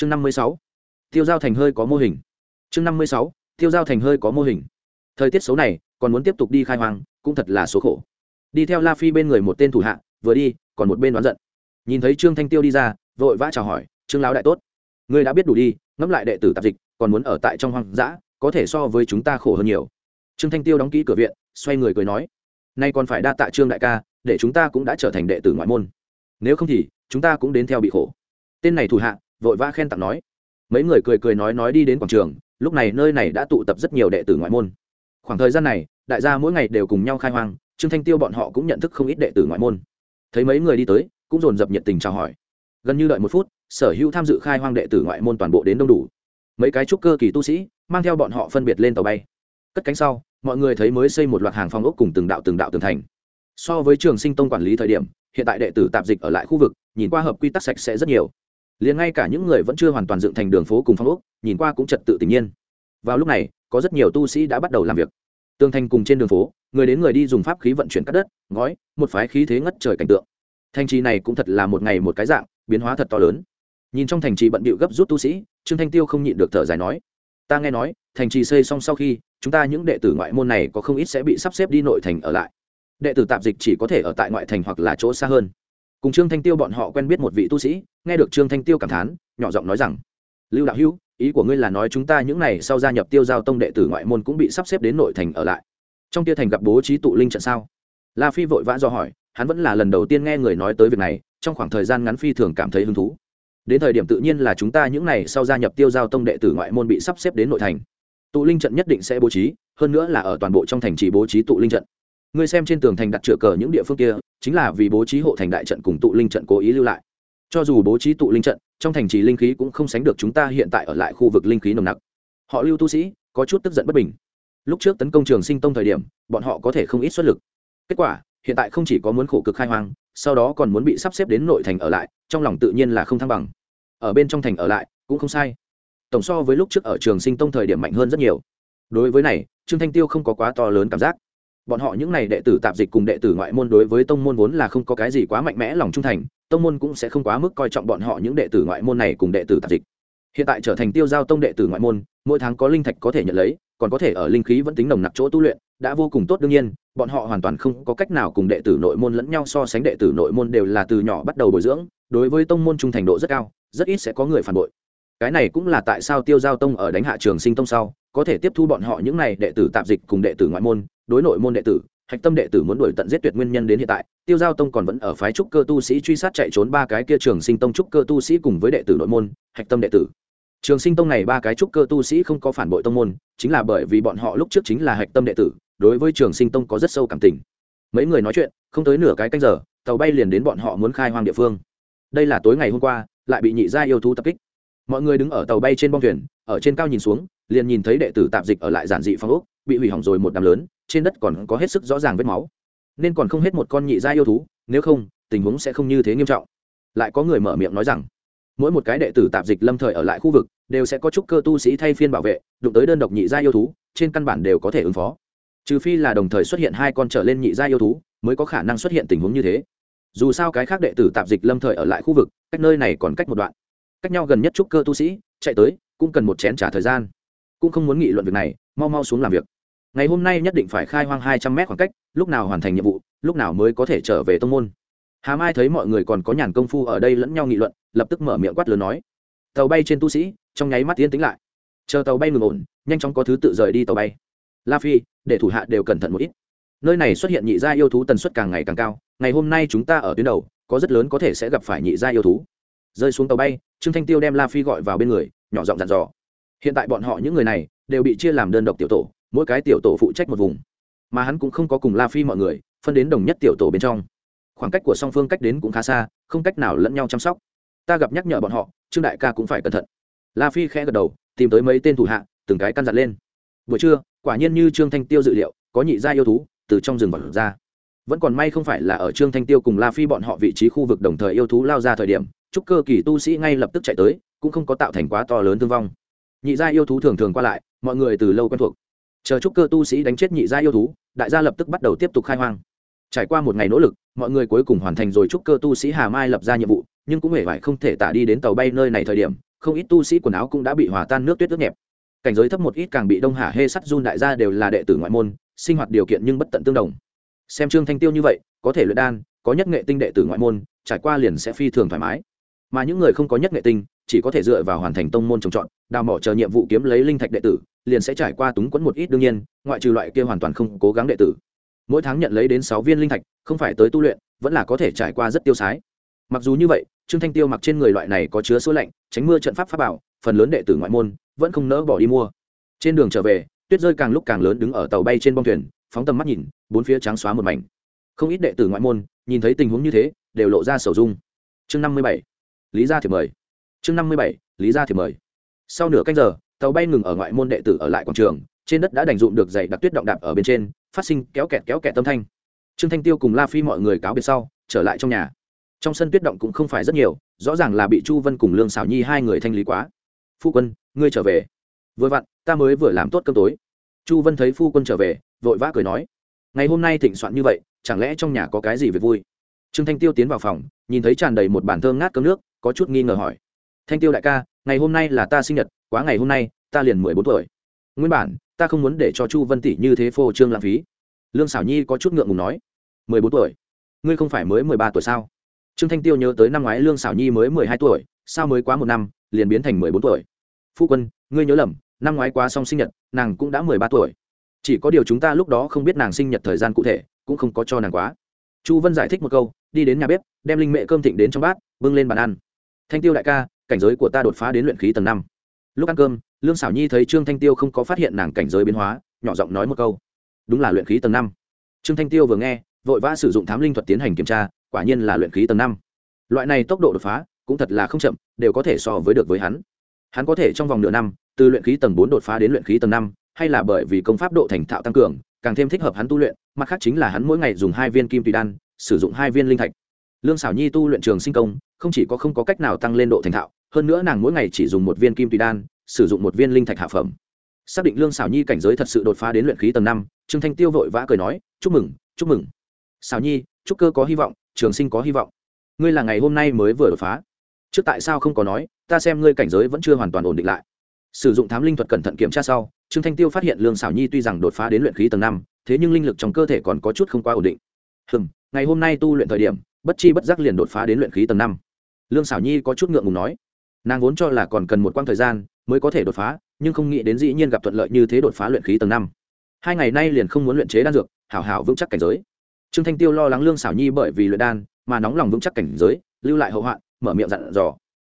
chương năm mươi sáu. Tiêu giao thành hơi có mô hình. Chương năm mươi sáu. Tiêu giao thành hơi có mô hình. Thời tiết xấu này, còn muốn tiếp tục đi khai hoang, cũng thật là số khổ. Đi theo la phi bên người một tên thủ hạ, vừa đi, còn một bên đoán giận. Nhìn thấy trương thanh tiêu đi ra, vội vã chào hỏi, trương lão đại tốt. Ngươi đã biết đủ đi, ngẫm lại đệ tử tạp dịch, còn muốn ở tại trong hoang dã, có thể so với chúng ta khổ hơn nhiều. Trương thanh tiêu đóng kỹ cửa viện, xoay người cười nói, nay còn phải đa tạ trương đại ca, để chúng ta cũng đã trở thành đệ tử ngoại môn. Nếu không thì, chúng ta cũng đến theo bị khổ. Tên này thủ hạ vội vã khen tặng nói. Mấy người cười cười nói nói đi đến quảng trường, lúc này nơi này đã tụ tập rất nhiều đệ tử ngoại môn. Khoảng thời gian này, đại gia mỗi ngày đều cùng nhau khai hoang, trương thanh tiêu bọn họ cũng nhận thức không ít đệ tử ngoại môn. Thấy mấy người đi tới, cũng dồn dập nhiệt tình chào hỏi. Gần như đợi một phút, sở hữu tham dự khai hoang đệ tử ngoại môn toàn bộ đến đông đủ. Mấy cái trúc cơ kỳ tu sĩ mang theo bọn họ phân biệt lên tàu bay. Cất cánh sau, mọi người thấy mới xây một loạt hàng phong ốc cùng từng đạo từng đạo tường thành. So với trường sinh tông quản lý thời điểm, hiện tại đệ tử tạp dịch ở lại khu vực, nhìn qua hợp quy tắc sạch sẽ rất nhiều liền ngay cả những người vẫn chưa hoàn toàn dựng thành đường phố cùng phong ốc, nhìn qua cũng trật tự tự nhiên. Vào lúc này, có rất nhiều tu sĩ đã bắt đầu làm việc. Tường thành cùng trên đường phố, người đến người đi dùng pháp khí vận chuyển cắt đất, ngói, một phái khí thế ngất trời cảnh tượng. Thành trì này cũng thật là một ngày một cái dạng, biến hóa thật to lớn. Nhìn trong thành trì bận bịu gấp rút tu sĩ, trương thanh tiêu không nhịn được thở dài nói, ta nghe nói, thành trì xây xong sau khi, chúng ta những đệ tử ngoại môn này có không ít sẽ bị sắp xếp đi nội thành ở lại. Đệ tử tạp dịch chỉ có thể ở tại ngoại thành hoặc là chỗ xa hơn cùng trương thanh tiêu bọn họ quen biết một vị tu sĩ, nghe được trương thanh tiêu cảm thán, nhỏ giọng nói rằng, lưu đạo hữu, ý của ngươi là nói chúng ta những n à y sau gia nhập tiêu giao tông đệ tử ngoại môn cũng bị sắp xếp đến nội thành ở lại. Trong tia thành gặp bố trí tụ linh trận sao? La phi vội vã do hỏi, hắn vẫn là lần đầu tiên nghe người nói tới việc này, trong khoảng thời gian ngắn phi thường cảm thấy hứng thú. Đến thời điểm tự nhiên là chúng ta những n à y sau gia nhập tiêu giao tông đệ tử ngoại môn bị sắp xếp đến nội thành. Tụ linh trận nhất định sẽ bố trí, hơn nữa là ở toàn bộ trong thành chỉ bố trí tụ linh trận ngươi xem trên tường thành đặt chữa cờ những địa phương kia, chính là vì bố trí hộ thành đại trận cùng tụ linh trận cố ý lưu lại. Cho dù bố trí tụ linh trận, trong thành trì linh khí cũng không sánh được chúng ta hiện tại ở lại khu vực linh khí nồng nặc. Họ lưu tu sĩ, có chút tức giận bất bình. Lúc trước tấn công trường sinh tông thời điểm, bọn họ có thể không ít xuất lực. Kết quả, hiện tại không chỉ có muốn khổ cực khai hoang, sau đó còn muốn bị sắp xếp đến nội thành ở lại, trong lòng tự nhiên là không thăng bằng. Ở bên trong thành ở lại, cũng không sai. Tổng so với lúc trước ở trường sinh tông thời điểm mạnh hơn rất nhiều. Đối với này, trương thanh tiêu không có quá to lớn cảm giác bọn họ những n à y đệ tử tạp dịch cùng đệ tử ngoại môn đối với tông môn vốn là không có cái gì quá mạnh mẽ lòng trung thành, tông môn cũng sẽ không quá mức coi trọng bọn họ những đệ tử ngoại môn này cùng đệ tử tạp dịch. Hiện tại trở thành tiêu giao tông đệ tử ngoại môn, mỗi tháng có linh thạch có thể nhận lấy, còn có thể ở linh khí vẫn tính nồng nặc chỗ tu luyện, đã vô cùng tốt đương nhiên, bọn họ hoàn toàn không có cách nào cùng đệ tử nội môn lẫn nhau so sánh đệ tử nội môn đều là từ nhỏ bắt đầu bồi dưỡng, đối với tông môn trung thành độ rất cao, rất ít sẽ có người phản bội cái này cũng là tại sao tiêu giao tông ở đánh hạ trường sinh tông sau, có thể tiếp thu bọn họ những này đệ tử tạp dịch cùng đệ tử ngoại môn, đối nội môn đệ tử, hạch tâm đệ tử muốn đuổi tận giết tuyệt nguyên nhân đến hiện tại. Tiêu giao tông còn vẫn ở phái trúc cơ tu sĩ truy sát chạy trốn ba cái kia trường sinh tông trúc cơ tu sĩ cùng với đệ tử nội môn, hạch tâm đệ tử. Trường sinh tông này ba cái trúc cơ tu sĩ không có phản bội tông môn, chính là bởi vì bọn họ lúc trước chính là hạch tâm đệ tử, đối với trường sinh tông có rất sâu cảm tình. Mấy người nói chuyện, không tới nửa cái canh giờ, tàu bay liền đến bọn họ muốn khai hoang địa phương. Đây là tối ngày hôm qua, lại bị nhị gia yêu thú tập kích mọi người đứng ở tàu bay trên bong thuyền, ở trên cao nhìn xuống, liền nhìn thấy đệ tử tạp dịch ở lại giản dị phong ốc, bị hủy hỏng rồi một đám lớn, trên đất còn có hết sức rõ ràng vết máu. Nên còn không hết một con nhị gia yêu thú, nếu không, tình huống sẽ không như thế nghiêm trọng. Lại có người mở miệng nói rằng, mỗi một cái đệ tử tạp dịch lâm thời ở lại khu vực, đều sẽ có chút cơ tu sĩ thay phiên bảo vệ, đụng tới đơn độc nhị gia yêu thú, trên căn bản đều có thể ứng phó. Trừ phi là đồng thời xuất hiện hai con trở lên nhị gia yêu thú, mới có khả năng xuất hiện tình huống như thế. Dù sao cái khác đệ tử tạp dịch lâm thời ở lại khu vực, cách nơi này còn cách một đoạn cách nhau gần nhất trúc cơ tu sĩ, chạy tới, cũng cần một chén trả thời gian. Cũng không muốn nghị luận việc này, mau mau xuống làm việc. Ngày hôm nay nhất định phải khai hoang hai trăm mét khoảng cách, lúc nào hoàn thành nhiệm vụ, lúc nào mới có thể trở về tông môn. Hà mai thấy mọi người còn có nhàn công phu ở đây lẫn nhau nghị luận, lập tức mở miệng quát lớn nói. Tàu bay trên tu sĩ, trong nháy mắt tiến tính lại. Chờ tàu bay ngừng ổn, nhanh chóng có thứ tự rời đi tàu bay. La phi, để thủ hạ đều cẩn thận một ít. Nơi này xuất hiện nhị gia yêu thú tần suất càng ngày càng cao, ngày hôm nay chúng ta ở tuyến đầu, có rất lớn có thể sẽ gặp phải nhị gia yêu thú rơi xuống tàu bay, trương thanh tiêu đem la phi gọi vào bên người, nhỏ giọng dặn dò. Hiện tại bọn họ những người này đều bị chia làm đơn độc tiểu tổ, mỗi cái tiểu tổ phụ trách một vùng. Mà hắn cũng không có cùng la phi mọi người phân đến đồng nhất tiểu tổ bên trong. Khoảng cách của song phương cách đến cũng khá xa, không cách nào lẫn nhau chăm sóc. Ta gặp nhắc nhở bọn họ, trương đại ca cũng phải cẩn thận. La phi khẽ gật đầu, tìm tới mấy tên thủ hạ, từng cái căn dặn lên. Buổi trưa, quả nhiên như trương thanh tiêu dự liệu, có nhị gia yêu thú từ trong rừng vật ra. Vẫn còn may không phải là ở trương thanh tiêu cùng la phi bọn họ vị trí khu vực đồng thời yêu thú lao ra thời điểm chúc cơ kỳ tu sĩ ngay lập tức chạy tới, cũng không có tạo thành quá to lớn thương vong. Nhị gia yêu thú thường thường qua lại, mọi người từ lâu quen thuộc. Chờ chúc cơ tu sĩ đánh chết nhị gia yêu thú, đại gia lập tức bắt đầu tiếp tục khai hoang. Trải qua một ngày nỗ lực, mọi người cuối cùng hoàn thành rồi chúc cơ tu sĩ hà mai lập ra nhiệm vụ, nhưng cũng hề phải không thể tả đi đến tàu bay nơi này thời điểm, không ít tu sĩ quần áo cũng đã bị hòa tan nước tuyết ướt nhẹp. Cảnh giới thấp một ít càng bị đông hà hê sắt run đại gia đều là đệ tử ngoại môn, sinh hoạt điều kiện nhưng bất tận tương đồng. Xem trương thanh tiêu như vậy, có thể luyện đan, có nhất nghệ tinh đệ tử ngoại môn, trải qua liền sẽ phi thường thoải mái mà những người không có nhất nghệ tinh, chỉ có thể dựa vào hoàn thành tông môn trồng trọt, đào mỏ chờ nhiệm vụ kiếm lấy linh thạch đệ tử, liền sẽ trải qua túng quẫn một ít đương nhiên, ngoại trừ loại kia hoàn toàn không cố gắng đệ tử. Mỗi tháng nhận lấy đến sáu viên linh thạch, không phải tới tu luyện, vẫn là có thể trải qua rất tiêu sái. Mặc dù như vậy, trương thanh tiêu mặc trên người loại này có chứa số lạnh, tránh mưa trận pháp pháp bảo, phần lớn đệ tử ngoại môn vẫn không nỡ bỏ đi mua. Trên đường trở về, tuyết rơi càng lúc càng lớn đứng ở tàu bay trên bong thuyền, phóng tầm mắt nhìn, bốn phía trắng xóa một mảnh. Không ít đệ tử ngoại môn nhìn thấy tình huống như thế, đều lộ ra sầu dung. Chương năm mươi bảy lý gia thì mời. Chương năm mươi bảy, lý gia thì mời. Sau nửa canh giờ, tàu bay ngừng ở ngoại môn đệ tử ở lại quảng trường, trên đất đã đành dụng được dày đặc tuyết động đạp ở bên trên, phát sinh kéo kẹt kéo kẹt tâm thanh. Trương thanh tiêu cùng la phi mọi người cáo biệt sau, trở lại trong nhà. Trong sân tuyết động cũng không phải rất nhiều, rõ ràng là bị chu vân cùng lương xảo nhi hai người thanh lý quá. Phu quân, ngươi trở về. Vừa vặn, ta mới vừa làm tốt cơm tối. Chu vân thấy phu quân trở về, vội vã cười nói, ngày hôm nay thịnh soạn như vậy, chẳng lẽ trong nhà có cái gì về vui? Trương thanh tiêu tiến vào phòng, nhìn thấy tràn đầy một bàn thơm ngát cơm nước có chút nghi ngờ hỏi. Thanh tiêu đại ca, ngày hôm nay là ta sinh nhật, quá ngày hôm nay, ta liền mười bốn tuổi. Nguyên bản, ta không muốn để cho chu vân tỷ như thế phô trương lãng phí. Lương xảo nhi có chút ngượng ngùng nói, mười bốn tuổi? Ngươi không phải mới mười ba tuổi sao? Trương thanh tiêu nhớ tới năm ngoái lương xảo nhi mới mười hai tuổi, sao mới quá một năm, liền biến thành mười bốn tuổi? Phu quân, ngươi nhớ lầm, năm ngoái quá xong sinh nhật, nàng cũng đã mười ba tuổi. Chỉ có điều chúng ta lúc đó không biết nàng sinh nhật thời gian cụ thể, cũng không có cho nàng quá. Chu vân giải thích một câu, đi đến nhà bếp, đem linh mệ cơm thịnh đến trong bát, bưng lên bàn ăn thanh tiêu đại ca, cảnh giới của ta đột phá đến luyện khí tầng năm. Lúc ăn cơm, lương xảo nhi thấy trương thanh tiêu không có phát hiện nàng cảnh giới biến hóa, nhỏ giọng nói một câu. Đúng là luyện khí tầng năm. Trương thanh tiêu vừa nghe, vội vã sử dụng thám linh thuật tiến hành kiểm tra, quả nhiên là luyện khí tầng năm. Loại này tốc độ đột phá, cũng thật là không chậm, đều có thể so với được với hắn. Hắn có thể trong vòng nửa năm, từ luyện khí tầng bốn đột phá đến luyện khí tầng năm, hay là bởi vì công pháp độ thành thạo tăng cường, càng thêm thích hợp hắn tu luyện, mặt khác chính là hắn mỗi ngày dùng hai viên kim tùy đan, sử dụng hai viên linh thạch. Lương xảo nhi tu luyện trường sinh công không chỉ có không có cách nào tăng lên độ thành thạo, hơn nữa nàng mỗi ngày chỉ dùng một viên kim tùy đan, sử dụng một viên linh thạch hạ phẩm. Xác định lương xảo nhi cảnh giới thật sự đột phá đến luyện khí tầng năm, trương thanh tiêu vội vã cười nói, chúc mừng chúc mừng. Xảo nhi, chúc cơ có hy vọng, trường sinh có hy vọng. Ngươi là ngày hôm nay mới vừa đột phá. Trước tại sao không có nói, ta xem ngươi cảnh giới vẫn chưa hoàn toàn ổn định lại. Sử dụng thám linh thuật cẩn thận kiểm tra sau, trương thanh tiêu phát hiện lương xảo nhi tuy rằng đột phá đến luyện khí tầng năm, thế nhưng linh lực trong cơ thể còn có chút không quá ổn định. Hừm, ngày hôm nay tu luyện thời điểm bất chi bất giác liền đột phá đến luyện khí tầng năm. Lương xảo nhi có chút ngượng ngùng nói, nàng vốn cho là còn cần một quãng thời gian mới có thể đột phá, nhưng không nghĩ đến dĩ nhiên gặp thuận lợi như thế đột phá luyện khí tầng năm. Hai ngày nay liền không muốn luyện chế đan dược, hảo hảo vững chắc cảnh giới. Trương thanh tiêu lo lắng lương xảo nhi bởi vì luyện đan mà nóng lòng vững chắc cảnh giới, lưu lại hậu hoạn, mở miệng dặn dò,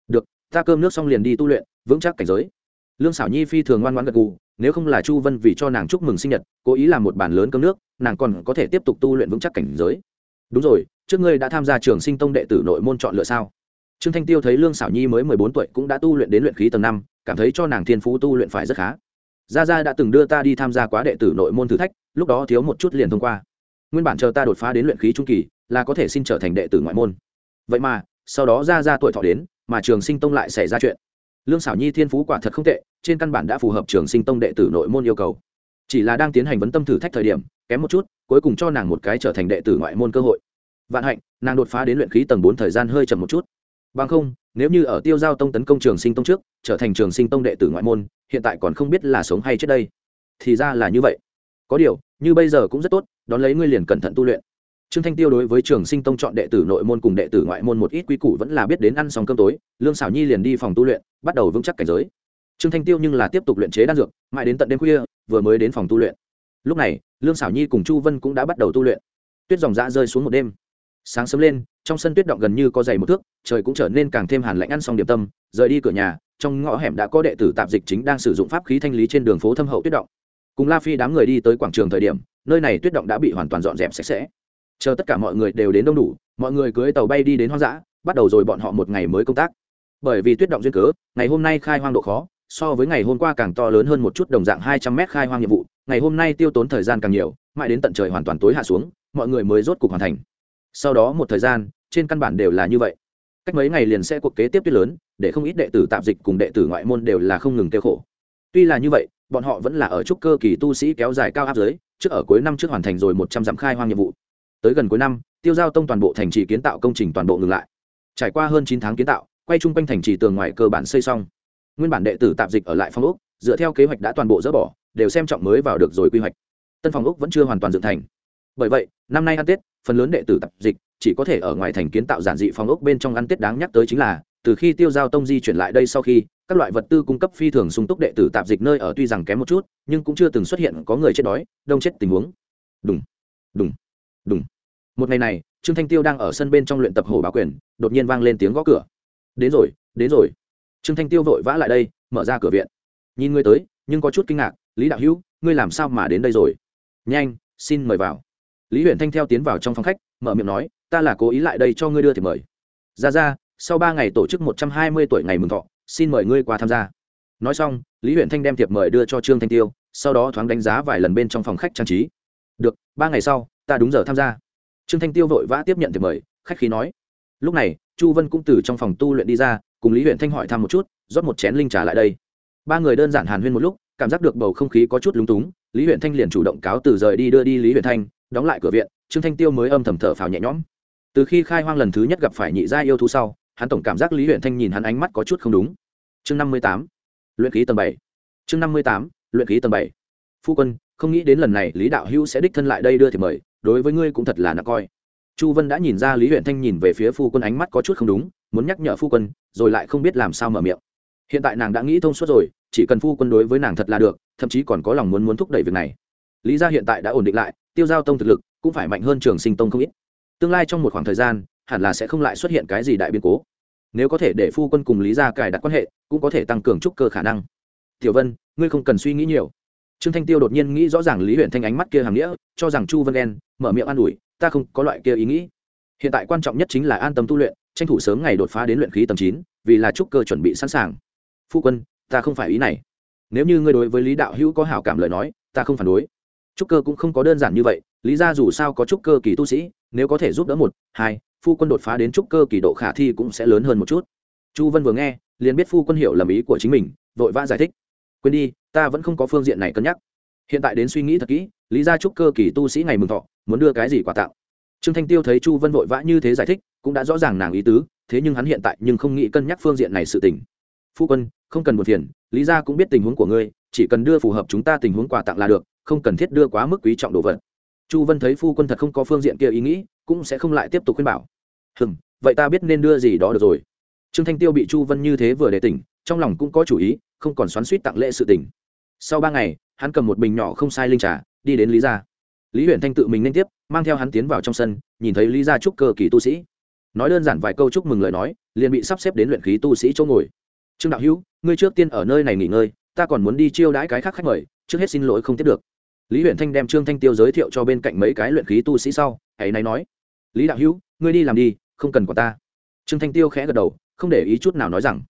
được, ta cơm nước xong liền đi tu luyện, vững chắc cảnh giới. Lương xảo nhi phi thường ngoan ngoãn gật gù, nếu không là chu vân vì cho nàng chúc mừng sinh nhật, cố ý làm một bàn lớn cơm nước, nàng còn có thể tiếp tục tu luyện vững chắc cảnh giới đúng rồi, trước ngươi đã tham gia trường sinh tông đệ tử nội môn chọn lựa sao? Trương thanh tiêu thấy lương xảo nhi mới mười bốn tuổi cũng đã tu luyện đến luyện khí tầng năm, cảm thấy cho nàng thiên phú tu luyện phải rất khá. Gia gia đã từng đưa ta đi tham gia quá đệ tử nội môn thử thách, lúc đó thiếu một chút liền thông qua. Nguyên bản chờ ta đột phá đến luyện khí trung kỳ, là có thể xin trở thành đệ tử ngoại môn. Vậy mà, sau đó gia gia tuổi thọ đến, mà trường sinh tông lại xảy ra chuyện. Lương xảo nhi thiên phú quả thật không tệ, trên căn bản đã phù hợp trường sinh tông đệ tử nội môn yêu cầu. Chỉ là đang tiến hành vấn tâm thử thách thời điểm, kém một chút, cuối cùng cho nàng một cái trở thành đệ tử ngoại môn cơ hội vạn hạnh, nàng đột phá đến luyện khí tầng bốn thời gian hơi chậm một chút. Bằng không, nếu như ở tiêu giao tông tấn công trường sinh tông trước, trở thành trường sinh tông đệ tử ngoại môn, hiện tại còn không biết là sống hay chết đây. Thì ra là như vậy. Có điều, như bây giờ cũng rất tốt, đón lấy ngươi liền cẩn thận tu luyện. Trương thanh tiêu đối với trường sinh tông chọn đệ tử nội môn cùng đệ tử ngoại môn một ít quy củ vẫn là biết đến ăn xong cơm tối, lương xảo nhi liền đi phòng tu luyện, bắt đầu vững chắc cảnh giới. Trương thanh tiêu nhưng là tiếp tục luyện chế đan dược, mãi đến tận đêm khuya, vừa mới đến phòng tu luyện. Lúc này, lương xảo nhi cùng chu vân cũng đã bắt đầu tu luyện. Tuyết dòng dã rơi xuống một đêm sáng sớm lên, trong sân tuyết động gần như có dày một thước, trời cũng trở nên càng thêm hàn lạnh ăn xong điểm tâm, rời đi cửa nhà, trong ngõ hẻm đã có đệ tử tạp dịch chính đang sử dụng pháp khí thanh lý trên đường phố thâm hậu tuyết động. Cùng la phi đám người đi tới quảng trường thời điểm, nơi này tuyết động đã bị hoàn toàn dọn dẹp sạch sẽ. Chờ tất cả mọi người đều đến đông đủ, mọi người cưới tàu bay đi đến hoang dã, bắt đầu rồi bọn họ một ngày mới công tác. Bởi vì tuyết động duyên cớ, ngày hôm nay khai hoang độ khó, so với ngày hôm qua càng to lớn hơn một chút đồng dạng hai trăm mét khai hoang nhiệm vụ, ngày hôm nay tiêu tốn thời gian càng nhiều, mãi đến tận trời hoàn toàn tối hạ xuống, mọi người mới rốt cục hoàn thành sau đó một thời gian, trên căn bản đều là như vậy. Cách mấy ngày liền sẽ cuộc kế tiếp tuyết lớn, để không ít đệ tử tạp dịch cùng đệ tử ngoại môn đều là không ngừng kêu khổ. Tuy là như vậy, bọn họ vẫn là ở trúc cơ kỳ tu sĩ kéo dài cao áp giới, trước ở cuối năm trước hoàn thành rồi một trăm dặm khai hoang nhiệm vụ. Tới gần cuối năm, tiêu giao tông toàn bộ thành trì kiến tạo công trình toàn bộ ngừng lại. Trải qua hơn chín tháng kiến tạo, quay chung quanh thành trì tường ngoài cơ bản xây xong. Nguyên bản đệ tử tạp dịch ở lại phòng ốc, dựa theo kế hoạch đã toàn bộ dỡ bỏ, đều xem trọng mới vào được rồi quy hoạch. Tân phòng ốc vẫn chưa hoàn toàn dựng thành. Bởi vậy, năm nay ăn tết phần lớn đệ tử tập dịch, chỉ có thể ở ngoài thành kiến tạo giản dị phòng ốc bên trong ăn tết đáng nhắc tới chính là, từ khi tiêu giao tông di chuyển lại đây sau khi, các loại vật tư cung cấp phi thường sung túc đệ tử tạp dịch nơi ở tuy rằng kém một chút, nhưng cũng chưa từng xuất hiện có người chết đói, đông chết tình huống. Đúng đúng đúng một ngày này, trương thanh tiêu đang ở sân bên trong luyện tập hồ báo quyền, đột nhiên vang lên tiếng gõ cửa. Đến rồi đến rồi. Trương thanh tiêu vội vã lại đây, mở ra cửa viện. Nhìn ngươi tới, nhưng có chút kinh ngạc, lý đạo hữu, ngươi làm sao mà đến đây rồi? Nhanh, xin mời vào lý huyện thanh theo tiến vào trong phòng khách, mở miệng nói, ta là cố ý lại đây cho ngươi đưa thì mời. Ra ra, sau ba ngày tổ chức một trăm hai mươi tuổi ngày mừng thọ, xin mời ngươi qua tham gia. Nói xong, lý huyện thanh đem thiệp mời đưa cho trương thanh tiêu, sau đó thoáng đánh giá vài lần bên trong phòng khách trang trí. Được, ba ngày sau, ta đúng giờ tham gia. Trương thanh tiêu vội vã tiếp nhận thiệp mời, khách khí nói, lúc này, chu vân cũng từ trong phòng tu luyện đi ra, cùng lý huyện thanh hỏi thăm một chút, rót một chén linh trà lại đây. Ba người đơn giản hàn huyên một lúc, cảm giác được bầu không khí có chút lúng túng lý huyện thanh liền chủ động cáo từ rời đi đưa đi lý huyện thanh, đóng lại cửa viện, trương thanh tiêu mới âm thầm thở phào nhẹ nhõm. Từ khi khai hoang lần thứ nhất gặp phải nhị gia yêu thú sau, hắn tổng cảm giác lý huyện thanh nhìn hắn ánh mắt có chút không đúng. Chương năm mươi tám, luyện khí tầng bảy. Chương năm mươi tám, luyện khí tầng bảy. Phu quân, không nghĩ đến lần này lý đạo hữu sẽ đích thân lại đây đưa thì mời, đối với ngươi cũng thật là nặng coi. Chu vân đã nhìn ra lý huyện thanh nhìn về phía phu quân ánh mắt có chút không đúng, muốn nhắc nhở phu quân, rồi lại không biết làm sao mở miệng hiện tại nàng đã nghĩ thông suốt rồi, chỉ cần phu quân đối với nàng thật là được, thậm chí còn có lòng muốn muốn thúc đẩy việc này. Lý gia hiện tại đã ổn định lại, tiêu giao tông thực lực cũng phải mạnh hơn trường sinh tông không ít. Tương lai trong một khoảng thời gian, hẳn là sẽ không lại xuất hiện cái gì đại biến cố. Nếu có thể để phu quân cùng lý gia cài đặt quan hệ, cũng có thể tăng cường trúc cơ khả năng. Tiểu vân, ngươi không cần suy nghĩ nhiều. Trương thanh tiêu đột nhiên nghĩ rõ ràng lý huyện thanh ánh mắt kia hàm nghĩa, cho rằng chu vân đen mở miệng an ủi, ta không có loại kia ý nghĩ. Hiện tại quan trọng nhất chính là an tâm tu luyện, tranh thủ sớm ngày đột phá đến luyện khí tầng chín, vì là trúc cơ chuẩn bị sẵn sàng phu quân, ta không phải ý này. Nếu như ngươi đối với lý đạo hữu có hảo cảm lời nói, ta không phản đối. Trúc cơ cũng không có đơn giản như vậy, lý ra dù sao có trúc cơ kỳ tu sĩ, nếu có thể giúp đỡ một, hai, phu quân đột phá đến trúc cơ kỳ độ khả thi cũng sẽ lớn hơn một chút. Chu vân vừa nghe, liền biết phu quân hiểu lầm ý của chính mình, vội vã giải thích. Quên đi, ta vẫn không có phương diện này cân nhắc. Hiện tại đến suy nghĩ thật kỹ, lý ra trúc cơ kỳ tu sĩ ngày mừng thọ, muốn đưa cái gì quà tặng? Trương thanh tiêu thấy chu vân vội vã như thế giải thích, cũng đã rõ ràng nàng ý tứ, thế nhưng hắn hiện tại nhưng không nghĩ cân nhắc phương diện này sự tình. Phu quân không cần buồn phiền, lý ra cũng biết tình huống của ngươi, chỉ cần đưa phù hợp chúng ta tình huống quà tặng là được, không cần thiết đưa quá mức quý trọng đồ vật. Chu vân thấy phu quân thật không có phương diện kia ý nghĩ, cũng sẽ không lại tiếp tục khuyên bảo. Hừm, vậy ta biết nên đưa gì đó được rồi. Trương thanh tiêu bị chu vân như thế vừa để tỉnh, trong lòng cũng có chủ ý, không còn xoắn suýt tặng lễ sự tình. Sau ba ngày, hắn cầm một bình nhỏ không sai linh trà, đi đến lý gia. Lý huyện thanh tự mình nên tiếp, mang theo hắn tiến vào trong sân, nhìn thấy lý gia trúc cơ kỳ tu sĩ. Nói đơn giản vài câu chúc mừng lời nói, liền bị sắp xếp đến luyện khí tu sĩ chỗ ngồi. Trương đạo hữu ngươi trước tiên ở nơi này nghỉ ngơi, ta còn muốn đi chiêu đãi cái khác khách mời, trước hết xin lỗi không tiếp được. Lý huyện thanh đem trương thanh tiêu giới thiệu cho bên cạnh mấy cái luyện khí tu sĩ sau, hãy này nói, lý đạo hữu, ngươi đi làm đi, không cần của ta. Trương thanh tiêu khẽ gật đầu, không để ý chút nào nói rằng,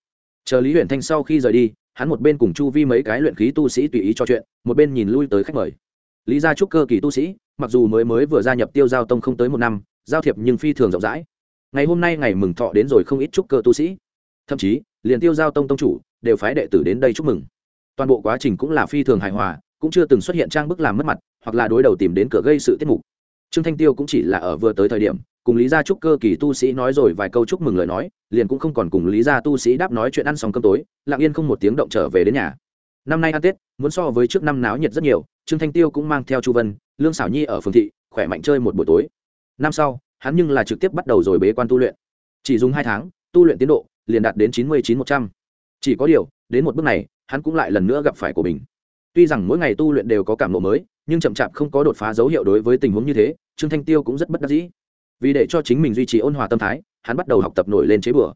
chờ lý huyện thanh sau khi rời đi, hắn một bên cùng chu vi mấy cái luyện khí tu sĩ tùy ý cho chuyện, một bên nhìn lui tới khách mời. Lý gia trúc cơ kỳ tu sĩ, mặc dù mới mới vừa gia nhập tiêu giao tông không tới một năm, giao thiệp nhưng phi thường rộng rãi. Ngày hôm nay ngày mừng thọ đến rồi không ít trúc cơ tu sĩ. Thậm chí, liền tiêu giao tông tông chủ đều phái đệ tử đến đây chúc mừng. Toàn bộ quá trình cũng là phi thường hài hòa, cũng chưa từng xuất hiện trang bức làm mất mặt, hoặc là đối đầu tìm đến cửa gây sự tiết mục. Trương thanh tiêu cũng chỉ là ở vừa tới thời điểm, cùng lý gia chúc cơ kỳ tu sĩ nói rồi vài câu chúc mừng lời nói, liền cũng không còn cùng lý gia tu sĩ đáp nói chuyện ăn xong cơm tối, lặng yên không một tiếng động trở về đến nhà. Năm nay ăn tết, muốn so với trước năm náo nhiệt rất nhiều, trương thanh tiêu cũng mang theo chu vân, lương xảo nhi ở phường thị, khỏe mạnh chơi một buổi tối. Năm sau, hắn nhưng là trực tiếp bắt đầu rồi bế quan tu luyện. Chỉ dùng hai tháng, tu luyện tiến độ liền đạt đến chín mươi chín một trăm chỉ có điều, đến một bước này, hắn cũng lại lần nữa gặp phải của mình. Tuy rằng mỗi ngày tu luyện đều có cảm lộ mới, nhưng chậm chạp không có đột phá dấu hiệu đối với tình huống như thế, trương thanh tiêu cũng rất bất đắc dĩ. Vì để cho chính mình duy trì ôn hòa tâm thái, hắn bắt đầu học tập nổi lên chế bừa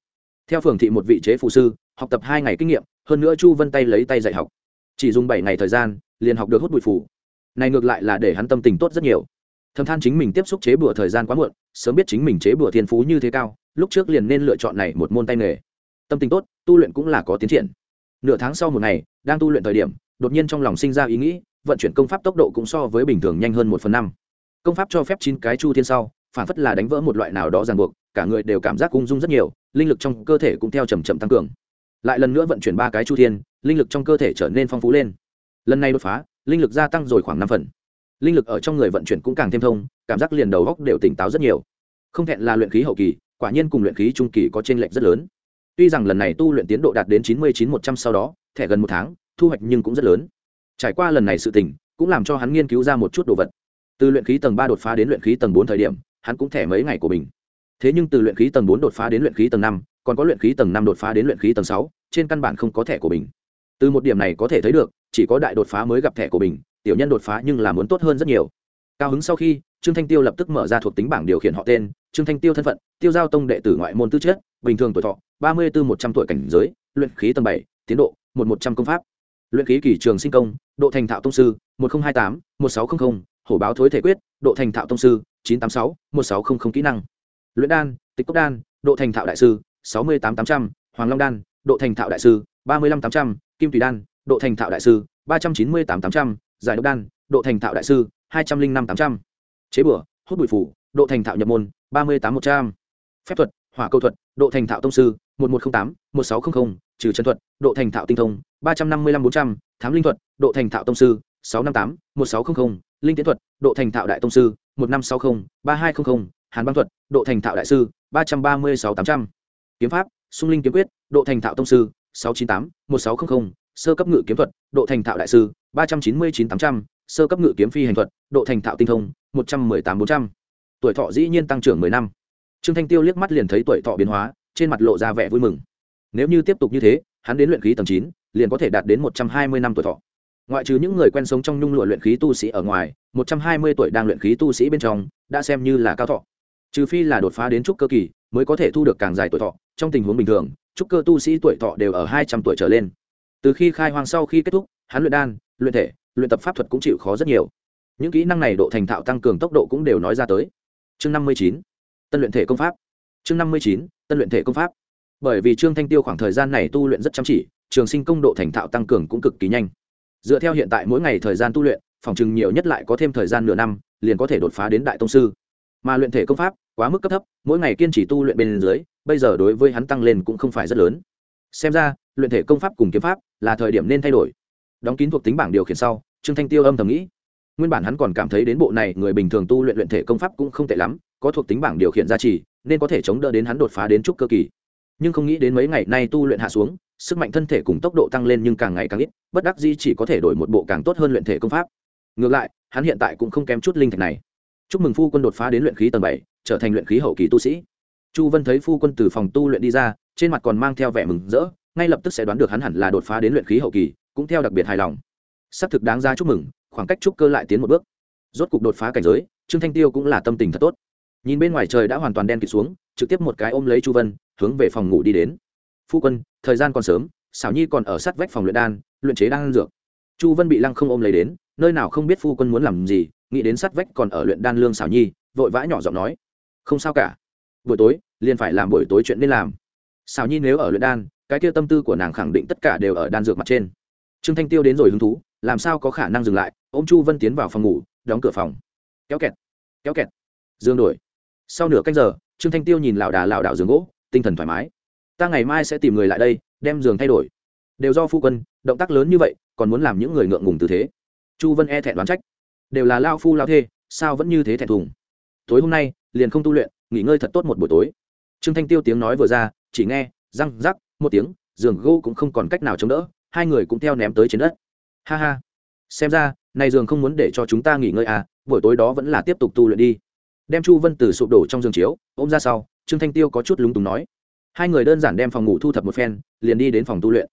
theo phường thị một vị chế phụ sư, học tập hai ngày kinh nghiệm, hơn nữa chu vân tay lấy tay dạy học. Chỉ dùng bảy ngày thời gian, liền học được hút bụi phủ này ngược lại là để hắn tâm tình tốt rất nhiều. Thầm than chính mình tiếp xúc chế bừa thời gian quá muộn, sớm biết chính mình chế bừa thiên phú như thế cao, lúc trước liền nên lựa chọn này một môn tay nghề tâm tình tốt, tu luyện cũng là có tiến triển. Nửa tháng sau một ngày, đang tu luyện thời điểm, đột nhiên trong lòng sinh ra ý nghĩ, vận chuyển công pháp tốc độ cũng so với bình thường nhanh hơn một phần năm. Công pháp cho phép chín cái chu thiên sau, phản phất là đánh vỡ một loại nào đó ràng buộc, cả người đều cảm giác ung dung rất nhiều, linh lực trong cơ thể cũng theo chầm chậm tăng cường. Lại lần nữa vận chuyển ba cái chu thiên, linh lực trong cơ thể trở nên phong phú lên. Lần này đột phá, linh lực gia tăng rồi khoảng năm phần. Linh lực ở trong người vận chuyển cũng càng thêm thông, cảm giác liền đầu góc đều tỉnh táo rất nhiều. Không thẹn là luyện khí hậu kỳ, quả nhiên cùng luyện khí trung kỳ có t r ê n lệch rất lớn tuy rằng lần này tu luyện tiến độ đạt đến chín mươi chín một trăm sau đó, thẻ gần một tháng, thu hoạch nhưng cũng rất lớn. Trải qua lần này sự tình, cũng làm cho hắn nghiên cứu ra một chút đồ vật. Từ luyện khí tầng ba đột phá đến luyện khí tầng bốn thời điểm, hắn cũng thẻ mấy ngày của mình. Thế nhưng từ luyện khí tầng bốn đột phá đến luyện khí tầng năm, còn có luyện khí tầng năm đột phá đến luyện khí tầng sáu, trên căn bản không có thẻ của mình. Từ một điểm này có thể thấy được, chỉ có đại đột phá mới gặp thẻ của mình, tiểu nhân đột phá nhưng là muốn tốt hơn rất nhiều. Cao hứng sau khi, trương thanh tiêu lập tức mở ra thuộc tính bảng điều khiển họ tên, trương thanh tiêu thân phận, tiêu giao tông đệ tử ngoại môn tư chất, bình thường tuổi thọ ba mươi bốn một trăm tuổi cảnh giới, luyện khí tầng bảy, tiến độ, một một trăm công pháp. Luyện khí kỳ trường sinh công, độ thành thạo tông sư, một nghìn hai tám, một sáu trăm linh hổ báo thối thể quyết, độ thành thạo tông sư, chín trăm tám mươi sáu, một sáu trăm linh kỹ năng. Luyện đan, tịch cốc đan, độ thành thạo đại sư, sáu mươi tám tám trăm, hoàng long đan, độ thành thạo đại sư, ba mươi năm tám trăm, kim tùy đan, độ thành thạo đại sư, ba trăm chín mươi tám tám trăm, giải độc đan, độ thành thạo đại sư, hai trăm linh năm tám trăm. Chế bửa hút bụi phủ, độ thành thạo nhập môn, ba mươi tám một trăm. Phép thuật, hỏa câu thuật, độ thành thạo tông sư một nghìn một trăm linh tám, một sáu trăm linh trừ chân thuật, độ thành thạo tinh thông, ba trăm năm mươi năm bốn trăm, thám linh thuật, độ thành thạo tông sư, sáu trăm năm tám, một sáu trăm linh linh tiến thuật, độ thành thạo đại tông sư, một năm sáu mươi ba hai trăm linh hàn băng thuật, độ thành thạo đại sư, ba trăm ba mươi sáu tám trăm. Kiếm pháp, sung linh kiếm quyết, độ thành thạo tông sư, sáu trăm chín mươi tám, một sáu trăm linh sơ cấp ngự kiếm thuật, độ thành thạo đại sư, ba trăm chín mươi chín tám trăm, sơ cấp ngự kiếm phi hành thuật, độ thành thạo tinh thông, một trăm mười tám bốn trăm. Tuổi thọ dĩ nhiên tăng trưởng mười năm. Trương thanh tiêu liếc mắt liền thấy tuổi thọ biến hóa trên mặt lộ ra vẻ vui mừng. Nếu như tiếp tục như thế, hắn đến luyện khí tầng chín, liền có thể đạt đến một trăm hai mươi năm tuổi thọ. Ngoại trừ những người quen sống trong nhung lụa luyện khí tu sĩ ở ngoài, một trăm hai mươi tuổi đang luyện khí tu sĩ bên trong, đã xem như là cao thọ. Trừ phi là đột phá đến trúc cơ kỳ, mới có thể thu được càng dài tuổi thọ. Trong tình huống bình thường, trúc cơ tu sĩ tuổi thọ đều ở hai trăm tuổi trở lên. Từ khi khai hoang sau khi kết thúc, hắn luyện đan, luyện thể, luyện tập pháp thuật cũng chịu khó rất nhiều. Những kỹ năng này độ thành thạo tăng cường tốc độ cũng đều nói ra tới. Chương năm mươi chín, tân luyện thể công pháp chương năm mươi chín, tân luyện thể công pháp. Bởi vì trương thanh tiêu khoảng thời gian này tu luyện rất chăm chỉ, trường sinh công độ thành thạo tăng cường cũng cực kỳ nhanh. Dựa theo hiện tại mỗi ngày thời gian tu luyện, phòng chừng nhiều nhất lại có thêm thời gian nửa năm, liền có thể đột phá đến đại tông sư. Mà luyện thể công pháp, quá mức cấp thấp, mỗi ngày kiên trì tu luyện bên dưới, bây giờ đối với hắn tăng lên cũng không phải rất lớn. Xem ra, luyện thể công pháp cùng kiếm pháp là thời điểm nên thay đổi. Đóng kín thuộc tính bảng điều khiển sau, trương thanh tiêu âm thầm nghĩ. Nguyên bản hắn còn cảm thấy đến bộ này người bình thường tu luyện luyện thể công pháp cũng không tệ lắm, có thuộc tính bảng điều khiển gia trì nên có thể chống đỡ đến hắn đột phá đến trúc cơ kỳ. Nhưng không nghĩ đến mấy ngày nay tu luyện hạ xuống, sức mạnh thân thể cùng tốc độ tăng lên nhưng càng ngày càng ít, bất đắc di chỉ có thể đổi một bộ càng tốt hơn luyện thể công pháp. Ngược lại, hắn hiện tại cũng không kém chút linh thạch này. Chúc mừng phu quân đột phá đến luyện khí tầng bảy, trở thành luyện khí hậu kỳ tu sĩ. Chu vân thấy phu quân từ phòng tu luyện đi ra, trên mặt còn mang theo vẻ mừng rỡ, ngay lập tức sẽ đoán được hắn hẳn là đột phá đến luyện khí hậu kỳ, cũng theo đặc biệt hài lòng. Sắp thực đáng ra chúc mừng, khoảng cách trúc cơ lại tiến một bước. Rốt cục đột phá cảnh giới, trương thanh tiêu cũng là tâm tình thật tốt nhìn bên ngoài trời đã hoàn toàn đen kịt xuống, trực tiếp một cái ôm lấy chu vân, hướng về phòng ngủ đi đến. Phu quân, thời gian còn sớm xảo nhi còn ở sát vách phòng luyện đan, luyện chế đan dược. Chu vân bị lăng không ôm lấy đến, nơi nào không biết phu quân muốn làm gì, nghĩ đến sát vách còn ở luyện đan lương xảo nhi, vội vã nhỏ giọng nói, không sao cả, buổi tối, liền phải làm buổi tối chuyện nên làm. Xảo nhi nếu ở luyện đan, cái kia tâm tư của nàng khẳng định tất cả đều ở đan dược mặt trên. Trương thanh tiêu đến rồi hứng thú, làm sao có khả năng dừng lại ô m chu vân tiến vào phòng ngủ, đóng cửa phòng. Kéo kẹt kéo kẹt. Dương đổi sau nửa canh giờ, trương thanh tiêu nhìn lảo đà lảo đảo giường gỗ, tinh thần thoải mái. Ta ngày mai sẽ tìm người lại đây, đem giường thay đổi. Đều do phu quân, động tác lớn như vậy, còn muốn làm những người ngượng ngùng tư thế. Chu vân e thẹn đoán trách. Đều là lao phu lao thê, sao vẫn như thế thẹn thùng? Tối hôm nay, liền không tu luyện, nghỉ ngơi thật tốt một buổi tối. Trương thanh tiêu tiếng nói vừa ra, chỉ nghe, răng rắc, một tiếng, giường gỗ cũng không còn cách nào chống đỡ, hai người cũng theo ném tới trên đất. Ha ha. Xem ra này giường không muốn để cho chúng ta nghỉ ngơi à buổi tối đó vẫn là tiếp tục tu luyện đi đem chu vân từ sụp đổ trong giường chiếu, ôm ra sau, trương thanh tiêu có chút lúng túng nói. Hai người đơn giản đem phòng ngủ thu thập một phen, liền đi đến phòng tu luyện.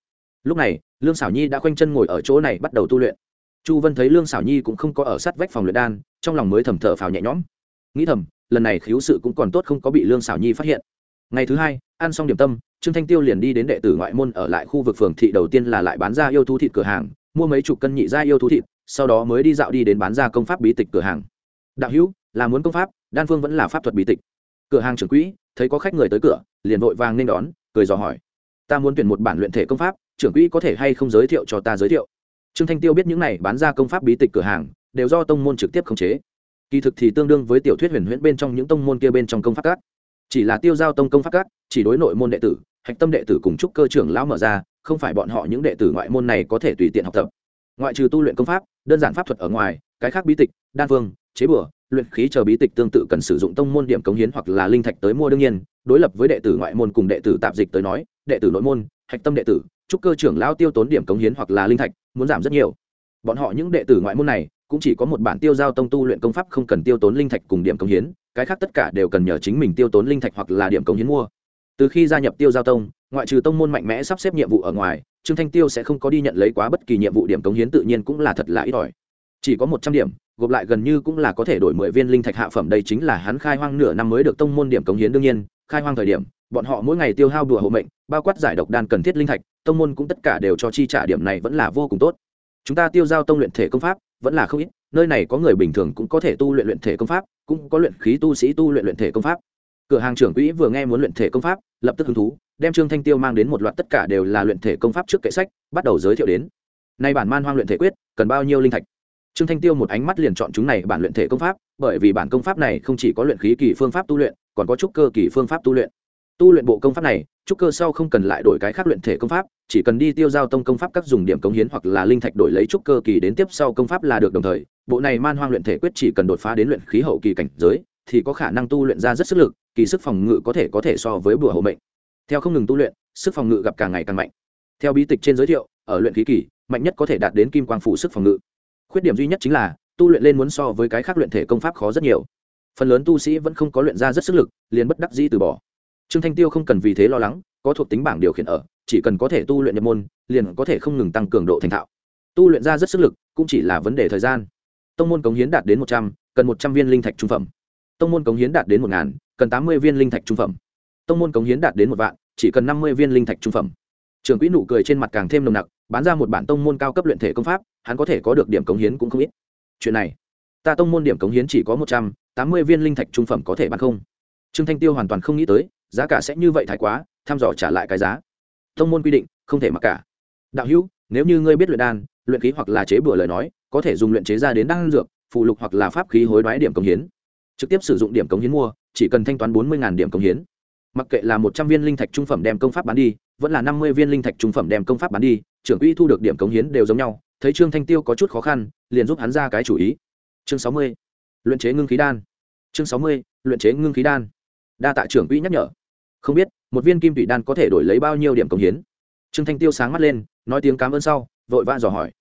Lúc này, lương xảo nhi đã khoanh chân ngồi ở chỗ này bắt đầu tu luyện. Chu vân thấy lương xảo nhi cũng không có ở sát vách phòng luyện đan, trong lòng mới thầm thở phào nhẹ nhõm. Nghĩ thầm, lần này khiếu sự cũng còn tốt không có bị lương xảo nhi phát hiện. Ngày thứ hai, ăn xong điểm tâm, trương thanh tiêu liền đi đến đệ tử ngoại môn ở lại khu vực phường thị đầu tiên là lại bán ra yêu thú thịt cửa hàng, mua mấy chục cân nhị ra yêu thú thịt, sau đó mới đi dạo đi đến bán ra công pháp bí tịch cửa hàng. Đạo hữu, là muốn công pháp đan phương vẫn là pháp thuật bí tịch. Cửa hàng trưởng quỹ, thấy có khách người tới cửa, liền vội vàng nên đón, cười dò hỏi. Ta muốn tuyển một bản luyện thể công pháp, trưởng quỹ có thể hay không giới thiệu cho ta giới thiệu? Trương thanh tiêu biết những này bán ra công pháp bí tịch cửa hàng, đều do tông môn trực tiếp khống chế. Kỳ thực thì tương đương với tiểu thuyết huyền huyễn bên trong những tông môn kia bên trong công pháp các chỉ là tiêu giao tông công pháp các chỉ đối nội môn đệ tử, hạch tâm đệ tử cùng trúc cơ trưởng lão mở ra, không phải bọn họ những đệ tử ngoại môn này có thể tùy tiện học tập. Ngoại trừ tu luyện công pháp, đơn giản pháp thuật ở ngoài, cái khác bí tịch, đan phương, chế bửa luyện khí chờ bí tịch tương tự cần sử dụng tông môn điểm cống hiến hoặc là linh thạch tới mua đương nhiên, đối lập với đệ tử ngoại môn cùng đệ tử tạp dịch tới nói, đệ tử nội môn, hạch tâm đệ tử trúc cơ trưởng lao tiêu tốn điểm cống hiến hoặc là linh thạch, muốn giảm rất nhiều. Bọn họ những đệ tử ngoại môn này, cũng chỉ có một bản tiêu giao tông tu luyện công pháp không cần tiêu tốn linh thạch cùng điểm cống hiến, cái khác tất cả đều cần nhờ chính mình tiêu tốn linh thạch hoặc là điểm cống hiến mua. Từ khi gia nhập tiêu giao tông, ngoại trừ tông môn mạnh mẽ sắp xếp nhiệm vụ ở ngoài, trương thanh tiêu sẽ không có đi nhận lấy quá bất kỳ nhiệm vụ điểm cống hiến tự nhiên cũng là thật là ít ỏi chỉ có một trăm điểm, gộp lại gần như cũng là có thể đổi mười viên linh thạch hạ phẩm, đây chính là hắn khai hoang nửa năm mới được tông môn điểm cống hiến đương nhiên, khai hoang thời điểm, bọn họ mỗi ngày tiêu hao đùa hộ mệnh, bao quát giải độc đan cần thiết linh thạch, tông môn cũng tất cả đều cho chi trả điểm này vẫn là vô cùng tốt. Chúng ta tiêu giao tông luyện thể công pháp, vẫn là không ít, nơi này có người bình thường cũng có thể tu luyện luyện thể công pháp, cũng có luyện khí tu sĩ tu luyện luyện thể công pháp. Cửa hàng trưởng quỹ vừa nghe muốn luyện thể công pháp, lập tức hứng thú, đem trương thanh tiêu mang đến một loạt tất cả đều là luyện thể công pháp trước kệ sách, bắt đầu giới thiệu đến. Nay bản man hoang luyện thể quyết, cần bao nhiêu linh thạch? Trương thanh tiêu một ánh mắt liền chọn chúng này bản luyện thể công pháp, bởi vì bản công pháp này không chỉ có luyện khí kỳ phương pháp tu luyện, còn có trúc cơ kỳ phương pháp tu luyện. Tu luyện bộ công pháp này, trúc cơ sau không cần lại đổi cái khác luyện thể công pháp, chỉ cần đi tiêu giao tông công pháp các dùng điểm cống hiến hoặc là linh thạch đổi lấy trúc cơ kỳ đến tiếp sau công pháp là được đồng thời, bộ này man hoang luyện thể quyết chỉ cần đột phá đến luyện khí hậu kỳ cảnh giới, thì có khả năng tu luyện ra rất sức lực, kỳ sức phòng ngự có thể có thể so với bùa hộ mệnh. Theo không ngừng tu luyện, sức phòng ngự gặp càng ngày càng mạnh. Theo bí tịch trên giới thiệu, ở luyện khí kỳ, mạnh nhất có thể đạt đến kim quang phủ sức phòng ngự khuyết điểm duy nhất chính là tu luyện lên muốn so với cái khác luyện thể công pháp khó rất nhiều. Phần lớn tu sĩ vẫn không có luyện ra rất sức lực, liền bất đắc dĩ từ bỏ. Trương thanh tiêu không cần vì thế lo lắng, có thuộc tính bảng điều khiển ở, chỉ cần có thể tu luyện nhập môn, liền có thể không ngừng tăng cường độ thành thạo. Tu luyện ra rất sức lực, cũng chỉ là vấn đề thời gian. Tông môn cống hiến đạt đến một trăm, cần một trăm viên linh thạch trung phẩm. Tông môn cống hiến đạt đến một ngàn, cần tám mươi viên linh thạch trung phẩm. Tông môn cống hiến đạt đến một vạn, chỉ cần năm mươi viên linh thạch trung phẩm. Trường quỹ nụ cười trên mặt càng thêm nồng nặc bán ra một bản tông môn cao cấp luyện thể công pháp, hắn có thể có được điểm cống hiến cũng không ít. Chuyện này, ta tông môn điểm cống hiến chỉ có một trăm, tám mươi viên linh thạch trung phẩm có thể bán không. Trương thanh tiêu hoàn toàn không nghĩ tới, giá cả sẽ như vậy thái quá thăm dò trả lại cái giá. Tông môn quy định, không thể mặc cả. Đạo hữu, nếu như ngươi biết luyện đan, luyện khí hoặc là chế bừa lời nói, có thể dùng luyện chế ra đến đan dược, phụ lục hoặc là pháp khí hối đoái điểm cống hiến. Trực tiếp sử dụng điểm cống hiến mua, chỉ cần thanh toán bốn mươi điểm cống hiến. Mặc kệ là một trăm viên linh thạch trung phẩm đem công pháp bán đi vẫn là năm mươi viên linh thạch trung phẩm đem công pháp bán đi, trưởng quỹ thu được điểm cống hiến đều giống nhau, thấy trương thanh tiêu có chút khó khăn, liền giúp hắn ra cái chủ ý. Chương sáu mươi, luyện chế ngưng khí đan. Chương sáu mươi, luyện chế ngưng khí đan. Đa tạ trưởng quỹ nhắc nhở. Không biết, một viên kim thủy đan có thể đổi lấy bao nhiêu điểm cống hiến? Trương thanh tiêu sáng mắt lên, nói tiếng cảm ơn sau, vội vã dò hỏi.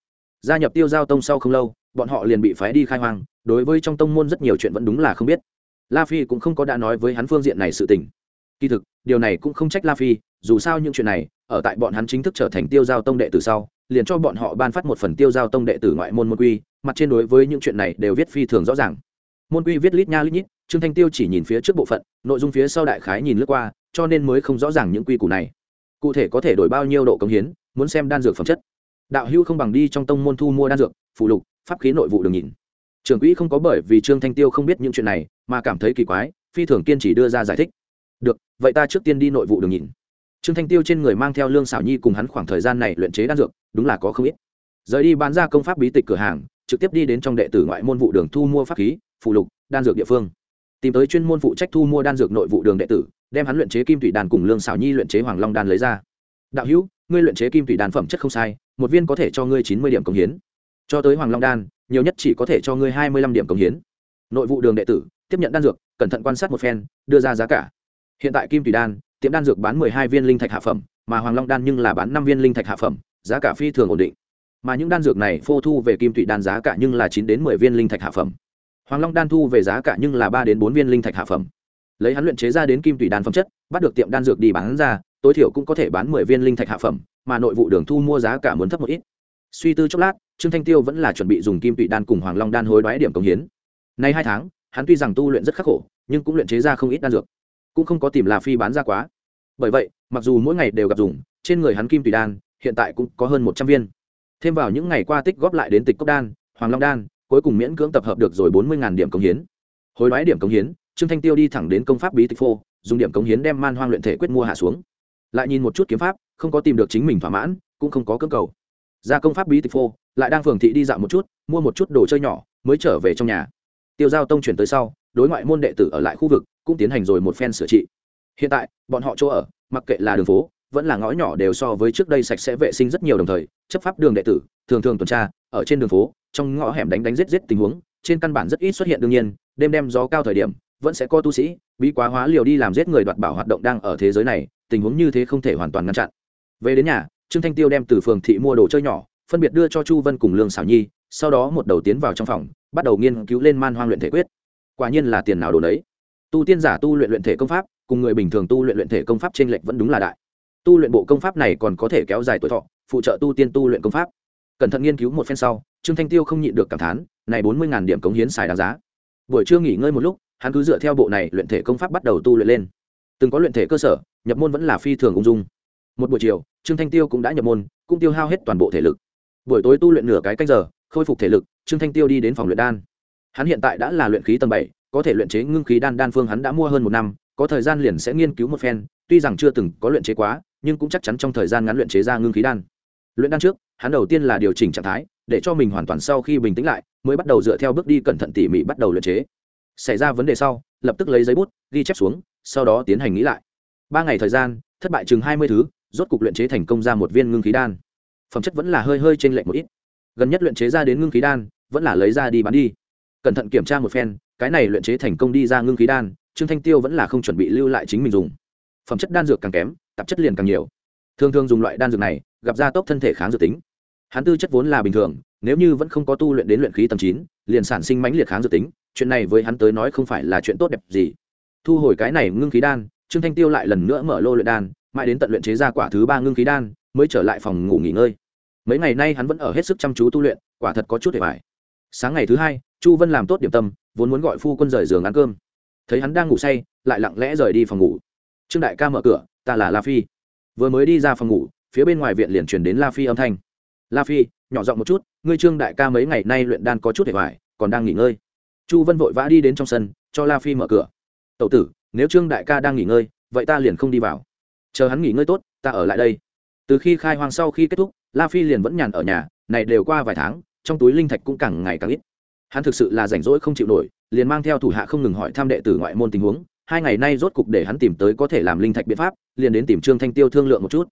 Gia nhập tiêu giao tông sau không lâu, bọn họ liền bị phái đi khai hoang, đối với trong tông môn rất nhiều chuyện vẫn đúng là không biết. La phi cũng không có đã nói với hắn phương diện này sự tình. Kỳ thực, điều này cũng không trách la phi dù sao những chuyện này, ở tại bọn hắn chính thức trở thành tiêu giao tông đệ tử sau, liền cho bọn họ ban phát một phần tiêu giao tông đệ tử ngoại môn môn quy, mặt trên đối với những chuyện này đều viết phi thường rõ ràng. Môn quy viết lít nha lít nhít, trương thanh tiêu chỉ nhìn phía trước bộ phận, nội dung phía sau đại khái nhìn lướt qua, cho nên mới không rõ ràng những quy củ này. Cụ thể có thể đổi bao nhiêu độ công hiến, muốn xem đan dược phẩm chất. Đạo hưu không bằng đi trong tông môn thu mua đan dược, phụ lục, pháp khí nội vụ đừng nhìn. Trưởng quỹ không có bởi vì trương thanh tiêu không biết những chuyện này, mà cảm thấy kỳ quái, phi thường kiên chỉ đưa ra giải thích. Được, vậy ta trước tiên đi nội vụ đừng nhìn trương thanh tiêu trên người mang theo lương xảo nhi cùng hắn khoảng thời gian này luyện chế đan dược, đúng là có không ít. Rời đi bán ra công pháp bí tịch cửa hàng, trực tiếp đi đến trong đệ tử ngoại môn vụ đường thu mua pháp khí, phụ lục, đan dược địa phương. Tìm tới chuyên môn phụ trách thu mua đan dược nội vụ đường đệ tử, đem hắn luyện chế kim thủy đàn cùng lương xảo nhi luyện chế hoàng long đan lấy ra. Đạo hữu, ngươi luyện chế kim thủy đàn phẩm chất không sai, một viên có thể cho ngươi chín mươi điểm công hiến. Cho tới hoàng long đan, nhiều nhất chỉ có thể cho ngươi hai mươi lăm điểm công hiến. Nội vụ đường đệ tử tiếp nhận đan dược, cẩn thận quan sát một phen, đưa ra giá cả. Hiện tại kim thủy đan tiệm đan dược bán mười hai viên linh thạch hạ phẩm, mà hoàng long đan nhưng là bán năm viên linh thạch hạ phẩm, giá cả phi thường ổn định. Mà những đan dược này phô thu về kim tụy đan giá cả nhưng là chín đến mười viên linh thạch hạ phẩm. Hoàng long đan thu về giá cả nhưng là ba đến bốn viên linh thạch hạ phẩm. Lấy hắn luyện chế ra đến kim tụy đan phẩm chất, bắt được tiệm đan dược đi bán ra, tối thiểu cũng có thể bán mười viên linh thạch hạ phẩm, mà nội vụ đường thu mua giá cả muốn thấp một ít. Suy tư chốc lát, trương thanh tiêu vẫn là chuẩn bị dùng kim tụy đan cùng hoàng long đan hối đoái điểm cống hiến. Nay hai tháng, hắn tuy rằng tu luyện rất khắc khổ, nhưng cũng luyện chế ra không ít đan dược cũng không có tìm la phi bán ra quá. Bởi vậy, mặc dù mỗi ngày đều gặp dùng, trên người hắn kim tùy đan, hiện tại cũng có hơn một trăm viên. Thêm vào những ngày qua tích góp lại đến tịch cốc đan, hoàng long đan, cuối cùng miễn cưỡng tập hợp được rồi bốn mươi điểm công hiến. Hối đoái điểm công hiến, trương thanh tiêu đi thẳng đến công pháp bí tịch phô, dùng điểm công hiến đem man hoang luyện thể quyết mua hạ xuống. Lại nhìn một chút kiếm pháp, không có tìm được chính mình thỏa mãn, cũng không có cơ cầu. Ra công pháp bí tịch phô, lại đang phường thị đi dạo một chút, mua một chút đồ chơi nhỏ, mới trở về trong nhà. Tiêu giao tông chuyển tới sau đối ngoại môn đệ tử ở lại khu vực, cũng tiến hành rồi một phen sửa trị. Hiện tại, bọn họ chỗ ở, mặc kệ là đường phố, vẫn là ngõ nhỏ đều so với trước đây sạch sẽ vệ sinh rất nhiều đồng thời, chấp pháp đường đệ tử, thường thường tuần tra, ở trên đường phố, trong ngõ hẻm đánh đánh giết giết tình huống, trên căn bản rất ít xuất hiện đương nhiên, đêm đem gió cao thời điểm, vẫn sẽ có tu sĩ, bí quá hóa liều đi làm giết người đoạt bảo hoạt động đang ở thế giới này, tình huống như thế không thể hoàn toàn ngăn chặn. Về đến nhà, trương thanh tiêu đem từ phường thị mua đồ chơi nhỏ, phân biệt đưa cho chu vân cùng lương xảo nhi, sau đó một đầu tiến vào trong phòng, bắt đầu nghiên cứu lên man hoang luyện thể quyết quả nhiên là tiền nào đồ đấy tu tiên giả tu luyện luyện thể công pháp, cùng người bình thường tu luyện luyện thể công pháp trên lệch vẫn đúng là đại. Tu luyện bộ công pháp này còn có thể kéo dài tuổi thọ, phụ trợ tu tiên tu luyện công pháp. Cẩn thận nghiên cứu một phen sau, trương thanh tiêu không nhịn được cảm thán, này bốn mươi điểm cống hiến xài đáng giá. Buổi trưa nghỉ ngơi một lúc, hắn cứ dựa theo bộ này luyện thể công pháp bắt đầu tu luyện lên. Từng có luyện thể cơ sở, nhập môn vẫn là phi thường ung dung. Một buổi chiều, trương thanh tiêu cũng đã nhập môn, cũng tiêu hao hết toàn bộ thể lực. Buổi tối tu luyện nửa cái canh giờ, khôi phục thể lực, trương thanh tiêu đi đến phòng luyện đan hắn hiện tại đã là luyện khí tầng bảy, có thể luyện chế ngưng khí đan đan phương hắn đã mua hơn một năm, có thời gian liền sẽ nghiên cứu một phen, tuy rằng chưa từng có luyện chế quá, nhưng cũng chắc chắn trong thời gian ngắn luyện chế ra ngưng khí đan. Luyện đan trước, hắn đầu tiên là điều chỉnh trạng thái, để cho mình hoàn toàn sau khi bình tĩnh lại, mới bắt đầu dựa theo bước đi cẩn thận tỉ mỉ bắt đầu luyện chế. Xảy ra vấn đề sau, lập tức lấy giấy bút, ghi chép xuống, sau đó tiến hành nghĩ lại. Ba ngày thời gian, thất bại chừng hai mươi thứ, rốt cục luyện chế thành công ra một viên ngưng khí đan. Phẩm chất vẫn là hơi hơi trên lệch một ít. Gần nhất luyện chế ra đến ngưng khí đan, vẫn là lấy ra đi bán đi cẩn thận kiểm tra một phen, cái này luyện chế thành công đi ra ngưng khí đan, trương thanh tiêu vẫn là không chuẩn bị lưu lại chính mình dùng. Phẩm chất đan dược càng kém, tạp chất liền càng nhiều. Thường thường dùng loại đan dược này, gặp gia tốc thân thể kháng dược tính. Hắn tư chất vốn là bình thường, nếu như vẫn không có tu luyện đến luyện khí tầm chín, liền sản sinh mãnh liệt kháng dược tính, chuyện này với hắn tới nói không phải là chuyện tốt đẹp gì. Thu hồi cái này ngưng khí đan, trương thanh tiêu lại lần nữa mở lô luyện đan, mãi đến tận luyện chế ra quả thứ ba ngưng khí đan, mới trở lại phòng ngủ nghỉ ngơi. Mấy ngày nay hắn vẫn ở hết sức chăm chú tu luyện, quả thật có chút để bài sáng ngày thứ hai chu vân làm tốt điểm tâm, vốn muốn gọi phu quân rời giường ăn cơm. Thấy hắn đang ngủ say, lại lặng lẽ rời đi phòng ngủ. Trương đại ca mở cửa, ta là la phi. Vừa mới đi ra phòng ngủ, phía bên ngoài viện liền truyền đến la phi âm thanh. La phi, nhỏ giọng một chút, ngươi trương đại ca mấy ngày nay luyện đan có chút để hoài, còn đang nghỉ ngơi. Chu vân vội vã đi đến trong sân, cho la phi mở cửa. Tậu tử, nếu trương đại ca đang nghỉ ngơi, vậy ta liền không đi vào. Chờ hắn nghỉ ngơi tốt, ta ở lại đây. Từ khi khai hoang sau khi kết thúc, la phi liền vẫn nhàn ở nhà, này đều qua vài tháng, trong túi linh thạch cũng càng ngày càng ít hắn thực sự là rảnh rỗi không chịu nổi liền mang theo thủ hạ không ngừng hỏi thăm đệ tử ngoại môn tình huống hai ngày nay rốt cục để hắn tìm tới có thể làm linh thạch biện pháp liền đến tìm trương thanh tiêu thương lượng một chút.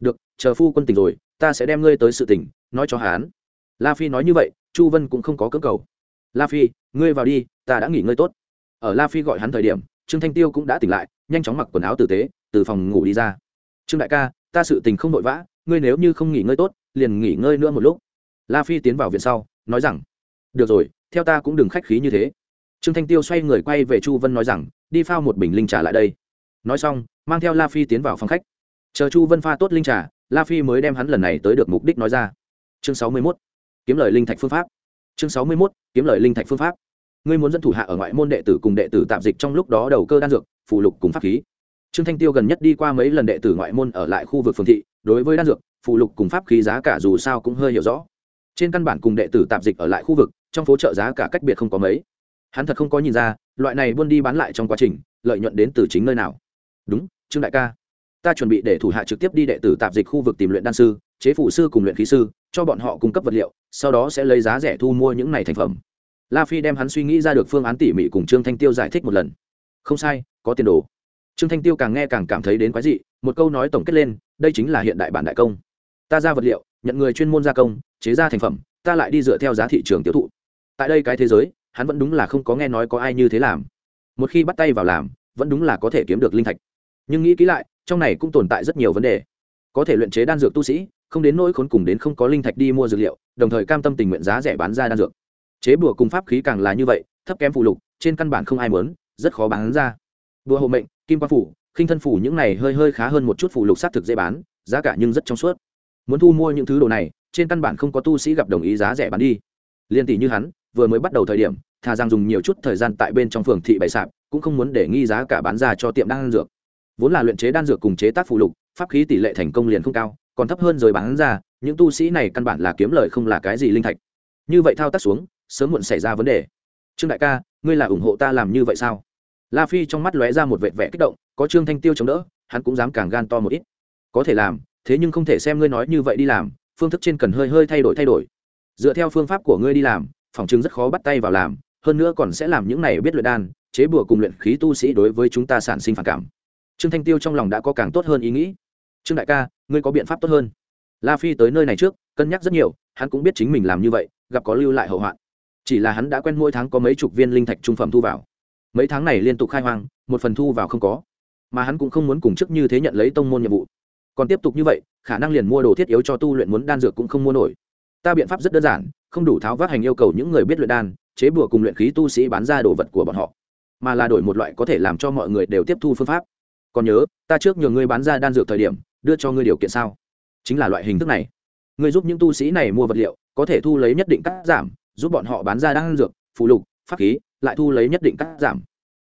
Được chờ phu quân tỉnh rồi ta sẽ đem ngươi tới sự tỉnh, nói cho hắn. La phi nói như vậy chu vân cũng không có cơ cầu. La phi ngươi vào đi ta đã nghỉ ngơi tốt. Ở la phi gọi hắn thời điểm trương thanh tiêu cũng đã tỉnh lại nhanh chóng mặc quần áo tử tế từ phòng ngủ đi ra. Trương đại ca ta sự tình không vội vã ngươi nếu như không nghỉ ngơi tốt liền nghỉ ngơi nữa một lúc. La phi tiến vào viện sau nói rằng được rồi theo ta cũng đừng khách khí như thế. Trương thanh tiêu xoay người quay về chu vân nói rằng, đi phao một bình linh trà lại đây. Nói xong, mang theo la phi tiến vào phòng khách. Chờ chu vân pha tốt linh trà, la phi mới đem hắn lần này tới được mục đích nói ra. Chương sáu mươi mốt, kiếm lời linh thạch phương pháp. Chương sáu mươi mốt, kiếm lời linh thạch phương pháp. Ngươi muốn dẫn thủ hạ ở ngoại môn đệ tử cùng đệ tử tạm dịch trong lúc đó đầu cơ đan dược, phụ lục cùng pháp khí. Trương thanh tiêu gần nhất đi qua mấy lần đệ tử ngoại môn ở lại khu vực phường thị, đối với đan dược, phụ lục cùng pháp khí giá cả dù sao cũng hơi hiểu rõ trên căn bản cùng đệ tử tạm dịch ở lại khu vực, trong phố chợ giá cả cách biệt không có mấy. Hắn thật không có nhìn ra, loại này buôn đi bán lại trong quá trình, lợi nhuận đến từ chính nơi nào. Đúng, trương đại ca. Ta chuẩn bị để thủ hạ trực tiếp đi đệ tử tạp dịch khu vực tìm luyện đan sư, chế phụ sư cùng luyện khí sư, cho bọn họ cung cấp vật liệu, sau đó sẽ lấy giá rẻ thu mua những này thành phẩm. La phi đem hắn suy nghĩ ra được phương án tỉ mỉ cùng trương thanh tiêu giải thích một lần. Không sai, có tiền đồ. Trương thanh tiêu càng nghe càng cảm thấy đến quái dị, một câu nói tổng kết lên, đây chính là hiện đại bản đại công. Ta ra vật liệu nhận người chuyên môn gia công, chế ra thành phẩm, ta lại đi dựa theo giá thị trường tiêu thụ. Tại đây cái thế giới, hắn vẫn đúng là không có nghe nói có ai như thế làm. Một khi bắt tay vào làm, vẫn đúng là có thể kiếm được linh thạch. Nhưng nghĩ kỹ lại, trong này cũng tồn tại rất nhiều vấn đề. Có thể luyện chế đan dược tu sĩ, không đến nỗi khốn cùng đến không có linh thạch đi mua dược liệu, đồng thời cam tâm tình nguyện giá rẻ bán ra đan dược. Chế bùa cùng pháp khí càng là như vậy, thấp kém phụ lục, trên căn bản không ai muốn, rất khó bán ra. Bùa hộ mệnh, kim quan phủ, khinh thân phủ những này hơi hơi khá hơn một chút phụ lục xác thực dễ bán, giá cả nhưng rất trong suốt muốn thu mua những thứ đồ này, trên căn bản không có tu sĩ gặp đồng ý giá rẻ bán đi. Liên tỷ như hắn, vừa mới bắt đầu thời điểm, thà rằng dùng nhiều chút thời gian tại bên trong phường thị bày sạp, cũng không muốn để nghi giá cả bán ra cho tiệm đan dược. Vốn là luyện chế đan dược cùng chế tác phụ lục, pháp khí tỷ lệ thành công liền không cao, còn thấp hơn rồi bán ra, những tu sĩ này căn bản là kiếm lời không là cái gì linh thạch. Như vậy thao tác xuống, sớm muộn xảy ra vấn đề. Trương đại ca, ngươi là ủng hộ ta làm như vậy sao? La phi trong mắt lóe ra một vệt vẻ kích động, có trương thanh tiêu chống đỡ, hắn cũng dám càng gan to một ít. Có thể làm thế nhưng không thể xem ngươi nói như vậy đi làm, phương thức trên cần hơi hơi thay đổi thay đổi. Dựa theo phương pháp của ngươi đi làm, phòng chứng rất khó bắt tay vào làm, hơn nữa còn sẽ làm những này biết luyện đan, chế bùa cùng luyện khí tu sĩ đối với chúng ta sản sinh phản cảm. Trương thanh tiêu trong lòng đã có càng tốt hơn ý nghĩ. Trương đại ca, ngươi có biện pháp tốt hơn. La phi tới nơi này trước, cân nhắc rất nhiều, hắn cũng biết chính mình làm như vậy, gặp có lưu lại hậu hoạn. Chỉ là hắn đã quen mỗi tháng có mấy chục viên linh thạch trung phẩm thu vào. Mấy tháng này liên tục khai hoang, một phần thu vào không có. Mà hắn cũng không muốn cùng chức như thế nhận lấy tông môn nhiệm vụ còn tiếp tục như vậy, khả năng liền mua đồ thiết yếu cho tu luyện muốn đan dược cũng không mua nổi. Ta biện pháp rất đơn giản, không đủ tháo vát hành yêu cầu những người biết luyện đan, chế bùa cùng luyện khí tu sĩ bán ra đồ vật của bọn họ, mà là đổi một loại có thể làm cho mọi người đều tiếp thu phương pháp. Còn nhớ, ta trước nhờ ngươi bán ra đan dược thời điểm, đưa cho ngươi điều kiện sao? Chính là loại hình thức này. Ngươi giúp những tu sĩ này mua vật liệu, có thể thu lấy nhất định cắt giảm, giúp bọn họ bán ra đan dược phụ lục, pháp khí, lại thu lấy nhất định cắt giảm.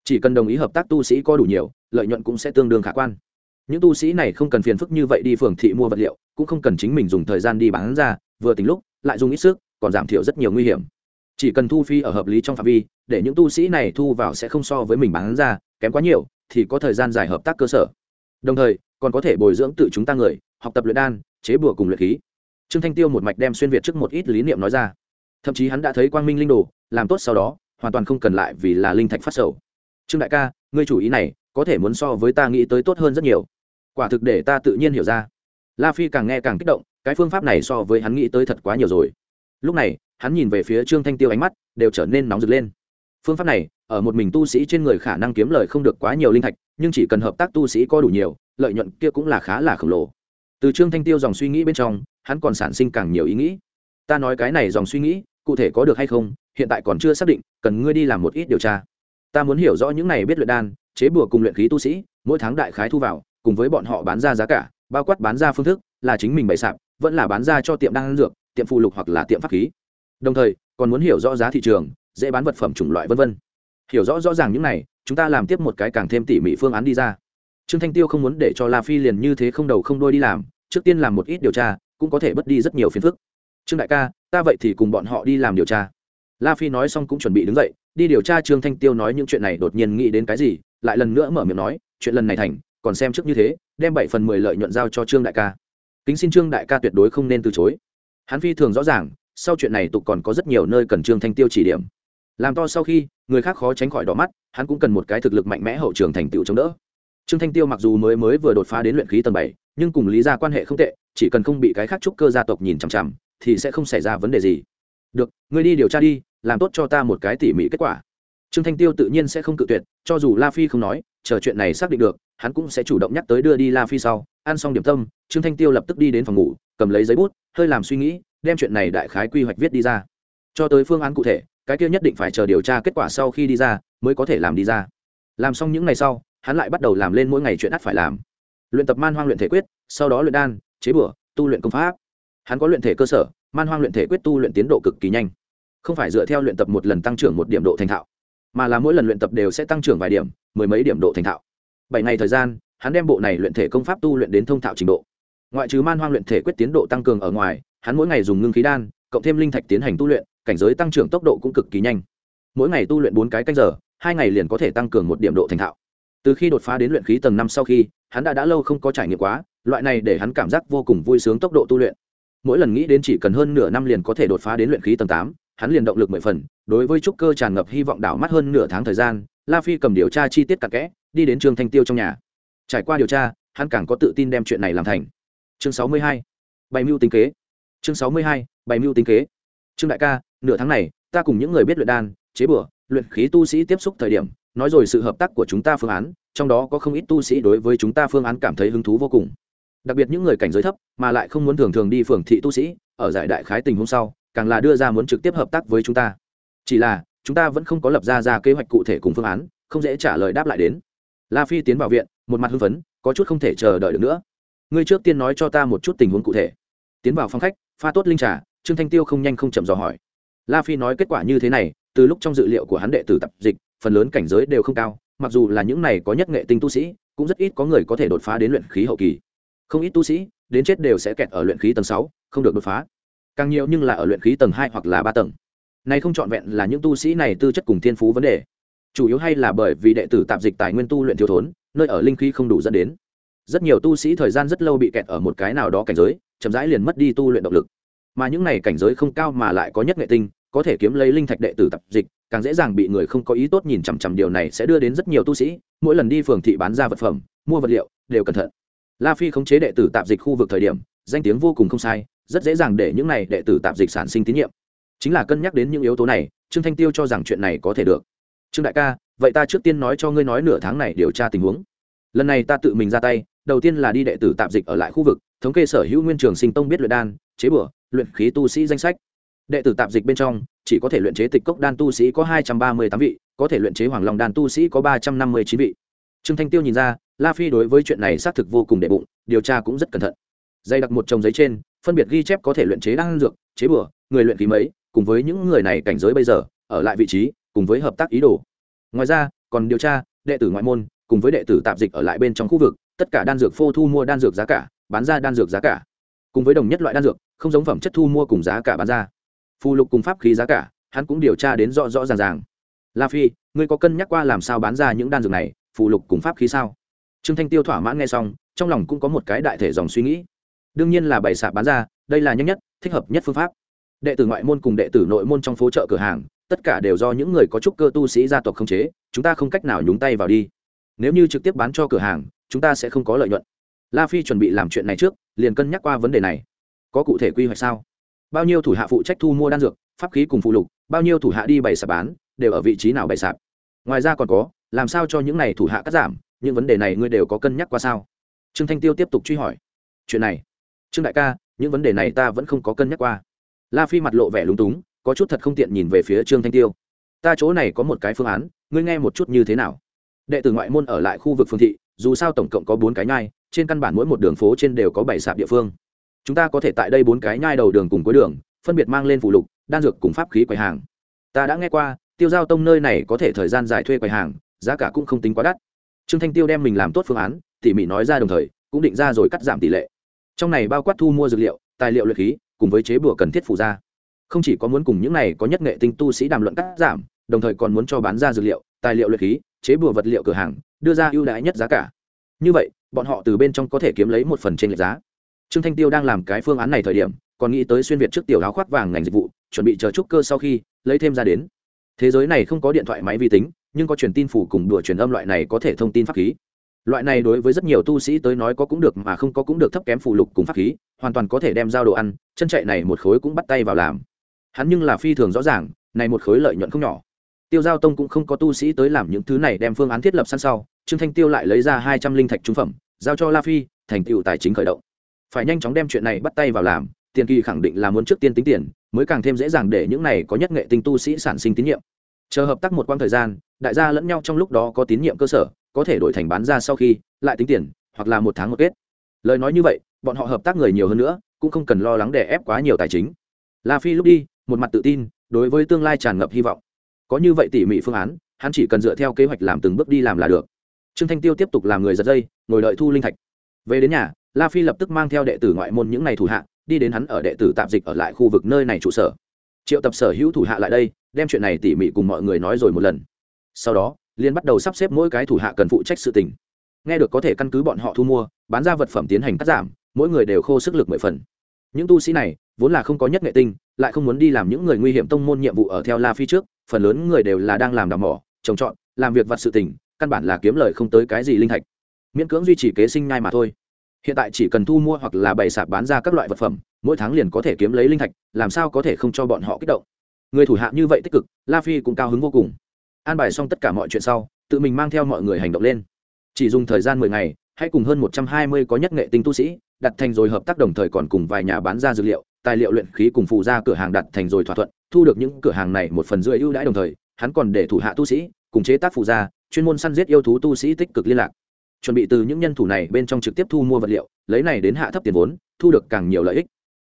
Chỉ cần đồng ý hợp tác tu sĩ có đủ nhiều, lợi nhuận cũng sẽ tương đương khả quan những tu sĩ này không cần phiền phức như vậy đi phường thị mua vật liệu, cũng không cần chính mình dùng thời gian đi bán ra, vừa tính lúc, lại dùng ít sức, còn giảm thiểu rất nhiều nguy hiểm. Chỉ cần thu phi ở hợp lý trong phạm vi, để những tu sĩ này thu vào sẽ không so với mình bán ra, kém quá nhiều, thì có thời gian dài hợp tác cơ sở. Đồng thời, còn có thể bồi dưỡng tự chúng ta người, học tập luyện đan, chế bùa cùng luyện khí. Trương thanh tiêu một mạch đem xuyên việt trước một ít lý niệm nói ra. Thậm chí hắn đã thấy quang minh linh đồ, làm tốt sau đó, hoàn toàn không cần lại vì là linh thạch phát sầu. Trương đại ca, ngươi chủ ý này, có thể muốn so với ta nghĩ tới tốt hơn rất nhiều quả thực để ta tự nhiên hiểu ra. La phi càng nghe càng kích động, cái phương pháp này so với hắn nghĩ tới thật quá nhiều rồi. Lúc này, hắn nhìn về phía trương thanh tiêu ánh mắt đều trở nên nóng rực lên. Phương pháp này, ở một mình tu sĩ trên người khả năng kiếm lời không được quá nhiều linh thạch, nhưng chỉ cần hợp tác tu sĩ có đủ nhiều, lợi nhuận kia cũng là khá là khổng lồ. Từ trương thanh tiêu dòng suy nghĩ bên trong, hắn còn sản sinh càng nhiều ý nghĩ. Ta nói cái này dòng suy nghĩ, cụ thể có được hay không, hiện tại còn chưa xác định, cần ngươi đi làm một ít điều tra. Ta muốn hiểu rõ những này biết luyện đan, chế bùa cùng luyện khí tu sĩ, mỗi tháng đại khái thu vào cùng với bọn họ bán ra giá cả, bao quát bán ra phương thức là chính mình bày sạp, vẫn là bán ra cho tiệm đan dược, tiệm phụ lục hoặc là tiệm pháp khí. Đồng thời, còn muốn hiểu rõ giá thị trường, dễ bán vật phẩm chủng loại v v hiểu rõ rõ ràng những này, chúng ta làm tiếp một cái càng thêm tỉ mỉ phương án đi ra. Trương thanh tiêu không muốn để cho la phi liền như thế không đầu không đôi đi làm, trước tiên làm một ít điều tra, cũng có thể bớt đi rất nhiều phiền phức. Trương đại ca, ta vậy thì cùng bọn họ đi làm điều tra. La phi nói xong cũng chuẩn bị đứng dậy, đi điều tra trương thanh tiêu nói những chuyện này đột nhiên nghĩ đến cái gì, lại lần nữa mở miệng nói, chuyện lần này thành còn xem trước như thế, đem bảy phần mười lợi nhuận giao cho trương đại ca. Kính xin trương đại ca tuyệt đối không nên từ chối. Hắn phi thường rõ ràng, sau chuyện này tục còn có rất nhiều nơi cần trương thanh tiêu chỉ điểm. Làm to sau khi, người khác khó tránh khỏi đỏ mắt, hắn cũng cần một cái thực lực mạnh mẽ hậu trường thành tựu chống đỡ. Trương thanh tiêu mặc dù mới mới vừa đột phá đến luyện khí tầng bảy, nhưng cùng lý ra quan hệ không tệ, chỉ cần không bị cái khác trúc cơ gia tộc nhìn chằm chằm, thì sẽ không xảy ra vấn đề gì. Được, ngươi đi điều tra đi, làm tốt cho ta một cái tỉ mỉ kết quả. Trương thanh tiêu tự nhiên sẽ không cự tuyệt, cho dù la phi không nói, chờ chuyện này xác định được hắn cũng sẽ chủ động nhắc tới đưa đi la phi sau. Ăn xong điểm tâm, trương thanh tiêu lập tức đi đến phòng ngủ, cầm lấy giấy bút, hơi làm suy nghĩ, đem chuyện này đại khái quy hoạch viết đi ra. Cho tới phương án cụ thể, cái kia nhất định phải chờ điều tra kết quả sau khi đi ra, mới có thể làm đi ra. Làm xong những ngày sau, hắn lại bắt đầu làm lên mỗi ngày chuyện ắt phải làm. Luyện tập man hoang luyện thể quyết, sau đó luyện đan, chế bửa, tu luyện công pháp. Hắn có luyện thể cơ sở, man hoang luyện thể quyết tu luyện tiến độ cực kỳ nhanh. Không phải dựa theo luyện tập một lần tăng trưởng một điểm độ thành thạo, mà là mỗi lần luyện tập đều sẽ tăng trưởng vài điểm, mười mấy điểm độ thành thạo bảy ngày thời gian, hắn đem bộ này luyện thể công pháp tu luyện đến thông thạo trình độ. Ngoại trừ man hoang luyện thể quyết tiến độ tăng cường ở ngoài, hắn mỗi ngày dùng ngưng khí đan, cộng thêm linh thạch tiến hành tu luyện, cảnh giới tăng trưởng tốc độ cũng cực kỳ nhanh. Mỗi ngày tu luyện bốn cái canh giờ, hai ngày liền có thể tăng cường một điểm độ thành thạo. Từ khi đột phá đến luyện khí tầng năm sau khi, hắn đã đã lâu không có trải nghiệm quá, loại này để hắn cảm giác vô cùng vui sướng tốc độ tu luyện. Mỗi lần nghĩ đến chỉ cần hơn nửa năm liền có thể đột phá đến luyện khí tầng tám, hắn liền động lực mười phần, đối với trúc cơ tràn ngập hy vọng đảo mắt hơn nửa tháng thời gian, la phi cầm điều tra chi tiết cặn kẽ đi đến trương thanh tiêu trong nhà. Trải qua điều tra, hắn càng có tự tin đem chuyện này làm thành. Chương sáu mươi hai, bày mưu tính kế. Chương sáu mươi hai, bày mưu tính kế. Trương đại ca, nửa tháng này, ta cùng những người biết luyện đan, chế bửa, luyện khí tu sĩ tiếp xúc thời điểm, nói rồi sự hợp tác của chúng ta phương án, trong đó có không ít tu sĩ đối với chúng ta phương án cảm thấy hứng thú vô cùng. Đặc biệt những người cảnh giới thấp, mà lại không muốn thường thường đi phường thị tu sĩ, ở giải đại khái tình hôm sau, càng là đưa ra muốn trực tiếp hợp tác với chúng ta. Chỉ là, chúng ta vẫn không có lập ra ra kế hoạch cụ thể cùng phương án, không dễ trả lời đáp lại đến la phi tiến vào viện, một mặt hưng phấn, có chút không thể chờ đợi được nữa. Ngươi trước tiên nói cho ta một chút tình huống cụ thể. Tiến vào phòng khách, pha tốt linh trà, trương thanh tiêu không nhanh không chậm dò hỏi. La phi nói kết quả như thế này, từ lúc trong dự liệu của hắn đệ tử tập dịch, phần lớn cảnh giới đều không cao, mặc dù là những này có nhất nghệ tinh tu sĩ, cũng rất ít có người có thể đột phá đến luyện khí hậu kỳ. Không ít tu sĩ, đến chết đều sẽ kẹt ở luyện khí tầng sáu, không được đột phá. Càng nhiều nhưng là ở luyện khí tầng hai hoặc là ba tầng. Này không trọn vẹn là những tu sĩ này tư chất cùng thiên phú vấn đề chủ yếu hay là bởi vì đệ tử tạp dịch tài nguyên tu luyện thiếu thốn, nơi ở linh khí không đủ dẫn đến. Rất nhiều tu sĩ thời gian rất lâu bị kẹt ở một cái nào đó cảnh giới, chậm rãi liền mất đi tu luyện động lực. Mà những này cảnh giới không cao mà lại có nhất nghệ tinh, có thể kiếm lấy linh thạch đệ tử tập dịch, càng dễ dàng bị người không có ý tốt nhìn chằm chằm điều này sẽ đưa đến rất nhiều tu sĩ, mỗi lần đi phường thị bán ra vật phẩm, mua vật liệu, đều cẩn thận. La phi khống chế đệ tử tạp dịch khu vực thời điểm, danh tiếng vô cùng không sai, rất dễ dàng để những này đệ tử tạp dịch sản sinh tín nhiệm. Chính là cân nhắc đến những yếu tố này, trương thanh tiêu cho rằng chuyện này có thể được trương đại ca, vậy ta trước tiên nói cho ngươi nói nửa tháng này điều tra tình huống. Lần này ta tự mình ra tay, đầu tiên là đi đệ tử tạp dịch ở lại khu vực, thống kê sở hữu nguyên trường sinh tông biết luyện đan, chế bửa luyện khí tu sĩ danh sách. Đệ tử tạp dịch bên trong, chỉ có thể luyện chế tịch cốc đan tu sĩ có hai trăm ba mươi tám vị, có thể luyện chế hoàng long đan tu sĩ có ba trăm năm mươi chín vị. Trương thanh tiêu nhìn ra, la phi đối với chuyện này xác thực vô cùng đệ bụng, điều tra cũng rất cẩn thận. Dày đặt một chồng giấy trên, phân biệt ghi chép có thể luyện chế đan dược, chế bừa người luyện khí mấy, cùng với những người này cảnh giới bây giờ, ở lại vị trí cùng với hợp tác ý đồ. Ngoài ra, còn điều tra, đệ tử ngoại môn, cùng với đệ tử tạp dịch ở lại bên trong khu vực, tất cả đan dược phô thu mua đan dược giá cả, bán ra đan dược giá cả. Cùng với đồng nhất loại đan dược, không giống phẩm chất thu mua cùng giá cả bán ra. Phù lục cùng pháp khí giá cả, hắn cũng điều tra đến rõ rõ ràng ràng. La phi, ngươi có cân nhắc qua làm sao bán ra những đan dược này, phù lục cùng pháp khí sao? Trương thanh tiêu thỏa mãn nghe xong, trong lòng cũng có một cái đại thể dòng suy nghĩ. Đương nhiên là bày sạp bán ra, đây là nhanh nhất, thích hợp nhất phương pháp. Đệ tử ngoại môn cùng đệ tử nội môn trong phố chợ cửa hàng tất cả đều do những người có trúc cơ tu sĩ gia tộc khống chế, chúng ta không cách nào nhúng tay vào đi. Nếu như trực tiếp bán cho cửa hàng, chúng ta sẽ không có lợi nhuận. La phi chuẩn bị làm chuyện này trước, liền cân nhắc qua vấn đề này. Có cụ thể quy hoạch sao? Bao nhiêu thủ hạ phụ trách thu mua đan dược, pháp khí cùng phụ lục, bao nhiêu thủ hạ đi bày sạp bán, đều ở vị trí nào bày sạp? Ngoài ra còn có, làm sao cho những này thủ hạ cắt giảm? Những vấn đề này ngươi đều có cân nhắc qua sao? Trương thanh tiêu tiếp tục truy hỏi. Chuyện này. Trương đại ca, những vấn đề này ta vẫn không có cân nhắc qua. La phi mặt lộ vẻ lúng túng có chút thật không tiện nhìn về phía trương thanh tiêu. Ta chỗ này có một cái phương án, ngươi nghe một chút như thế nào? Đệ tử ngoại môn ở lại khu vực phương thị, dù sao tổng cộng có bốn cái nhai, trên căn bản mỗi một đường phố trên đều có bảy sạp địa phương. Chúng ta có thể tại đây bốn cái nhai đầu đường cùng cuối đường, phân biệt mang lên phụ lục, đan dược cùng pháp khí quầy hàng. Ta đã nghe qua, tiêu giao tông nơi này có thể thời gian dài thuê quầy hàng, giá cả cũng không tính quá đắt. Trương thanh tiêu đem mình làm tốt phương án, tỉ mỉ nói ra đồng thời, cũng định ra rồi cắt giảm tỷ lệ. Trong này bao quát thu mua dược liệu, tài liệu luyện khí, cùng với chế bùa cần thiết phụ ra không chỉ có muốn cùng những này có nhất nghệ tinh tu sĩ đàm luận cắt giảm, đồng thời còn muốn cho bán ra dược liệu, tài liệu luyện khí, chế bùa vật liệu cửa hàng, đưa ra ưu đãi nhất giá cả. Như vậy, bọn họ từ bên trong có thể kiếm lấy một phần trên lệch giá. Trương thanh tiêu đang làm cái phương án này thời điểm, còn nghĩ tới xuyên việt trước tiểu áo khoác vàng ngành dịch vụ, chuẩn bị chờ trúc cơ sau khi, lấy thêm ra đến. Thế giới này không có điện thoại máy vi tính, nhưng có truyền tin phủ cùng đùa truyền âm loại này có thể thông tin pháp khí. Loại này đối với rất nhiều tu sĩ tới nói có cũng được mà không có cũng được thấp kém phụ lục cùng pháp khí, hoàn toàn có thể đem giao đồ ăn, chân chạy này một khối cũng bắt tay vào làm hắn nhưng là phi thường rõ ràng, này một khối lợi nhuận không nhỏ. Tiêu giao tông cũng không có tu sĩ tới làm những thứ này đem phương án thiết lập sẵn sau, trương thanh tiêu lại lấy ra hai trăm linh thạch trung phẩm, giao cho la phi, thành tựu tài chính khởi động. Phải nhanh chóng đem chuyện này bắt tay vào làm, tiền kỳ khẳng định là muốn trước tiên tính tiền, mới càng thêm dễ dàng để những này có nhất nghệ tinh tu sĩ sản sinh tín nhiệm. Chờ hợp tác một quãng thời gian, đại gia lẫn nhau trong lúc đó có tín nhiệm cơ sở, có thể đổi thành bán ra sau khi, lại tính tiền, hoặc là một tháng một kết. Lời nói như vậy, bọn họ hợp tác người nhiều hơn nữa, cũng không cần lo lắng để ép quá nhiều tài chính. La phi lúc đi một mặt tự tin, đối với tương lai tràn ngập hy vọng. Có như vậy tỉ mỉ phương án, hắn chỉ cần dựa theo kế hoạch làm từng bước đi làm là được. Trương thanh tiêu tiếp tục làm người giật dây, ngồi đợi thu linh thạch. Về đến nhà, la phi lập tức mang theo đệ tử ngoại môn những ngày thủ hạ, đi đến hắn ở đệ tử tạm dịch ở lại khu vực nơi này trụ sở. Triệu tập sở hữu thủ hạ lại đây, đem chuyện này tỉ mỉ cùng mọi người nói rồi một lần. Sau đó liên bắt đầu sắp xếp mỗi cái thủ hạ cần phụ trách sự tình. Nghe được có thể căn cứ bọn họ thu mua, bán ra vật phẩm tiến hành cắt giảm, mỗi người đều khô sức lực mười phần. Những tu sĩ này vốn là không có nhất nghệ tinh, lại không muốn đi làm những người nguy hiểm tông môn nhiệm vụ ở theo la phi trước, phần lớn người đều là đang làm đào mỏ, trồng trọt, làm việc vặt sự tình, căn bản là kiếm lời không tới cái gì linh thạch. Miễn cưỡng duy trì kế sinh nhai mà thôi. Hiện tại chỉ cần thu mua hoặc là bày sạp bán ra các loại vật phẩm, mỗi tháng liền có thể kiếm lấy linh thạch, làm sao có thể không cho bọn họ kích động. Người thủ hạ như vậy tích cực, la phi cũng cao hứng vô cùng. An bài xong tất cả mọi chuyện sau, tự mình mang theo mọi người hành động lên. Chỉ dùng thời gian mười ngày, hãy cùng hơn một trăm hai mươi có nhất nghệ tinh tu sĩ, đặt thành rồi hợp tác đồng thời còn cùng vài nhà bán ra dược liệu tài liệu luyện khí cùng phụ ra cửa hàng đặt thành rồi thỏa thuận, thu được những cửa hàng này một phần rưỡi ưu đãi đồng thời, hắn còn để thủ hạ tu sĩ, cùng chế tác phụ gia, chuyên môn săn giết yêu thú tu sĩ tích cực liên lạc. Chuẩn bị từ những nhân thủ này bên trong trực tiếp thu mua vật liệu, lấy này đến hạ thấp tiền vốn, thu được càng nhiều lợi ích.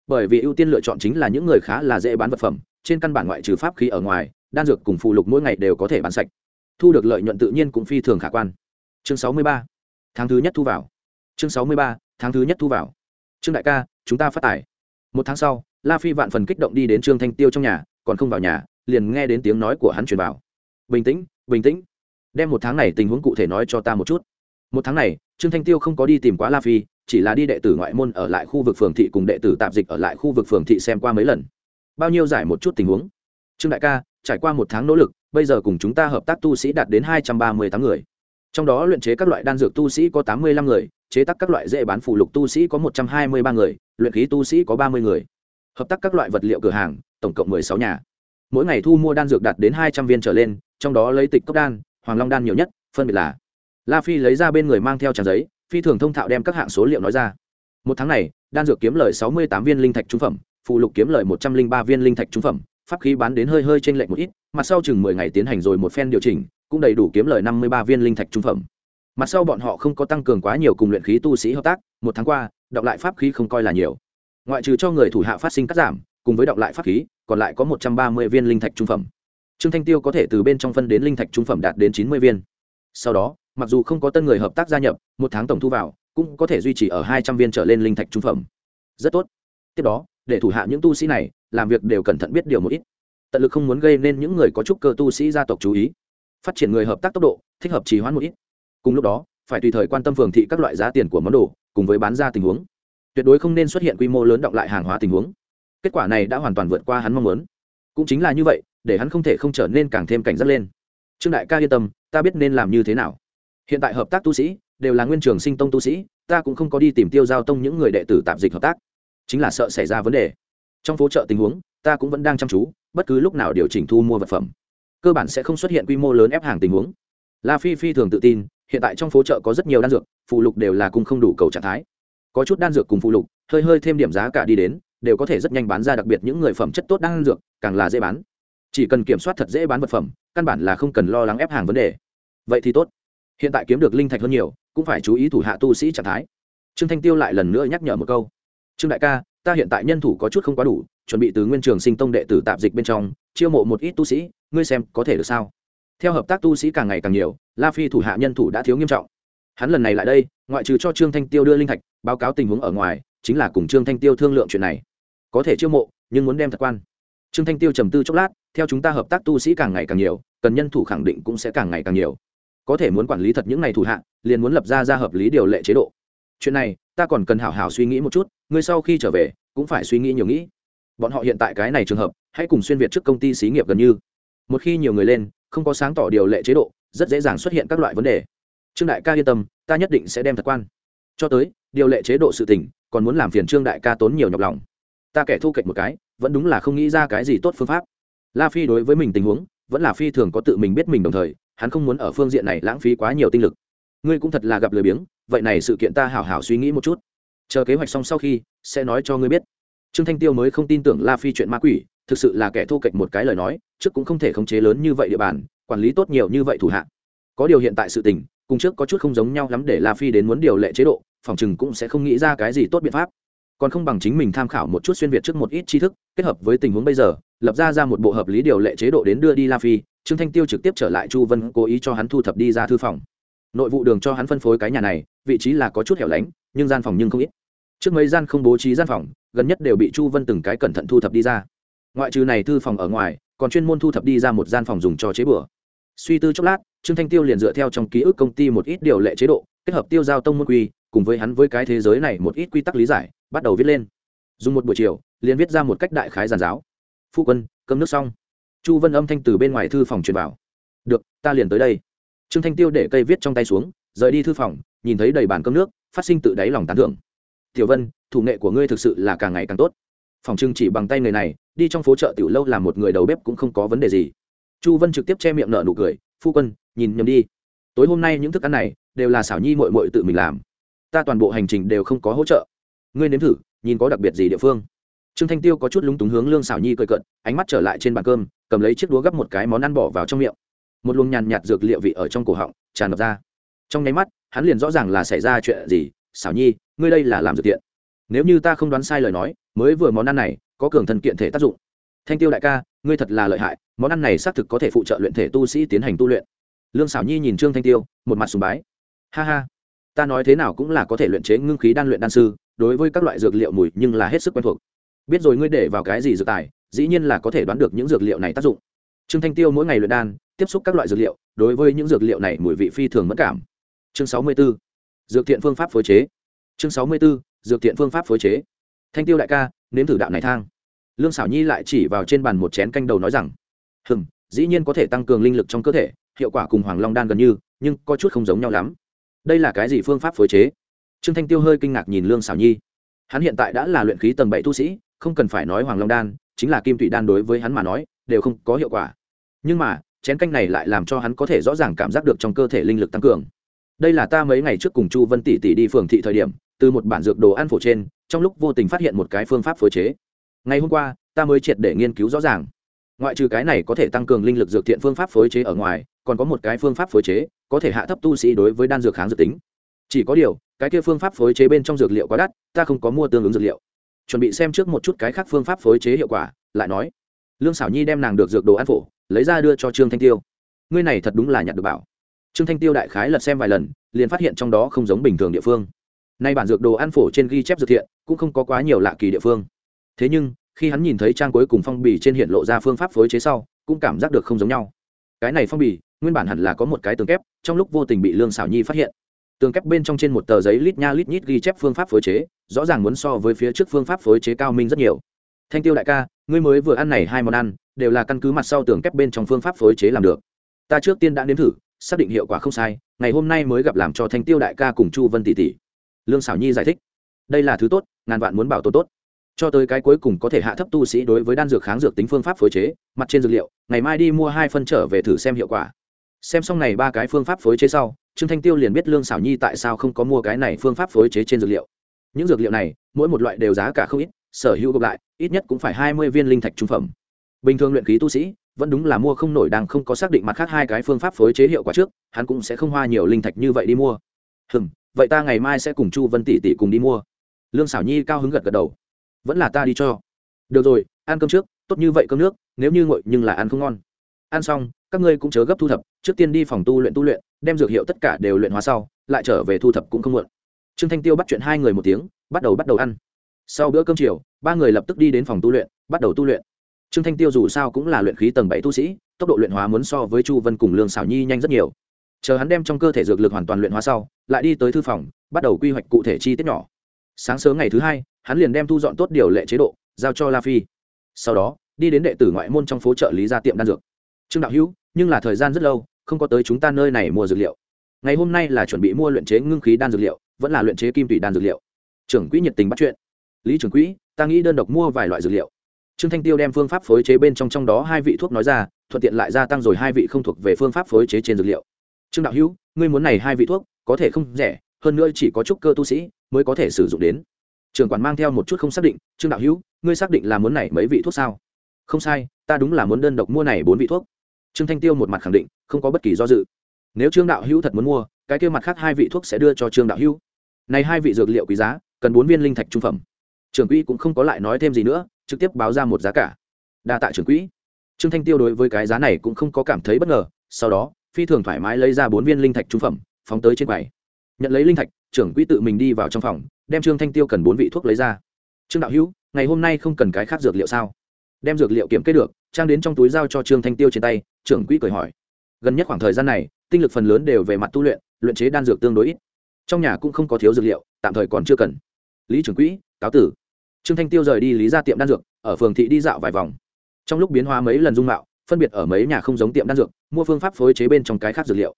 Bởi vì ưu tiên lựa chọn chính là những người khá là dễ bán vật phẩm, trên căn bản ngoại trừ pháp khí ở ngoài, đan dược cùng phụ lục mỗi ngày đều có thể bán sạch. Thu được lợi nhuận tự nhiên cũng phi thường khả quan. Chương sáu mươi ba, tháng thứ nhất thu vào. Chương sáu mươi ba, tháng thứ nhất thu vào. Trương đại ca, chúng ta phát tải một tháng sau, la phi vạn phần kích động đi đến trương thanh tiêu trong nhà, còn không vào nhà, liền nghe đến tiếng nói của hắn truyền vào. Bình tĩnh bình tĩnh. Đem một tháng này tình huống cụ thể nói cho ta một chút. Một tháng này, trương thanh tiêu không có đi tìm quá la phi, chỉ là đi đệ tử ngoại môn ở lại khu vực phường thị cùng đệ tử tạp dịch ở lại khu vực phường thị xem qua mấy lần. Bao nhiêu giải một chút tình huống. Trương đại ca, trải qua một tháng nỗ lực, bây giờ cùng chúng ta hợp tác tu sĩ đạt đến hai trăm ba mươi tám người trong đó luyện chế các loại đan dược tu sĩ có tám mươi lăm người, chế tác các loại dễ bán phụ lục tu sĩ có một trăm hai mươi ba người, luyện khí tu sĩ có ba mươi người. Hợp tác các loại vật liệu cửa hàng, tổng cộng mười sáu nhà. Mỗi ngày thu mua đan dược đạt đến hai trăm viên trở lên, trong đó lấy tịch cốc đan, hoàng long đan nhiều nhất, phân biệt là la phi lấy ra bên người mang theo trang giấy, phi thường thông thạo đem các hạng số liệu nói ra. Một tháng này, đan dược kiếm lời sáu mươi tám viên linh thạch trung phẩm, phụ lục kiếm lời một trăm linh ba viên linh thạch trung phẩm, pháp khí bán đến hơi hơi trên lệch một ít, mặt sau chừng mười ngày tiến hành rồi một phen điều chỉnh cũng đầy đủ kiếm lời năm mươi ba viên linh thạch trung phẩm. Mặt sau bọn họ không có tăng cường quá nhiều cùng luyện khí tu sĩ hợp tác, một tháng qua, đọc lại pháp khí không coi là nhiều. Ngoại trừ cho người thủ hạ phát sinh cắt giảm, cùng với đọc lại pháp khí, còn lại có một trăm ba mươi viên linh thạch trung phẩm. Trương thanh tiêu có thể từ bên trong phân đến linh thạch trung phẩm đạt đến chín mươi viên. Sau đó, mặc dù không có tân người hợp tác gia nhập, một tháng tổng thu vào, cũng có thể duy trì ở hai trăm viên trở lên linh thạch trung phẩm. Rất tốt. Tiếp đó, để thủ hạ những tu sĩ này, làm việc đều cẩn thận biết điều một ít. Tận lực không muốn gây nên những người có chút cơ tu sĩ gia tộc chú ý phát triển người hợp tác tốc độ, thích hợp trì hoãn một ít. Cùng lúc đó, phải tùy thời quan tâm phường thị các loại giá tiền của món đồ, cùng với bán ra tình huống. Tuyệt đối không nên xuất hiện quy mô lớn động lại hàng hóa tình huống. Kết quả này đã hoàn toàn vượt qua hắn mong muốn. Cũng chính là như vậy, để hắn không thể không trở nên càng thêm cảnh giác lên. Trương đại ca yên tâm, ta biết nên làm như thế nào. Hiện tại hợp tác tu sĩ, đều là nguyên trường sinh tông tu sĩ, ta cũng không có đi tìm tiêu giao tông những người đệ tử tạp dịch hợp tác. Chính là sợ xảy ra vấn đề. Trong phố chợ tình huống, ta cũng vẫn đang chăm chú, bất cứ lúc nào điều chỉnh thu mua vật phẩm cơ bản sẽ không xuất hiện quy mô lớn ép hàng tình huống. La phi phi thường tự tin, hiện tại trong phố chợ có rất nhiều đan dược, phụ lục đều là cung không đủ cầu trạng thái. Có chút đan dược cùng phụ lục, hơi hơi thêm điểm giá cả đi đến, đều có thể rất nhanh bán ra, đặc biệt những người phẩm chất tốt đan dược, càng là dễ bán. Chỉ cần kiểm soát thật dễ bán vật phẩm, căn bản là không cần lo lắng ép hàng vấn đề. Vậy thì tốt. Hiện tại kiếm được linh thạch hơn nhiều, cũng phải chú ý thủ hạ tu sĩ trạng thái. Trương thanh tiêu lại lần nữa nhắc nhở một câu. Trương đại ca, ta hiện tại nhân thủ có chút không quá đủ, chuẩn bị từ nguyên trường sinh tông đệ tử tạp dịch bên trong chiêu mộ một ít tu sĩ, ngươi xem có thể được sao? Theo hợp tác tu sĩ càng ngày càng nhiều, la phi thủ hạ nhân thủ đã thiếu nghiêm trọng. Hắn lần này lại đây, ngoại trừ cho trương thanh tiêu đưa linh thạch, báo cáo tình huống ở ngoài, chính là cùng trương thanh tiêu thương lượng chuyện này. Có thể chiêu mộ, nhưng muốn đem thật quan. Trương thanh tiêu trầm tư chốc lát, theo chúng ta hợp tác tu sĩ càng ngày càng nhiều, cần nhân thủ khẳng định cũng sẽ càng ngày càng nhiều. Có thể muốn quản lý thật những này thủ hạ, liền muốn lập ra ra hợp lý điều lệ chế độ. Chuyện này, ta còn cần hảo hảo suy nghĩ một chút, ngươi sau khi trở về, cũng phải suy nghĩ nhiều nghĩ. Bọn họ hiện tại cái này trường hợp hãy cùng xuyên việt trước công ty xí nghiệp gần như. Một khi nhiều người lên, không có sáng tỏ điều lệ chế độ, rất dễ dàng xuất hiện các loại vấn đề. Trương đại ca yên tâm, ta nhất định sẽ đem thật quan. Cho tới, điều lệ chế độ sự tình, còn muốn làm phiền trương đại ca tốn nhiều nhọc lòng. Ta kẻ thu kệch một cái, vẫn đúng là không nghĩ ra cái gì tốt phương pháp. La phi đối với mình tình huống, vẫn là phi thường có tự mình biết mình đồng thời, hắn không muốn ở phương diện này lãng phí quá nhiều tinh lực. Ngươi cũng thật là gặp lười biếng, vậy này sự kiện ta hảo hảo suy nghĩ một chút. Chờ kế hoạch xong sau khi, sẽ nói cho ngươi biết. Trương thanh tiêu mới không tin tưởng la phi chuyện ma quỷ thực sự là kẻ thu kệch một cái lời nói, trước cũng không thể khống chế lớn như vậy địa bàn, quản lý tốt nhiều như vậy thủ hạ. Có điều hiện tại sự tình, cùng trước có chút không giống nhau lắm để la phi đến muốn điều lệ chế độ, phòng chừng cũng sẽ không nghĩ ra cái gì tốt biện pháp. Còn không bằng chính mình tham khảo một chút xuyên việt trước một ít tri thức, kết hợp với tình huống bây giờ, lập ra ra một bộ hợp lý điều lệ chế độ đến đưa đi la phi, trương thanh tiêu trực tiếp trở lại chu vân cố ý cho hắn thu thập đi ra thư phòng. Nội vụ đường cho hắn phân phối cái nhà này, vị trí là có chút hẻo lánh, nhưng gian phòng nhưng không ít. Trước mấy gian không bố trí gian phòng, gần nhất đều bị chu vân từng cái cẩn thận thu thập đi ra ngoại trừ này thư phòng ở ngoài, còn chuyên môn thu thập đi ra một gian phòng dùng cho chế bừa. Suy tư chốc lát, trương thanh tiêu liền dựa theo trong ký ức công ty một ít điều lệ chế độ, kết hợp tiêu giao tông môn quy, cùng với hắn với cái thế giới này một ít quy tắc lý giải, bắt đầu viết lên. Dùng một buổi chiều, liền viết ra một cách đại khái giàn giáo. Phu quân, cơm nước xong. Chu vân âm thanh từ bên ngoài thư phòng truyền vào. Được, ta liền tới đây. Trương thanh tiêu để cây viết trong tay xuống, rời đi thư phòng, nhìn thấy đầy bàn cơm nước, phát sinh tự đáy lòng tán thưởng. Tiểu vân, thủ nghệ của ngươi thực sự là càng ngày càng tốt phòng trưng chỉ bằng tay người này, đi trong phố chợ tiểu lâu làm một người đầu bếp cũng không có vấn đề gì. Chu vân trực tiếp che miệng nở nụ cười, phu quân, nhìn nhầm đi. Tối hôm nay những thức ăn này đều là xảo nhi mội mội tự mình làm. Ta toàn bộ hành trình đều không có hỗ trợ. Ngươi nếm thử, nhìn có đặc biệt gì địa phương. Trương thanh tiêu có chút lúng túng hướng lương xảo nhi cười cận ánh mắt trở lại trên bàn cơm, cầm lấy chiếc đũa gấp một cái món ăn bỏ vào trong miệng. Một luồng nhàn nhạt dược liệu vị ở trong cổ họng, tràn ngập ra. Trong nháy mắt, hắn liền rõ ràng là xảy ra chuyện gì. Xảo nhi, ngươi đây là làm dược tiện nếu như ta không đoán sai lời nói mới vừa món ăn này có cường thân kiện thể tác dụng. Thanh tiêu đại ca, ngươi thật là lợi hại, món ăn này xác thực có thể phụ trợ luyện thể tu sĩ tiến hành tu luyện. Lương xảo nhi nhìn trương thanh tiêu, một mặt sùng bái. Ha ha, ta nói thế nào cũng là có thể luyện chế ngưng khí đan luyện đan sư, đối với các loại dược liệu mùi nhưng là hết sức quen thuộc. Biết rồi ngươi để vào cái gì dược tài, dĩ nhiên là có thể đoán được những dược liệu này tác dụng. Trương thanh tiêu mỗi ngày luyện đan, tiếp xúc các loại dược liệu, đối với những dược liệu này mùi vị phi thường mất cảm. Chương sáu mươi 64. dược thiện phương pháp phối chế. Chương sáu mươi 64. dược thiện phương pháp phối chế thanh tiêu đại ca, nếm thử đạo này thang. Lương xảo nhi lại chỉ vào trên bàn một chén canh đầu nói rằng hừng dĩ nhiên có thể tăng cường linh lực trong cơ thể, hiệu quả cùng hoàng long đan gần như, nhưng có chút không giống nhau lắm. Đây là cái gì phương pháp phối chế? Trương thanh tiêu hơi kinh ngạc nhìn lương xảo nhi. Hắn hiện tại đã là luyện khí tầng bảy tu sĩ, không cần phải nói hoàng long đan, chính là kim tụy đan đối với hắn mà nói, đều không có hiệu quả. Nhưng mà, chén canh này lại làm cho hắn có thể rõ ràng cảm giác được trong cơ thể linh lực tăng cường. Đây là ta mấy ngày trước cùng chu vân tỷ tỷ đi phường thị thời điểm, từ một bản dược đồ ăn phổ trên trong lúc vô tình phát hiện một cái phương pháp phối chế. Ngày hôm qua, ta mới triệt để nghiên cứu rõ ràng. Ngoại trừ cái này có thể tăng cường linh lực dược thiện phương pháp phối chế ở ngoài, còn có một cái phương pháp phối chế có thể hạ thấp tu sĩ đối với đan dược kháng dược tính. Chỉ có điều, cái kia phương pháp phối chế bên trong dược liệu quá đắt, ta không có mua tương ứng dược liệu. Chuẩn bị xem trước một chút cái khác phương pháp phối chế hiệu quả, lại nói. Lương xảo nhi đem nàng được dược đồ ăn phổ, lấy ra đưa cho trương thanh tiêu. Ngươi này thật đúng là nhặt được bảo. Trương thanh tiêu đại khái lật xem vài lần, liền phát hiện trong đó không giống bình thường địa phương nay bản dược đồ ăn phổ trên ghi chép dược thiện, cũng không có quá nhiều lạ kỳ địa phương. Thế nhưng, khi hắn nhìn thấy trang cuối cùng phong bì trên hiện lộ ra phương pháp phối chế sau, cũng cảm giác được không giống nhau. Cái này phong bì, nguyên bản hẳn là có một cái tường kép, trong lúc vô tình bị lương xảo nhi phát hiện. Tường kép bên trong trên một tờ giấy lít nha lít nhít ghi chép phương pháp phối chế, rõ ràng muốn so với phía trước phương pháp phối chế cao minh rất nhiều. Thanh tiêu đại ca, ngươi mới vừa ăn này hai món ăn, đều là căn cứ mặt sau tường kép bên trong phương pháp phối chế làm được. Ta trước tiên đã nếm thử, xác định hiệu quả không sai, ngày hôm nay mới gặp làm cho thanh tiêu đại ca cùng chu vân tỷ tỷ lương xảo nhi giải thích. Đây là thứ tốt, ngàn vạn muốn bảo tồn tốt. Cho tới cái cuối cùng có thể hạ thấp tu sĩ đối với đan dược kháng dược tính phương pháp phối chế, mặt trên dược liệu, ngày mai đi mua hai phân trở về thử xem hiệu quả. Xem xong này ba cái phương pháp phối chế sau, trương thanh tiêu liền biết lương xảo nhi tại sao không có mua cái này phương pháp phối chế trên dược liệu. Những dược liệu này, mỗi một loại đều giá cả không ít, sở hữu gộp lại, ít nhất cũng phải hai mươi viên linh thạch trung phẩm. Bình thường luyện khí tu sĩ, vẫn đúng là mua không nổi đang không có xác định mặt khác hai cái phương pháp phối chế hiệu quả trước, hắn cũng sẽ không hoa nhiều linh thạch như vậy đi mua. Hừm vậy ta ngày mai sẽ cùng chu vân tỷ tỷ cùng đi mua. Lương xảo nhi cao hứng gật gật đầu. Vẫn là ta đi cho. Được rồi, ăn cơm trước, tốt như vậy cơm nước, nếu như ngội nhưng là ăn không ngon. Ăn xong, các ngươi cũng chớ gấp thu thập, trước tiên đi phòng tu luyện tu luyện, đem dược hiệu tất cả đều luyện hóa sau, lại trở về thu thập cũng không muộn. Trương thanh tiêu bắt chuyện hai người một tiếng, bắt đầu bắt đầu ăn. Sau bữa cơm chiều, ba người lập tức đi đến phòng tu luyện, bắt đầu tu luyện. Trương thanh tiêu dù sao cũng là luyện khí tầng bảy tu sĩ, tốc độ luyện hóa muốn so với chu vân cùng lương xảo nhi nhanh rất nhiều chờ hắn đem trong cơ thể dược lực hoàn toàn luyện hóa sau, lại đi tới thư phòng, bắt đầu quy hoạch cụ thể chi tiết nhỏ. Sáng sớm ngày thứ hai, hắn liền đem thu dọn tốt điều lệ chế độ, giao cho la phi. Sau đó, đi đến đệ tử ngoại môn trong phố trợ lý ra tiệm đan dược. Trương đạo hữu, nhưng là thời gian rất lâu, không có tới chúng ta nơi này mua dược liệu. Ngày hôm nay là chuẩn bị mua luyện chế ngưng khí đan dược liệu, vẫn là luyện chế kim tủy đan dược liệu. Trưởng quỹ nhiệt tình bắt chuyện. Lý trưởng quỹ, ta nghĩ đơn độc mua vài loại dược liệu. Trương thanh tiêu đem phương pháp phối chế bên trong trong đó hai vị thuốc nói ra, thuận tiện lại gia tăng rồi hai vị không thuộc về phương pháp phối chế trên dược liệu trương đạo hữu, ngươi muốn này hai vị thuốc, có thể không rẻ, hơn nữa chỉ có chút cơ tu sĩ mới có thể sử dụng đến. Trường quản mang theo một chút không xác định, trương đạo hữu, ngươi xác định là muốn này mấy vị thuốc sao? Không sai, ta đúng là muốn đơn độc mua này bốn vị thuốc. Trương thanh tiêu một mặt khẳng định, không có bất kỳ do dự. Nếu trương đạo hữu thật muốn mua, cái kia mặt khác hai vị thuốc sẽ đưa cho trương đạo hữu. Này hai vị dược liệu quý giá, cần bốn viên linh thạch trung phẩm. Trưởng quỹ cũng không có lại nói thêm gì nữa, trực tiếp báo ra một giá cả. Đa tạ trưởng quỹ. Trương thanh tiêu đối với cái giá này cũng không có cảm thấy bất ngờ, sau đó phi thường thoải mái lấy ra bốn viên linh thạch trung phẩm, phóng tới trên quầy. Nhận lấy linh thạch, trưởng quỹ tự mình đi vào trong phòng, đem trương thanh tiêu cần bốn vị thuốc lấy ra. Trương đạo hữu, ngày hôm nay không cần cái khác dược liệu sao? Đem dược liệu kiểm kê được, trang đến trong túi giao cho trương thanh tiêu trên tay, trưởng quỹ cười hỏi. Gần nhất khoảng thời gian này, tinh lực phần lớn đều về mặt tu luyện luyện chế đan dược tương đối ít. Trong nhà cũng không có thiếu dược liệu, tạm thời còn chưa cần. Lý trưởng quỹ, cáo tử. Trương thanh tiêu rời đi lý ra tiệm đan dược, ở phường thị đi dạo vài vòng. Trong lúc biến hóa mấy lần dung mạo phân biệt ở mấy nhà không giống tiệm đan dược, mua phương pháp phối chế bên trong cái khác dược liệu.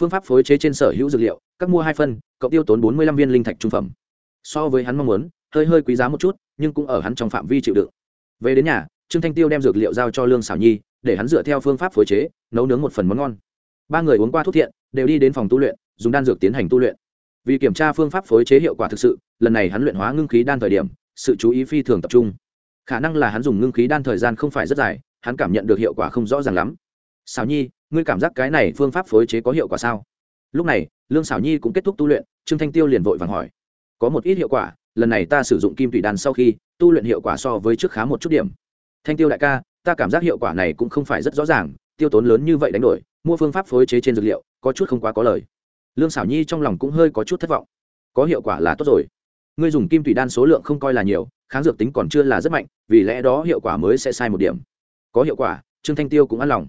Phương pháp phối chế trên sở hữu dược liệu, các mua hai phân cộng tiêu tốn bốn mươi lăm viên linh thạch trung phẩm. So với hắn mong muốn, hơi hơi quý giá một chút, nhưng cũng ở hắn trong phạm vi chịu đựng. Về đến nhà, trương thanh tiêu đem dược liệu giao cho lương xảo nhi, để hắn dựa theo phương pháp phối chế, nấu nướng một phần món ngon. Ba người uống qua thuốc thiện, đều đi đến phòng tu luyện, dùng đan dược tiến hành tu luyện. Vì kiểm tra phương pháp phối chế hiệu quả thực sự, lần này hắn luyện hóa ngưng khí đan thời điểm, sự chú ý phi thường tập trung. Khả năng là hắn dùng ngưng khí đan thời gian không phải rất dài hắn cảm nhận được hiệu quả không rõ ràng lắm. Sảo nhi, ngươi cảm giác cái này phương pháp phối chế có hiệu quả sao? Lúc này, lương xảo nhi cũng kết thúc tu luyện, trương thanh tiêu liền vội vàng hỏi. Có một ít hiệu quả, lần này ta sử dụng kim thủy đan sau khi, tu luyện hiệu quả so với trước khá một chút điểm. Thanh tiêu đại ca, ta cảm giác hiệu quả này cũng không phải rất rõ ràng, tiêu tốn lớn như vậy đánh đổi, mua phương pháp phối chế trên dược liệu, có chút không quá có lời. Lương xảo nhi trong lòng cũng hơi có chút thất vọng. Có hiệu quả là tốt rồi. Ngươi dùng kim thủy đan số lượng không coi là nhiều, kháng dược tính còn chưa là rất mạnh, vì lẽ đó hiệu quả mới sẽ sai một điểm có hiệu quả, trương thanh tiêu cũng an lòng.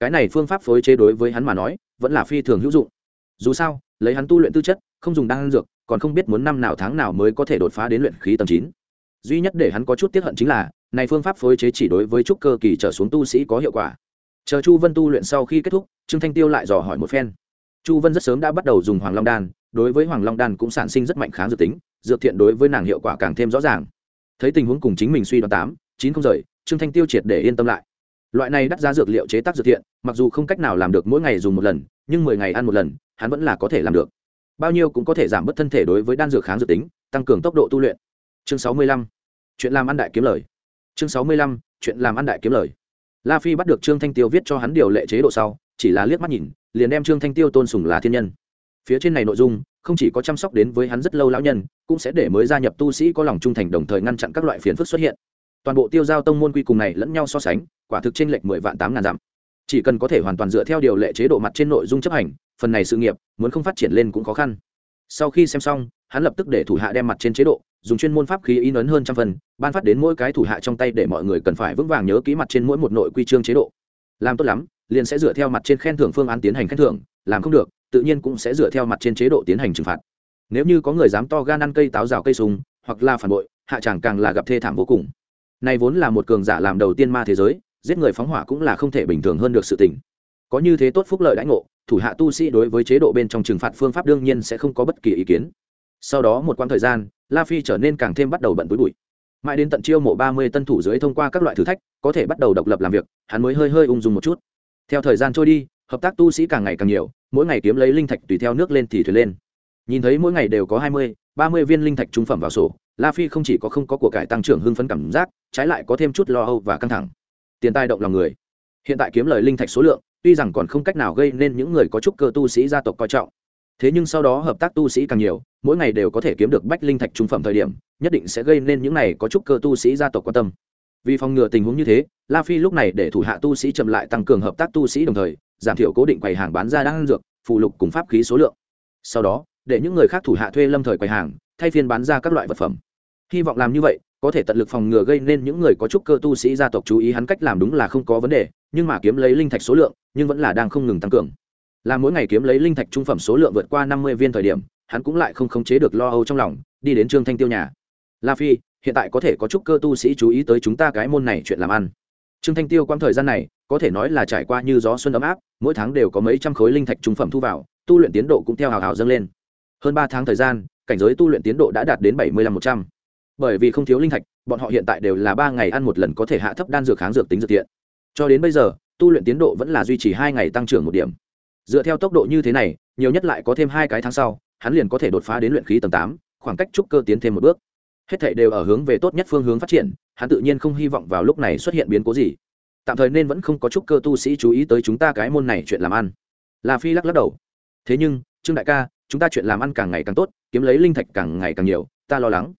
Cái này phương pháp phối chế đối với hắn mà nói, vẫn là phi thường hữu dụng. Dù sao, lấy hắn tu luyện tư chất, không dùng đan dược, còn không biết muốn năm nào tháng nào mới có thể đột phá đến luyện khí tầm chín. Duy nhất để hắn có chút tiếp hận chính là, này phương pháp phối chế chỉ đối với trúc cơ kỳ trở xuống tu sĩ có hiệu quả. Chờ chu vân tu luyện sau khi kết thúc, trương thanh tiêu lại dò hỏi một phen. Chu vân rất sớm đã bắt đầu dùng hoàng long đan, đối với hoàng long đan cũng sản sinh rất mạnh kháng dược tính, dược thiện đối với nàng hiệu quả càng thêm rõ ràng. Thấy tình huống cùng chính mình suy đoán tám, chín không rời trương thanh tiêu triệt để yên tâm lại. Loại này đắt giá dược liệu chế tác dược thiện, mặc dù không cách nào làm được mỗi ngày dùng một lần, nhưng mười ngày ăn một lần, hắn vẫn là có thể làm được. Bao nhiêu cũng có thể giảm bớt thân thể đối với đan dược kháng dược tính, tăng cường tốc độ tu luyện. Chương sáu mươi lăm. Chuyện làm ăn đại kiếm lời. Chương sáu mươi lăm. Chuyện làm ăn đại kiếm lời. La phi bắt được trương thanh tiêu viết cho hắn điều lệ chế độ sau, chỉ là liếc mắt nhìn, liền đem trương thanh tiêu tôn sùng là thiên nhân. Phía trên này nội dung, không chỉ có chăm sóc đến với hắn rất lâu lão nhân, cũng sẽ để mới gia nhập tu sĩ có lòng trung thành đồng thời ngăn chặn các loại phiền phức xuất hiện toàn bộ tiêu giao tông môn quy cùng này lẫn nhau so sánh, quả thực trên lệch mười vạn tám ngàn dặm. Chỉ cần có thể hoàn toàn dựa theo điều lệ chế độ mặt trên nội dung chấp hành, phần này sự nghiệp, muốn không phát triển lên cũng khó khăn. Sau khi xem xong, hắn lập tức để thủ hạ đem mặt trên chế độ, dùng chuyên môn pháp khí in ấn hơn trăm phần, ban phát đến mỗi cái thủ hạ trong tay để mọi người cần phải vững vàng nhớ kỹ mặt trên mỗi một nội quy chương chế độ. Làm tốt lắm, liền sẽ dựa theo mặt trên khen thưởng phương án tiến hành khen thưởng, làm không được, tự nhiên cũng sẽ dựa theo mặt trên chế độ tiến hành trừng phạt. Nếu như có người dám to gan ăn cây táo rào cây súng, hoặc là phản bội, hạ chẳng càng là gặp thê thảm vô cùng này vốn là một cường giả làm đầu tiên ma thế giới, giết người phóng hỏa cũng là không thể bình thường hơn được sự tình. Có như thế tốt phúc lợi đãi ngộ, thủ hạ tu sĩ đối với chế độ bên trong trừng phạt phương pháp đương nhiên sẽ không có bất kỳ ý kiến. Sau đó một quãng thời gian, la phi trở nên càng thêm bắt đầu bận túi bụi. Mãi đến tận chiêu mộ ba mươi tân thủ dưới thông qua các loại thử thách, có thể bắt đầu độc lập làm việc, hắn mới hơi hơi ung dung một chút. Theo thời gian trôi đi, hợp tác tu sĩ càng ngày càng nhiều, mỗi ngày kiếm lấy linh thạch tùy theo nước lên thì thuyền lên. Nhìn thấy mỗi ngày đều có hai mươi, ba mươi viên linh thạch trung phẩm vào sổ la phi không chỉ có không có của cải tăng trưởng hưng phấn cảm giác, trái lại có thêm chút lo âu và căng thẳng. Tiền tài động lòng người. Hiện tại kiếm lời linh thạch số lượng, tuy rằng còn không cách nào gây nên những người có chút cơ tu sĩ gia tộc coi trọng. Thế nhưng sau đó hợp tác tu sĩ càng nhiều, mỗi ngày đều có thể kiếm được bách linh thạch trung phẩm thời điểm, nhất định sẽ gây nên những này có chút cơ tu sĩ gia tộc quan tâm. Vì phòng ngừa tình huống như thế, la phi lúc này để thủ hạ tu sĩ chậm lại tăng cường hợp tác tu sĩ đồng thời, giảm thiểu cố định quầy hàng bán ra đang dược, phụ lục cùng pháp khí số lượng. Sau đó, để những người khác thủ hạ thuê lâm thời quầy hàng thay phiên bán ra các loại vật phẩm. Hy vọng làm như vậy, có thể tận lực phòng ngừa gây nên những người có chút cơ tu sĩ gia tộc chú ý hắn cách làm đúng là không có vấn đề, nhưng mà kiếm lấy linh thạch số lượng, nhưng vẫn là đang không ngừng tăng cường. Là mỗi ngày kiếm lấy linh thạch trung phẩm số lượng vượt qua năm mươi viên thời điểm, hắn cũng lại không khống chế được lo âu trong lòng, đi đến trương thanh tiêu nhà. La phi, hiện tại có thể có chút cơ tu sĩ chú ý tới chúng ta cái môn này chuyện làm ăn. Trương thanh tiêu quãng thời gian này, có thể nói là trải qua như gió xuân ấm áp, mỗi tháng đều có mấy trăm khối linh thạch trung phẩm thu vào, tu luyện tiến độ cũng theo hào hào dâng lên. Hơn ba tháng thời gian cảnh giới tu luyện tiến độ đã đạt đến bảy mươi lăm một trăm. Bởi vì không thiếu linh thạch, bọn họ hiện tại đều là ba ngày ăn một lần có thể hạ thấp đan dược kháng dược tính dược thiện. Cho đến bây giờ, tu luyện tiến độ vẫn là duy trì hai ngày tăng trưởng một điểm. Dựa theo tốc độ như thế này, nhiều nhất lại có thêm hai cái tháng sau, hắn liền có thể đột phá đến luyện khí tầng tám, khoảng cách trúc cơ tiến thêm một bước. Hết thảy đều ở hướng về tốt nhất phương hướng phát triển, hắn tự nhiên không hy vọng vào lúc này xuất hiện biến cố gì. Tạm thời nên vẫn không có trúc cơ tu sĩ chú ý tới chúng ta cái môn này chuyện làm ăn. Là phi lắc lắc đầu. Thế nhưng, trương đại ca chúng ta chuyện làm ăn càng ngày càng tốt, kiếm lấy linh thạch càng ngày càng nhiều, ta lo lắng.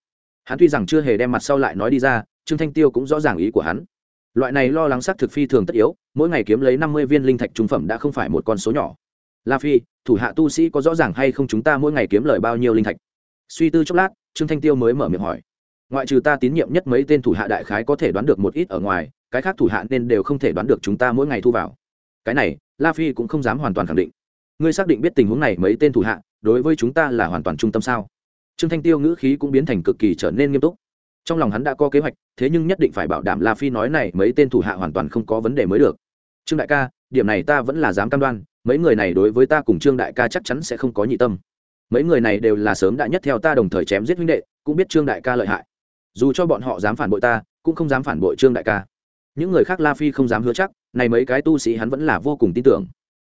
Hắn tuy rằng chưa hề đem mặt sau lại nói đi ra, trương thanh tiêu cũng rõ ràng ý của hắn. Loại này lo lắng xác thực phi thường tất yếu, mỗi ngày kiếm lấy năm mươi viên linh thạch trung phẩm đã không phải một con số nhỏ. La phi, thủ hạ tu sĩ có rõ ràng hay không chúng ta mỗi ngày kiếm lời bao nhiêu linh thạch? Suy tư chốc lát, trương thanh tiêu mới mở miệng hỏi. Ngoại trừ ta tín nhiệm nhất mấy tên thủ hạ đại khái có thể đoán được một ít ở ngoài, cái khác thủ hạ nên đều không thể đoán được chúng ta mỗi ngày thu vào. Cái này, la phi cũng không dám hoàn toàn khẳng định. Ngươi xác định biết tình huống này mấy tên thủ hạ đối với chúng ta là hoàn toàn trung tâm sao? Trương thanh tiêu ngữ khí cũng biến thành cực kỳ trở nên nghiêm túc. Trong lòng hắn đã có kế hoạch, thế nhưng nhất định phải bảo đảm la phi nói này, mấy tên thủ hạ hoàn toàn không có vấn đề mới được. Trương đại ca, điểm này ta vẫn là dám cam đoan, mấy người này đối với ta cùng trương đại ca chắc chắn sẽ không có nhị tâm. Mấy người này đều là sớm đã nhất theo ta đồng thời chém giết huynh đệ, cũng biết trương đại ca lợi hại. Dù cho bọn họ dám phản bội ta, cũng không dám phản bội trương đại ca. Những người khác la phi không dám hứa chắc, này mấy cái tu sĩ hắn vẫn là vô cùng tin tưởng.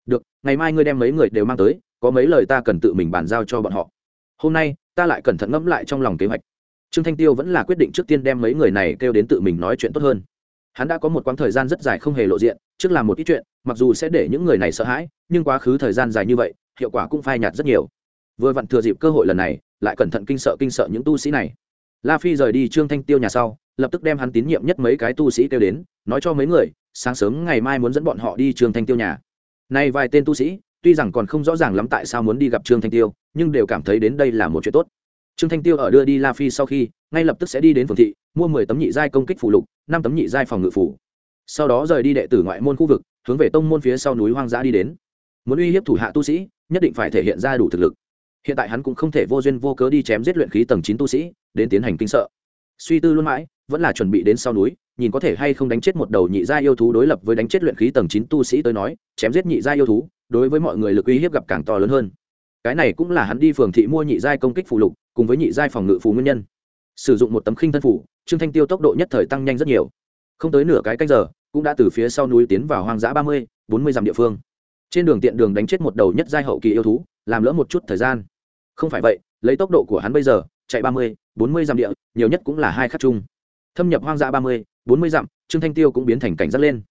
Được, ngày mai ngươi đem mấy người đều mang tới có mấy lời ta cần tự mình bàn giao cho bọn họ. Hôm nay, ta lại cẩn thận ngẫm lại trong lòng kế hoạch. Trương thanh tiêu vẫn là quyết định trước tiên đem mấy người này kêu đến tự mình nói chuyện tốt hơn. Hắn đã có một quãng thời gian rất dài không hề lộ diện, trước làm một ít chuyện, mặc dù sẽ để những người này sợ hãi, nhưng quá khứ thời gian dài như vậy, hiệu quả cũng phai nhạt rất nhiều. Vừa vặn thừa dịp cơ hội lần này, lại cẩn thận kinh sợ kinh sợ những tu sĩ này. La phi rời đi trương thanh tiêu nhà sau, lập tức đem hắn tín nhiệm nhất mấy cái tu sĩ kêu đến, nói cho mấy người, sáng sớm ngày mai muốn dẫn bọn họ đi trương thanh tiêu nhà. Nay vài tên tu sĩ tuy rằng còn không rõ ràng lắm tại sao muốn đi gặp trương thanh tiêu, nhưng đều cảm thấy đến đây là một chuyện tốt. Trương thanh tiêu ở đưa đi la phi sau khi, ngay lập tức sẽ đi đến phường thị, mua mười tấm nhị giai công kích phủ lục, năm tấm nhị giai phòng ngự phủ sau đó rời đi đệ tử ngoại môn khu vực, hướng về tông môn phía sau núi hoang dã đi đến. Muốn uy hiếp thủ hạ tu sĩ, nhất định phải thể hiện ra đủ thực lực. Hiện tại hắn cũng không thể vô duyên vô cớ đi chém giết luyện khí tầng chín tu sĩ, đến tiến hành kinh sợ. Suy tư luôn mãi, vẫn là chuẩn bị đến sau núi, nhìn có thể hay không đánh chết một đầu nhị gia yêu thú đối lập với đánh chết luyện khí tầng chín tu sĩ tới nói, chém giết nhị gia yêu thú đối với mọi người lực uy hiếp gặp càng to lớn hơn. Cái này cũng là hắn đi phường thị mua nhị giai công kích phù lục, cùng với nhị giai phòng ngự phù nguyên nhân. Sử dụng một tấm khinh thân phủ trương thanh tiêu tốc độ nhất thời tăng nhanh rất nhiều. Không tới nửa cái canh giờ, cũng đã từ phía sau núi tiến vào hoang dã ba mươi, bốn mươi dặm địa phương. Trên đường tiện đường đánh chết một đầu nhất giai hậu kỳ yêu thú, làm lỡ một chút thời gian. Không phải vậy, lấy tốc độ của hắn bây giờ, chạy ba mươi, bốn mươi dặm địa, nhiều nhất cũng là hai khắc chung. Thâm nhập hoang dã ba mươi, bốn mươi dặm, trương thanh tiêu cũng biến thành cảnh giác lên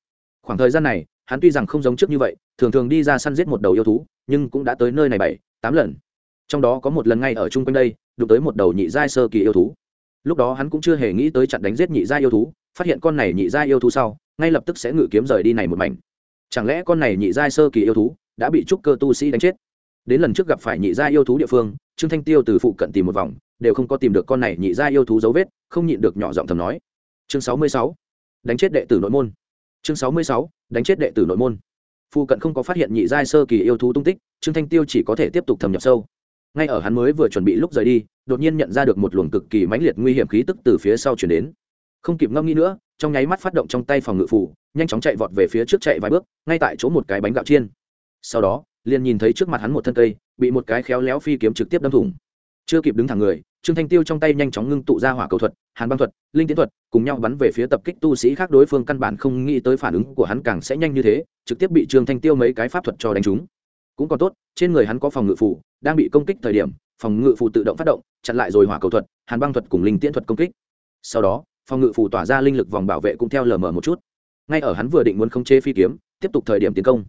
khoảng thời gian này, hắn tuy rằng không giống trước như vậy, thường thường đi ra săn giết một đầu yêu thú, nhưng cũng đã tới nơi này bảy, tám lần. Trong đó có một lần ngay ở chung quanh đây, đụng tới một đầu nhị giai sơ kỳ yêu thú. Lúc đó hắn cũng chưa hề nghĩ tới chặn đánh giết nhị giai yêu thú, phát hiện con này nhị giai yêu thú sau, ngay lập tức sẽ ngự kiếm rời đi này một mảnh. Chẳng lẽ con này nhị giai sơ kỳ yêu thú đã bị trúc cơ tu sĩ đánh chết? Đến lần trước gặp phải nhị giai yêu thú địa phương, trương thanh tiêu từ phụ cận tìm một vòng, đều không có tìm được con này nhị giai yêu thú dấu vết, không nhịn được nhỏ giọng thầm nói. Chương sáu mươi sáu, đánh chết đệ tử nội môn chương sáu mươi sáu, đánh chết đệ tử nội môn. Phụ cận không có phát hiện nhị giai sơ kỳ yêu thú tung tích, trương thanh tiêu chỉ có thể tiếp tục thâm nhập sâu. Ngay ở hắn mới vừa chuẩn bị lúc rời đi, đột nhiên nhận ra được một luồng cực kỳ mãnh liệt nguy hiểm khí tức từ phía sau chuyển đến. Không kịp ngâm nghĩ nữa, trong nháy mắt phát động trong tay phòng ngự phủ nhanh chóng chạy vọt về phía trước chạy vài bước, ngay tại chỗ một cái bánh gạo chiên. Sau đó, liền nhìn thấy trước mặt hắn một thân cây, bị một cái khéo léo phi kiếm trực tiếp đâm thủng. Chưa kịp đứng thẳng người trương thanh tiêu trong tay nhanh chóng ngưng tụ ra hỏa cầu thuật, hàn băng thuật, linh tiến thuật, cùng nhau bắn về phía tập kích tu sĩ khác đối phương căn bản không nghĩ tới phản ứng của hắn càng sẽ nhanh như thế, trực tiếp bị trương thanh tiêu mấy cái pháp thuật cho đánh trúng. Cũng còn tốt, trên người hắn có phòng ngự phủ đang bị công kích thời điểm, phòng ngự phủ tự động phát động, chặn lại rồi hỏa cầu thuật, hàn băng thuật cùng linh tiễn thuật công kích. Sau đó, phòng ngự phủ tỏa ra linh lực vòng bảo vệ cũng theo lờ mờ một chút. Ngay ở hắn vừa định muốn khống chế phi kiếm, tiếp tục thời điểm tiến công.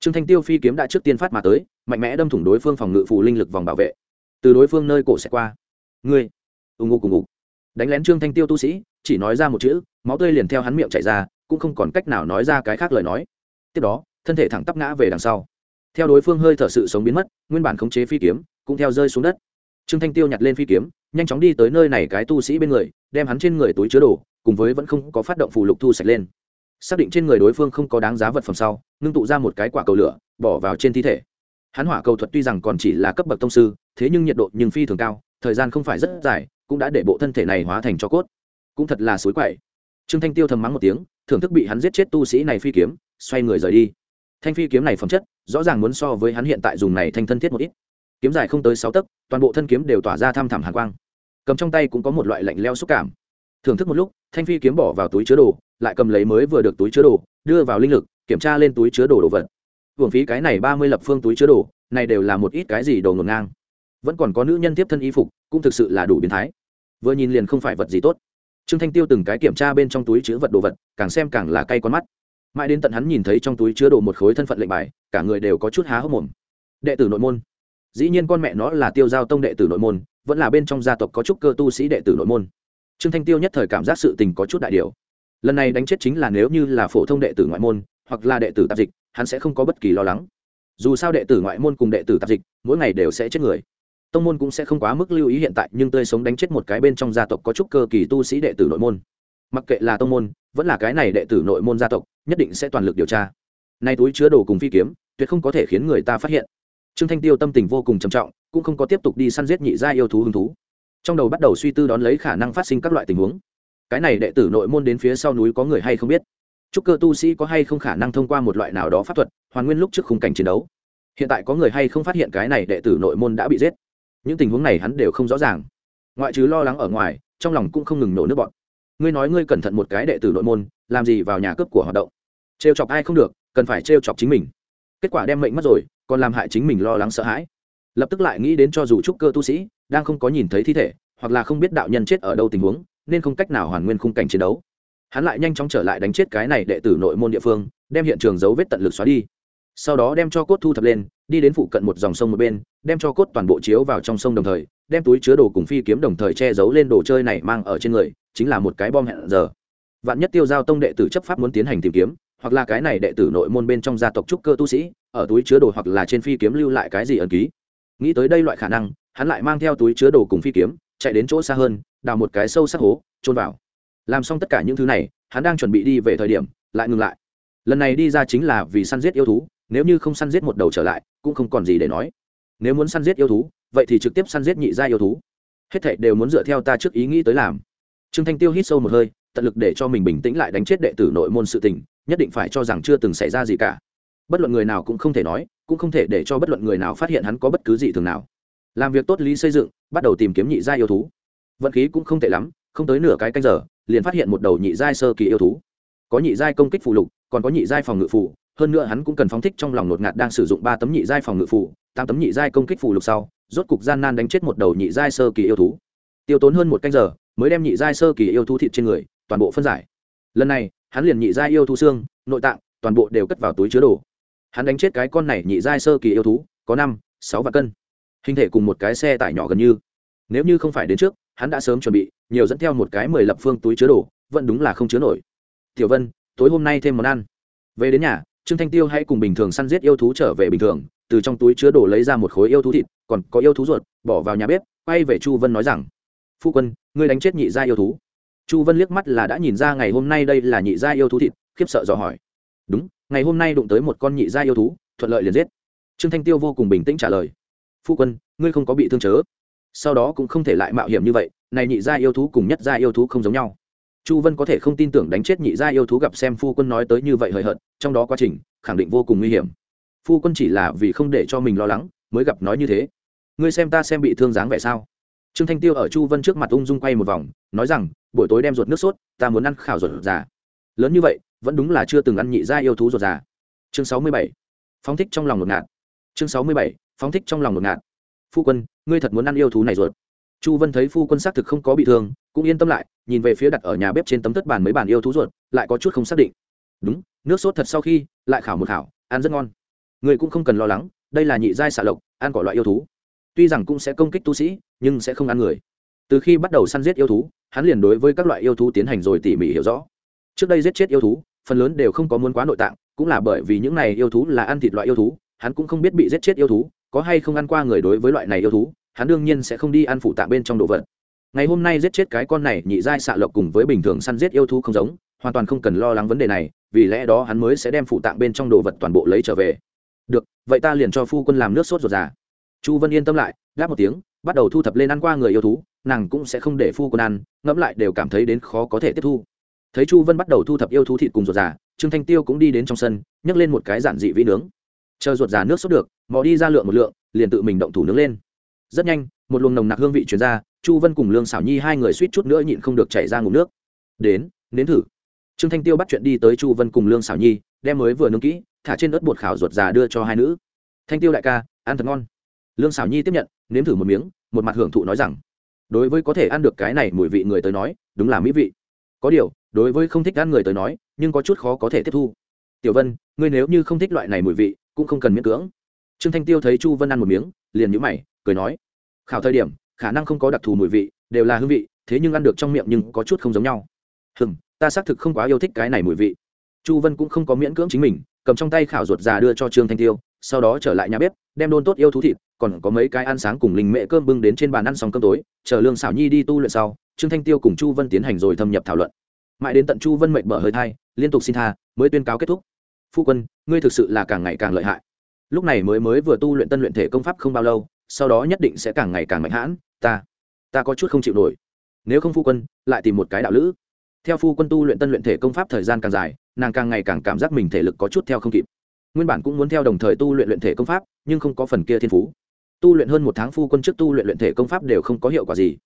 Trương thanh tiêu phi kiếm đã trước tiên phát mà tới, mạnh mẽ đâm thủng đối phương phòng ngự phủ linh lực vòng bảo vệ. Từ đối phương nơi cổ sẽ qua ngươi. Ù ngụ cùng ngụ đánh lén trương thanh tiêu tu sĩ, chỉ nói ra một chữ, máu tươi liền theo hắn miệng chảy ra, cũng không còn cách nào nói ra cái khác lời nói. Tiếp đó, thân thể thẳng tắp ngã về đằng sau. Theo đối phương hơi thở sự sống biến mất, nguyên bản khống chế phi kiếm, cũng theo rơi xuống đất. Trương thanh tiêu nhặt lên phi kiếm, nhanh chóng đi tới nơi này cái tu sĩ bên người, đem hắn trên người túi chứa đồ, cùng với vẫn không có phát động phù lục thu sạch lên. Xác định trên người đối phương không có đáng giá vật phẩm sau, ngưng tụ ra một cái quả cầu lửa, bỏ vào trên thi thể. Hắn hỏa cầu thuật tuy rằng còn chỉ là cấp bậc tông sư, thế nhưng nhiệt độ nhưng phi thường cao thời gian không phải rất dài, cũng đã để bộ thân thể này hóa thành cho cốt. Cũng thật là suối quậy. Trương thanh tiêu thầm mắng một tiếng, thưởng thức bị hắn giết chết tu sĩ này phi kiếm, xoay người rời đi. Thanh phi kiếm này phẩm chất, rõ ràng muốn so với hắn hiện tại dùng này thanh thân thiết một ít. Kiếm dài không tới sáu tấc, toàn bộ thân kiếm đều tỏa ra thăm thẳm hàn quang. Cầm trong tay cũng có một loại lạnh leo xúc cảm. Thưởng thức một lúc, thanh phi kiếm bỏ vào túi chứa đồ, lại cầm lấy mới vừa được túi chứa đồ, đưa vào linh lực, kiểm tra lên túi chứa đồ đồ vật. Hưởng phí cái này ba mươi lập phương túi chứa đồ, này đều là một ít cái gì đồ ngổn ngang vẫn còn có nữ nhân tiếp thân y phục, cũng thực sự là đủ biến thái. Vừa nhìn liền không phải vật gì tốt. Trương thanh tiêu từng cái kiểm tra bên trong túi chứa vật đồ vật, càng xem càng là cay con mắt. Mãi đến tận hắn nhìn thấy trong túi chứa đồ một khối thân phận lệnh bài, cả người đều có chút há hốc mồm. Đệ tử nội môn. Dĩ nhiên con mẹ nó là tiêu giao tông đệ tử nội môn, vẫn là bên trong gia tộc có chút cơ tu sĩ đệ tử nội môn. Trương thanh tiêu nhất thời cảm giác sự tình có chút đại điều. Lần này đánh chết chính là nếu như là phổ thông đệ tử ngoại môn, hoặc là đệ tử tạp dịch, hắn sẽ không có bất kỳ lo lắng. Dù sao đệ tử ngoại môn cùng đệ tử tạp dịch, mỗi ngày đều sẽ chết người tông môn cũng sẽ không quá mức lưu ý hiện tại, nhưng tươi sống đánh chết một cái bên trong gia tộc có chút cơ kỳ tu sĩ đệ tử nội môn. Mặc kệ là tông môn, vẫn là cái này đệ tử nội môn gia tộc, nhất định sẽ toàn lực điều tra. Nay túi chứa đồ cùng phi kiếm, tuyệt không có thể khiến người ta phát hiện. Trương thanh tiêu tâm tình vô cùng trầm trọng, cũng không có tiếp tục đi săn giết nhị gia yêu thú hứng thú. Trong đầu bắt đầu suy tư đón lấy khả năng phát sinh các loại tình huống. Cái này đệ tử nội môn đến phía sau núi có người hay không biết? Chúc cơ tu sĩ có hay không khả năng thông qua một loại nào đó pháp thuật, hoàn nguyên lúc trước khung cảnh chiến đấu? Hiện tại có người hay không phát hiện cái này đệ tử nội môn đã bị giết? Những tình huống này hắn đều không rõ ràng. Ngoại trừ lo lắng ở ngoài, trong lòng cũng không ngừng nổ nước bọn. Ngươi nói ngươi cẩn thận một cái đệ tử nội môn, làm gì vào nhà cướp của hoạt động? Trêu chọc ai không được, cần phải trêu chọc chính mình. Kết quả đem mệnh mất rồi, còn làm hại chính mình lo lắng sợ hãi. Lập tức lại nghĩ đến cho dù trúc cơ tu sĩ, đang không có nhìn thấy thi thể, hoặc là không biết đạo nhân chết ở đâu tình huống, nên không cách nào hoàn nguyên khung cảnh chiến đấu. Hắn lại nhanh chóng trở lại đánh chết cái này đệ tử nội môn địa phương, đem hiện trường dấu vết tận lực xóa đi sau đó đem cho cốt thu thập lên, đi đến phụ cận một dòng sông một bên, đem cho cốt toàn bộ chiếu vào trong sông đồng thời, đem túi chứa đồ cùng phi kiếm đồng thời che giấu lên đồ chơi này mang ở trên người, chính là một cái bom hẹn giờ. Vạn nhất tiêu giao tông đệ tử chấp pháp muốn tiến hành tìm kiếm, hoặc là cái này đệ tử nội môn bên trong gia tộc trúc cơ tu sĩ, ở túi chứa đồ hoặc là trên phi kiếm lưu lại cái gì ẩn ký. Nghĩ tới đây loại khả năng, hắn lại mang theo túi chứa đồ cùng phi kiếm, chạy đến chỗ xa hơn, đào một cái sâu sắc hố trôn vào. Làm xong tất cả những thứ này, hắn đang chuẩn bị đi về thời điểm, lại ngừng lại. Lần này đi ra chính là vì săn giết yêu thú nếu như không săn giết một đầu trở lại, cũng không còn gì để nói. Nếu muốn săn giết yêu thú, vậy thì trực tiếp săn giết nhị gia yêu thú. Hết thảy đều muốn dựa theo ta trước ý nghĩ tới làm. Trương thanh tiêu hít sâu một hơi, tận lực để cho mình bình tĩnh lại đánh chết đệ tử nội môn sự tình, nhất định phải cho rằng chưa từng xảy ra gì cả. Bất luận người nào cũng không thể nói, cũng không thể để cho bất luận người nào phát hiện hắn có bất cứ gì thường nào. Làm việc tốt lý xây dựng, bắt đầu tìm kiếm nhị gia yêu thú. Vận khí cũng không tệ lắm, không tới nửa cái canh giờ, liền phát hiện một đầu nhị giai sơ kỳ yêu thú. Có nhị giai công kích phù lục, còn có nhị giai phòng ngự phù hơn nữa hắn cũng cần phóng thích trong lòng nột ngạt đang sử dụng ba tấm nhị giai phòng ngự phủ tám tấm nhị giai công kích phủ lục sau, rốt cục gian nan đánh chết một đầu nhị giai sơ kỳ yêu thú. Tiêu tốn hơn một canh giờ, mới đem nhị giai sơ kỳ yêu thú thịt trên người, toàn bộ phân giải. Lần này, hắn liền nhị giai yêu thú xương, nội tạng, toàn bộ đều cất vào túi chứa đồ. Hắn đánh chết cái con này nhị giai sơ kỳ yêu thú, có năm, sáu vạn cân. Hình thể cùng một cái xe tải nhỏ gần như. Nếu như không phải đến trước, hắn đã sớm chuẩn bị, nhiều dẫn theo một cái mười lập phương túi chứa đồ, vẫn đúng là không chứa nổi. Tiểu vân, tối hôm nay thêm món ăn. Về đến nhà trương thanh tiêu hãy cùng bình thường săn giết yêu thú trở về bình thường, từ trong túi chứa đồ lấy ra một khối yêu thú thịt, còn có yêu thú ruột, bỏ vào nhà bếp, quay về chu vân nói rằng, phu quân, ngươi đánh chết nhị gia yêu thú. Chu vân liếc mắt là đã nhìn ra ngày hôm nay đây là nhị gia yêu thú thịt, khiếp sợ dò hỏi. Đúng, ngày hôm nay đụng tới một con nhị gia yêu thú, thuận lợi liền giết. Trương thanh tiêu vô cùng bình tĩnh trả lời, phu quân, ngươi không có bị thương chớ. Sau đó cũng không thể lại mạo hiểm như vậy, này nhị gia yêu thú cùng nhất gia yêu thú không giống nhau chu vân có thể không tin tưởng đánh chết nhị gia yêu thú gặp xem phu quân nói tới như vậy hời hợt, trong đó quá trình, khẳng định vô cùng nguy hiểm. Phu quân chỉ là vì không để cho mình lo lắng, mới gặp nói như thế. Ngươi xem ta xem bị thương dáng vẻ sao? Trương thanh tiêu ở chu vân trước mặt ung dung quay một vòng, nói rằng, buổi tối đem ruột nước sốt, ta muốn ăn khảo ruột già. Lớn như vậy, vẫn đúng là chưa từng ăn nhị gia yêu thú ruột già. Chương sáu mươi bảy, phóng thích trong lòng ngột ngạt. Chương sáu mươi bảy, phóng thích trong lòng ngột ngạt. Phu quân, ngươi thật muốn ăn yêu thú này ruột? Chu vân thấy phu quân xác thực không có bị thương, cũng yên tâm lại, nhìn về phía đặt ở nhà bếp trên tấm tất bàn mấy bàn yêu thú ruột, lại có chút không xác định. Đúng, nước sốt thật sau khi, lại khảo một khảo, ăn rất ngon. Người cũng không cần lo lắng, đây là nhị giai xạ lộc, ăn cỏ loại yêu thú. Tuy rằng cũng sẽ công kích tu sĩ, nhưng sẽ không ăn người. Từ khi bắt đầu săn giết yêu thú, hắn liền đối với các loại yêu thú tiến hành rồi tỉ mỉ hiểu rõ. Trước đây giết chết yêu thú, phần lớn đều không có muốn quá nội tạng, cũng là bởi vì những này yêu thú là ăn thịt loại yêu thú, hắn cũng không biết bị giết chết yêu thú, có hay không ăn qua người đối với loại này yêu thú hắn đương nhiên sẽ không đi ăn phụ tạng bên trong đồ vật. Ngày hôm nay giết chết cái con này, nhị giai xạ lộc cùng với bình thường săn giết yêu thú không giống, hoàn toàn không cần lo lắng vấn đề này, vì lẽ đó hắn mới sẽ đem phụ tạng bên trong đồ vật toàn bộ lấy trở về. Được, vậy ta liền cho phu quân làm nước sốt ruột già. Chu vân yên tâm lại đáp một tiếng, bắt đầu thu thập lên ăn qua người yêu thú, nàng cũng sẽ không để phu quân ăn, ngẫm lại đều cảm thấy đến khó có thể tiếp thu. Thấy chu vân bắt đầu thu thập yêu thú thịt cùng ruột già, trương thanh tiêu cũng đi đến trong sân, nhấc lên một cái giản dị vĩ nướng. Chờ ruột già nước sốt được, mò đi ra lượng một lượng, liền tự mình động thủ nướng lên rất nhanh, một luồng nồng nặc hương vị chuyển ra, chu vân cùng lương xảo nhi hai người suýt chút nữa nhịn không được chảy ra ngủ nước. Đến, nếm thử. Trương thanh tiêu bắt chuyện đi tới chu vân cùng lương xảo nhi, đem mới vừa nướng kỹ, thả trên ớt bột khảo ruột già đưa cho hai nữ. Thanh tiêu đại ca, ăn thật ngon. Lương xảo nhi tiếp nhận, nếm thử một miếng, một mặt hưởng thụ nói rằng, đối với có thể ăn được cái này mùi vị người tới nói, đúng là mỹ vị. Có điều, đối với không thích ăn người tới nói, nhưng có chút khó có thể tiếp thu. Tiểu vân, ngươi nếu như không thích loại này mùi vị, cũng không cần miễn cưỡng. Trương thanh tiêu thấy chu vân ăn một miếng, liền nhũ mày cười nói, khảo thời điểm, khả năng không có đặc thù mùi vị, đều là hương vị, thế nhưng ăn được trong miệng nhưng có chút không giống nhau. Hừng ta xác thực không quá yêu thích cái này mùi vị. Chu vân cũng không có miễn cưỡng chính mình, cầm trong tay khảo ruột già đưa cho trương thanh tiêu, sau đó trở lại nhà bếp, đem đôn tốt yêu thú thịt, còn có mấy cái ăn sáng cùng linh mẹ cơm bưng đến trên bàn ăn xong cơm tối, chờ lương xảo nhi đi tu luyện sau, trương thanh tiêu cùng chu vân tiến hành rồi thâm nhập thảo luận. Mãi đến tận chu vân mệnh bở hơi thai, liên tục xin tha, mới tuyên cáo kết thúc. Phu quân, ngươi thực sự là càng ngày càng lợi hại. Lúc này mới mới vừa tu luyện tân luyện thể công pháp không bao lâu sau đó nhất định sẽ càng ngày càng mạnh hãn, ta ta có chút không chịu nổi. Nếu không phu quân, lại tìm một cái đạo lữ. Theo phu quân tu luyện tân luyện thể công pháp thời gian càng dài, nàng càng ngày càng cảm giác mình thể lực có chút theo không kịp. Nguyên bản cũng muốn theo đồng thời tu luyện luyện thể công pháp, nhưng không có phần kia thiên phú. Tu luyện hơn một tháng phu quân trước tu luyện luyện thể công pháp đều không có hiệu quả gì.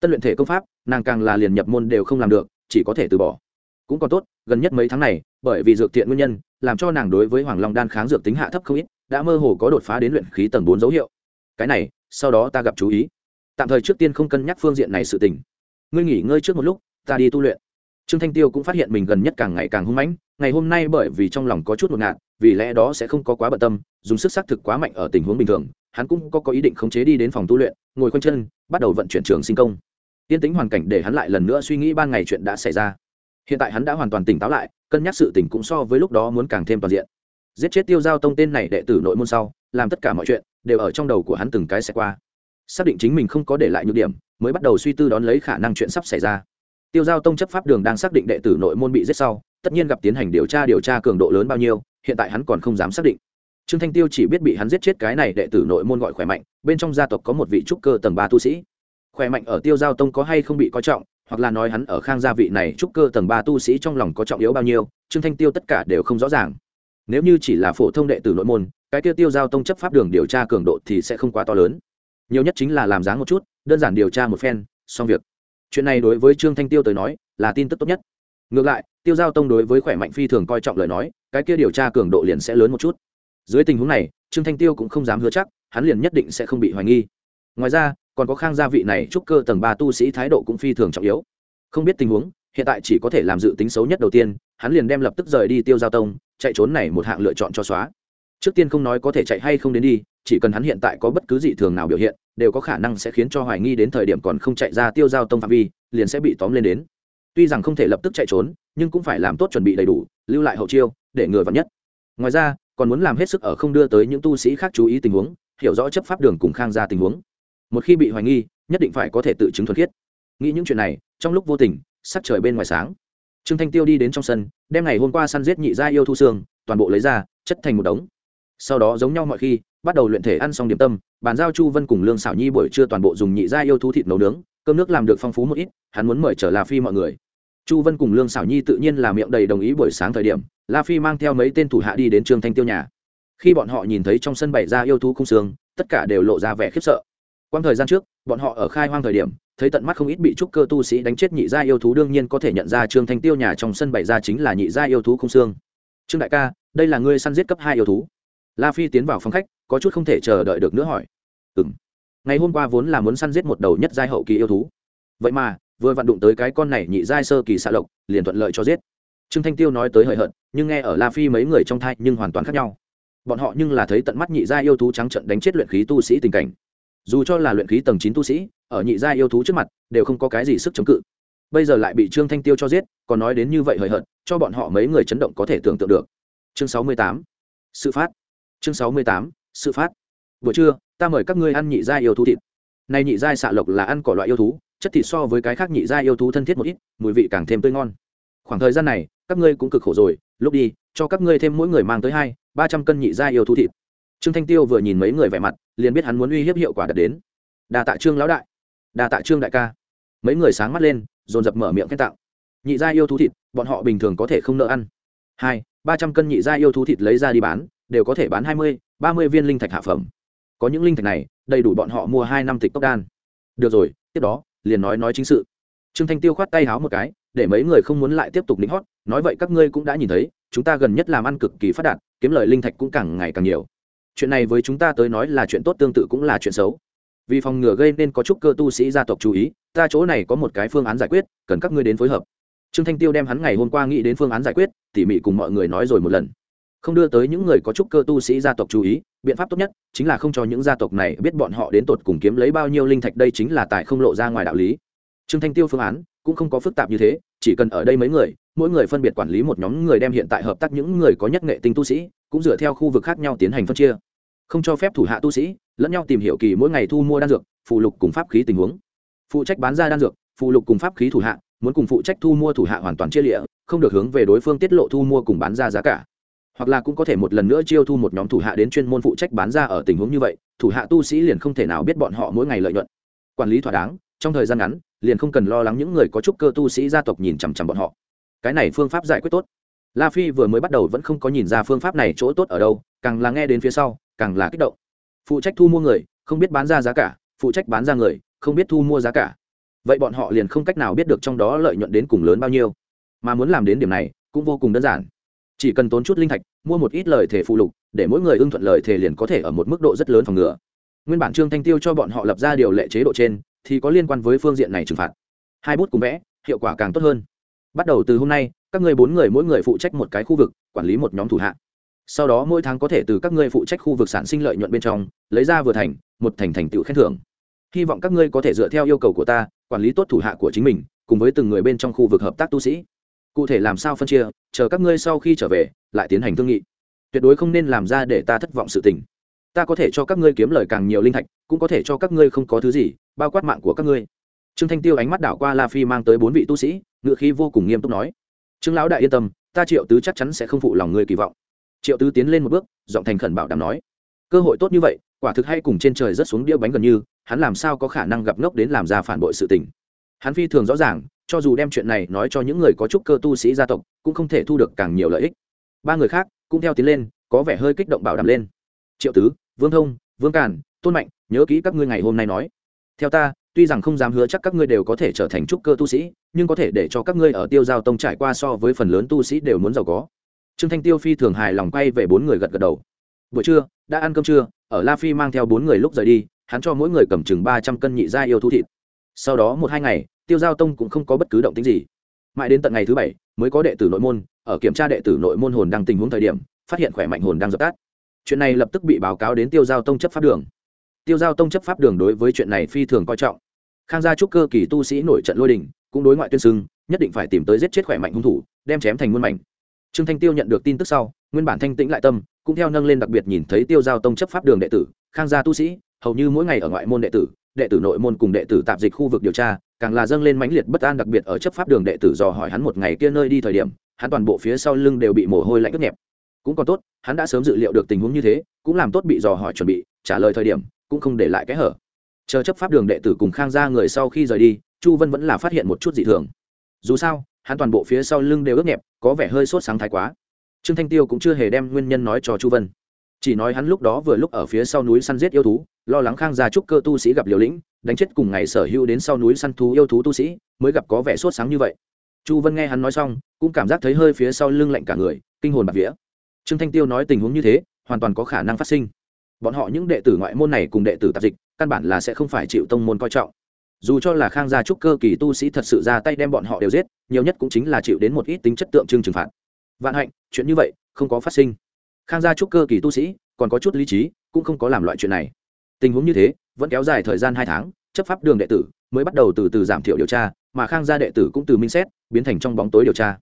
Tân luyện thể công pháp, nàng càng là liền nhập môn đều không làm được, chỉ có thể từ bỏ. Cũng còn tốt, gần nhất mấy tháng này, bởi vì dược thiện nguyên nhân, làm cho nàng đối với hoàng long đan kháng dược tính hạ thấp không ít, đã mơ hồ có đột phá đến luyện khí tầng bốn dấu hiệu cái này, sau đó ta gặp chú ý. Tạm thời trước tiên không cân nhắc phương diện này sự tình. Ngươi nghỉ ngơi trước một lúc, ta đi tu luyện. Trương thanh tiêu cũng phát hiện mình gần nhất càng ngày càng hung mãnh, ngày hôm nay bởi vì trong lòng có chút ngột ngạt, vì lẽ đó sẽ không có quá bận tâm, dùng sức xác thực quá mạnh ở tình huống bình thường, hắn cũng có có ý định khống chế đi đến phòng tu luyện, ngồi khoanh chân, bắt đầu vận chuyển trường sinh công. Tiên tính hoàn cảnh để hắn lại lần nữa suy nghĩ ban ngày chuyện đã xảy ra. Hiện tại hắn đã hoàn toàn tỉnh táo lại, cân nhắc sự tỉnh cũng so với lúc đó muốn càng thêm toàn diện. Giết chết tiêu giao tông tên này đệ tử nội môn sau, làm tất cả mọi chuyện đều ở trong đầu của hắn từng cái sẽ qua. Xác định chính mình không có để lại nhược điểm, mới bắt đầu suy tư đón lấy khả năng chuyện sắp xảy ra. Tiêu giao tông chấp pháp đường đang xác định đệ tử nội môn bị giết sau, tất nhiên gặp tiến hành điều tra điều tra cường độ lớn bao nhiêu, hiện tại hắn còn không dám xác định. Trương thanh tiêu chỉ biết bị hắn giết chết cái này đệ tử nội môn gọi khỏe mạnh, bên trong gia tộc có một vị trúc cơ tầng ba tu sĩ. Khỏe mạnh ở tiêu giao tông có hay không bị coi trọng, hoặc là nói hắn ở khang gia vị này trúc cơ tầng ba tu sĩ trong lòng có trọng yếu bao nhiêu, trương thanh tiêu tất cả đều không rõ ràng. Nếu như chỉ là phổ thông đệ tử nội môn cái tiêu tiêu giao tông chấp pháp đường điều tra cường độ thì sẽ không quá to lớn. Nhiều nhất chính là làm dáng một chút, đơn giản điều tra một phen, xong việc. Chuyện này đối với trương thanh tiêu tới nói, là tin tức tốt nhất. Ngược lại, tiêu giao tông đối với khỏe mạnh phi thường coi trọng lời nói, cái kia điều tra cường độ liền sẽ lớn một chút. Dưới tình huống này, trương thanh tiêu cũng không dám hứa chắc, hắn liền nhất định sẽ không bị hoài nghi. Ngoài ra, còn có khang gia vị này trúc cơ tầng ba tu sĩ thái độ cũng phi thường trọng yếu. Không biết tình huống, hiện tại chỉ có thể làm dự tính xấu nhất đầu tiên, hắn liền đem lập tức rời đi tiêu giao tông, chạy trốn này một hạng lựa chọn cho xóa trước tiên không nói có thể chạy hay không đến đi, chỉ cần hắn hiện tại có bất cứ dị thường nào biểu hiện, đều có khả năng sẽ khiến cho hoài nghi đến thời điểm còn không chạy ra tiêu giao tông phạm vi, liền sẽ bị tóm lên đến. Tuy rằng không thể lập tức chạy trốn, nhưng cũng phải làm tốt chuẩn bị đầy đủ, lưu lại hậu chiêu, để người vắn nhất. Ngoài ra, còn muốn làm hết sức ở không đưa tới những tu sĩ khác chú ý tình huống, hiểu rõ chấp pháp đường cùng khang ra tình huống. Một khi bị hoài nghi, nhất định phải có thể tự chứng thuật khiết. Nghĩ những chuyện này, trong lúc vô tình, sắc trời bên ngoài sáng. Trương thanh tiêu đi đến trong sân, đem ngày hôm qua săn giết nhị gia yêu thu xương, toàn bộ lấy ra, chất thành một đống sau đó giống nhau mọi khi, bắt đầu luyện thể ăn xong điểm tâm, bàn giao chu vân cùng lương xảo nhi buổi trưa toàn bộ dùng nhị gia yêu thú thịt nấu nướng, cơm nước làm được phong phú một ít, hắn muốn mời trở la phi mọi người. Chu vân cùng lương xảo nhi tự nhiên là miệng đầy đồng ý buổi sáng thời điểm, la phi mang theo mấy tên thủ hạ đi đến trương thanh tiêu nhà. Khi bọn họ nhìn thấy trong sân bày ra yêu thú không sương tất cả đều lộ ra vẻ khiếp sợ. Quang thời gian trước, bọn họ ở khai hoang thời điểm, thấy tận mắt không ít bị trúc cơ tu sĩ đánh chết nhị gia yêu thú đương nhiên có thể nhận ra trương thanh tiêu nhà trong sân bày ra chính là nhị gia yêu thú không sương trương đại ca, đây là ngươi săn giết cấp hai yêu thú la phi tiến vào phòng khách, có chút không thể chờ đợi được nữa hỏi. Ừm, ngày hôm qua vốn là muốn săn giết một đầu nhất giai hậu kỳ yêu thú. Vậy mà, vừa vặn đụng tới cái con này nhị giai sơ kỳ xạ lộc, liền thuận lợi cho giết. Trương thanh tiêu nói tới hời hợt, nhưng nghe ở la phi mấy người trong thai nhưng hoàn toàn khác nhau. Bọn họ nhưng là thấy tận mắt nhị giai yêu thú trắng trận đánh chết luyện khí tu sĩ tình cảnh. Dù cho là luyện khí tầng chín tu sĩ, ở nhị giai yêu thú trước mặt, đều không có cái gì sức chống cự. Bây giờ lại bị trương thanh tiêu cho giết, còn nói đến như vậy hời hợt, cho bọn họ mấy người chấn động có thể tưởng tượng được. Chương sáu mươi tám. Sự phát chương sáu mươi tám, sự phát. Buổi trưa, ta mời các ngươi ăn nhị gia yêu thú thịt. Này nhị gia xạ lộc là ăn cỏ loại yêu thú, chất thịt so với cái khác nhị gia yêu thú thân thiết một ít, mùi vị càng thêm tươi ngon. Khoảng thời gian này, các ngươi cũng cực khổ rồi, lúc đi, cho các ngươi thêm mỗi người mang tới hai, ba trăm cân nhị gia yêu thú thịt. Trương thanh tiêu vừa nhìn mấy người vẻ mặt, liền biết hắn muốn uy hiếp hiệu quả đạt đến. Đà tạ trương lão đại. Đà tạ trương đại ca. Mấy người sáng mắt lên, dồn dập mở miệng khen tặng. nhị gia yêu thú thịt, bọn họ bình thường có thể không nợ ăn. Hai, ba trăm cân nhị gia yêu thú thịt lấy ra đi bán đều có thể bán hai mươi, ba mươi viên linh thạch hạ phẩm. Có những linh thạch này, đầy đủ bọn họ mua hai năm tịch tốc đan. Được rồi, tiếp đó, liền nói nói chính sự. Trương thanh tiêu khoát tay háo một cái, để mấy người không muốn lại tiếp tục lính hót, nói vậy các ngươi cũng đã nhìn thấy, chúng ta gần nhất làm ăn cực kỳ phát đạt, kiếm lời linh thạch cũng càng ngày càng nhiều. Chuyện này với chúng ta tới nói là chuyện tốt tương tự cũng là chuyện xấu. Vì phòng ngừa gây nên có chút cơ tu sĩ gia tộc chú ý, ta chỗ này có một cái phương án giải quyết, cần các ngươi đến phối hợp. Trương thanh tiêu đem hắn ngày hôm qua nghĩ đến phương án giải quyết, tỉ mỉ cùng mọi người nói rồi một lần không đưa tới những người có chút cơ tu sĩ gia tộc chú ý, biện pháp tốt nhất chính là không cho những gia tộc này biết bọn họ đến tột cùng kiếm lấy bao nhiêu linh thạch đây chính là tại không lộ ra ngoài đạo lý. Trương thanh tiêu phương án cũng không có phức tạp như thế, chỉ cần ở đây mấy người, mỗi người phân biệt quản lý một nhóm người đem hiện tại hợp tác những người có nhất nghệ tinh tu sĩ, cũng dựa theo khu vực khác nhau tiến hành phân chia. Không cho phép thủ hạ tu sĩ lẫn nhau tìm hiểu kỳ mỗi ngày thu mua đan dược, phụ lục cùng pháp khí tình huống. Phụ trách bán ra đan dược, phụ lục cùng pháp khí thủ hạ, muốn cùng phụ trách thu mua thủ hạ hoàn toàn chia lịa, không được hướng về đối phương tiết lộ thu mua cùng bán ra giá cả hoặc là cũng có thể một lần nữa chiêu thu một nhóm thủ hạ đến chuyên môn phụ trách bán ra ở tình huống như vậy, thủ hạ tu sĩ liền không thể nào biết bọn họ mỗi ngày lợi nhuận. Quản lý thỏa đáng, trong thời gian ngắn, liền không cần lo lắng những người có chút cơ tu sĩ gia tộc nhìn chằm chằm bọn họ. Cái này phương pháp giải quyết tốt. La phi vừa mới bắt đầu vẫn không có nhìn ra phương pháp này chỗ tốt ở đâu, càng là nghe đến phía sau, càng là kích động. Phụ trách thu mua người, không biết bán ra giá cả, phụ trách bán ra người, không biết thu mua giá cả. Vậy bọn họ liền không cách nào biết được trong đó lợi nhuận đến cùng lớn bao nhiêu. Mà muốn làm đến điểm này, cũng vô cùng đơn giản chỉ cần tốn chút linh thạch, mua một ít lời thể phụ lục, để mỗi người ưng thuận lời thể liền có thể ở một mức độ rất lớn phòng ngừa. Nguyên bản trương thanh tiêu cho bọn họ lập ra điều lệ chế độ trên, thì có liên quan với phương diện này trừng phạt. Hai bút cùng vẽ, hiệu quả càng tốt hơn. Bắt đầu từ hôm nay, các ngươi bốn người mỗi người phụ trách một cái khu vực, quản lý một nhóm thủ hạ. Sau đó mỗi tháng có thể từ các ngươi phụ trách khu vực sản sinh lợi nhuận bên trong, lấy ra vừa thành, một thành thành tựu khen thưởng. Hy vọng các ngươi có thể dựa theo yêu cầu của ta, quản lý tốt thủ hạ của chính mình, cùng với từng người bên trong khu vực hợp tác tu sĩ cụ thể làm sao phân chia, chờ các ngươi sau khi trở về, lại tiến hành thương nghị. Tuyệt đối không nên làm ra để ta thất vọng sự tình. Ta có thể cho các ngươi kiếm lời càng nhiều linh thạch, cũng có thể cho các ngươi không có thứ gì, bao quát mạng của các ngươi. Trương thanh tiêu ánh mắt đảo qua la phi mang tới bốn vị tu sĩ ngự khí vô cùng nghiêm túc nói. Trương lão đại yên tâm, ta triệu tứ chắc chắn sẽ không phụ lòng ngươi kỳ vọng. Triệu tứ tiến lên một bước, giọng thành khẩn bảo đảm nói. Cơ hội tốt như vậy, quả thực hay cùng trên trời rất xuống đĩa bánh gần như, hắn làm sao có khả năng gặp ngốc đến làm ra phản bội sự tình hắn phi thường rõ ràng, cho dù đem chuyện này nói cho những người có chút cơ tu sĩ gia tộc, cũng không thể thu được càng nhiều lợi ích. Ba người khác cũng theo tiến lên, có vẻ hơi kích động bảo đảm lên. Triệu tứ, vương thông, vương càn, tôn mạnh, nhớ kỹ các ngươi ngày hôm nay nói. Theo ta, tuy rằng không dám hứa chắc các ngươi đều có thể trở thành trúc cơ tu sĩ, nhưng có thể để cho các ngươi ở tiêu giao tông trải qua so với phần lớn tu sĩ đều muốn giàu có. Trương thanh tiêu phi thường hài lòng quay về bốn người gật gật đầu. Buổi trưa, đã ăn cơm trưa, ở la phi mang theo bốn người lúc rời đi, hắn cho mỗi người cầm chừng ba trăm cân nhị gia yêu thú thịt. Sau đó một hai ngày tiêu giao tông cũng không có bất cứ động tính gì. Mãi đến tận ngày thứ bảy, mới có đệ tử nội môn, ở kiểm tra đệ tử nội môn hồn đang tình huống thời điểm, phát hiện khỏe mạnh hồn đang dập tắt. Chuyện này lập tức bị báo cáo đến tiêu giao tông chấp pháp đường. Tiêu giao tông chấp pháp đường đối với chuyện này phi thường coi trọng. Khang gia trúc cơ kỳ tu sĩ nổi trận lôi đình, cũng đối ngoại tuyên xưng, nhất định phải tìm tới giết chết khỏe mạnh hung thủ, đem chém thành muôn mảnh. Trương thanh tiêu nhận được tin tức sau, nguyên bản thanh tĩnh lại tâm, cũng theo nâng lên đặc biệt nhìn thấy tiêu giao tông chấp pháp đường đệ tử, khang gia tu sĩ, hầu như mỗi ngày ở ngoại môn đệ tử đệ tử nội môn cùng đệ tử tạp dịch khu vực điều tra càng là dâng lên mãnh liệt bất an đặc biệt ở chấp pháp đường đệ tử dò hỏi hắn một ngày kia nơi đi thời điểm, hắn toàn bộ phía sau lưng đều bị mồ hôi lạnh ướt nhẹp. Cũng còn tốt, hắn đã sớm dự liệu được tình huống như thế, cũng làm tốt bị dò hỏi chuẩn bị, trả lời thời điểm, cũng không để lại cái hở. Chờ chấp pháp đường đệ tử cùng khang gia người sau khi rời đi, chu vân vẫn là phát hiện một chút dị thường. Dù sao, hắn toàn bộ phía sau lưng đều ướt nhẹp, có vẻ hơi sốt sáng thái quá. Trương thanh tiêu cũng chưa hề đem nguyên nhân nói cho chu vân. Chỉ nói hắn lúc đó vừa lúc ở phía sau núi săn giết yêu thú, lo lắng khang gia trúc cơ tu sĩ gặp liều lĩnh đánh chết cùng ngày sở hữu đến sau núi săn thú yêu thú tu sĩ, mới gặp có vẻ sốt sáng như vậy. Chu vân nghe hắn nói xong, cũng cảm giác thấy hơi phía sau lưng lạnh cả người, kinh hồn bạc vía. Trương thanh tiêu nói tình huống như thế, hoàn toàn có khả năng phát sinh. Bọn họ những đệ tử ngoại môn này cùng đệ tử tạp dịch, căn bản là sẽ không phải chịu tông môn coi trọng. Dù cho là khang gia trúc cơ kỳ tu sĩ thật sự ra tay đem bọn họ đều giết, nhiều nhất cũng chính là chịu đến một ít tính chất tượng trưng trừng phạt. Vạn hạnh, chuyện như vậy, không có phát sinh. Khang gia trúc cơ kỳ tu sĩ, còn có chút lý trí, cũng không có làm loại chuyện này. Tình huống như thế vẫn kéo dài thời gian hai tháng, chấp pháp đường đệ tử mới bắt đầu từ từ giảm thiểu điều tra, mà khang gia đệ tử cũng từ minh xét biến thành trong bóng tối điều tra.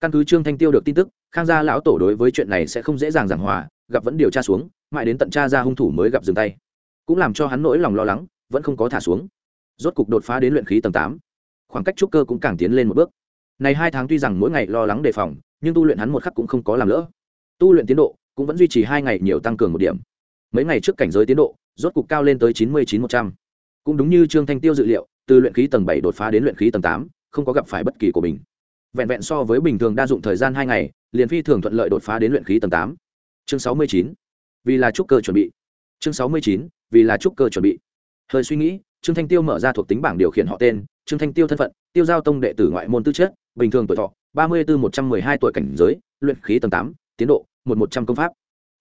Căn cứ trương thanh tiêu được tin tức, khang gia lão tổ đối với chuyện này sẽ không dễ dàng giảng hòa, gặp vẫn điều tra xuống, mãi đến tận cha ra hung thủ mới gặp dừng tay. Cũng làm cho hắn nỗi lòng lo lắng vẫn không có thả xuống. Rốt cục đột phá đến luyện khí tầng tám, khoảng cách trúc cơ cũng càng tiến lên một bước. Này hai tháng tuy rằng mỗi ngày lo lắng đề phòng, nhưng tu luyện hắn một khắc cũng không có làm lỡ. Tu luyện tiến độ cũng vẫn duy trì hai ngày nhiều tăng cường một điểm. Mấy ngày trước cảnh giới tiến độ rốt cục cao lên tới chín mươi chín một trăm. Cũng đúng như trương thanh tiêu dự liệu, từ luyện khí tầng bảy đột phá đến luyện khí tầng tám, không có gặp phải bất kỳ của mình. Vẹn vẹn so với bình thường đa dụng thời gian hai ngày, liền phi thường thuận lợi đột phá đến luyện khí tầng tám. Chương sáu mươi chín. Vì là trúc cơ chuẩn bị. Chương sáu mươi chín, vì là trúc cơ chuẩn bị. Hơi suy nghĩ, trương thanh tiêu mở ra thuộc tính bảng điều khiển họ tên, trương thanh tiêu thân phận, tiêu giao tông đệ tử ngoại môn tư chất, bình thường tuổi thọ, ba mươi bốn một trăm m ư ơ i hai tuổi cảnh giới, luyện khí tầng tám, tiến độ, một một trăm công pháp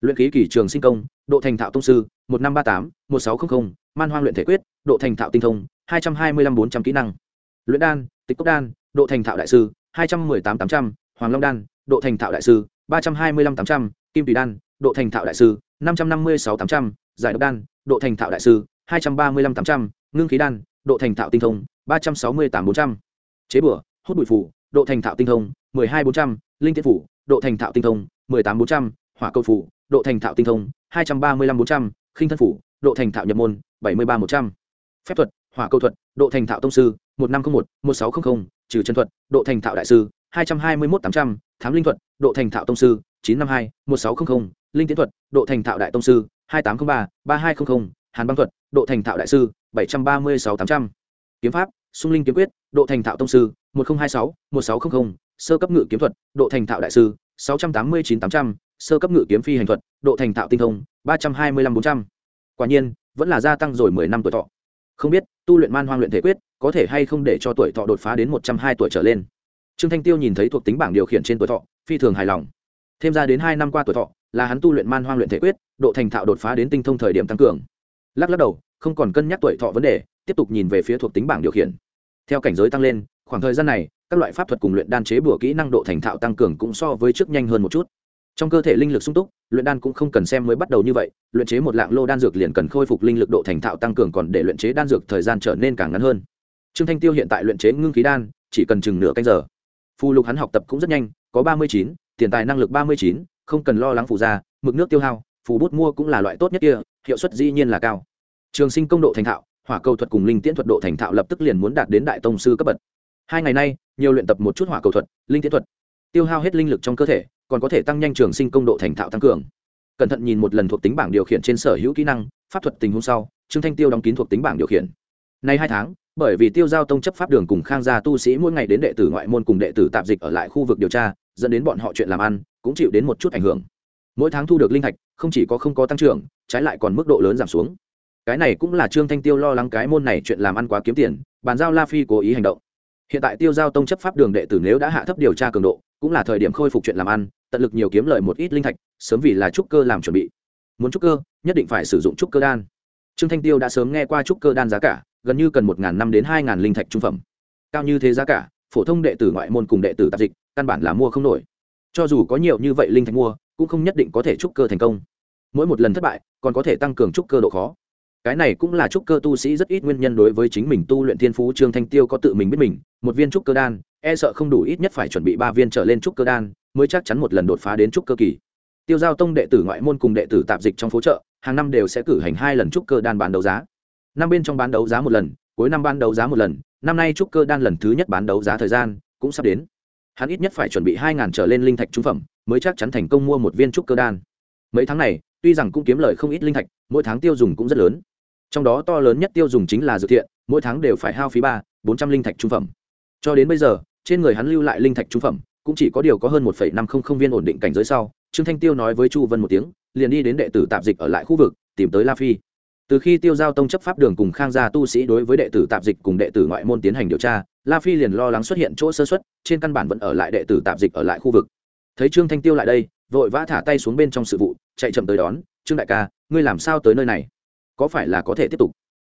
luyện khí kỳ trường sinh công, độ thành thạo tông sư, một năm ba tám, một sáu trăm linh man hoang luyện thể quyết, độ thành thạo tinh thông, hai trăm hai mươi năm bốn trăm kỹ năng. Luyện đan, tịch cốc đan, độ thành thạo đại sư, hai trăm m ư ơ i tám tám trăm, hoàng long đan, độ thành thạo đại sư, ba trăm hai mươi năm tám trăm, kim tùy đan, độ thành thạo đại sư, năm trăm năm mươi sáu tám trăm, giải độc đan, độ thành thạo đại sư, hai trăm ba mươi năm tám trăm, ngưng khí đan, độ thành thạo tinh thông, ba trăm sáu mươi tám bốn trăm. Chế bửa, hút bụi phủ, độ thành thạo tinh thông, mười hai bốn trăm, linh tiết phủ, độ thành thạo tinh thông, mười tám bốn trăm, hỏa cầu phủ độ thành thạo tinh thông, hai trăm ba mươi năm bốn trăm, khinh thân phủ, độ thành thạo nhập môn, bảy mươi ba một trăm. Phép thuật, hỏa câu thuật, độ thành thạo tông sư, một năm trăm linh một một sáu trăm linh trừ chân thuật, độ thành thạo đại sư, hai trăm hai mươi một tám trăm, thám linh thuật, độ thành thạo tông sư, chín trăm năm mươi hai, một sáu trăm linh linh tiến thuật, độ thành thạo đại tông sư, hai tám trăm linh ba ba hai trăm linh hàn băng thuật, độ thành thạo đại sư, bảy trăm ba mươi sáu tám trăm. Kiếm pháp, sung linh kiếm quyết, độ thành thạo tông sư, một nghìn hai mươi sáu, một sáu trăm linh sơ cấp ngự kiếm thuật, độ thành thạo đại sư, sáu trăm tám mươi chín tám trăm sơ cấp ngự kiếm phi hành thuật, độ thành thạo tinh thông, ba trăm hai mươi năm bốn trăm. Quả nhiên, vẫn là gia tăng rồi mười năm tuổi thọ. Không biết, tu luyện man hoang luyện thể quyết, có thể hay không để cho tuổi thọ đột phá đến một trăm hai tuổi trở lên. Trương thanh tiêu nhìn thấy thuộc tính bảng điều khiển trên tuổi thọ, phi thường hài lòng. Thêm ra đến hai năm qua tuổi thọ, là hắn tu luyện man hoang luyện thể quyết, độ thành thạo đột phá đến tinh thông thời điểm tăng cường. Lắc lắc đầu, không còn cân nhắc tuổi thọ vấn đề, tiếp tục nhìn về phía thuộc tính bảng điều khiển. Theo cảnh giới tăng lên, khoảng thời gian này, các loại pháp thuật cùng luyện đan chế bùa kỹ năng độ thành thạo tăng cường cũng so với trước nhanh hơn một chút trong cơ thể linh lực sung túc, luyện đan cũng không cần xem mới bắt đầu như vậy, luyện chế một lạng lô đan dược liền cần khôi phục linh lực độ thành thạo tăng cường còn để luyện chế đan dược thời gian trở nên càng ngắn hơn. Trương thanh tiêu hiện tại luyện chế ngưng khí đan, chỉ cần chừng nửa canh giờ. Phù lục hắn học tập cũng rất nhanh, có ba mươi chín, tiền tài năng lực ba mươi chín, không cần lo lắng phụ ra mực nước tiêu hao, phù bút mua cũng là loại tốt nhất kia, hiệu suất dĩ nhiên là cao. Trường sinh công độ thành thạo, hỏa cầu thuật cùng linh tiễn thuật độ thành thạo lập tức liền muốn đạt đến đại tông sư cấp bậc. Hai ngày nay, nhiều luyện tập một chút hỏa cầu thuật, linh tiễn thuật. Tiêu hao hết linh lực trong cơ thể còn có thể tăng nhanh trường sinh công độ thành thạo tăng cường. Cẩn thận nhìn một lần thuộc tính bảng điều khiển trên sở hữu kỹ năng, pháp thuật tình huống sau, trương thanh tiêu đóng kín thuộc tính bảng điều khiển. Nay hai tháng, bởi vì tiêu giao tông chấp pháp đường cùng khang gia tu sĩ mỗi ngày đến đệ tử ngoại môn cùng đệ tử tạp dịch ở lại khu vực điều tra, dẫn đến bọn họ chuyện làm ăn, cũng chịu đến một chút ảnh hưởng. Mỗi tháng thu được linh thạch, không chỉ có không có tăng trưởng, trái lại còn mức độ lớn giảm xuống. Cái này cũng là trương thanh tiêu lo lắng cái môn này chuyện làm ăn quá kiếm tiền, bàn giao la phi cố ý hành động. Hiện tại tiêu giao tông chấp pháp đường đệ tử nếu đã hạ thấp điều tra cường độ, cũng là thời điểm khôi phục chuyện làm ăn tận lực nhiều kiếm lợi một ít linh thạch, sớm vì là trúc cơ làm chuẩn bị. Muốn trúc cơ, nhất định phải sử dụng trúc cơ đan. Trương thanh tiêu đã sớm nghe qua trúc cơ đan giá cả, gần như cần một năm đến hai linh thạch trung phẩm. Cao như thế giá cả, phổ thông đệ tử ngoại môn cùng đệ tử tạp dịch, căn bản là mua không nổi. Cho dù có nhiều như vậy linh thạch mua, cũng không nhất định có thể trúc cơ thành công. Mỗi một lần thất bại, còn có thể tăng cường trúc cơ độ khó. Cái này cũng là trúc cơ tu sĩ rất ít nguyên nhân đối với chính mình tu luyện thiên phú trương thanh tiêu có tự mình biết mình, một viên trúc cơ đan e sợ không đủ ít nhất phải chuẩn bị ba viên trở lên trúc cơ đan, mới chắc chắn một lần đột phá đến trúc cơ kỳ. Tiêu giao tông đệ tử ngoại môn cùng đệ tử tạp dịch trong phố chợ, hàng năm đều sẽ cử hành hai lần trúc cơ đan bán đấu giá. Năm bên trong bán đấu giá một lần, cuối năm bán đấu giá một lần, năm nay trúc cơ đan lần thứ nhất bán đấu giá thời gian cũng sắp đến. Hắn ít nhất phải chuẩn bị hai ngàn trở lên linh thạch trung phẩm, mới chắc chắn thành công mua một viên trúc cơ đan. Mấy tháng này, tuy rằng cũng kiếm lời không ít linh thạch, mỗi tháng tiêu dùng cũng rất lớn. Trong đó to lớn nhất tiêu dùng chính là dược thiện, mỗi tháng đều phải hao phí ba, bốn trăm linh thạch trung phẩm. Cho đến bây giờ trên người hắn lưu lại linh thạch trung phẩm, cũng chỉ có điều có hơn một năm không không viên ổn định cảnh giới sau, trương thanh tiêu nói với chu vân một tiếng, liền đi đến đệ tử tạp dịch ở lại khu vực, tìm tới la phi. Từ khi tiêu giao tông chấp pháp đường cùng khang gia tu sĩ đối với đệ tử tạp dịch cùng đệ tử ngoại môn tiến hành điều tra, la phi liền lo lắng xuất hiện chỗ sơ xuất trên căn bản vẫn ở lại đệ tử tạp dịch ở lại khu vực. Thấy trương thanh tiêu lại đây, vội vã thả tay xuống bên trong sự vụ, chạy chậm tới đón, trương đại ca, ngươi làm sao tới nơi này? Có phải là có thể tiếp tục?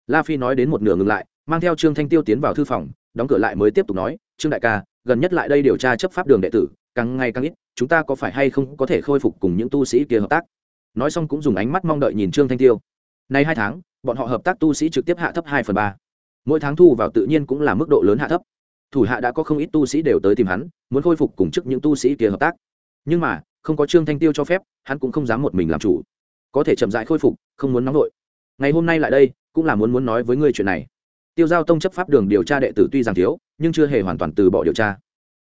La phi nói đến một nửa ngừng lại, mang theo trương thanh tiêu tiến vào thư phòng, đóng cửa lại mới tiếp tục nói trương đại ca, gần nhất lại đây điều tra chấp pháp đường đệ tử, càng ngày càng ít, chúng ta có phải hay không có thể khôi phục cùng những tu sĩ kia hợp tác? Nói xong cũng dùng ánh mắt mong đợi nhìn trương thanh tiêu. Nay hai tháng, bọn họ hợp tác tu sĩ trực tiếp hạ thấp hai phần ba. Mỗi tháng thu vào tự nhiên cũng là mức độ lớn hạ thấp. Thủ hạ đã có không ít tu sĩ đều tới tìm hắn, muốn khôi phục cùng chức những tu sĩ kia hợp tác. Nhưng mà, không có trương thanh tiêu cho phép, hắn cũng không dám một mình làm chủ. Có thể chậm dại khôi phục, không muốn nóng vội ngày hôm nay lại đây, cũng là muốn muốn nói với ngươi chuyện này tiêu giao tông chấp pháp đường điều tra đệ tử tuy rằng thiếu, nhưng chưa hề hoàn toàn từ bỏ điều tra.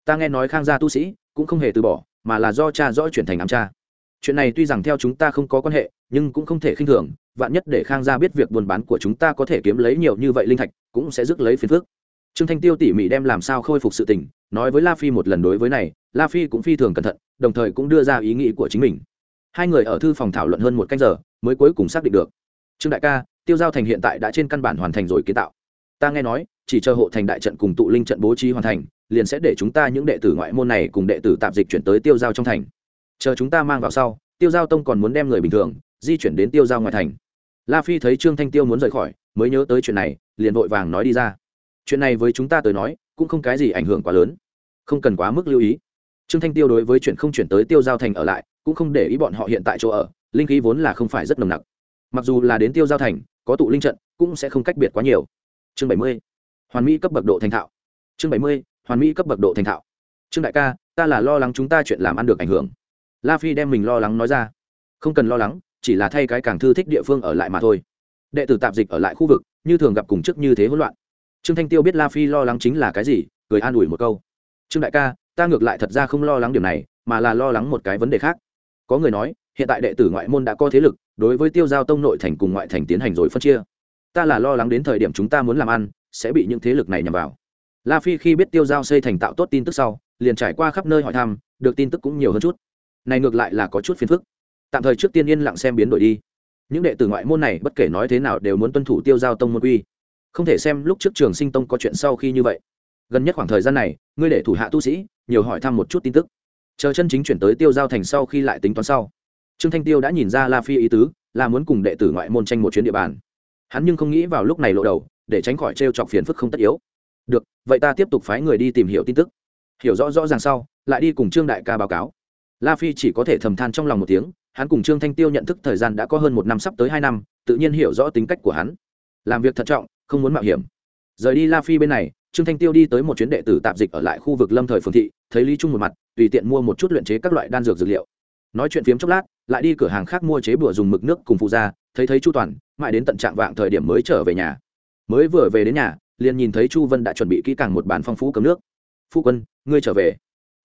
Ta nghe nói khang gia tu sĩ cũng không hề từ bỏ, mà là do cha rõ chuyển thành ám cha. Chuyện này tuy rằng theo chúng ta không có quan hệ, nhưng cũng không thể khinh thường, vạn nhất để khang gia biết việc buôn bán của chúng ta có thể kiếm lấy nhiều như vậy linh thạch, cũng sẽ rước lấy phiền phước trương thanh tiêu tỉ mỉ đem làm sao khôi phục sự tình, nói với la phi một lần đối với này, la phi cũng phi thường cẩn thận, đồng thời cũng đưa ra ý nghĩ của chính mình. Hai người ở thư phòng thảo luận hơn một canh giờ, mới cuối cùng xác định được. Trương đại ca, tiêu giao thành hiện tại đã trên căn bản hoàn thành rồi kiến tạo ta nghe nói, chỉ chờ hộ thành đại trận cùng tụ linh trận bố trí hoàn thành, liền sẽ để chúng ta những đệ tử ngoại môn này cùng đệ tử tạp dịch chuyển tới tiêu giao trong thành. Chờ chúng ta mang vào sau, tiêu giao tông còn muốn đem người bình thường, di chuyển đến tiêu giao ngoài thành. La phi thấy trương thanh tiêu muốn rời khỏi, mới nhớ tới chuyện này, liền vội vàng nói đi ra. Chuyện này với chúng ta tới nói, cũng không cái gì ảnh hưởng quá lớn. Không cần quá mức lưu ý. Trương thanh tiêu đối với chuyện không chuyển tới tiêu giao thành ở lại, cũng không để ý bọn họ hiện tại chỗ ở, linh khí vốn là không phải rất nồng nặc. Mặc dù là đến tiêu giao thành, có tụ linh trận, cũng sẽ không cách biệt quá nhiều chương bảy mươi, hoàn mỹ cấp bậc độ thành thạo. Chương bảy mươi, hoàn mỹ cấp bậc độ thành thạo. Trương đại ca, ta là lo lắng chúng ta chuyện làm ăn được ảnh hưởng. La phi đem mình lo lắng nói ra. Không cần lo lắng, chỉ là thay cái càng thư thích địa phương ở lại mà thôi. Đệ tử tạp dịch ở lại khu vực, như thường gặp cùng chức như thế hỗn loạn. Trương thanh tiêu biết la phi lo lắng chính là cái gì, cười an ủi một câu. Trương đại ca, ta ngược lại thật ra không lo lắng điểm này, mà là lo lắng một cái vấn đề khác. Có người nói, hiện tại đệ tử ngoại môn đã có thế lực, đối với tiêu giao tông nội thành cùng ngoại thành tiến hành rồi phân chia ta là lo lắng đến thời điểm chúng ta muốn làm ăn, sẽ bị những thế lực này nhằm vào. La phi khi biết tiêu giao xây thành tạo tốt tin tức sau, liền trải qua khắp nơi hỏi thăm, được tin tức cũng nhiều hơn chút. Này ngược lại là có chút phiền phức. Tạm thời trước tiên yên lặng xem biến đổi đi. Những đệ tử ngoại môn này bất kể nói thế nào đều muốn tuân thủ tiêu giao tông môn quy. Không thể xem lúc trước trường sinh tông có chuyện sau khi như vậy. Gần nhất khoảng thời gian này, ngươi để thủ hạ tu sĩ, nhiều hỏi thăm một chút tin tức. Chờ chân chính chuyển tới tiêu giao thành sau khi lại tính toán sau. Trương thanh tiêu đã nhìn ra la phi ý tứ, là muốn cùng đệ tử ngoại môn tranh một chuyến địa bàn hắn nhưng không nghĩ vào lúc này lộ đầu, để tránh khỏi t chọc phiền phức không tất yếu. Được, vậy ta tiếp tục phái người đi tìm hiểu tin tức. Hiểu rõ rõ ràng sau, lại đi cùng trương đại ca báo cáo. La phi chỉ có thể thầm than trong lòng một tiếng, hắn cùng trương thanh tiêu nhận thức thời gian đã có hơn một năm sắp tới hai năm, tự nhiên hiểu rõ tính cách của hắn. Làm việc thận trọng, không muốn mạo hiểm. Rời đi la phi bên này, trương thanh tiêu đi tới một chuyến đệ tử tạp dịch ở lại khu vực lâm thời phường thị, thấy lý trung một mặt, tùy tiện mua một chút luyện chế các loại đan dược dược liệu. Nói chuyện phiếm chốc lát, lại đi cửa hàng khác mua chế bửa dùng mực nước cùng phụ gia, thấy thấy chu toàn mãi đến tận trạng vạng thời điểm mới trở về nhà. Mới vừa về đến nhà, liền nhìn thấy chu vân đã chuẩn bị kỹ càng một bàn phong phú cấm nước. Phu quân, ngươi trở về.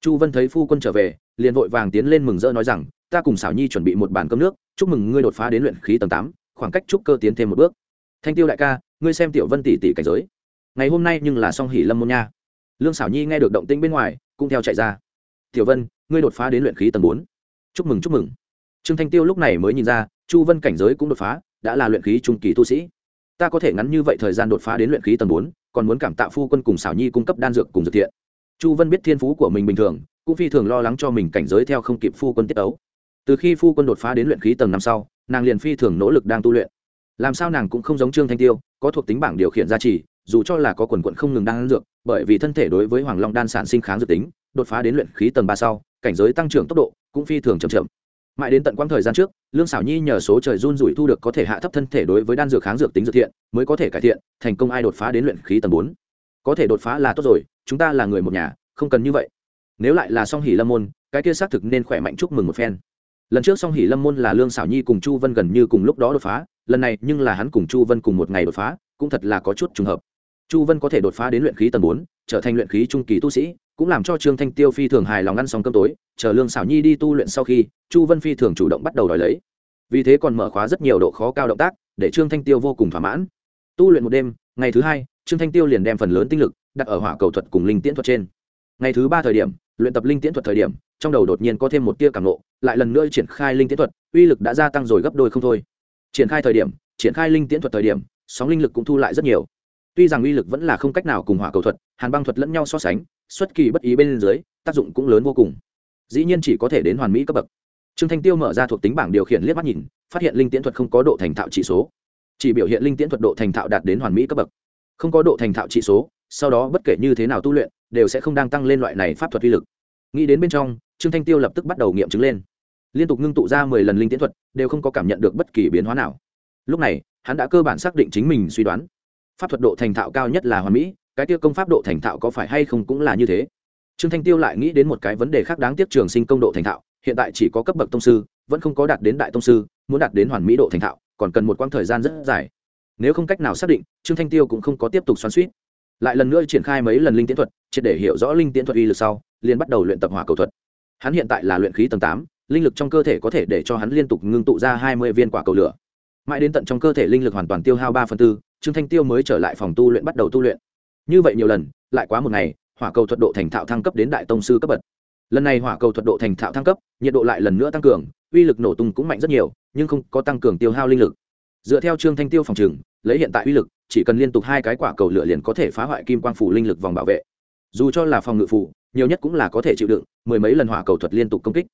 Chu vân thấy phu quân trở về, liền vội vàng tiến lên mừng rỡ nói rằng, ta cùng xảo nhi chuẩn bị một bàn cơm nước, chúc mừng ngươi đột phá đến luyện khí tầng tám, khoảng cách trúc cơ tiến thêm một bước. Thanh tiêu đại ca, ngươi xem tiểu vân tỷ tỷ cảnh giới. Ngày hôm nay nhưng là song hỷ lâm môn nha. Lương xảo nhi nghe được động tĩnh bên ngoài, cũng theo chạy ra. Tiểu vân, ngươi đột phá đến luyện khí tầng bốn. Chúc mừng chúc mừng. Trương thanh tiêu lúc này mới nhìn ra chu vân cảnh giới cũng đột phá, đã là luyện khí trung kỳ tu sĩ. Ta có thể ngắn như vậy thời gian đột phá đến luyện khí tầng bốn, còn muốn cảm tạ phu quân cùng xảo nhi cung cấp đan dược cùng dược thiện. Chu vân biết thiên phú của mình bình thường, cũng phi thường lo lắng cho mình cảnh giới theo không kịp phu quân tiết ấu từ khi phu quân đột phá đến luyện khí tầng năm sau, nàng liền phi thường nỗ lực đang tu luyện. Làm sao nàng cũng không giống trương thanh tiêu, có thuộc tính bảng điều khiển gia trì, dù cho là có quần quận không ngừng đan dược, bởi vì thân thể đối với hoàng long đan sản sinh kháng dược tính, đột phá đến luyện khí tầng ba sau, cảnh giới tăng trưởng tốc độ cũng phi thường chậm chậm mãi đến tận quãng thời gian trước, lương xảo nhi nhờ số trời run rủi thu được có thể hạ thấp thân thể đối với đan dược kháng dược tính dược thiện, mới có thể cải thiện, thành công ai đột phá đến luyện khí tầng bốn. Có thể đột phá là tốt rồi, chúng ta là người một nhà, không cần như vậy. Nếu lại là song hỷ lâm môn, cái kia xác thực nên khỏe mạnh chúc mừng một phen. Lần trước song hỷ lâm môn là lương xảo nhi cùng chu vân gần như cùng lúc đó đột phá, lần này nhưng là hắn cùng chu vân cùng một ngày đột phá, cũng thật là có chút trùng hợp. Chu vân có thể đột phá đến luyện khí tầng bốn, trở thành luyện khí trung kỳ tu sĩ cũng làm cho trương thanh tiêu phi thường hài lòng ăn xong cơm tối, chờ lương xảo nhi đi tu luyện sau khi, chu vân phi thường chủ động bắt đầu đòi lấy. Vì thế còn mở khóa rất nhiều độ khó cao động tác, để trương thanh tiêu vô cùng thỏa mãn. Tu luyện một đêm, ngày thứ hai, trương thanh tiêu liền đem phần lớn tinh lực đặt ở hỏa cầu thuật cùng linh tiễn thuật trên. Ngày thứ ba thời điểm, luyện tập linh tiễn thuật thời điểm, trong đầu đột nhiên có thêm một tia cảm nộ lại lần nữa triển khai linh tiễn thuật, uy lực đã gia tăng rồi gấp đôi không thôi. Triển khai thời điểm, triển khai linh tiễn thuật thời điểm, sóng linh lực cũng thu lại rất nhiều. Tuy rằng uy lực vẫn là không cách nào cùng hỏa cầu thuật, hàn băng thuật lẫn nhau so sánh xuất kỳ bất ý bên dưới, tác dụng cũng lớn vô cùng. Dĩ nhiên chỉ có thể đến hoàn mỹ cấp bậc. Trương thanh tiêu mở ra thuộc tính bảng điều khiển liếc mắt nhìn, phát hiện linh tiễn thuật không có độ thành thạo trị số. Chỉ biểu hiện linh tiễn thuật độ thành thạo đạt đến hoàn mỹ cấp bậc. Không có độ thành thạo trị số, sau đó bất kể như thế nào tu luyện, đều sẽ không đang tăng lên loại này pháp thuật uy lực. Nghĩ đến bên trong, trương thanh tiêu lập tức bắt đầu nghiệm chứng lên. Liên tục ngưng tụ ra mười lần linh tiễn thuật, đều không có cảm nhận được bất kỳ biến hóa nào. Lúc này, hắn đã cơ bản xác định chính mình suy đoán. Pháp thuật độ thành thạo cao nhất là hoàn mỹ cái tiêu công pháp độ thành thạo có phải hay không cũng là như thế. Trương thanh tiêu lại nghĩ đến một cái vấn đề khác đáng tiếc trường sinh công độ thành thạo, hiện tại chỉ có cấp bậc tông sư, vẫn không có đạt đến đại tông sư, muốn đạt đến hoàn mỹ độ thành thạo, còn cần một quãng thời gian rất dài. Nếu không cách nào xác định, trương thanh tiêu cũng không có tiếp tục xoắn suýt lại lần nữa triển khai mấy lần linh tiễn thuật, triệt để hiểu rõ linh tiễn thuật uy lực sau, liền bắt đầu luyện tập hỏa cầu thuật. Hắn hiện tại là luyện khí tầng tám, linh lực trong cơ thể có thể để cho hắn liên tục ngưng tụ ra hai mươi viên quả cầu lửa. Mãi đến tận trong cơ thể linh lực hoàn toàn tiêu hao ba phần tư, trương thanh tiêu mới trở lại phòng tu luyện bắt đầu tu luyện như vậy nhiều lần, lại quá một ngày, hỏa cầu thuật độ thành thạo thăng cấp đến đại tông sư cấp bậc. Lần này hỏa cầu thuật độ thành thạo thăng cấp, nhiệt độ lại lần nữa tăng cường, uy lực nổ tung cũng mạnh rất nhiều, nhưng không có tăng cường tiêu hao linh lực. Dựa theo trương thanh tiêu phòng trừng lấy hiện tại uy lực, chỉ cần liên tục hai cái quả cầu lửa liền có thể phá hoại kim quang phủ linh lực vòng bảo vệ. Dù cho là phòng ngự phủ, nhiều nhất cũng là có thể chịu đựng, mười mấy lần hỏa cầu thuật liên tục công kích.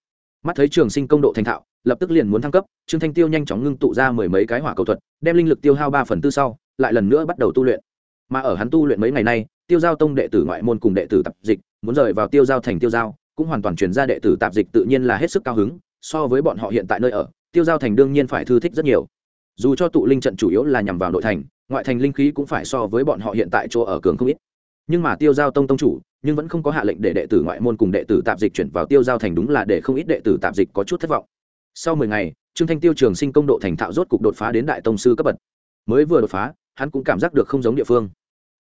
Mắt thấy trường sinh công độ thành thạo, lập tức liền muốn thăng cấp, trương thanh tiêu nhanh chóng ngưng tụ ra mười mấy cái hỏa cầu thuật, đem linh lực tiêu hao ba phần tư sau, lại lần nữa bắt đầu tu luyện mà ở hắn tu luyện mấy ngày nay, tiêu giao tông đệ tử ngoại môn cùng đệ tử tạp dịch, muốn rời vào tiêu giao thành tiêu giao, cũng hoàn toàn chuyển ra đệ tử tạp dịch tự nhiên là hết sức cao hứng, so với bọn họ hiện tại nơi ở, tiêu giao thành đương nhiên phải thư thích rất nhiều. Dù cho tụ linh trận chủ yếu là nhằm vào nội thành, ngoại thành linh khí cũng phải so với bọn họ hiện tại chỗ ở cường không ít. Nhưng mà tiêu giao tông tông chủ, nhưng vẫn không có hạ lệnh để đệ tử ngoại môn cùng đệ tử tạp dịch chuyển vào tiêu giao thành đúng là để không ít đệ tử tạp dịch có chút thất vọng. Sau mười ngày, trương thanh tiêu trường sinh công độ thành thạo rốt cục đột phá đến đại tông sư cấp bậc. Mới vừa đột phá hắn cũng cảm giác được không giống địa phương.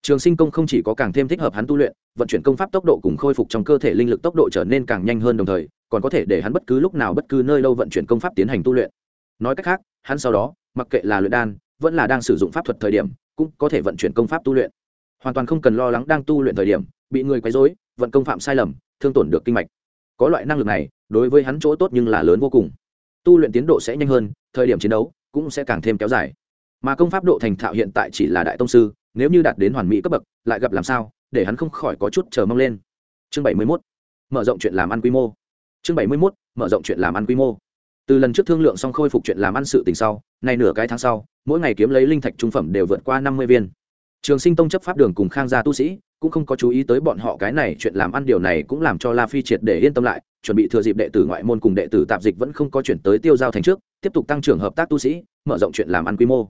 Trường sinh công không chỉ có càng thêm thích hợp hắn tu luyện, vận chuyển công pháp tốc độ cùng khôi phục trong cơ thể linh lực tốc độ trở nên càng nhanh hơn đồng thời, còn có thể để hắn bất cứ lúc nào bất cứ nơi đâu vận chuyển công pháp tiến hành tu luyện. Nói cách khác, hắn sau đó, mặc kệ là luyện đan, vẫn là đang sử dụng pháp thuật thời điểm, cũng có thể vận chuyển công pháp tu luyện. Hoàn toàn không cần lo lắng đang tu luyện thời điểm, bị người quấy rối, vận công phạm sai lầm, thương tổn được kinh mạch. Có loại năng lực này, đối với hắn chỗ tốt nhưng là lớn vô cùng. Tu luyện tiến độ sẽ nhanh hơn, thời điểm chiến đấu cũng sẽ càng thêm kéo dài mà công pháp độ thành thạo hiện tại chỉ là đại tông sư, nếu như đạt đến hoàn mỹ cấp bậc, lại gặp làm sao, để hắn không khỏi có chút chờ mong lên chương bảy mươi 71. mở rộng chuyện làm ăn quy mô chương bảy mươi 71. mở rộng chuyện làm ăn quy mô từ lần trước thương lượng xong khôi phục chuyện làm ăn sự tình sau, nay nửa cái tháng sau, mỗi ngày kiếm lấy linh thạch trung phẩm đều vượt qua năm mươi viên trường sinh tông chấp pháp đường cùng khang gia tu sĩ cũng không có chú ý tới bọn họ cái này, chuyện làm ăn điều này cũng làm cho la phi triệt để yên tâm lại, chuẩn bị thừa dịp đệ tử ngoại môn cùng đệ tử tạp dịch vẫn không có chuyển tới tiêu giao thành trước, tiếp tục tăng trưởng hợp tác tu sĩ, mở rộng chuyện làm ăn quy mô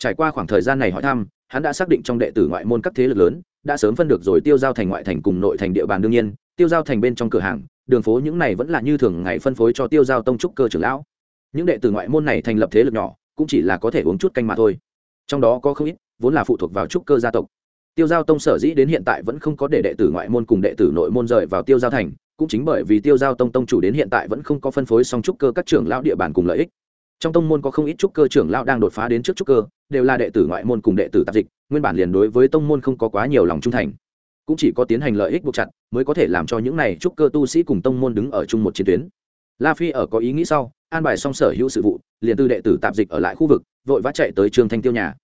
trải qua khoảng thời gian này hỏi thăm, hắn đã xác định trong đệ tử ngoại môn các thế lực lớn đã sớm phân được rồi tiêu giao thành ngoại thành cùng nội thành địa bàn đương nhiên, tiêu giao thành bên trong cửa hàng, đường phố những này vẫn là như thường ngày phân phối cho tiêu giao tông trúc cơ trưởng lão. Những đệ tử ngoại môn này thành lập thế lực nhỏ, cũng chỉ là có thể uống chút canh mà thôi. Trong đó có không ít, vốn là phụ thuộc vào trúc cơ gia tộc. Tiêu giao tông sở dĩ đến hiện tại vẫn không có để đệ tử ngoại môn cùng đệ tử nội môn rời vào tiêu giao thành, cũng chính bởi vì tiêu giao tông tông chủ đến hiện tại vẫn không có phân phối xong trúc cơ các trưởng lão địa bàn cùng lợi ích. Trong tông môn có không ít trúc cơ trưởng lão đang đột phá đến trước trúc cơ đều là đệ tử ngoại môn cùng đệ tử tạp dịch, nguyên bản liền đối với tông môn không có quá nhiều lòng trung thành. Cũng chỉ có tiến hành lợi ích buộc chặt, mới có thể làm cho những này trúc cơ tu sĩ cùng tông môn đứng ở chung một chiến tuyến. La phi ở có ý nghĩ sau, an bài xong sở hữu sự vụ, liền từ đệ tử tạp dịch ở lại khu vực, vội vã chạy tới trường thanh tiêu nhà.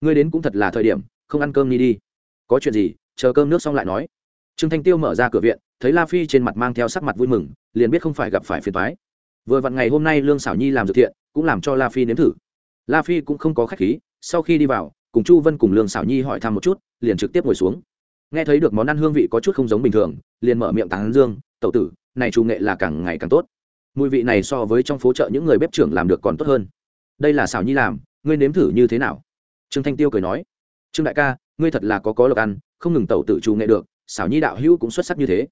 Ngươi đến cũng thật là thời điểm, không ăn cơm đi đi. Có chuyện gì, chờ cơm nước xong lại nói. Trương thanh tiêu mở ra cửa viện, thấy la phi trên mặt mang theo sắc mặt vui mừng, liền biết không phải gặp phải phiền thoái vừa vặn ngày hôm nay lương xảo nhi làm dược thiện, cũng làm cho la phi nếm thử. La phi cũng không có khách khí sau khi đi vào, cùng chu vân cùng lương xảo nhi hỏi thăm một chút, liền trực tiếp ngồi xuống. Nghe thấy được món ăn hương vị có chút không giống bình thường, liền mở miệng tán dương, tẩu tử, này chủ nghệ là càng ngày càng tốt. Mùi vị này so với trong phố chợ những người bếp trưởng làm được còn tốt hơn. Đây là xảo nhi làm, ngươi nếm thử như thế nào? Trương thanh tiêu cười nói, trương đại ca, ngươi thật là có có lộc ăn, không ngừng tẩu tự chủ nghệ được xảo nhi đạo hữu cũng xuất sắc như thế.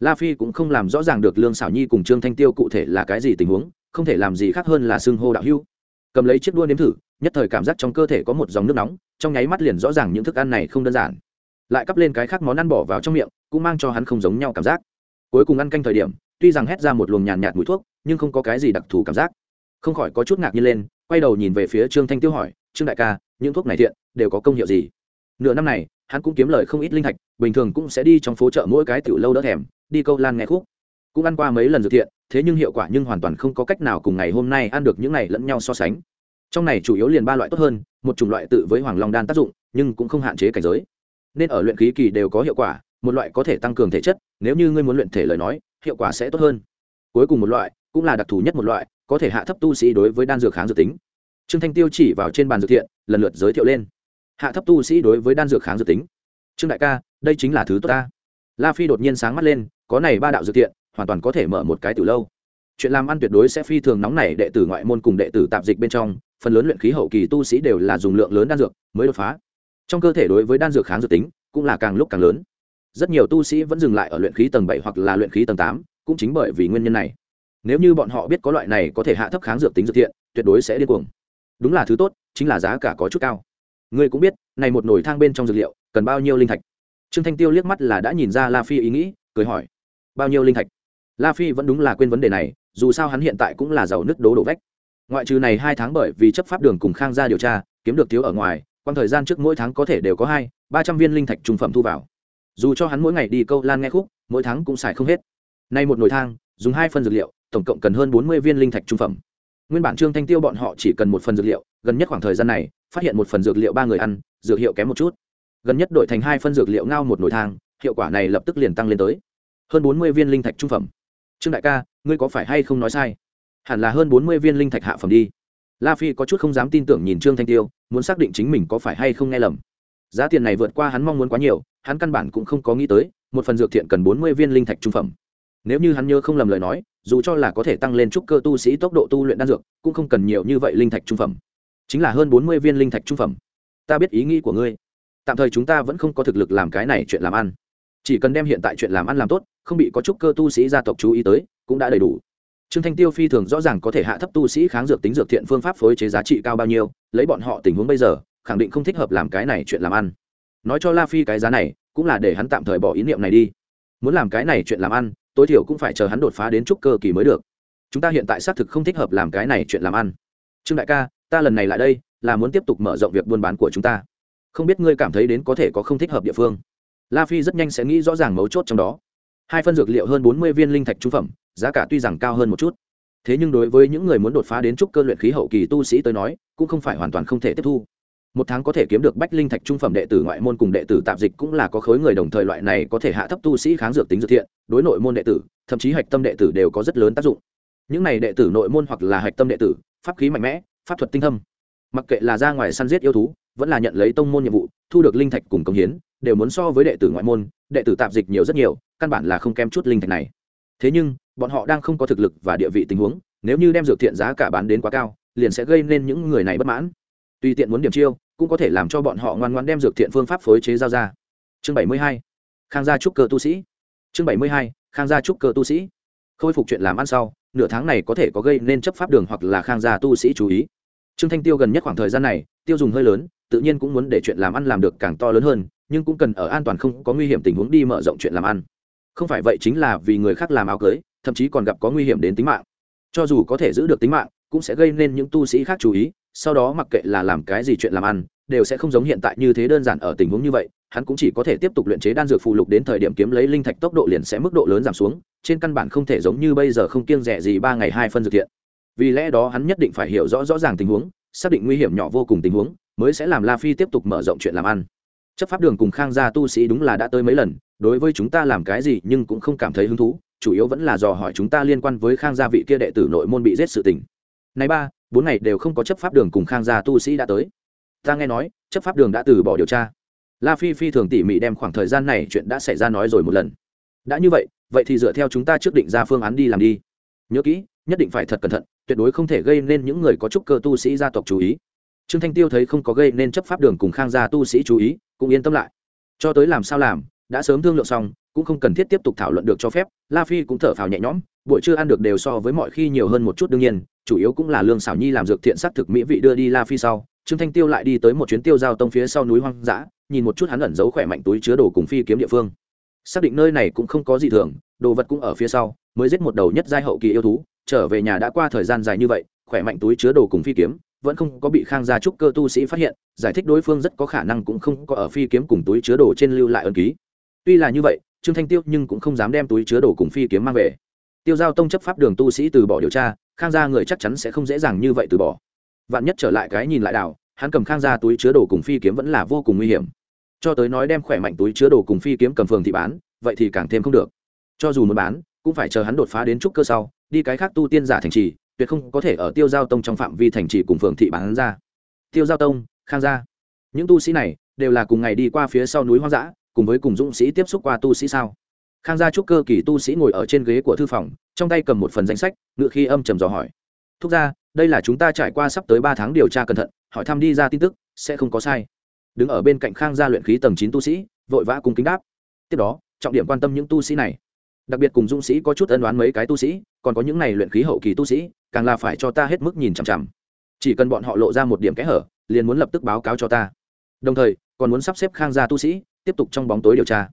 La phi cũng không làm rõ ràng được lương xảo nhi cùng trương thanh tiêu cụ thể là cái gì tình huống, không thể làm gì khác hơn là xưng hô đạo hữu cầm lấy chiếc đua nếm thử, nhất thời cảm giác trong cơ thể có một dòng nước nóng, trong nháy mắt liền rõ ràng những thức ăn này không đơn giản. Lại cắp lên cái khác món ăn bỏ vào trong miệng, cũng mang cho hắn không giống nhau cảm giác. Cuối cùng ăn canh thời điểm, tuy rằng hét ra một luồng nhàn nhạt mùi thuốc, nhưng không có cái gì đặc thù cảm giác. Không khỏi có chút ngạc nhiên lên, quay đầu nhìn về phía trương thanh tiêu hỏi, trương đại ca, những thuốc này thiện, đều có công hiệu gì? Nửa năm này, hắn cũng kiếm lời không ít linh thạch, bình thường cũng sẽ đi trong phố chợ mỗi cái tiểu lâu đỡ thèm, đi câu lan nghe khúc cũng ăn qua mấy lần dự thiện, thế nhưng hiệu quả nhưng hoàn toàn không có cách nào cùng ngày hôm nay ăn được những này lẫn nhau so sánh. Trong này chủ yếu liền ba loại tốt hơn, một chủng loại tự với hoàng long đan tác dụng, nhưng cũng không hạn chế cảnh giới. Nên ở luyện khí kỳ đều có hiệu quả, một loại có thể tăng cường thể chất, nếu như ngươi muốn luyện thể lời nói, hiệu quả sẽ tốt hơn. Cuối cùng một loại, cũng là đặc thù nhất một loại, có thể hạ thấp tu sĩ đối với đan dược kháng dược tính. Trương thanh tiêu chỉ vào trên bàn dược thiện, lần lượt giới thiệu lên. Hạ thấp tu sĩ đối với đan dược kháng dược tính. Trương đại ca, đây chính là thứ tốt ta. La phi đột nhiên sáng mắt lên, có này ba đạo dược thiện hoàn toàn có thể mở một cái từ lâu. Chuyện làm ăn tuyệt đối sẽ phi thường nóng nảy, đệ tử ngoại môn cùng đệ tử tạp dịch bên trong, phần lớn luyện khí hậu kỳ tu sĩ đều là dùng lượng lớn đan dược mới đột phá. Trong cơ thể đối với đan dược kháng dược tính, cũng là càng lúc càng lớn. Rất nhiều tu sĩ vẫn dừng lại ở luyện khí tầng bảy hoặc là luyện khí tầng tám, cũng chính bởi vì nguyên nhân này. Nếu như bọn họ biết có loại này có thể hạ thấp kháng dược tính dược thiện, tuyệt đối sẽ điên cuồng. Đúng là thứ tốt, chính là giá cả có chút cao. Ngươi cũng biết, này một nồi thang bên trong dược liệu cần bao nhiêu linh thạch? Trương thanh tiêu liếc mắt là đã nhìn ra la phi ý nghĩ, cười hỏi. Bao nhiêu linh thạch? La phi vẫn đúng là quên vấn đề này, dù sao hắn hiện tại cũng là giàu nứt đố đổ vách. Ngoại trừ này hai tháng bởi vì chấp pháp đường cùng khang gia điều tra, kiếm được thiếu ở ngoài quan thời gian trước mỗi tháng có thể đều có hai, ba trăm viên linh thạch trung phẩm thu vào. Dù cho hắn mỗi ngày đi câu lan nghe khúc, mỗi tháng cũng xài không hết. Nay một nồi thang, dùng hai phần dược liệu, tổng cộng cần hơn bốn mươi viên linh thạch trung phẩm. Nguyên bản trương thanh tiêu bọn họ chỉ cần một phần dược liệu, gần nhất khoảng thời gian này, phát hiện một phần dược liệu ba người ăn, dược hiệu kém một chút. Gần nhất đổi thành hai phân dược liệu ngao một nồi thang, hiệu quả này lập tức liền tăng lên tới hơn bốn mươi viên linh thạch trung phẩm trương đại ca, ngươi có phải hay không nói sai? Hẳn là hơn bốn mươi viên linh thạch hạ phẩm đi. La phi có chút không dám tin tưởng nhìn trương thanh tiêu, muốn xác định chính mình có phải hay không nghe lầm. Giá tiền này vượt qua hắn mong muốn quá nhiều, hắn căn bản cũng không có nghĩ tới, một phần dược thiện cần bốn mươi viên linh thạch trung phẩm. Nếu như hắn nhớ không lầm lời nói, dù cho là có thể tăng lên trúc cơ tu sĩ tốc độ tu luyện đan dược, cũng không cần nhiều như vậy linh thạch trung phẩm. Chính là hơn bốn mươi viên linh thạch trung phẩm. Ta biết ý nghĩ của ngươi. Tạm thời chúng ta vẫn không có thực lực làm cái này chuyện làm ăn chỉ cần đem hiện tại chuyện làm ăn làm tốt, không bị có chút cơ tu sĩ gia tộc chú ý tới, cũng đã đầy đủ. Trương thanh tiêu phi thường rõ ràng có thể hạ thấp tu sĩ kháng dược tính dược thiện phương pháp phối chế giá trị cao bao nhiêu, lấy bọn họ tình huống bây giờ, khẳng định không thích hợp làm cái này chuyện làm ăn. Nói cho la phi cái giá này, cũng là để hắn tạm thời bỏ ý niệm này đi. Muốn làm cái này chuyện làm ăn, tối thiểu cũng phải chờ hắn đột phá đến chút cơ kỳ mới được. Chúng ta hiện tại xác thực không thích hợp làm cái này chuyện làm ăn. Trương đại ca, ta lần này lại đây, là muốn tiếp tục mở rộng việc buôn bán của chúng ta. Không biết ngươi cảm thấy đến có thể có không thích hợp địa phương la phi rất nhanh sẽ nghĩ rõ ràng mấu chốt trong đó. Hai phân dược liệu hơn bốn mươi viên linh thạch trung phẩm, giá cả tuy rằng cao hơn một chút. Thế nhưng đối với những người muốn đột phá đến trúc cơ luyện khí hậu kỳ tu sĩ tới nói, cũng không phải hoàn toàn không thể tiếp thu. Một tháng có thể kiếm được bách linh thạch trung phẩm đệ tử ngoại môn cùng đệ tử tạp dịch cũng là có khối người đồng thời loại này có thể hạ thấp tu sĩ kháng dược tính dược thiện, đối nội môn đệ tử, thậm chí hạch tâm đệ tử đều có rất lớn tác dụng. Những này đệ tử nội môn hoặc là hạch tâm đệ tử, pháp khí mạnh mẽ, pháp thuật tinh thâm. Mặc kệ là ra ngoài săn giết yêu thú vẫn là nhận lấy tông môn nhiệm vụ, thu được linh thạch cùng công hiến, đều muốn so với đệ tử ngoại môn, đệ tử tạp dịch nhiều rất nhiều, căn bản là không kém chút linh thạch này. Thế nhưng, bọn họ đang không có thực lực và địa vị tình huống, nếu như đem dược thiện giá cả bán đến quá cao, liền sẽ gây nên những người này bất mãn. Tùy tiện muốn điểm chiêu, cũng có thể làm cho bọn họ ngoan ngoan đem dược thiện phương pháp phối chế giao ra. Chương bảy mươi hai, khang gia trúc cơ tu sĩ. Chương bảy mươi hai, khang gia trúc cơ tu sĩ. Khôi phục chuyện làm ăn sau, nửa tháng này có thể có gây nên chấp pháp đường hoặc là khang gia tu sĩ chú ý. Trương thanh tiêu gần nhất khoảng thời gian này, tiêu dùng hơi lớn tự nhiên cũng muốn để chuyện làm ăn làm được càng to lớn hơn, nhưng cũng cần ở an toàn không có nguy hiểm tình huống đi mở rộng chuyện làm ăn. Không phải vậy chính là vì người khác làm áo cưới, thậm chí còn gặp có nguy hiểm đến tính mạng. Cho dù có thể giữ được tính mạng, cũng sẽ gây nên những tu sĩ khác chú ý, sau đó mặc kệ là làm cái gì chuyện làm ăn, đều sẽ không giống hiện tại như thế đơn giản ở tình huống như vậy, hắn cũng chỉ có thể tiếp tục luyện chế đan dược phụ lục đến thời điểm kiếm lấy linh thạch tốc độ liền sẽ mức độ lớn giảm xuống, trên căn bản không thể giống như bây giờ không kiêng rẻ gì ba ngày hai phân dược thiện. Vì lẽ đó hắn nhất định phải hiểu rõ rõ ràng tình huống, xác định nguy hiểm nhỏ vô cùng tình huống mới sẽ làm la phi tiếp tục mở rộng chuyện làm ăn. Chấp pháp đường cùng khang gia tu sĩ đúng là đã tới mấy lần, đối với chúng ta làm cái gì nhưng cũng không cảm thấy hứng thú, chủ yếu vẫn là dò hỏi chúng ta liên quan với khang gia vị kia đệ tử nội môn bị giết sự tình. Này ba, bốn ngày đều không có chấp pháp đường cùng khang gia tu sĩ đã tới. Ta nghe nói, chấp pháp đường đã từ bỏ điều tra. La phi phi thường tỉ mỉ đem khoảng thời gian này chuyện đã xảy ra nói rồi một lần. Đã như vậy vậy thì dựa theo chúng ta trước định ra phương án đi làm đi. Nhớ kỹ, nhất định phải thật cẩn thận, tuyệt đối không thể gây nên những người có chút cơ tu sĩ gia tộc chú ý trương thanh tiêu thấy không có gây nên chấp pháp đường cùng khang gia tu sĩ chú ý, cũng yên tâm lại. Cho tới làm sao làm, đã sớm thương lượng xong, cũng không cần thiết tiếp tục thảo luận được cho phép, la phi cũng thở phào nhẹ nhõm, buổi trưa ăn được đều so với mọi khi nhiều hơn một chút đương nhiên, chủ yếu cũng là lương xảo nhi làm dược thiện sắc thực mỹ vị đưa đi la phi sau. Trương thanh tiêu lại đi tới một chuyến tiêu giao tông phía sau núi hoang dã, nhìn một chút hắn ẩn giấu khỏe mạnh túi chứa đồ cùng phi kiếm địa phương. Xác định nơi này cũng không có gì thường, đồ vật cũng ở phía sau, mới giết một đầu nhất giai hậu kỳ yêu thú, trở về nhà đã qua thời gian dài như vậy, khỏe mạnh túi chứa đồ cùng phi kiếm vẫn không có bị khang gia trúc cơ tu sĩ phát hiện, giải thích đối phương rất có khả năng cũng không có ở phi kiếm cùng túi chứa đồ trên lưu lại ân ký. Tuy là như vậy, trương thanh tiêu nhưng cũng không dám đem túi chứa đồ cùng phi kiếm mang về. Tiêu giao tông chấp pháp đường tu sĩ từ bỏ điều tra, khang gia người chắc chắn sẽ không dễ dàng như vậy từ bỏ. Vạn nhất trở lại cái nhìn lại đảo, hắn cầm khang gia túi chứa đồ cùng phi kiếm vẫn là vô cùng nguy hiểm. Cho tới nói đem khỏe mạnh túi chứa đồ cùng phi kiếm cầm phường thị bán, vậy thì càng thêm không được. Cho dù muốn bán, cũng phải chờ hắn đột phá đến trúc cơ sau, đi cái khác tu tiên giả thành trì tuyệt không có thể ở tiêu giao tông trong phạm vi thành trì cùng phường thị bán ra. Tiêu giao tông, khang gia. Những tu sĩ này đều là cùng ngày đi qua phía sau núi hoang dã, cùng với cùng dũng sĩ tiếp xúc qua tu sĩ sao? Khang gia trúc cơ kỳ tu sĩ ngồi ở trên ghế của thư phòng, trong tay cầm một phần danh sách, ngự khi âm trầm dò hỏi. Thúc ra đây là chúng ta trải qua sắp tới ba tháng điều tra cẩn thận, hỏi thăm đi ra tin tức, sẽ không có sai. Đứng ở bên cạnh khang gia luyện khí tầng chín tu sĩ, vội vã cùng kính đáp. Tiếp đó, trọng điểm quan tâm những tu sĩ này. Đặc biệt cùng dũng sĩ có chút ân đoán mấy cái tu sĩ, còn có những này luyện khí hậu kỳ tu sĩ càng là phải cho ta hết mức nhìn chằm chằm. Chỉ cần bọn họ lộ ra một điểm kẽ hở, liền muốn lập tức báo cáo cho ta. Đồng thời, còn muốn sắp xếp khang gia tu sĩ, tiếp tục trong bóng tối điều tra.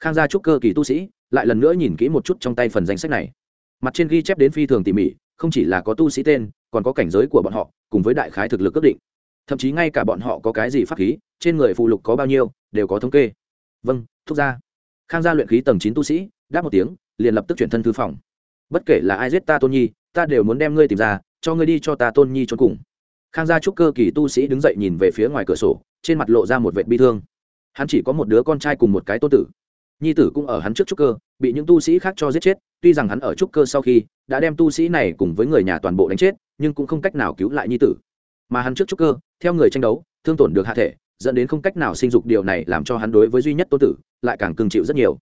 Khang gia trúc cơ kỳ tu sĩ, lại lần nữa nhìn kỹ một chút trong tay phần danh sách này. Mặt trên ghi chép đến phi thường tỉ mỉ, không chỉ là có tu sĩ tên, còn có cảnh giới của bọn họ, cùng với đại khái thực lực ước định. Thậm chí ngay cả bọn họ có cái gì pháp khí, trên người phụ lục có bao nhiêu, đều có thống kê. Vâng thúc gia. Khang gia luyện khí tầng chín tu sĩ, đáp một tiếng, liền lập tức chuyển thân thư phòng. Bất kể là ai giết ta tôn nhi ta đều muốn đem ngươi tìm ra, cho ngươi đi cho ta tôn nhi trốn cùng. Khang gia trúc cơ kỳ tu sĩ đứng dậy nhìn về phía ngoài cửa sổ, trên mặt lộ ra một vệ bi thương. Hắn chỉ có một đứa con trai cùng một cái tôn tử. Nhi tử cũng ở hắn trước trúc cơ, bị những tu sĩ khác cho giết chết, tuy rằng hắn ở trúc cơ sau khi đã đem tu sĩ này cùng với người nhà toàn bộ đánh chết, nhưng cũng không cách nào cứu lại nhi tử. Mà hắn trước trúc cơ, theo người tranh đấu, thương tổn được hạ thể, dẫn đến không cách nào sinh dục điều này làm cho hắn đối với duy nhất tôn tử lại càng cưng chịu rất nhiều.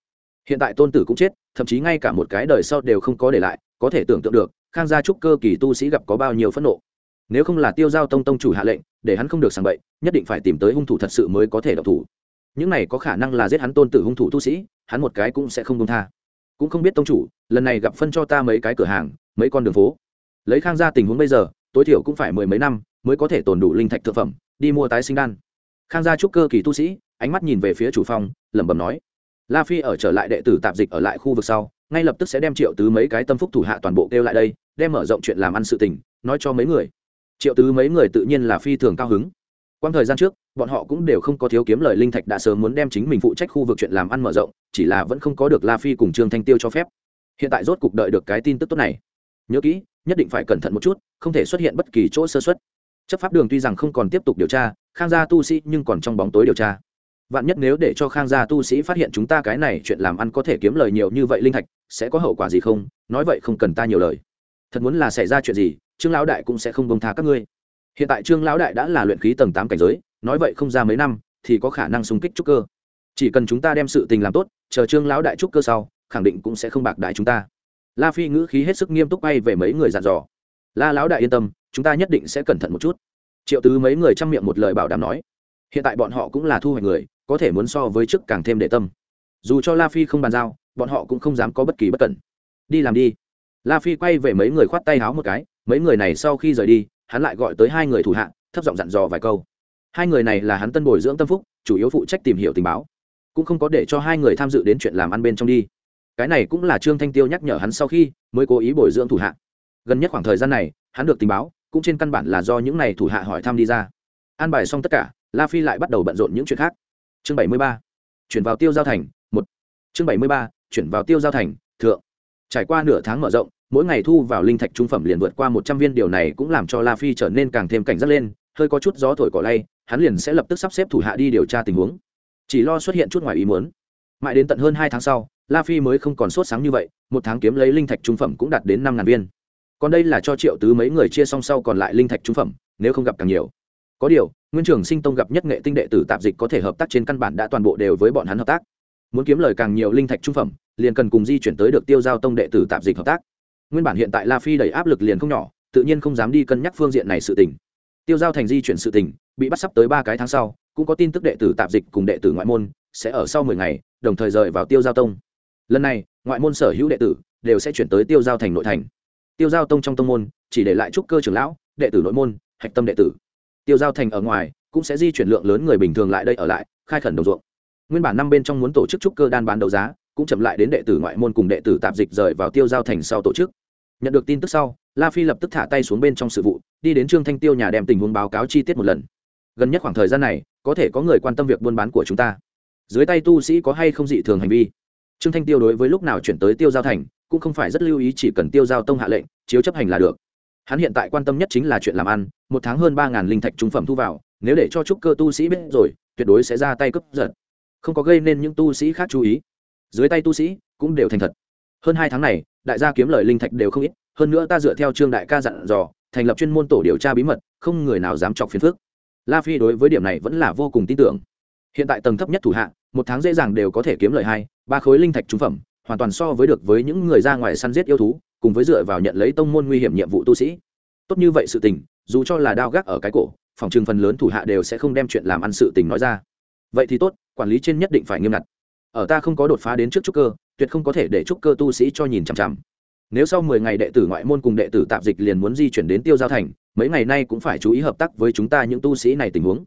Hiện tại tôn tử cũng chết, thậm chí ngay cả một cái đời sau đều không có để lại, có thể tưởng tượng được khang gia trúc cơ kỳ tu sĩ gặp có bao nhiêu phẫn nộ. Nếu không là tiêu giao tông tông chủ hạ lệnh, để hắn không được sàng bậy, nhất định phải tìm tới hung thủ thật sự mới có thể độc thủ. Những này có khả năng là giết hắn tôn tử hung thủ tu sĩ, hắn một cái cũng sẽ không công tha. Cũng không biết tông chủ, lần này gặp phân cho ta mấy cái cửa hàng, mấy con đường phố. Lấy khang gia tình huống bây giờ, tối thiểu cũng phải mười mấy năm mới có thể tồn đủ linh thạch thực phẩm, đi mua tái sinh đan. Khang gia trúc cơ kỳ tu sĩ, ánh mắt nhìn về phía chủ phòng lẩm bẩm nói, la phi ở trở lại đệ tử tạp dịch ở lại khu vực sau ngay lập tức sẽ đem triệu tứ mấy cái tâm phúc thủ hạ toàn bộ kêu lại đây, đem mở rộng chuyện làm ăn sự tình, nói cho mấy người. Triệu tứ mấy người tự nhiên là phi thường cao hứng. Quang thời gian trước, bọn họ cũng đều không có thiếu kiếm lời linh thạch đã sớm muốn đem chính mình phụ trách khu vực chuyện làm ăn mở rộng, chỉ là vẫn không có được la phi cùng trương thanh tiêu cho phép. Hiện tại rốt cục đợi được cái tin tức tốt này. Nhớ kỹ, nhất định phải cẩn thận một chút, không thể xuất hiện bất kỳ chỗ sơ xuất chấp pháp đường tuy rằng không còn tiếp tục điều tra, khang gia tu sĩ nhưng còn trong bóng tối điều tra. Vạn nhất nếu để cho khang gia tu sĩ phát hiện chúng ta cái này chuyện làm ăn có thể kiếm lời nhiều như vậy linh thạch sẽ có hậu quả gì không? Nói vậy không cần ta nhiều lời. Thật muốn là xảy ra chuyện gì, trương lão đại cũng sẽ không bông tha các ngươi. Hiện tại trương lão đại đã là luyện khí tầng tám cảnh giới, nói vậy không ra mấy năm, thì có khả năng xung kích trúc cơ. Chỉ cần chúng ta đem sự tình làm tốt, chờ trương lão đại trúc cơ sau, khẳng định cũng sẽ không bạc đại chúng ta. La phi ngữ khí hết sức nghiêm túc bay về mấy người dặn dò. La lão đại yên tâm, chúng ta nhất định sẽ cẩn thận một chút. Triệu tứ mấy người chăm miệng một lời bảo đảm nói. Hiện tại bọn họ cũng là thu hoạch người, có thể muốn so với trước càng thêm để tâm. Dù cho la phi không bàn giao bọn họ cũng không dám có bất kỳ bất cẩn. Đi làm đi. La phi quay về mấy người khoát tay háo một cái, mấy người này sau khi rời đi, hắn lại gọi tới hai người thủ hạ, thấp giọng dặn dò vài câu. Hai người này là hắn tân bồi dưỡng tâm phúc, chủ yếu phụ trách tìm hiểu tình báo. Cũng không có để cho hai người tham dự đến chuyện làm ăn bên trong đi. Cái này cũng là trương thanh tiêu nhắc nhở hắn sau khi mới cố ý bồi dưỡng thủ hạ. Gần nhất khoảng thời gian này, hắn được tình báo, cũng trên căn bản là do những này thủ hạ hỏi thăm đi ra. An bài xong tất cả, la phi lại bắt đầu bận rộn những chuyện khác. Chương bảy mươi ba. Chuyển vào tiêu giao thành, một. Chương bảy mươi ba chuyển vào tiêu giao thành, thượng. Trải qua nửa tháng mở rộng, mỗi ngày thu vào linh thạch trung phẩm liền vượt qua một trăm viên, điều này cũng làm cho la phi trở nên càng thêm cảnh giác lên, hơi có chút gió thổi cỏ lay, hắn liền sẽ lập tức sắp xếp thủ hạ đi điều tra tình huống. Chỉ lo xuất hiện chút ngoài ý muốn. Mãi đến tận hơn hai tháng sau, la phi mới không còn sốt sáng như vậy, một tháng kiếm lấy linh thạch trung phẩm cũng đạt đến năm ngàn viên. Còn đây là cho triệu tứ mấy người chia song sau còn lại linh thạch trung phẩm, nếu không gặp càng nhiều. Có điều, nguyên trưởng sinh tông gặp nhất nghệ tinh đệ tử tạp dịch có thể hợp tác trên căn bản đã toàn bộ đều với bọn hắn hợp tác muốn kiếm lời càng nhiều linh thạch trung phẩm, liền cần cùng di chuyển tới được tiêu giao tông đệ tử tạp dịch hợp tác. Nguyên bản hiện tại la phi đẩy áp lực liền không nhỏ, tự nhiên không dám đi cân nhắc phương diện này sự tình. Tiêu giao thành di chuyển sự tình, bị bắt sắp tới ba cái tháng sau, cũng có tin tức đệ tử tạp dịch cùng đệ tử ngoại môn sẽ ở sau mười ngày, đồng thời rời vào tiêu giao tông. Lần này, ngoại môn sở hữu đệ tử đều sẽ chuyển tới tiêu giao thành nội thành. Tiêu giao tông trong tông môn, chỉ để lại trúc cơ trưởng lão, đệ tử nội môn, hạch tâm đệ tử. Tiêu giao thành ở ngoài cũng sẽ di chuyển lượng lớn người bình thường lại đây ở lại, khai khẩn đồng ruộng nguyên bản năm bên trong muốn tổ chức trúc cơ đan bán đấu giá, cũng chậm lại đến đệ tử ngoại môn cùng đệ tử tạp dịch rời vào tiêu giao thành sau tổ chức. Nhận được tin tức sau, la phi lập tức thả tay xuống bên trong sự vụ, đi đến trương thanh tiêu nhà đem tình huống báo cáo chi tiết một lần. Gần nhất khoảng thời gian này, có thể có người quan tâm việc buôn bán của chúng ta. Dưới tay tu sĩ có hay không dị thường hành vi? Trương thanh tiêu đối với lúc nào chuyển tới tiêu giao thành, cũng không phải rất lưu ý, chỉ cần tiêu giao tông hạ lệnh, chiếu chấp hành là được. Hắn hiện tại quan tâm nhất chính là chuyện làm ăn, một tháng hơn ba linh thạch trung phẩm thu vào, nếu để cho trúc cơ tu sĩ biết rồi, tuyệt đối sẽ ra tay cướp giật không có gây nên những tu sĩ khác chú ý. Dưới tay tu sĩ cũng đều thành thật. Hơn hai tháng này, đại gia kiếm lời linh thạch đều không ít, hơn nữa ta dựa theo trương đại ca dặn dò, thành lập chuyên môn tổ điều tra bí mật, không người nào dám chọc phiền phước la phi đối với điểm này vẫn là vô cùng tin tưởng. Hiện tại tầng thấp nhất thủ hạ, một tháng dễ dàng đều có thể kiếm lời hai, ba khối linh thạch trung phẩm, hoàn toàn so với được với những người ra ngoài săn giết yêu thú, cùng với dựa vào nhận lấy tông môn nguy hiểm nhiệm vụ tu sĩ. Tốt như vậy sự tình, dù cho là đao gác ở cái cổ, phòng trường phần lớn thủ hạ đều sẽ không đem chuyện làm ăn sự tình nói ra. Vậy thì tốt quản lý trên nhất định phải nghiêm ngặt. Ở ta không có đột phá đến trước trúc cơ, tuyệt không có thể để trúc cơ tu sĩ cho nhìn chằm chằm. Nếu sau mười ngày đệ tử ngoại môn cùng đệ tử tạp dịch liền muốn di chuyển đến tiêu giao thành, mấy ngày nay cũng phải chú ý hợp tác với chúng ta những tu sĩ này tình huống.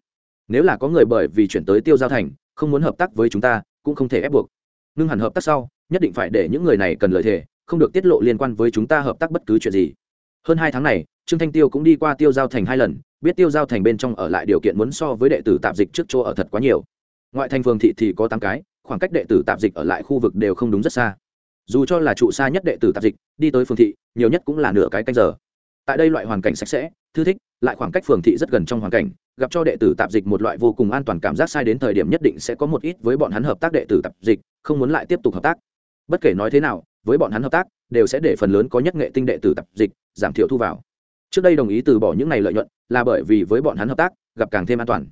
Nếu là có người bởi vì chuyển tới tiêu giao thành, không muốn hợp tác với chúng ta, cũng không thể ép buộc. Ngưng hẳn hợp tác sau, nhất định phải để những người này cần lợi thề, không được tiết lộ liên quan với chúng ta hợp tác bất cứ chuyện gì. Hơn hai tháng này, trương thanh tiêu cũng đi qua tiêu giao thành hai lần, biết tiêu giao thành bên trong ở lại điều kiện muốn so với đệ tử tạp dịch trước chỗ ở thật quá nhiều ngoại thành phường thị thì có tám cái, khoảng cách đệ tử tạp dịch ở lại khu vực đều không đúng rất xa. Dù cho là trụ xa nhất đệ tử tạp dịch, đi tới phường thị, nhiều nhất cũng là nửa cái canh giờ. Tại đây loại hoàn cảnh sạch sẽ, thư thích, lại khoảng cách phường thị rất gần trong hoàn cảnh, gặp cho đệ tử tạp dịch một loại vô cùng an toàn cảm giác sai đến thời điểm nhất định sẽ có một ít với bọn hắn hợp tác đệ tử tạp dịch, không muốn lại tiếp tục hợp tác. Bất kể nói thế nào, với bọn hắn hợp tác, đều sẽ để phần lớn có nhất nghệ tinh đệ tử tạp dịch, giảm thiểu thu vào. Trước đây đồng ý từ bỏ những này lợi nhuận, là bởi vì với bọn hắn hợp tác, gặp càng thêm an toàn.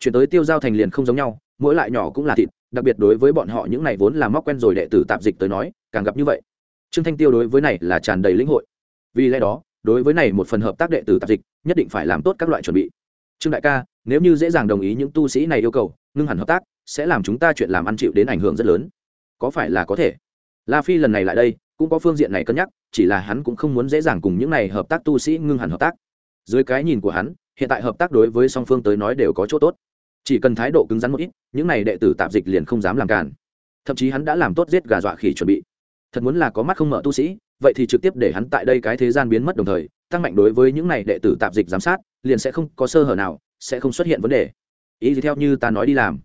Chuyển tới tiêu giao thành liền không giống nhau mỗi lại nhỏ cũng là thịt, đặc biệt đối với bọn họ những này vốn là móc quen rồi đệ tử tạp dịch tới nói, càng gặp như vậy. Trương thanh tiêu đối với này là tràn đầy lĩnh hội. Vì lẽ đó, đối với này một phần hợp tác đệ tử tạp dịch, nhất định phải làm tốt các loại chuẩn bị. Trương đại ca, nếu như dễ dàng đồng ý những tu sĩ này yêu cầu, ngưng hẳn hợp tác, sẽ làm chúng ta chuyện làm ăn chịu đến ảnh hưởng rất lớn. Có phải là có thể? La phi lần này lại đây, cũng có phương diện này cân nhắc, chỉ là hắn cũng không muốn dễ dàng cùng những này hợp tác tu sĩ ngưng hẳn hợp tác. Dưới cái nhìn của hắn, hiện tại hợp tác đối với song phương tới nói đều có chỗ tốt chỉ cần thái độ cứng rắn một ít, những này đệ tử tạp dịch liền không dám làm cản thậm chí hắn đã làm tốt giết gà dọa khỉ chuẩn bị. Thật muốn là có mắt không mở tu sĩ, vậy thì trực tiếp để hắn tại đây cái thế gian biến mất đồng thời, tăng mạnh đối với những này đệ tử tạp dịch giám sát, liền sẽ không có sơ hở nào, sẽ không xuất hiện vấn đề. Ý gì theo như ta nói đi làm.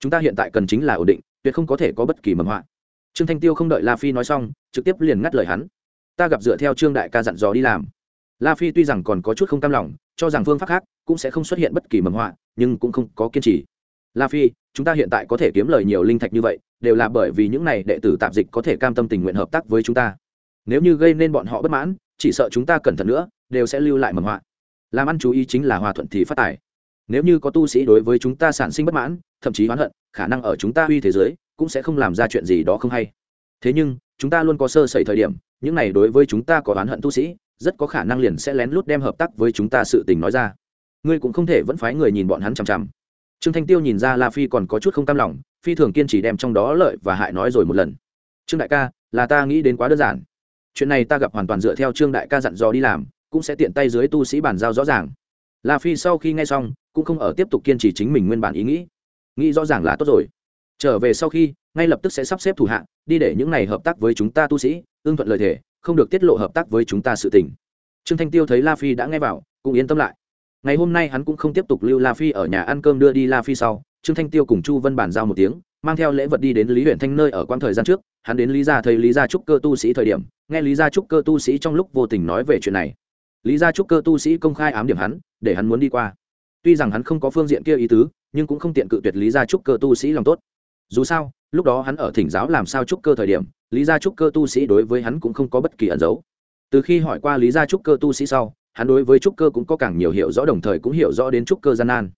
Chúng ta hiện tại cần chính là ổn định, tuyệt không có thể có bất kỳ mầm họa. Trương thanh tiêu không đợi la phi nói xong, trực tiếp liền ngắt lời hắn. Ta gặp dựa theo trương đại ca dặn dò đi làm. La phi tuy rằng còn có chút không cam lòng, cho rằng phương pháp khác cũng sẽ không xuất hiện bất kỳ mầm họa nhưng cũng không có kiên trì. La phi, chúng ta hiện tại có thể kiếm lời nhiều linh thạch như vậy, đều là bởi vì những này đệ tử tạp dịch có thể cam tâm tình nguyện hợp tác với chúng ta. Nếu như gây nên bọn họ bất mãn, chỉ sợ chúng ta cẩn thận nữa, đều sẽ lưu lại mầm họa. Làm ăn chú ý chính là hòa thuận thì phát tài. Nếu như có tu sĩ đối với chúng ta sản sinh bất mãn, thậm chí oán hận, khả năng ở chúng ta uy thế giới cũng sẽ không làm ra chuyện gì đó không hay. Thế nhưng, chúng ta luôn có sơ sẩy thời điểm, những này đối với chúng ta có oán hận tu sĩ, rất có khả năng liền sẽ lén lút đem hợp tác với chúng ta sự tình nói ra ngươi cũng không thể vẫn phái người nhìn bọn hắn chằm chằm. Trương thanh tiêu nhìn ra la phi còn có chút không cam lòng, phi thường kiên trì đem trong đó lợi và hại nói rồi một lần. Trương đại ca, là ta nghĩ đến quá đơn giản. Chuyện này ta gặp hoàn toàn dựa theo trương đại ca dặn dò đi làm, cũng sẽ tiện tay dưới tu sĩ bàn giao rõ ràng. La phi sau khi nghe xong, cũng không ở tiếp tục kiên trì chính mình nguyên bản ý nghĩ. Nghĩ rõ ràng là tốt rồi. Trở về sau khi, ngay lập tức sẽ sắp xếp thủ hạ, đi để những này hợp tác với chúng ta tu sĩ, ưng thuận lời thể không được tiết lộ hợp tác với chúng ta sự tình. Trương thanh tiêu thấy la phi đã nghe vào, cũng yên tâm lại ngày hôm nay hắn cũng không tiếp tục lưu la phi ở nhà ăn cơm đưa đi la phi sau. Trương thanh tiêu cùng chu vân bàn giao một tiếng, mang theo lễ vật đi đến lý huyện thanh nơi ở quãng thời gian trước. Hắn đến lý gia thấy lý gia trúc cơ tu sĩ thời điểm, nghe lý gia trúc cơ tu sĩ trong lúc vô tình nói về chuyện này. Lý gia trúc cơ tu sĩ công khai ám điểm hắn, để hắn muốn đi qua. Tuy rằng hắn không có phương diện kia ý tứ, nhưng cũng không tiện cự tuyệt lý gia trúc cơ tu sĩ lòng tốt. Dù sao, lúc đó hắn ở thỉnh giáo làm sao trúc cơ thời điểm, lý gia trúc cơ tu sĩ đối với hắn cũng không có bất kỳ ẩn dấu. Từ khi hỏi qua lý gia trúc cơ tu sĩ sau hắn đối với trúc cơ cũng có càng nhiều hiểu rõ, đồng thời cũng hiểu rõ đến trúc cơ gian nan.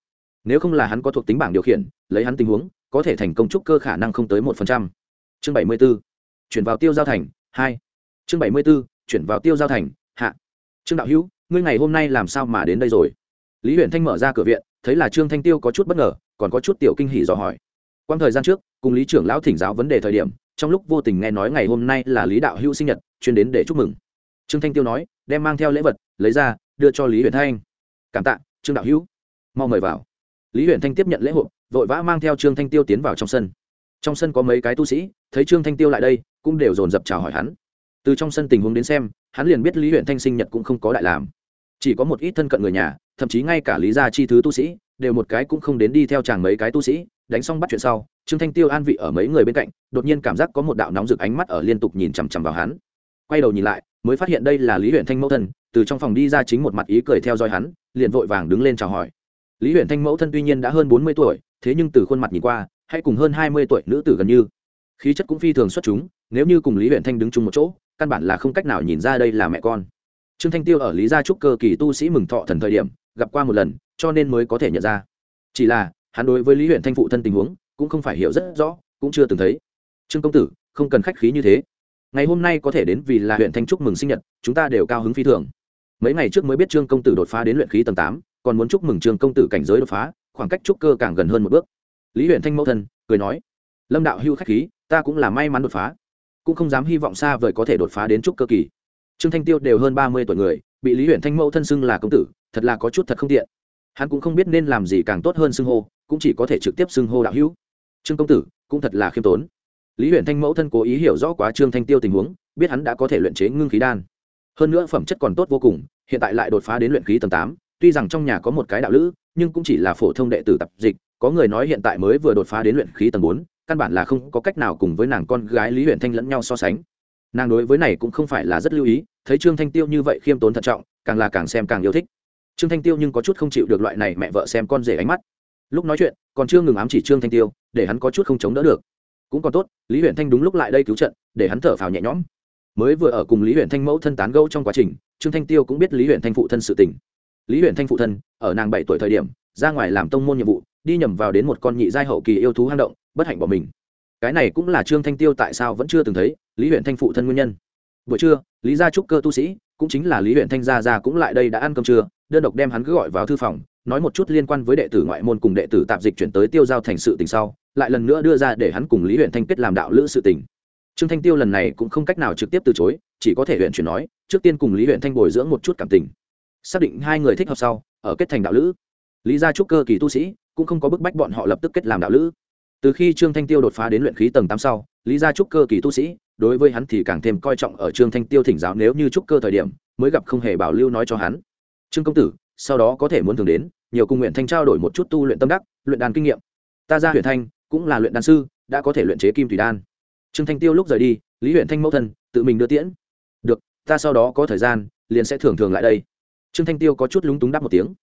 Nếu không là hắn có thuộc tính bảng điều khiển, lấy hắn tình huống, có thể thành công trúc cơ khả năng không tới một phần trăm. Chương bảy mươi b ố chuyển vào tiêu giao thành, hai. Chương bảy mươi b ố chuyển vào tiêu giao thành, hạ. Trương đạo hữu, ngươi ngày hôm nay làm sao mà đến đây rồi? Lý huyện thanh mở ra cửa viện, thấy là trương thanh tiêu có chút bất ngờ, còn có chút tiểu kinh hỉ dò hỏi. Quang thời gian trước, cùng lý trưởng lão thỉnh giáo vấn đề thời điểm, trong lúc vô tình nghe nói ngày hôm nay là lý đạo hữu sinh nhật, chuyên đến để chúc mừng. Trương thanh tiêu nói, đem mang theo lễ vật lấy ra, đưa cho lý huyền thanh. Cảm tạ, trương đạo hữu. Mau mời vào. Lý huyền thanh tiếp nhận lễ hội, vội vã mang theo trương thanh tiêu tiến vào trong sân. Trong sân có mấy cái tu sĩ, thấy trương thanh tiêu lại đây, cũng đều dồn dập chào hỏi hắn. Từ trong sân tình huống đến xem, hắn liền biết lý huyện thanh sinh nhật cũng không có đại làm. Chỉ có một ít thân cận người nhà, thậm chí ngay cả lý gia chi thứ tu sĩ, đều một cái cũng không đến đi theo chàng mấy cái tu sĩ, đánh xong bắt chuyện sau, trương thanh tiêu an vị ở mấy người bên cạnh, đột nhiên cảm giác có một đạo nóng rực ánh mắt ở liên tục nhìn chằm chằm vào hắn. Quay đầu nhìn lại mới phát hiện đây là lý huyện thanh mẫu thân, từ trong phòng đi ra chính một mặt ý cười theo dõi hắn, liền vội vàng đứng lên chào hỏi. Lý huyện thanh mẫu thân tuy nhiên đã hơn bốn mươi tuổi, thế nhưng từ khuôn mặt nhìn qua, hay cùng hơn hai mươi tuổi nữ tử gần như. Khí chất cũng phi thường xuất chúng, nếu như cùng lý huyện thanh đứng chung một chỗ, căn bản là không cách nào nhìn ra đây là mẹ con. Trương thanh tiêu ở lý gia trúc cơ kỳ tu sĩ mừng thọ thần thời điểm, gặp qua một lần, cho nên mới có thể nhận ra. Chỉ là, hắn đối với lý huyện thanh phụ thân tình huống, cũng không phải hiểu rất rõ, cũng chưa từng thấy. Trương công tử, không cần khách khí như thế ngày hôm nay có thể đến vì là huyện thanh chúc mừng sinh nhật, chúng ta đều cao hứng phi thường. Mấy ngày trước mới biết trương công tử đột phá đến luyện khí tầng tám, còn muốn chúc mừng trương công tử cảnh giới đột phá, khoảng cách trúc cơ càng gần hơn một bước. Lý huyện thanh mẫu thân, cười nói, lâm đạo hưu khách khí, ta cũng là may mắn đột phá, cũng không dám hy vọng xa vời có thể đột phá đến trúc cơ kỳ. Trương thanh tiêu đều hơn ba mươi tuổi người, bị lý huyện thanh mẫu thân xưng là công tử, thật là có chút thật không tiện. Hắn cũng không biết nên làm gì càng tốt hơn xưng hô, cũng chỉ có thể trực tiếp xưng hô đạo hữu trương công tử, cũng thật là khiêm tốn lý huyện thanh mẫu thân cố ý hiểu rõ quá trương thanh tiêu tình huống, biết hắn đã có thể luyện chế ngưng khí đan. Hơn nữa phẩm chất còn tốt vô cùng, hiện tại lại đột phá đến luyện khí tầng tám, tuy rằng trong nhà có một cái đạo lữ, nhưng cũng chỉ là phổ thông đệ tử tập dịch, có người nói hiện tại mới vừa đột phá đến luyện khí tầng bốn, căn bản là không có cách nào cùng với nàng con gái lý huyện thanh lẫn nhau so sánh. Nàng đối với này cũng không phải là rất lưu ý, thấy trương thanh tiêu như vậy khiêm tốn thận trọng, càng là càng xem càng yêu thích. Trương thanh tiêu nhưng có chút không chịu được loại này mẹ vợ xem con rể ánh mắt. Lúc nói chuyện, còn chưa ngừng ám chỉ trương thanh tiêu, để hắn có chút không chống đỡ được cũng còn tốt, lý huyện thanh đúng lúc lại đây cứu trận, để hắn thở phào nhẹ nhõm. Mới vừa ở cùng lý huyện thanh mẫu thân tán gẫu trong quá trình, trương thanh tiêu cũng biết lý huyện thanh phụ thân sự tình. Lý huyện thanh phụ thân, ở nàng bảy tuổi thời điểm, ra ngoài làm tông môn nhiệm vụ, đi nhầm vào đến một con nhị giai hậu kỳ yêu thú hang động, bất hạnh bỏ mình. Cái này cũng là trương thanh tiêu tại sao vẫn chưa từng thấy lý huyện thanh phụ thân nguyên nhân. Buổi trưa, lý gia trúc cơ tu sĩ, cũng chính là lý huyện thanh gia gia cũng lại đây đã ăn cơm trưa, đơn độc đem hắn cứ gọi vào thư phòng, nói một chút liên quan với đệ tử ngoại môn cùng đệ tử tạp dịch chuyển tới tiêu giao thành sự tình sau lại lần nữa đưa ra để hắn cùng lý huyện thanh kết làm đạo lữ sự tình. Trương thanh tiêu lần này cũng không cách nào trực tiếp từ chối, chỉ có thể huyện chuyển nói, trước tiên cùng lý huyện thanh bồi dưỡng một chút cảm tình. Xác định hai người thích hợp sau, ở kết thành đạo lữ. Lý gia trúc cơ kỳ tu sĩ, cũng không có bức bách bọn họ lập tức kết làm đạo lữ. Từ khi trương thanh tiêu đột phá đến luyện khí tầng tám sau, lý gia trúc cơ kỳ tu sĩ, đối với hắn thì càng thêm coi trọng ở trương thanh tiêu thỉnh giáo nếu như trúc cơ thời điểm, mới gặp không hề bảo lưu nói cho hắn. Trương công tử, sau đó có thể muốn thường đến, nhiều cùng nguyện thanh trao đổi một chút tu luyện tâm đắc, luyện đàn kinh nghiệm. Ta ra huyện thanh cũng là luyện đan sư, đã có thể luyện chế kim thủy đan. Trương thanh tiêu lúc rời đi, lý huyện thanh mẫu thân, tự mình đưa tiễn. Được, ta sau đó có thời gian, liền sẽ thường thường lại đây. Trương thanh tiêu có chút lúng túng đáp một tiếng.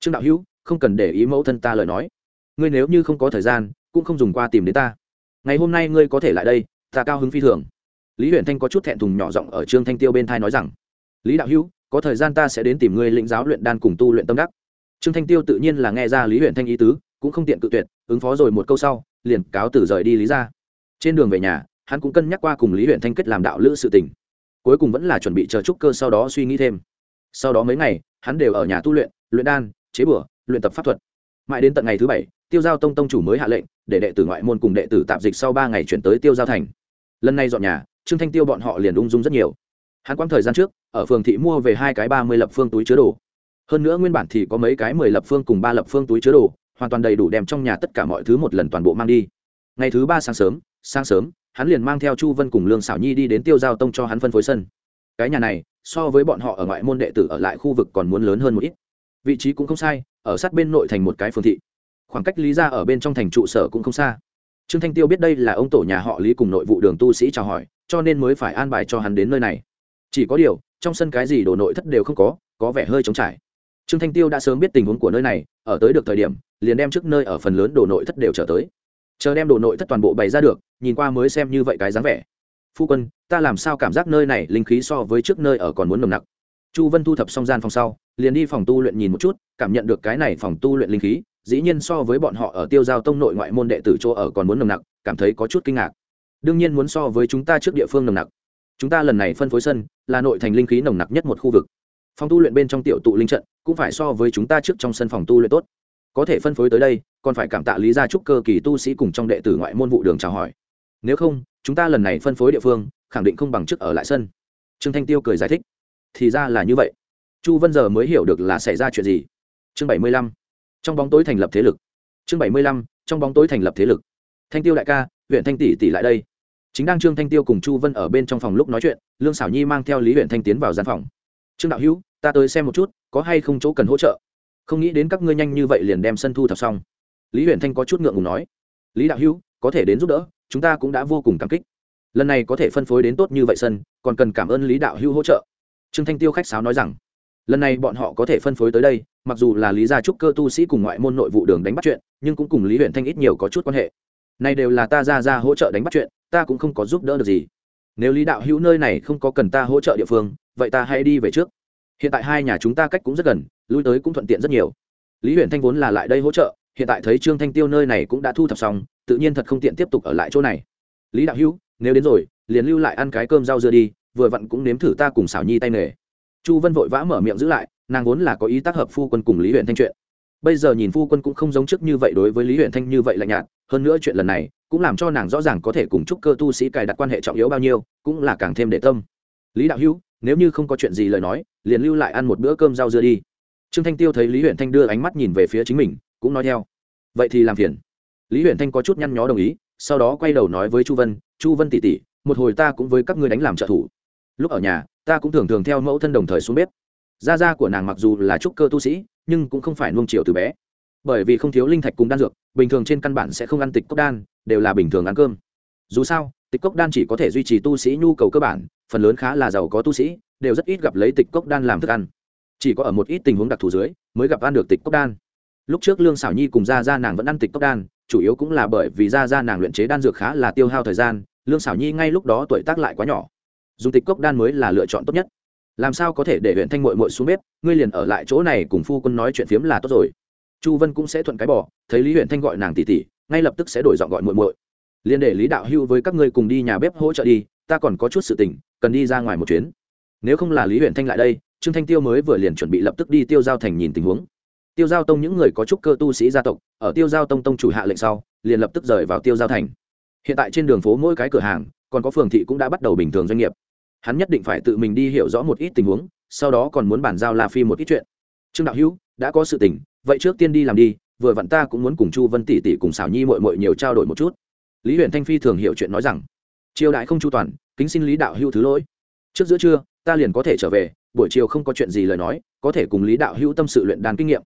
Trương đạo hữu, không cần để ý mẫu thân ta lời nói. Ngươi nếu như không có thời gian, cũng không dùng qua tìm đến ta. Ngày hôm nay ngươi có thể lại đây, ta cao hứng phi thường. Lý huyện thanh có chút thẹn thùng nhỏ giọng ở trương thanh tiêu bên thai nói rằng, lý đạo hữu, có thời gian ta sẽ đến tìm ngươi lĩnh giáo luyện đan cùng tu luyện tâm đắc. Trương thanh tiêu tự nhiên là nghe ra lý huyện thanh ý tứ, cũng không tiện cự tuyệt, ứng phó rồi một câu sau liền cáo từ rời đi lý ra trên đường về nhà, hắn cũng cân nhắc qua cùng lý huyện thanh kết làm đạo lữ sự tình. Cuối cùng vẫn là chuẩn bị chờ trúc cơ sau đó suy nghĩ thêm. Sau đó mấy ngày, hắn đều ở nhà tu luyện luyện đan, chế bửa luyện tập pháp thuật. Mãi đến tận ngày thứ bảy, tiêu giao tông tông chủ mới hạ lệnh, để đệ tử ngoại môn cùng đệ tử tạp dịch sau ba ngày chuyển tới tiêu giao thành. Lần này dọn nhà, trương thanh tiêu bọn họ liền ung dung rất nhiều. Hắn quãng thời gian trước, ở phường thị mua về hai cái ba mươi lập phương túi chứa đồ. Hơn nữa nguyên bản thì có mấy cái mười lập phương cùng ba lập phương túi chứa đồ hoàn toàn đầy đủ đem trong nhà tất cả mọi thứ một lần toàn bộ mang đi. Ngày thứ ba sáng sớm sáng sớm, hắn liền mang theo chu vân cùng lương xảo nhi đi đến tiêu giao tông cho hắn phân phối sân. Cái nhà này, so với bọn họ ở ngoại môn đệ tử ở lại khu vực còn muốn lớn hơn một ít. Vị trí cũng không sai, ở sát bên nội thành một cái phương thị. Khoảng cách lý ra ở bên trong thành trụ sở cũng không xa. Trương thanh tiêu biết đây là ông tổ nhà họ lý cùng nội vụ đường tu sĩ chào hỏi, cho nên mới phải an bài cho hắn đến nơi này. Chỉ có điều, trong sân cái gì đồ nội thất đều không có có vẻ hơi trống trải trương thanh tiêu đã sớm biết tình huống của nơi này, ở tới được thời điểm, liền đem trước nơi ở phần lớn đồ nội thất đều trở tới. Chờ đem đồ nội thất toàn bộ bày ra được, nhìn qua mới xem như vậy cái dáng vẻ. Phu quân, ta làm sao cảm giác nơi này linh khí so với trước nơi ở còn muốn nồng nặc? Chu vân thu thập xong gian phòng sau, liền đi phòng tu luyện nhìn một chút, cảm nhận được cái này phòng tu luyện linh khí, dĩ nhiên so với bọn họ ở tiêu giao tông nội ngoại môn đệ tử chỗ ở còn muốn nồng nặc, cảm thấy có chút kinh ngạc. Đương nhiên muốn so với chúng ta trước địa phương nồng nặc. Chúng ta lần này phân phối sân, là nội thành linh khí nồng nặc nhất một khu vực phòng tu luyện bên trong tiểu tụ linh trận, cũng phải so với chúng ta trước trong sân phòng tu luyện tốt. Có thể phân phối tới đây, còn phải cảm tạ lý gia trúc cơ kỳ tu sĩ cùng trong đệ tử ngoại môn vụ đường chào hỏi. Nếu không, chúng ta lần này phân phối địa phương, khẳng định không bằng trước ở lại sân. Trương thanh tiêu cười giải thích. Thì ra là như vậy. Chu vân giờ mới hiểu được là xảy ra chuyện gì. Chương bảy mươi lăm. Trong bóng tối thành lập thế lực. Chương bảy mươi lăm, trong bóng tối thành lập thế lực. Thanh tiêu đại ca, huyện thanh tỷ tỷ lại đây. Chính đang trương thanh tiêu cùng chu vân ở bên trong phòng lúc nói chuyện, lương xảo nhi mang theo lý huyện thanh tiến vào gian phòng trương đạo hữu, ta tới xem một chút, có hay không chỗ cần hỗ trợ? Không nghĩ đến các ngươi nhanh như vậy liền đem sân thu thập xong. Lý Huyền thanh có chút ngượng ngùng nói. Lý đạo hữu, có thể đến giúp đỡ, chúng ta cũng đã vô cùng cảm kích. Lần này có thể phân phối đến tốt như vậy sân, còn cần cảm ơn lý đạo hữu hỗ trợ. Trương thanh tiêu khách sáo nói rằng, lần này bọn họ có thể phân phối tới đây, mặc dù là lý gia trúc cơ tu sĩ cùng ngoại môn nội vụ đường đánh bắt chuyện, nhưng cũng cùng lý huyện thanh ít nhiều có chút quan hệ. Này đều là ta ra ra hỗ trợ đánh bắt chuyện, ta cũng không có giúp đỡ được gì. Nếu lý đạo hữu nơi này không có cần ta hỗ trợ địa phương vậy ta hãy đi về trước. Hiện tại hai nhà chúng ta cách cũng rất gần, lui tới cũng thuận tiện rất nhiều. Lý huyện thanh vốn là lại đây hỗ trợ, hiện tại thấy trương thanh tiêu nơi này cũng đã thu thập xong, tự nhiên thật không tiện tiếp tục ở lại chỗ này. Lý đạo hữu, nếu đến rồi, liền lưu lại ăn cái cơm rau dưa đi, vừa vặn cũng nếm thử ta cùng xảo nhi tay nghề. Chu vân vội vã mở miệng giữ lại, nàng vốn là có ý tác hợp phu quân cùng lý huyện thanh chuyện. Bây giờ nhìn phu quân cũng không giống trước như vậy đối với lý huyện thanh như vậy lạnh nhạt, hơn nữa chuyện lần này cũng làm cho nàng rõ ràng có thể cùng chúc cơ tu sĩ cài đặt quan hệ trọng yếu bao nhiêu, cũng là càng thêm để tâm. Lý đạo hữu nếu như không có chuyện gì lời nói, liền lưu lại ăn một bữa cơm rau dưa đi. Trương thanh tiêu thấy lý huyện thanh đưa ánh mắt nhìn về phía chính mình, cũng nói theo. Vậy thì làm phiền. Lý huyện thanh có chút nhăn nhó đồng ý, sau đó quay đầu nói với chu vân chu vân tỉ tỉ một hồi ta cũng với các ngươi đánh làm trợ thủ. Lúc ở nhà, ta cũng thường thường theo mẫu thân đồng thời xuống bếp. Gia gia của nàng mặc dù là trúc cơ tu sĩ, nhưng cũng không phải nuông chiều từ bé. Bởi vì không thiếu linh thạch cùng đan dược, bình thường trên căn bản sẽ không ăn tịch cốc đan, đều là bình thường ăn cơm dù sao, tịch cốc đan chỉ có thể duy trì tu sĩ nhu cầu cơ bản, phần lớn khá là giàu có tu sĩ, đều rất ít gặp lấy tịch cốc đan làm thức ăn. Chỉ có ở một ít tình huống đặc thù dưới, mới gặp ăn được tịch cốc đan. Lúc trước lương xảo nhi cùng gia gia nàng vẫn ăn tịch cốc đan, chủ yếu cũng là bởi vì gia gia nàng luyện chế đan dược khá là tiêu hao thời gian, lương xảo nhi ngay lúc đó tuổi tác lại quá nhỏ. Dùng tịch cốc đan mới là lựa chọn tốt nhất. Làm sao có thể để huyện thanh mội mội xuống bếp, ngươi liền ở lại chỗ này cùng phu quân nói chuyện phiếm là tốt rồi. Chu vân cũng sẽ thuận cái bỏ thấy lý huyện thanh gọi nàng tỷ tỷ ngay lập tức sẽ đổi giọng gọi mội mội liền để lý đạo hưu với các ngươi cùng đi nhà bếp hỗ trợ đi, ta còn có chút sự tình, cần đi ra ngoài một chuyến. Nếu không là lý huyện thanh lại đây, trương thanh tiêu mới vừa liền chuẩn bị lập tức đi tiêu giao thành nhìn tình huống. Tiêu giao tông những người có trúc cơ tu sĩ gia tộc, ở tiêu giao tông tông chủ hạ lệnh sau, liền lập tức rời vào tiêu giao thành. Hiện tại trên đường phố mỗi cái cửa hàng, còn có phường thị cũng đã bắt đầu bình thường doanh nghiệp. Hắn nhất định phải tự mình đi hiểu rõ một ít tình huống, sau đó còn muốn bàn giao la phi một ít chuyện. Trương đạo hữu, đã có sự tình, vậy trước tiên đi làm đi, vừa vặn ta cũng muốn cùng chu vân tỷ tỷ cùng xảo nhi mội mội nhiều trao đổi một chút lý huyện thanh phi thường hiểu chuyện nói rằng, triều đại không chu toàn, kính xin lý đạo hữu thứ lỗi. Trước giữa trưa, ta liền có thể trở về, buổi chiều không có chuyện gì lời nói, có thể cùng lý đạo hữu tâm sự luyện đàn kinh nghiệm.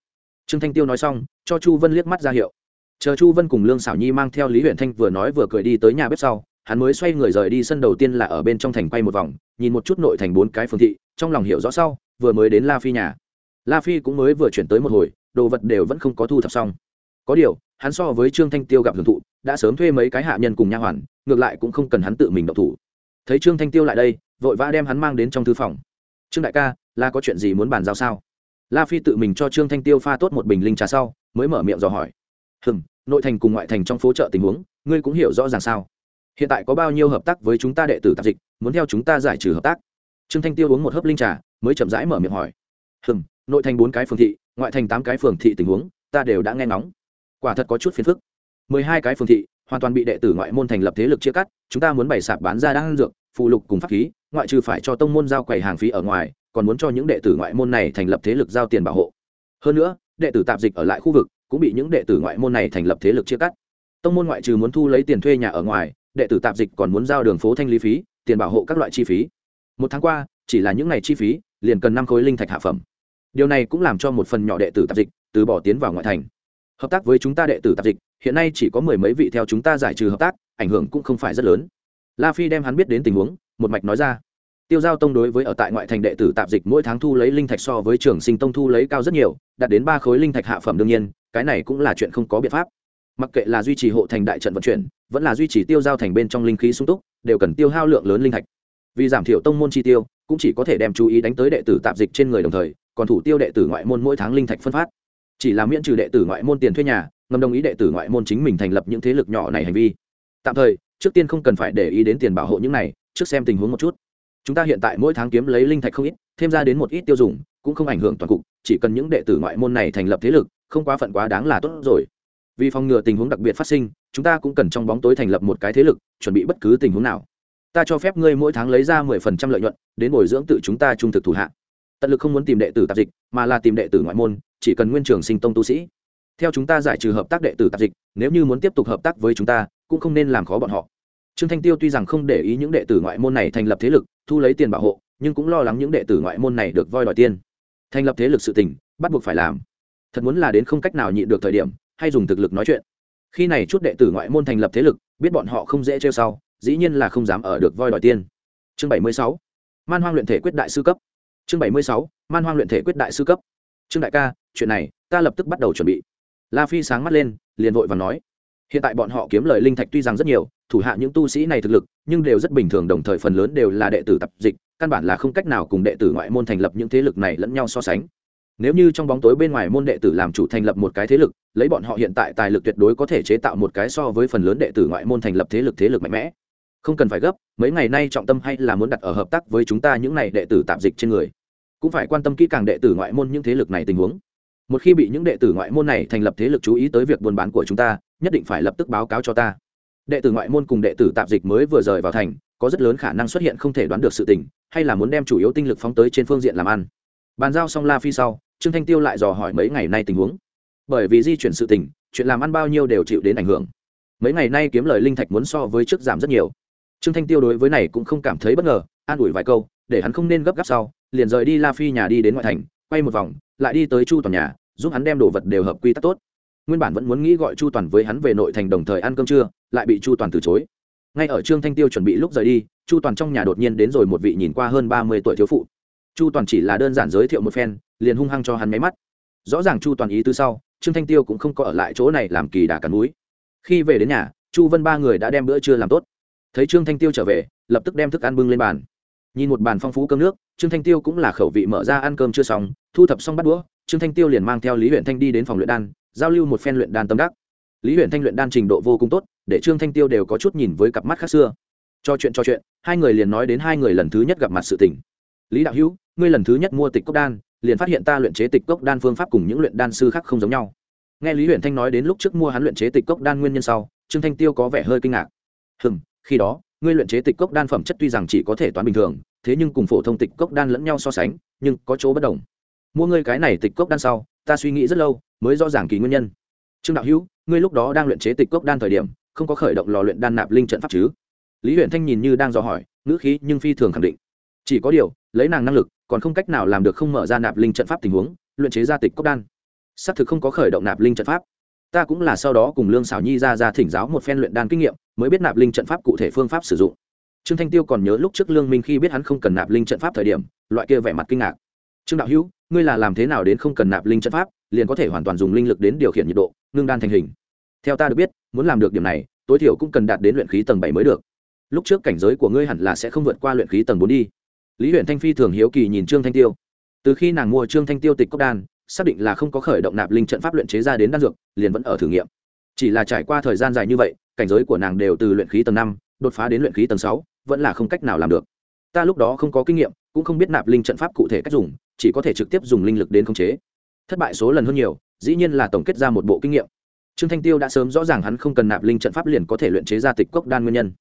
Trương thanh tiêu nói xong, cho chu vân liếc mắt ra hiệu. Chờ chu vân cùng lương xảo nhi mang theo lý huyện thanh vừa nói vừa cười đi tới nhà bếp sau, hắn mới xoay người rời đi sân đầu tiên là ở bên trong thành quay một vòng, nhìn một chút nội thành bốn cái phương thị, trong lòng hiểu rõ sau, vừa mới đến la phi nhà. La phi cũng mới vừa chuyển tới một hồi, đồ vật đều vẫn không có thu thập xong có điều, hắn so với trương thanh tiêu gặp hưởng thụ, đã sớm thuê mấy cái hạ nhân cùng nha hoàn, ngược lại cũng không cần hắn tự mình động thủ. Thấy trương thanh tiêu lại đây, vội vã đem hắn mang đến trong thư phòng. Trương đại ca, là có chuyện gì muốn bàn giao sao? La phi tự mình cho trương thanh tiêu pha tốt một bình linh trà sau, mới mở miệng dò hỏi. Hừm, nội thành cùng ngoại thành trong phố chợ tình huống, ngươi cũng hiểu rõ ràng sao? Hiện tại có bao nhiêu hợp tác với chúng ta đệ tử tạp dịch, muốn theo chúng ta giải trừ hợp tác? Trương thanh tiêu uống một hớp linh trà, mới chậm rãi mở miệng hỏi. Hừm, nội thành bốn cái phường thị, ngoại thành tám cái phường thị tình huống, ta đều đã nghe ngóng quả thật có chút phiền phức. Mười hai cái phường thị, hoàn toàn bị đệ tử ngoại môn thành lập thế lực chia cắt, chúng ta muốn bày sạp bán ra đan dược, phụ lục cùng pháp khí, ngoại trừ phải cho tông môn giao quầy hàng phí ở ngoài, còn muốn cho những đệ tử ngoại môn này thành lập thế lực giao tiền bảo hộ. Hơn nữa, đệ tử tạp dịch ở lại khu vực, cũng bị những đệ tử ngoại môn này thành lập thế lực chia cắt. Tông môn ngoại trừ muốn thu lấy tiền thuê nhà ở ngoài, đệ tử tạp dịch còn muốn giao đường phố thanh lý phí, tiền bảo hộ các loại chi phí. Một tháng qua, chỉ là những ngày chi phí, liền cần năm khối linh thạch hạ phẩm. Điều này cũng làm cho một phần nhỏ đệ tử tạp dịch, từ bỏ tiến vào ngoại thành hợp tác với chúng ta đệ tử tạp dịch, hiện nay chỉ có mười mấy vị theo chúng ta giải trừ hợp tác, ảnh hưởng cũng không phải rất lớn. La phi đem hắn biết đến tình huống, một mạch nói ra. Tiêu giao tông đối với ở tại ngoại thành đệ tử tạp dịch mỗi tháng thu lấy linh thạch so với trường sinh tông thu lấy cao rất nhiều, đạt đến ba khối linh thạch hạ phẩm đương nhiên, cái này cũng là chuyện không có biện pháp. Mặc kệ là duy trì hộ thành đại trận vận chuyển, vẫn là duy trì tiêu giao thành bên trong linh khí sung túc, đều cần tiêu hao lượng lớn linh thạch. Vì giảm thiểu tông môn chi tiêu, cũng chỉ có thể đem chú ý đánh tới đệ tử tạp dịch trên người đồng thời, còn thủ tiêu đệ tử ngoại môn mỗi tháng linh thạch phân phát chỉ là miễn trừ đệ tử ngoại môn tiền thuê nhà, ngầm đồng ý đệ tử ngoại môn chính mình thành lập những thế lực nhỏ này hành vi. Tạm thời, trước tiên không cần phải để ý đến tiền bảo hộ những này, trước xem tình huống một chút. Chúng ta hiện tại mỗi tháng kiếm lấy linh thạch không ít, thêm ra đến một ít tiêu dùng, cũng không ảnh hưởng toàn cục, chỉ cần những đệ tử ngoại môn này thành lập thế lực, không quá phận quá đáng là tốt rồi. Vì phòng ngừa tình huống đặc biệt phát sinh, chúng ta cũng cần trong bóng tối thành lập một cái thế lực, chuẩn bị bất cứ tình huống nào. Ta cho phép ngươi mỗi tháng lấy ra mười phần trăm lợi nhuận, đến bồi dưỡng tự chúng ta trung thực thủ hạ. Tận lực không muốn tìm đệ tử tạp dịch, mà là tìm đệ tử ngoại môn chỉ cần nguyên trường sinh tông tu sĩ. Theo chúng ta giải trừ hợp tác đệ tử tạp dịch, nếu như muốn tiếp tục hợp tác với chúng ta, cũng không nên làm khó bọn họ. Trương thanh tiêu tuy rằng không để ý những đệ tử ngoại môn này thành lập thế lực, thu lấy tiền bảo hộ, nhưng cũng lo lắng những đệ tử ngoại môn này được voi đòi tiền. Thành lập thế lực sự tình, bắt buộc phải làm. Thật muốn là đến không cách nào nhịn được thời điểm, hay dùng thực lực nói chuyện. Khi này chút đệ tử ngoại môn thành lập thế lực, biết bọn họ không dễ trêu sau, dĩ nhiên là không dám ở được voi đòi tiền. Chương bảy mươi sáu, man hoang luyện thể quyết đại sư cấp. Chương bảy mươi sáu, man hoang luyện thể quyết đại sư cấp trương đại ca, chuyện này, ta lập tức bắt đầu chuẩn bị. La phi sáng mắt lên, liền vội và nói. Hiện tại bọn họ kiếm lời linh thạch tuy rằng rất nhiều, thủ hạ những tu sĩ này thực lực, nhưng đều rất bình thường, đồng thời phần lớn đều là đệ tử tập dịch, căn bản là không cách nào cùng đệ tử ngoại môn thành lập những thế lực này lẫn nhau so sánh. Nếu như trong bóng tối bên ngoài môn đệ tử làm chủ thành lập một cái thế lực, lấy bọn họ hiện tại tài lực tuyệt đối có thể chế tạo một cái so với phần lớn đệ tử ngoại môn thành lập thế lực thế lực mạnh mẽ. Không cần phải gấp, mấy ngày nay trọng tâm hay là muốn đặt ở hợp tác với chúng ta những này đệ tử tạp dịch trên người cũng phải quan tâm kỹ càng đệ tử ngoại môn những thế lực này tình huống. Một khi bị những đệ tử ngoại môn này thành lập thế lực chú ý tới việc buôn bán của chúng ta, nhất định phải lập tức báo cáo cho ta. Đệ tử ngoại môn cùng đệ tử tạp dịch mới vừa rời vào thành, có rất lớn khả năng xuất hiện không thể đoán được sự tình, hay là muốn đem chủ yếu tinh lực phóng tới trên phương diện làm ăn. Bàn giao xong la phi sau, trương thanh tiêu lại dò hỏi mấy ngày nay tình huống. Bởi vì di chuyển sự tình, chuyện làm ăn bao nhiêu đều chịu đến ảnh hưởng. Mấy ngày nay kiếm lời linh thạch muốn so với trước giảm rất nhiều. Trương thanh tiêu đối với này cũng không cảm thấy bất ngờ, an ủi vài câu, để hắn không nên gấp gáp sau liền rời đi la phi nhà đi đến ngoại thành, quay một vòng, lại đi tới chu toàn nhà, giúp hắn đem đồ vật đều hợp quy tắc tốt. Nguyên bản vẫn muốn nghĩ gọi chu toàn với hắn về nội thành đồng thời ăn cơm trưa, lại bị chu toàn từ chối. Ngay ở trương thanh tiêu chuẩn bị lúc rời đi, chu toàn trong nhà đột nhiên đến rồi một vị nhìn qua hơn ba mươi tuổi thiếu phụ. Chu toàn chỉ là đơn giản giới thiệu một phen, liền hung hăng cho hắn máy mắt. Rõ ràng chu toàn ý tứ sau, trương thanh tiêu cũng không có ở lại chỗ này làm kỳ đà cắn núi. Khi về đến nhà, chu vân ba người đã đem bữa trưa làm tốt. Thấy trương thanh tiêu trở về, lập tức đem thức ăn bưng lên bàn nhìn một bàn phong phú cơm nước, trương thanh tiêu cũng là khẩu vị mở ra ăn cơm chưa xong, thu thập xong bắt đũa, trương thanh tiêu liền mang theo lý huyện thanh đi đến phòng luyện đan, giao lưu một phen luyện đan tâm đắc. Lý huyện thanh luyện đan trình độ vô cùng tốt, để trương thanh tiêu đều có chút nhìn với cặp mắt khác xưa. Cho chuyện cho chuyện, hai người liền nói đến hai người lần thứ nhất gặp mặt sự tình. Lý đạo hữu, ngươi lần thứ nhất mua tịch cốc đan, liền phát hiện ta luyện chế tịch cốc đan phương pháp cùng những luyện đan sư khác không giống nhau. Nghe lý huyện thanh nói đến lúc trước mua hắn luyện chế tịch cốc đan nguyên nhân sau, trương thanh tiêu có vẻ hơi kinh ngạc. Hừm, khi đó ngươi luyện chế tịch cốc đan phẩm chất tuy rằng chỉ có thể toán bình thường, thế nhưng cùng phổ thông tịch cốc đan lẫn nhau so sánh, nhưng có chỗ bất đồng. Mua ngươi cái này tịch cốc đan sau, ta suy nghĩ rất lâu, mới rõ ràng kỳ nguyên nhân. Trương đạo hữu, ngươi lúc đó đang luyện chế tịch cốc đan thời điểm, không có khởi động lò luyện đan nạp linh trận pháp chứ? Lý huyện thanh nhìn như đang dò hỏi, ngữ khí nhưng phi thường khẳng định. Chỉ có điều, lấy nàng năng lực, còn không cách nào làm được không mở ra nạp linh trận pháp tình huống, luyện chế ra tịch cốc đan. Xác thực không có khởi động nạp linh trận pháp. Ta cũng là sau đó cùng lương xảo nhi ra ra thỉnh giáo một phen luyện đan kinh nghiệm mới biết nạp linh trận pháp cụ thể phương pháp sử dụng. Trương thanh tiêu còn nhớ lúc trước lương minh khi biết hắn không cần nạp linh trận pháp thời điểm, loại kia vẻ mặt kinh ngạc. Trương đạo hữu, ngươi là làm thế nào đến không cần nạp linh trận pháp, liền có thể hoàn toàn dùng linh lực đến điều khiển nhiệt độ, ngưng đan thành hình? Theo ta được biết, muốn làm được điểm này, tối thiểu cũng cần đạt đến luyện khí tầng bảy mới được. Lúc trước cảnh giới của ngươi hẳn là sẽ không vượt qua luyện khí tầng bốn đi. Lý huyện thanh phi thường hiếu kỳ nhìn trương thanh tiêu. Từ khi nàng mua trương thanh tiêu tịch cốc đan, xác định là không có khởi động nạp linh trận pháp luyện chế ra đến đan dược, liền vẫn ở thử nghiệm chỉ là trải qua thời gian dài như vậy, cảnh giới của nàng đều từ luyện khí tầng năm, đột phá đến luyện khí tầng sáu, vẫn là không cách nào làm được. Ta lúc đó không có kinh nghiệm, cũng không biết nạp linh trận pháp cụ thể cách dùng, chỉ có thể trực tiếp dùng linh lực đến khống chế. Thất bại số lần hơn nhiều, dĩ nhiên là tổng kết ra một bộ kinh nghiệm. Trương thanh tiêu đã sớm rõ ràng hắn không cần nạp linh trận pháp liền có thể luyện chế ra tịch cốc đan nguyên nhân.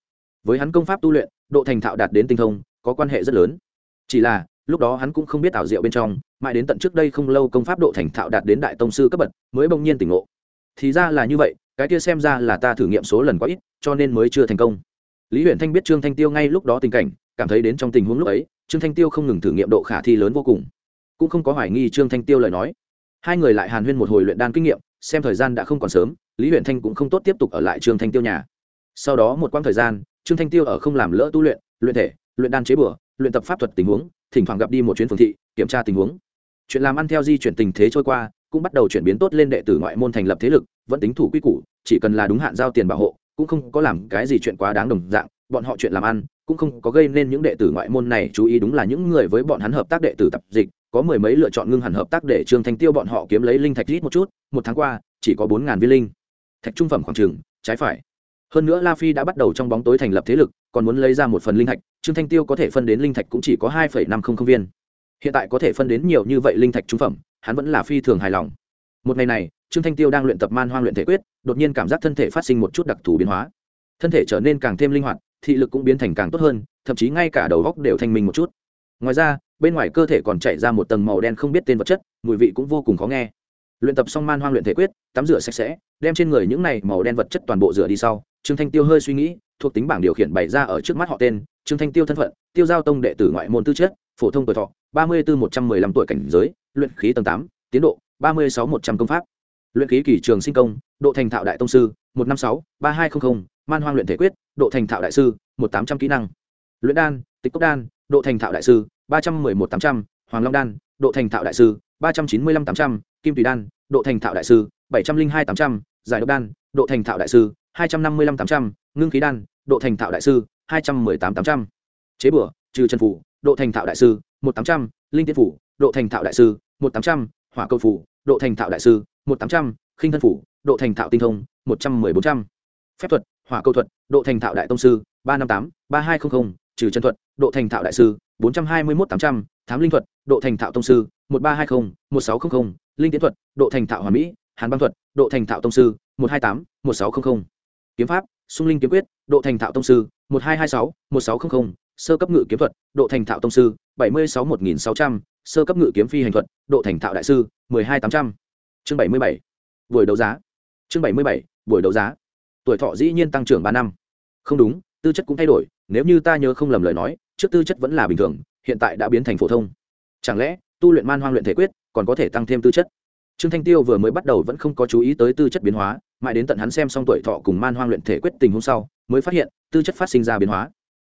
Với hắn công pháp tu luyện, độ thành thạo đạt đến tinh thông, có quan hệ rất lớn. Chỉ là, lúc đó hắn cũng không biết ảo diệu bên trong, mãi đến tận trước đây không lâu công pháp độ thành thạo đạt đến đại tông sư cấp bậc, mới bỗng nhiên tỉnh ngộ. Thì ra là như vậy cái kia xem ra là ta thử nghiệm số lần quá ít, cho nên mới chưa thành công. Lý huyện thanh biết trương thanh tiêu ngay lúc đó tình cảnh, cảm thấy đến trong tình huống lúc ấy, trương thanh tiêu không ngừng thử nghiệm độ khả thi lớn vô cùng. Cũng không có hoài nghi trương thanh tiêu lời nói. Hai người lại hàn huyên một hồi luyện đan kinh nghiệm, xem thời gian đã không còn sớm, lý huyện thanh cũng không tốt tiếp tục ở lại trương thanh tiêu nhà. Sau đó một quãng thời gian, trương thanh tiêu ở không làm lỡ tu luyện luyện thể, luyện đan chế bừa, luyện tập pháp thuật tình huống, thỉnh thoảng gặp đi một chuyến phương thị, kiểm tra tình huống. Chuyện làm ăn theo di chuyển tình thế trôi qua, cũng bắt đầu chuyển biến tốt lên đệ tử ngoại môn thành lập thế lực vẫn tính thủ quy củ, chỉ cần là đúng hạn giao tiền bảo hộ, cũng không có làm cái gì chuyện quá đáng đồng dạng, bọn họ chuyện làm ăn, cũng không có gây nên những đệ tử ngoại môn này chú ý đúng là những người với bọn hắn hợp tác đệ tử tập dịch, có mười mấy lựa chọn ngưng hẳn hợp tác để trương thanh tiêu bọn họ kiếm lấy linh thạch ít một chút, một tháng qua, chỉ có bốn ngàn viên linh. Thạch trung phẩm khoảng trường trái phải. Hơn nữa la phi đã bắt đầu trong bóng tối thành lập thế lực, còn muốn lấy ra một phần linh thạch, trương thanh tiêu có thể phân đến linh thạch cũng chỉ có hai năm không không viên. Hiện tại có thể phân đến nhiều như vậy linh thạch trung phẩm, hắn vẫn là phi thường hài lòng. Một ngày này trương thanh tiêu đang luyện tập man hoang luyện thể quyết, đột nhiên cảm giác thân thể phát sinh một chút đặc thù biến hóa. Thân thể trở nên càng thêm linh hoạt, thị lực cũng biến thành càng tốt hơn, thậm chí ngay cả đầu góc đều thanh minh một chút. Ngoài ra, bên ngoài cơ thể còn chạy ra một tầng màu đen không biết tên vật chất, mùi vị cũng vô cùng khó nghe. Luyện tập xong man hoang luyện thể quyết, tắm rửa sạch sẽ, đem trên người những này màu đen vật chất toàn bộ rửa đi sau, trương thanh tiêu hơi suy nghĩ, thuộc tính bảng điều khiển bày ra ở trước mắt họ tên, trương thanh tiêu thân phận, tiêu giao tông đệ tử ngoại môn tư chất, phổ thông tuổi thọ, ba mươi bốn một trăm mười lăm tuổi cảnh giới, luyện khí tầng tám, tiến độ, ba mươi sáu một trăm công pháp luyện khí kỳ trường sinh công độ thành thạo đại tông sư một năm sáu ba hai trăm linh man hoang luyện thể quyết độ thành thạo đại sư một tám trăm kỹ năng luyện đan tịch cốc đan độ thành thạo đại sư ba trăm mười một tám trăm hoàng long đan độ thành thạo đại sư ba trăm chín mươi lăm tám trăm kim tùy đan độ thành thạo đại sư bảy trăm linh hai tám trăm giải độc đan độ thành thạo đại sư hai trăm năm mươi lăm tám trăm ngưng khí đan độ thành thạo đại sư hai trăm mười tám tám trăm chế bửa trừ chân phủ độ thành thạo đại sư một tám trăm linh tiên phủ độ thành thạo đại sư một tám trăm hỏa câu phủ độ thành thạo đại sư một tám trăm, khinh thân phủ, độ thành thạo tinh thông, một trăm mười bốn trăm. Phép thuật, hỏa câu thuật, độ thành thạo đại tông sư, ba năm tám, ba hai trăm linh trừ chân thuật, độ thành thạo đại sư, bốn trăm hai mươi một tám trăm. Thám linh thuật, độ thành thạo tông sư, một ba hai mươi một sáu trăm linh linh tiến thuật, độ thành thạo hòa mỹ, hàn băng thuật, độ thành thạo tông sư, một hai tám, một sáu trăm linh kiếm pháp, sung linh kiếm quyết, độ thành thạo tông sư, một hai hai sáu, một sáu trăm linh sơ cấp ngự kiếm thuật, độ thành thạo tông sư, bảy mươi sáu một nghìn sáu trăm. Sơ cấp ngự kiếm phi hành thuật, độ thành thạo đại sư, mười hai tám trăm chương bảy mươi bảy, buổi đấu giá. Chương bảy mươi bảy, buổi đấu giá. Tuổi thọ dĩ nhiên tăng trưởng ba năm. Không đúng, tư chất cũng thay đổi, nếu như ta nhớ không lầm lời nói, trước tư chất vẫn là bình thường, hiện tại đã biến thành phổ thông. Chẳng lẽ, tu luyện man hoang luyện thể quyết, còn có thể tăng thêm tư chất? Trương thanh tiêu vừa mới bắt đầu vẫn không có chú ý tới tư chất biến hóa, mãi đến tận hắn xem xong tuổi thọ cùng man hoang luyện thể quyết tình hôm sau, mới phát hiện, tư chất phát sinh ra biến hóa.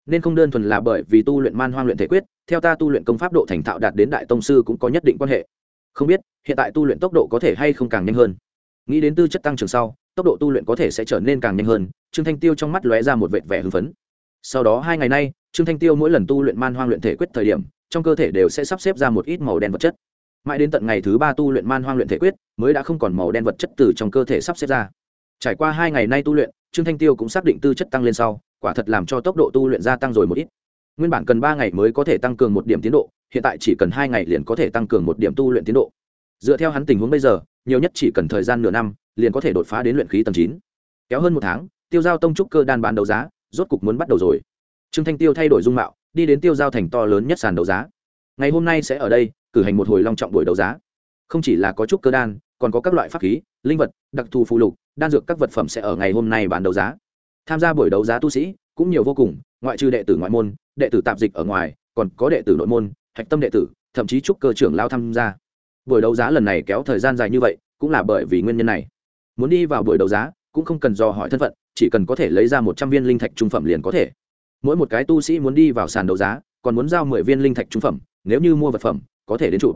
Nên không đơn thuần là bởi vì tu luyện man hoang luyện thể quyết, theo ta tu luyện công pháp độ thành thạo đạt đến đại tông sư cũng có nhất định quan hệ không biết, hiện tại tu luyện tốc độ có thể hay không càng nhanh hơn. Nghĩ đến tư chất tăng trưởng sau, tốc độ tu luyện có thể sẽ trở nên càng nhanh hơn, trương thanh tiêu trong mắt lóe ra một vệt vẻ hưng phấn. Sau đó hai ngày nay, trương thanh tiêu mỗi lần tu luyện man hoang luyện thể quyết thời điểm, trong cơ thể đều sẽ sắp xếp ra một ít màu đen vật chất. Mãi đến tận ngày thứ ba tu luyện man hoang luyện thể quyết, mới đã không còn màu đen vật chất từ trong cơ thể sắp xếp ra. Trải qua hai ngày nay tu luyện, trương thanh tiêu cũng xác định tư chất tăng lên sau, quả thật làm cho tốc độ tu luyện gia tăng rồi một ít. Nguyên bản cần ba ngày mới có thể tăng cường một điểm tiến độ hiện tại chỉ cần hai ngày liền có thể tăng cường một điểm tu luyện tiến độ. Dựa theo hắn tình huống bây giờ, nhiều nhất chỉ cần thời gian nửa năm, liền có thể đột phá đến luyện khí tầng chín. Kéo hơn một tháng, tiêu giao tông trúc cơ đan bán đấu giá, rốt cục muốn bắt đầu rồi. Trương thanh tiêu thay đổi dung mạo, đi đến tiêu giao thành to lớn nhất sàn đấu giá. Ngày hôm nay sẽ ở đây, cử hành một hồi long trọng buổi đấu giá. Không chỉ là có trúc cơ đan, còn có các loại pháp khí, linh vật, đặc thù phụ lục, đan dược các vật phẩm sẽ ở ngày hôm nay bán đấu giá. Tham gia buổi đấu giá tu sĩ cũng nhiều vô cùng, ngoại trừ đệ tử ngoại môn, đệ tử tạp dịch ở ngoài, còn có đệ tử nội môn hạch tâm đệ tử, thậm chí trúc cơ trưởng lao tham gia. Buổi đấu giá lần này kéo thời gian dài như vậy, cũng là bởi vì nguyên nhân này. Muốn đi vào buổi đấu giá, cũng không cần do hỏi thân phận, chỉ cần có thể lấy ra một trăm viên linh thạch trung phẩm liền có thể. Mỗi một cái tu sĩ muốn đi vào sàn đấu giá, còn muốn giao mười viên linh thạch trung phẩm, nếu như mua vật phẩm, có thể đến trụ.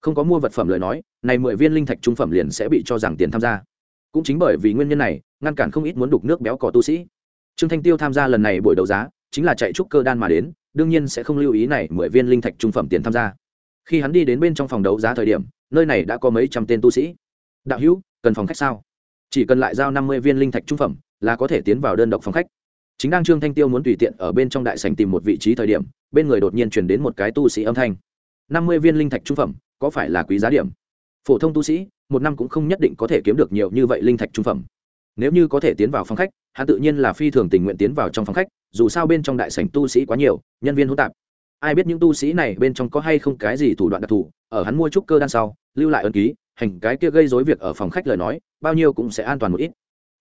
Không có mua vật phẩm lời nói, này mười viên linh thạch trung phẩm liền sẽ bị cho rằng tiền tham gia. Cũng chính bởi vì nguyên nhân này, ngăn cản không ít muốn đục nước béo cỏ tu sĩ. Trương thanh tiêu tham gia lần này buổi đấu giá, chính là chạy trúc cơ đan mà đến đương nhiên sẽ không lưu ý này mười viên linh thạch trung phẩm tiền tham gia. Khi hắn đi đến bên trong phòng đấu giá thời điểm, nơi này đã có mấy trăm tên tu sĩ. Đạo hữu, cần phòng khách sao? Chỉ cần lại giao năm mươi viên linh thạch trung phẩm, là có thể tiến vào đơn độc phòng khách. Chính đang trương thanh tiêu muốn tùy tiện ở bên trong đại sành tìm một vị trí thời điểm, bên người đột nhiên chuyển đến một cái tu sĩ âm thanh. Năm mươi viên linh thạch trung phẩm, có phải là quý giá điểm? Phổ thông tu sĩ, một năm cũng không nhất định có thể kiếm được nhiều như vậy linh thạch trung phẩm nếu như có thể tiến vào phòng khách, hắn tự nhiên là phi thường tình nguyện tiến vào trong phòng khách, dù sao bên trong đại sảnh tu sĩ quá nhiều, nhân viên hỗn tạp. Ai biết những tu sĩ này bên trong có hay không cái gì thủ đoạn đặc thù, ở hắn mua trúc cơ đan sau, lưu lại ân ký, hành cái kia gây dối việc ở phòng khách lời nói, bao nhiêu cũng sẽ an toàn một ít.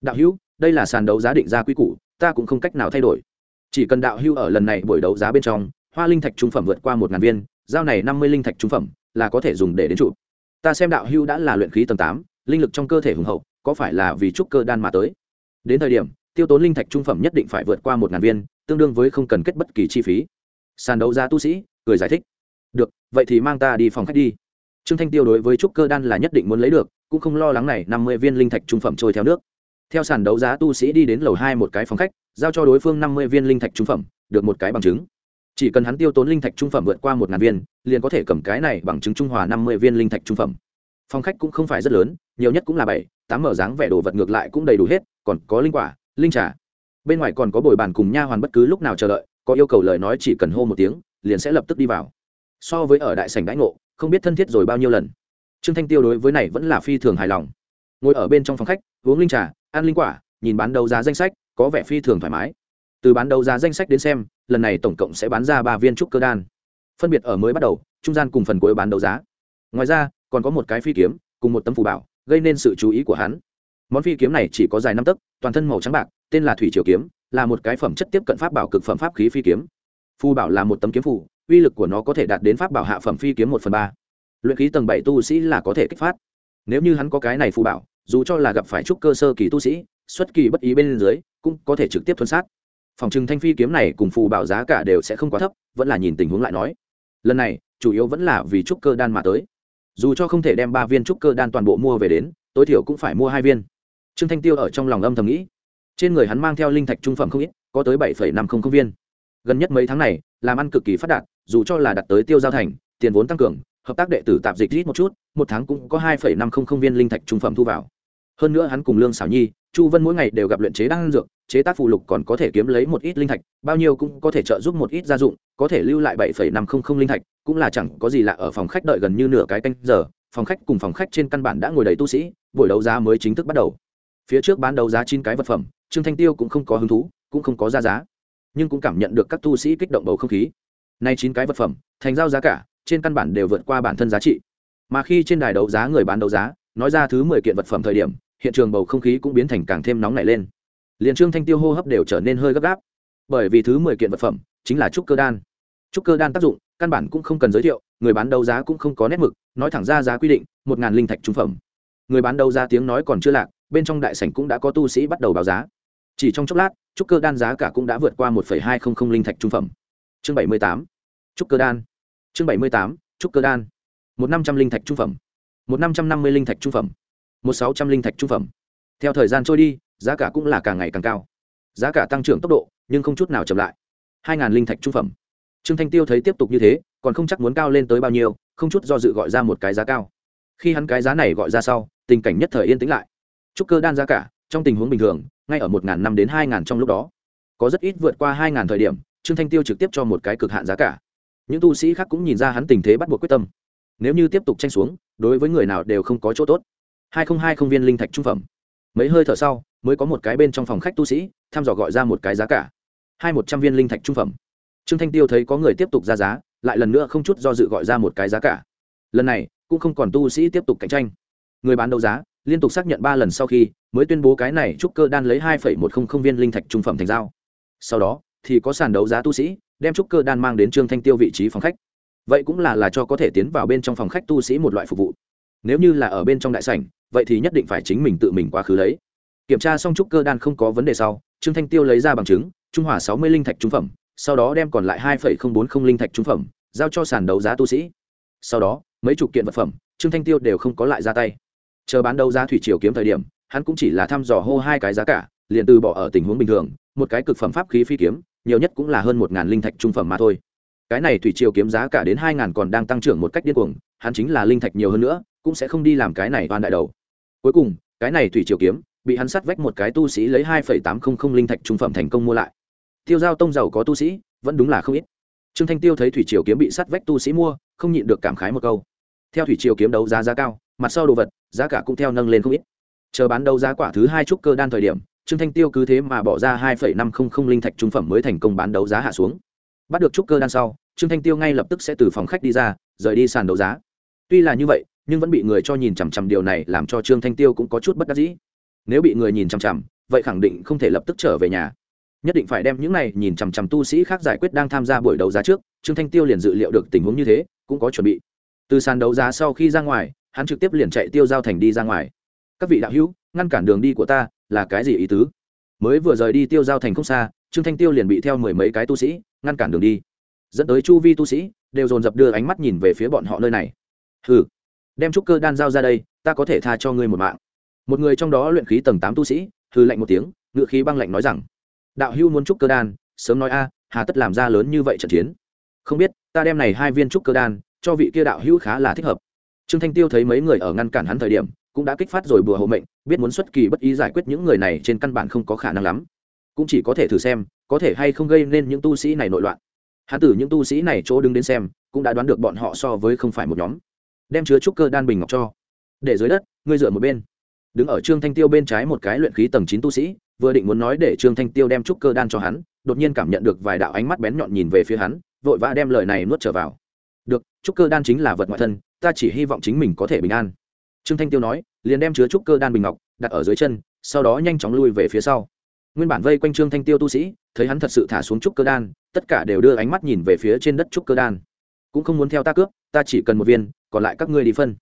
Đạo hữu, đây là sàn đấu giá định ra quy củ, ta cũng không cách nào thay đổi. Chỉ cần đạo hữu ở lần này buổi đấu giá bên trong, hoa linh thạch trung phẩm vượt qua một ngàn viên, giao này năm mươi linh thạch trung phẩm, là có thể dùng để đến trụ. Ta xem đạo hữu đã là luyện khí tầng tám, linh lực trong cơ thể hùng hậu có phải là vì trúc cơ đan mà tới? Đến thời điểm, tiêu tốn linh thạch trung phẩm nhất định phải vượt qua một ngàn viên, tương đương với không cần kết bất kỳ chi phí. Sàn đấu giá tu sĩ, cười giải thích. Được, vậy thì mang ta đi phòng khách đi. Trương thanh tiêu đối với trúc cơ đan là nhất định muốn lấy được, cũng không lo lắng này năm mươi viên linh thạch trung phẩm trôi theo nước. Theo sàn đấu giá tu sĩ đi đến lầu hai một cái phòng khách, giao cho đối phương năm mươi viên linh thạch trung phẩm, được một cái bằng chứng. Chỉ cần hắn tiêu tốn linh thạch trung phẩm vượt qua một ngàn viên, liền có thể cầm cái này bằng chứng trung hòa năm mươi viên linh thạch trung phẩm. Phòng khách cũng không phải rất lớn, nhiều nhất cũng là bảy tám mở dáng vẻ đồ vật ngược lại cũng đầy đủ hết, còn có linh quả, linh trà. Bên ngoài còn có bồi bàn cùng nha hoàn bất cứ lúc nào chờ đợi, có yêu cầu lời nói chỉ cần hô một tiếng, liền sẽ lập tức đi vào. So với ở đại sảnh đãi ngộ, không biết thân thiết rồi bao nhiêu lần. Trương thanh tiêu đối với này vẫn là phi thường hài lòng. Ngồi ở bên trong phòng khách, uống linh trà, ăn linh quả, nhìn bán đấu giá danh sách, có vẻ phi thường thoải mái. Từ bán đấu giá danh sách đến xem, lần này tổng cộng sẽ bán ra ba viên trúc cơ đan. Phân biệt ở mới bắt đầu, trung gian cùng phần cuối bán đấu giá. Ngoài ra, còn có một cái phi kiếm, cùng một tấm phù bảo gây nên sự chú ý của hắn. Món phi kiếm này chỉ có dài năm tấc, toàn thân màu trắng bạc, tên là thủy triều kiếm, là một cái phẩm chất tiếp cận pháp bảo cực phẩm pháp khí phi kiếm. Phù bảo là một tấm kiếm phù, uy lực của nó có thể đạt đến pháp bảo hạ phẩm phi kiếm một phần ba. Luyện khí tầng bảy tu sĩ là có thể kích phát. Nếu như hắn có cái này phù bảo, dù cho là gặp phải trúc cơ sơ kỳ tu sĩ, xuất kỳ bất ý bên dưới, cũng có thể trực tiếp thuần sát. Phòng trừng thanh phi kiếm này cùng phù bảo giá cả đều sẽ không quá thấp, vẫn là nhìn tình huống lại nói. Lần này, chủ yếu vẫn là vì trúc cơ đan mà tới dù cho không thể đem ba viên trúc cơ đan toàn bộ mua về đến, tối thiểu cũng phải mua hai viên. Trương thanh tiêu ở trong lòng âm thầm nghĩ. Trên người hắn mang theo linh thạch trung phẩm không ít, có tới bảy năm không không viên. Gần nhất mấy tháng này, làm ăn cực kỳ phát đạt, dù cho là đặt tới tiêu giao thành, tiền vốn tăng cường, hợp tác đệ tử tạp dịch ít một chút, một tháng cũng có hai năm không không viên linh thạch trung phẩm thu vào. Hơn nữa hắn cùng lương xảo nhi, chu vân mỗi ngày đều gặp luyện chế đan dược chế tác phụ lục còn có thể kiếm lấy một ít linh thạch, bao nhiêu cũng có thể trợ giúp một ít gia dụng, có thể lưu lại bảy năm không không linh thạch, cũng là chẳng có gì lạ ở phòng khách đợi gần như nửa cái canh giờ, phòng khách cùng phòng khách trên căn bản đã ngồi đầy tu sĩ, buổi đấu giá mới chính thức bắt đầu. Phía trước bán đấu giá chín cái vật phẩm, trương thanh tiêu cũng không có hứng thú, cũng không có ra giá, nhưng cũng cảm nhận được các tu sĩ kích động bầu không khí. Nay chín cái vật phẩm, thành giao giá cả, trên căn bản đều vượt qua bản thân giá trị. Mà khi trên đài đấu giá người bán đấu giá, nói ra thứ mười kiện vật phẩm thời điểm, hiện trường bầu không khí cũng biến thành càng thêm nóng nảy lên liền trương thanh tiêu hô hấp đều trở nên hơi gấp gáp. Bởi vì thứ mười kiện vật phẩm chính là trúc cơ đan. Trúc cơ đan tác dụng, căn bản cũng không cần giới thiệu, người bán đấu giá cũng không có nét mực, nói thẳng ra giá quy định, một ngàn linh thạch trung phẩm. Người bán đấu giá tiếng nói còn chưa lạc, bên trong đại sảnh cũng đã có tu sĩ bắt đầu báo giá. Chỉ trong chốc lát, trúc cơ đan giá cả cũng đã vượt qua một hai trăm linh linh thạch trung phẩm. Chương bảy mươi tám, trúc cơ đan. Chương bảy mươi tám, trúc cơ đan. Một năm trăm linh thạch trung phẩm. Một năm trăm năm mươi linh thạch trung phẩm. Một sáu trăm linh thạch trung phẩm theo thời gian trôi đi, giá cả cũng là càng ngày càng cao. Giá cả tăng trưởng tốc độ, nhưng không chút nào chậm lại. Hai ngàn linh thạch trung phẩm. Trương thanh tiêu thấy tiếp tục như thế, còn không chắc muốn cao lên tới bao nhiêu, không chút do dự gọi ra một cái giá cao. Khi hắn cái giá này gọi ra sau, tình cảnh nhất thời yên tĩnh lại. Trúc cơ đan giá cả, trong tình huống bình thường, ngay ở một ngàn năm đến hai ngàn trong lúc đó. Có rất ít vượt qua hai ngàn thời điểm, trương thanh tiêu trực tiếp cho một cái cực hạn giá cả. Những tu sĩ khác cũng nhìn ra hắn tình thế bắt buộc quyết tâm. Nếu như tiếp tục tranh xuống, đối với người nào đều không có chỗ tốt. Hai không hai không viên linh thạch trung phẩm mấy hơi thở sau, mới có một cái bên trong phòng khách tu sĩ, thăm dò gọi ra một cái giá cả. Hai một trăm viên linh thạch trung phẩm. Trương thanh tiêu thấy có người tiếp tục ra giá, lại lần nữa không chút do dự gọi ra một cái giá cả. Lần này, cũng không còn tu sĩ tiếp tục cạnh tranh. Người bán đấu giá, liên tục xác nhận ba lần sau khi, mới tuyên bố cái này trúc cơ đan lấy hai một trăm linh viên linh thạch trung phẩm thành giao. Sau đó, thì có sàn đấu giá tu sĩ, đem trúc cơ đan mang đến trương thanh tiêu vị trí phòng khách. Vậy cũng là là cho có thể tiến vào bên trong phòng khách tu sĩ một loại phục vụ. Nếu như là ở bên trong đại sảnh vậy thì nhất định phải chính mình tự mình quá khứ lấy. Kiểm tra xong trúc cơ đan không có vấn đề sau, trương thanh tiêu lấy ra bằng chứng, trung hòa sáu mươi linh thạch trung phẩm, sau đó đem còn lại hai bốn không linh thạch trung phẩm giao cho sàn đấu giá tu sĩ. Sau đó, mấy chục kiện vật phẩm, trương thanh tiêu đều không có lại ra tay. Chờ bán đấu giá thủy triều kiếm thời điểm, hắn cũng chỉ là thăm dò hô hai cái giá cả, liền từ bỏ ở tình huống bình thường, một cái cực phẩm pháp khí phi kiếm, nhiều nhất cũng là hơn một ngàn linh thạch trung phẩm mà thôi. Cái này thủy triều kiếm giá cả đến hai ngàn còn đang tăng trưởng một cách điên cuồng, hắn chính là linh thạch nhiều hơn nữa, cũng sẽ không đi làm cái này oan đại đầu cuối cùng, cái này thủy triều kiếm, bị hắn sắt vách một cái tu sĩ lấy hai tám trăm linh linh thạch trung phẩm thành công mua lại. Tiêu giao tông giàu có tu sĩ, vẫn đúng là không ít. Trương thanh tiêu thấy thủy triều kiếm bị sắt vách tu sĩ mua, không nhịn được cảm khái một câu. Theo thủy triều kiếm đấu giá giá cao, mặt sau đồ vật, giá cả cũng theo nâng lên không ít. Chờ bán đấu giá quả thứ hai trúc cơ đan thời điểm, trương thanh tiêu cứ thế mà bỏ ra hai năm trăm linh linh thạch trung phẩm mới thành công bán đấu giá hạ xuống. Bắt được trúc cơ đan sau, trương thanh tiêu ngay lập tức sẽ từ phòng khách đi ra, rời đi sàn đấu giá. Tuy là như vậy nhưng vẫn bị người cho nhìn chằm chằm điều này làm cho trương thanh tiêu cũng có chút bất đắc dĩ. Nếu bị người nhìn chằm chằm, vậy khẳng định không thể lập tức trở về nhà. Nhất định phải đem những này nhìn chằm chằm tu sĩ khác giải quyết đang tham gia buổi đấu giá trước, trương thanh tiêu liền dự liệu được tình huống như thế, cũng có chuẩn bị. Từ sàn đấu giá sau khi ra ngoài, hắn trực tiếp liền chạy tiêu giao thành đi ra ngoài. Các vị đạo hữu, ngăn cản đường đi của ta, là cái gì ý tứ? Mới vừa rời đi tiêu giao thành không xa, trương thanh tiêu liền bị theo mười mấy cái tu sĩ ngăn cản đường đi. Dẫn tới chu vi tu sĩ, đều dồn dập đưa ánh mắt nhìn về phía bọn họ nơi này. Ừ đem trúc cơ đan giao ra đây, ta có thể tha cho ngươi một mạng. Một người trong đó luyện khí tầng tám tu sĩ hư lạnh một tiếng, ngựa khí băng lạnh nói rằng, đạo hưu muốn trúc cơ đan, sớm nói a, hà tất làm ra lớn như vậy trận chiến. Không biết, ta đem này hai viên trúc cơ đan, cho vị kia đạo hữu khá là thích hợp. Trương thanh tiêu thấy mấy người ở ngăn cản hắn thời điểm, cũng đã kích phát rồi bùa hộ mệnh, biết muốn xuất kỳ bất ý giải quyết những người này trên căn bản không có khả năng lắm. Cũng chỉ có thể thử xem, có thể hay không gây nên những tu sĩ này nội loạn. Hắn tử những tu sĩ này chỗ đứng đến xem, cũng đã đoán được bọn họ so với không phải một nhóm đem chứa trúc cơ đan bình ngọc cho. Để dưới đất, ngươi dựa một bên. Đứng ở trương thanh tiêu bên trái một cái luyện khí tầng chín tu sĩ, vừa định muốn nói để trương thanh tiêu đem trúc cơ đan cho hắn, đột nhiên cảm nhận được vài đạo ánh mắt bén nhọn nhìn về phía hắn, vội vã đem lời này nuốt trở vào. Được, trúc cơ đan chính là vật ngoại thân, ta chỉ hy vọng chính mình có thể bình an. Trương thanh tiêu nói, liền đem chứa trúc cơ đan bình ngọc đặt ở dưới chân, sau đó nhanh chóng lui về phía sau. Nguyên bản vây quanh trương thanh tiêu tu sĩ, thấy hắn thật sự thả xuống trúc cơ đan, tất cả đều đưa ánh mắt nhìn về phía trên đất trúc cơ đan. Cũng không muốn theo ta cướp, ta chỉ cần một viên còn lại các ngươi đi phân.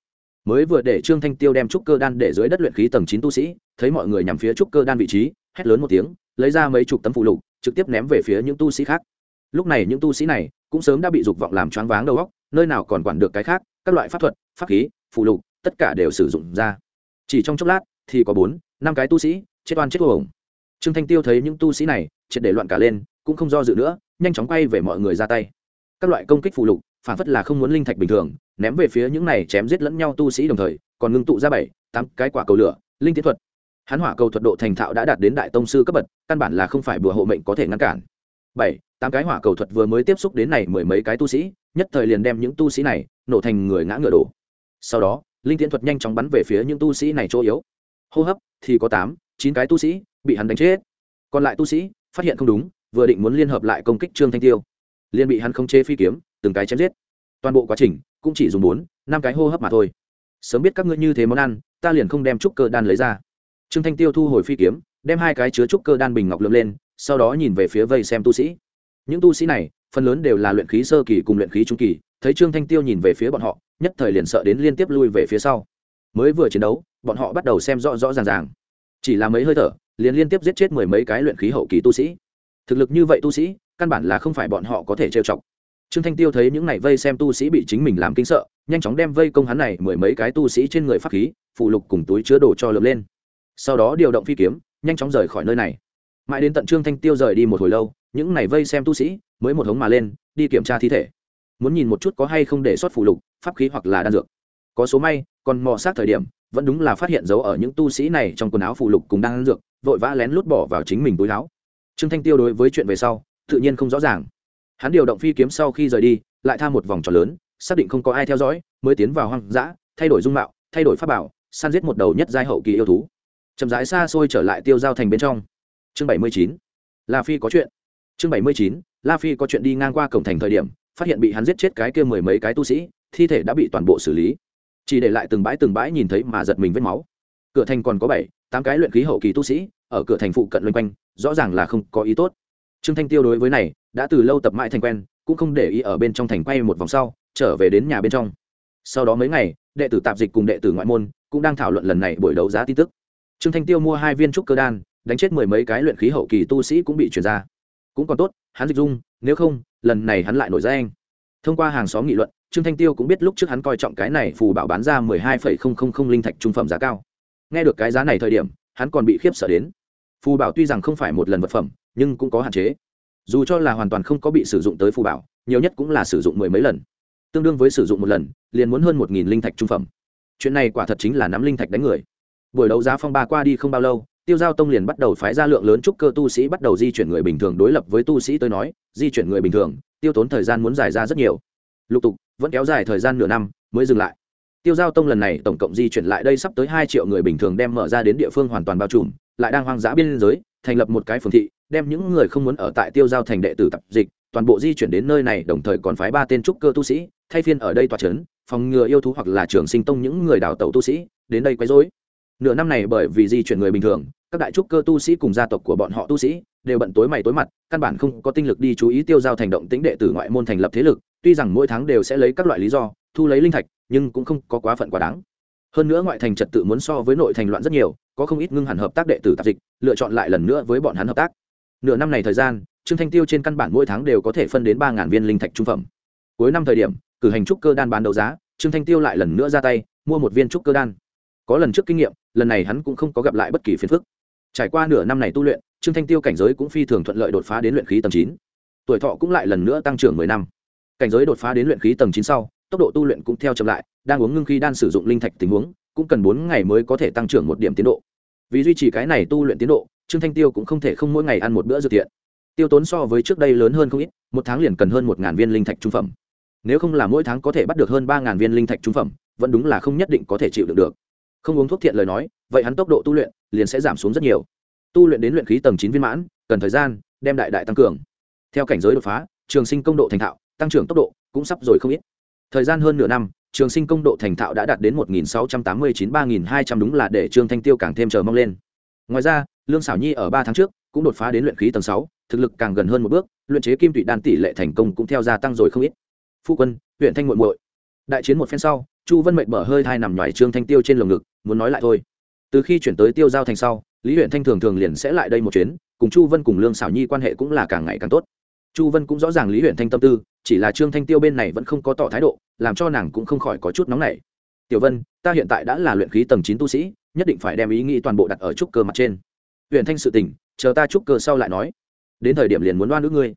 Mới vừa để trương thanh tiêu đem trúc cơ đan để dưới đất luyện khí tầng chín tu sĩ, thấy mọi người nhằm phía trúc cơ đan vị trí, hét lớn một tiếng, lấy ra mấy chục tấm phụ lục, trực tiếp ném về phía những tu sĩ khác. Lúc này những tu sĩ này cũng sớm đã bị dục vọng làm choáng váng đầu óc, nơi nào còn quản được cái khác, các loại pháp thuật, pháp khí, phụ lục, tất cả đều sử dụng ra. Chỉ trong chốc lát thì có bốn, năm cái tu sĩ chết oan chết uổng. Trương thanh tiêu thấy những tu sĩ này, triệt để loạn cả lên, cũng không do dự nữa, nhanh chóng quay về mọi người ra tay. Các loại công kích phụ lục phản phất là không muốn linh thạch bình thường, ném về phía những này chém giết lẫn nhau tu sĩ đồng thời, còn ngưng tụ ra bảy, tám cái quả cầu lửa, linh tiến thuật. Hắn hỏa cầu thuật độ thành thạo đã đạt đến đại tông sư cấp bậc, căn bản là không phải bùa hộ mệnh có thể ngăn cản. Bảy, tám cái hỏa cầu thuật vừa mới tiếp xúc đến này mười mấy cái tu sĩ, nhất thời liền đem những tu sĩ này nổ thành người ngã ngựa đổ. Sau đó, linh tiến thuật nhanh chóng bắn về phía những tu sĩ này chỗ yếu. Hô hấp thì có tám, chín cái tu sĩ bị hắn đánh chết. Còn lại tu sĩ phát hiện không đúng, vừa định muốn liên hợp lại công kích trương thanh tiêu. Liền bị hắn không chế phi kiếm từng cái chém giết. Toàn bộ quá trình cũng chỉ dùng bốn, năm cái hô hấp mà thôi. Sớm biết các ngươi như thế món ăn, ta liền không đem trúc cơ đan lấy ra. Trương thanh tiêu thu hồi phi kiếm, đem hai cái chứa trúc cơ đan bình ngọc lượm lên, sau đó nhìn về phía vây xem tu sĩ. Những tu sĩ này, phần lớn đều là luyện khí sơ kỳ cùng luyện khí trung kỳ, thấy trương thanh tiêu nhìn về phía bọn họ, nhất thời liền sợ đến liên tiếp lui về phía sau. Mới vừa chiến đấu, bọn họ bắt đầu xem rõ rõ ràng ràng. Chỉ là mấy hơi thở, liền liên tiếp giết chết mười mấy cái luyện khí hậu kỳ tu sĩ. Thực lực như vậy tu sĩ, căn bản là không phải bọn họ có thể trêu chọc trương thanh tiêu thấy những này vây xem tu sĩ bị chính mình làm kinh sợ, nhanh chóng đem vây công hắn này mười mấy cái tu sĩ trên người pháp khí phụ lục cùng túi chứa đồ cho lượm lên. Sau đó điều động phi kiếm, nhanh chóng rời khỏi nơi này. Mãi đến tận trương thanh tiêu rời đi một hồi lâu, những này vây xem tu sĩ mới một hống mà lên, đi kiểm tra thi thể. Muốn nhìn một chút có hay không để sót phụ lục, pháp khí hoặc là đan dược. Có số may, còn mò sát thời điểm, vẫn đúng là phát hiện dấu ở những tu sĩ này trong quần áo phụ lục cùng đan dược, vội vã lén lút bỏ vào chính mình túi áo. Trương thanh tiêu đối với chuyện về sau, tự nhiên không rõ ràng hắn điều động phi kiếm sau khi rời đi, lại tham một vòng tròn lớn, xác định không có ai theo dõi, mới tiến vào hoang dã, thay đổi dung mạo, thay đổi pháp bảo, săn giết một đầu nhất giai hậu kỳ yêu thú. Chậm rãi xa xôi trở lại tiêu giao thành bên trong. Chương bảy mươi chín. La phi có chuyện. Chương bảy mươi chín. La phi có chuyện đi ngang qua cổng thành thời điểm, phát hiện bị hắn giết chết cái kia mười mấy cái tu sĩ, thi thể đã bị toàn bộ xử lý. Chỉ để lại từng bãi từng bãi nhìn thấy mà giật mình vết máu. Cửa thành còn có bảy, tám cái luyện khí hậu kỳ tu sĩ, ở cửa thành phụ cận loanh quanh, rõ ràng là không có ý tốt. Trương thanh tiêu đối với này đã từ lâu tập mãi thành quen, cũng không để ý ở bên trong thành quay một vòng sau, trở về đến nhà bên trong. Sau đó mấy ngày, đệ tử tạp dịch cùng đệ tử ngoại môn cũng đang thảo luận lần này buổi đấu giá tin tức. Trương thanh tiêu mua hai viên trúc cơ đan, đánh chết mười mấy cái luyện khí hậu kỳ tu sĩ cũng bị chuyển ra. Cũng còn tốt, hắn dịch dung, nếu không, lần này hắn lại nổi ra anh thông qua hàng xóm nghị luận, trương thanh tiêu cũng biết lúc trước hắn coi trọng cái này phù bảo bán ra mười hai phẩy không không không linh thạch trung phẩm giá cao. Nghe được cái giá này thời điểm, hắn còn bị khiếp sợ đến. Phù bảo tuy rằng không phải một lần vật phẩm, nhưng cũng có hạn chế dù cho là hoàn toàn không có bị sử dụng tới phù bảo, nhiều nhất cũng là sử dụng mười mấy lần. Tương đương với sử dụng một lần, liền muốn hơn một nghìn linh thạch trung phẩm. Chuyện này quả thật chính là nắm linh thạch đánh người. Buổi đấu giá phong ba qua đi không bao lâu, tiêu giao tông liền bắt đầu phái ra lượng lớn trúc cơ tu sĩ bắt đầu di chuyển người bình thường đối lập với tu sĩ tôi nói, di chuyển người bình thường, tiêu tốn thời gian muốn dài ra rất nhiều. Lục tục, vẫn kéo dài thời gian nửa năm, mới dừng lại. Tiêu giao tông lần này tổng cộng di chuyển lại đây sắp tới hai triệu người bình thường đem mở ra đến địa phương hoàn toàn bao trùm, lại đang hoang dã biên giới, thành lập một cái phường thị đem những người không muốn ở tại tiêu giao thành đệ tử tập dịch, toàn bộ di chuyển đến nơi này, đồng thời còn phái ba tên trúc cơ tu sĩ, thay phiên ở đây tòa trấn phòng ngừa yêu thú hoặc là trường sinh tông những người đào tẩu tu sĩ, đến đây quấy rối. Nửa năm này bởi vì di chuyển người bình thường, các đại trúc cơ tu sĩ cùng gia tộc của bọn họ tu sĩ đều bận tối mày tối mặt, căn bản không có tinh lực đi chú ý tiêu giao thành động tính đệ tử ngoại môn thành lập thế lực, tuy rằng mỗi tháng đều sẽ lấy các loại lý do, thu lấy linh thạch, nhưng cũng không có quá phận quá đáng. Hơn nữa ngoại thành trật tự muốn so với nội thành loạn rất nhiều, có không ít ngưng hẳn hợp tác đệ tử tạp dịch, lựa chọn lại lần nữa với bọn hắn hợp tác nửa năm này thời gian, trương thanh tiêu trên căn bản mỗi tháng đều có thể phân đến ba viên linh thạch trung phẩm. Cuối năm thời điểm, cử hành trúc cơ đan bán đấu giá, trương thanh tiêu lại lần nữa ra tay, mua một viên trúc cơ đan. Có lần trước kinh nghiệm, lần này hắn cũng không có gặp lại bất kỳ phiền phức. Trải qua nửa năm này tu luyện, trương thanh tiêu cảnh giới cũng phi thường thuận lợi đột phá đến luyện khí tầng chín. Tuổi thọ cũng lại lần nữa tăng trưởng mười năm. Cảnh giới đột phá đến luyện khí tầng chín sau, tốc độ tu luyện cũng theo chậm lại, đang uống ngưng khí đan sử dụng linh thạch tình huống, cũng cần bốn ngày mới có thể tăng trưởng một điểm tiến độ. Vì duy trì cái này tu luyện tiến độ trương thanh tiêu cũng không thể không mỗi ngày ăn một bữa dược thiện. Tiêu tốn so với trước đây lớn hơn không ít, một tháng liền cần hơn một viên linh thạch trung phẩm. Nếu không là mỗi tháng có thể bắt được hơn ba viên linh thạch trung phẩm, vẫn đúng là không nhất định có thể chịu được được. Không uống thuốc thiện lời nói, vậy hắn tốc độ tu luyện liền sẽ giảm xuống rất nhiều. Tu luyện đến luyện khí tầng chín viên mãn, cần thời gian, đem đại đại tăng cường. Theo cảnh giới đột phá, trường sinh công độ thành thạo, tăng trưởng tốc độ cũng sắp rồi không ít. Thời gian hơn nửa năm, trường sinh công độ thành thạo đã đạt đến một nghìn sáu trăm tám mươi chín ba nghìn hai trăm đúng là để trương thanh tiêu càng thêm chờ mong lên ngoài ra, lương xảo nhi ở ba tháng trước cũng đột phá đến luyện khí tầng sáu, thực lực càng gần hơn một bước, luyện chế kim tụy đan tỷ lệ thành công cũng theo gia tăng rồi không ít. Phu quân, huyện thanh muội muội. Đại chiến một phen sau, chu vân mệnh mở hơi thai nằm ngoài trương thanh tiêu trên lồng ngực, muốn nói lại thôi. Từ khi chuyển tới tiêu giao thành sau, lý huyện thanh thường thường liền sẽ lại đây một chuyến, cùng chu vân cùng lương xảo nhi quan hệ cũng là càng ngày càng tốt. Chu vân cũng rõ ràng lý huyện thanh tâm tư, chỉ là trương thanh tiêu bên này vẫn không có tỏ thái độ, làm cho nàng cũng không khỏi có chút nóng nảy. Tiểu vân, ta hiện tại đã là luyện khí tầng chín tu sĩ nhất định phải đem ý nghĩ toàn bộ đặt ở trúc cơ mặt trên. Huyện thanh sự tình, chờ ta trúc cơ sau lại nói. Đến thời điểm liền muốn đoan nữ ngươi.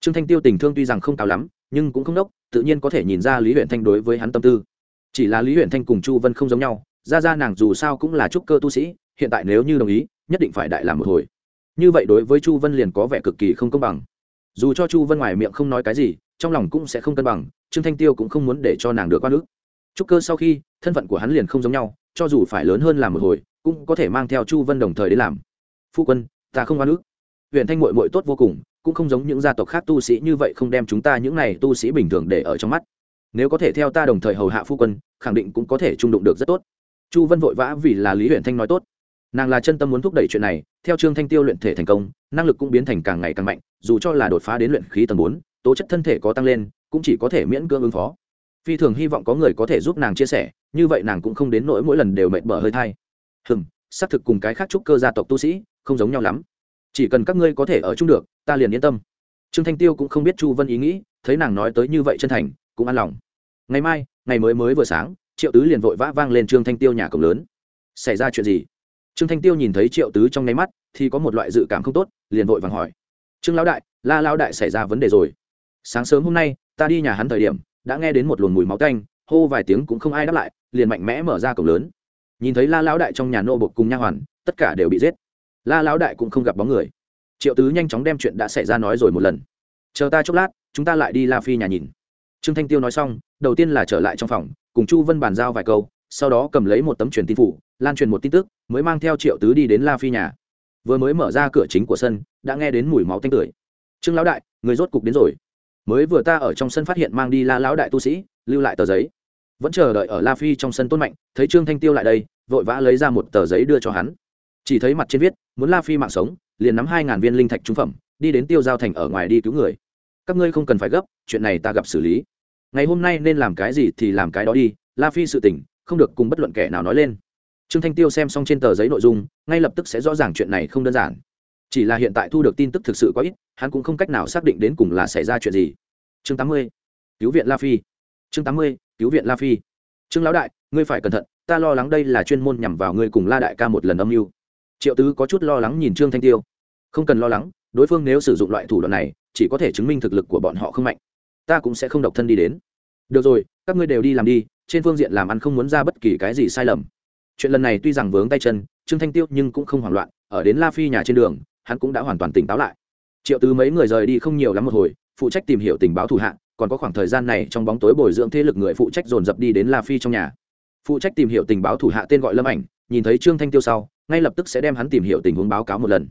Trương thanh tiêu tình thương tuy rằng không cao lắm, nhưng cũng không đốc, tự nhiên có thể nhìn ra lý huyện thanh đối với hắn tâm tư. Chỉ là lý huyện thanh cùng chu vân không giống nhau, ra ra nàng dù sao cũng là trúc cơ tu sĩ, hiện tại nếu như đồng ý, nhất định phải đại làm một hồi. Như vậy đối với chu vân liền có vẻ cực kỳ không công bằng. Dù cho chu vân ngoài miệng không nói cái gì, trong lòng cũng sẽ không cân bằng, trương thanh tiêu cũng không muốn để cho nàng được quan ước trúc cơ sau khi, thân phận của hắn liền không giống nhau cho dù phải lớn hơn làm một hồi, cũng có thể mang theo chu vân đồng thời đến làm. Phu quân, ta không oan ức. Huyện thanh mội mội tốt vô cùng, cũng không giống những gia tộc khác tu sĩ như vậy không đem chúng ta những này tu sĩ bình thường để ở trong mắt. Nếu có thể theo ta đồng thời hầu hạ phu quân, khẳng định cũng có thể trung đụng được rất tốt. Chu vân vội vã vì là lý huyện thanh nói tốt. Nàng là chân tâm muốn thúc đẩy chuyện này, theo trương thanh tiêu luyện thể thành công, năng lực cũng biến thành càng ngày càng mạnh, dù cho là đột phá đến luyện khí tầng bốn, tố chất thân thể có tăng lên, cũng chỉ có thể miễn cưỡng ứng phó. Phi thường hy vọng có người có thể giúp nàng chia sẻ như vậy nàng cũng không đến nỗi mỗi lần đều mệt bở hơi thai. Hừm, xác thực cùng cái khác trúc cơ gia tộc tu sĩ không giống nhau lắm. Chỉ cần các ngươi có thể ở chung được, ta liền yên tâm. Trương thanh tiêu cũng không biết chu vân ý nghĩ, thấy nàng nói tới như vậy chân thành, cũng an lòng. Ngày mai, ngày mới mới vừa sáng, triệu tứ liền vội vã vang lên trương thanh tiêu nhà cổng lớn. Xảy ra chuyện gì? Trương thanh tiêu nhìn thấy triệu tứ trong nháy mắt, thì có một loại dự cảm không tốt, liền vội vàng hỏi. Trương lão đại, la lão đại xảy ra vấn đề rồi. Sáng sớm hôm nay, ta đi nhà hắn thời điểm, đã nghe đến một luồng mùi máu canh hô vài tiếng cũng không ai đáp lại, liền mạnh mẽ mở ra cổng lớn. Nhìn thấy la lão đại trong nhà nô bộc cùng nha hoàn, tất cả đều bị giết. La lão đại cũng không gặp bóng người. Triệu tứ nhanh chóng đem chuyện đã xảy ra nói rồi một lần. Chờ ta chốc lát, chúng ta lại đi la phi nhà nhìn. Trương thanh tiêu nói xong, đầu tiên là trở lại trong phòng, cùng chu vân bàn giao vài câu, sau đó cầm lấy một tấm truyền tin phủ, lan truyền một tin tức, mới mang theo triệu tứ đi đến la phi nhà. Vừa mới mở ra cửa chính của sân, đã nghe đến mùi máu tanh tưởi. Trương lão đại, người rốt cục đến rồi mới vừa ta ở trong sân phát hiện mang đi la lão đại tu sĩ, lưu lại tờ giấy. Vẫn chờ đợi ở la phi trong sân tôn mạnh, thấy trương thanh tiêu lại đây, vội vã lấy ra một tờ giấy đưa cho hắn. Chỉ thấy mặt trên viết, muốn la phi mạng sống, liền nắm hai ngàn viên linh thạch trung phẩm, đi đến tiêu giao thành ở ngoài đi cứu người. Các ngươi không cần phải gấp, chuyện này ta gặp xử lý. Ngày hôm nay nên làm cái gì thì làm cái đó đi, la phi sự tình, không được cùng bất luận kẻ nào nói lên. Trương thanh tiêu xem xong trên tờ giấy nội dung, ngay lập tức sẽ rõ ràng chuyện này không đơn giản chỉ là hiện tại thu được tin tức thực sự quá ít, hắn cũng không cách nào xác định đến cùng là xảy ra chuyện gì. Chương tám mươi, cứu viện la phi. Chương tám mươi, cứu viện la phi. Trương lão đại, ngươi phải cẩn thận, ta lo lắng đây là chuyên môn nhằm vào ngươi cùng la đại ca một lần âm mưu. Triệu tứ có chút lo lắng nhìn trương thanh tiêu. Không cần lo lắng, đối phương nếu sử dụng loại thủ đoạn này, chỉ có thể chứng minh thực lực của bọn họ không mạnh. Ta cũng sẽ không độc thân đi đến. Được rồi, các ngươi đều đi làm đi, trên phương diện làm ăn không muốn ra bất kỳ cái gì sai lầm. Chuyện lần này tuy rằng vướng tay chân, trương thanh tiêu nhưng cũng không hoảng loạn, ở đến la phi nhà trên đường hắn cũng đã hoàn toàn tỉnh táo lại. Triệu tứ mấy người rời đi không nhiều lắm một hồi, phụ trách tìm hiểu tình báo thủ hạ, còn có khoảng thời gian này trong bóng tối bồi dưỡng thế lực người phụ trách dồn dập đi đến la phi trong nhà. Phụ trách tìm hiểu tình báo thủ hạ tên gọi lâm ảnh, nhìn thấy trương thanh tiêu sau, ngay lập tức sẽ đem hắn tìm hiểu tình huống báo cáo một lần.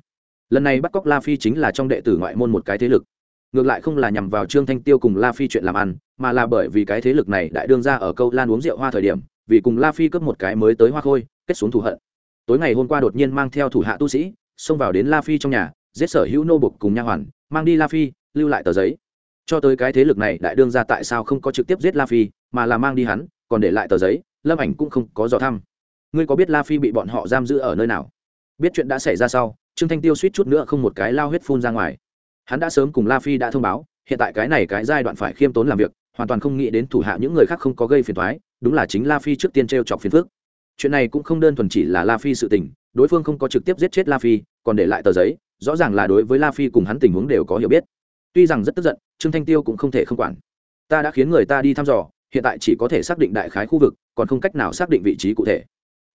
Lần này bắt cóc la phi chính là trong đệ tử ngoại môn một cái thế lực. Ngược lại không là nhằm vào trương thanh tiêu cùng la phi chuyện làm ăn, mà là bởi vì cái thế lực này đại đương ra ở câu lan uống rượu hoa thời điểm, vì cùng la phi cướp một cái mới tới hoa khôi, kết xuống thù hận. Tối ngày hôm qua đột nhiên mang theo thủ hạ tu sĩ xông vào đến la phi trong nhà, giết sở hữu nô bục cùng nha hoàn, mang đi la phi, lưu lại tờ giấy. Cho tới cái thế lực này đại đương ra tại sao không có trực tiếp giết la phi, mà là mang đi hắn, còn để lại tờ giấy, lâm ảnh cũng không có dò thăm. Ngươi có biết la phi bị bọn họ giam giữ ở nơi nào? Biết chuyện đã xảy ra sau, trương thanh tiêu suýt chút nữa không một cái lao huyết phun ra ngoài. Hắn đã sớm cùng la phi đã thông báo, hiện tại cái này cái giai đoạn phải khiêm tốn làm việc, hoàn toàn không nghĩ đến thủ hạ những người khác không có gây phiền thoái đúng là chính la phi trước tiên t r e o chọc phiền phước chuyện này cũng không đơn thuần chỉ là la phi sự tình, đối phương không có trực tiếp giết chết la phi, còn để lại tờ giấy, rõ ràng là đối với la phi cùng hắn tình huống đều có hiểu biết. Tuy rằng rất tức giận, trương thanh tiêu cũng không thể không quản. Ta đã khiến người ta đi thăm dò, hiện tại chỉ có thể xác định đại khái khu vực, còn không cách nào xác định vị trí cụ thể.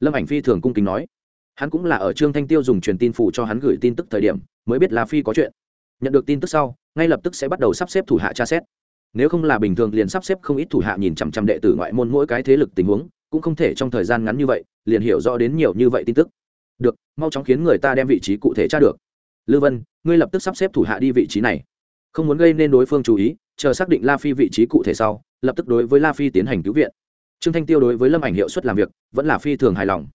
Lâm ảnh phi thường cung kính nói. Hắn cũng là ở trương thanh tiêu dùng truyền tin phủ cho hắn gửi tin tức thời điểm, mới biết la phi có chuyện. Nhận được tin tức sau, ngay lập tức sẽ bắt đầu sắp xếp thủ hạ tra xét. Nếu không là bình thường liền sắp xếp không ít thủ hạ nhìn chằm chằm đệ tử ngoại môn mỗi cái thế lực tình huống cũng không thể trong thời gian ngắn như vậy, liền hiểu rõ đến nhiều như vậy tin tức. Được, mau chóng khiến người ta đem vị trí cụ thể tra được. Lư vân, ngươi lập tức sắp xếp thủ hạ đi vị trí này. Không muốn gây nên đối phương chú ý, chờ xác định la phi vị trí cụ thể sau, lập tức đối với la phi tiến hành cứu viện. Trương thanh tiêu đối với lâm ảnh hiệu suất làm việc, vẫn là phi thường hài lòng.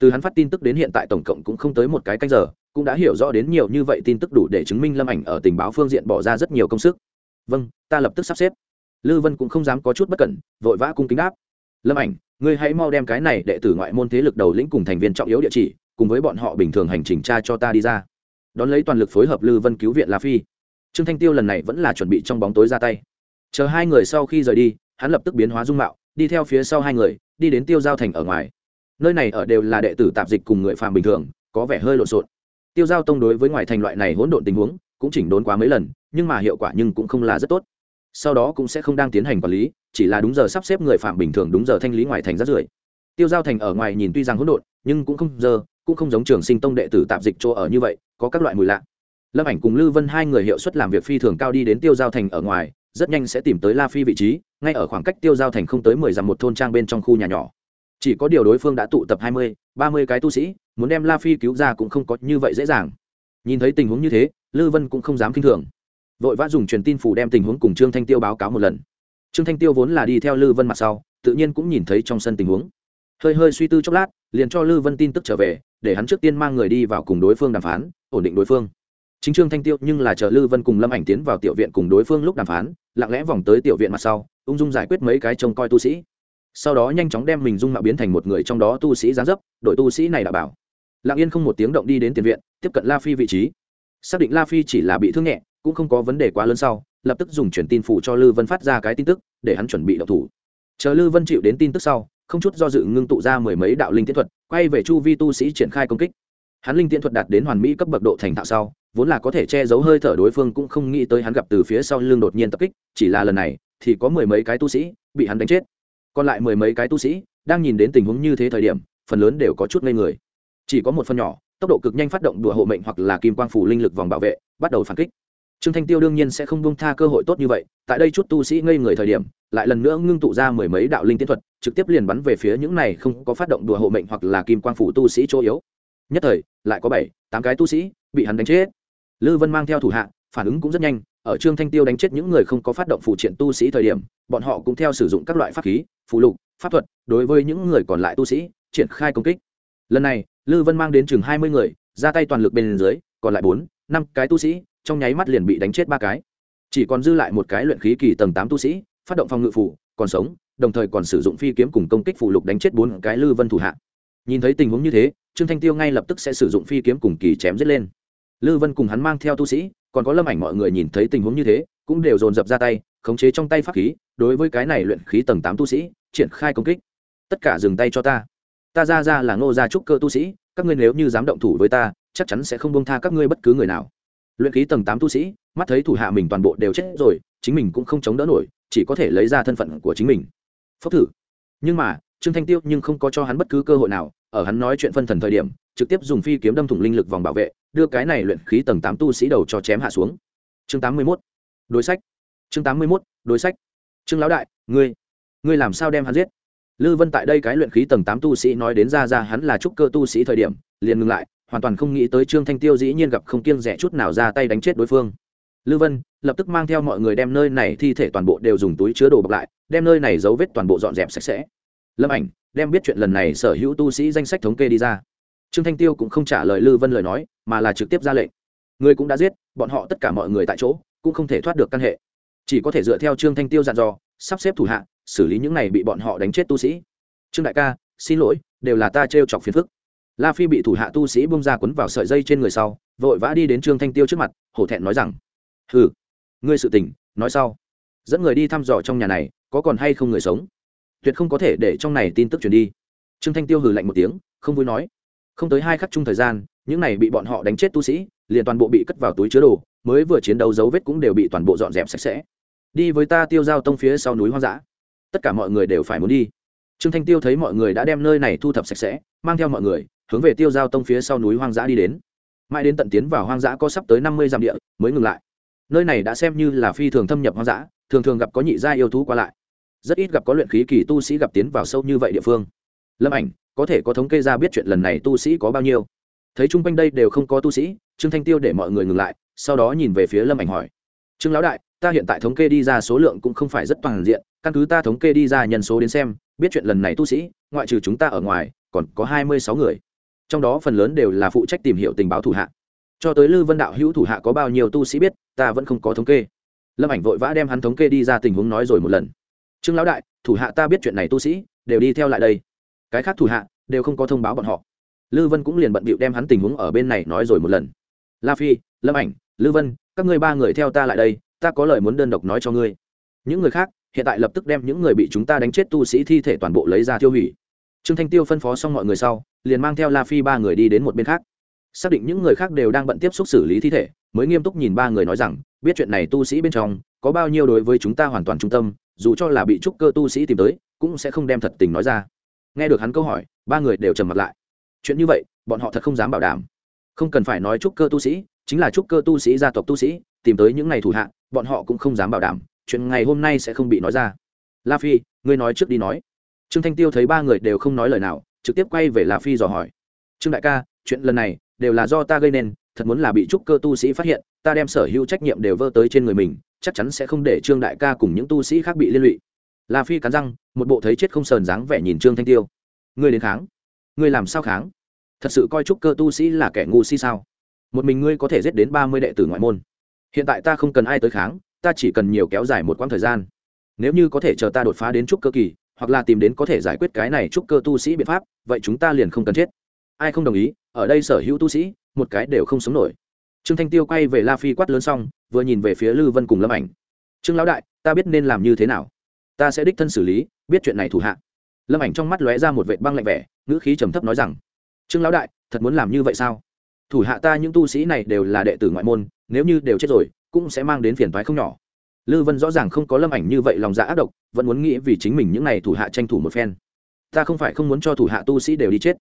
Từ hắn phát tin tức đến hiện tại tổng cộng cũng không tới một cái canh giờ, cũng đã hiểu rõ đến nhiều như vậy tin tức đủ để chứng minh lâm ảnh ở tình báo phương diện bỏ ra rất nhiều công sức. Vâng ta lập tức sắp xếp. Lư vân cũng không dám có chút bất cẩn, vội vã cung kính đáp. Lâm ảnh ngươi hãy mau đem cái này đệ tử ngoại môn thế lực đầu lĩnh cùng thành viên trọng yếu địa chỉ, cùng với bọn họ bình thường hành trình tra cho ta đi ra. Đón lấy toàn lực phối hợp lư vân cứu viện la phi. Trương thanh tiêu lần này vẫn là chuẩn bị trong bóng tối ra tay. Chờ hai người sau khi rời đi, hắn lập tức biến hóa dung mạo, đi theo phía sau hai người, đi đến tiêu giao thành ở ngoài. Nơi này ở đều là đệ tử tạp dịch cùng người phàm bình thường, có vẻ hơi lộn xộn. Tiêu giao tông đối với ngoài thành loại này hỗn độn tình huống, cũng chỉnh đốn quá mấy lần, nhưng mà hiệu quả nhưng cũng không là rất tốt. Sau đó cũng sẽ không đang tiến hành quản lý chỉ là đúng giờ sắp xếp người phạm bình thường đúng giờ thanh lý ngoài thành rất rưởi. Tiêu giao thành ở ngoài nhìn tuy rằng hỗn độn, nhưng cũng không giờ cũng không giống trường sinh tông đệ tử tạp dịch chỗ ở như vậy, có các loại mùi lạ. Lâm ảnh cùng lư vân hai người hiệu suất làm việc phi thường cao đi đến tiêu giao thành ở ngoài, rất nhanh sẽ tìm tới la phi vị trí, ngay ở khoảng cách tiêu giao thành không tới mười dặm một thôn trang bên trong khu nhà nhỏ. Chỉ có điều đối phương đã tụ tập hai mươi, ba mươi cái tu sĩ, muốn đem la phi cứu ra cũng không có như vậy dễ dàng. Nhìn thấy tình huống như thế, lư vân cũng không dám k i n h thường. Vội vã dùng truyền tin phủ đem tình huống cùng trương thanh tiêu báo cáo một lần trương thanh tiêu vốn là đi theo lư vân mặt sau, tự nhiên cũng nhìn thấy trong sân tình huống. Hơi hơi suy tư chốc lát, liền cho lư vân tin tức trở về, để hắn trước tiên mang người đi vào cùng đối phương đàm phán, ổn định đối phương. Chính trương thanh tiêu nhưng là chờ lư vân cùng lâm ảnh tiến vào tiểu viện cùng đối phương lúc đàm phán, lặng lẽ vòng tới tiểu viện mặt sau, ung dung giải quyết mấy cái trông coi tu sĩ. Sau đó nhanh chóng đem mình dung mạo biến thành một người trong đó tu sĩ giá dấp, đội tu sĩ này đã bảo. Lặng yên không một tiếng động đi đến tiền viện, tiếp cận la phi vị trí. Xác định la phi chỉ là bị thương nhẹ, cũng không có vấn đề quá lớn sau lập tức dùng truyền tin phủ cho lư vân phát ra cái tin tức, để hắn chuẩn bị đậu thủ. Chờ lư vân chịu đến tin tức sau, không chút do dự ngưng tụ ra mười mấy đạo linh tiễn thuật, quay về chu vi tu sĩ triển khai công kích. Hắn linh tiễn thuật đạt đến hoàn mỹ cấp bậc độ thành thạo sau, vốn là có thể che giấu hơi thở đối phương cũng không nghĩ tới hắn gặp từ phía sau lưng đột nhiên tập kích, chỉ là lần này, thì có mười mấy cái tu sĩ bị hắn đánh chết. Còn lại mười mấy cái tu sĩ đang nhìn đến tình huống như thế thời điểm, phần lớn đều có chút ngây người. Chỉ có một phần nhỏ, tốc độ cực nhanh phát động đùa hộ mệnh hoặc là kim quang phủ linh lực vòng bảo vệ, bắt đầu phản kích trương thanh tiêu đương nhiên sẽ không buông tha cơ hội tốt như vậy, tại đây chút tu sĩ ngây người thời điểm, lại lần nữa ngưng tụ ra mười mấy đạo linh tiến thuật, trực tiếp liền bắn về phía những này không có phát động đùa hộ mệnh hoặc là kim quang phủ tu sĩ chỗ yếu. Nhất thời, lại có bảy, tám cái tu sĩ bị hắn đánh chết. Lư vân mang theo thủ hạ, phản ứng cũng rất nhanh, ở trương thanh tiêu đánh chết những người không có phát động phụ triện tu sĩ thời điểm, bọn họ cũng theo sử dụng các loại pháp khí phụ lục, pháp thuật, đối với những người còn lại tu sĩ, triển khai công kích. Lần này, lư vân mang đến chừng hai mươi người, ra tay toàn lực bên dưới, còn lại bốn, năm cái tu sĩ trong nháy mắt liền bị đánh chết ba cái. Chỉ còn dư lại một cái luyện khí kỳ tầng tám tu sĩ, phát động phòng ngự phủ còn sống, đồng thời còn sử dụng phi kiếm cùng công kích phụ lục đánh chết bốn cái lư vân thủ hạ. Nhìn thấy tình huống như thế, trương thanh tiêu ngay lập tức sẽ sử dụng phi kiếm cùng kỳ chém giết lên. Lư vân cùng hắn mang theo tu sĩ, còn có lâm ảnh mọi người nhìn thấy tình huống như thế, cũng đều dồn dập ra tay, khống chế trong tay pháp khí, đối với cái này luyện khí tầng tám tu sĩ, triển khai công kích. Tất cả dừng tay cho ta. Ta ra ra là ngô gia trúc cơ tu sĩ, các ngươi nếu như dám động thủ với ta, chắc chắn sẽ không bông tha các ngươi bất cứ người nào luyện khí tầng tám tu sĩ, mắt thấy thủ hạ mình toàn bộ đều chết rồi, chính mình cũng không chống đỡ nổi, chỉ có thể lấy ra thân phận của chính mình. Phốc thử. Nhưng mà, trương thanh tiêu nhưng không có cho hắn bất cứ cơ hội nào, ở hắn nói chuyện phân thần thời điểm, trực tiếp dùng phi kiếm đâm thủng linh lực vòng bảo vệ, đưa cái này luyện khí tầng tám tu sĩ đầu cho chém hạ xuống. Chương tám mươi mốt. Đối sách. Chương tám mươi mốt, đối sách. Trương lão đại, ngươi ngươi làm sao đem hắn giết? Lư vân tại đây cái luyện khí tầng tám tu sĩ nói đến ra ra hắn là trúc cơ tu sĩ thời điểm, liền ngừng lại hoàn toàn không nghĩ tới trương thanh tiêu dĩ nhiên gặp không kiêng rẻ chút nào ra tay đánh chết đối phương. Lư vân lập tức mang theo mọi người đem nơi này thi thể toàn bộ đều dùng túi chứa đồ bọc lại, đem nơi này dấu vết toàn bộ dọn dẹp sạch sẽ. Lâm ảnh, đem biết chuyện lần này sở hữu tu sĩ danh sách thống kê đi ra. Trương thanh tiêu cũng không trả lời lư vân lời nói, mà là trực tiếp ra lệnh. Người cũng đã giết, bọn họ tất cả mọi người tại chỗ, cũng không thể thoát được căn hệ. Chỉ có thể dựa theo trương thanh tiêu dặn dò, sắp xếp thủ hạ, xử lý những này bị bọn họ đánh chết tu sĩ. Trương đại ca, xin lỗi, đều là ta trêu chọc phiền phức la phi bị thủ hạ tu sĩ bung ra quấn vào sợi dây trên người sau, vội vã đi đến trương thanh tiêu trước mặt, hổ thẹn nói rằng, hừ, ngươi sự tình, nói sau. Dẫn người đi thăm dò trong nhà này, có còn hay không người sống? Tuyệt không có thể để trong này tin tức truyền đi. Trương thanh tiêu hừ lạnh một tiếng, không vui nói, không tới hai khắc chung thời gian, những này bị bọn họ đánh chết tu sĩ, liền toàn bộ bị cất vào túi chứa đồ, mới vừa chiến đấu dấu vết cũng đều bị toàn bộ dọn dẹp sạch sẽ. Đi với ta tiêu giao tông phía sau núi hoang dã. Tất cả mọi người đều phải muốn đi. Trương thanh tiêu thấy mọi người đã đem nơi này thu thập sạch sẽ, mang theo mọi người hướng về tiêu giao tông phía sau núi hoang dã đi đến. Mãi đến tận tiến vào hoang dã có sắp tới năm mươi dặm địa, mới ngừng lại. Nơi này đã xem như là phi thường thâm nhập hoang dã, thường thường gặp có nhị gia yêu thú qua lại. Rất ít gặp có luyện khí kỳ tu sĩ gặp tiến vào sâu như vậy địa phương. Lâm ảnh, có thể có thống kê ra biết chuyện lần này tu sĩ có bao nhiêu? Thấy chung quanh đây đều không có tu sĩ, trương thanh tiêu để mọi người ngừng lại, sau đó nhìn về phía lâm ảnh hỏi. Trương lão đại, ta hiện tại thống kê đi ra số lượng cũng không phải rất toàn diện, căn cứ ta thống kê đi ra nhân số đến xem, biết chuyện lần này tu sĩ, ngoại trừ chúng ta ở ngoài, còn có hai mươi sáu người trong đó phần lớn đều là phụ trách tìm hiểu tình báo thủ hạ. Cho tới lư vân đạo hữu thủ hạ có bao nhiêu tu sĩ biết, ta vẫn không có thống kê. Lâm ảnh vội vã đem hắn thống kê đi ra tình huống nói rồi một lần. Trương lão đại, thủ hạ ta biết chuyện này tu sĩ, đều đi theo lại đây. Cái khác thủ hạ, đều không có thông báo bọn họ. Lư vân cũng liền bận bịu đem hắn tình huống ở bên này nói rồi một lần. La phi, lâm ảnh, lư vân, các ngươi ba người theo ta lại đây, ta có lời muốn đơn độc nói cho ngươi. Những người khác, hiện tại lập tức đem những người bị chúng ta đánh chết tu sĩ thi thể toàn bộ lấy ra tiêu hủy trương thanh tiêu phân phó xong mọi người sau, liền mang theo la phi ba người đi đến một bên khác. Xác định những người khác đều đang bận tiếp xúc xử lý thi thể, mới nghiêm túc nhìn ba người nói rằng, biết chuyện này tu sĩ bên trong, có bao nhiêu đối với chúng ta hoàn toàn trung tâm, dù cho là bị trúc cơ tu sĩ tìm tới, cũng sẽ không đem thật tình nói ra. Nghe được hắn câu hỏi, ba người đều trầm mặt lại. Chuyện như vậy, bọn họ thật không dám bảo đảm. Không cần phải nói trúc cơ tu sĩ, chính là trúc cơ tu sĩ gia tộc tu sĩ, tìm tới những ngày thủ hạ, bọn họ cũng không dám bảo đảm, chuyện ngày hôm nay sẽ không bị nói ra. La phi, ngươi nói trước đi nói trương thanh tiêu thấy ba người đều không nói lời nào, trực tiếp quay về la phi dò hỏi. Trương đại ca, chuyện lần này đều là do ta gây nên, thật muốn là bị trúc cơ tu sĩ phát hiện, ta đem sở hữu trách nhiệm đều vơ tới trên người mình, chắc chắn sẽ không để trương đại ca cùng những tu sĩ khác bị liên lụy. La phi cắn răng, một bộ thấy chết không sờn dáng vẻ nhìn trương thanh tiêu. Ngươi đến kháng? Ngươi làm sao kháng? Thật sự coi trúc cơ tu sĩ là kẻ ngu si sao? Một mình ngươi có thể giết đến ba mươi đệ tử ngoại môn. Hiện tại ta không cần ai tới kháng, ta chỉ cần nhiều kéo dài một quãng thời gian. Nếu như có thể chờ ta đột phá đến trúc cơ kỳ hoặc là tìm đến có thể giải quyết cái này trúc cơ tu sĩ biện pháp, vậy chúng ta liền không cần chết. Ai không đồng ý, ở đây sở hữu tu sĩ, một cái đều không sống nổi. Trương thanh tiêu quay về la phi quát lớn xong, vừa nhìn về phía lư vân cùng lâm ảnh. Trương lão đại, ta biết nên làm như thế nào? Ta sẽ đích thân xử lý, biết chuyện này thủ hạ. Lâm ảnh trong mắt lóe ra một vệ băng lạnh vẻ, ngữ khí trầm thấp nói rằng, trương lão đại, thật muốn làm như vậy sao? Thủ hạ ta những tu sĩ này đều là đệ tử ngoại môn, nếu như đều chết rồi, cũng sẽ mang đến phiền toái không nhỏ lư vân rõ ràng không có lâm ảnh như vậy lòng dạ ác độc, vẫn muốn nghĩ vì chính mình những n à y thủ hạ tranh thủ một phen. Ta không phải không muốn cho thủ hạ tu sĩ đều đi chết.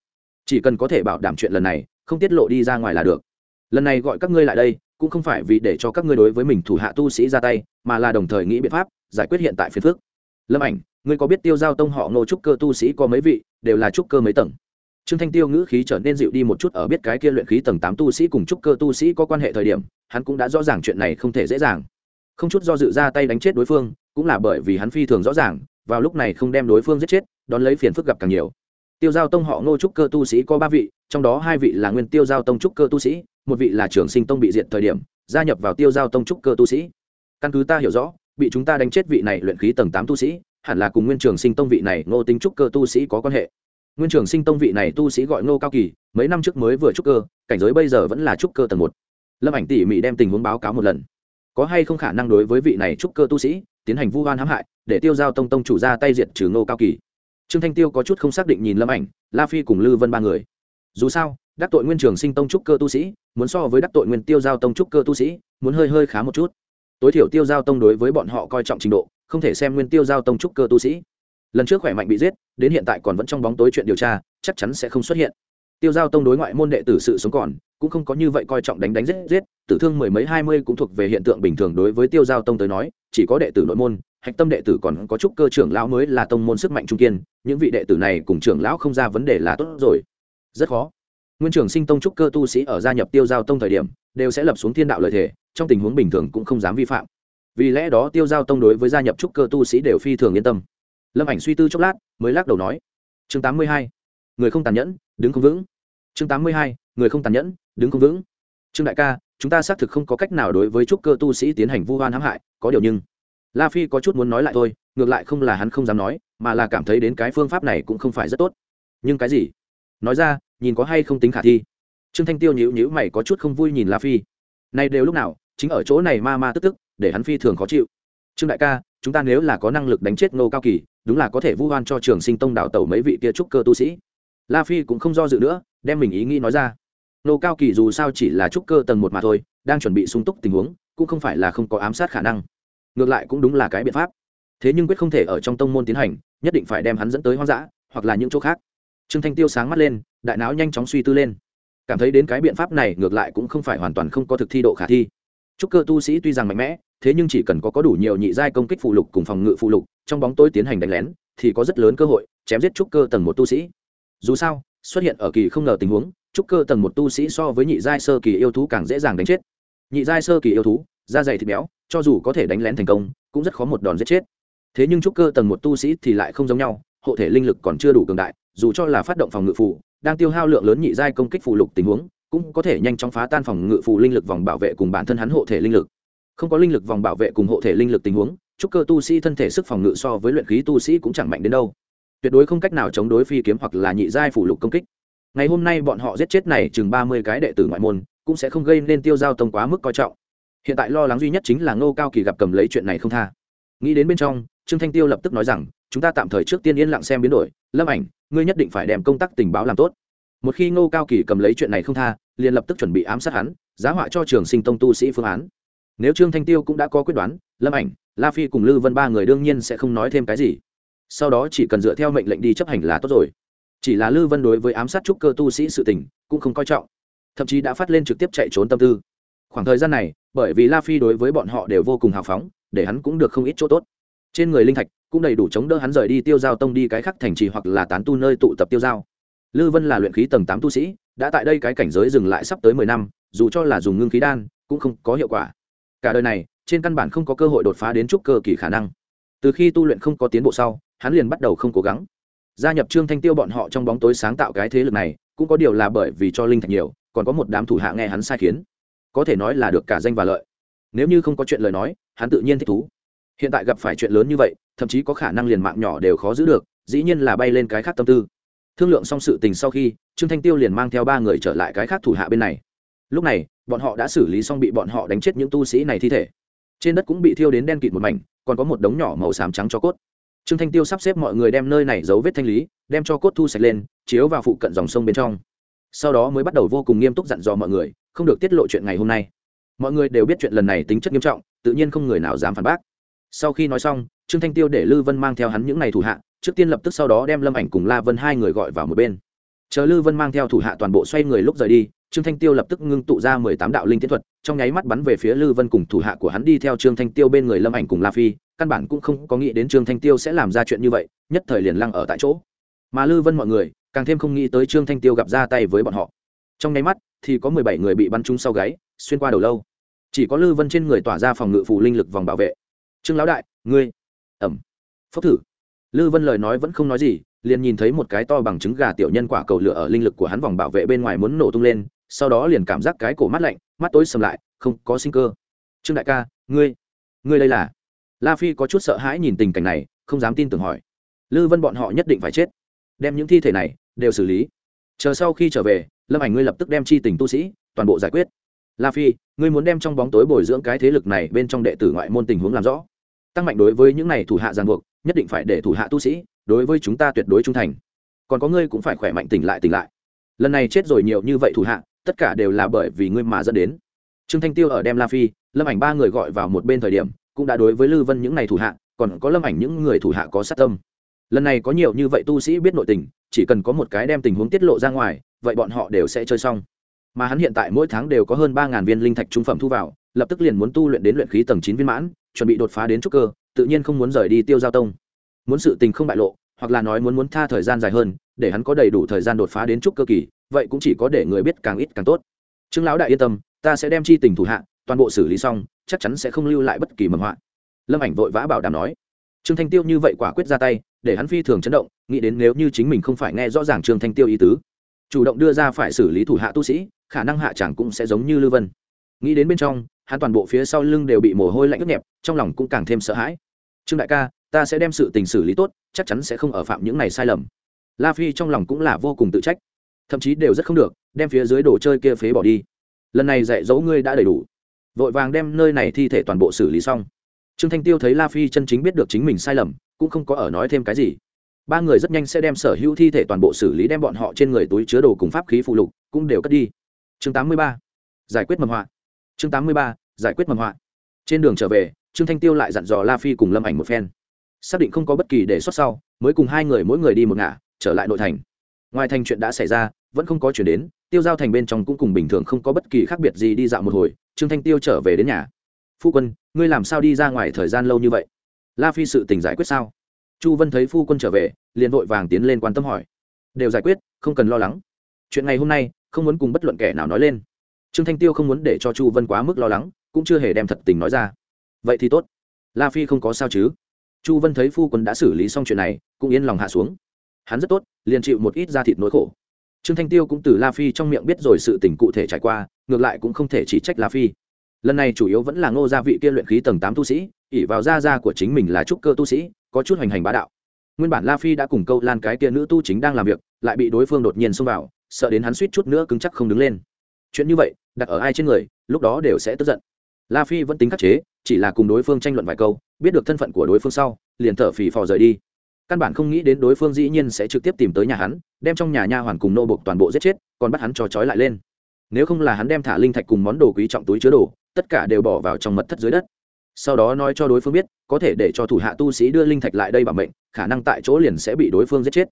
Chỉ cần có thể bảo đảm chuyện lần này, không tiết lộ đi ra ngoài là được. Lần này gọi các ngươi lại đây, cũng không phải vì để cho các ngươi đối với mình thủ hạ tu sĩ ra tay, mà là đồng thời nghĩ biện pháp giải quyết hiện tại phiền phước lâm ảnh, ngươi có biết tiêu giao tông họ ngô trúc cơ tu sĩ có mấy vị, đều là trúc cơ mấy tầng? Trương thanh tiêu ngữ khí trở nên dịu đi một chút ở biết cái kia luyện khí tầng tám tu sĩ cùng trúc cơ tu sĩ có quan hệ thời điểm, hắn cũng đã rõ ràng chuyện này không thể dễ dàng không chút do dự ra tay đánh chết đối phương, cũng là bởi vì hắn phi thường rõ ràng, vào lúc này không đem đối phương giết chết, đón lấy phiền phức gặp càng nhiều. Tiêu giao tông họ ngô trúc cơ tu sĩ có ba vị, trong đó hai vị là nguyên tiêu giao tông trúc cơ tu sĩ, một vị là Trường sinh tông bị diệt thời điểm, gia nhập vào tiêu giao tông trúc cơ tu sĩ. Căn cứ ta hiểu rõ, bị chúng ta đánh chết vị này luyện khí tầng tám tu sĩ, hẳn là cùng nguyên trường sinh tông vị này ngô tính trúc cơ tu sĩ có quan hệ. Nguyên trường sinh tông vị này tu sĩ gọi ngô cao kỳ, mấy năm trước mới vừa trúc cơ, cảnh giới bây giờ vẫn là trúc cơ tầng một. Lâm ảnh tỉ mỉ đem tình huống báo cáo một lần có hay không khả năng đối với vị này trúc cơ tu sĩ tiến hành vu oan hãm hại để tiêu giao tông tông chủ ra tay diệt trừ ngô cao kỳ? Trương thanh tiêu có chút không xác định nhìn lâm ảnh, la phi cùng lư vân ba người. Dù sao, đắc tội nguyên trường sinh tông trúc cơ tu sĩ, muốn so với đắc tội nguyên tiêu giao tông trúc cơ tu sĩ, muốn hơi hơi khá một chút. Tối thiểu tiêu giao tông đối với bọn họ coi trọng trình độ, không thể xem nguyên tiêu giao tông trúc cơ tu sĩ. Lần trước khỏe mạnh bị giết, đến hiện tại còn vẫn trong bóng tối chuyện điều tra, chắc chắn sẽ không xuất hiện. Tiêu giao tông đối ngoại môn đệ tử sự sống còn, cũng không có như vậy coi trọng đánh đánh giết giết tử thương mười mấy hai mươi cũng thuộc về hiện tượng bình thường đối với tiêu giao tông tới nói, chỉ có đệ tử nội môn, hạch tâm đệ tử còn có chút cơ trưởng lão mới là tông môn sức mạnh trung kiên, những vị đệ tử này cùng trưởng lão không ra vấn đề là tốt rồi. Rất khó. Nguyên trưởng sinh tông trúc cơ tu sĩ ở gia nhập tiêu giao tông thời điểm, đều sẽ lập xuống thiên đạo lợi thể trong tình huống bình thường cũng không dám vi phạm. Vì lẽ đó tiêu giao tông đối với gia nhập trúc cơ tu sĩ đều phi thường yên tâm. Lâm ảnh suy tư chốc lát, mới lắc đầu nói, chương tám mươi hai, người không tàn nhẫn, đứng không vững. Chương tám mươi hai, người không tàn nhẫn, đứng không vững. Trương đại ca chúng ta xác thực không có cách nào đối với trúc cơ tu sĩ tiến hành vu hoan hãm hại, có điều nhưng la phi có chút muốn nói lại thôi, ngược lại không là hắn không dám nói, mà là cảm thấy đến cái phương pháp này cũng không phải rất tốt. Nhưng cái gì? Nói ra, nhìn có hay không tính khả thi. Trương thanh tiêu nhữ nhữ mày có chút không vui nhìn la phi. Nay đều lúc nào, chính ở chỗ này ma ma tức tức, để hắn phi thường khó chịu. Trương đại ca, chúng ta nếu là có năng lực đánh chết ngô cao kỳ, đúng là có thể vu oan cho trường sinh tông đào tẩu mấy vị kia trúc cơ tu sĩ. La phi cũng không do dự nữa, đem mình ý nghĩ nói ra nô cao kỳ dù sao chỉ là trúc cơ tầng một mà thôi, đang chuẩn bị sung túc tình huống, cũng không phải là không có ám sát khả năng. Ngược lại cũng đúng là cái biện pháp. Thế nhưng quyết không thể ở trong tông môn tiến hành, nhất định phải đem hắn dẫn tới hoang dã, hoặc là những chỗ khác. Trương thanh tiêu sáng mắt lên, đại não nhanh chóng suy tư lên. Cảm thấy đến cái biện pháp này ngược lại cũng không phải hoàn toàn không có thực thi độ khả thi. Trúc cơ tu sĩ tuy rằng mạnh mẽ, thế nhưng chỉ cần có có đủ nhiều nhị giai công kích phụ lục cùng phòng ngự phụ lục, trong bóng tối tiến hành đánh lén, thì có rất lớn cơ hội chém giết trúc cơ tầng một tu sĩ. Dù sao, xuất hiện ở kỳ không ngờ tình huống trúc cơ tầng một tu sĩ so với nhị giai sơ kỳ yêu thú càng dễ dàng đánh chết. Nhị giai sơ kỳ yêu thú da dày thịt béo cho dù có thể đánh lén thành công cũng rất khó một đòn giết chết. Thế nhưng trúc cơ tầng một tu sĩ thì lại không giống nhau hộ thể linh lực còn chưa đủ cường đại dù cho là phát động phòng ngự phủ, đang tiêu hao lượng lớn nhị giai công kích phụ lục tình huống cũng có thể nhanh chóng phá tan phòng ngự phù linh lực vòng bảo vệ cùng bản thân hắn hộ thể linh lực. Không có linh lực vòng bảo vệ cùng hộ thể linh lực tình huống trúc cơ tu sĩ thân thể sức phòng ngự so với luyện khí tu sĩ cũng chẳng mạnh đến đâu. Tuyệt đối không cách nào chống đối phi kiếm hoặc là nhị giai phủ lục công kích ngày hôm nay bọn họ giết chết này chừng ba mươi cái đệ tử ngoại môn, cũng sẽ không gây nên tiêu giao tông quá mức coi trọng. Hiện tại lo lắng duy nhất chính là ngô cao kỳ gặp cầm lấy chuyện này không tha. Nghĩ đến bên trong, trương thanh tiêu lập tức nói rằng, chúng ta tạm thời trước tiên yên lặng xem biến đổi, lâm ảnh, ngươi nhất định phải đem công tác tình báo làm tốt. Một khi ngô cao kỳ cầm lấy chuyện này không tha, liền lập tức chuẩn bị ám sát hắn, giá họa cho trường sinh tông tu sĩ phương án. Nếu trương thanh tiêu cũng đã có quyết đoán, lâm ảnh, la phi cùng lư vân ba người đương nhiên sẽ không nói thêm cái gì. Sau đó chỉ cần dựa theo mệnh lệnh đi chấp hành là tốt rồi chỉ là lư vân đối với ám sát trúc cơ tu sĩ sự tình, cũng không coi trọng. Thậm chí đã phát lên trực tiếp chạy trốn tâm tư. Khoảng thời gian này, bởi vì la phi đối với bọn họ đều vô cùng hào phóng, để hắn cũng được không ít chỗ tốt. Trên người linh thạch, cũng đầy đủ chống đỡ hắn rời đi tiêu giao tông đi cái khắc thành trì hoặc là tán tu nơi tụ tập tiêu giao. Lư vân là luyện khí tầng tám tu sĩ, đã tại đây cái cảnh giới dừng lại sắp tới mười năm, dù cho là dùng ngưng khí đan, cũng không có hiệu quả. Cả đời này, trên căn bản không có cơ hội đột phá đến trúc cơ kỳ khả năng. Từ khi tu luyện không có tiến bộ sau, hắn liền bắt đầu không cố gắng gia nhập trương thanh tiêu bọn họ trong bóng tối sáng tạo cái thế lực này, cũng có điều là bởi vì cho linh thạch nhiều, còn có một đám thủ hạ nghe hắn sai khiến. Có thể nói là được cả danh và lợi. Nếu như không có chuyện lời nói, hắn tự nhiên thích thú. Hiện tại gặp phải chuyện lớn như vậy, thậm chí có khả năng liền mạng nhỏ đều khó giữ được, dĩ nhiên là bay lên cái khác tâm tư. Thương lượng xong sự tình sau khi, trương thanh tiêu liền mang theo ba người trở lại cái khác thủ hạ bên này. Lúc này, bọn họ đã xử lý xong bị bọn họ đánh chết những tu sĩ này thi thể. Trên đất cũng bị thiêu đến đen kịt một mảnh, còn có một đống nhỏ màu xám trắng cho cốt trương thanh tiêu sắp xếp mọi người đem nơi này giấu vết thanh lý, đem cho cốt thu sạch lên, chiếu vào phụ cận dòng sông bên trong. Sau đó mới bắt đầu vô cùng nghiêm túc dặn dò mọi người, không được tiết lộ chuyện ngày hôm nay. Mọi người đều biết chuyện lần này tính chất nghiêm trọng, tự nhiên không người nào dám phản bác. Sau khi nói xong, trương thanh tiêu để lư vân mang theo hắn những ngày thủ hạ, trước tiên lập tức sau đó đem lâm ảnh cùng la vân hai người gọi vào một bên. Chờ lư vân mang theo thủ hạ toàn bộ xoay người lúc rời đi trương thanh tiêu lập tức ngưng tụ ra mười tám đạo linh tiến thuật, trong nháy mắt bắn về phía lư vân cùng thủ hạ của hắn đi theo trương thanh tiêu bên người lâm ảnh cùng la phi, căn bản cũng không có nghĩ đến trương thanh tiêu sẽ làm ra chuyện như vậy, nhất thời liền lăng ở tại chỗ. Mà lư vân mọi người, càng thêm không nghĩ tới trương thanh tiêu gặp ra tay với bọn họ. Trong nháy mắt, thì có mười bảy người bị bắn trúng sau gáy, xuyên qua đầu lâu. Chỉ có lư vân trên người tỏa ra phòng ngự phù linh lực vòng bảo vệ. Trương lão đại, ngươi ẩm. Phốc thử. Lư vân lời nói vẫn không nói gì, liền nhìn thấy một cái to bằng trứng gà tiểu nhân quả cầu lửa ở linh lực của hắn vòng bảo vệ bên ngoài muốn nổ tung lên sau đó liền cảm giác cái cổ mắt lạnh, mắt tối sầm lại, không có sinh cơ. Trương đại ca, ngươi ngươi đây là? La phi có chút sợ hãi nhìn tình cảnh này, không dám tin tưởng hỏi. Lư vân bọn họ nhất định phải chết. Đem những thi thể này đều xử lý. Chờ sau khi trở về, lâm ảnh ngươi lập tức đem chi tình tu sĩ, toàn bộ giải quyết. La phi, ngươi muốn đem trong bóng tối bồi dưỡng cái thế lực này bên trong đệ tử ngoại môn tình huống làm rõ. Tăng mạnh đối với những này thủ hạ giang buộc, nhất định phải để thủ hạ tu sĩ đối với chúng ta tuyệt đối trung thành. Còn có ngươi cũng phải khỏe mạnh tỉnh lại tỉnh lại. Lần này chết rồi nhiều như vậy thủ hạ tất cả đều là bởi vì ngươi mà dẫn đến. Trương thanh tiêu ở đem la phi, lâm ảnh ba người gọi vào một bên thời điểm, cũng đã đối với lư vân những này thủ hạ, còn có lâm ảnh những người thủ hạ có sát tâm. Lần này có nhiều như vậy tu sĩ biết nội tình, chỉ cần có một cái đem tình huống tiết lộ ra ngoài, vậy bọn họ đều sẽ chơi xong. Mà hắn hiện tại mỗi tháng đều có hơn ba viên linh thạch trung phẩm thu vào, lập tức liền muốn tu luyện đến luyện khí tầng chín viên mãn, chuẩn bị đột phá đến trúc cơ, tự nhiên không muốn rời đi tiêu giao tông. Muốn sự tình không bại lộ, hoặc là nói muốn muốn tha thời gian dài hơn, để hắn có đầy đủ thời gian đột phá đến trúc cơ kỳ vậy cũng chỉ có để người biết càng ít càng tốt. Trương lão đại yên tâm, ta sẽ đem chi tình thủ hạ, toàn bộ xử lý xong, chắc chắn sẽ không lưu lại bất kỳ mầm họa. Lâm ảnh vội vã bảo đảm nói. Trương thanh tiêu như vậy quả quyết ra tay, để hắn phi thường chấn động, nghĩ đến nếu như chính mình không phải nghe rõ ràng trương thanh tiêu ý tứ, chủ động đưa ra phải xử lý thủ hạ tu sĩ, khả năng hạ chẳng cũng sẽ giống như lưu vân. Nghĩ đến bên trong, hắn toàn bộ phía sau lưng đều bị mồ hôi lạnh ướt nhẹp, trong lòng cũng càng thêm sợ hãi. Trương đại ca, ta sẽ đem sự tình xử lý tốt, chắc chắn sẽ không ở phạm những này sai lầm. La phi trong lòng cũng là vô cùng tự trách thậm chí đều rất không được, đem phía dưới đồ chơi kia phế bỏ đi. Lần này dạy dỗ ngươi đã đầy đủ. Vội vàng đem nơi này thi thể toàn bộ xử lý xong. Trương thanh tiêu thấy la phi chân chính biết được chính mình sai lầm, cũng không có ở nói thêm cái gì. Ba người rất nhanh sẽ đem sở hữu thi thể toàn bộ xử lý đem bọn họ trên người túi chứa đồ cùng pháp khí phụ lục cũng đều cất đi. Chương 83. giải quyết mầm họa. Chương 83. giải quyết mầm họa. Trên đường trở về, trương thanh tiêu lại dặn dò la phi cùng lâm ảnh một phen. Xác định không có bất kỳ đề xuất sau, mới cùng hai người mỗi người đi một ngả, trở lại nội thành ngoài thành chuyện đã xảy ra, vẫn không có chuyển đến, tiêu giao thành bên trong cũng cùng bình thường không có bất kỳ khác biệt gì đi dạo một hồi, trương thanh tiêu trở về đến nhà. Phu quân, ngươi làm sao đi ra ngoài thời gian lâu như vậy? La phi sự tình giải quyết sao? Chu vân thấy phu quân trở về, liền vội vàng tiến lên quan tâm hỏi. Đều giải quyết, không cần lo lắng. Chuyện ngày hôm nay, không muốn cùng bất luận kẻ nào nói lên. Trương thanh tiêu không muốn để cho chu vân quá mức lo lắng, cũng chưa hề đem thật tình nói ra. Vậy thì tốt. La phi không có sao chứ? Chu vân thấy phu quân đã xử lý xong chuyện này, cũng yên lòng hạ xuống hắn rất tốt, liền chịu một ít da thịt nỗi khổ. Trương thanh tiêu cũng từ la phi trong miệng biết rồi sự tình cụ thể trải qua, ngược lại cũng không thể chỉ trách la phi. Lần này chủ yếu vẫn là ngô gia vị kia luyện khí tầng tám tu sĩ ỉ vào gia gia của chính mình là trúc cơ tu sĩ, có chút hoành hành bá đạo. Nguyên bản la phi đã cùng câu lan cái kia nữ tu chính đang làm việc, lại bị đối phương đột nhiên xông vào, sợ đến hắn suýt chút nữa cứng chắc không đứng lên. Chuyện như vậy, đặt ở ai trên người, lúc đó đều sẽ tức giận. La phi vẫn tính khắc chế, chỉ là cùng đối phương tranh luận vài câu, biết được thân phận của đối phương sau, liền thở phì phò rời đi căn bản không nghĩ đến đối phương dĩ nhiên sẽ trực tiếp tìm tới nhà hắn, đem trong nhà nha hoàn cùng nô bộc toàn bộ giết chết, còn bắt hắn cho trói lại lên. Nếu không là hắn đem thả linh thạch cùng món đồ quý trọng túi chứa đồ, tất cả đều bỏ vào trong mật thất dưới đất. Sau đó nói cho đối phương biết, có thể để cho thủ hạ tu sĩ đưa linh thạch lại đây bảo mệnh, khả năng tại chỗ liền sẽ bị đối phương giết chết.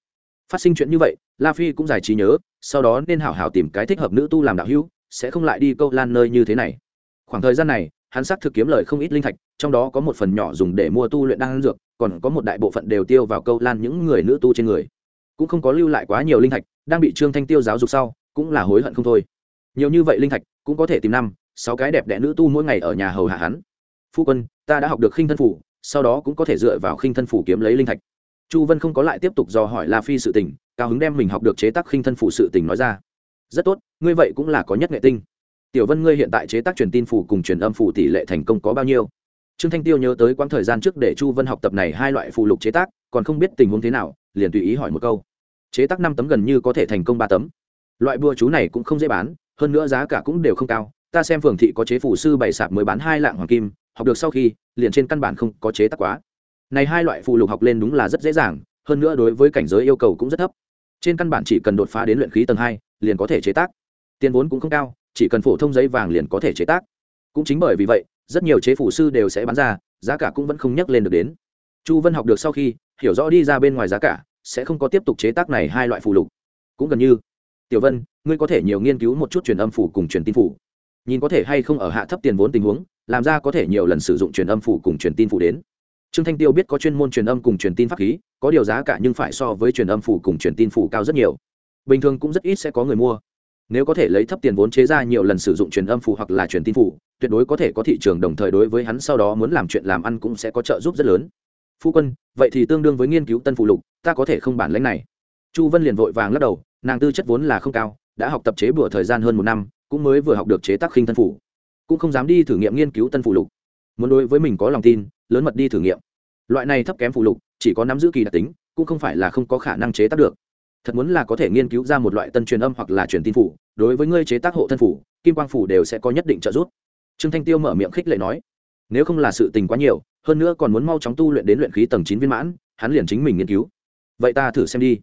Phát sinh chuyện như vậy, la phi cũng giải trí nhớ, sau đó nên hảo hảo tìm cái thích hợp nữ tu làm đạo hữu, sẽ không lại đi câu lan nơi như thế này. Khoảng thời gian này hắn xác thực kiếm lời không ít linh thạch, trong đó có một phần nhỏ dùng để mua tu luyện đan dược, còn có một đại bộ phận đều tiêu vào câu lan những người nữ tu trên người. Cũng không có lưu lại quá nhiều linh thạch, đang bị trương thanh tiêu giáo dục sau, cũng là hối hận không thôi. Nhiều như vậy linh thạch, cũng có thể tìm năm, sáu cái đẹp đẽ nữ tu mỗi ngày ở nhà hầu hạ hắn. Phu quân, ta đã học được khinh thân phủ, sau đó cũng có thể dựa vào khinh thân phủ kiếm lấy linh thạch. Chu vân không có lại tiếp tục dò hỏi la phi sự tình, cao hứng đem mình học được chế tác khinh thân phủ sự tình nói ra. Rất tốt, ngươi vậy cũng là có nhất nghệ tinh tiểu vân ngươi hiện tại chế tác truyền tin phủ cùng truyền âm phủ tỷ lệ thành công có bao nhiêu? Trương thanh tiêu nhớ tới quãng thời gian trước để chu vân học tập này hai loại phụ lục chế tác, còn không biết tình huống thế nào, liền tùy ý hỏi một câu. Chế tác năm tấm gần như có thể thành công ba tấm. Loại bùa chú này cũng không dễ bán, hơn nữa giá cả cũng đều không cao. Ta xem phường thị có chế phủ sư bày sạp mới bán hai lạng hoàng kim, học được sau khi, liền trên căn bản không có chế tác quá. Này hai loại phụ lục học lên đúng là rất dễ dàng, hơn nữa đối với cảnh giới yêu cầu cũng rất thấp. Trên căn bản chỉ cần đột phá đến luyện khí tầng hai, liền có thể chế tác. Tiền vốn cũng không cao chỉ cần phổ thông giấy vàng liền có thể chế tác. Cũng chính bởi vì vậy, rất nhiều chế phủ sư đều sẽ bán ra, giá cả cũng vẫn không nhắc lên được đến. Chu vân học được sau khi, hiểu rõ đi ra bên ngoài giá cả, sẽ không có tiếp tục chế tác này hai loại phụ lục. Cũng gần như, tiểu vân, ngươi có thể nhiều nghiên cứu một chút truyền âm phủ cùng truyền tin phủ. Nhìn có thể hay không ở hạ thấp tiền vốn tình huống, làm ra có thể nhiều lần sử dụng truyền âm phủ cùng truyền tin phủ đến. Trương thanh tiêu biết có chuyên môn truyền âm cùng truyền tin pháp khí, có điều giá cả nhưng phải so với truyền âm phủ cùng truyền tin phủ cao rất nhiều. Bình thường cũng rất ít sẽ có người mua nếu có thể lấy thấp tiền vốn chế ra nhiều lần sử dụng truyền âm phủ hoặc là truyền tin phủ tuyệt đối có thể có thị trường đồng thời đối với hắn sau đó muốn làm chuyện làm ăn cũng sẽ có trợ giúp rất lớn. Phu quân, vậy thì tương đương với nghiên cứu tân phụ lục, ta có thể không bản lãnh này. Chu vân liền vội vàng lắc đầu, nàng tư chất vốn là không cao, đã học tập chế bửa thời gian hơn một năm, cũng mới vừa học được chế tác khinh thân phủ cũng không dám đi thử nghiệm nghiên cứu tân phụ lục. Muốn đối với mình có lòng tin, lớn mật đi thử nghiệm. Loại này thấp kém phụ lục, chỉ có nắm giữ kỳ đặc tính, cũng không phải là không có khả năng chế tác được thật muốn là có thể nghiên cứu ra một loại tân truyền âm hoặc là truyền tin phủ, đối với ngươi chế tác hộ thân phủ, kim quang phủ đều sẽ có nhất định trợ giúp. Trương thanh tiêu mở miệng khích lệ nói, nếu không là sự tình quá nhiều, hơn nữa còn muốn mau chóng tu luyện đến luyện khí tầng chín viên mãn, hắn liền chính mình nghiên cứu. Vậy ta thử xem đi.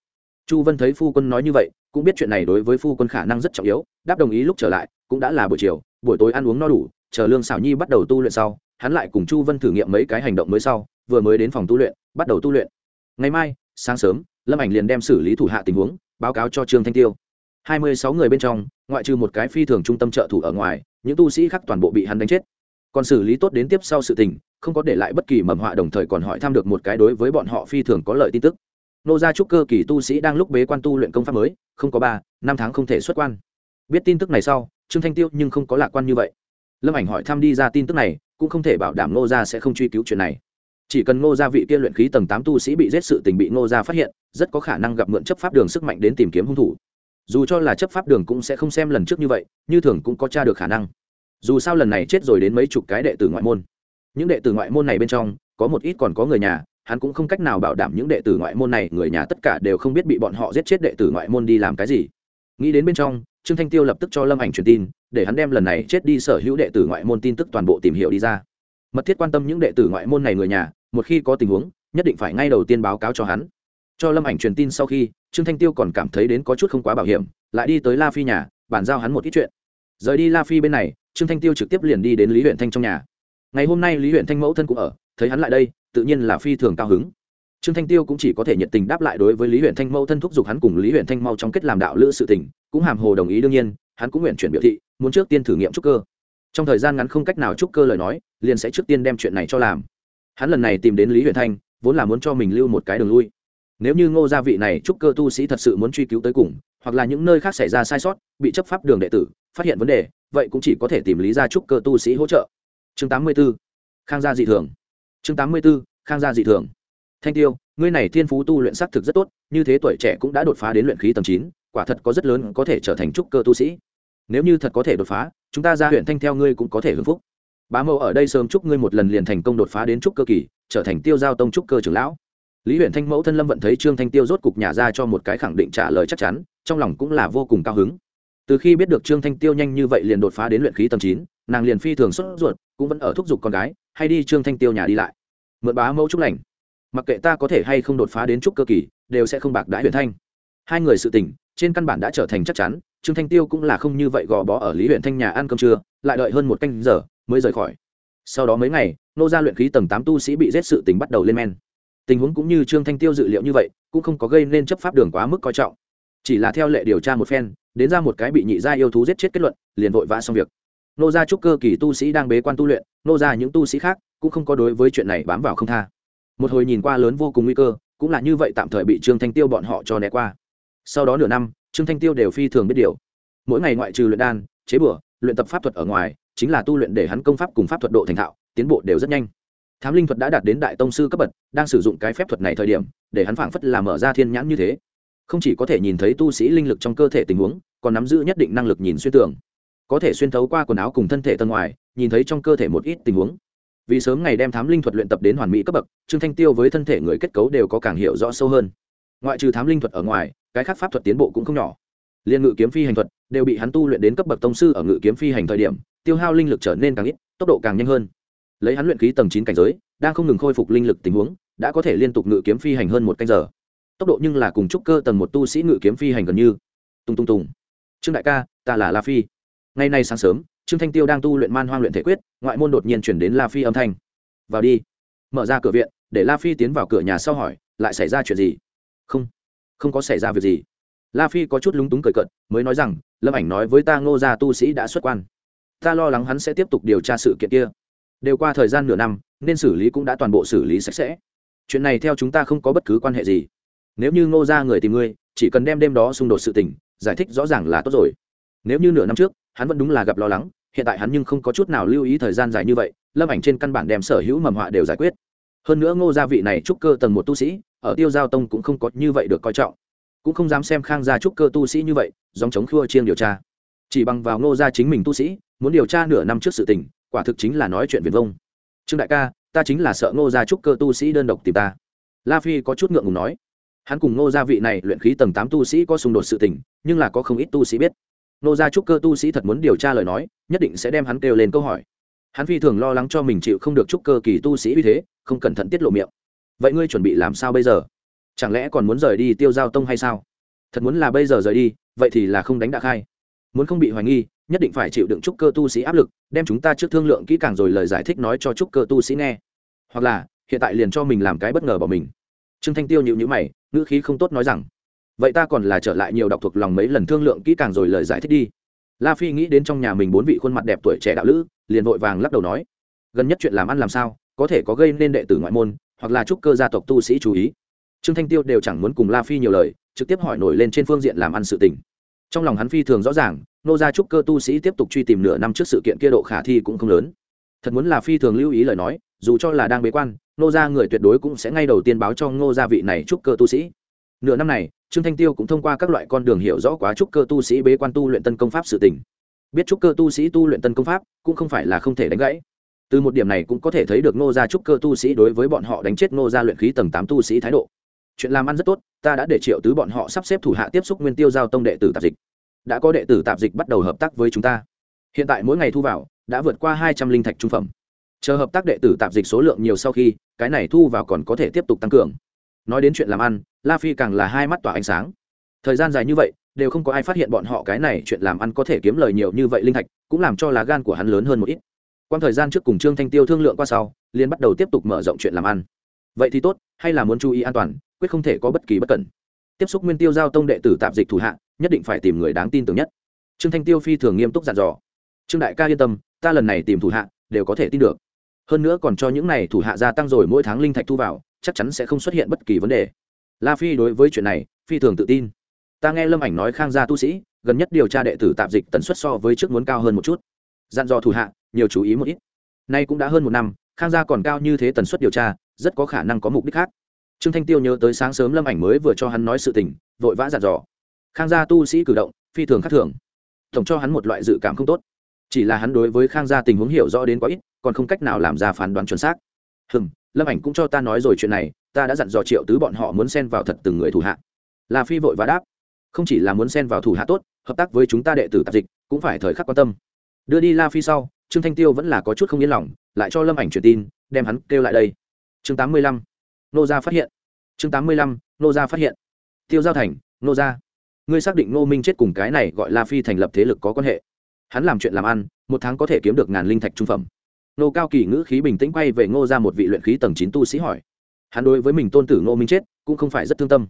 Chu vân thấy phu quân nói như vậy, cũng biết chuyện này đối với phu quân khả năng rất trọng yếu, đáp đồng ý lúc trở lại, cũng đã là buổi chiều, buổi tối ăn uống no đủ, chờ lương xảo nhi bắt đầu tu luyện sau, hắn lại cùng chu vân thử nghiệm mấy cái hành động mới sau, vừa mới đến phòng tu luyện, bắt đầu tu luyện. Ngày mai, sáng sớm lâm ảnh liền đem xử lý thủ hạ tình huống báo cáo cho trương thanh tiêu hai mươi sáu người bên trong ngoại trừ một cái phi thường trung tâm trợ thủ ở ngoài những tu sĩ khác toàn bộ bị hắn đánh chết còn xử lý tốt đến tiếp sau sự tình không có để lại bất kỳ mầm họa đồng thời còn hỏi thăm được một cái đối với bọn họ phi thường có lợi tin tức nô gia trúc cơ kỳ tu sĩ đang lúc bế quan tu luyện công pháp mới không có ba năm tháng không thể xuất quan biết tin tức này sau trương thanh tiêu nhưng không có lạc quan như vậy lâm ảnh hỏi thăm đi ra tin tức này cũng không thể bảo đảm nô gia sẽ không truy cứu chuyện này chỉ cần ngô gia vị kia luyện khí tầng tám tu sĩ bị giết sự tình bị ngô gia phát hiện, rất có khả năng gặp mượn chấp pháp đường sức mạnh đến tìm kiếm hung thủ. Dù cho là chấp pháp đường cũng sẽ không xem lần trước như vậy, như thường cũng có t r a được khả năng. Dù sao lần này chết rồi đến mấy chục cái đệ tử ngoại môn. Những đệ tử ngoại môn này bên trong, có một ít còn có người nhà, hắn cũng không cách nào bảo đảm những đệ tử ngoại môn này, người nhà tất cả đều không biết bị bọn họ giết chết đệ tử ngoại môn đi làm cái gì. Nghĩ đến bên trong, trương thanh tiêu lập tức cho lâm ảnh truyền tin, để hắn đem lần này chết đi sở hữu đệ tử ngoại môn tin tức toàn bộ tìm hiểu đi ra mật thiết quan tâm những đệ tử ngoại môn này người nhà, một khi có tình huống, nhất định phải ngay đầu tiên báo cáo cho hắn. Cho lâm ảnh truyền tin sau khi, trương thanh tiêu còn cảm thấy đến có chút không quá bảo hiểm, lại đi tới la phi nhà, bàn giao hắn một ít chuyện. Rời đi la phi bên này, trương thanh tiêu trực tiếp liền đi đến lý huyện thanh trong nhà. Ngày hôm nay lý huyện thanh mẫu thân cũng ở, thấy hắn lại đây, tự nhiên là phi thường cao hứng. Trương thanh tiêu cũng chỉ có thể nhiệt tình đáp lại đối với lý huyện thanh mẫu thân thúc giục hắn cùng lý huyện thanh mau trong kết làm đạo lữ sự tình, cũng hàm hồ đồng ý đương nhiên, hắn cũng nguyện chuyển biểu thị, muốn trước tiên thử nghiệm trúc cơ trong thời gian ngắn không cách nào trúc cơ lời nói, liền sẽ trước tiên đem chuyện này cho làm hắn lần này tìm đến lý huyện thanh, vốn là muốn cho mình lưu một cái đường lui nếu như ngô gia vị này trúc cơ tu sĩ thật sự muốn truy cứu tới cùng, hoặc là những nơi khác xảy ra sai sót, bị chấp pháp đường đệ tử, phát hiện vấn đề, vậy cũng chỉ có thể tìm lý gia trúc cơ tu sĩ hỗ trợ chương 84. khang gia dị thường chương 84. khang gia dị thường thanh tiêu, ngươi này thiên phú tu luyện xác thực rất tốt, như thế tuổi trẻ cũng đã đột phá đến luyện khí tầng chín, quả thật có rất lớn có thể trở thành trúc cơ tu sĩ nếu như thật có thể đột phá chúng ta ra huyện thanh theo ngươi cũng có thể hưng phúc. Bá mẫu ở đây sớm chúc ngươi một lần liền thành công đột phá đến trúc cơ kỳ, trở thành tiêu giao tông trúc cơ trưởng lão. Lý huyện thanh mẫu thân lâm vận thấy trương thanh tiêu rốt cục nhà ra cho một cái khẳng định trả lời chắc chắn, trong lòng cũng là vô cùng cao hứng. Từ khi biết được trương thanh tiêu nhanh như vậy liền đột phá đến luyện khí tầm chín, nàng liền phi thường xuất ruột, cũng vẫn ở thúc giục con gái, hay đi trương thanh tiêu nhà đi lại. Mượn bá mẫu chúc lành. Mặc kệ ta có thể hay không đột phá đến trúc cơ kỳ, đều sẽ không bạc đãi huyện thanh. Hai người sự tình, trên căn bản đã trở thành chắc chắn trương thanh tiêu cũng là không như vậy gò bó ở lý huyện thanh nhà ăn cơm trưa, lại đợi hơn một canh giờ mới rời khỏi. Sau đó mấy ngày, nô gia luyện khí tầng tám tu sĩ bị giết sự tình bắt đầu lên men. Tình huống cũng như trương thanh tiêu dự liệu như vậy, cũng không có gây nên chấp pháp đường quá mức coi trọng. Chỉ là theo lệ điều tra một phen, đến ra một cái bị nhị gia yêu thú giết chết kết luận, liền vội vã xong việc. Nô gia trúc cơ kỳ tu sĩ đang bế quan tu luyện, nô gia những tu sĩ khác cũng không có đối với chuyện này bám vào không tha. Một hồi nhìn qua lớn vô cùng nguy cơ, cũng là như vậy tạm thời bị trương thanh tiêu bọn họ cho né qua. Sau đó nửa năm trương thanh tiêu đều phi thường biết điều. Mỗi ngày ngoại trừ luyện đan, chế bửa luyện tập pháp thuật ở ngoài, chính là tu luyện để hắn công pháp cùng pháp thuật độ thành thạo, tiến bộ đều rất nhanh. Thám linh thuật đã đạt đến đại tông sư cấp bậc, đang sử dụng cái phép thuật này thời điểm, để hắn phảng phất là mở ra thiên nhãn như thế. Không chỉ có thể nhìn thấy tu sĩ linh lực trong cơ thể tình huống, còn nắm giữ nhất định năng lực nhìn xuyên tường. Có thể xuyên thấu qua quần áo cùng thân thể tân ngoài, nhìn thấy trong cơ thể một ít tình huống. Vì sớm ngày đem thám linh thuật luyện tập đến hoàn mỹ cấp bậc, trương thanh tiêu với thân thể người kết cấu đều có càng hiểu rõ sâu hơn ngoại trừ thám linh thuật ở ngoài, cái khác pháp thuật tiến bộ cũng không nhỏ. Liên ngự kiếm phi hành thuật đều bị hắn tu luyện đến cấp bậc tông sư ở ngự kiếm phi hành thời điểm, tiêu hao linh lực trở nên càng ít, tốc độ càng nhanh hơn. Lấy hắn luyện khí tầng chín cảnh giới, đang không ngừng khôi phục linh lực tình huống, đã có thể liên tục ngự kiếm phi hành hơn một canh giờ. Tốc độ nhưng là cùng trúc cơ tầng một tu sĩ ngự kiếm phi hành gần như. Tung tung tùng. Trương đại ca, ta là la phi. Ngày nay sáng sớm, trương thanh tiêu đang tu luyện man hoang luyện thể quyết, ngoại môn đột nhiên chuyển đến la phi âm thanh. Vào đi. Mở ra cửa viện, để la phi tiến vào cửa nhà sau hỏi, lại xảy ra chuyện gì? Không không có xảy ra việc gì. La phi có chút lúng túng cười cận mới nói rằng, lâm ảnh nói với ta ngô gia tu sĩ đã xuất quan. Ta lo lắng hắn sẽ tiếp tục điều tra sự kiện kia. Đều qua thời gian nửa năm, nên xử lý cũng đã toàn bộ xử lý sạch sẽ. Chuyện này theo chúng ta không có bất cứ quan hệ gì. Nếu như ngô gia người tìm ngươi, chỉ cần đem đêm đó xung đột sự tình, giải thích rõ ràng là tốt rồi. Nếu như nửa năm trước, hắn vẫn đúng là gặp lo lắng, hiện tại hắn nhưng không có chút nào lưu ý thời gian dài như vậy, lâm ảnh trên căn bản đem sở hữu mầm họa đều giải quyết. Hơn nữa ngô gia vị này trúc cơ tầng một tu sĩ ở tiêu giao tông cũng không có như vậy được coi trọng. Cũng không dám xem khang gia trúc cơ tu sĩ như vậy dòng chống khua chiêng điều tra. Chỉ bằng vào ngô gia chính mình tu sĩ, muốn điều tra nửa năm trước sự tình, quả thực chính là nói chuyện viền vông. Trương đại ca, ta chính là sợ ngô gia trúc cơ tu sĩ đơn độc tìm ta. La phi có chút ngượng ngùng nói. Hắn cùng ngô gia vị này luyện khí tầng tám tu sĩ có xung đột sự tình, nhưng là có không ít tu sĩ biết. Ngô gia trúc cơ tu sĩ thật muốn điều tra lời nói, nhất định sẽ đem hắn kêu lên câu hỏi. Hắn phi thường lo lắng cho mình chịu không được trúc cơ kỳ tu sĩ uy thế, không cẩn thận tiết lộ miệng vậy ngươi chuẩn bị làm sao bây giờ? Chẳng lẽ còn muốn rời đi tiêu giao tông hay sao? Thật muốn là bây giờ rời đi, vậy thì là không đánh đạc khai. Muốn không bị hoài nghi, nhất định phải chịu đựng trúc cơ tu sĩ áp lực, đem chúng ta trước thương lượng kỹ càng rồi lời giải thích nói cho trúc cơ tu sĩ nghe. Hoặc là, hiện tại liền cho mình làm cái bất ngờ bỏ mình. Trương thanh tiêu nhịu nhữ mày, ngữ khí không tốt nói rằng, vậy ta còn là trở lại nhiều đọc thuộc lòng mấy lần thương lượng kỹ càng rồi lời giải thích đi. La phi nghĩ đến trong nhà mình bốn vị khuôn mặt đẹp tuổi trẻ đạo lữ, liền vội vàng lắc đầu nói, gần nhất chuyện làm ăn làm sao, có thể có gây nên đệ tử ngoại môn hoặc là trúc cơ gia tộc tu sĩ chú ý. Trương thanh tiêu đều chẳng muốn cùng la phi nhiều lời, trực tiếp hỏi nổi lên trên phương diện làm ăn sự tình. Trong lòng hắn phi thường rõ ràng, nô gia trúc cơ tu sĩ tiếp tục truy tìm nửa năm trước sự kiện kia độ khả thi cũng không lớn. Thật muốn là phi thường lưu ý lời nói, dù cho là đang bế quan, nô gia người tuyệt đối cũng sẽ ngay đầu tiên báo cho ngô gia vị này trúc cơ tu sĩ. Nửa năm này, trương thanh tiêu cũng thông qua các loại con đường hiểu rõ quá trúc cơ tu sĩ bế quan tu luyện tân công pháp sự tình. Biết trúc cơ tu sĩ tu luyện tân công pháp, cũng không phải là không thể đánh gãy từ một điểm này cũng có thể thấy được ngô gia trúc cơ tu sĩ đối với bọn họ đánh chết ngô gia luyện khí tầng tám tu sĩ thái độ. Chuyện làm ăn rất tốt, ta đã để triệu tứ bọn họ sắp xếp thủ hạ tiếp xúc nguyên tiêu giao tông đệ tử tạp dịch. Đã có đệ tử tạp dịch bắt đầu hợp tác với chúng ta. Hiện tại mỗi ngày thu vào, đã vượt qua hai trăm linh thạch trung phẩm. Chờ hợp tác đệ tử tạp dịch số lượng nhiều sau khi, cái này thu vào còn có thể tiếp tục tăng cường. Nói đến chuyện làm ăn, la phi càng là hai mắt tỏa ánh sáng. Thời gian dài như vậy, đều không có ai phát hiện bọn họ cái này chuyện làm ăn có thể kiếm lời nhiều như vậy linh thạch, cũng làm cho lá gan của hắn lớn hơn một ít quan thời gian trước cùng trương thanh tiêu thương lượng qua sau liên bắt đầu tiếp tục mở rộng chuyện làm ăn. Vậy thì tốt, hay là muốn chú ý an toàn, quyết không thể có bất kỳ bất cẩn. Tiếp xúc nguyên tiêu giao tông đệ tử tạp dịch thủ hạ, nhất định phải tìm người đáng tin tưởng nhất. Trương thanh tiêu phi thường nghiêm túc dặn dò. Trương đại ca yên tâm, ta lần này tìm thủ hạ, đều có thể tin được. Hơn nữa còn cho những này thủ hạ gia tăng rồi mỗi tháng linh thạch thu vào, chắc chắn sẽ không xuất hiện bất kỳ vấn đề. La phi đối với chuyện này, phi thường tự tin. Ta nghe lâm ảnh nói khang gia tu sĩ, gần nhất điều tra đệ tử tạp dịch tần suất so với trước muốn cao hơn một chút dặn dò thủ hạ, nhiều chú ý một ít. Nay cũng đã hơn một năm, khang gia còn cao như thế tần suất điều tra, rất có khả năng có mục đích khác. Trương thanh tiêu nhớ tới sáng sớm lâm ảnh mới vừa cho hắn nói sự tình, vội vã dặn dò. Khang gia tu sĩ cử động, phi thường khác thường. Tổng cho hắn một loại dự cảm không tốt. Chỉ là hắn đối với khang gia tình huống hiểu rõ đến quá ít, còn không cách nào làm ra phán đoán chuẩn xác. Hừm, lâm ảnh cũng cho ta nói rồi chuyện này, ta đã dặn dò triệu tứ bọn họ muốn xen vào thật từng người thủ hạ. Là phi vội vã đáp. Không chỉ là muốn xen vào thủ hạ tốt, hợp tác với chúng ta đệ tử tạp dịch, cũng phải thời khắc quan tâm đưa đi la phi sau, trương thanh tiêu vẫn là có chút không yên lòng, lại cho lâm ảnh truyền tin, đem hắn kêu lại đây. Chương tám mươi lăm, nô gia phát hiện. Chương tám mươi lăm, nô gia phát hiện. Tiêu giao thành, nô gia. Ngươi xác định ngô minh chết cùng cái này gọi la phi thành lập thế lực có quan hệ. Hắn làm chuyện làm ăn, một tháng có thể kiếm được ngàn linh thạch trung phẩm. Nô cao kỳ ngữ khí bình tĩnh quay về ngô ra một vị luyện khí tầng chín tu sĩ hỏi. Hắn đối với mình tôn tử ngô minh chết, cũng không phải rất thương tâm.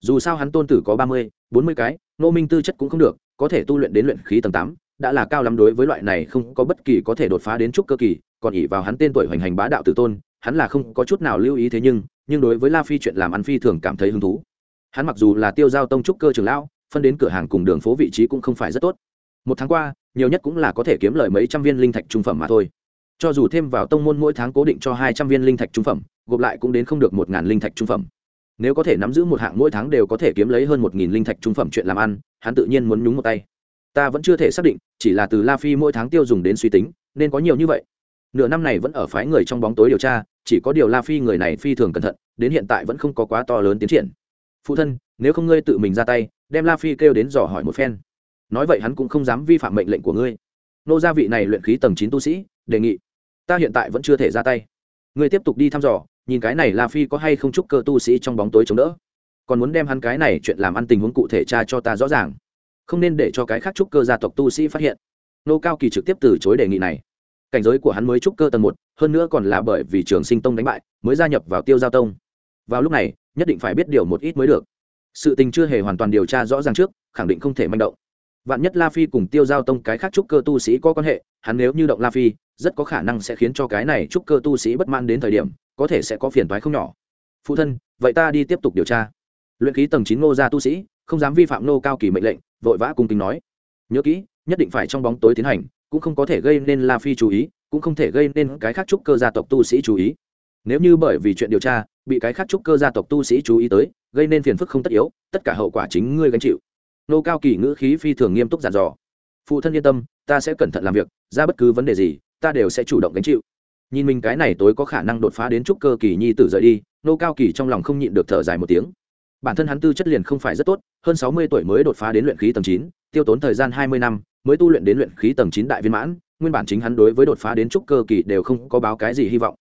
Dù sao hắn tôn tử có ba mươi, bốn mươi cái, ngô minh tư chất cũng không được, có thể tu luyện đến luyện khí tầng tám đã là cao lắm đối với loại này không có bất kỳ có thể đột phá đến trúc cơ kỳ, còn ỉ vào hắn tên tuổi hoành hành bá đạo tử tôn, hắn là không có chút nào lưu ý thế nhưng nhưng đối với la phi chuyện làm ăn phi thường cảm thấy hứng thú. Hắn mặc dù là tiêu giao tông trúc cơ trường lão, phân đến cửa hàng cùng đường phố vị trí cũng không phải rất tốt. Một tháng qua, nhiều nhất cũng là có thể kiếm lời mấy trăm viên linh thạch trung phẩm mà thôi. Cho dù thêm vào tông môn mỗi tháng cố định cho hai trăm viên linh thạch trung phẩm, gộp lại cũng đến không được một ngàn linh thạch trung phẩm. Nếu có thể nắm giữ một hạng mỗi tháng đều có thể kiếm lấy hơn một nghìn linh thạch trung phẩm chuyện làm ăn, hắn tự nhiên muốn nhúng một tay ta vẫn chưa thể xác định, chỉ là từ la phi mỗi tháng tiêu dùng đến suy tính, nên có nhiều như vậy. Nửa năm này vẫn ở phái người trong bóng tối điều tra, chỉ có điều la phi người này phi thường cẩn thận, đến hiện tại vẫn không có quá to lớn tiến triển. Phụ thân, nếu không ngươi tự mình ra tay, đem la phi kêu đến dò hỏi một phen. Nói vậy hắn cũng không dám vi phạm mệnh lệnh của ngươi. Nô gia vị này luyện khí tầng chín tu sĩ, đề nghị, ta hiện tại vẫn chưa thể ra tay. Ngươi tiếp tục đi thăm dò, nhìn cái này la phi có hay không chúc cơ tu sĩ trong bóng tối chống đỡ. Còn muốn đem hắn cái này chuyện làm ăn tình huống cụ thể tra cho ta rõ ràng không nên để cho cái khác trúc cơ gia tộc tu sĩ phát hiện. Nô cao kỳ trực tiếp từ chối đề nghị này. Cảnh giới của hắn mới trúc cơ tầng một, hơn nữa còn là bởi vì trường sinh tông đánh bại, mới gia nhập vào tiêu giao tông. Vào lúc này, nhất định phải biết điều một ít mới được. Sự tình chưa hề hoàn toàn điều tra rõ ràng trước, khẳng định không thể manh động. Vạn nhất la phi cùng tiêu giao tông cái khác trúc cơ tu sĩ có quan hệ, hắn nếu như động la phi, rất có khả năng sẽ khiến cho cái này trúc cơ tu sĩ bất man đến thời điểm, có thể sẽ có phiền toái không nhỏ. Phụ thân, vậy ta đi tiếp tục điều tra. Luyện khí tầng chín ngô gia tu sĩ không dám vi phạm nô cao kỳ mệnh lệnh, vội vã cung kính nói. Nhớ kỹ, nhất định phải trong bóng tối tiến hành, cũng không có thể gây nên la phi chú ý, cũng không thể gây nên cái khác trúc cơ gia tộc tu sĩ chú ý. Nếu như bởi vì chuyện điều tra, bị cái khác trúc cơ gia tộc tu sĩ chú ý tới, gây nên phiền phức không tất yếu, tất cả hậu quả chính ngươi gánh chịu. Nô cao kỳ ngữ khí phi thường nghiêm túc giản dò. Phụ thân yên tâm, ta sẽ cẩn thận làm việc, ra bất cứ vấn đề gì, ta đều sẽ chủ động gánh chịu. Nhìn mình cái này tối có khả năng đột phá đến trúc cơ kỳ nhi tử rời đi, nô cao kỳ trong lòng không nhịn được thở dài một tiếng bản thân hắn tư chất liền không phải rất tốt, hơn sáu mươi tuổi mới đột phá đến luyện khí tầng chín, tiêu tốn thời gian hai mươi năm, mới tu luyện đến luyện khí tầng chín đại viên mãn, nguyên bản chính hắn đối với đột phá đến trúc cơ kỳ đều không có báo cái gì hy vọng.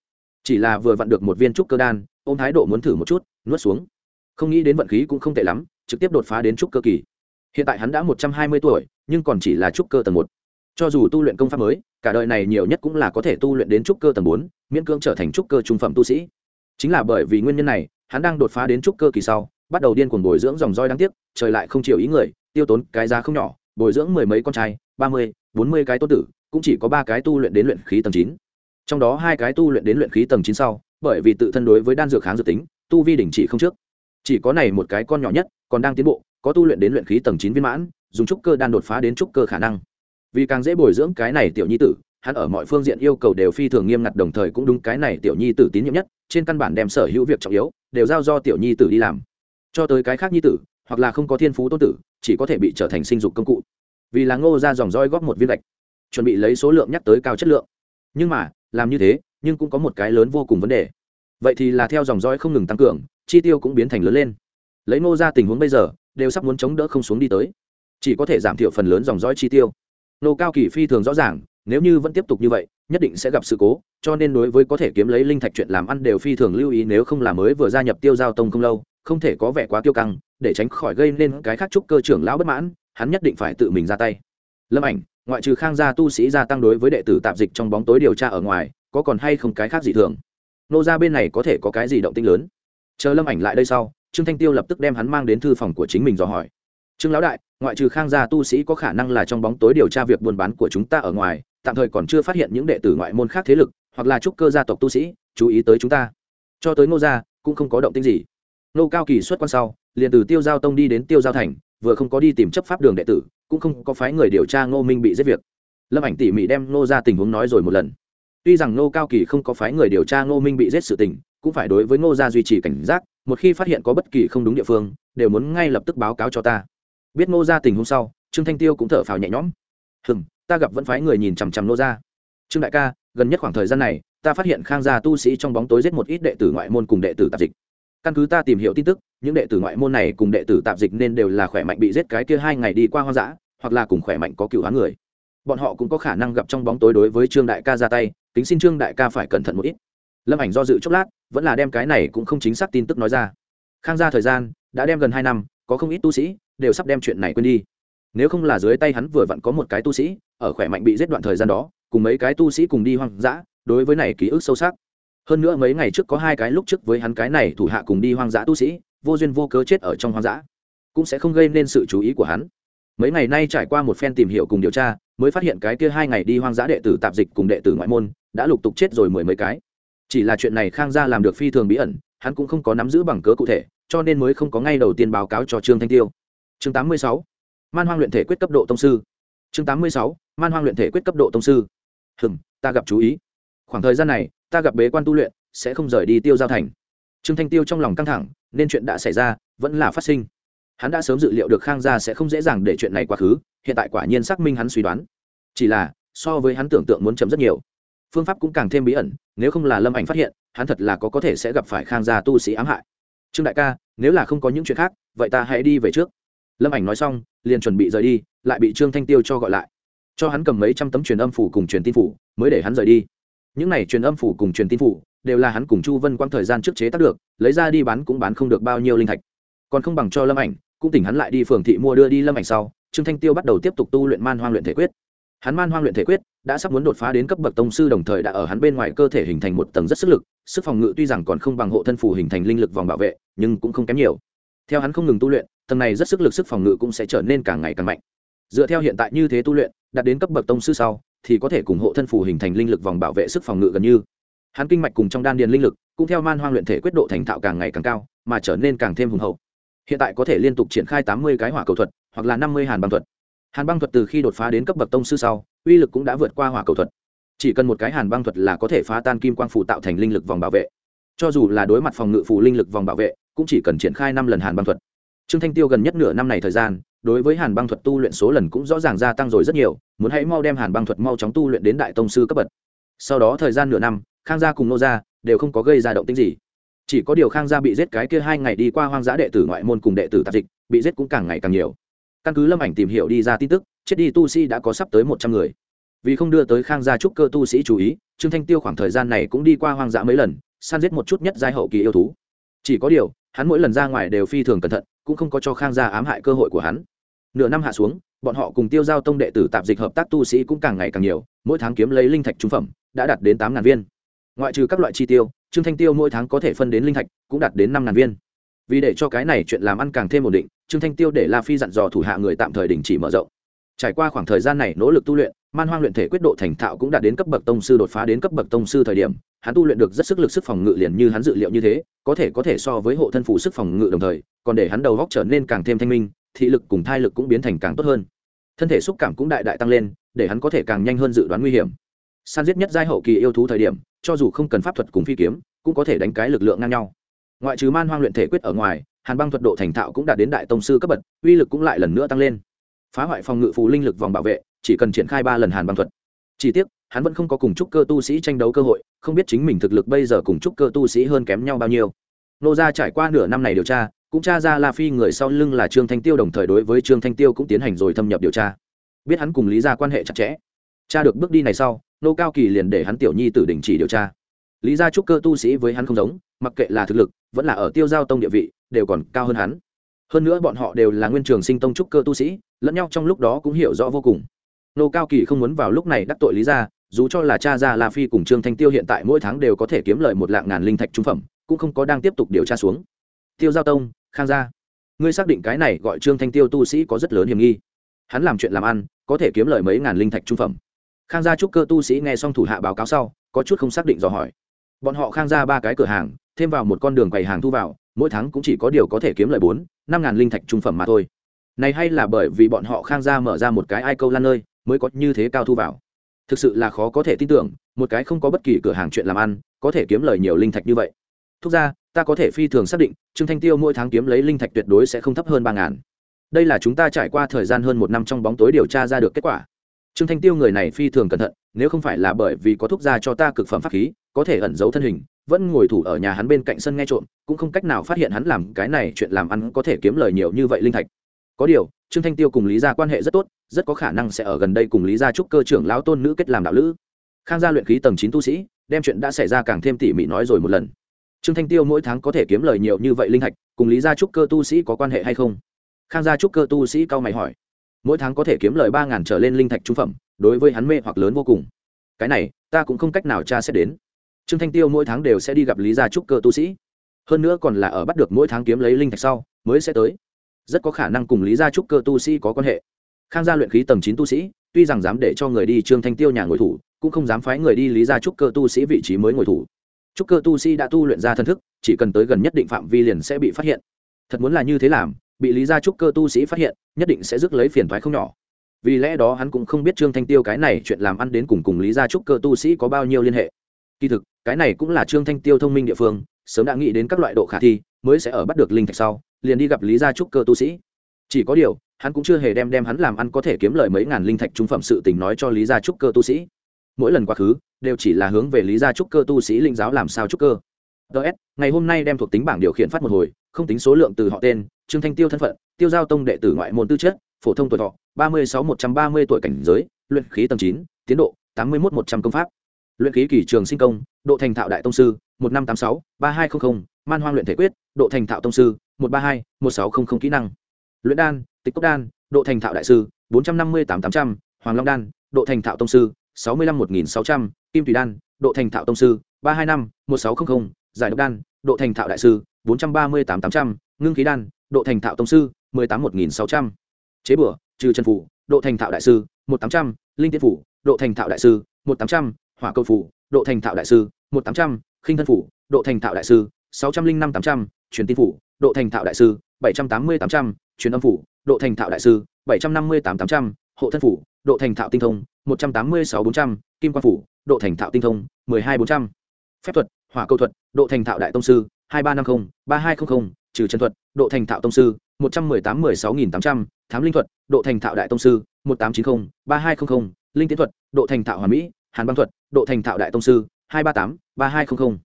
Chỉ là vừa vặn được một viên trúc cơ đan, ôm thái độ muốn thử một chút, nuốt xuống. Không nghĩ đến vận khí cũng không tệ lắm, trực tiếp đột phá đến trúc cơ kỳ. Hiện tại hắn đã một trăm hai mươi tuổi, nhưng còn chỉ là trúc cơ tầng một. Cho dù tu luyện công pháp mới, cả đời này nhiều nhất cũng là có thể tu luyện đến trúc cơ tầng bốn, miễn cưỡng trở thành trúc cơ trung phẩm tu sĩ. Chính là bởi vì nguyên nhân này, hắn đang đột phá đến trúc cơ kỳ sau bắt đầu điên cuồng bồi dưỡng dòng roi đáng tiếc, trời lại không chịu ý người, tiêu tốn cái giá không nhỏ, bồi dưỡng mười mấy con trai, ba mươi, bốn mươi cái tô tử, cũng chỉ có ba cái tu luyện đến luyện khí tầng chín. Trong đó hai cái tu luyện đến luyện khí tầng chín sau, bởi vì tự thân đối với đan dược kháng dược tính, tu vi đỉnh chỉ không trước. Chỉ có này một cái con nhỏ nhất, còn đang tiến bộ, có tu luyện đến luyện khí tầng chín viên mãn, dùng trúc cơ đan đột phá đến trúc cơ khả năng. Vì càng dễ bồi dưỡng cái này tiểu nhi tử, hắn ở mọi phương diện yêu cầu đều phi thường nghiêm ngặt đồng thời cũng đúng cái này tiểu nhi tử tín nhiệm nhất, trên căn bản đem sở hữu việc trọng yếu đều giao do tiểu nhi tử đi làm cho tới cái khác nhi tử, hoặc là không có thiên phú tôn tử, chỉ có thể bị trở thành sinh dục công cụ. Vì là ngô ra dòng roi góp một viên gạch, chuẩn bị lấy số lượng nhắc tới cao chất lượng. Nhưng mà, làm như thế, nhưng cũng có một cái lớn vô cùng vấn đề. Vậy thì là theo dòng dõi không ngừng tăng cường, chi tiêu cũng biến thành lớn lên. Lấy ngô ra tình huống bây giờ, đều sắp muốn chống đỡ không xuống đi tới. Chỉ có thể giảm thiểu phần lớn dòng dõi chi tiêu. Nô cao kỳ phi thường rõ ràng, nếu như vẫn tiếp tục như vậy, nhất định sẽ gặp sự cố, cho nên đối với có thể kiếm lấy linh thạch chuyện làm ăn đều phi thường lưu ý nếu không là mới vừa gia nhập tiêu giao tông không lâu không thể có vẻ quá tiêu căng, để tránh khỏi gây nên cái khác trúc cơ trưởng lão bất mãn, hắn nhất định phải tự mình ra tay. Lâm ảnh, ngoại trừ khang gia tu sĩ gia tăng đối với đệ tử tạp dịch trong bóng tối điều tra ở ngoài, có còn hay không cái khác gì thường? Nô ra bên này có thể có cái gì động tinh lớn? Chờ lâm ảnh lại đây sau, trương thanh tiêu lập tức đem hắn mang đến thư phòng của chính mình dò hỏi. Trương lão đại, ngoại trừ khang gia tu sĩ có khả năng là trong bóng tối điều tra việc buôn bán của chúng ta ở ngoài, tạm thời còn chưa phát hiện những đệ tử ngoại môn khác thế lực, hoặc là trúc cơ gia tộc tu sĩ, chú ý tới chúng ta. Cho tới ngô gia, cũng không có động tĩnh gì nô cao kỳ xuất quan sau, liền từ tiêu giao tông đi đến tiêu giao thành, vừa không có đi tìm chấp pháp đường đệ tử, cũng không có phái người điều tra ngô minh bị giết việc. Lâm ảnh tỉ mỉ đem nô ra tình huống nói rồi một lần. Tuy rằng nô cao kỳ không có phái người điều tra ngô minh bị giết sự tình, cũng phải đối với ngô gia duy trì cảnh giác, một khi phát hiện có bất kỳ không đúng địa phương, đều muốn ngay lập tức báo cáo cho ta. Biết ngô gia tình huống sau, trương thanh tiêu cũng thở phào nhẹ nhõm. Hừm, ta gặp vẫn phái người nhìn chằm chằm ngô gia. Trương đại ca, gần nhất khoảng thời gian này, ta phát hiện khang gia tu sĩ trong bóng tối giết một ít đệ tử ngoại môn cùng đệ tử tạp dịch căn cứ ta tìm hiểu tin tức, những đệ tử ngoại môn này cùng đệ tử tạp dịch nên đều là khỏe mạnh bị giết cái kia hai ngày đi qua hoang dã, hoặc là cùng khỏe mạnh có cựu hóa người. Bọn họ cũng có khả năng gặp trong bóng tối đối với trương đại ca ra tay tính xin trương đại ca phải cẩn thận một ít. Lâm ảnh do dự chốc lát, vẫn là đem cái này cũng không chính xác tin tức nói ra. Khang ra thời gian đã đem gần hai năm, có không ít tu sĩ đều sắp đem chuyện này quên đi. Nếu không là dưới tay hắn vừa vặn có một cái tu sĩ ở khỏe mạnh bị giết đoạn thời gian đó, cùng mấy cái tu sĩ cùng đi hoang dã, đối với này ký ức sâu sắc hơn nữa mấy ngày trước có hai cái lúc trước với hắn cái này thủ hạ cùng đi hoang dã tu sĩ, vô duyên vô cớ chết ở trong hoang dã. Cũng sẽ không gây nên sự chú ý của hắn. Mấy ngày nay trải qua một phen tìm hiểu cùng điều tra, mới phát hiện cái kia hai ngày đi hoang dã đệ tử tạp dịch cùng đệ tử ngoại môn, đã lục tục chết rồi mười mấy cái. Chỉ là chuyện này khang gia làm được phi thường bí ẩn, hắn cũng không có nắm giữ bằng cớ cụ thể, cho nên mới không có ngay đầu tiên báo cáo cho trương thanh tiêu. Chương 86. man hoang luyện thể quyết cấp độ tông sư. Chương 86. man hoang luyện thể quyết cấp độ tông sư. Hừng ta gặp chú ý. Khoảng thời gian này ta gặp bế quan tu luyện, sẽ không rời đi tiêu giao thành. Trương thanh tiêu trong lòng căng thẳng, nên chuyện đã xảy ra, vẫn là phát sinh. Hắn đã sớm dự liệu được khang gia sẽ không dễ dàng để chuyện này quá khứ, hiện tại quả nhiên xác minh hắn suy đoán. Chỉ là, so với hắn tưởng tượng muốn chấm rất nhiều. Phương pháp cũng càng thêm bí ẩn, nếu không là lâm ảnh phát hiện, hắn thật là có có thể sẽ gặp phải khang gia tu sĩ ám hại. Trương đại ca, nếu là không có những chuyện khác, vậy ta hãy đi về trước. Lâm ảnh nói xong, liền chuẩn bị rời đi, lại bị trương thanh tiêu cho gọi lại. Cho hắn cầm mấy trăm tấm truyền âm phủ cùng truyền tin phủ, mới để hắn rời đi những này truyền âm phủ cùng truyền tin phủ đều là hắn cùng chu vân quang thời gian trước chế tác được, lấy ra đi bán cũng bán không được bao nhiêu linh thạch. Còn không bằng cho lâm ảnh, cũng tỉnh hắn lại đi phường thị mua đưa đi lâm ảnh sau, trương thanh tiêu bắt đầu tiếp tục tu luyện man hoang luyện thể quyết. Hắn man hoang luyện thể quyết đã sắp muốn đột phá đến cấp bậc tông sư đồng thời đã ở hắn bên ngoài cơ thể hình thành một tầng rất sức lực, sức phòng ngự tuy rằng còn không bằng hộ thân phủ hình thành linh lực vòng bảo vệ, nhưng cũng không kém nhiều. Theo hắn không ngừng tu luyện, tầng này rất sức lực sức phòng ngự cũng sẽ trở nên càng ngày càng mạnh. Dựa theo hiện tại như thế tu luyện, đạt đến cấp bậc tông sư sau thì có thể cùng hộ thân phù hình thành linh lực vòng bảo vệ sức phòng ngự gần như. Hắn kinh mạch cùng trong đan điền linh lực, cũng theo man hoang luyện thể quyết độ thành thạo càng ngày càng cao, mà trở nên càng thêm hùng hậu. Hiện tại có thể liên tục triển khai tám mươi cái hỏa cầu thuật, hoặc là năm mươi hàn băng thuật. Hàn băng thuật từ khi đột phá đến cấp bậc tông sư sau, uy lực cũng đã vượt qua hỏa cầu thuật. Chỉ cần một cái hàn băng thuật là có thể phá tan kim quang phủ tạo thành linh lực vòng bảo vệ. Cho dù là đối mặt phòng ngự phù linh lực vòng bảo vệ, cũng chỉ cần triển khai năm lần hàn băng thuật. Trương thanh tiêu gần nhất nửa năm này thời gian đối với hàn băng thuật tu luyện số lần cũng rõ ràng gia tăng rồi rất nhiều, muốn hãy mau đem hàn băng thuật mau chóng tu luyện đến đại tông sư cấp bậc. Sau đó thời gian nửa năm, khang gia cùng nô gia đều không có gây ra động tĩnh gì. Chỉ có điều khang gia bị giết cái kia hai ngày đi qua hoang dã đệ tử ngoại môn cùng đệ tử tạp dịch, bị giết cũng càng ngày càng nhiều. Căn cứ lâm ảnh tìm hiểu đi ra tin tức, chết đi tu sĩ đã có sắp tới một trăm người. Vì không đưa tới khang gia trúc cơ tu sĩ chú ý, trương thanh tiêu khoảng thời gian này cũng đi qua hoang dã mấy lần, săn giết một chút nhất giai hậu kỳ yêu thú. Chỉ có điều, hắn mỗi lần ra ngoài đều phi thường cẩn thận, cũng không có cho khang gia ám hại cơ hội của hắn nửa năm hạ xuống, bọn họ cùng tiêu giao tông đệ tử tạp dịch hợp tác tu sĩ cũng càng ngày càng nhiều, mỗi tháng kiếm lấy linh thạch trung phẩm, đã đạt đến tám ngàn viên. Ngoại trừ các loại chi tiêu, trương thanh tiêu mỗi tháng có thể phân đến linh thạch, cũng đạt đến năm ngàn viên. Vì để cho cái này chuyện làm ăn càng thêm ổn định, trương thanh tiêu để la phi dặn dò thủ hạ người tạm thời đình chỉ mở rộng. Trải qua khoảng thời gian này nỗ lực tu luyện, man hoang luyện thể quyết độ thành thạo cũng đạt đến cấp bậc tông sư đột phá đến cấp bậc tông sư thời điểm, hắn tu luyện được rất sức lực sức phòng ngự liền như hắn dự liệu như thế, có thể có thể so với hộ thân phủ sức phòng ngự đồng thời, còn để hắn đầu góc trở nên càng thêm thanh minh thị lực cùng thai lực cũng biến thành càng tốt hơn. Thân thể xúc cảm cũng đại đại tăng lên, để hắn có thể càng nhanh hơn dự đoán nguy hiểm. San giết nhất giai hậu kỳ yêu thú thời điểm, cho dù không cần pháp thuật cùng phi kiếm, cũng có thể đánh cái lực lượng ngang nhau. Ngoại trừ man hoang luyện thể quyết ở ngoài, hàn băng thuật độ thành thạo cũng đạt đến đại tông sư cấp bậc, uy lực cũng lại lần nữa tăng lên. Phá hoại phòng ngự phù linh lực vòng bảo vệ, chỉ cần triển khai ba lần hàn băng thuật. Chỉ tiếc, hắn vẫn không có cùng trúc cơ tu sĩ tranh đấu cơ hội, không biết chính mình thực lực bây giờ cùng trúc cơ tu sĩ hơn kém nhau bao nhiêu. Nô gia trải qua nửa năm này điều tra cũng tra ra la phi người sau lưng là trương thanh tiêu, đồng thời đối với trương thanh tiêu cũng tiến hành rồi thâm nhập điều tra. Biết hắn cùng lý gia quan hệ chặt chẽ. Cha được bước đi này sau, nô cao kỳ liền để hắn tiểu nhi tử đình chỉ điều tra. Lý gia trúc cơ tu sĩ với hắn không giống, mặc kệ là thực lực, vẫn là ở tiêu giao tông địa vị, đều còn cao hơn hắn. Hơn nữa bọn họ đều là nguyên trường sinh tông trúc cơ tu sĩ, lẫn nhau trong lúc đó cũng hiểu rõ vô cùng. Nô cao kỳ không muốn vào lúc này đắc tội lý gia, dù cho là cha gia la phi cùng trương thanh tiêu hiện tại mỗi tháng đều có thể kiếm lợi một lạng ngàn linh thạch trung phẩm, cũng không có đang tiếp tục điều tra xuống. Tiêu giao tông khang gia, ngươi xác định cái này gọi trương thanh tiêu tu sĩ có rất lớn hiểm nghi. Hắn làm chuyện làm ăn, có thể kiếm lợi mấy ngàn linh thạch trung phẩm. Khang gia trúc cơ tu sĩ nghe xong thủ hạ báo cáo sau, có chút không xác định dò hỏi. Bọn họ khang ra ba cái cửa hàng, thêm vào một con đường quầy hàng thu vào, mỗi tháng cũng chỉ có điều có thể kiếm lợi bốn, năm ngàn linh thạch trung phẩm mà thôi. Này hay là bởi vì bọn họ khang ra mở ra một cái ai câu lan nơi, mới có như thế cao thu vào. Thực sự là khó có thể tin tưởng, một cái không có bất kỳ cửa hàng chuyện làm ăn, có thể kiếm lời nhiều linh thạch như vậy. Thúc ra ta có thể phi thường xác định, trương thanh tiêu mỗi tháng kiếm lấy linh thạch tuyệt đối sẽ không thấp hơn ba ngàn. Đây là chúng ta trải qua thời gian hơn một năm trong bóng tối điều tra ra được kết quả. Trương thanh tiêu người này phi thường cẩn thận, nếu không phải là bởi vì có thuốc ra cho ta cực phẩm pháp khí, có thể ẩn giấu thân hình, vẫn ngồi thủ ở nhà hắn bên cạnh sân nghe trộm, cũng không cách nào phát hiện hắn làm cái này chuyện làm ăn có thể kiếm lời nhiều như vậy linh thạch. Có điều, trương thanh tiêu cùng lý gia quan hệ rất tốt, rất có khả năng sẽ ở gần đây cùng lý gia trúc cơ trưởng lão tôn nữ kết làm đạo lữ. Khang gia luyện khí tầng chín tu sĩ, đem chuyện đã xảy ra càng thêm tỉ mỉ nói rồi một lần trương thanh tiêu mỗi tháng có thể kiếm lời nhiều như vậy linh thạch, cùng lý gia trúc cơ tu sĩ có quan hệ hay không? Khang gia trúc cơ tu sĩ cao mày hỏi. Mỗi tháng có thể kiếm lời ba ngàn trở lên linh thạch trung phẩm, đối với hắn mê hoặc lớn vô cùng. Cái này, ta cũng không cách nào tra xét đến. Trương thanh tiêu mỗi tháng đều sẽ đi gặp lý gia trúc cơ tu sĩ. Hơn nữa còn là ở bắt được mỗi tháng kiếm lấy linh thạch sau, mới sẽ tới. Rất có khả năng cùng lý gia trúc cơ tu sĩ có quan hệ. Khang gia luyện khí tầng chín tu sĩ, tuy rằng dám để cho người đi trương thanh tiêu nhà ngồi thủ, cũng không dám phái người đi lý gia trúc cơ tu sĩ vị trí mới ngồi thủ trúc cơ tu sĩ đã tu luyện ra thân thức, chỉ cần tới gần nhất định phạm vi liền sẽ bị phát hiện. Thật muốn là như thế làm, bị lý gia trúc cơ tu sĩ phát hiện, nhất định sẽ rước lấy phiền thoái không nhỏ. Vì lẽ đó hắn cũng không biết trương thanh tiêu cái này chuyện làm ăn đến cùng cùng lý gia trúc cơ tu sĩ có bao nhiêu liên hệ. Kỳ thực, cái này cũng là trương thanh tiêu thông minh địa phương, sớm đã nghĩ đến các loại độ khả thi, mới sẽ ở bắt được linh thạch sau, liền đi gặp lý gia trúc cơ tu sĩ. Chỉ có điều, hắn cũng chưa hề đem đem hắn làm ăn có thể kiếm lời mấy ngàn linh thạch trung phẩm sự tình nói cho lý gia trúc cơ tu sĩ. Mỗi lần quá khứ đều chỉ là hướng về lý gia trúc cơ tu sĩ linh giáo làm sao trúc cơ. Ts ngày hôm nay đem thuộc tính bảng điều khiển phát một hồi, không tính số lượng từ họ tên, trương thanh tiêu thân phận, tiêu giao tông đệ tử ngoại môn tư chất, phổ thông tuổi thọ, ba mươi sáu một trăm ba mươi tuổi cảnh giới, luyện khí tầng chín, tiến độ, tám mươi một một trăm công pháp. Luyện khí kỳ trường sinh công, độ thành thạo đại tông sư, một năm tám sáu ba hai trăm linh man hoang luyện thể quyết, độ thành thạo tông sư, một ba hai một sáu trăm linh kỹ năng. Luyện đan, tịch cốc đan, độ thành thạo đại sư, bốn trăm năm mươi tám tám trăm, hoàng long đan, độ thành thạo tông sư sáu mươi lăm một nghìn sáu trăm kim thủy đan độ thành thạo tông sư ba hai năm một sáu trăm linh giải độc đan độ thành thạo đại sư bốn trăm ba mươi tám tám trăm ngưng khí đan độ thành thạo tông sư mười tám một nghìn sáu trăm chế bửa trừ chân phủ độ thành thạo đại sư một tám trăm linh tiên phủ độ thành thạo đại sư một tám trăm hỏa câu phủ độ thành thạo đại sư một tám trăm khinh thân phủ độ thành thạo đại sư sáu trăm linh năm tám trăm truyền tin phủ độ thành thạo đại sư bảy trăm tám mươi tám trăm truyền âm phủ độ thành thạo đại sư bảy trăm năm mươi tám tám trăm hộ thân phủ độ thành thạo tinh thông một trăm tám mươi sáu bốn trăm, kim quan phủ, độ thành thạo tinh thông, mười hai bốn trăm. Phép thuật, hỏa câu thuật, độ thành thạo đại tông sư, hai ba năm mươi ba hai trăm linh trừ chân thuật, độ thành thạo tông sư, một trăm mười tám mười sáu nghìn tám trăm. Thám linh thuật, độ thành thạo đại tông sư, một tám chín mươi ba hai trăm linh linh tiến thuật, độ thành thạo hoàn mỹ, hàn băng thuật, độ thành thạo đại tông sư, hai ba tám, ba hai trăm linh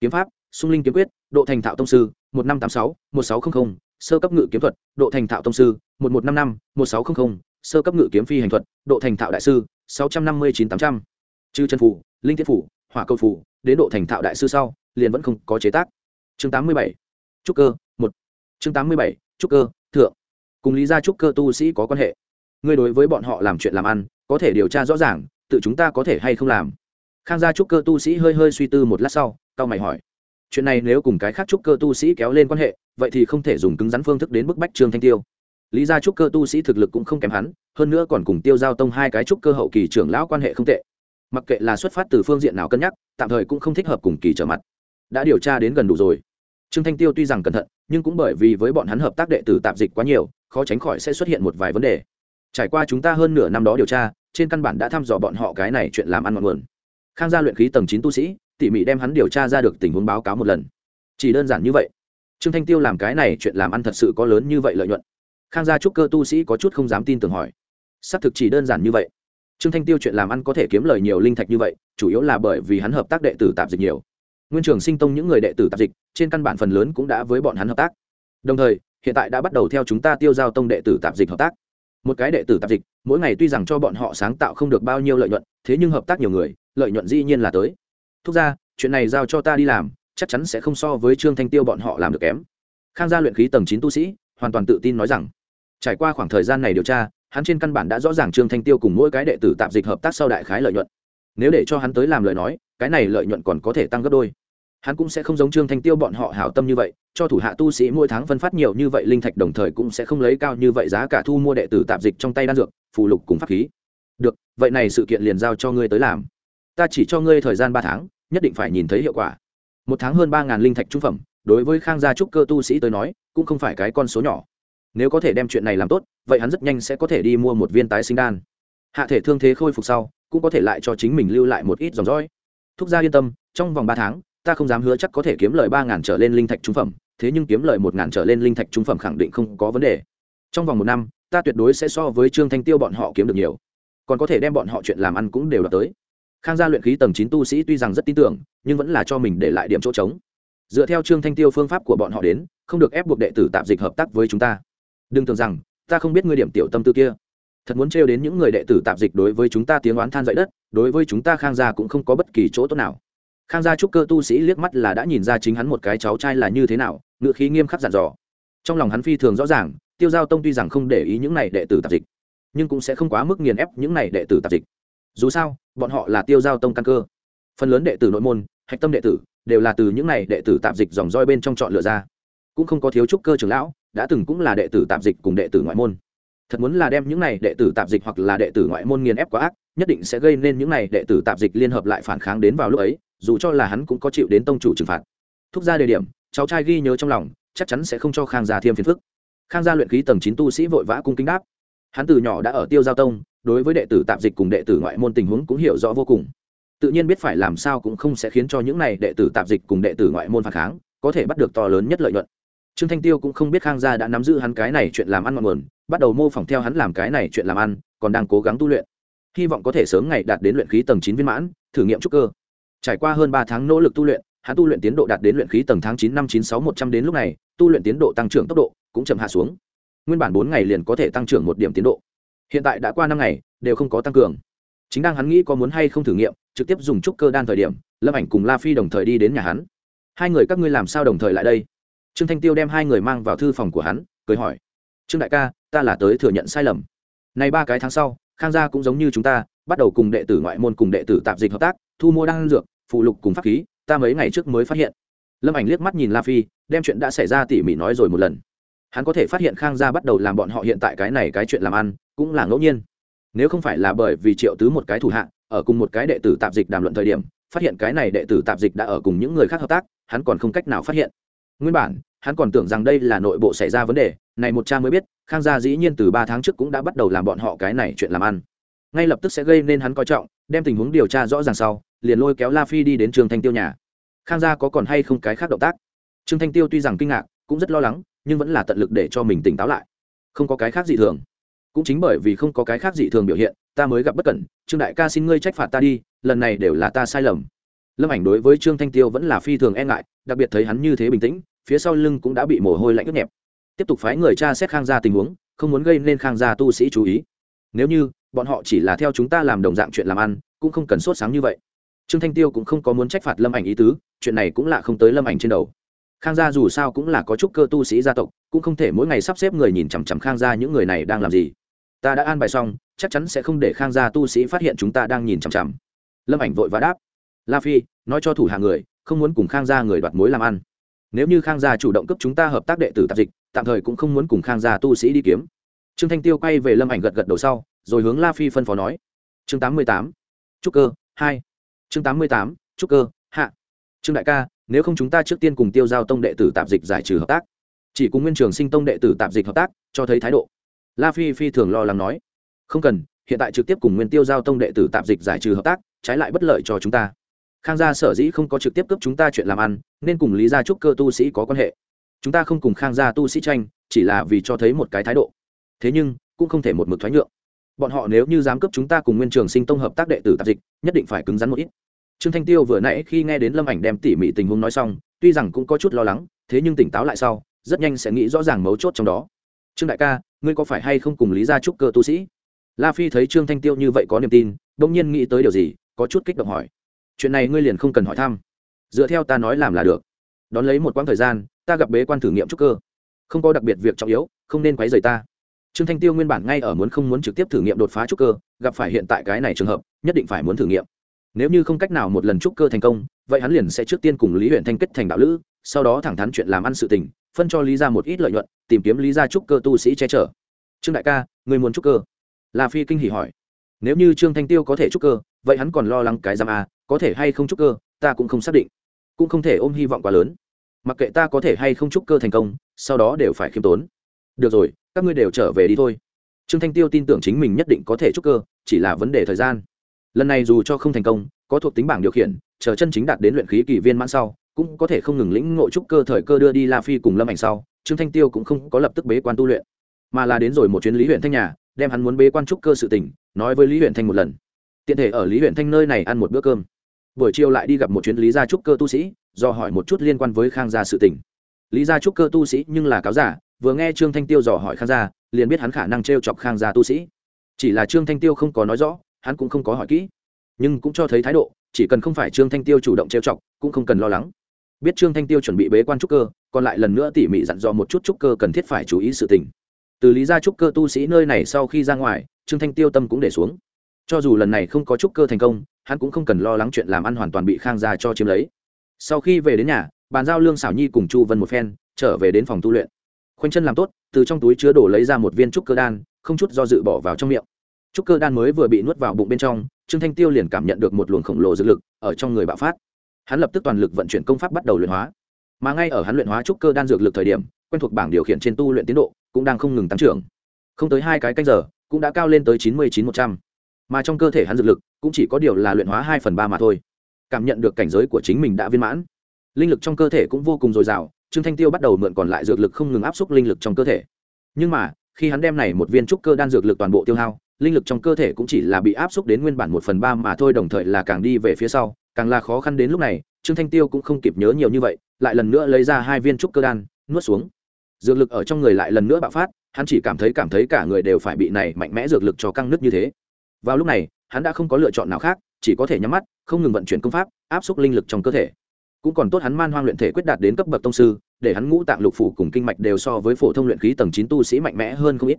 kiếm pháp, sung linh kiếm quyết, độ thành thạo tông sư, một năm tám sáu, một sáu trăm linh sơ cấp ngự kiếm thuật, độ thành thạo tông sư, một một năm năm, một sáu trăm linh sơ cấp ngự kiếm phi hành thuật, độ thành thạo đại sư sáu trăm năm mươi chín tám trăm. Chư chân phủ, linh thiết phủ, hỏa cầu phủ, đến độ thành thạo đại sư sau, liền vẫn không có chế tác. Chương tám mươi bảy. Trúc cơ, một. Chương tám mươi bảy, trúc cơ, thượng. Cùng lý gia trúc cơ tu sĩ có quan hệ. Ngươi đối với bọn họ làm chuyện làm ăn, có thể điều tra rõ ràng, tự chúng ta có thể hay không làm. Khang gia trúc cơ tu sĩ hơi hơi suy tư một lát sau cao mày hỏi. Chuyện này nếu cùng cái khác trúc cơ tu sĩ kéo lên quan hệ, vậy thì không thể dùng cứng rắn phương thức đến bức bách trương thanh tiêu. Lý gia trúc cơ tu sĩ thực lực cũng không kém hắn hơn nữa còn cùng tiêu giao tông hai cái trúc cơ hậu kỳ trưởng lão quan hệ không tệ. Mặc kệ là xuất phát từ phương diện nào cân nhắc, tạm thời cũng không thích hợp cùng kỳ trở mặt. Đã điều tra đến gần đủ rồi. Trương thanh tiêu tuy rằng cẩn thận, nhưng cũng bởi vì với bọn hắn hợp tác đệ tử tạp dịch quá nhiều, khó tránh khỏi sẽ xuất hiện một vài vấn đề. Trải qua chúng ta hơn nửa năm đó điều tra, trên căn bản đã thăm dò bọn họ cái này chuyện làm ăn ngọn nguồn. Khang gia luyện khí tầng chín tu sĩ, tỉ mỉ đem hắn điều tra ra được tình huống báo cáo một lần. Chỉ đơn giản như vậy. Trương thanh tiêu làm cái này chuyện làm ăn thật sự có lớn như vậy lợi nhuận. Khang gia trúc cơ tu sĩ có chút không dám tin tưởng hỏi xác thực chỉ đơn giản như vậy. Trương thanh tiêu chuyện làm ăn có thể kiếm lời nhiều linh thạch như vậy, chủ yếu là bởi vì hắn hợp tác đệ tử tạp dịch nhiều. Nguyên trường sinh tông những người đệ tử tạp dịch, trên căn bản phần lớn cũng đã với bọn hắn hợp tác. Đồng thời, hiện tại đã bắt đầu theo chúng ta tiêu giao tông đệ tử tạp dịch hợp tác. Một cái đệ tử tạp dịch, mỗi ngày tuy rằng cho bọn họ sáng tạo không được bao nhiêu lợi nhuận, thế nhưng hợp tác nhiều người, lợi nhuận dĩ nhiên là tới. Thúc ra chuyện này giao cho ta đi làm, chắc chắn sẽ không so với trương thanh tiêu bọn họ làm được kém. Khang gia luyện khí tầng chín tu sĩ, hoàn toàn tự tin nói rằng, trải qua khoảng thời gian này điều tra hắn trên căn bản đã rõ ràng trương thanh tiêu cùng mỗi cái đệ tử tạp dịch hợp tác sau đại khái lợi nhuận. Nếu để cho hắn tới làm lời nói, cái này lợi nhuận còn có thể tăng gấp đôi. Hắn cũng sẽ không giống trương thanh tiêu bọn họ hảo tâm như vậy, cho thủ hạ tu sĩ mỗi tháng phân phát nhiều như vậy linh thạch đồng thời cũng sẽ không lấy cao như vậy giá cả thu mua đệ tử tạp dịch trong tay đan dược, phù lục cùng pháp khí. Được, vậy này sự kiện liền giao cho ngươi tới làm. Ta chỉ cho ngươi thời gian ba tháng, nhất định phải nhìn thấy hiệu quả. Một tháng hơn ba ngàn linh thạch trung phẩm, đối với khang gia trúc cơ tu sĩ tới nói, cũng không phải cái con số nhỏ nếu có thể đem chuyện này làm tốt, vậy hắn rất nhanh sẽ có thể đi mua một viên tái sinh đan. Hạ thể thương thế khôi phục sau, cũng có thể lại cho chính mình lưu lại một ít dòng dõi. Thúc gia yên tâm, trong vòng ba tháng, ta không dám hứa chắc có thể kiếm lời ba ngàn trở lên linh thạch trung phẩm, thế nhưng kiếm lời một ngàn trở lên linh thạch trung phẩm khẳng định không có vấn đề. Trong vòng một năm, ta tuyệt đối sẽ so với trương thanh tiêu bọn họ kiếm được nhiều. Còn có thể đem bọn họ chuyện làm ăn cũng đều đạt tới. Khang gia luyện khí tầng chín tu sĩ tuy rằng rất tin tưởng, nhưng vẫn là cho mình để lại điểm chỗ trống. Dựa theo trương thanh tiêu phương pháp của bọn họ đến, không được ép buộc đệ tử tạm dịch hợp tác với chúng ta đừng tưởng rằng, ta không biết ngươi điểm tiểu tâm tư kia. Thật muốn trêu đến những người đệ tử tạm dịch đối với chúng ta tiếng oán than dậy đất, đối với chúng ta khang gia cũng không có bất kỳ chỗ tốt nào. Khang gia trúc cơ tu sĩ liếc mắt là đã nhìn ra chính hắn một cái cháu trai là như thế nào ngự khí nghiêm khắc dặn dò. Trong lòng hắn phi thường rõ ràng, tiêu giao tông tuy rằng không để ý những này đệ tử tạp dịch, nhưng cũng sẽ không quá mức nghiền ép những này đệ tử tạp dịch. Dù sao, bọn họ là tiêu giao tông căn cơ. Phần lớn đệ tử nội môn, hạch tâm đệ tử, đều là từ những này đệ tử tạp dịch dòng roi bên trong chọn lựa ra cũng không có thiếu trúc cơ trưởng lão, đã từng cũng là đệ tử tạp dịch cùng đệ tử ngoại môn. Thật muốn là đem những này đệ tử tạp dịch hoặc là đệ tử ngoại môn nghiền ép quá ác, nhất định sẽ gây nên những này đệ tử tạp dịch liên hợp lại phản kháng đến vào lúc ấy, dù cho là hắn cũng có chịu đến tông chủ trừng phạt. Thúc gia đề điểm, cháu trai ghi nhớ trong lòng, chắc chắn sẽ không cho khang gia thêm phiền phức. Khang gia luyện khí tầng chín tu sĩ vội vã cung kính đáp. Hắn từ nhỏ đã ở tiêu giao tông, đối với đệ tử tạp dịch cùng đệ tử ngoại môn tình huống cũng hiểu rõ vô cùng. Tự nhiên biết phải làm sao cũng không sẽ khiến cho những này đệ tử tạp dịch cùng đệ tử ngoại môn phản kháng, có thể bắt được to lớn nhất lợi nhuận trương thanh tiêu cũng không biết khang gia đã nắm giữ hắn cái này chuyện làm ăn ngọn nguồn, bắt đầu mô phỏng theo hắn làm cái này chuyện làm ăn, còn đang cố gắng tu luyện. Hy vọng có thể sớm ngày đạt đến luyện khí tầng chín viên mãn, thử nghiệm trúc cơ. Trải qua hơn ba tháng nỗ lực tu luyện, hắn tu luyện tiến độ đạt đến luyện khí tầng tháng chín năm chín sáu một trăm đến lúc này, tu luyện tiến độ tăng trưởng tốc độ cũng chậm hạ xuống. Nguyên bản bốn ngày liền có thể tăng trưởng một điểm tiến độ. Hiện tại đã qua năm ngày, đều không có tăng cường. Chính đang hắn nghĩ có muốn hay không thử nghiệm, trực tiếp dùng trúc cơ đan thời điểm, lâm ảnh cùng la phi đồng thời đi đến nhà hắn. Hai người các ngươi làm sao đồng thời lại đây? Trương thanh tiêu đem hai người mang vào thư phòng của hắn, cười hỏi, trương đại ca, ta là tới thừa nhận sai lầm. Này ba cái tháng sau, khang gia cũng giống như chúng ta, bắt đầu cùng đệ tử ngoại môn cùng đệ tử tạp dịch hợp tác, thu mua đan dược, phụ lục cùng pháp khí, ta mấy ngày trước mới phát hiện. Lâm ảnh liếc mắt nhìn la phi, đem chuyện đã xảy ra tỉ mỉ nói rồi một lần. Hắn có thể phát hiện khang gia bắt đầu làm bọn họ hiện tại cái này cái chuyện làm ăn, cũng là ngẫu nhiên. Nếu không phải là bởi vì triệu tứ một cái thủ hạ, ở cùng một cái đệ tử tạp dịch đàm luận thời điểm, phát hiện cái này đệ tử tạp dịch đã ở cùng những người khác hợp tác, hắn còn không cách nào phát hiện nguyên bản, hắn còn tưởng rằng đây là nội bộ xảy ra vấn đề, này một cha mới biết, khang gia dĩ nhiên từ ba tháng trước cũng đã bắt đầu làm bọn họ cái này chuyện làm ăn. Ngay lập tức sẽ gây nên hắn coi trọng, đem tình huống điều tra rõ ràng sau, liền lôi kéo la phi đi đến trường thanh tiêu nhà. Khang gia có còn hay không cái khác động tác? Trương thanh tiêu tuy rằng kinh ngạc, cũng rất lo lắng, nhưng vẫn là tận lực để cho mình tỉnh táo lại. Không có cái khác dị thường. Cũng chính bởi vì không có cái khác dị thường biểu hiện, ta mới gặp bất cẩn, trương đại ca xin ngươi trách phạt ta đi, lần này đều là ta sai lầm. Lâm ảnh đối với trương thanh tiêu vẫn là phi thường e ngại, đặc biệt thấy hắn như thế bình tĩnh phía sau lưng cũng đã bị mồ hôi lạnh ướt nhẹp. Tiếp tục phái người cha xét khang gia tình huống, không muốn gây nên khang gia tu sĩ chú ý. Nếu như, bọn họ chỉ là theo chúng ta làm đồng dạng chuyện làm ăn, cũng không cần sốt sáng như vậy. Trương thanh tiêu cũng không có muốn trách phạt lâm ảnh ý tứ, chuyện này cũng là không tới lâm ảnh trên đầu. Khang gia dù sao cũng là có chút cơ tu sĩ gia tộc, cũng không thể mỗi ngày sắp xếp người nhìn chằm chằm khang gia những người này đang làm gì. Ta đã an bài xong, chắc chắn sẽ không để khang gia tu sĩ phát hiện chúng ta đang nhìn chằm chằm. Lâm ảnh vội vã đáp. La phi, nói cho thủ hạ người, không muốn cùng khang gia người đoạt mối làm ăn nếu như khang gia chủ động cấp chúng ta hợp tác đệ tử tạp dịch, tạm thời cũng không muốn cùng khang gia tu sĩ đi kiếm. Trương thanh tiêu quay về lâm ảnh gật gật đầu sau, rồi hướng la phi phân phó nói. Chương tám mươi tám, trúc cơ, hai. Chương tám mươi tám, trúc cơ, hạ. Trương đại ca, nếu không chúng ta trước tiên cùng tiêu giao tông đệ tử tạp dịch giải trừ hợp tác. Chỉ cùng nguyên trường sinh tông đệ tử tạp dịch hợp tác, cho thấy thái độ. La phi phi thường lo lắng nói. Không cần, hiện tại trực tiếp cùng nguyên tiêu giao tông đệ tử tạp dịch giải trừ hợp tác, trái lại bất lợi cho chúng ta khang gia sở dĩ không có trực tiếp cướp chúng ta chuyện làm ăn, nên cùng lý gia trúc cơ tu sĩ có quan hệ. Chúng ta không cùng khang gia tu sĩ tranh, chỉ là vì cho thấy một cái thái độ. Thế nhưng, cũng không thể một mực thoái nhượng. Bọn họ nếu như dám cướp chúng ta cùng nguyên trường sinh tông hợp tác đệ tử tạp dịch, nhất định phải cứng rắn một ít. Trương thanh tiêu vừa nãy khi nghe đến lâm ảnh đem tỉ mỉ tình huống nói xong, tuy rằng cũng có chút lo lắng, thế nhưng tỉnh táo lại sau, rất nhanh sẽ nghĩ rõ ràng mấu chốt trong đó. Trương đại ca, ngươi có phải hay không cùng lý gia trúc cơ tu sĩ? La phi thấy trương thanh tiêu như vậy có niềm tin, bỗng nhiên nghĩ tới điều gì, có chút kích động hỏi chuyện này ngươi liền không cần hỏi thăm. Dựa theo ta nói làm là được. Đón lấy một quãng thời gian, ta gặp bế quan thử nghiệm trúc cơ. Không có đặc biệt việc trọng yếu, không nên quấy rầy ta. Trương thanh tiêu nguyên bản ngay ở muốn không muốn trực tiếp thử nghiệm đột phá trúc cơ, gặp phải hiện tại cái này trường hợp, nhất định phải muốn thử nghiệm. Nếu như không cách nào một lần trúc cơ thành công, vậy hắn liền sẽ trước tiên cùng lý huyện thanh kết thành đạo lữ, sau đó thẳng thắn chuyện làm ăn sự tình, phân cho lý ra một ít lợi nhuận, tìm kiếm lý ra trúc cơ tu sĩ che chở. Trương đại ca, người muốn trúc cơ? La phi kinh hỉ hỏi. Nếu như trương thanh tiêu có thể trúc cơ, vậy hắn còn lo lắng cái giam a có thể hay không trúc cơ, ta cũng không xác định, cũng không thể ôm hy vọng quá lớn. Mặc kệ ta có thể hay không trúc cơ thành công, sau đó đều phải khiêm tốn. Được rồi, các ngươi đều trở về đi thôi. Trương thanh tiêu tin tưởng chính mình nhất định có thể trúc cơ, chỉ là vấn đề thời gian. Lần này dù cho không thành công, có thuộc tính bảng điều khiển, chờ chân chính đạt đến luyện khí kỳ viên mãn sau, cũng có thể không ngừng lĩnh ngộ trúc cơ thời cơ đưa đi la phi cùng lâm ảnh sau, trương thanh tiêu cũng không có lập tức bế quan tu luyện, mà là đến rồi một chuyến lý huyện thanh nhà, đem hắn muốn bế quan trúc cơ sự tỉnh nói với lý huyện thanh một lần. Tiện thể ở lý huyện thanh nơi này ăn một bữa cơm buổi chiều lại đi gặp một chuyến lý gia trúc cơ tu sĩ, do hỏi một chút liên quan với khang gia sự tình. lý gia trúc cơ tu sĩ nhưng là cáo giả, vừa nghe trương thanh tiêu dò hỏi khang gia, liền biết hắn khả năng t r e o chọc khang gia tu sĩ. Chỉ là trương thanh tiêu không có nói rõ, hắn cũng không có hỏi kỹ. Nhưng cũng cho thấy thái độ, chỉ cần không phải trương thanh tiêu chủ động trêu chọc, cũng không cần lo lắng. Biết trương thanh tiêu chuẩn bị bế quan trúc cơ, còn lại lần nữa tỉ mỉ dặn dò một chút trúc cơ cần thiết phải chú ý sự tình. Từ lý gia trúc cơ tu sĩ nơi này sau khi ra ngoài, trương thanh tiêu tâm cũng để xuống cho dù lần này không có trúc cơ thành công, hắn cũng không cần lo lắng chuyện làm ăn hoàn toàn bị khang gia cho chiếm lấy. Sau khi về đến nhà, bàn giao lương xảo nhi cùng chu vân một phen, trở về đến phòng tu luyện. Khoanh chân làm tốt, từ trong túi chứa đổ lấy ra một viên trúc cơ đan, không chút do dự bỏ vào trong miệng. Trúc cơ đan mới vừa bị nuốt vào bụng bên trong, trương thanh tiêu liền cảm nhận được một luồng khổng lồ dược lực ở trong người bạo phát. Hắn lập tức toàn lực vận chuyển công pháp bắt đầu luyện hóa. Mà ngay ở hắn luyện hóa trúc cơ đan dược lực thời điểm, quen thuộc bảng điều khiển trên tu luyện tiến độ cũng đang không ngừng tăng trưởng. Không tới hai cái canh giờ, cũng đã cao lên tới chín mươi chín một trăm mà trong cơ thể hắn dược lực cũng chỉ có điều là luyện hóa hai phần ba mà thôi. Cảm nhận được cảnh giới của chính mình đã viên mãn, linh lực trong cơ thể cũng vô cùng dồi dào, trương thanh tiêu bắt đầu mượn còn lại dược lực không ngừng áp suất linh lực trong cơ thể. Nhưng mà, khi hắn đem này một viên trúc cơ đan dược lực toàn bộ tiêu hao, linh lực trong cơ thể cũng chỉ là bị áp suất đến nguyên bản một phần ba mà thôi, đồng thời là càng đi về phía sau, càng là khó khăn đến lúc này, trương thanh tiêu cũng không kịp nhớ nhiều như vậy, lại lần nữa lấy ra hai viên trúc cơ đan, nuốt xuống. Dược lực ở trong người lại lần nữa bạo phát, hắn chỉ cảm thấy cảm thấy cả người đều phải bị này mạnh mẽ dược lực cho căng nứt như thế vào lúc này, hắn đã không có lựa chọn nào khác, chỉ có thể nhắm mắt, không ngừng vận chuyển công pháp, áp suất linh lực trong cơ thể. Cũng còn tốt hắn man hoang luyện thể quyết đạt đến cấp bậc tông sư, để hắn ngũ tạng lục phủ cùng kinh mạch đều so với phổ thông luyện khí tầng chín tu sĩ mạnh mẽ hơn không ít.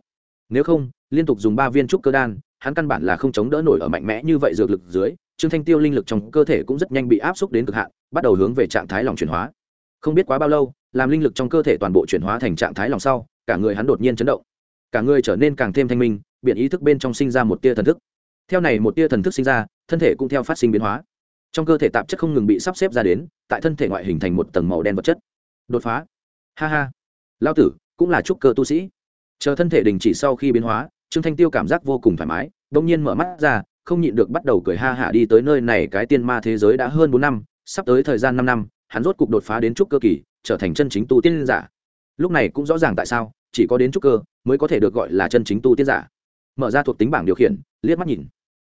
Nếu không, liên tục dùng ba viên trúc cơ đan, hắn căn bản là không chống đỡ nổi ở mạnh mẽ như vậy dược lực dưới, trương thanh tiêu linh lực trong cơ thể cũng rất nhanh bị áp xúc đến cực hạn, bắt đầu hướng về trạng thái lòng chuyển hóa. Không biết quá bao lâu, làm linh lực trong cơ thể toàn bộ chuyển hóa thành trạng thái lòng sau, cả người hắn đột nhiên chấn động. Cả người trở nên càng thêm thanh minh biện ý thức bên trong sinh ra một tia thần thức theo này một tia thần thức sinh ra, thân thể cũng theo phát sinh biến hóa. Trong cơ thể tạp chất không ngừng bị sắp xếp ra đến, tại thân thể ngoại hình thành một tầng màu đen vật chất. Đột phá. Ha ha. Lao tử, cũng là trúc cơ tu sĩ. Chờ thân thể đình chỉ sau khi biến hóa, trương thanh tiêu cảm giác vô cùng thoải mái đ ỗ n g nhiên mở mắt ra, không nhịn được bắt đầu cười ha hả đi tới nơi này, cái tiên ma thế giới đã hơn bốn năm, sắp tới thời gian năm năm, hắn rốt cục đột phá đến trúc cơ kỳ, trở thành chân chính tu tiên giả. Lúc này cũng rõ ràng tại sao, chỉ có đến trúc cơ mới có thể được gọi là chân chính tu tiên giả mở ra thuộc tính bảng điều khiển, liếc mắt nhìn.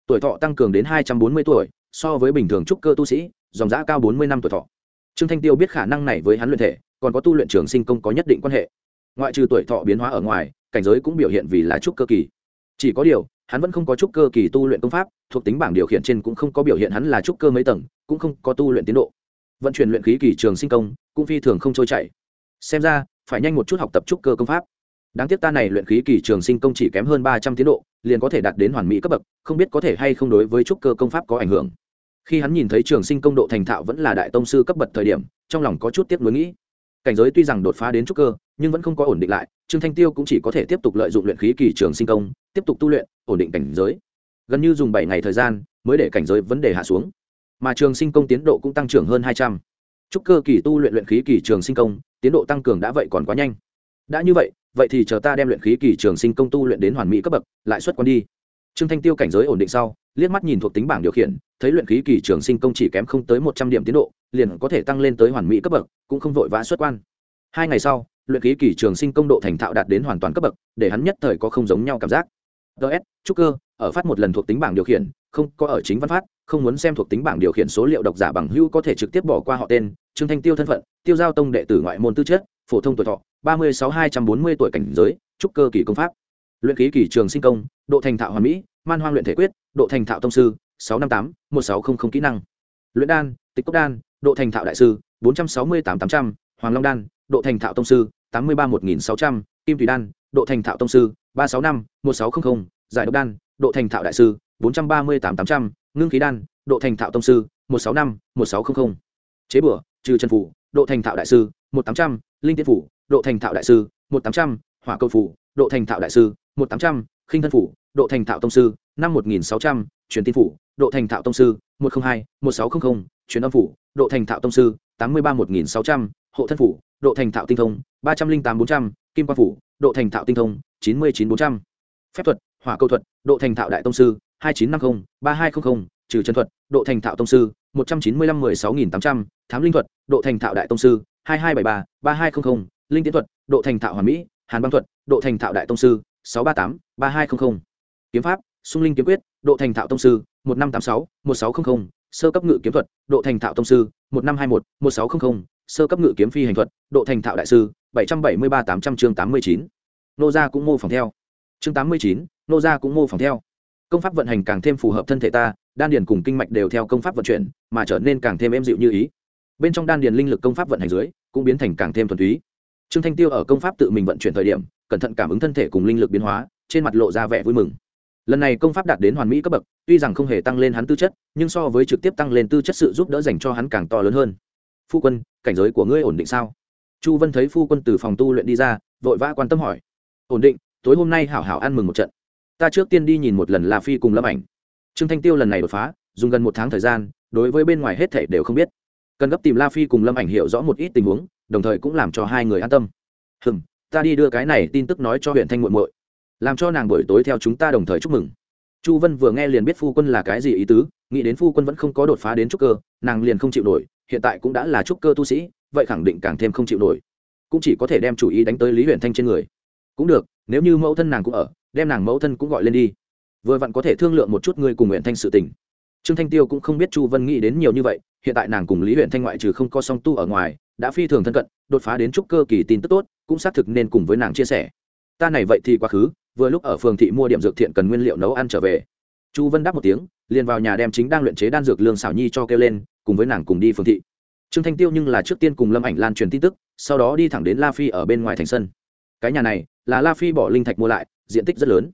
Tuổi thọ tăng cường đến hai trăm bốn mươi tuổi, so với bình thường trúc cơ tu sĩ, dòng giã cao bốn mươi năm tuổi thọ. Trương thanh tiêu biết khả năng này với hắn luyện thể, còn có tu luyện trường sinh công có nhất định quan hệ. Ngoại trừ tuổi thọ biến hóa ở ngoài, cảnh giới cũng biểu hiện vì là trúc cơ kỳ. Chỉ có điều, hắn vẫn không có trúc cơ kỳ tu luyện công pháp, thuộc tính bảng điều khiển trên cũng không có biểu hiện hắn là trúc cơ mấy tầng, cũng không có tu luyện tiến độ. Vận chuyển luyện khí kỳ trường sinh công, cũng phi thường không trôi chảy. Xem ra, phải nhanh một chút học tập trúc cơ công pháp đáng tiếc ta này luyện khí kỳ trường sinh công chỉ kém hơn ba trăm tiến độ, liền có thể đạt đến hoàn mỹ cấp bậc, không biết có thể hay không đối với trúc cơ công pháp có ảnh hưởng. Khi hắn nhìn thấy trường sinh công độ thành thạo vẫn là đại tông sư cấp bậc thời điểm, trong lòng có chút tiếc nuối nghĩ. Cảnh giới tuy rằng đột phá đến trúc cơ, nhưng vẫn không có ổn định lại, trương thanh tiêu cũng chỉ có thể tiếp tục lợi dụng luyện khí kỳ trường sinh công, tiếp tục tu luyện, ổn định cảnh giới. Gần như dùng bảy ngày thời gian, mới để cảnh giới vấn đề hạ xuống. Mà trường sinh công tiến độ cũng tăng trưởng hơn hai trăm. Trúc cơ kỳ tu luyện luyện khí kỳ trường sinh công, tiến độ tăng cường đã vậy còn quá nhanh. Đã như vậy vậy thì chờ ta đem luyện khí kỳ trường sinh công tu luyện đến hoàn mỹ cấp bậc, lại xuất quan đi. Trương thanh tiêu cảnh giới ổn định sau, liếc mắt nhìn thuộc tính bảng điều khiển, thấy luyện khí kỳ trường sinh công chỉ kém không tới một trăm điểm tiến độ, liền có thể tăng lên tới hoàn mỹ cấp bậc, cũng không vội vã xuất quan. Hai ngày sau, luyện khí kỳ trường sinh công độ thành thạo đạt đến hoàn toàn cấp bậc, để hắn nhất thời có không giống nhau cảm giác. Ts trúc cơ, ở phát một lần thuộc tính bảng điều khiển, không có ở chính văn phát, không muốn xem thuộc tính bảng điều khiển số liệu độc giả bằng hữu có thể trực tiếp bỏ qua họ tên, trương thanh tiêu thân phận, tiêu giao tông đệ tử ngoại môn tư chất phổ thông tuổi thọ, ba mươi sáu hai trăm bốn mươi tuổi cảnh giới, trúc cơ kỳ công pháp. Luyện khí kỳ trường sinh công, độ thành thạo hoàn mỹ, man hoang luyện thể quyết, độ thành thạo tông sư, sáu trăm năm tám, một sáu không không kỹ năng. Luyện đan, tịch cốc đan, độ thành thạo đại sư, bốn trăm sáu mươi tám tám trăm, hoàng long đan, độ thành thạo tông sư, tám mươi ba một nghìn sáu trăm, kim thủy đan, độ thành thạo tông sư, ba sáu năm, một sáu trăm linh giải độc đan, độ thành thạo đại sư, bốn trăm ba mươi tám tám trăm, ngưng khí đan, độ thành thạo tông sư, một sáu năm, một sáu trăm linh chế bửa trừ chân phủ độ thành thạo đại sư, một tám trăm linh tiên phủ độ thành thạo đại sư một tám trăm hỏa câu phủ độ thành thạo đại sư một tám trăm khinh thân phủ độ thành thạo tông sư năm một nghìn sáu trăm truyền tin phủ độ thành thạo tông sư một trăm linh hai một sáu trăm linh truyền âm phủ độ thành thạo tông sư tám mươi ba một nghìn sáu trăm hộ thân phủ độ thành thạo tinh thông ba trăm linh tám bốn trăm kim quan phủ độ thành thạo tinh thông chín mươi chín bốn trăm phép thuật hỏa câu thuật độ thành thạo đại tông sư hai chín năm mươi ba hai trăm linh trừ chân thuật độ thành thạo tông sư một trăm chín mươi lăm mười sáu nghìn tám trăm thám linh thuật độ thành thạo đại tông sư hai hai bảy ba ba hai trăm linh linh tiến thuật, độ thành thạo hoàn mỹ, hàn băng thuật, độ thành thạo đại tông sư, sáu ba tám, ba hai trăm linh kiếm pháp, sung linh kiếm quyết, độ thành thạo tông sư, một năm tám sáu, một sáu trăm linh sơ cấp ngự kiếm thuật, độ thành thạo tông sư, một năm hai một một sáu trăm linh sơ cấp ngự kiếm phi hành thuật, độ thành thạo đại sư, bảy trăm bảy mươi ba tám trăm chương tám mươi chín. Nô gia cũng mô phỏng theo. Chương tám mươi chín, nô gia cũng mô phỏng theo. Công pháp vận hành càng thêm phù hợp thân thể ta, đan điền cùng kinh mạch đều theo công pháp vận chuyển, mà trở nên càng thêm êm dịu như ý bên trong đan điền linh lực công pháp vận hành dưới, cũng biến thành càng thêm thuần túy. Trương thanh tiêu ở công pháp tự mình vận chuyển thời điểm, cẩn thận cảm ứng thân thể cùng linh lực biến hóa, trên mặt lộ ra vẻ vui mừng. Lần này công pháp đạt đến hoàn mỹ cấp bậc, tuy rằng không hề tăng lên hắn tư chất, nhưng so với trực tiếp tăng lên tư chất sự giúp đỡ dành cho hắn càng to lớn hơn. Phu quân, cảnh giới của ngươi ổn định sao? Chu vân thấy phu quân từ phòng tu luyện đi ra, vội vã quan tâm hỏi. Ổn định, tối hôm nay hảo hảo ăn mừng một trận. Ta trước tiên đi nhìn một lần la phi cùng lâm ảnh. Trương thanh tiêu lần này đột phá, dùng gần một tháng thời gian, đối với bên ngoài hết thể đều không biết cần gấp tìm la phi cùng lâm ảnh hiểu rõ một ít tình huống, đồng thời cũng làm cho hai người an tâm. Hừm, ta đi đưa cái này tin tức nói cho huyện thanh muộn muội, làm cho nàng buổi tối theo chúng ta đồng thời chúc mừng. Chu vân vừa nghe liền biết phu quân là cái gì ý tứ, nghĩ đến phu quân vẫn không có đột phá đến trúc cơ, nàng liền không chịu nổi, hiện tại cũng đã là trúc cơ tu sĩ, vậy khẳng định càng thêm không chịu nổi. Cũng chỉ có thể đem chủ ý đánh tới lý huyện thanh trên người. Cũng được, nếu như mẫu thân nàng cũng ở, đem nàng mẫu thân cũng gọi lên đi. Vừa vặn có thể thương lượng một chút ngươi cùng huyện thanh sự tình trương thanh tiêu cũng không biết chu vân nghĩ đến nhiều như vậy, hiện tại nàng cùng lý huyện thanh ngoại trừ không có song tu ở ngoài, đã phi thường thân cận, đột phá đến trúc cơ kỳ tin tức tốt, cũng xác thực nên cùng với nàng chia sẻ. Ta này vậy thì quá khứ, vừa lúc ở phường thị mua điểm dược thiện cần nguyên liệu nấu ăn trở về. Chu vân đáp một tiếng, liền vào nhà đem chính đang luyện chế đan dược lương xảo nhi cho kêu lên, cùng với nàng cùng đi phường thị. Trương thanh tiêu nhưng là trước tiên cùng lâm ảnh lan truyền tin tức, sau đó đi thẳng đến la phi ở bên ngoài thành sân. Cái nhà này, là la phi bỏ linh thạch mua lại, diện tích rất lớn.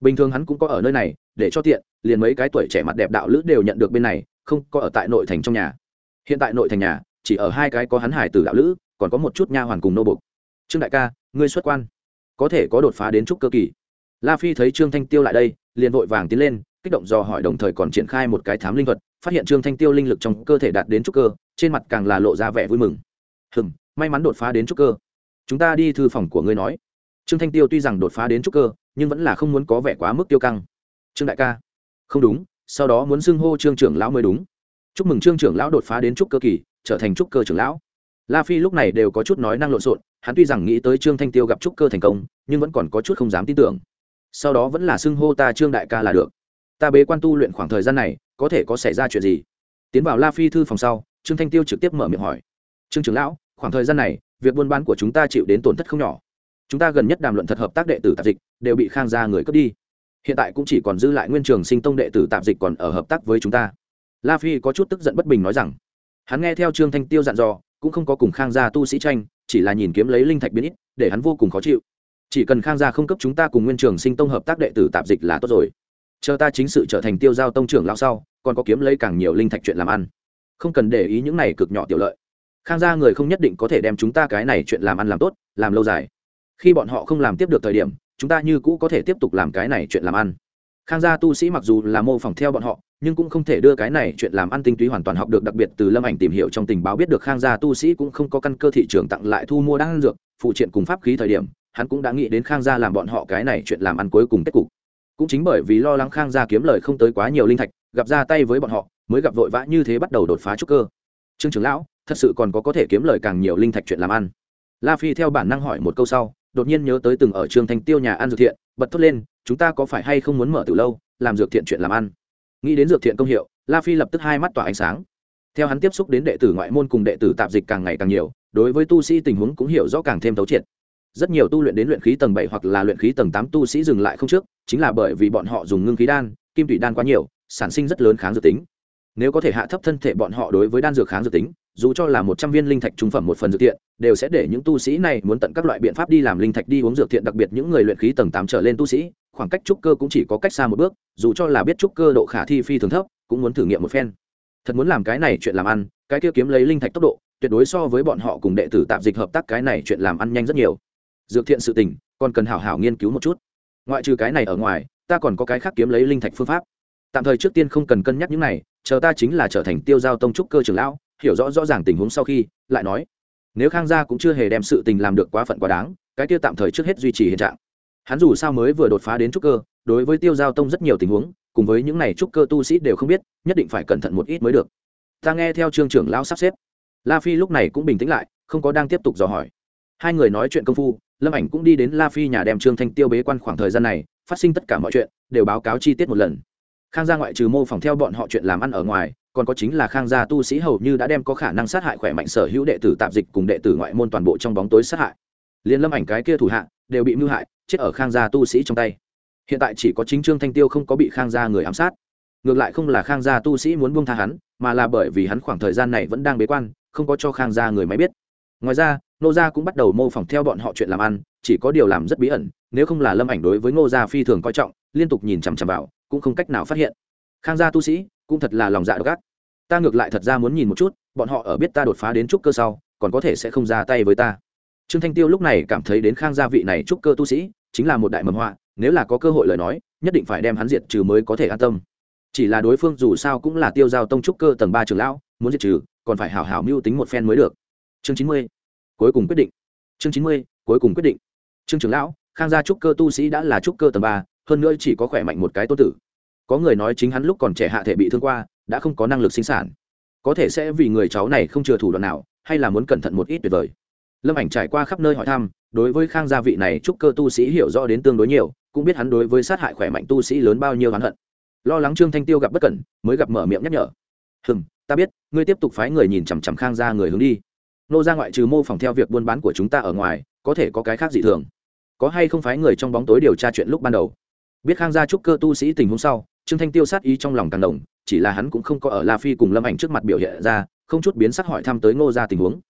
Bình thường hắn cũng có ở nơi này để cho tiện, liền mấy cái tuổi trẻ mặt đẹp đạo lữ đều nhận được bên này, không có ở tại nội thành trong nhà. Hiện tại nội thành nhà, chỉ ở hai cái có hắn hải tử đạo lữ, còn có một chút nha hoàn cùng nô bục trương đại ca, ngươi xuất quan. Có thể có đột phá đến trúc cơ kỳ. La phi thấy trương thanh tiêu lại đây, liền vội vàng tiến lên, kích động dò hỏi đồng thời còn triển khai một cái thám linh thuật, phát hiện trương thanh tiêu linh lực trong cơ thể đạt đến trúc cơ, trên mặt càng là lộ ra vẻ vui mừng. Hừm, may mắn đột phá đến trúc cơ. Chúng ta đi thư phòng của ngươi nói. Trương thanh tiêu tuy rằng đột phá đến trúc cơ, nhưng vẫn là không muốn có vẻ quá mức tiêu căng trương đại ca. Không đúng, sau đó muốn xưng hô trương trưởng lão mới đúng. Chúc mừng trương trưởng lão đột phá đến trúc cơ kỳ, trở thành trúc cơ trưởng lão. La phi lúc này đều có chút nói năng lộn xộn, hắn tuy rằng nghĩ tới trương thanh tiêu gặp trúc cơ thành công, nhưng vẫn còn có chút không dám tin tưởng. Sau đó vẫn là xưng hô ta trương đại ca là được. Ta bế quan tu luyện khoảng thời gian này, có thể có xảy ra chuyện gì? Tiến vào la phi thư phòng sau, trương thanh tiêu trực tiếp mở miệng hỏi. Trương trưởng lão, khoảng thời gian này, việc buôn bán của chúng ta chịu đến tổn thất không nhỏ. Chúng ta gần nhất đàm luận thật hợp tác đệ tử tạp dịch, đều bị khang gia người cướp đi hiện tại cũng chỉ còn dư lại nguyên trường sinh tông đệ tử tạp dịch còn ở hợp tác với chúng ta. La phi có chút tức giận bất bình nói rằng, hắn nghe theo trương thanh tiêu dặn dò, cũng không có cùng khang gia tu sĩ tranh, chỉ là nhìn kiếm lấy linh thạch biến ít, để hắn vô cùng khó chịu. Chỉ cần khang gia không cấp chúng ta cùng nguyên trường sinh tông hợp tác đệ tử tạp dịch là tốt rồi. Chờ ta chính sự trở thành tiêu giao tông trưởng lão sau, còn có kiếm lấy càng nhiều linh thạch chuyện làm ăn. Không cần để ý những này cực nhỏ tiểu lợi. Khang gia người không nhất định có thể đem chúng ta cái này chuyện làm ăn làm tốt, làm lâu dài. Khi bọn họ không làm tiếp được thời điểm chúng ta như cũ có thể tiếp tục làm cái này chuyện làm ăn. Khang gia tu sĩ mặc dù là mô phỏng theo bọn họ, nhưng cũng không thể đưa cái này chuyện làm ăn tinh túy hoàn toàn học được đặc biệt từ lâm ảnh tìm hiểu trong tình báo biết được khang gia tu sĩ cũng không có căn cơ thị trường tặng lại thu mua đan dược, phụ triện cùng pháp khí thời điểm, hắn cũng đã nghĩ đến khang gia làm bọn họ cái này chuyện làm ăn cuối cùng kết cục. Cũng chính bởi vì lo lắng khang gia kiếm lời không tới quá nhiều linh thạch, gặp ra tay với bọn họ, mới gặp vội vã như thế bắt đầu đột phá trúc cơ. Trương trưởng lão, thật sự còn có có thể kiếm lời càng nhiều linh thạch chuyện làm ăn. La phi theo bản năng hỏi một câu sau đột nhiên nhớ tới từng ở trường thành tiêu nhà ăn dược thiện, bật thốt lên, chúng ta có phải hay không muốn mở từ lâu, làm dược thiện chuyện làm ăn? Nghĩ đến dược thiện công hiệu, la phi lập tức hai mắt tỏa ánh sáng. Theo hắn tiếp xúc đến đệ tử ngoại môn cùng đệ tử tạp dịch càng ngày càng nhiều, đối với tu sĩ tình huống cũng hiểu rõ càng thêm thấu triệt. Rất nhiều tu luyện đến luyện khí tầng bảy hoặc là luyện khí tầng tám tu sĩ dừng lại không trước, chính là bởi vì bọn họ dùng ngưng khí đan, kim thủy đan quá nhiều, sản sinh rất lớn kháng dược tính nếu có thể hạ thấp thân thể bọn họ đối với đan dược kháng dược tính, dù cho là một trăm viên linh thạch trung phẩm một phần dược thiện, đều sẽ để những tu sĩ này muốn tận các loại biện pháp đi làm linh thạch đi uống dược thiện, đặc biệt những người luyện khí tầng tám trở lên tu sĩ, khoảng cách trúc cơ cũng chỉ có cách xa một bước, dù cho là biết trúc cơ độ khả thi phi thường thấp, cũng muốn thử nghiệm một phen. Thật muốn làm cái này chuyện làm ăn, cái kia kiếm lấy linh thạch tốc độ, tuyệt đối so với bọn họ cùng đệ tử tạp dịch hợp tác cái này chuyện làm ăn nhanh rất nhiều. Dược thiện sự tình, còn cần hảo hảo nghiên cứu một chút. Ngoại trừ cái này ở ngoài, ta còn có cái khác kiếm lấy linh thạch phương pháp. Tạm thời trước tiên không cần cân nhắc những này chờ ta chính là trở thành tiêu giao tông trúc cơ trưởng lão, hiểu rõ rõ ràng tình huống sau khi, lại nói, nếu khang gia cũng chưa hề đem sự tình làm được quá phận quá đáng, cái tiêu tạm thời trước hết duy trì hiện trạng. Hắn dù sao mới vừa đột phá đến trúc cơ, đối với tiêu giao tông rất nhiều tình huống, cùng với những này trúc cơ tu sĩ đều không biết, nhất định phải cẩn thận một ít mới được. Ta nghe theo trương trưởng lão sắp xếp. La phi lúc này cũng bình tĩnh lại, không có đang tiếp tục dò hỏi. Hai người nói chuyện công phu, lâm ảnh cũng đi đến la phi nhà đem trương thanh tiêu bế quan khoảng thời gian này, phát sinh tất cả mọi chuyện, đều báo cáo chi tiết một lần khang gia ngoại trừ mô phỏng theo bọn họ chuyện làm ăn ở ngoài, còn có chính là khang gia tu sĩ hầu như đã đem có khả năng sát hại khỏe mạnh sở hữu đệ tử tạp dịch cùng đệ tử ngoại môn toàn bộ trong bóng tối sát hại. Liên lâm ảnh cái kia thủ hạ, đều bị mưu hại, chết ở khang gia tu sĩ trong tay. Hiện tại chỉ có chính trương thanh tiêu không có bị khang gia người ám sát. Ngược lại không là khang gia tu sĩ muốn buông tha hắn, mà là bởi vì hắn khoảng thời gian này vẫn đang bế quan, không có cho khang gia người máy biết. Ngoài ra nô gia cũng bắt đầu mô phỏng theo bọn họ chuyện làm ăn, chỉ có điều làm rất bí ẩn, nếu không là lâm ảnh đối với ngô gia phi thường coi trọng, liên tục nhìn chằm chằm vào cũng không cách nào phát hiện. Khang gia tu sĩ cũng thật là lòng dạ độc ác. Ta ngược lại thật ra muốn nhìn một chút, bọn họ ở biết ta đột phá đến trúc cơ sau, còn có thể sẽ không ra tay với ta. Trương thanh tiêu lúc này cảm thấy đến khang gia vị này trúc cơ tu sĩ chính là một đại mầm họa, nếu là có cơ hội lời nói, nhất định phải đem hắn diệt trừ mới có thể an tâm. Chỉ là đối phương dù sao cũng là tiêu giao tông trúc cơ tầng ba trường lão, muốn diệt trừ, còn phải hảo hảo mưu tính một phen mới được. Chương chín mươi, cuối cùng quyết định. Chương chín mươi, cuối cùng quyết định. Trương trưởng lão, khang gia trúc cơ tu sĩ đã là trúc cơ tầng ba, hơn nữa chỉ có khỏe mạnh một cái tô tử có người nói chính hắn lúc còn trẻ hạ thể bị thương qua, đã không có năng lực sinh sản. Có thể sẽ vì người cháu này không chừa thủ đoạn nào, hay là muốn cẩn thận một ít tuyệt vời. Lâm ảnh trải qua khắp nơi hỏi thăm, đối với khang gia vị này trúc cơ tu sĩ hiểu rõ đến tương đối nhiều, cũng biết hắn đối với sát hại khỏe mạnh tu sĩ lớn bao nhiêu hắn hận. Lo lắng trương thanh tiêu gặp bất cẩn, mới gặp mở miệng nhắc nhở. Hừm, ta biết, ngươi tiếp tục phái người nhìn chằm chằm khang gia người hướng đi. Nô ra ngoại trừ mô phỏng theo việc buôn bán của chúng ta ở ngoài, có thể có cái khác dị thường. Có hay không phái người trong bóng tối điều tra chuyện lúc ban đầu? Biết khang gia trúc cơ tu sĩ tình huống sau, trương thanh tiêu sát ý trong lòng càng đồng chỉ là hắn cũng không có ở la phi cùng lâm ảnh trước mặt biểu hiện ra, không chút biến sắc hỏi thăm tới ngô gia tình huống.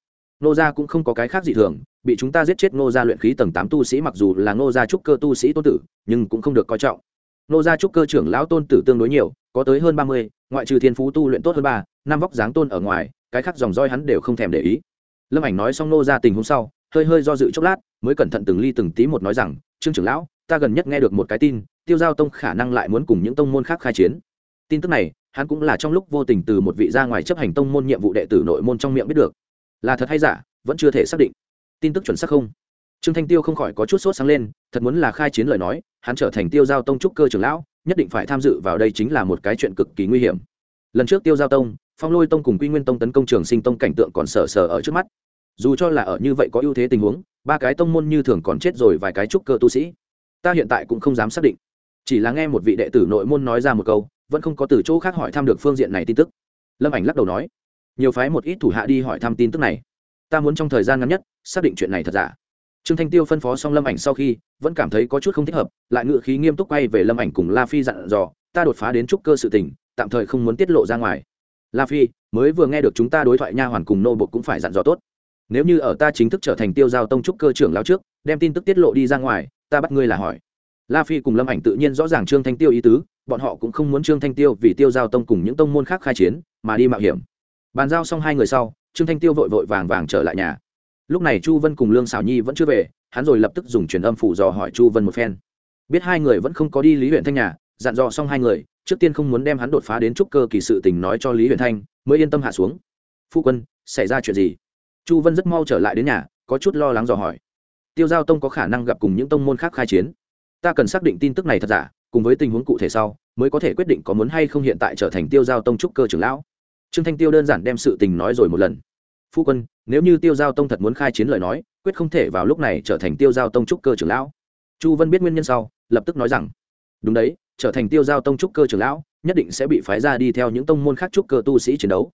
Ngô gia cũng không có cái khác gì thường, bị chúng ta giết chết ngô gia luyện khí tầng tám tu sĩ mặc dù là ngô gia trúc cơ tu sĩ tôn tử, nhưng cũng không được coi trọng. Ngô gia trúc cơ trưởng lão tôn tử tương đối nhiều, có tới hơn ba mươi, ngoại trừ thiên phú tu luyện tốt hơn ba, năm vóc dáng tôn ở ngoài, cái khác dòng roi hắn đều không thèm để ý. Lâm ảnh nói xong ngô gia tình huống sau, hơi hơi do dự chốc lát, mới cẩn thận từng ly từng tí một nói rằng, trương trưởng lão ta gần nhất nghe được một cái tin, tiêu giao tông khả năng lại muốn cùng những tông môn khác khai chiến. Tin tức này, hắn cũng là trong lúc vô tình từ một vị ra ngoài chấp hành tông môn nhiệm vụ đệ tử nội môn trong miệng biết được. Là thật hay giả, vẫn chưa thể xác định. Tin tức chuẩn xác không? Trương thanh tiêu không khỏi có chút sốt sáng lên, thật muốn là khai chiến lời nói, hắn trở thành tiêu giao tông trúc cơ trưởng lão, nhất định phải tham dự vào đây chính là một cái chuyện cực kỳ nguy hiểm. Lần trước tiêu giao tông, phong lôi tông cùng quy nguyên tông tấn công trường sinh tông cảnh tượng còn sờ sờ ở trước mắt. Dù cho là ở như vậy có ưu thế tình huống, ba cái tông môn như thường còn chết rồi vài cái trúc cơ tu sĩ ta hiện tại cũng không dám xác định. Chỉ là nghe một vị đệ tử nội môn nói ra một câu, vẫn không có từ chỗ khác hỏi thăm được phương diện này tin tức. Lâm ảnh lắc đầu nói, nhiều phái một ít thủ hạ đi hỏi thăm tin tức này. Ta muốn trong thời gian ngắn nhất xác định chuyện này thật giả. Trương thanh tiêu phân phó xong lâm ảnh sau khi, vẫn cảm thấy có chút không thích hợp, lại ngự khí nghiêm túc quay về lâm ảnh cùng la phi dặn dò, ta đột phá đến trúc cơ sự tình, tạm thời không muốn tiết lộ ra ngoài. La phi, mới vừa nghe được chúng ta đối thoại nha hoàn cùng nô bột cũng phải dặn dò tốt. Nếu như ở ta chính thức trở thành tiêu giao tông trúc cơ trưởng lao trước, đem tin tức tiết lộ đi ra ngoài ta bắt ngươi là hỏi. La phi cùng lâm ảnh tự nhiên rõ ràng trương thanh tiêu ý tứ, bọn họ cũng không muốn trương thanh tiêu vì tiêu giao tông cùng những tông môn khác khai chiến, mà đi mạo hiểm. Bàn giao xong hai người sau, trương thanh tiêu vội vội vàng vàng trở lại nhà. Lúc này chu vân cùng lương xảo nhi vẫn chưa về, hắn rồi lập tức dùng truyền âm phủ dò hỏi chu vân một phen. Biết hai người vẫn không có đi lý huyện thanh nhà, dặn dò xong hai người, trước tiên không muốn đem hắn đột phá đến trúc cơ kỳ sự tình nói cho lý huyện thanh, mới yên tâm hạ xuống. Phu quân, xảy ra chuyện gì? Chu vân rất mau trở lại đến nhà, có chút lo lắng dò hỏi tiêu giao tông có khả năng gặp cùng những tông môn khác khai chiến. Ta cần xác định tin tức này thật giả, cùng với tình huống cụ thể sau, mới có thể quyết định có muốn hay không hiện tại trở thành tiêu giao tông trúc cơ trưởng lão. Trương thanh tiêu đơn giản đem sự tình nói rồi một lần. Phu quân, nếu như tiêu giao tông thật muốn khai chiến lời nói, quyết không thể vào lúc này trở thành tiêu giao tông trúc cơ trưởng lão. Chu vân biết nguyên nhân sau, lập tức nói rằng, đúng đấy, trở thành tiêu giao tông trúc cơ trưởng lão, nhất định sẽ bị phái ra đi theo những tông môn khác trúc cơ tu sĩ chiến đấu.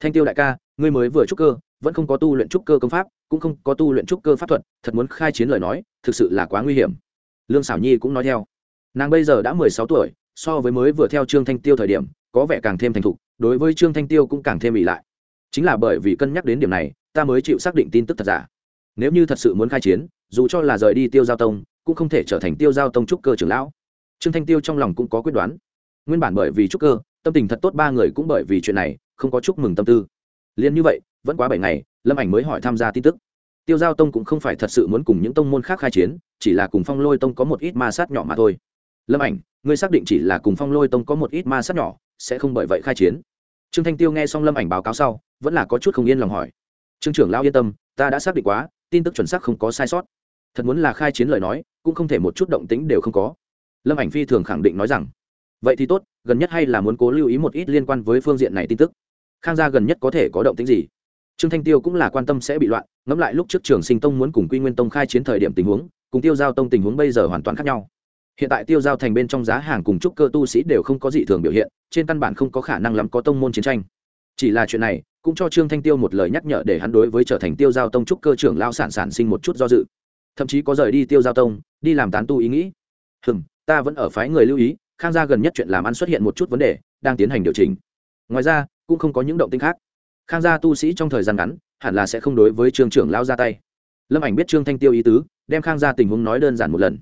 Thanh tiêu đại ca, ngươi mới vừa trúc cơ vẫn không có tu luyện trúc cơ công pháp, cũng không có tu luyện trúc cơ pháp thuật, thật muốn khai chiến lời nói, thực sự là quá nguy hiểm. Lương xảo nhi cũng nói theo. Nàng bây giờ đã mười sáu tuổi, so với mới vừa theo trương thanh tiêu thời điểm, có vẻ càng thêm thành thục, đối với trương thanh tiêu cũng càng thêm ỉ lại. Chính là bởi vì cân nhắc đến điểm này, ta mới chịu xác định tin tức thật giả. Nếu như thật sự muốn khai chiến, dù cho là rời đi tiêu giao tông, cũng không thể trở thành tiêu giao tông trúc cơ trưởng lão. Trương thanh tiêu trong lòng cũng có quyết đoán. Nguyên bản bởi vì trúc cơ, tâm tình thật tốt ba người cũng bởi vì chuyện này, không có chúc mừng tâm tư. Liền như vậy vẫn quá bảy ngày, lâm ảnh mới hỏi tham gia tin tức. Tiêu giao tông cũng không phải thật sự muốn cùng những tông môn khác khai chiến, chỉ là cùng phong lôi tông có một ít ma sát nhỏ mà thôi. Lâm ảnh, ngươi xác định chỉ là cùng phong lôi tông có một ít ma sát nhỏ, sẽ không bởi vậy khai chiến? Trương thanh tiêu nghe xong lâm ảnh báo cáo sau, vẫn là có chút không yên lòng hỏi. Trương trưởng lao yên tâm, ta đã xác định quá, tin tức chuẩn xác không có sai sót. Thật muốn là khai chiến lời nói, cũng không thể một chút động tính đều không có. Lâm ảnh phi thường khẳng định nói rằng, vậy thì tốt, gần nhất hay là muốn cố lưu ý một ít liên quan với phương diện này tin tức. Khang gia gần nhất có thể có động tính gì? Trương thanh tiêu cũng là quan tâm sẽ bị loạn, ngẫm lại lúc trước trường sinh tông muốn cùng quy nguyên tông khai chiến thời điểm tình huống, cùng tiêu giao tông tình huống bây giờ hoàn toàn khác nhau. Hiện tại tiêu giao thành bên trong giá hàng cùng trúc cơ tu sĩ đều không có dị thường biểu hiện, trên căn bản không có khả năng lắm có tông môn chiến tranh. Chỉ là chuyện này, cũng cho trương thanh tiêu một lời nhắc nhở để hắn đối với trở thành tiêu giao tông trúc cơ trưởng lao sản sản sinh một chút do dự. Thậm chí có rời đi tiêu giao tông, đi làm tán tu ý nghĩ. Hừm, ta vẫn ở phái người lưu ý, khang gia gần nhất chuyện làm ăn xuất hiện một chút vấn đề, đang tiến hành điều chỉnh. Ngoài ra, cũng không có những động tinh khác khang gia tu sĩ trong thời gian ngắn, hẳn là sẽ không đối với trương trưởng lao ra tay. Lâm ảnh biết trương thanh tiêu ý tứ, đem khang gia tình huống nói đơn giản một lần.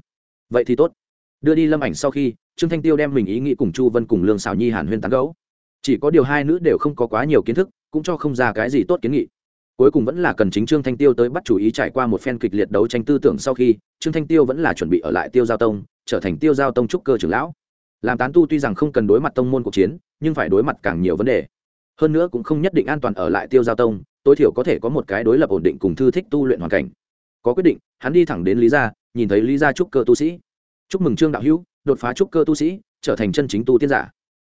Vậy thì tốt. Đưa đi lâm ảnh sau khi, trương thanh tiêu đem mình ý nghĩ cùng chu vân cùng lương xào nhi hàn huyên tán gấu chỉ có điều hai nữ đều không có quá nhiều kiến thức, cũng cho không ra cái gì tốt kiến nghị. Cuối cùng vẫn là cần chính trương thanh tiêu tới bắt chủ ý trải qua một phen kịch liệt đấu tranh tư tưởng sau khi, trương thanh tiêu vẫn là chuẩn bị ở lại tiêu giao tông, trở thành tiêu giao tông trúc cơ trưởng lão. Làm tán tu tuy rằng không cần đối mặt tông môn cuộc chiến, nhưng phải đối mặt càng nhiều vấn đề hơn nữa cũng không nhất định an toàn ở lại tiêu giao tông, tối thiểu có thể có một cái đối lập ổn định cùng thư thích tu luyện hoàn cảnh. Có quyết định, hắn đi thẳng đến lý gia, nhìn thấy lý gia trúc cơ tu sĩ. Chúc mừng trương đạo hữu, đột phá trúc cơ tu sĩ, trở thành chân chính tu tiên giả.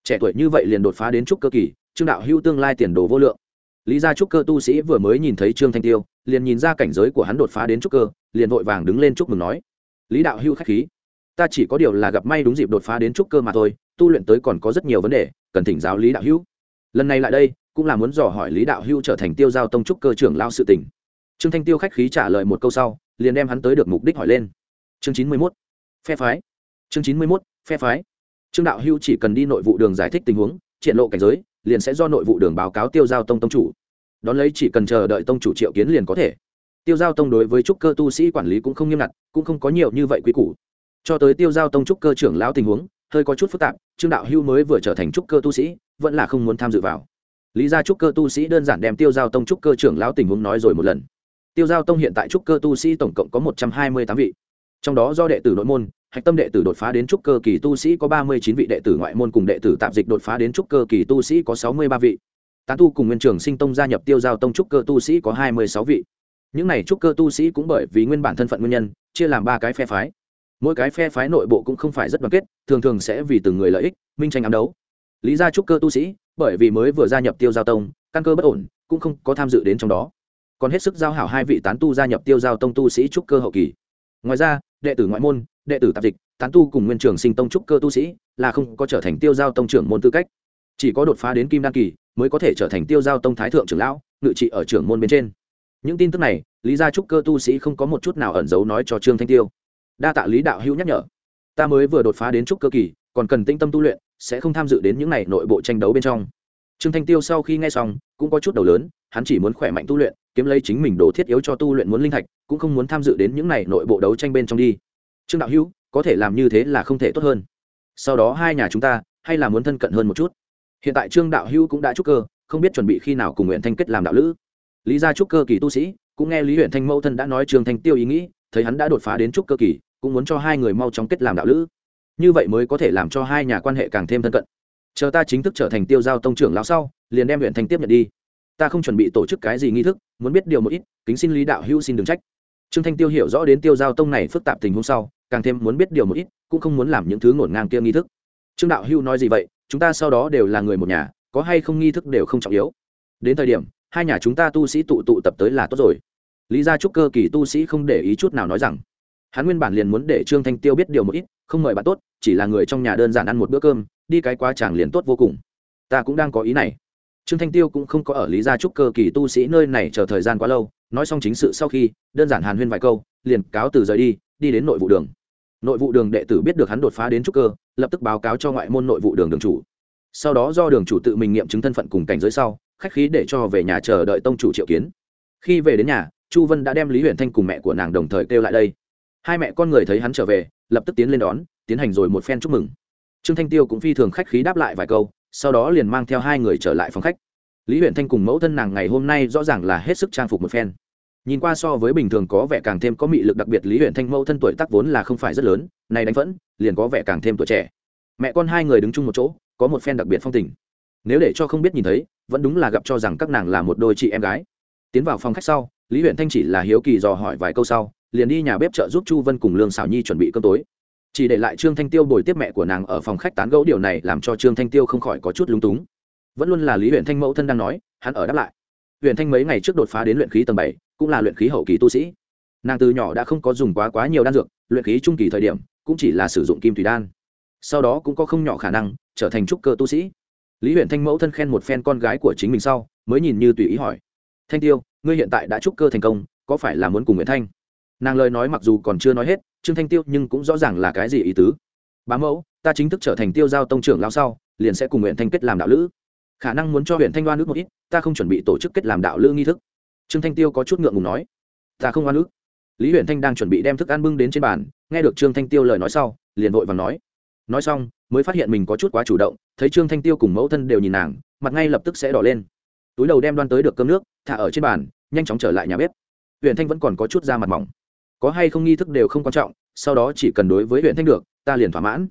Trẻ tuổi như vậy liền đột phá đến trúc cơ kỳ, trương đạo hữu tương lai tiền đồ vô lượng. Lý gia trúc cơ tu sĩ vừa mới nhìn thấy trương thanh tiêu, liền nhìn ra cảnh giới của hắn đột phá đến trúc cơ, liền vội vàng đứng lên chúc mừng nói, lý đạo hữu khách khí, ta chỉ có điều là gặp may đúng dịp đột phá đến trúc cơ mà thôi, tu luyện tới còn có rất nhiều vấn đề, cần thỉnh giáo lý đạo hữu lần này lại đây, cũng là muốn dò hỏi lý đạo Hưu trở thành tiêu giao tông trúc cơ trưởng lao sự tỉnh trương thanh tiêu khách khí trả lời một câu sau, liền đem hắn tới được mục đích hỏi lên. Chương chín mươi mốt, phe phái. Chương chín mươi mốt, phe phái. Trương đạo Hưu chỉ cần đi nội vụ đường giải thích tình huống, triển lộ cảnh giới, liền sẽ do nội vụ đường báo cáo tiêu giao tông tông chủ. Đón lấy chỉ cần chờ đợi tông chủ triệu kiến liền có thể. Tiêu giao tông đối với trúc cơ tu sĩ quản lý cũng không nghiêm ngặt, cũng không có nhiều như vậy quý củ. Cho tới tiêu giao tông trúc cơ trưởng lão tình huống, hơi có chút phức tạp, trương đạo hưu mới vừa trở thành trúc cơ tu sĩ vẫn là không muốn tham dự vào. Lý ra trúc cơ tu sĩ đơn giản đem tiêu giao tông trúc cơ trưởng lão tình huống nói rồi một lần. Tiêu giao tông hiện tại trúc cơ tu sĩ tổng cộng có một trăm hai mươi tám vị. Trong đó do đệ tử nội môn, hạch tâm đệ tử đột phá đến trúc cơ kỳ tu sĩ có ba mươi chín vị, đệ tử ngoại môn cùng đệ tử tạm dịch đột phá đến trúc cơ kỳ tu sĩ có sáu mươi ba vị. Tán tu cùng nguyên trường sinh tông gia nhập tiêu giao tông trúc cơ tu sĩ có hai mươi sáu vị. Những này trúc cơ tu sĩ cũng bởi vì nguyên bản thân phận nguyên nhân, chia làm ba cái phe phái. Mỗi cái phe phái nội bộ cũng không phải rất đoàn kết, thường thường sẽ vì từng người lợi ích, minh tranh ám đấu lý gia trúc cơ tu sĩ, bởi vì mới vừa gia nhập tiêu giao tông, căn cơ bất ổn, cũng không có tham dự đến trong đó. Còn hết sức giao hảo hai vị tán tu gia nhập tiêu giao tông tu sĩ trúc cơ hậu kỳ. Ngoài ra, đệ tử ngoại môn, đệ tử tạp dịch, tán tu cùng nguyên trường sinh tông trúc cơ tu sĩ là không có trở thành tiêu giao tông trưởng môn tư cách. Chỉ có đột phá đến kim đan kỳ mới có thể trở thành tiêu giao tông thái thượng trưởng lão, ngự trị ở trưởng môn bên trên. Những tin tức này, lý gia trúc cơ tu sĩ không có một chút nào ẩn giấu nói cho trương thanh tiêu. Đa tạ lý đạo hữu nhắc nhở. Ta mới vừa đột phá đến trúc cơ kỳ, còn cần tinh tâm tu luyện sẽ không tham dự đến những này nội bộ tranh đấu bên trong. Trương thanh tiêu sau khi nghe xong, cũng có chút đầu lớn, hắn chỉ muốn khỏe mạnh tu luyện, kiếm lấy chính mình đồ thiết yếu cho tu luyện muốn linh thạch, cũng không muốn tham dự đến những này nội bộ đấu tranh bên trong đi. Trương đạo hữu, có thể làm như thế là không thể tốt hơn. Sau đó hai nhà chúng ta, hay là muốn thân cận hơn một chút. Hiện tại trương đạo hữu cũng đã trúc cơ, không biết chuẩn bị khi nào cùng nguyện thanh kết làm đạo lữ. Lý gia trúc cơ kỳ tu sĩ, cũng nghe lý huyện thanh mẫu thân đã nói trương thanh tiêu ý nghĩ, thấy hắn đã đột phá đến trúc cơ kỳ, cũng muốn cho hai người mau chóng kết làm đạo lữ như vậy mới có thể làm cho hai nhà quan hệ càng thêm thân cận. Chờ ta chính thức trở thành tiêu giao tông trưởng lão sau, liền đem huyện thanh tiếp nhận đi. Ta không chuẩn bị tổ chức cái gì nghi thức, muốn biết điều một ít, kính xin lý đạo hữu xin đừng trách. Trương thanh tiêu hiểu rõ đến tiêu giao tông này phức tạp tình huống sau, càng thêm muốn biết điều một ít, cũng không muốn làm những thứ ngổn ngang kia nghi thức. Trương đạo hữu nói gì vậy? Chúng ta sau đó đều là người một nhà, có hay không nghi thức đều không trọng yếu. Đến thời điểm, hai nhà chúng ta tu sĩ tụ tụ tập tới là tốt rồi. Lý gia trúc cơ kỳ tu sĩ không để ý chút nào nói rằng hắn nguyên bản liền muốn để trương thanh tiêu biết điều một ít, không mời bạn tốt, chỉ là người trong nhà đơn giản ăn một bữa cơm, đi cái quá chàng liền tốt vô cùng. Ta cũng đang có ý này. Trương thanh tiêu cũng không có ở lý gia trúc cơ kỳ tu sĩ nơi này chờ thời gian quá lâu, nói xong chính sự sau khi, đơn giản hàn huyên vài câu, liền cáo từ rời đi đi đến nội vụ đường. Nội vụ đường đệ tử biết được hắn đột phá đến trúc cơ, lập tức báo cáo cho ngoại môn nội vụ đường đường chủ. Sau đó do đường chủ tự mình nghiệm chứng thân phận cùng cảnh giới sau, khách khí để cho về nhà chờ đợi tông chủ triệu kiến. Khi về đến nhà, chu vân đã đem lý huyền thanh cùng mẹ của nàng đồng thời kêu lại đây hai mẹ con người thấy hắn trở về, lập tức tiến lên đón, tiến hành rồi một phen chúc mừng. Trương thanh tiêu cũng phi thường khách khí đáp lại vài câu, sau đó liền mang theo hai người trở lại phòng khách. Lý huyện thanh cùng mẫu thân nàng ngày hôm nay rõ ràng là hết sức trang phục một phen. Nhìn qua so với bình thường có vẻ càng thêm có mị lực đặc biệt, lý huyện thanh mẫu thân tuổi tác vốn là không phải rất lớn, nay đánh vẫn, liền có vẻ càng thêm tuổi trẻ. Mẹ con hai người đứng chung một chỗ, có một phen đặc biệt phong tình. Nếu để cho không biết nhìn thấy, vẫn đúng là gặp cho rằng các nàng là một đôi chị em gái. Tiến vào phòng khách sau, lý huyện thanh chỉ là hiếu kỳ dò hỏi vài câu sau liền đi nhà bếp trợ giúp chu vân cùng lương xảo nhi chuẩn bị cơm tối. Chỉ để lại trương thanh tiêu bồi tiếp mẹ của nàng ở phòng khách tán gẫu điều này làm cho trương thanh tiêu không khỏi có chút lúng túng. Vẫn luôn là lý huyện thanh mẫu thân đang nói, hắn ở đáp lại. Huyện thanh mấy ngày trước đột phá đến luyện khí tầng bảy, cũng là luyện khí hậu kỳ tu sĩ. Nàng từ nhỏ đã không có dùng quá quá nhiều đan dược, luyện khí trung kỳ thời điểm, cũng chỉ là sử dụng kim thủy đan. Sau đó cũng có không nhỏ khả năng, trở thành trúc cơ tu sĩ. Lý huyện thanh mẫu thân khen một phen con gái của chính mình sau, mới nhìn như tùy ý hỏi. Thanh tiêu, ngươi hiện tại đã trúc cơ thành công, có phải là muốn cùng nguyễn thanh? Nàng lời nói mặc dù còn chưa nói hết, trương thanh tiêu nhưng cũng rõ ràng là cái gì ý tứ. Bá mẫu, ta chính thức trở thành tiêu giao tông trưởng lao sau, liền sẽ cùng nguyện thanh kết làm đạo lữ. Khả năng muốn cho huyện thanh oan ước một ít, ta không chuẩn bị tổ chức kết làm đạo lữ nghi thức. Trương thanh tiêu có chút ngượng ngùng nói. Ta không oan ước lý huyện thanh đang chuẩn bị đem thức ăn bưng đến trên bàn, nghe được trương thanh tiêu lời nói sau, liền vội và nói. Nói xong, mới phát hiện mình có chút quá chủ động, thấy trương thanh tiêu cùng mẫu thân đều nhìn nàng, mặt ngay lập tức sẽ đỏ lên. Túi đầu đem đoan tới được cơm nước, thả ở trên bàn, nhanh chóng trở lại nhà bếp. Huyện thanh vẫn còn có chút da mặt mỏng có hay không nghi thức đều không quan trọng, sau đó chỉ cần đối với huyện thanh được, ta liền thỏa mãn.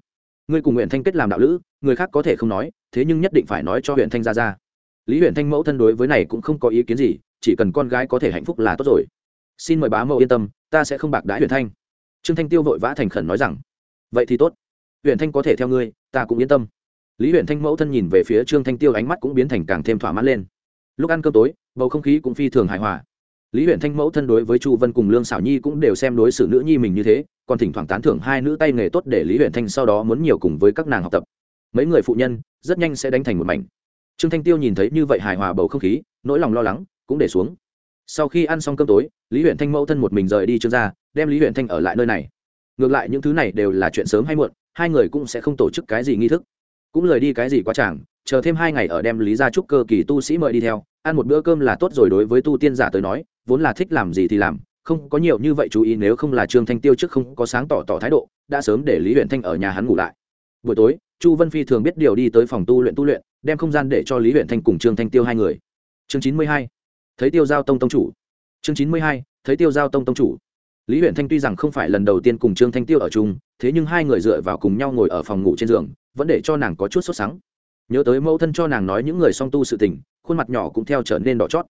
Ngươi cùng huyện thanh kết làm đạo lữ, người khác có thể không nói, thế nhưng nhất định phải nói cho huyện thanh ra ra. Lý huyện thanh mẫu thân đối với này cũng không có ý kiến gì, chỉ cần con gái có thể hạnh phúc là tốt rồi. Xin mời bá mẫu yên tâm, ta sẽ không bạc đãi huyện thanh. Trương thanh tiêu vội vã thành khẩn nói rằng, vậy thì tốt. Huyện thanh có thể theo ngươi, ta cũng yên tâm. Lý huyện thanh mẫu thân nhìn về phía trương thanh tiêu ánh mắt cũng biến thành càng thêm thỏa mãn lên. Lúc ăn cơm tối, bầu không khí cũng phi thường hài hòa lý huyện thanh mẫu thân đối với chu vân cùng lương xảo nhi cũng đều xem đối xử nữ nhi mình như thế, còn thỉnh thoảng tán thưởng hai nữ tay nghề tốt để lý huyện thanh sau đó muốn nhiều cùng với các nàng học tập. Mấy người phụ nhân rất nhanh sẽ đánh thành một mảnh. Trương thanh tiêu nhìn thấy như vậy hài hòa bầu không khí, nỗi lòng lo lắng cũng để xuống. Sau khi ăn xong cơm tối, lý huyện thanh mẫu thân một mình rời đi trương ra đem lý huyện thanh ở lại nơi này. Ngược lại những thứ này đều là chuyện sớm hay muộn, hai người cũng sẽ không tổ chức cái gì nghi thức. Cũng lời đi cái gì quá chàng, chờ thêm hai ngày ở đem lý gia trúc cơ kỳ tu sĩ mời đi theo, ăn một bữa cơm là tốt rồi đối với tu tiên giả tới nói vốn là thích làm gì thì làm, không có nhiều như vậy chú ý nếu không là trương thanh tiêu trước không có sáng tỏ tỏ thái độ, đã sớm để lý huyện thanh ở nhà hắn ngủ lại. Buổi tối, chu vân phi thường biết điều đi tới phòng tu luyện tu luyện, đem không gian để cho lý huyện thanh cùng trương thanh tiêu hai người. Chương chín mươi hai, thấy tiêu giao tông tông chủ. Chương chín mươi hai, thấy tiêu giao tông tông chủ. Lý huyện thanh tuy rằng không phải lần đầu tiên cùng trương thanh tiêu ở chung, thế nhưng hai người dựa vào cùng nhau ngồi ở phòng ngủ trên giường, vẫn để cho nàng có chút sốt sắng. Nhớ tới mẫu thân cho nàng nói những người song tu sự tình, khuôn mặt nhỏ cũng theo trở nên đỏ chót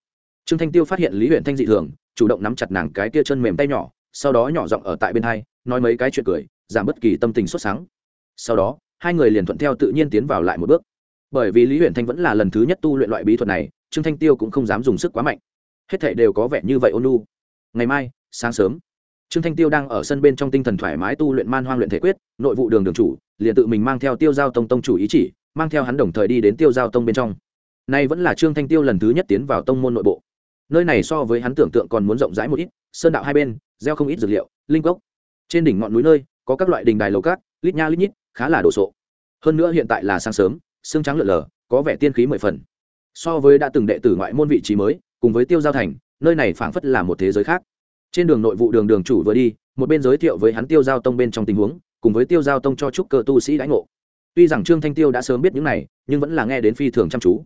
trương thanh tiêu phát hiện lý huyện thanh dị thường, chủ động nắm chặt nàng cái kia chân mềm tay nhỏ, sau đó nhỏ giọng ở tại bên hai, nói mấy cái chuyện cười, giảm bất kỳ tâm tình xuất sáng. Sau đó, hai người liền thuận theo tự nhiên tiến vào lại một bước. Bởi vì lý huyện thanh vẫn là lần thứ nhất tu luyện loại bí thuật này, trương thanh tiêu cũng không dám dùng sức quá mạnh. Hết thảy đều có vẻ như vậy ôn lu ngày mai, sáng sớm, trương thanh tiêu đang ở sân bên trong tinh thần thoải mái tu luyện man hoang luyện thể quyết, nội vụ đường đường chủ, liền tự mình mang theo tiêu giao tông tông chủ ý chỉ, mang theo hắn đồng thời đi đến tiêu giao tông bên trong. Nay vẫn là trương thanh tiêu lần thứ nhất tiến vào tông môn nội bộ nơi này so với hắn tưởng tượng còn muốn rộng rãi một ít, sơn đạo hai bên, gieo không ít dược liệu, linh gốc trên đỉnh ngọn núi nơi, có các loại đình đài lầu cát, lít nha lít nhít, khá là đồ sộ. Hơn nữa hiện tại là sáng sớm xương trắng lượn lờ, có vẻ tiên khí mười phần. So với đã từng đệ tử ngoại môn vị trí mới, cùng với tiêu giao thành, nơi này phảng phất là một thế giới khác. Trên đường nội vụ đường đường chủ vừa đi, một bên giới thiệu với hắn tiêu giao tông bên trong tình huống, cùng với tiêu giao tông cho trúc cơ tu sĩ đãi ngộ. Tuy rằng trương thanh tiêu đã sớm biết những này, nhưng vẫn là nghe đến phi thường chăm chú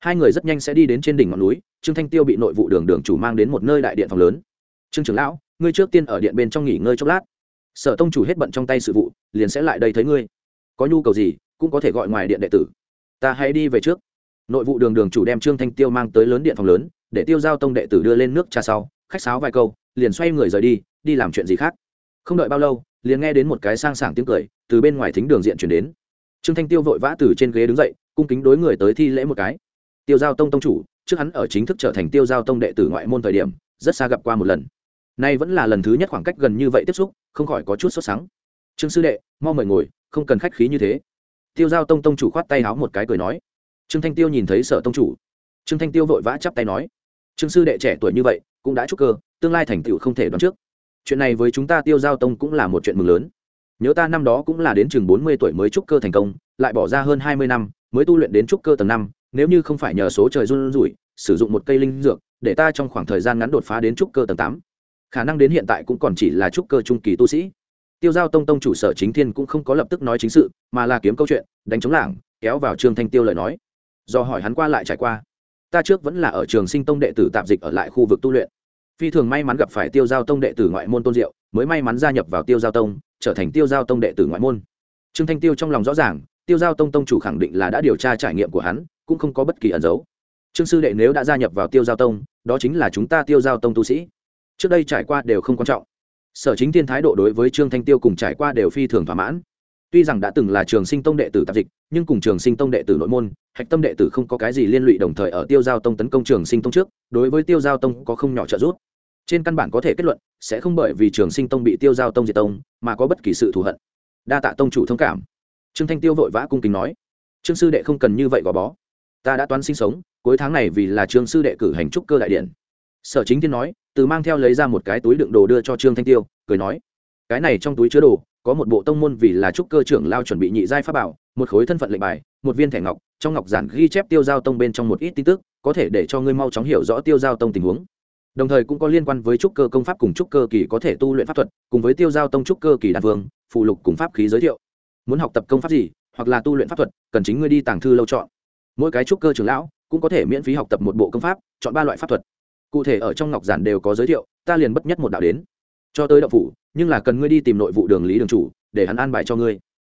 hai người rất nhanh sẽ đi đến trên đỉnh ngọn núi, trương thanh tiêu bị nội vụ đường đường chủ mang đến một nơi đại điện phòng lớn. Trương trưởng lão, ngươi trước tiên ở điện bên trong nghỉ ngơi chốc lát. Sở tông chủ hết bận trong tay sự vụ, liền sẽ lại đây thấy ngươi. Có nhu cầu gì, cũng có thể gọi ngoài điện đệ tử. Ta hãy đi về trước. Nội vụ đường đường chủ đem trương thanh tiêu mang tới lớn điện phòng lớn, để tiêu giao tông đệ tử đưa lên nước trà sau, khách sáo vài câu, liền xoay người rời đi đi làm chuyện gì khác. Không đợi bao lâu, liền nghe đến một cái sang sảng tiếng cười, từ bên ngoài thính đường diện chuyển đến. Trương thanh tiêu vội vã từ trên ghế đứng dậy, cung kính đối người tới thi lễ một cái tiêu giao tông tông chủ, trước hắn ở chính thức trở thành tiêu giao tông đệ tử ngoại môn thời điểm, rất xa gặp qua một lần. Nay vẫn là lần thứ nhất khoảng cách gần như vậy tiếp xúc, không khỏi có chút sốt sắng. Trương sư đệ, mau mời ngồi, không cần khách khí như thế. Tiêu giao tông tông chủ khoát tay háo một cái cười nói. Trương thanh tiêu nhìn thấy sở tông chủ. Trương thanh tiêu vội vã chắp tay nói. Trương sư đệ trẻ tuổi như vậy, cũng đã chúc cơ, tương lai thành tựu không thể đoán trước. Chuyện này với chúng ta tiêu giao tông cũng là một chuyện mừng lớn. Nhớ ta năm đó cũng là đến chừng bốn mươi tuổi mới trúc cơ thành công, lại bỏ ra hơn hai mươi năm, mới tu luyện đến trúc cơ tầng năm nếu như không phải nhờ số trời run rủi, sử dụng một cây linh dược, để ta trong khoảng thời gian ngắn đột phá đến trúc cơ tầng tám. Khả năng đến hiện tại cũng còn chỉ là trúc cơ trung kỳ tu sĩ. Tiêu giao tông tông chủ sở chính thiên cũng không có lập tức nói chính sự, mà là kiếm câu chuyện, đánh chống lảng, kéo vào trương thanh tiêu lời nói. Do hỏi hắn qua lại trải qua. Ta trước vẫn là ở trường sinh tông đệ tử tạp dịch ở lại khu vực tu luyện. Phi thường may mắn gặp phải tiêu giao tông đệ tử ngoại môn tôn diệu, mới may mắn gia nhập vào tiêu giao tông, trở thành tiêu giao tông đệ tử ngoại môn. Trương thanh tiêu trong lòng rõ ràng, tiêu giao tông tông chủ khẳng định là đã điều tra trải nghiệm của hắn cũng không có bất kỳ ẩn dấu. Trương sư đệ nếu đã gia nhập vào tiêu giao tông, đó chính là chúng ta tiêu giao tông tu sĩ. Trước đây trải qua đều không quan trọng. Sở chính Thiên thái độ đối với trương thanh tiêu cùng trải qua đều phi thường thỏa mãn. Tuy rằng đã từng là trường sinh tông đệ tử tạp dịch, nhưng cùng trường sinh tông đệ tử nội môn, hạch tâm đệ tử không có cái gì liên lụy đồng thời ở tiêu giao tông tấn công trường sinh tông trước, đối với tiêu giao tông có không nhỏ trợ giúp. Trên căn bản có thể kết luận, sẽ không bởi vì trường sinh tông bị tiêu giao tông diệt tông, mà có bất kỳ sự thù hận. Đa tạ tông chủ thông cảm. Trương thanh tiêu vội vã cung kính nói. Trương sư đệ không cần như vậy gò bó ta đã toán sinh sống, cuối tháng này vì là trương sư đệ cử hành trúc cơ đại điện. Sở chính thiên nói, từ mang theo lấy ra một cái túi đựng đồ đưa cho trương thanh tiêu, cười nói, cái này trong túi chứa đồ, có một bộ tông môn vì là trúc cơ trưởng lao chuẩn bị nhị giai pháp bảo, một khối thân phận lệnh bài, một viên thẻ ngọc, trong ngọc giản ghi chép tiêu giao tông bên trong một ít tin tức, có thể để cho ngươi mau chóng hiểu rõ tiêu giao tông tình huống. Đồng thời cũng có liên quan với trúc cơ công pháp cùng trúc cơ kỳ có thể tu luyện pháp thuật, cùng với tiêu giao tông trúc cơ kỳ đan vương, phụ lục cùng pháp khí giới thiệu. Muốn học tập công pháp gì, hoặc là tu luyện pháp thuật, cần chính ngươi đi tàng thư lâu chọn mỗi cái trúc cơ trưởng lão cũng có thể miễn phí học tập một bộ công pháp, chọn ba loại pháp thuật. Cụ thể ở trong ngọc giản đều có giới thiệu, ta liền bất nhất một đạo đến. Cho tới đạo phủ, nhưng là cần ngươi đi tìm nội vụ đường lý đường chủ, để hắn an bài cho ngươi.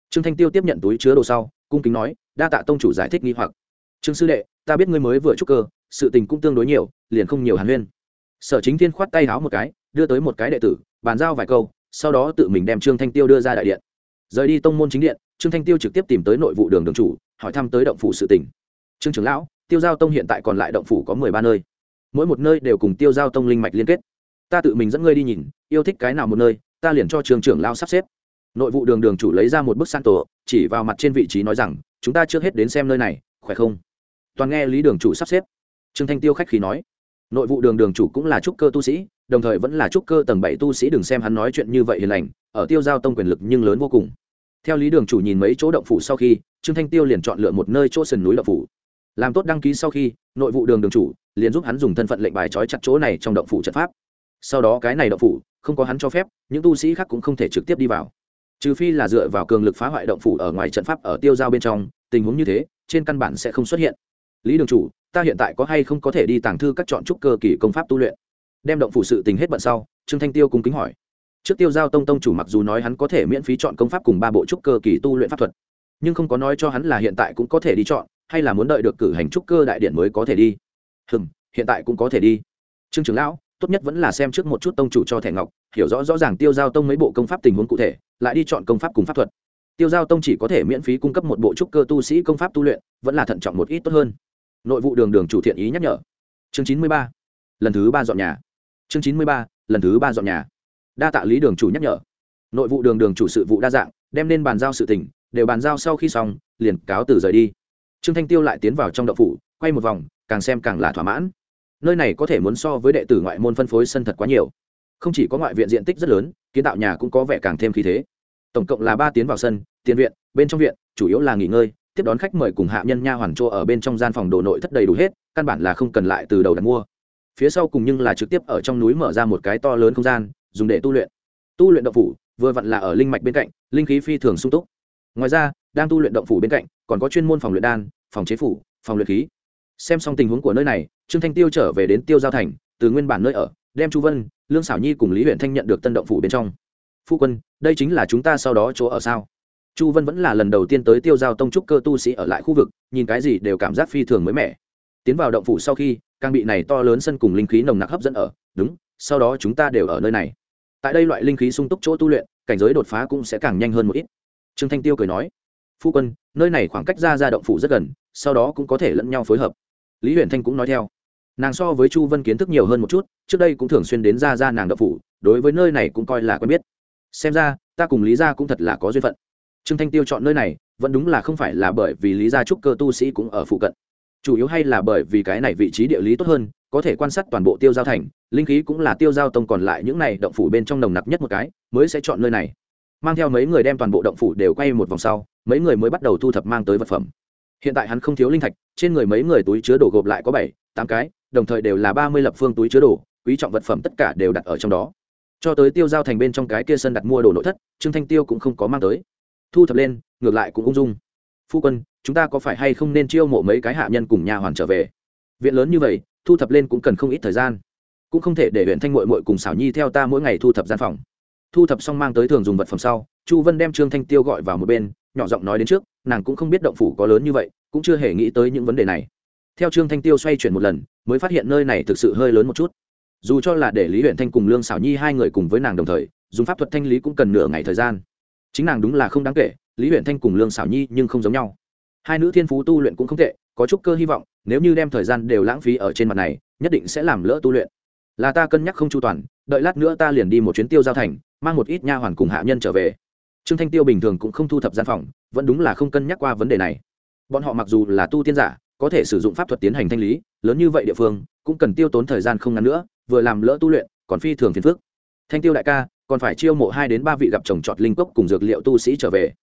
Trương thanh tiêu tiếp nhận túi chứa đồ sau, cung kính nói, đa tạ tông chủ giải thích nghi hoặc. Trương sư đệ, ta biết ngươi mới vừa trúc cơ, sự tình cũng tương đối nhiều, liền không nhiều hàn huyên. Sở chính thiên khoát tay háo một cái, đưa tới một cái đệ tử, bàn giao vài câu, sau đó tự mình đem trương thanh tiêu đưa ra đại điện. Rời đi tông môn chính điện, trương thanh tiêu trực tiếp tìm tới nội vụ đường đường chủ, hỏi thăm tới động phủ sự tỉnh trương trưởng lão, tiêu giao tông hiện tại còn lại động phủ có mười ba nơi. Mỗi một nơi đều cùng tiêu giao tông linh mạch liên kết. Ta tự mình dẫn ngươi đi nhìn, yêu thích cái nào một nơi, ta liền cho trường trưởng lao sắp xếp. Nội vụ đường đường chủ lấy ra một bức san tổ, chỉ vào mặt trên vị trí nói rằng, chúng ta trước hết đến xem nơi này, khỏe không? Toàn nghe lý đường chủ sắp xếp. Trương thanh tiêu khách khí nói, nội vụ đường đường chủ cũng là trúc cơ tu sĩ, đồng thời vẫn là trúc cơ tầng bảy tu sĩ, đừng xem hắn nói chuyện như vậy hiền lành, ở tiêu giao tông quyền lực nhưng lớn vô cùng. Theo lý đường chủ nhìn mấy chỗ động phủ sau khi, trương thanh tiêu liền chọn lựa một nơi chỗ sườn núi động phủ làm tốt đăng ký sau khi, nội vụ đường đường chủ liền giúp hắn dùng thân phận lệnh bài trói chặt chỗ này trong động phủ trận pháp. Sau đó cái này động phủ, không có hắn cho phép, những tu sĩ khác cũng không thể trực tiếp đi vào. Trừ phi là dựa vào cường lực phá hoại động phủ ở ngoài trận pháp ở tiêu giao bên trong, tình huống như thế, trên căn bản sẽ không xuất hiện. Lý đường chủ, ta hiện tại có hay không có thể đi tàng thư các chọn trúc cơ kỳ công pháp tu luyện? Đem động phủ sự tình hết bận sau, trương thanh tiêu cung kính hỏi. Trước tiêu giao tông tông chủ mặc dù nói hắn có thể miễn phí chọn công pháp cùng ba bộ trúc cơ kỳ tu luyện pháp thuật, nhưng không có nói cho hắn là hiện tại cũng có thể đi chọn hay là muốn đợi được cử hành trúc cơ đại điện mới có thể đi? Hừm, hiện tại cũng có thể đi. Trương trưởng lão, tốt nhất vẫn là xem trước một chút tông chủ cho thẻ ngọc, hiểu rõ rõ ràng tiêu giao tông mấy bộ công pháp tình huống cụ thể, lại đi chọn công pháp cùng pháp thuật. Tiêu giao tông chỉ có thể miễn phí cung cấp một bộ trúc cơ tu sĩ công pháp tu luyện, vẫn là thận trọng một ít tốt hơn. Nội vụ đường đường chủ thiện ý nhắc nhở. Chương chín mươi ba. Lần thứ ba dọn nhà. Chương chín mươi ba, lần thứ ba dọn nhà. Đa tạ lý đường chủ nhắc nhở. Nội vụ đường đường chủ sự vụ đa dạng, đem nên bàn giao sự tỉnh đều bàn giao sau khi xong, liền cáo từ rời đi trương thanh tiêu lại tiến vào trong đậu phủ, quay một vòng, càng xem càng là thỏa mãn. Nơi này có thể muốn so với đệ tử ngoại môn phân phối sân thật quá nhiều. Không chỉ có ngoại viện diện tích rất lớn, kiến tạo nhà cũng có vẻ càng thêm khí thế. Tổng cộng là ba tiến vào sân, tiền viện, bên trong viện, chủ yếu là nghỉ ngơi, tiếp đón khách mời cùng hạ nhân nha hoàn chỗ ở bên trong gian phòng đồ nội thất đầy đủ hết, căn bản là không cần lại từ đầu đặt mua. Phía sau cùng nhưng là trực tiếp ở trong núi mở ra một cái to lớn không gian, dùng để tu luyện. Tu luyện đậu phủ, vừa vặn là ở linh mạch bên cạnh, linh khí phi thường sung túc. Ngoài ra đang tu luyện động phủ bên cạnh, còn có chuyên môn phòng luyện đan, phòng chế phủ, phòng luyện khí. Xem xong tình huống của nơi này, trương thanh tiêu trở về đến tiêu giao thành, từ nguyên bản nơi ở, đem chu vân, lương xảo nhi cùng lý huyện thanh nhận được tân động phủ bên trong. Phu quân, đây chính là chúng ta sau đó chỗ ở sao? Chu vân vẫn là lần đầu tiên tới tiêu giao tông trúc cơ tu sĩ ở lại khu vực, nhìn cái gì đều cảm giác phi thường mới mẻ. Tiến vào động phủ sau khi, càng bị này to lớn sân cùng linh khí nồng nặc hấp dẫn ở, đúng, sau đó chúng ta đều ở nơi này. Tại đây loại linh khí sung túc chỗ tu luyện, cảnh giới đột phá cũng sẽ càng nhanh hơn một ít. Trương thanh tiêu cười nói phu quân, nơi này khoảng cách ra ra động phủ rất gần, sau đó cũng có thể lẫn nhau phối hợp. Lý huyền thanh cũng nói theo. Nàng so với chu vân kiến thức nhiều hơn một chút, trước đây cũng thường xuyên đến ra ra nàng động phủ, đối với nơi này cũng coi là quen biết. Xem ra, ta cùng lý gia cũng thật là có duyên phận. Trương thanh tiêu chọn nơi này, vẫn đúng là không phải là bởi vì lý gia trúc cơ tu sĩ cũng ở phụ cận. Chủ yếu hay là bởi vì cái này vị trí địa lý tốt hơn, có thể quan sát toàn bộ tiêu giao thành, linh khí cũng là tiêu giao tông còn lại những này động phủ bên trong nồng nặc nhất một cái, mới sẽ chọn nơi này. Mang theo mấy người đem toàn bộ động phủ đều quay một vòng sau mấy người mới bắt đầu thu thập mang tới vật phẩm. Hiện tại hắn không thiếu linh thạch, trên người mấy người túi chứa đồ gộp lại có bảy, tám cái, đồng thời đều là ba mươi lập phương túi chứa đồ, quý trọng vật phẩm tất cả đều đặt ở trong đó. Cho tới tiêu giao thành bên trong cái kia sân đặt mua đồ nội thất, trương thanh tiêu cũng không có mang tới. Thu thập lên, ngược lại cũng ung dung. Phu quân, chúng ta có phải hay không nên chiêu mộ mấy cái hạ nhân cùng nhà hoàn trở về? Viện lớn như vậy, thu thập lên cũng cần không ít thời gian. Cũng không thể để huyện thanh mội mội cùng xảo nhi theo ta mỗi ngày thu thập gian phòng. Thu thập xong mang tới thường dùng vật phẩm sau, chu vân đem trương thanh tiêu gọi vào một bên nhỏ giọng nói đến trước, nàng cũng không biết động phủ có lớn như vậy, cũng chưa hề nghĩ tới những vấn đề này. Theo trương thanh tiêu xoay chuyển một lần, mới phát hiện nơi này thực sự hơi lớn một chút. Dù cho là để lý huyện thanh cùng lương xảo nhi hai người cùng với nàng đồng thời, dùng pháp thuật thanh lý cũng cần nửa ngày thời gian. Chính nàng đúng là không đáng kể, lý huyện thanh cùng lương xảo nhi nhưng không giống nhau. Hai nữ thiên phú tu luyện cũng không tệ, có chút cơ hy vọng, nếu như đem thời gian đều lãng phí ở trên mặt này, nhất định sẽ làm lỡ tu luyện. Là ta cân nhắc không chu toàn, đợi lát nữa ta liền đi một chuyến tiêu giao thành, mang một ít nha hoàn cùng hạ nhân trở về trương thanh tiêu bình thường cũng không thu thập gian phòng, vẫn đúng là không cân nhắc qua vấn đề này. Bọn họ mặc dù là tu tiên giả, có thể sử dụng pháp thuật tiến hành thanh lý, lớn như vậy địa phương, cũng cần tiêu tốn thời gian không ngắn nữa, vừa làm lỡ tu luyện, còn phi thường phiền phức. Thanh tiêu đại ca, còn phải chiêu mộ hai đến ba vị gặp chồng trọt linh cốc cùng dược liệu tu sĩ trở về.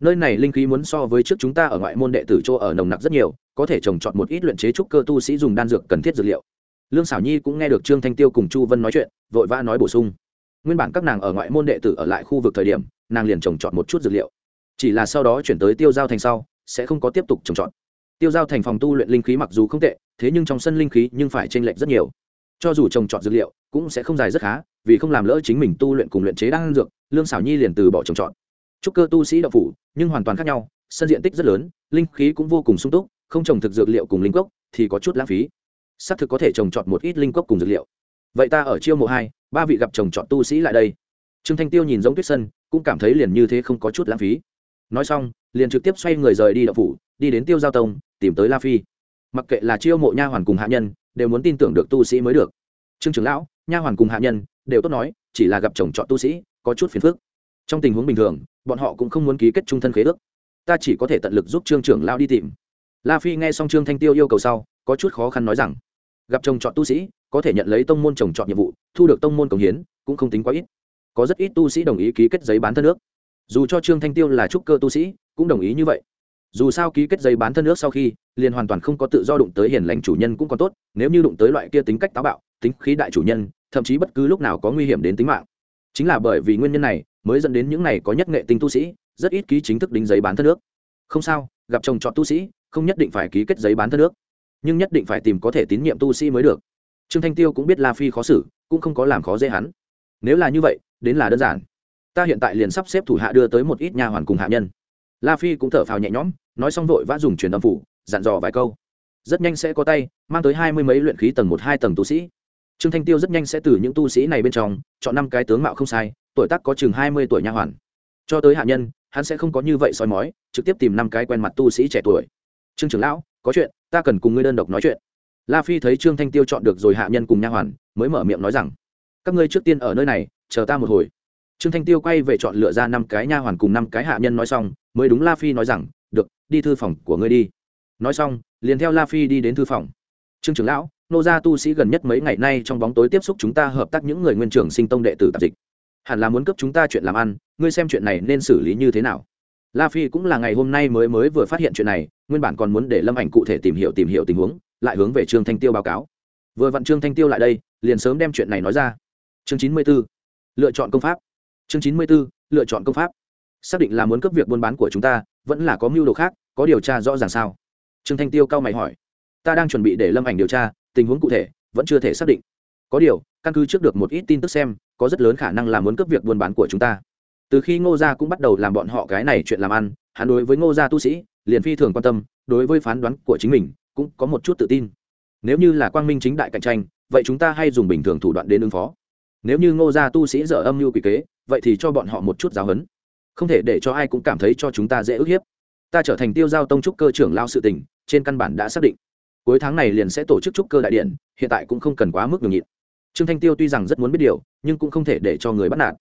Nơi này linh khí muốn so với trước chúng ta ở ngoại môn đệ tử chỗ ở nồng nặc rất nhiều, có thể trồng trọt một ít luyện chế trúc cơ tu sĩ dùng đan dược cần thiết dược liệu. Lương xảo nhi cũng nghe được trương thanh tiêu cùng chu vân nói chuyện, vội vã nói bổ sung nguyên bản các nàng ở ngoại môn đệ tử ở lại khu vực thời điểm, nàng liền trồng trọt một chút dược liệu. Chỉ là sau đó chuyển tới tiêu giao thành sau, sẽ không có tiếp tục trồng trọt. Tiêu giao thành phòng tu luyện linh khí mặc dù không tệ, thế nhưng trong sân linh khí nhưng phải tranh lệch rất nhiều. Cho dù trồng trọt dược liệu, cũng sẽ không dài rất khá, vì không làm lỡ chính mình tu luyện cùng luyện chế đan dược, lương xảo nhi liền từ bỏ trồng trọt. Trúc cơ tu sĩ đậu phủ, nhưng hoàn toàn khác nhau, sân diện tích rất lớn, linh khí cũng vô cùng sung túc, không trồng thực dược liệu cùng linh cốc thì có chút lãng phí. Xác thực có thể trồng trọt một ít linh cốc cùng dược liệu. Vậy ta ở chiêu mộ hai ba vị gặp chồng chọn tu sĩ lại đây. Trương thanh tiêu nhìn giống tuyết sân, cũng cảm thấy liền như thế không có chút lãng phí. Nói xong, liền trực tiếp xoay người rời đi đậu phủ, đi đến tiêu giao tông, tìm tới la phi. Mặc kệ là chiêu mộ nha hoàn cùng hạ nhân, đều muốn tin tưởng được tu sĩ mới được. Trương trưởng lão, nha hoàn cùng hạ nhân, đều tốt nói, chỉ là gặp chồng chọn tu sĩ, có chút phiền phức. Trong tình huống bình thường, bọn họ cũng không muốn ký kết trung thân khế ước. Ta chỉ có thể tận lực giúp trương trưởng lão đi tìm. La phi nghe xong trương thanh tiêu yêu cầu sau, có chút khó khăn nói rằng, gặp chồng chọn tu sĩ có thể nhận lấy tông môn trồng chọn nhiệm vụ, thu được tông môn cống hiến, cũng không tính quá ít. Có rất ít tu sĩ đồng ý ký kết giấy bán thân nước. Dù cho trương thanh tiêu là trúc cơ tu sĩ, cũng đồng ý như vậy. Dù sao ký kết giấy bán thân nước sau khi, liền hoàn toàn không có tự do đụng tới hiền lành chủ nhân cũng còn tốt, nếu như đụng tới loại kia tính cách táo bạo, tính khí đại chủ nhân, thậm chí bất cứ lúc nào có nguy hiểm đến tính mạng. Chính là bởi vì nguyên nhân này, mới dẫn đến những này có nhất nghệ tinh tu sĩ, rất ít ký chính thức đính giấy bán thân nước. Không sao, gặp chồng chọn tu sĩ, không nhất định phải ký kết giấy bán thân nước. Nhưng nhất định phải tìm có thể tín nhiệm tu sĩ mới được trương thanh tiêu cũng biết la phi khó xử, cũng không có làm khó dễ hắn. Nếu là như vậy, đến là đơn giản. Ta hiện tại liền sắp xếp thủ hạ đưa tới một ít nha hoàn cùng hạ nhân. La phi cũng thở phào nhẹ nhõm, nói xong vội vã dùng truyền âm phủ, dặn dò vài câu. Rất nhanh sẽ có tay, mang tới hai mươi mấy luyện khí tầng một hai tầng tu sĩ. Trương thanh tiêu rất nhanh sẽ từ những tu sĩ này bên trong, chọn năm cái tướng mạo không sai, tuổi tác có chừng hai mươi tuổi nha hoàn. Cho tới hạ nhân, hắn sẽ không có như vậy soi mói, trực tiếp tìm năm cái quen mặt tu sĩ trẻ tuổi. Trương trưởng lão, có chuyện, ta cần cùng ngươi đơn độc nói chuyện la phi thấy trương thanh tiêu chọn được rồi hạ nhân cùng nha hoàn, mới mở miệng nói rằng, các ngươi trước tiên ở nơi này, chờ ta một hồi. Trương thanh tiêu quay về chọn lựa ra năm cái nha hoàn cùng năm cái hạ nhân nói xong, mới đúng la phi nói rằng, được, đi thư phòng của ngươi đi. Nói xong, liền theo la phi đi đến thư phòng. Trương trưởng lão, nô gia tu sĩ gần nhất mấy ngày nay trong bóng tối tiếp xúc chúng ta hợp tác những người nguyên trưởng sinh tông đệ tử tạp dịch. Hẳn là muốn cấp chúng ta chuyện làm ăn, ngươi xem chuyện này nên xử lý như thế nào? La phi cũng là ngày hôm nay mới mới vừa phát hiện chuyện này, nguyên bản còn muốn để lâm ảnh cụ thể tìm hiểu tìm hiểu tình huống lại hướng về trương thanh tiêu báo cáo. Vừa vặn trương thanh tiêu lại đây, liền sớm đem chuyện này nói ra. Chương chín mươi 94. lựa chọn công pháp. Chương chín mươi 94. lựa chọn công pháp. Xác định là muốn cấp việc buôn bán của chúng ta, vẫn là có mưu đồ khác, có điều tra rõ ràng sao? Trương thanh tiêu cao mày hỏi. Ta đang chuẩn bị để lâm ảnh điều tra, tình huống cụ thể, vẫn chưa thể xác định. Có điều, căn cứ trước được một ít tin tức xem, có rất lớn khả năng là muốn cấp việc buôn bán của chúng ta. Từ khi ngô gia cũng bắt đầu làm bọn họ cái này chuyện làm ăn, hắn đối với ngô gia tu sĩ, liền phi thường quan tâm, đối với phán đoán của chính mình cũng có một chút tự tin. Nếu như là quang minh chính đại cạnh tranh, vậy chúng ta hay dùng bình thường thủ đoạn đến ứng phó. Nếu như ngô gia tu sĩ dở âm mưu quỷ kế, vậy thì cho bọn họ một chút giáo huấn. Không thể để cho ai cũng cảm thấy cho chúng ta dễ ức hiếp. Ta trở thành tiêu giao tông trúc cơ trưởng lao sự tình, trên căn bản đã xác định. Cuối tháng này liền sẽ tổ chức trúc cơ đại điện, hiện tại cũng không cần quá mức nhường nhịn. Trương thanh tiêu tuy rằng rất muốn biết điều, nhưng cũng không thể để cho người bắt nạt.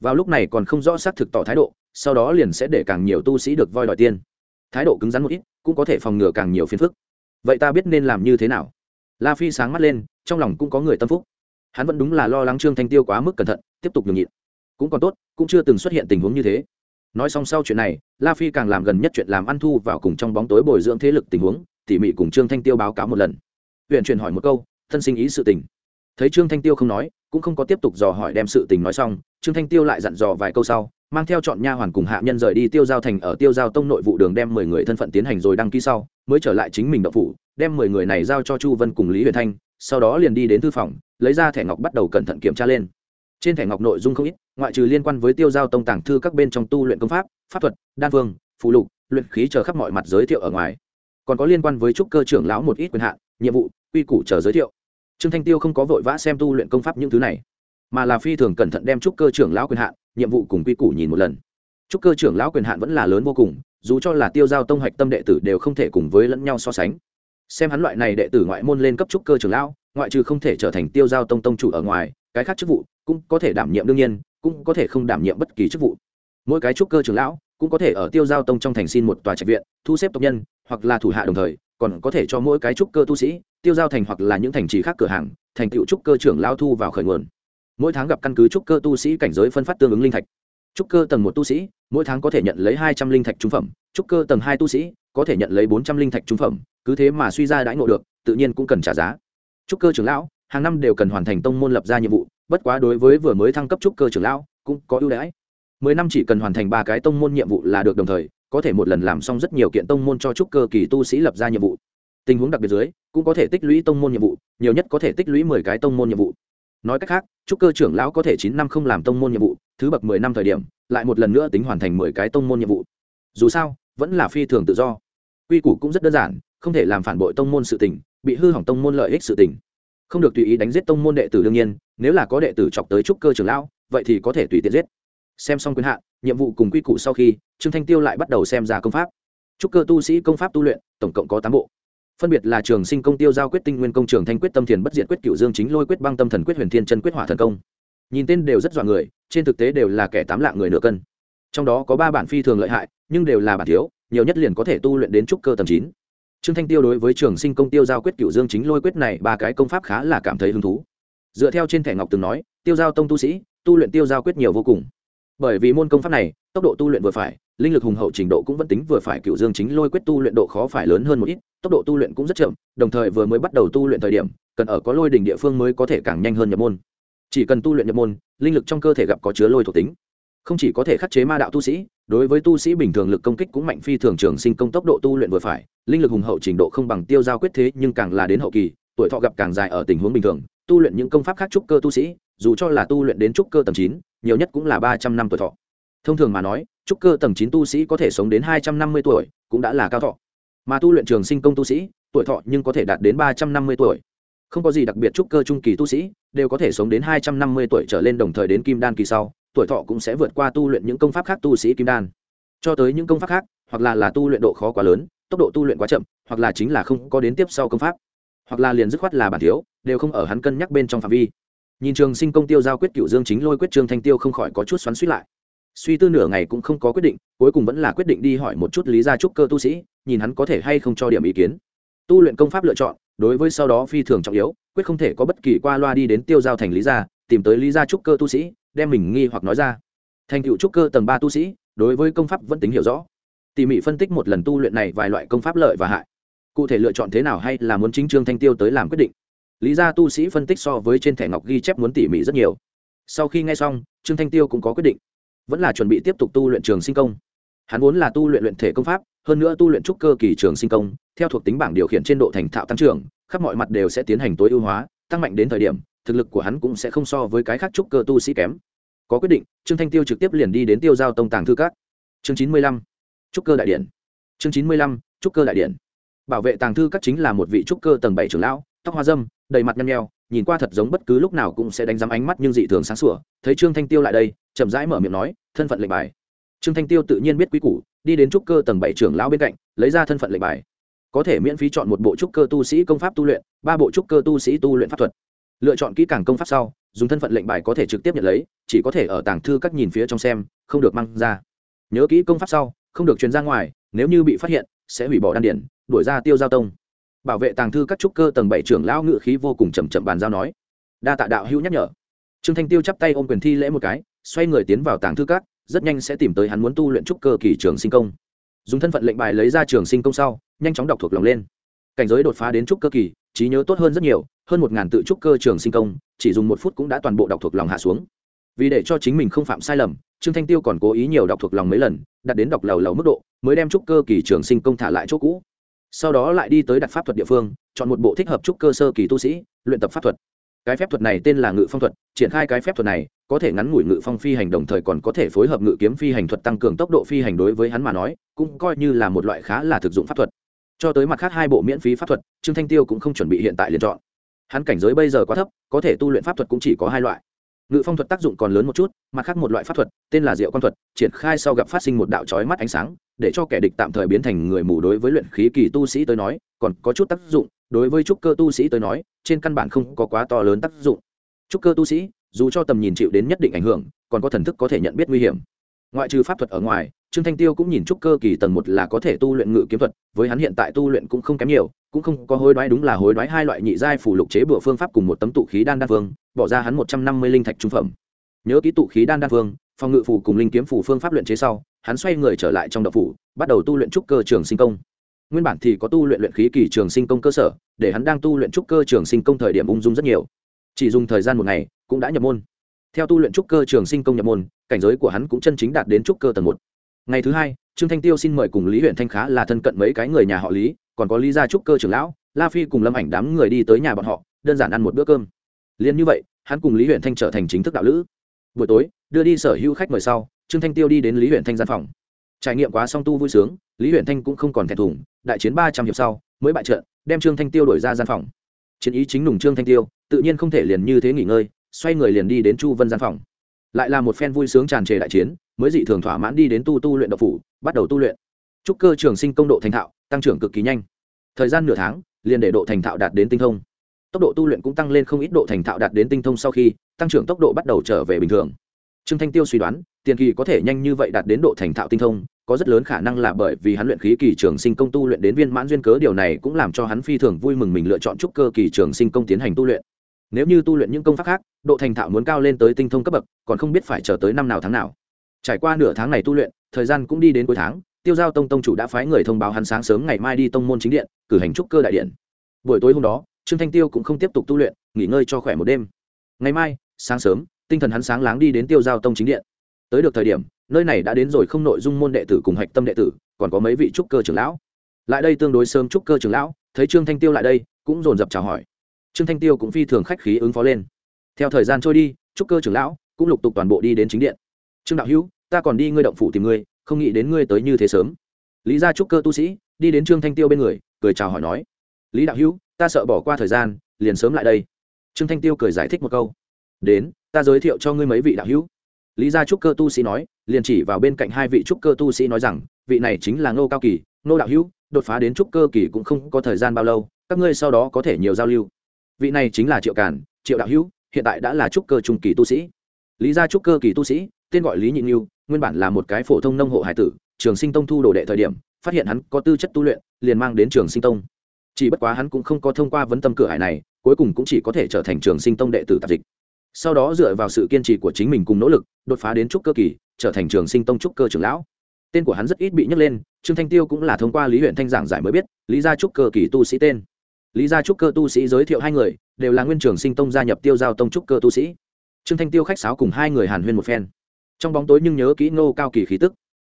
Vào lúc này còn không rõ xác thực tỏ thái độ, sau đó liền sẽ để càng nhiều tu sĩ được voi đòi tiên thái độ cứng rắn một ít, cũng có thể phòng ngừa càng nhiều phiền phức vậy ta biết nên làm như thế nào? La phi sáng mắt lên, trong lòng cũng có người tâm phúc. Hắn vẫn đúng là lo lắng trương thanh tiêu quá mức cẩn thận, tiếp tục nhường nhịn. Cũng còn tốt, cũng chưa từng xuất hiện tình huống như thế. Nói xong sau chuyện này, la phi càng làm gần nhất chuyện làm ăn thu vào cùng trong bóng tối bồi dưỡng thế lực tình huống, tỉ mỉ cùng trương thanh tiêu báo cáo một lần. Huyện truyền hỏi một câu, thân sinh ý sự tình. Thấy trương thanh tiêu không nói, cũng không có tiếp tục dò hỏi đem sự tình nói xong, trương thanh tiêu lại dặn dò vài câu sau mang theo chọn nha hoàn cùng hạ nhân rời đi tiêu giao thành ở tiêu giao tông nội vụ đường đem mười người thân phận tiến hành rồi đăng ký sau, mới trở lại chính mình đậu phủ, đem mười người này giao cho chu vân cùng lý huyền thanh, sau đó liền đi đến thư phòng, lấy ra thẻ ngọc bắt đầu cẩn thận kiểm tra lên. Trên thẻ ngọc nội dung không ít, ngoại trừ liên quan với tiêu giao tông tàng thư các bên trong tu luyện công pháp pháp thuật, đan phương phụ lục, luyện khí chờ khắp mọi mặt giới thiệu ở ngoài. Còn có liên quan với trúc cơ trưởng lão một ít quyền hạn, nhiệm vụ, quy củ chờ giới thiệu. Trương thanh tiêu không có vội vã xem tu luyện công pháp những thứ này, mà là phi thường cẩn thận đem trúc cơ trưởng lão quyền hạn nhiệm vụ cùng quy củ nhìn một lần. Trúc cơ trưởng lão quyền hạn vẫn là lớn vô cùng, dù cho là tiêu giao tông hạch tâm đệ tử đều không thể cùng với lẫn nhau so sánh. Xem hắn loại này đệ tử ngoại môn lên cấp trúc cơ trưởng lão, ngoại trừ không thể trở thành tiêu giao tông tông chủ ở ngoài, cái khác chức vụ cũng có thể đảm nhiệm đương nhiên, cũng có thể không đảm nhiệm bất kỳ chức vụ. Mỗi cái trúc cơ trưởng lão cũng có thể ở tiêu giao tông trong thành xin một tòa trạch viện, thu xếp tộc nhân, hoặc là thủ hạ đồng thời, còn có thể cho mỗi cái trúc cơ tu sĩ, tiêu giao thành hoặc là những thành trì khác cửa hàng, thành tựu trúc cơ trưởng lao thu vào khởi nguồn mỗi tháng gặp căn cứ trúc cơ tu sĩ cảnh giới phân phát tương ứng linh thạch. Trúc cơ tầng một tu sĩ, mỗi tháng có thể nhận lấy hai trăm linh thạch trung phẩm. Trúc cơ tầng hai tu sĩ, có thể nhận lấy bốn trăm linh thạch trung phẩm. Cứ thế mà suy ra đãi ngộ được, tự nhiên cũng cần trả giá. Trúc cơ trưởng lão, hàng năm đều cần hoàn thành tông môn lập ra nhiệm vụ, bất quá đối với vừa mới thăng cấp trúc cơ trưởng lão, cũng có ưu đãi. Mười năm chỉ cần hoàn thành ba cái tông môn nhiệm vụ là được đồng thời, có thể một lần làm xong rất nhiều kiện tông môn cho trúc cơ kỳ tu sĩ lập ra nhiệm vụ. Tình huống đặc biệt dưới, cũng có thể tích lũy tông môn nhiệm vụ, nhiều nhất có thể tích lũy mười cái tông môn nhiệm vụ nói cách khác trúc cơ trưởng lão có thể chín năm không làm tông môn nhiệm vụ, thứ bậc mười năm thời điểm, lại một lần nữa tính hoàn thành mười cái tông môn nhiệm vụ. Dù sao, vẫn là phi thường tự do. Quy củ cũng rất đơn giản, không thể làm phản bội tông môn sự tình, bị hư hỏng tông môn lợi ích sự tình. Không được tùy ý đánh giết tông môn đệ tử đương nhiên, nếu là có đệ tử chọc tới trúc cơ trưởng lão, vậy thì có thể tùy tiện giết. Xem xong quyền hạn, nhiệm vụ cùng quy củ sau khi, trương thanh tiêu lại bắt đầu xem ra công pháp. Trúc cơ tu sĩ công pháp tu luyện, tổng cộng có tám bộ phân biệt là trường sinh công tiêu giao quyết tinh nguyên công, trường thanh quyết tâm thiền bất Diện quyết cựu dương chính lôi quyết băng tâm thần quyết huyền thiên chân quyết hỏa thần công. Nhìn tên đều rất dọa người, trên thực tế đều là kẻ tám lạng người nửa cân. Trong đó có ba bản phi thường lợi hại, nhưng đều là bản thiếu, nhiều nhất liền có thể tu luyện đến trúc cơ tầm chín. Trương thanh tiêu đối với trường sinh công tiêu giao quyết cựu dương chính lôi quyết này ba cái công pháp khá là cảm thấy hứng thú. Dựa theo trên thẻ ngọc từng nói, tiêu giao tông tu sĩ, tu luyện tiêu giao quyết nhiều vô cùng. Bởi vì môn công pháp này, tốc độ tu luyện vừa phải linh lực hùng hậu trình độ cũng vẫn tính vừa phải cựu dương chính lôi quyết tu luyện độ khó phải lớn hơn một ít, tốc độ tu luyện cũng rất chậm, đồng thời vừa mới bắt đầu tu luyện thời điểm, cần ở có lôi đỉnh địa phương mới có thể càng nhanh hơn nhập môn. Chỉ cần tu luyện nhập môn, linh lực trong cơ thể gặp có chứa lôi thuộc tính. Không chỉ có thể khắc chế ma đạo tu sĩ, đối với tu sĩ bình thường lực công kích cũng mạnh phi thường, trường sinh công tốc độ tu luyện vừa phải, linh lực hùng hậu trình độ không bằng tiêu giao quyết thế, nhưng càng là đến hậu kỳ, tuổi thọ gặp càng dài ở tình huống bình thường. Tu luyện những công pháp khác trúc cơ tu sĩ, dù cho là tu luyện đến trúc cơ tầm chín, nhiều nhất cũng là ba trăm năm tuổi thọ. Thông thường mà nói trúc cơ tầng chín tu sĩ có thể sống đến hai trăm năm mươi tuổi, cũng đã là cao thọ. Mà tu luyện trường sinh công tu sĩ, tuổi thọ nhưng có thể đạt đến ba trăm năm mươi tuổi. Không có gì đặc biệt trúc cơ trung kỳ tu sĩ, đều có thể sống đến hai trăm năm mươi tuổi trở lên đồng thời đến kim đan kỳ sau, tuổi thọ cũng sẽ vượt qua tu luyện những công pháp khác tu sĩ kim đan. Cho tới những công pháp khác, hoặc là là tu luyện độ khó quá lớn, tốc độ tu luyện quá chậm, hoặc là chính là không có đến tiếp sau công pháp, hoặc là liền dứt khoát là bản thiếu, đều không ở hắn cân nhắc bên trong phạm vi. Nhìn trường sinh công tiêu giao quyết cựu dương chính lôi quyết trương thanh tiêu không khỏi có chút xoắn suýt lại suy tư nửa ngày cũng không có quyết định, cuối cùng vẫn là quyết định đi hỏi một chút lý gia trúc cơ tu sĩ, nhìn hắn có thể hay không cho điểm ý kiến. Tu luyện công pháp lựa chọn, đối với sau đó phi thường trọng yếu, quyết không thể có bất kỳ qua loa đi đến tiêu giao thành lý gia, tìm tới lý gia trúc cơ tu sĩ, đem mình nghi hoặc nói ra. Thành cựu trúc cơ tầng ba tu sĩ, đối với công pháp vẫn tính hiểu rõ. Tỉ mỉ phân tích một lần tu luyện này vài loại công pháp lợi và hại. Cụ thể lựa chọn thế nào hay là muốn chính trương thanh tiêu tới làm quyết định. Lý gia tu sĩ phân tích so với trên thẻ ngọc ghi chép muốn tỉ mỉ rất nhiều. Sau khi nghe xong, trương thanh tiêu cũng có quyết định vẫn là chuẩn bị tiếp tục tu luyện trường sinh công. Hắn vốn là tu luyện luyện thể công pháp, hơn nữa tu luyện trúc cơ kỳ trường sinh công, theo thuộc tính bảng điều khiển trên độ thành thạo tăng trưởng, khắp mọi mặt đều sẽ tiến hành tối ưu hóa, tăng mạnh đến thời điểm, thực lực của hắn cũng sẽ không so với cái khác trúc cơ tu sĩ kém. Có quyết định, trương thanh tiêu trực tiếp liền đi đến tiêu giao tông tàng thư các. Chương chín mươi lăm, trúc cơ đại điện. Chương chín mươi lăm, trúc cơ đại điện. Bảo vệ tàng thư các chính là một vị trúc cơ tầng bảy trưởng lão tóc hoa dâm, đầy mặt nhăn nheo, nhìn qua thật giống bất cứ lúc nào cũng sẽ đánh giám ánh mắt nhưng dị thường sáng sủa, thấy trương thanh tiêu lại đây, chậm rãi mở miệng nói, thân phận lệnh bài. Trương thanh tiêu tự nhiên biết quý củ, đi đến trúc cơ tầng bảy trưởng lão bên cạnh, lấy ra thân phận lệnh bài. Có thể miễn phí chọn một bộ trúc cơ tu sĩ công pháp tu luyện, ba bộ trúc cơ tu sĩ tu luyện pháp thuật. Lựa chọn kỹ càng công pháp sau, dùng thân phận lệnh bài có thể trực tiếp nhận lấy, chỉ có thể ở tảng thư các nhìn phía trong xem, không được mang ra. Nhớ kỹ công pháp sau, không được truyền ra ngoài, nếu như bị phát hiện, sẽ hủy bỏ đan điển đuổi ra tiêu giao tông bảo vệ tàng thư các trúc cơ tầng bảy trưởng lão ngự khí vô cùng chậm chậm bàn giao nói. Đa tạ đạo hữu nhắc nhở. Trương thanh tiêu chắp tay ôm quyền thi lễ một cái, xoay người tiến vào tàng thư các, rất nhanh sẽ tìm tới hắn muốn tu luyện trúc cơ kỳ trường sinh công. Dùng thân phận lệnh bài lấy ra trường sinh công sau, nhanh chóng đọc thuộc lòng lên. Cảnh giới đột phá đến trúc cơ kỳ, trí nhớ tốt hơn rất nhiều, hơn một ngàn tự trúc cơ trường sinh công, chỉ dùng một phút cũng đã toàn bộ đọc thuộc lòng hạ xuống. Vì để cho chính mình không phạm sai lầm, trương thanh tiêu còn cố ý nhiều đọc thuộc lòng mấy lần đặt đến đọc lầu lầu mức độ, mới đem trúc cơ kỳ trường sinh công thả lại chỗ cũ sau đó lại đi tới đặt pháp thuật địa phương, chọn một bộ thích hợp trúc cơ sơ kỳ tu sĩ, luyện tập pháp thuật. Cái phép thuật này tên là ngự phong thuật, triển khai cái phép thuật này, có thể ngắn ngủi ngự phong phi hành đồng thời còn có thể phối hợp ngự kiếm phi hành thuật tăng cường tốc độ phi hành đối với hắn mà nói, cũng coi như là một loại khá là thực dụng pháp thuật. Cho tới mặt khác hai bộ miễn phí pháp thuật, trương thanh tiêu cũng không chuẩn bị hiện tại liền chọn. Hắn cảnh giới bây giờ quá thấp, có thể tu luyện pháp thuật cũng chỉ có hai loại ngự phong thuật tác dụng còn lớn một chút mặt khác một loại pháp thuật, tên là diệu quan thuật, triển khai sau gặp phát sinh một đạo trói mắt ánh sáng, để cho kẻ địch tạm thời biến thành người mù đối với luyện khí kỳ tu sĩ tới nói, còn có chút tác dụng, đối với trúc cơ tu sĩ tới nói, trên căn bản không có quá to lớn tác dụng. Trúc cơ tu sĩ, dù cho tầm nhìn chịu đến nhất định ảnh hưởng, còn có thần thức có thể nhận biết nguy hiểm. Ngoại trừ pháp thuật ở ngoài, trương thanh tiêu cũng nhìn trúc cơ kỳ tầng một là có thể tu luyện ngự kiếm thuật, với hắn hiện tại tu luyện cũng không kém nhiều, cũng không có hối đoái đúng là hối đoái hai loại nhị giai phủ lục chế bừa phương pháp cùng một tấm tụ khí đan đan phương bỏ ra hắn một trăm năm mươi linh thạch trung phẩm. Nhớ ký tụ khí đan đan phương phòng ngự phủ cùng linh kiếm phủ phương pháp luyện chế sau, hắn xoay người trở lại trong đậu phủ, bắt đầu tu luyện trúc cơ trường sinh công. Nguyên bản thì có tu luyện luyện khí kỳ trường sinh công cơ sở, để hắn đang tu luyện trúc cơ trường sinh công thời điểm ung dung rất nhiều. Chỉ dùng thời gian một ngày, cũng đã nhập môn. Theo tu luyện trúc cơ trường sinh công nhập môn, cảnh giới của hắn cũng chân chính đạt đến trúc cơ tầng một. Ngày thứ hai, trương thanh tiêu xin mời cùng lý huyện thanh khá là thân cận mấy cái người nhà họ lý, còn có lý gia trúc cơ trưởng lão, la phi cùng lâm ảnh đám người đi tới nhà bọn họ, đơn giản ăn một bữa cơm liền như vậy, hắn cùng lý huyện thanh trở thành chính thức đạo lữ. Buổi tối, đưa đi sở hữu khách mời sau, trương thanh tiêu đi đến lý huyện thanh gian phòng. Trải nghiệm quá song tu vui sướng, lý huyện thanh cũng không còn thẹn thùng, đại chiến ba trăm hiệp sau, mới bại trận, đem trương thanh tiêu đổi ra gian phòng. Chiến ý chính nùng trương thanh tiêu, tự nhiên không thể liền như thế nghỉ ngơi, xoay người liền đi đến chu vân gian phòng. Lại là một phen vui sướng tràn trề đại chiến, mới dị thường thỏa mãn đi đến tu tu luyện độc phủ, bắt đầu tu luyện. Trúc cơ trường sinh công độ thành thạo, tăng trưởng cực kỳ nhanh. Thời gian nửa tháng, liền để độ thành thạo đạt đến tinh thông tốc độ tu luyện cũng tăng lên không ít độ thành thạo đạt đến tinh thông sau khi tăng trưởng tốc độ bắt đầu trở về bình thường. Trương thanh tiêu suy đoán, tiền kỳ có thể nhanh như vậy đạt đến độ thành thạo tinh thông, có rất lớn khả năng là bởi vì hắn luyện khí kỳ trường sinh công tu luyện đến viên mãn duyên cớ, điều này cũng làm cho hắn phi thường vui mừng mình lựa chọn trúc cơ kỳ trường sinh công tiến hành tu luyện. Nếu như tu luyện những công pháp khác, độ thành thạo muốn cao lên tới tinh thông cấp bậc, còn không biết phải chờ tới năm nào tháng nào. Trải qua nửa tháng này tu luyện, thời gian cũng đi đến cuối tháng, tiêu giao tông tông chủ đã phái người thông báo hắn sáng sớm ngày mai đi tông môn chính điện, cử hành trúc cơ đại điện. Buổi tối hôm đó trương thanh tiêu cũng không tiếp tục tu luyện, nghỉ ngơi cho khỏe một đêm. Ngày mai, sáng sớm, tinh thần hắn sáng láng đi đến tiêu giao tông chính điện. Tới được thời điểm, nơi này đã đến rồi không nội dung môn đệ tử cùng hạch tâm đệ tử, còn có mấy vị trúc cơ trưởng lão. Lại đây tương đối sớm trúc cơ trưởng lão, thấy trương thanh tiêu lại đây, cũng dồn dập chào hỏi. Trương thanh tiêu cũng phi thường khách khí ứng phó lên. Theo thời gian trôi đi, trúc cơ trưởng lão cũng lục tục toàn bộ đi đến chính điện. Trương đạo hữu, ta còn đi ngươi động phủ tìm ngươi, không nghĩ đến ngươi tới như thế sớm. Lý gia trúc cơ tu sĩ đi đến trương thanh tiêu bên người, cười chào hỏi nói. Lý đạo hữu ta sợ bỏ qua thời gian, liền sớm lại đây. Trương thanh tiêu cười giải thích một câu. Đến, ta giới thiệu cho ngươi mấy vị đạo hữu. Lý gia trúc cơ tu sĩ nói, liền chỉ vào bên cạnh hai vị trúc cơ tu sĩ nói rằng, vị này chính là ngô cao kỳ, ngô đạo hữu, đột phá đến trúc cơ kỳ cũng không có thời gian bao lâu, các ngươi sau đó có thể nhiều giao lưu. Vị này chính là triệu càn, triệu đạo hữu, hiện tại đã là trúc cơ trung kỳ tu sĩ. Lý gia trúc cơ kỳ tu sĩ, tên gọi lý nhị nghiêu nguyên bản là một cái phổ thông nông hộ hải tử, trường sinh tông thu đồ đệ thời điểm, phát hiện hắn có tư chất tu luyện, liền mang đến trường sinh tông chỉ bất quá hắn cũng không có thông qua vấn tâm cửa hải này, cuối cùng cũng chỉ có thể trở thành trường sinh tông đệ tử tạp dịch. Sau đó dựa vào sự kiên trì của chính mình cùng nỗ lực, đột phá đến trúc cơ kỳ, trở thành trường sinh tông trúc cơ trưởng lão. Tên của hắn rất ít bị nhắc lên, trương thanh tiêu cũng là thông qua lý huyện thanh giảng giải mới biết, lý gia trúc cơ kỳ tu sĩ tên. Lý gia trúc cơ tu sĩ giới thiệu hai người, đều là nguyên trường sinh tông gia nhập tiêu giao tông trúc cơ tu sĩ. Trương thanh tiêu khách sáo cùng hai người hàn huyên một phen. Trong bóng tối nhưng nhớ kỹ ngô cao kỳ khí tức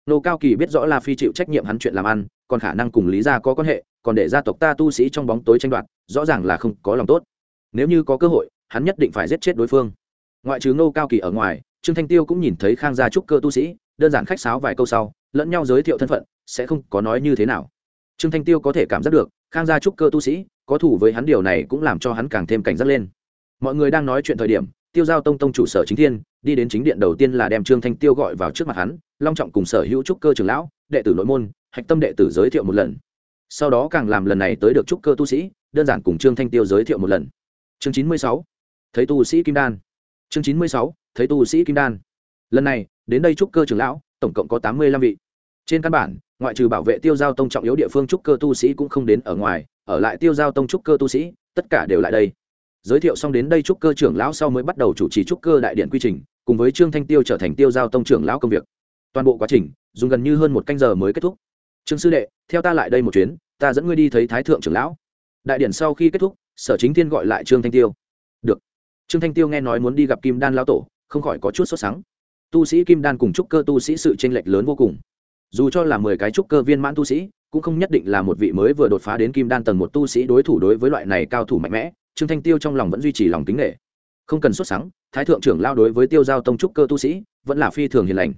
Nô cao kỳ biết rõ là phi chịu trách nhiệm hắn chuyện làm ăn, còn khả năng cùng lý gia có quan hệ, còn để gia tộc ta tu sĩ trong bóng tối tranh đoạt, rõ ràng là không có lòng tốt. Nếu như có cơ hội, hắn nhất định phải giết chết đối phương. Ngoại trừ Nô cao kỳ ở ngoài, trương thanh tiêu cũng nhìn thấy khang gia trúc cơ tu sĩ, đơn giản khách sáo vài câu sau, lẫn nhau giới thiệu thân phận, sẽ không có nói như thế nào. Trương thanh tiêu có thể cảm giác được, khang gia trúc cơ tu sĩ, có thủ với hắn điều này cũng làm cho hắn càng thêm cảnh giác lên. Mọi người đang nói chuyện thời điểm tiêu giao tông tông chủ sở chính thiên, đi đến chính điện đầu tiên là đem trương thanh tiêu gọi vào trước mặt hắn, long trọng cùng sở hữu trúc cơ trường lão, đệ tử nội môn, hạch tâm đệ tử giới thiệu một lần. Sau đó càng làm lần này tới được trúc cơ tu sĩ, đơn giản cùng trương thanh tiêu giới thiệu một lần. Chương chín mươi sáu, thấy tu sĩ kim đan. Chương chín mươi sáu, thấy tu sĩ kim đan. Lần này, đến đây trúc cơ trưởng lão, tổng cộng có tám mươi lăm vị. Trên căn bản, ngoại trừ bảo vệ tiêu giao tông trọng yếu địa phương trúc cơ tu sĩ cũng không đến ở ngoài, ở lại tiêu giao tông trúc cơ tu sĩ, tất cả đều lại đây giới thiệu xong đến đây trúc cơ trưởng lão sau mới bắt đầu chủ trì trúc cơ đại điện quy trình, cùng với trương thanh tiêu trở thành tiêu giao tông trưởng lão công việc. Toàn bộ quá trình, dùng gần như hơn một canh giờ mới kết thúc. Trương sư đệ, theo ta lại đây một chuyến, ta dẫn ngươi đi thấy thái thượng trưởng lão. Đại điện sau khi kết thúc, sở chính thiên gọi lại trương thanh tiêu. Được. Trương thanh tiêu nghe nói muốn đi gặp kim đan lão tổ, không khỏi có chút sốt sắng. Tu sĩ kim đan cùng trúc cơ tu sĩ sự tranh lệch lớn vô cùng. Dù cho là mười cái trúc cơ viên mãn tu sĩ, cũng không nhất định là một vị mới vừa đột phá đến kim đan tầng một tu sĩ đối thủ đối với loại này cao thủ mạnh mẽ trương thanh tiêu trong lòng vẫn duy trì lòng kính nghệ không cần xuất sáng thái thượng trưởng lao đối với tiêu giao tông trúc cơ tu sĩ, vẫn là phi thường hiền lành.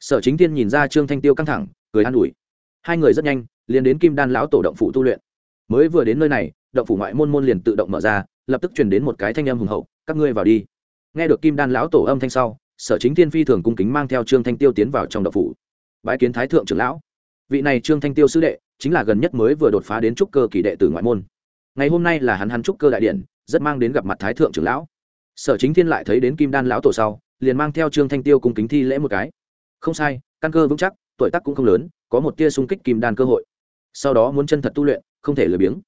Sở chính tiên nhìn ra trương thanh tiêu căng thẳng, cười an ủi. Hai người rất nhanh, liền đến kim đan lão tổ động phủ tu luyện. Mới vừa đến nơi này, động phủ ngoại môn môn liền tự động mở ra, lập tức truyền đến một cái thanh âm hùng hậu, các ngươi vào đi. Nghe được kim đan lão tổ âm thanh sau, sở chính thiên phi thường cung kính mang theo trương thanh tiêu tiến vào trong động phủ. Bãi kiến thái thượng trưởng lão. Vị này trương thanh tiêu sứ đệ, chính là gần nhất mới vừa đột phá đến trúc cơ kỳ đệ tử ngoại môn ngày hôm nay là hắn hắn trúc cơ đại điện rất mang đến gặp mặt thái thượng trưởng lão. Sở chính thiên lại thấy đến kim đan lão tổ sau, liền mang theo trương thanh tiêu cùng kính thi lễ một cái. Không sai, căn cơ vững chắc, tuổi tác cũng không lớn, có một tia xung kích kim đan cơ hội. Sau đó muốn chân thật tu luyện, không thể lười biếng.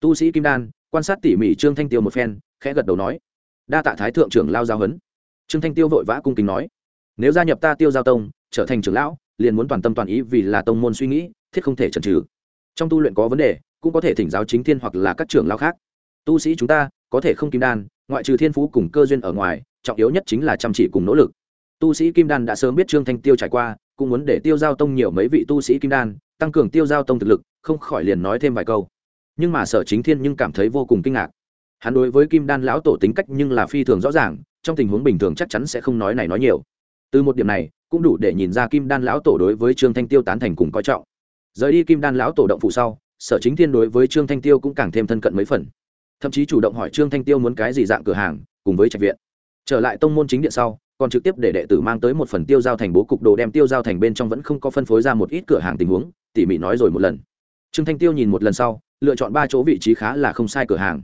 Tu sĩ kim đan, quan sát tỉ mỉ trương thanh tiêu một phen, khẽ gật đầu nói. Đa tạ thái thượng trưởng lao giao hấn trương thanh tiêu vội vã cung kính nói. Nếu gia nhập ta tiêu giao tông, trở thành trưởng lão, liền muốn toàn tâm toàn ý vì là tông môn suy nghĩ, thiết không thể chần trừ trong tu luyện có vấn đề cũng có thể thỉnh giáo chính thiên hoặc là các trưởng lão khác. Tu sĩ chúng ta, có thể không kim đan, ngoại trừ thiên phú cùng cơ duyên ở ngoài, trọng yếu nhất chính là chăm chỉ cùng nỗ lực. Tu sĩ kim đan đã sớm biết trương thanh tiêu trải qua, cũng muốn để tiêu giao tông nhiều mấy vị tu sĩ kim đan, tăng cường tiêu giao tông thực lực, không khỏi liền nói thêm vài câu. Nhưng mà sở chính thiên nhưng cảm thấy vô cùng kinh ngạc. Hắn đối với kim đan lão tổ tính cách nhưng là phi thường rõ ràng, trong tình huống bình thường chắc chắn sẽ không nói này nói nhiều. Từ một điểm này, cũng đủ để nhìn ra kim đan lão tổ đối với trương thanh tiêu tán thành cùng coi trọng. Rời đi kim đan lão tổ động phụ sau sở chính thiên đối với trương thanh tiêu cũng càng thêm thân cận mấy phần. Thậm chí chủ động hỏi trương thanh tiêu muốn cái gì dạng cửa hàng, cùng với trạch viện. Trở lại tông môn chính điện sau, còn trực tiếp để đệ tử mang tới một phần tiêu giao thành bố cục đồ đem tiêu giao thành bên trong vẫn không có phân phối ra một ít cửa hàng tình huống, tỉ mỉ nói rồi một lần. Trương thanh tiêu nhìn một lần sau, lựa chọn ba chỗ vị trí khá là không sai cửa hàng.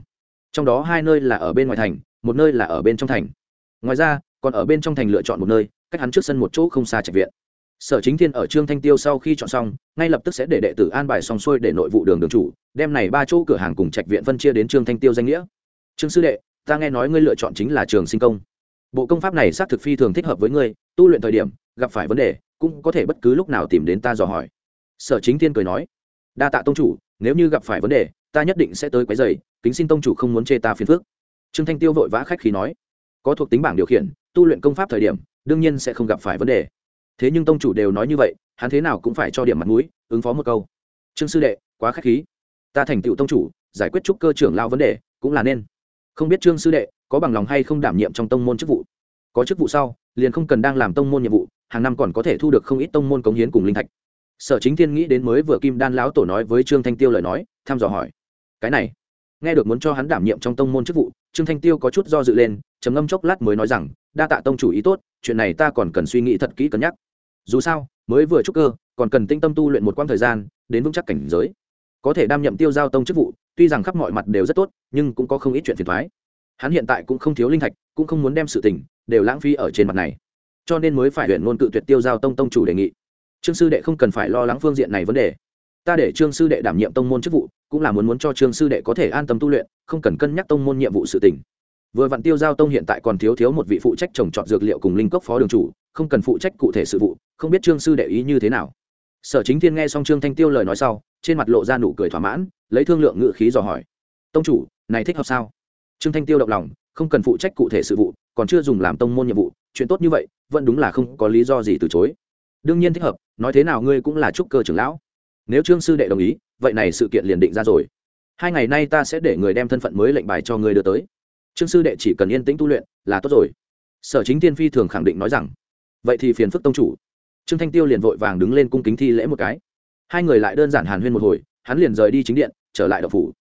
Trong đó hai nơi là ở bên ngoài thành, một nơi là ở bên trong thành. Ngoài ra, còn ở bên trong thành lựa chọn một nơi, cách hắn trước sân một chỗ không xa trạch viện sở chính thiên ở trương thanh tiêu sau khi chọn xong, ngay lập tức sẽ để đệ tử an bài xong xuôi để nội vụ đường đường chủ, đem này ba chỗ cửa hàng cùng trạch viện phân chia đến trương thanh tiêu danh nghĩa. Trương sư đệ, ta nghe nói ngươi lựa chọn chính là trường sinh công. Bộ công pháp này xác thực phi thường thích hợp với ngươi, tu luyện thời điểm, gặp phải vấn đề, cũng có thể bất cứ lúc nào tìm đến ta dò hỏi. Sở chính thiên cười nói. Đa tạ tông chủ, nếu như gặp phải vấn đề, ta nhất định sẽ tới quấy dày kính xin tông chủ không muốn chê ta phiền phước trương thanh tiêu vội vã khách khí nói. Có thuộc tính bảng điều khiển, tu luyện công pháp thời điểm, đương nhiên sẽ không gặp phải vấn đề thế nhưng tông chủ đều nói như vậy, hắn thế nào cũng phải cho điểm mặt mũi, ứng phó một câu. Trương sư đệ, quá k h á c h khí. Ta thành tựu tông chủ, giải quyết trúc cơ trưởng lao vấn đề, cũng là nên. Không biết trương sư đệ, có bằng lòng hay không đảm nhiệm trong tông môn chức vụ? Có chức vụ sau, liền không cần đang làm tông môn nhiệm vụ, hàng năm còn có thể thu được không ít tông môn cống hiến cùng linh thạch. Sở chính thiên nghĩ đến mới vừa kim đan lão tổ nói với trương thanh tiêu lời nói, thăm dò hỏi. Cái này, nghe được muốn cho hắn đảm nhiệm trong tông môn chức vụ, trương thanh tiêu có chút do dự lên, trầm ngâm chốc lát mới nói rằng đa tạ tông chủ ý tốt, chuyện này ta còn cần suy nghĩ thật kỹ cân nhắc. Dù sao, mới vừa trúc cơ, còn cần tinh tâm tu luyện một quãng thời gian, đến vững chắc cảnh giới. Có thể đảm nhiệm tiêu giao tông chức vụ, tuy rằng khắp mọi mặt đều rất tốt, nhưng cũng có không ít chuyện phiền thoái hắn hiện tại cũng không thiếu linh thạch, cũng không muốn đem sự tình, đều lãng phí ở trên mặt này. Cho nên mới phải huyện ngôn cự tuyệt tiêu giao tông tông chủ đề nghị. Trương sư đệ không cần phải lo lắng phương diện này vấn đề. Ta để trương sư đệ đảm nhiệm tông môn chức vụ, cũng là muốn muốn cho trương sư đệ có thể an tâm tu luyện, không cần cân nhắc tông môn nhiệm vụ sự tình vừa vặn tiêu giao tông hiện tại còn thiếu thiếu một vị phụ trách trồng trọt dược liệu cùng linh cốc phó đường chủ, không cần phụ trách cụ thể sự vụ, không biết trương sư đệ ý như thế nào. Sở chính thiên nghe xong trương thanh tiêu lời nói sau, trên mặt lộ ra nụ cười thỏa mãn, lấy thương lượng ngự khí dò hỏi. Tông chủ, này thích hợp sao? Trương thanh tiêu động lòng, không cần phụ trách cụ thể sự vụ, còn chưa dùng làm tông môn nhiệm vụ, chuyện tốt như vậy, vẫn đúng là không có lý do gì từ chối. Đương nhiên thích hợp, nói thế nào ngươi cũng là trúc cơ trưởng lão. Nếu trương sư đệ đồng ý, vậy này sự kiện liền định ra rồi. Hai ngày nay ta sẽ để người đem thân phận mới lệnh bài cho ngươi đưa tới trương sư đệ chỉ cần yên tĩnh tu luyện là tốt rồi. Sở chính tiên phi thường khẳng định nói rằng, vậy thì phiền phức tông chủ. Trương thanh tiêu liền vội vàng đứng lên cung kính thi lễ một cái. Hai người lại đơn giản hàn huyên một hồi, hắn liền rời đi chính điện, trở lại đậu phủ.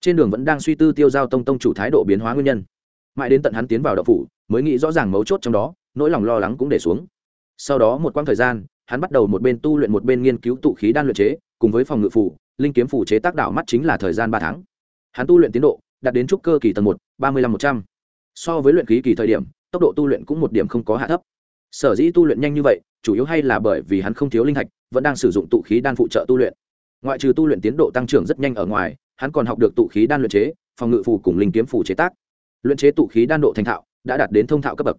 Trên đường vẫn đang suy tư tiêu giao tông tông chủ thái độ biến hóa nguyên nhân. Mãi đến tận hắn tiến vào đậu phủ, mới nghĩ rõ ràng mấu chốt trong đó, nỗi lòng lo lắng cũng để xuống. Sau đó một quãng thời gian, hắn bắt đầu một bên tu luyện một bên nghiên cứu tụ khí đan luyện chế, cùng với phòng ngự phủ linh kiếm phủ chế tác đạo mắt chính là thời gian ba tháng. Hắn tu luyện tiến độ đạt đến trúc cơ kỳ tầng một, ba mươi năm một trăm. So với luyện khí kỳ thời điểm, tốc độ tu luyện cũng một điểm không có hạ thấp. Sở dĩ tu luyện nhanh như vậy, chủ yếu hay là bởi vì hắn không thiếu linh thạch vẫn đang sử dụng tụ khí đan phụ trợ tu luyện. Ngoại trừ tu luyện tiến độ tăng trưởng rất nhanh ở ngoài, hắn còn học được tụ khí đan luyện chế, phòng ngự phù cùng linh kiếm phù chế tác. Luyện chế tụ khí đan độ thành thạo đã đạt đến thông thạo cấp bậc.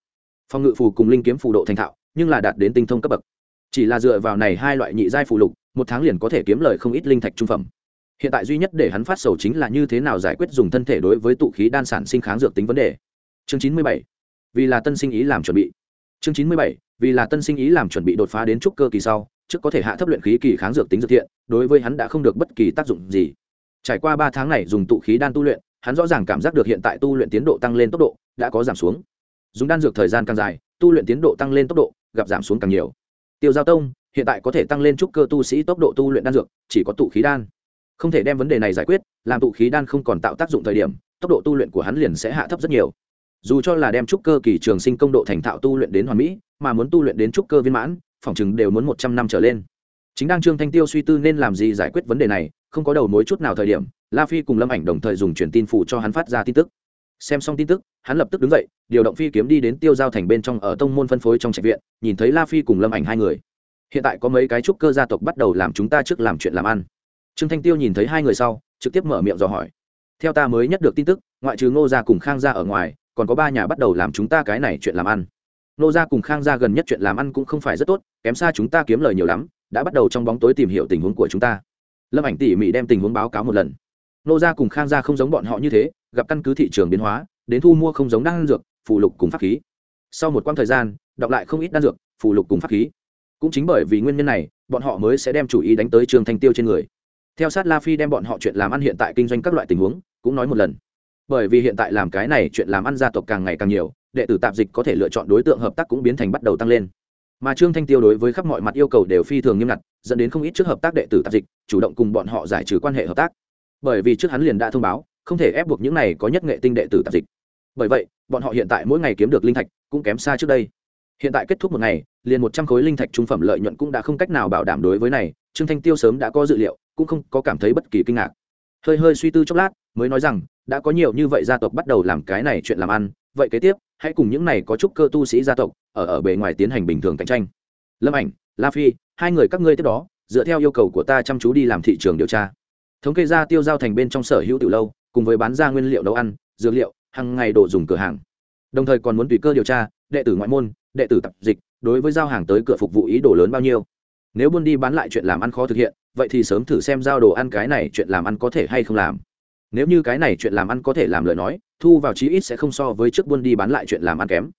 Phòng ngự phù cùng linh kiếm phù độ thành thạo, nhưng là đạt đến tinh thông cấp bậc. Chỉ là dựa vào này hai loại nhị giai phù lục, một tháng liền có thể kiếm lời không ít linh thạch trung phẩm hiện tại duy nhất để hắn phát sầu chính là như thế nào giải quyết dùng thân thể đối với tụ khí đan sản sinh kháng dược tính vấn đề. Chương chín mươi bảy. Vì là tân sinh ý làm chuẩn bị. Chương chín mươi bảy. Vì là tân sinh ý làm chuẩn bị đột phá đến trúc cơ kỳ sau, trước có thể hạ thấp luyện khí kỳ kháng dược tính dược thiện, đối với hắn đã không được bất kỳ tác dụng gì. Trải qua ba tháng này dùng tụ khí đan tu luyện, hắn rõ ràng cảm giác được hiện tại tu luyện tiến độ tăng lên tốc độ đã có giảm xuống. Dùng đan dược thời gian càng dài, tu luyện tiến độ tăng lên tốc độ, gặp giảm xuống càng nhiều. Tiêu giao tông hiện tại có thể tăng lên trúc cơ tu sĩ tốc độ tu luyện đan dược, chỉ có tụ khí đan không thể đem vấn đề này giải quyết, làm tụ khí đan không còn tạo tác dụng thời điểm, tốc độ tu luyện của hắn liền sẽ hạ thấp rất nhiều. Dù cho là đem trúc cơ kỳ trường sinh công độ thành thạo tu luyện đến hoàn mỹ, mà muốn tu luyện đến trúc cơ viên mãn, phỏng chừng đều muốn một trăm năm trở lên. Chính đang trương thanh tiêu suy tư nên làm gì giải quyết vấn đề này, không có đầu mối chút nào thời điểm, la phi cùng lâm ảnh đồng thời dùng truyền tin phủ cho hắn phát ra tin tức. Xem xong tin tức, hắn lập tức đứng dậy, điều động phi kiếm đi đến tiêu giao thành bên trong ở tông môn phân phối trong trạch viện, nhìn thấy la phi cùng lâm ảnh hai người. Hiện tại có mấy cái trúc cơ gia tộc bắt đầu làm chúng ta trước làm chuyện làm ăn trương thanh tiêu nhìn thấy hai người sau, trực tiếp mở miệng dò hỏi. Theo ta mới nhất được tin tức, ngoại trừ ngô gia cùng khang gia ở ngoài, còn có ba nhà bắt đầu làm chúng ta cái này chuyện làm ăn. Ngô gia cùng khang gia gần nhất chuyện làm ăn cũng không phải rất tốt, kém xa chúng ta kiếm lời nhiều lắm, đã bắt đầu trong bóng tối tìm hiểu tình huống của chúng ta. Lâm ảnh tỉ mỉ đem tình huống báo cáo một lần. Ngô gia cùng khang gia không giống bọn họ như thế, gặp căn cứ thị trường biến hóa, đến thu mua không giống đan dược phù lục cùng pháp khí. Sau một quãng thời gian, đọc lại không ít đan dược phù lục cùng pháp khí. Cũng chính bởi vì nguyên nhân này, bọn họ mới sẽ đem chủ ý đánh tới trường thanh tiêu trên người theo sát la phi đem bọn họ chuyện làm ăn hiện tại kinh doanh các loại tình huống, cũng nói một lần. Bởi vì hiện tại làm cái này chuyện làm ăn gia tộc càng ngày càng nhiều, đệ tử tạp dịch có thể lựa chọn đối tượng hợp tác cũng biến thành bắt đầu tăng lên. Mà trương thanh tiêu đối với khắp mọi mặt yêu cầu đều phi thường nghiêm ngặt, dẫn đến không ít trước hợp tác đệ tử tạp dịch, chủ động cùng bọn họ giải trừ quan hệ hợp tác. Bởi vì trước hắn liền đã thông báo, không thể ép buộc những này có nhất nghệ tinh đệ tử tạp dịch. Bởi vậy, bọn họ hiện tại mỗi ngày kiếm được linh thạch cũng kém xa trước đây. Hiện tại kết thúc một ngày, liền một trăm khối linh thạch trung phẩm lợi nhuận cũng đã không cách nào bảo đảm đối với này trương thanh tiêu sớm đã có dự liệu, cũng không có cảm thấy bất kỳ kinh ngạc. Hơi hơi suy tư chốc lát, mới nói rằng, đã có nhiều như vậy gia tộc bắt đầu làm cái này chuyện làm ăn, vậy kế tiếp, hãy cùng những này có chút cơ tu sĩ gia tộc, ở ở bề ngoài tiến hành bình thường cạnh tranh. Lâm ảnh, la phi, hai người các ngươi tiếp đó, dựa theo yêu cầu của ta chăm chú đi làm thị trường điều tra. Thống kê ra tiêu giao thành bên trong sở hữu từ lâu, cùng với bán ra nguyên liệu nấu ăn, dược liệu, hàng ngày đồ dùng cửa hàng. Đồng thời còn muốn tùy cơ điều tra, đệ tử ngoại môn, đệ tử tập dịch, đối với giao hàng tới cửa phục vụ ý đồ lớn bao nhiêu nếu buôn đi bán lại chuyện làm ăn khó thực hiện, vậy thì sớm thử xem giao đồ ăn cái này chuyện làm ăn có thể hay không làm. Nếu như cái này chuyện làm ăn có thể làm lời nói, thu vào chí ít sẽ không so với trước buôn đi bán lại chuyện làm ăn kém.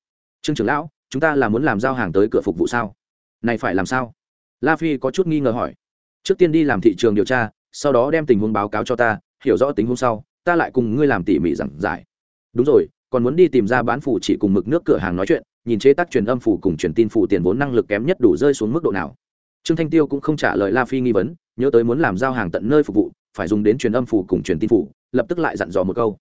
Trương trưởng lão, chúng ta là muốn làm giao hàng tới cửa phục vụ sao? Này phải làm sao? La phi có chút nghi ngờ hỏi. Trước tiên đi làm thị trường điều tra, sau đó đem tình huống báo cáo cho ta, hiểu rõ tình huống sau, ta lại cùng ngươi làm tỉ mỉ giảng giải. Đúng rồi, còn muốn đi tìm ra bán phủ chỉ cùng mực nước cửa hàng nói chuyện, nhìn chế tác truyền âm phủ cùng truyền tin phủ tiền vốn năng lực kém nhất đủ rơi xuống mức độ nào trương thanh tiêu cũng không trả lời la phi nghi vấn, nhớ tới muốn làm giao hàng tận nơi phục vụ, phải dùng đến truyền âm phủ cùng truyền tin phủ, lập tức lại dặn dò một câu.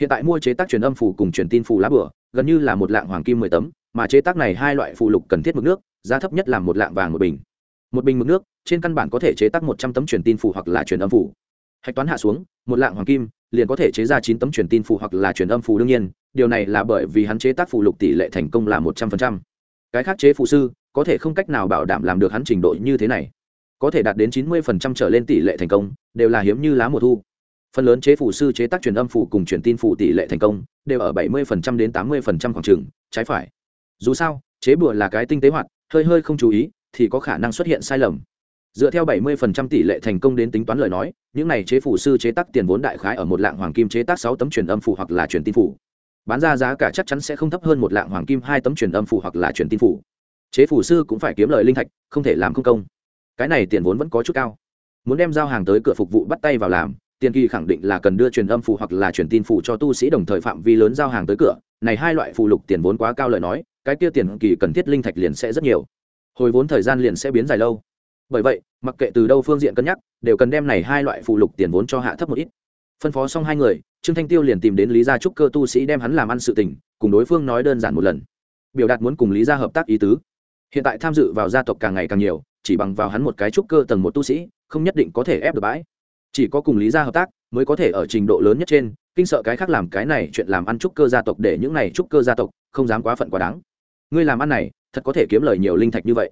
Hiện tại mua chế tác truyền âm phủ cùng truyền tin phủ lá bửa, gần như là một lạng hoàng kim mười tấm, mà chế tác này hai loại phụ lục cần thiết mực nước, giá thấp nhất là một lạng vàng một bình. Một bình mực nước, trên căn bản có thể chế tác một trăm tấm truyền tin phủ hoặc là truyền âm phủ. Hạch toán hạ xuống, một lạng hoàng kim, liền có thể chế ra chín tấm truyền tin phủ hoặc là truyền âm phủ đương nhiên, điều này là bởi vì hắn chế tác phụ lục tỷ lệ thành công là một trăm phần trăm. Cái khác chế phụ sư có thể không cách nào bảo đảm làm được hắn trình độ như thế này. Có thể đạt đến chín mươi phần trăm trở lên tỷ lệ thành công, đều là hiếm như lá mùa thu. Phần lớn chế phụ sư chế tác truyền âm phủ cùng truyền tin phủ tỷ lệ thành công, đều ở bảy mươi phần trăm đến tám mươi phần trăm khoảng trường trái phải. Dù sao, chế bùa là cái tinh tế hoạt, hơi hơi không chú ý, thì có khả năng xuất hiện sai lầm. Dựa theo bảy mươi phần trăm tỷ lệ thành công đến tính toán lời nói, những này chế phủ sư chế tác tiền vốn đại khái ở một lạng hoàng kim chế tác sáu tấm truyền âm phủ hoặc là truyền tin phủ. Bán ra giá cả chắc chắn sẽ không thấp hơn một lạng hoàng kim, hai tấm truyền âm phủ hoặc là truyền tin phủ chế phủ sư cũng phải kiếm lời linh thạch, không thể làm không công. Cái này tiền vốn vẫn có chút cao. Muốn đem giao hàng tới cửa phục vụ bắt tay vào làm, tiền kỳ khẳng định là cần đưa truyền âm phủ hoặc là truyền tin phủ cho tu sĩ đồng thời phạm vi lớn giao hàng tới cửa. Này hai loại phụ lục tiền vốn quá cao lời nói, cái kia tiền kỳ cần thiết linh thạch liền sẽ rất nhiều. Hồi vốn thời gian liền sẽ biến dài lâu. Bởi vậy, mặc kệ từ đâu phương diện cân nhắc, đều cần đem này hai loại phụ lục tiền vốn cho hạ thấp một ít. Phân phó xong hai người, trương thanh tiêu liền tìm đến lý gia trúc cơ tu sĩ đem hắn làm ăn sự tình, cùng đối phương nói đơn giản một lần. Biểu đạt muốn cùng lý gia hợp tác ý tứ hiện tại tham dự vào gia tộc càng ngày càng nhiều, chỉ bằng vào hắn một cái trúc cơ tầng một tu sĩ, không nhất định có thể ép được bãi. Chỉ có cùng lý gia hợp tác, mới có thể ở trình độ lớn nhất trên, kinh sợ cái khác làm cái này chuyện làm ăn trúc cơ gia tộc để những này trúc cơ gia tộc không dám quá phận quá đáng. Ngươi làm ăn này, thật có thể kiếm lời nhiều linh thạch như vậy.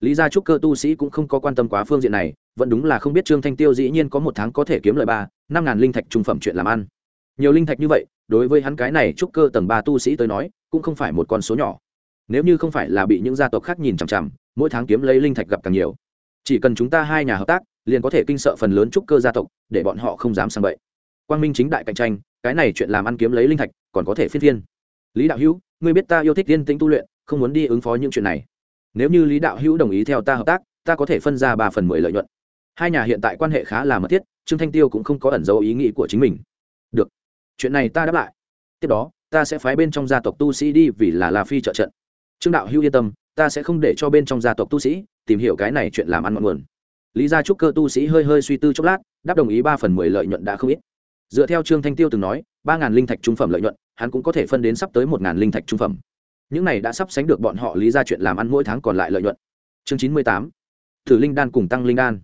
Lý gia trúc cơ tu sĩ cũng không có quan tâm quá phương diện này, vẫn đúng là không biết trương thanh tiêu dĩ nhiên có một tháng có thể kiếm lời ba, năm ngàn linh thạch trung phẩm chuyện làm ăn. Nhiều linh thạch như vậy, đối với hắn cái này trúc cơ tầng ba tu sĩ tới nói, cũng không phải một con số nhỏ nếu như không phải là bị những gia tộc khác nhìn chằm chằm, mỗi tháng kiếm lấy linh thạch gặp càng nhiều. Chỉ cần chúng ta hai nhà hợp tác, liền có thể kinh sợ phần lớn trúc cơ gia tộc, để bọn họ không dám sang bậy. Quang minh chính đại cạnh tranh, cái này chuyện làm ăn kiếm lấy linh thạch, còn có thể phiên thiên lý đạo hữu, ngươi biết ta yêu thích tiên tĩnh tu luyện, không muốn đi ứng phó những chuyện này. Nếu như lý đạo hữu đồng ý theo ta hợp tác, ta có thể phân ra ba phần mười lợi nhuận. Hai nhà hiện tại quan hệ khá là mật thiết, trương thanh tiêu cũng không có ẩn dấu ý nghĩ của chính mình. Được. Chuyện này ta đáp lại. Tiếp đó, ta sẽ phái bên trong gia tộc tu sĩ đi vì là la phi trợ trận trương đạo hữu yên tâm, ta sẽ không để cho bên trong gia tộc tu sĩ tìm hiểu cái này chuyện làm ăn ngọn nguồn. Lý gia trúc cơ tu sĩ hơi hơi suy tư chốc lát, đáp đồng ý ba phần mười lợi nhuận đã không ít. Dựa theo trương thanh tiêu từng nói, ba ngàn linh thạch trung phẩm lợi nhuận, hắn cũng có thể phân đến sắp tới một ngàn linh thạch trung phẩm. Những này đã sắp sánh được bọn họ lý ra chuyện làm ăn mỗi tháng còn lại lợi nhuận. Chương chín mươi tám, thử linh đan cùng tăng linh đan.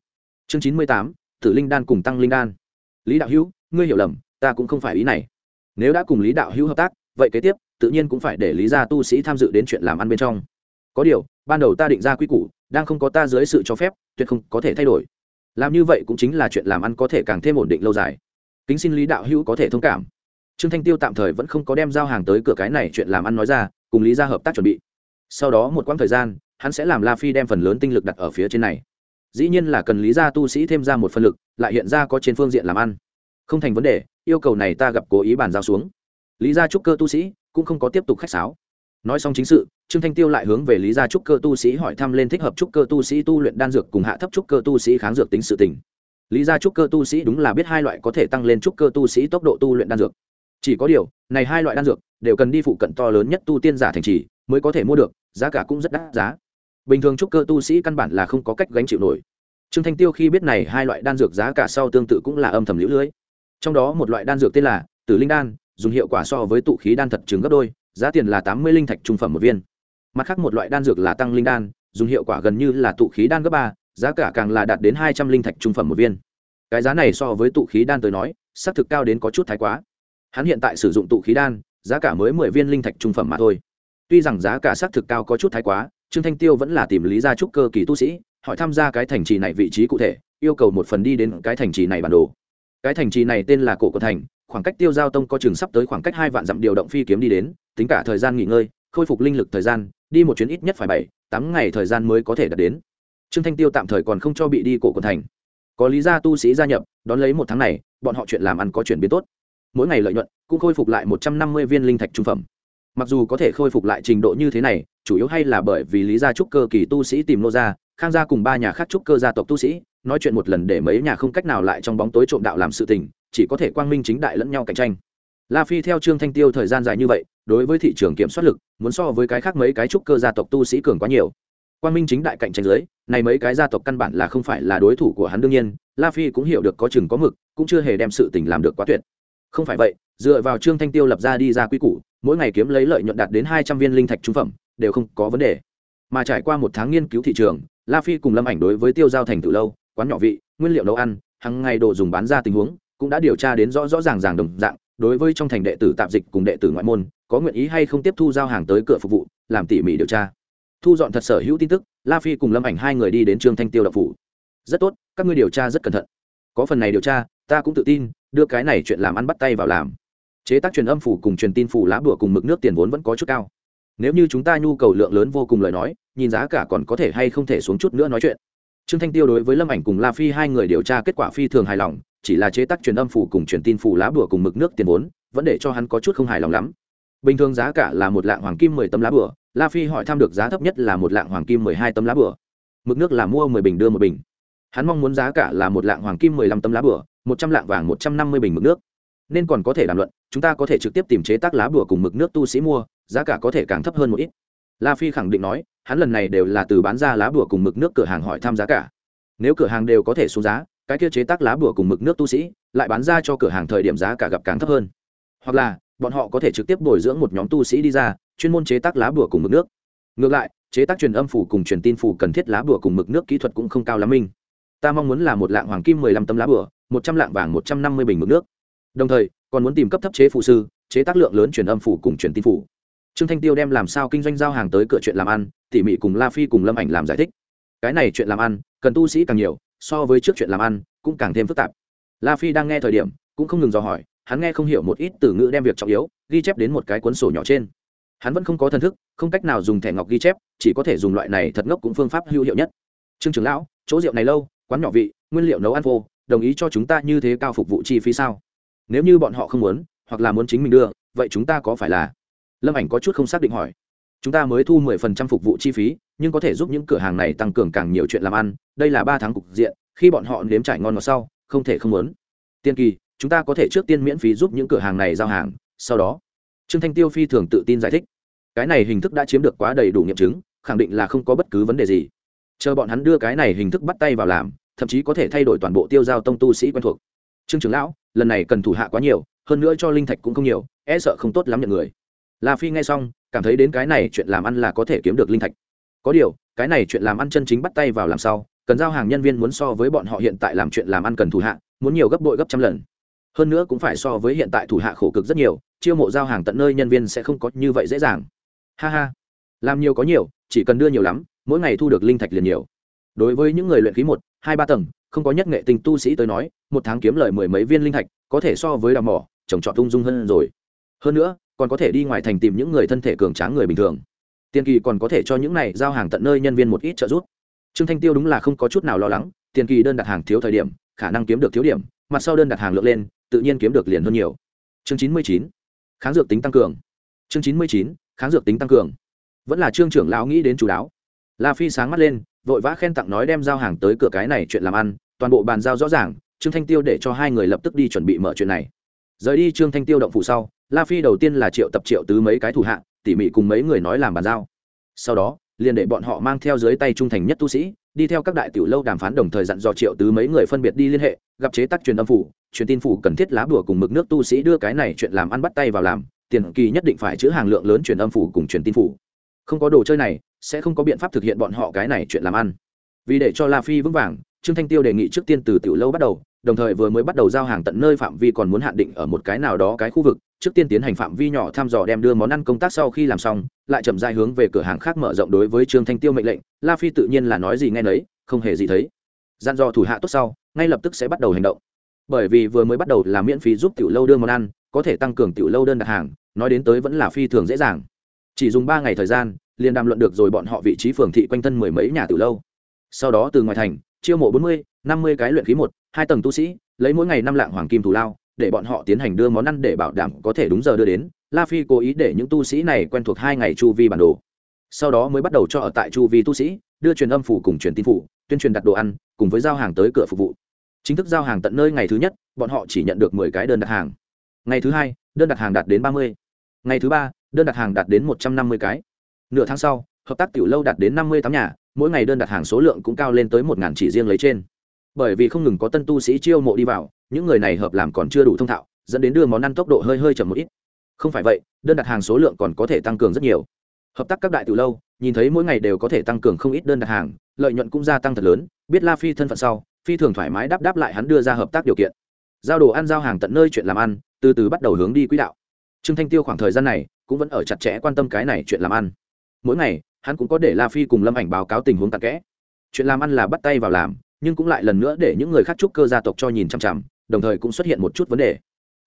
Chương chín mươi tám, thử linh đan cùng tăng linh đan. Lý đạo hữu, ngươi hiểu lầm, ta cũng không phải ý này. Nếu đã cùng lý đạo hữu hợp tác, vậy kế tiếp tự nhiên cũng phải để lý gia tu sĩ tham dự đến chuyện làm ăn bên trong. Có điều, ban đầu ta định ra quy củ, đang không có ta dưới sự cho phép, tuyệt không có thể thay đổi. Làm như vậy cũng chính là chuyện làm ăn có thể càng thêm ổn định lâu dài. Kính xin lý đạo hữu có thể thông cảm. Trương thanh tiêu tạm thời vẫn không có đem giao hàng tới cửa cái này chuyện làm ăn nói ra, cùng lý ra hợp tác chuẩn bị. Sau đó một quãng thời gian, hắn sẽ làm la phi đem phần lớn tinh lực đặt ở phía trên này. Dĩ nhiên là cần lý gia tu sĩ thêm ra một phần lực, lại hiện ra có trên phương diện làm ăn. Không thành vấn đề, yêu cầu này ta gặp cố ý bàn giao xuống. Lý gia trúc cơ tu sĩ cũng không có tiếp tục khách sáo. Nói xong chính sự, trương thanh tiêu lại hướng về lý gia trúc cơ tu sĩ hỏi thăm lên thích hợp trúc cơ tu sĩ tu luyện đan dược cùng hạ thấp trúc cơ tu sĩ kháng dược tính sự tình. Lý gia trúc cơ tu sĩ đúng là biết hai loại có thể tăng lên trúc cơ tu sĩ tốc độ tu luyện đan dược. Chỉ có điều, này hai loại đan dược đều cần đi phụ cận to lớn nhất tu tiên giả thành trì mới có thể mua được, giá cả cũng rất đắt giá. Bình thường trúc cơ tu sĩ căn bản là không có cách gánh chịu nổi. Trương thanh tiêu khi biết này hai loại đan dược giá cả sau tương tự cũng là âm thầm lũ lưỡi. trong đó một loại đan dược tên là tử linh đan dùng hiệu quả so với tụ khí đan thật chứng gấp đôi, giá tiền là tám mươi linh thạch trung phẩm một viên. Mặt khác một loại đan dược là tăng linh đan, dùng hiệu quả gần như là tụ khí đan gấp ba, giá cả càng là đạt đến hai trăm linh thạch trung phẩm một viên. Cái giá này so với tụ khí đan tới nói, xác thực cao đến có chút thái quá. Hắn hiện tại sử dụng tụ khí đan, giá cả mới mười viên linh thạch trung phẩm mà thôi. Tuy rằng giá cả xác thực cao có chút thái quá, trương thanh tiêu vẫn là tìm lý gia trúc cơ kỳ tu sĩ, hỏi tham gia cái thành trì này vị trí cụ thể, yêu cầu một phần đi đến cái thành trì này bản đồ. Cái thành trì này tên là cổ của thành khoảng cách tiêu giao tông có chừng sắp tới khoảng cách hai vạn dặm điều động phi kiếm đi đến, tính cả thời gian nghỉ ngơi, khôi phục linh lực thời gian, đi một chuyến ít nhất phải bảy, tám ngày thời gian mới có thể đạt đến. Trương thanh tiêu tạm thời còn không cho bị đi cổ cổ thành. Có lý gia tu sĩ gia nhập, đón lấy một tháng này, bọn họ chuyện làm ăn có chuyển biến tốt. Mỗi ngày lợi nhuận cũng khôi phục lại một trăm năm mươi viên linh thạch trung phẩm. Mặc dù có thể khôi phục lại trình độ như thế này, chủ yếu hay là bởi vì lý gia trúc cơ kỳ tu sĩ tìm nô gia, khang gia cùng ba nhà khác trúc cơ gia tộc tu sĩ, nói chuyện một lần để mấy nhà không cách nào lại trong bóng tối trộm đạo làm sự tình chỉ có thể quang minh chính đại lẫn nhau cạnh tranh. La phi theo trương thanh tiêu thời gian dài như vậy, đối với thị trường kiểm soát lực, muốn so với cái khác mấy cái trúc cơ gia tộc tu sĩ cường quá nhiều. Quang minh chính đại cạnh tranh giới, này mấy cái gia tộc căn bản là không phải là đối thủ của hắn đương nhiên, la phi cũng hiểu được có chừng có mực, cũng chưa hề đem sự tình làm được quá tuyệt. Không phải vậy, dựa vào trương thanh tiêu lập ra đi ra quy củ, mỗi ngày kiếm lấy lợi nhuận đạt đến hai trăm viên linh thạch trung phẩm, đều không có vấn đề. Mà trải qua một tháng nghiên cứu thị trường, la phi cùng lâm ảnh đối với tiêu giao thành từ lâu, quán nhỏ vị, nguyên liệu nấu ăn hàng ngày đồ dùng bán ra tình huống cũng đã điều tra đến rõ rõ ràng ràng đồng dạng, đối với trong thành đệ tử tạp dịch cùng đệ tử ngoại môn, có nguyện ý hay không tiếp thu giao hàng tới cửa phục vụ, làm tỉ mỉ điều tra. Thu dọn thật sở hữu tin tức, la phi cùng lâm ảnh hai người đi đến trương thanh tiêu đập phủ. Rất tốt, các ngươi điều tra rất cẩn thận. Có phần này điều tra, ta cũng tự tin, đưa cái này chuyện làm ăn bắt tay vào làm. Chế tác truyền âm phủ cùng truyền tin phủ lá bùa cùng mực nước tiền vốn vẫn có chút cao. Nếu như chúng ta nhu cầu lượng lớn vô cùng lời nói, nhìn giá cả còn có thể hay không thể xuống chút nữa nói chuyện. Trương thanh tiêu đối với lâm ảnh cùng la phi hai người điều tra kết quả phi thường hài lòng chỉ là chế tác truyền âm phủ cùng truyền tin phủ lá bùa cùng mực nước tiền vốn, vẫn để cho hắn có chút không hài lòng lắm. Bình thường giá cả là một lạng hoàng kim mười tấm lá bùa, la phi hỏi thăm được giá thấp nhất là một lạng hoàng kim mười hai tấm lá bùa. Mực nước là mua mười bình đưa một bình. Hắn mong muốn giá cả là một lạng hoàng kim mười lăm tấm lá bùa, một trăm lạng vàng một trăm năm mươi bình mực nước. Nên còn có thể đàm luận, chúng ta có thể trực tiếp tìm chế tác lá bùa cùng mực nước tu sĩ mua, giá cả có thể càng thấp hơn một ít. La phi khẳng định nói, hắn lần này đều là từ bán ra lá bùa cùng mực nước cửa hàng hỏi thăm giá cả. Nếu cửa hàng đều có thể xuống giá cái kia chế tác lá bùa cùng mực nước tu sĩ, lại bán ra cho cửa hàng thời điểm giá cả gặp càng thấp hơn. Hoặc là, bọn họ có thể trực tiếp bồi dưỡng một nhóm tu sĩ đi ra, chuyên môn chế tác lá bùa cùng mực nước. Ngược lại, chế tác truyền âm phủ cùng truyền tin phủ cần thiết lá bùa cùng mực nước kỹ thuật cũng không cao lắm minh ta mong muốn là một lạng hoàng kim mười lăm tấm lá bùa, một trăm lạng vàng một trăm năm mươi bình mực nước. Đồng thời, còn muốn tìm cấp thấp chế phụ sư, chế tác lượng lớn truyền âm phủ cùng truyền tin phủ. Trương thanh tiêu đem làm sao kinh doanh giao hàng tới cửa chuyện làm ăn, tỉ mỉ cùng la phi cùng lâm ảnh làm giải thích. Cái này chuyện làm ăn, cần tu sĩ càng nhiều so với trước chuyện làm ăn, cũng càng thêm phức tạp. La phi đang nghe thời điểm, cũng không ngừng dò hỏi, hắn nghe không hiểu một ít từ ngữ đem việc trọng yếu, ghi chép đến một cái cuốn sổ nhỏ trên. Hắn vẫn không có thần thức, không cách nào dùng thẻ ngọc ghi chép, chỉ có thể dùng loại này thật ngốc cũng phương pháp hữu hiệu nhất. Trương trưởng lão, chỗ rượu này lâu, quán nhỏ vị, nguyên liệu nấu ăn vô, đồng ý cho chúng ta như thế cao phục vụ chi phí sao? Nếu như bọn họ không muốn, hoặc là muốn chính mình đưa, vậy chúng ta có phải là? Lâm ảnh có chút không xác định hỏi chúng ta mới thu mười phần trăm phục vụ chi phí, nhưng có thể giúp những cửa hàng này tăng cường càng nhiều chuyện làm ăn. Đây là ba tháng cục diện, khi bọn họ nếm trải ngon ngọt sau, không thể không muốn. Tiên kỳ, chúng ta có thể trước tiên miễn phí giúp những cửa hàng này giao hàng, sau đó, trương thanh tiêu phi thường tự tin giải thích. Cái này hình thức đã chiếm được quá đầy đủ nghiệm chứng, khẳng định là không có bất cứ vấn đề gì. Chờ bọn hắn đưa cái này hình thức bắt tay vào làm, thậm chí có thể thay đổi toàn bộ tiêu giao tông tu sĩ quen thuộc. Trương trưởng lão, lần này cần thủ hạ quá nhiều, hơn nữa cho linh thạch cũng không nhiều e sợ không tốt lắm nhận người. La phi nghe xong cảm thấy đến cái này chuyện làm ăn là có thể kiếm được linh thạch. Có điều, cái này chuyện làm ăn chân chính bắt tay vào làm sao, cần giao hàng nhân viên muốn so với bọn họ hiện tại làm chuyện làm ăn cần thủ hạ, muốn nhiều gấp bội gấp trăm lần. Hơn nữa cũng phải so với hiện tại thủ hạ khổ cực rất nhiều, chiêu mộ giao hàng tận nơi nhân viên sẽ không có như vậy dễ dàng. Ha ha. Làm nhiều có nhiều, chỉ cần đưa nhiều lắm, mỗi ngày thu được linh thạch liền nhiều. Đối với những người luyện khí một, hai, ba tầng, không có nhất nghệ tình tu sĩ tới nói, một tháng kiếm lời mười mấy viên linh thạch, có thể so với đào mỏ, trồng trọt ung dung hơn rồi. Hơn nữa còn có thể đi ngoài thành tìm những người thân thể cường tráng người bình thường. Tiền kỳ còn có thể cho những này giao hàng tận nơi nhân viên một ít trợ giúp. Trương thanh tiêu đúng là không có chút nào lo lắng, tiền kỳ đơn đặt hàng thiếu thời điểm, khả năng kiếm được thiếu điểm, mặt sau đơn đặt hàng lượng lên, tự nhiên kiếm được liền hơn nhiều. Chương chín mươi chín, kháng dược tính tăng cường. Chương chín mươi chín, kháng dược tính tăng cường. Vẫn là trương trưởng lão nghĩ đến chú đáo. La phi sáng mắt lên, vội vã khen tặng nói đem giao hàng tới cửa cái này chuyện làm ăn, toàn bộ bàn giao rõ ràng, trương thanh tiêu để cho hai người lập tức đi chuẩn bị mở chuyện này. Rời đi, trương thanh tiêu động phủ sau la phi đầu tiên là triệu tập triệu tứ mấy cái thủ hạ, tỉ mỉ cùng mấy người nói làm bàn giao. Sau đó, liền để bọn họ mang theo dưới tay trung thành nhất tu sĩ, đi theo các đại tiểu lâu đàm phán đồng thời dặn dò triệu tứ mấy người phân biệt đi liên hệ, gặp chế tác truyền âm phủ, truyền tin phủ cần thiết lá bùa cùng mực nước tu sĩ đưa cái này chuyện làm ăn bắt tay vào làm, tiền kỳ nhất định phải chữ hàng lượng lớn truyền âm phủ cùng truyền tin phủ. Không có đồ chơi này, sẽ không có biện pháp thực hiện bọn họ cái này chuyện làm ăn. Vì để cho la phi vững vàng, trương thanh tiêu đề nghị trước tiên từ tiểu lâu bắt đầu đồng thời vừa mới bắt đầu giao hàng tận nơi phạm vi còn muốn hạn định ở một cái nào đó cái khu vực, trước tiên tiến hành phạm vi nhỏ thăm dò đem đưa món ăn công tác sau khi làm xong, lại chậm dài hướng về cửa hàng khác mở rộng đối với trương thanh tiêu mệnh lệnh, la phi tự nhiên là nói gì nghe nấy, không hề gì thấy. Gian dò thủ hạ tốt sau, ngay lập tức sẽ bắt đầu hành động. Bởi vì vừa mới bắt đầu là miễn phí giúp tiểu lâu đưa món ăn, có thể tăng cường tiểu lâu đơn đặt hàng, nói đến tới vẫn là phi thường dễ dàng. Chỉ dùng ba ngày thời gian, liền đàm luận được rồi bọn họ vị trí phường thị quanh thân mười mấy nhà tiểu lâu. Sau đó từ ngoài thành, chiêu mộ bốn mươi, năm mươi cái luyện khí một hai tầng tu sĩ, lấy mỗi ngày năm lạng hoàng kim thù lao, để bọn họ tiến hành đưa món ăn để bảo đảm có thể đúng giờ đưa đến. La phi cố ý để những tu sĩ này quen thuộc hai ngày chu vi bản đồ. Sau đó mới bắt đầu cho ở tại chu vi tu sĩ, đưa truyền âm phủ cùng truyền tin phủ, tuyên truyền đặt đồ ăn, cùng với giao hàng tới cửa phục vụ. Chính thức giao hàng tận nơi ngày thứ nhất, bọn họ chỉ nhận được mười cái đơn đặt hàng. Ngày thứ hai, đơn đặt hàng đạt đến ba mươi. Ngày thứ ba, đơn đặt hàng đạt đến một trăm năm mươi cái. Nửa tháng sau, hợp tác tiểu lâu đạt đến năm mươi tám nhà, mỗi ngày đơn đặt hàng số lượng cũng cao lên tới một ngàn chỉ riêng lấy trên bởi vì không ngừng có tân tu sĩ chiêu mộ đi vào, những người này hợp làm còn chưa đủ thông thạo, dẫn đến đưa món ăn tốc độ hơi hơi chậm một ít. Không phải vậy, đơn đặt hàng số lượng còn có thể tăng cường rất nhiều. Hợp tác các đại từ lâu, nhìn thấy mỗi ngày đều có thể tăng cường không ít đơn đặt hàng, lợi nhuận cũng gia tăng thật lớn, biết la phi thân phận sau, phi thường thoải mái đáp đáp lại hắn đưa ra hợp tác điều kiện. Giao đồ ăn giao hàng tận nơi chuyện làm ăn, từ từ bắt đầu hướng đi quỹ đạo. Trương thanh tiêu khoảng thời gian này cũng vẫn ở chặt chẽ quan tâm cái này chuyện làm ăn. Mỗi ngày, hắn cũng có để la phi cùng lâm ảnh báo cáo tình huống tạc kẽ. Chuyện làm ăn là bắt tay vào làm nhưng cũng lại lần nữa để những người khác trúc cơ gia tộc cho nhìn chằm chằm, đồng thời cũng xuất hiện một chút vấn đề.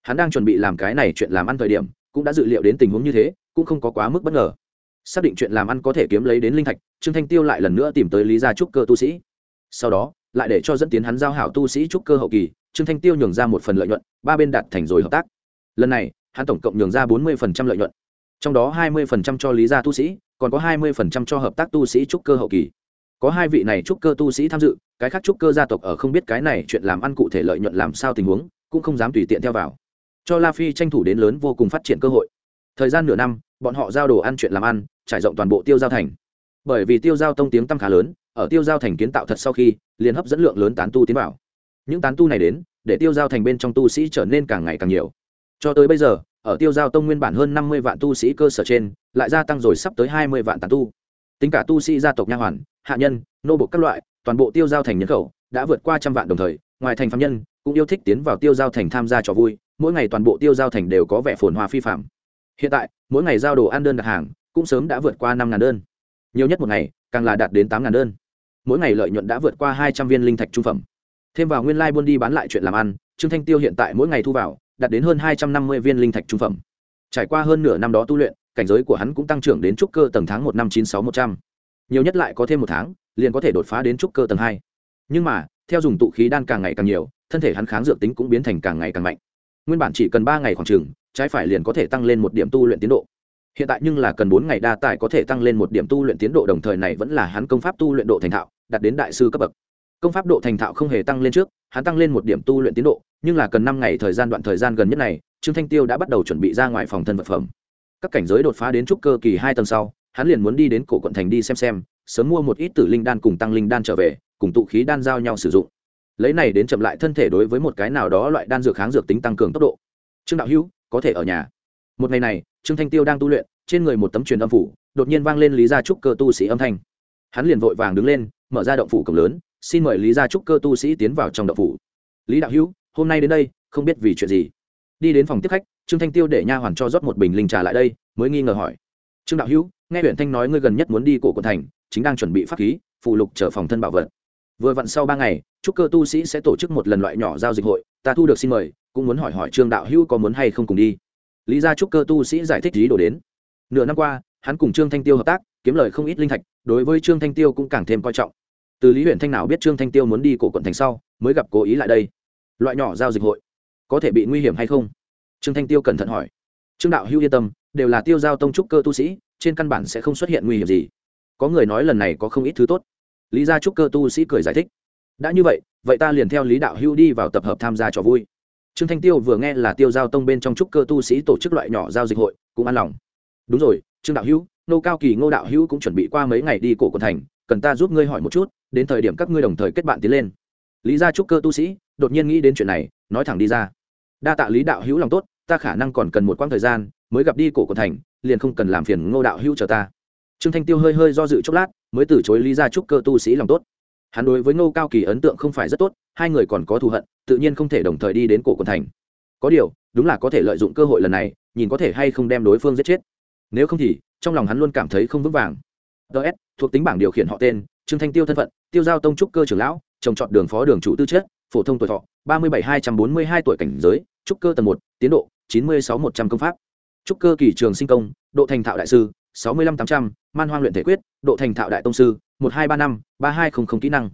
Hắn đang chuẩn bị làm cái này chuyện làm ăn thời điểm, cũng đã dự liệu đến tình huống như thế, cũng không có quá mức bất ngờ. Xác định chuyện làm ăn có thể kiếm lấy đến linh thạch, trương thanh tiêu lại lần nữa tìm tới lý gia trúc cơ tu sĩ. Sau đó, lại để cho dẫn tiến hắn giao hảo tu sĩ trúc cơ hậu kỳ, trương thanh tiêu nhường ra một phần lợi nhuận, ba bên đạt thành rồi hợp tác. Lần này, hắn tổng cộng nhường ra bốn mươi lợi nhuận. Trong đó hai mươi cho lý gia tu sĩ, còn có hai mươi cho hợp tác tu sĩ trúc cơ hậu kỳ có hai vị này trúc cơ tu sĩ tham dự, cái khác trúc cơ gia tộc ở không biết cái này chuyện làm ăn cụ thể lợi nhuận làm sao tình huống, cũng không dám tùy tiện theo vào. Cho la phi tranh thủ đến lớn vô cùng phát triển cơ hội. Thời gian nửa năm, bọn họ giao đồ ăn chuyện làm ăn, trải rộng toàn bộ tiêu giao thành. Bởi vì tiêu giao tông tiếng tăm khá lớn, ở tiêu giao thành kiến tạo thật sau khi, liền hấp dẫn lượng lớn tán tu tiến vào. Những tán tu này đến, để tiêu giao thành bên trong tu sĩ trở nên càng ngày càng nhiều. Cho tới bây giờ, ở tiêu giao tông nguyên bản hơn năm mươi vạn tu sĩ cơ sở trên, lại gia tăng rồi sắp tới hai mươi vạn tán tu. Tính cả tu sĩ gia tộc nha hoàn hạ nhân, nô bộ các loại, toàn bộ tiêu giao thành nhân khẩu, đã vượt qua trăm vạn đồng thời, ngoài thành phạm nhân, cũng yêu thích tiến vào tiêu giao thành tham gia trò vui, mỗi ngày toàn bộ tiêu giao thành đều có vẻ phồn hoa phi phạm hiện tại, mỗi ngày giao đồ ăn đơn đặt hàng, cũng sớm đã vượt qua năm ngàn đơn. Nhiều nhất một ngày, càng là đạt đến tám ngàn đơn. Mỗi ngày lợi nhuận đã vượt qua hai trăm viên linh thạch trung phẩm. Thêm vào nguyên lai、like、buôn đi bán lại chuyện làm ăn, trương thanh tiêu hiện tại mỗi ngày thu vào, đạt đến hơn hai trăm năm mươi viên linh thạch trung phẩm. Trải qua hơn nửa năm đó tu luyện, cảnh giới của hắn cũng tăng trưởng đến trúc cơ tầng tháng một năm chín sáu một trăm nhiều nhất lại có thêm một tháng, liền có thể đột phá đến trúc cơ tầng hai. Nhưng mà, theo dùng tụ khí đan càng ngày càng nhiều, thân thể hắn kháng dược tính cũng biến thành càng ngày càng mạnh. Nguyên bản chỉ cần ba ngày khoảng trừng trái phải liền có thể tăng lên một điểm tu luyện tiến độ. Hiện tại nhưng là cần bốn ngày đa tài có thể tăng lên một điểm tu luyện tiến độ, đồng thời này vẫn là hắn công pháp tu luyện độ thành thạo, đạt đến đại sư cấp bậc. Công pháp độ thành thạo không hề tăng lên trước, hắn tăng lên một điểm tu luyện tiến độ, nhưng là cần năm ngày thời gian, đoạn thời gian gần nhất này, trương thanh tiêu đã bắt đầu chuẩn bị ra ngoài phòng thân vật phẩm. Các cảnh giới đột phá đến trúc cơ kỳ hai tầng sau hắn liền muốn đi đến cổ quận thành đi xem xem, sớm mua một ít tử linh đan cùng tăng linh đan trở về, cùng tụ khí đan giao nhau sử dụng. Lấy này đến chậm lại thân thể đối với một cái nào đó loại đan dược kháng dược tính tăng cường tốc độ. Trương đạo hữu, có thể ở nhà. Một ngày này, trương thanh tiêu đang tu luyện, trên người một tấm truyền âm phủ, đột nhiên vang lên lý gia trúc cơ tu sĩ âm thanh. Hắn liền vội vàng đứng lên, mở ra động phủ cổng lớn, xin mời lý gia trúc cơ tu sĩ tiến vào trong động phủ. Lý đạo hữu, hôm nay đến đây, không biết vì chuyện gì. Đi đến phòng tiếp khách, trương thanh tiêu để nha hoàn cho rót một bình linh trà lại đây, mới nghi ngờ hỏi. Trương đạo hữu nghe huyện thanh nói ngươi gần nhất muốn đi cổ quận thành, chính đang chuẩn bị pháp khí phụ lục trở phòng thân bảo vật. Vừa vặn sau ba ngày, trúc cơ tu sĩ sẽ tổ chức một lần loại nhỏ giao dịch hội, ta thu được xin mời, cũng muốn hỏi hỏi trương đạo hữu có muốn hay không cùng đi. Lý gia trúc cơ tu sĩ giải thích lý đồ đến. Nửa năm qua, hắn cùng trương thanh tiêu hợp tác, kiếm lời không ít linh thạch, đối với trương thanh tiêu cũng càng thêm coi trọng. Từ lý huyện thanh nào biết trương thanh tiêu muốn đi cổ quận thành sau, mới gặp cố ý lại đây. Loại nhỏ giao dịch hội, có thể bị nguy hiểm hay không? Trương thanh tiêu cẩn thận hỏi. Trương đạo hữu yên tâm, đều là tiêu giao tông trúc cơ tu sĩ trên căn bản sẽ không xuất hiện nguy hiểm gì. Có người nói lần này có không ít thứ tốt. Lý gia trúc cơ tu sĩ cười giải thích. Đã như vậy vậy ta liền theo lý đạo hữu đi vào tập hợp tham gia trò vui. Trương thanh tiêu vừa nghe là tiêu giao tông bên trong trúc cơ tu sĩ tổ chức loại nhỏ giao dịch hội, cũng an lòng. Đúng rồi, trương đạo hữu, nô cao kỳ ngô đạo hữu cũng chuẩn bị qua mấy ngày đi cổ quận thành, cần ta giúp ngươi hỏi một chút, đến thời điểm các ngươi đồng thời kết bạn tiến lên. Lý gia trúc cơ tu sĩ, đột nhiên nghĩ đến chuyện này, nói thẳng đi ra. Đa tạ lý đạo hữu lòng tốt, ta khả năng còn cần một quãng thời gian, mới gặp đi cổ quận thành liền không cần làm phiền ngô đạo hữu chờ ta. Trương thanh tiêu hơi hơi do dự chốc lát, mới từ chối lý gia trúc cơ tu sĩ lòng tốt. Hắn đối với ngô cao kỳ ấn tượng không phải rất tốt, hai người còn có thù hận, tự nhiên không thể đồng thời đi đến cổ quận thành. Có điều, đúng là có thể lợi dụng cơ hội lần này, nhìn có thể hay không đem đối phương giết chết. Nếu không thì, trong lòng hắn luôn cảm thấy không vững vàng. Ts thuộc tính bảng điều khiển họ tên, trương thanh tiêu thân phận, tiêu giao tông trúc cơ trưởng lão, trồng trọt đường phó đường chủ tư chất, phổ thông tuổi thọ, ba mươi bảy hai trăm bốn mươi hai tuổi cảnh giới, trúc cơ tầng một, tiến độ, chín mươi sáu một trăm công pháp trúc cơ kỳ trường sinh công, độ thành thạo đại sư, sáu mươi năm tám trăm, man hoang luyện thể quyết, độ thành thạo đại tông sư, một hai ba năm, ba hai không không kỹ năng.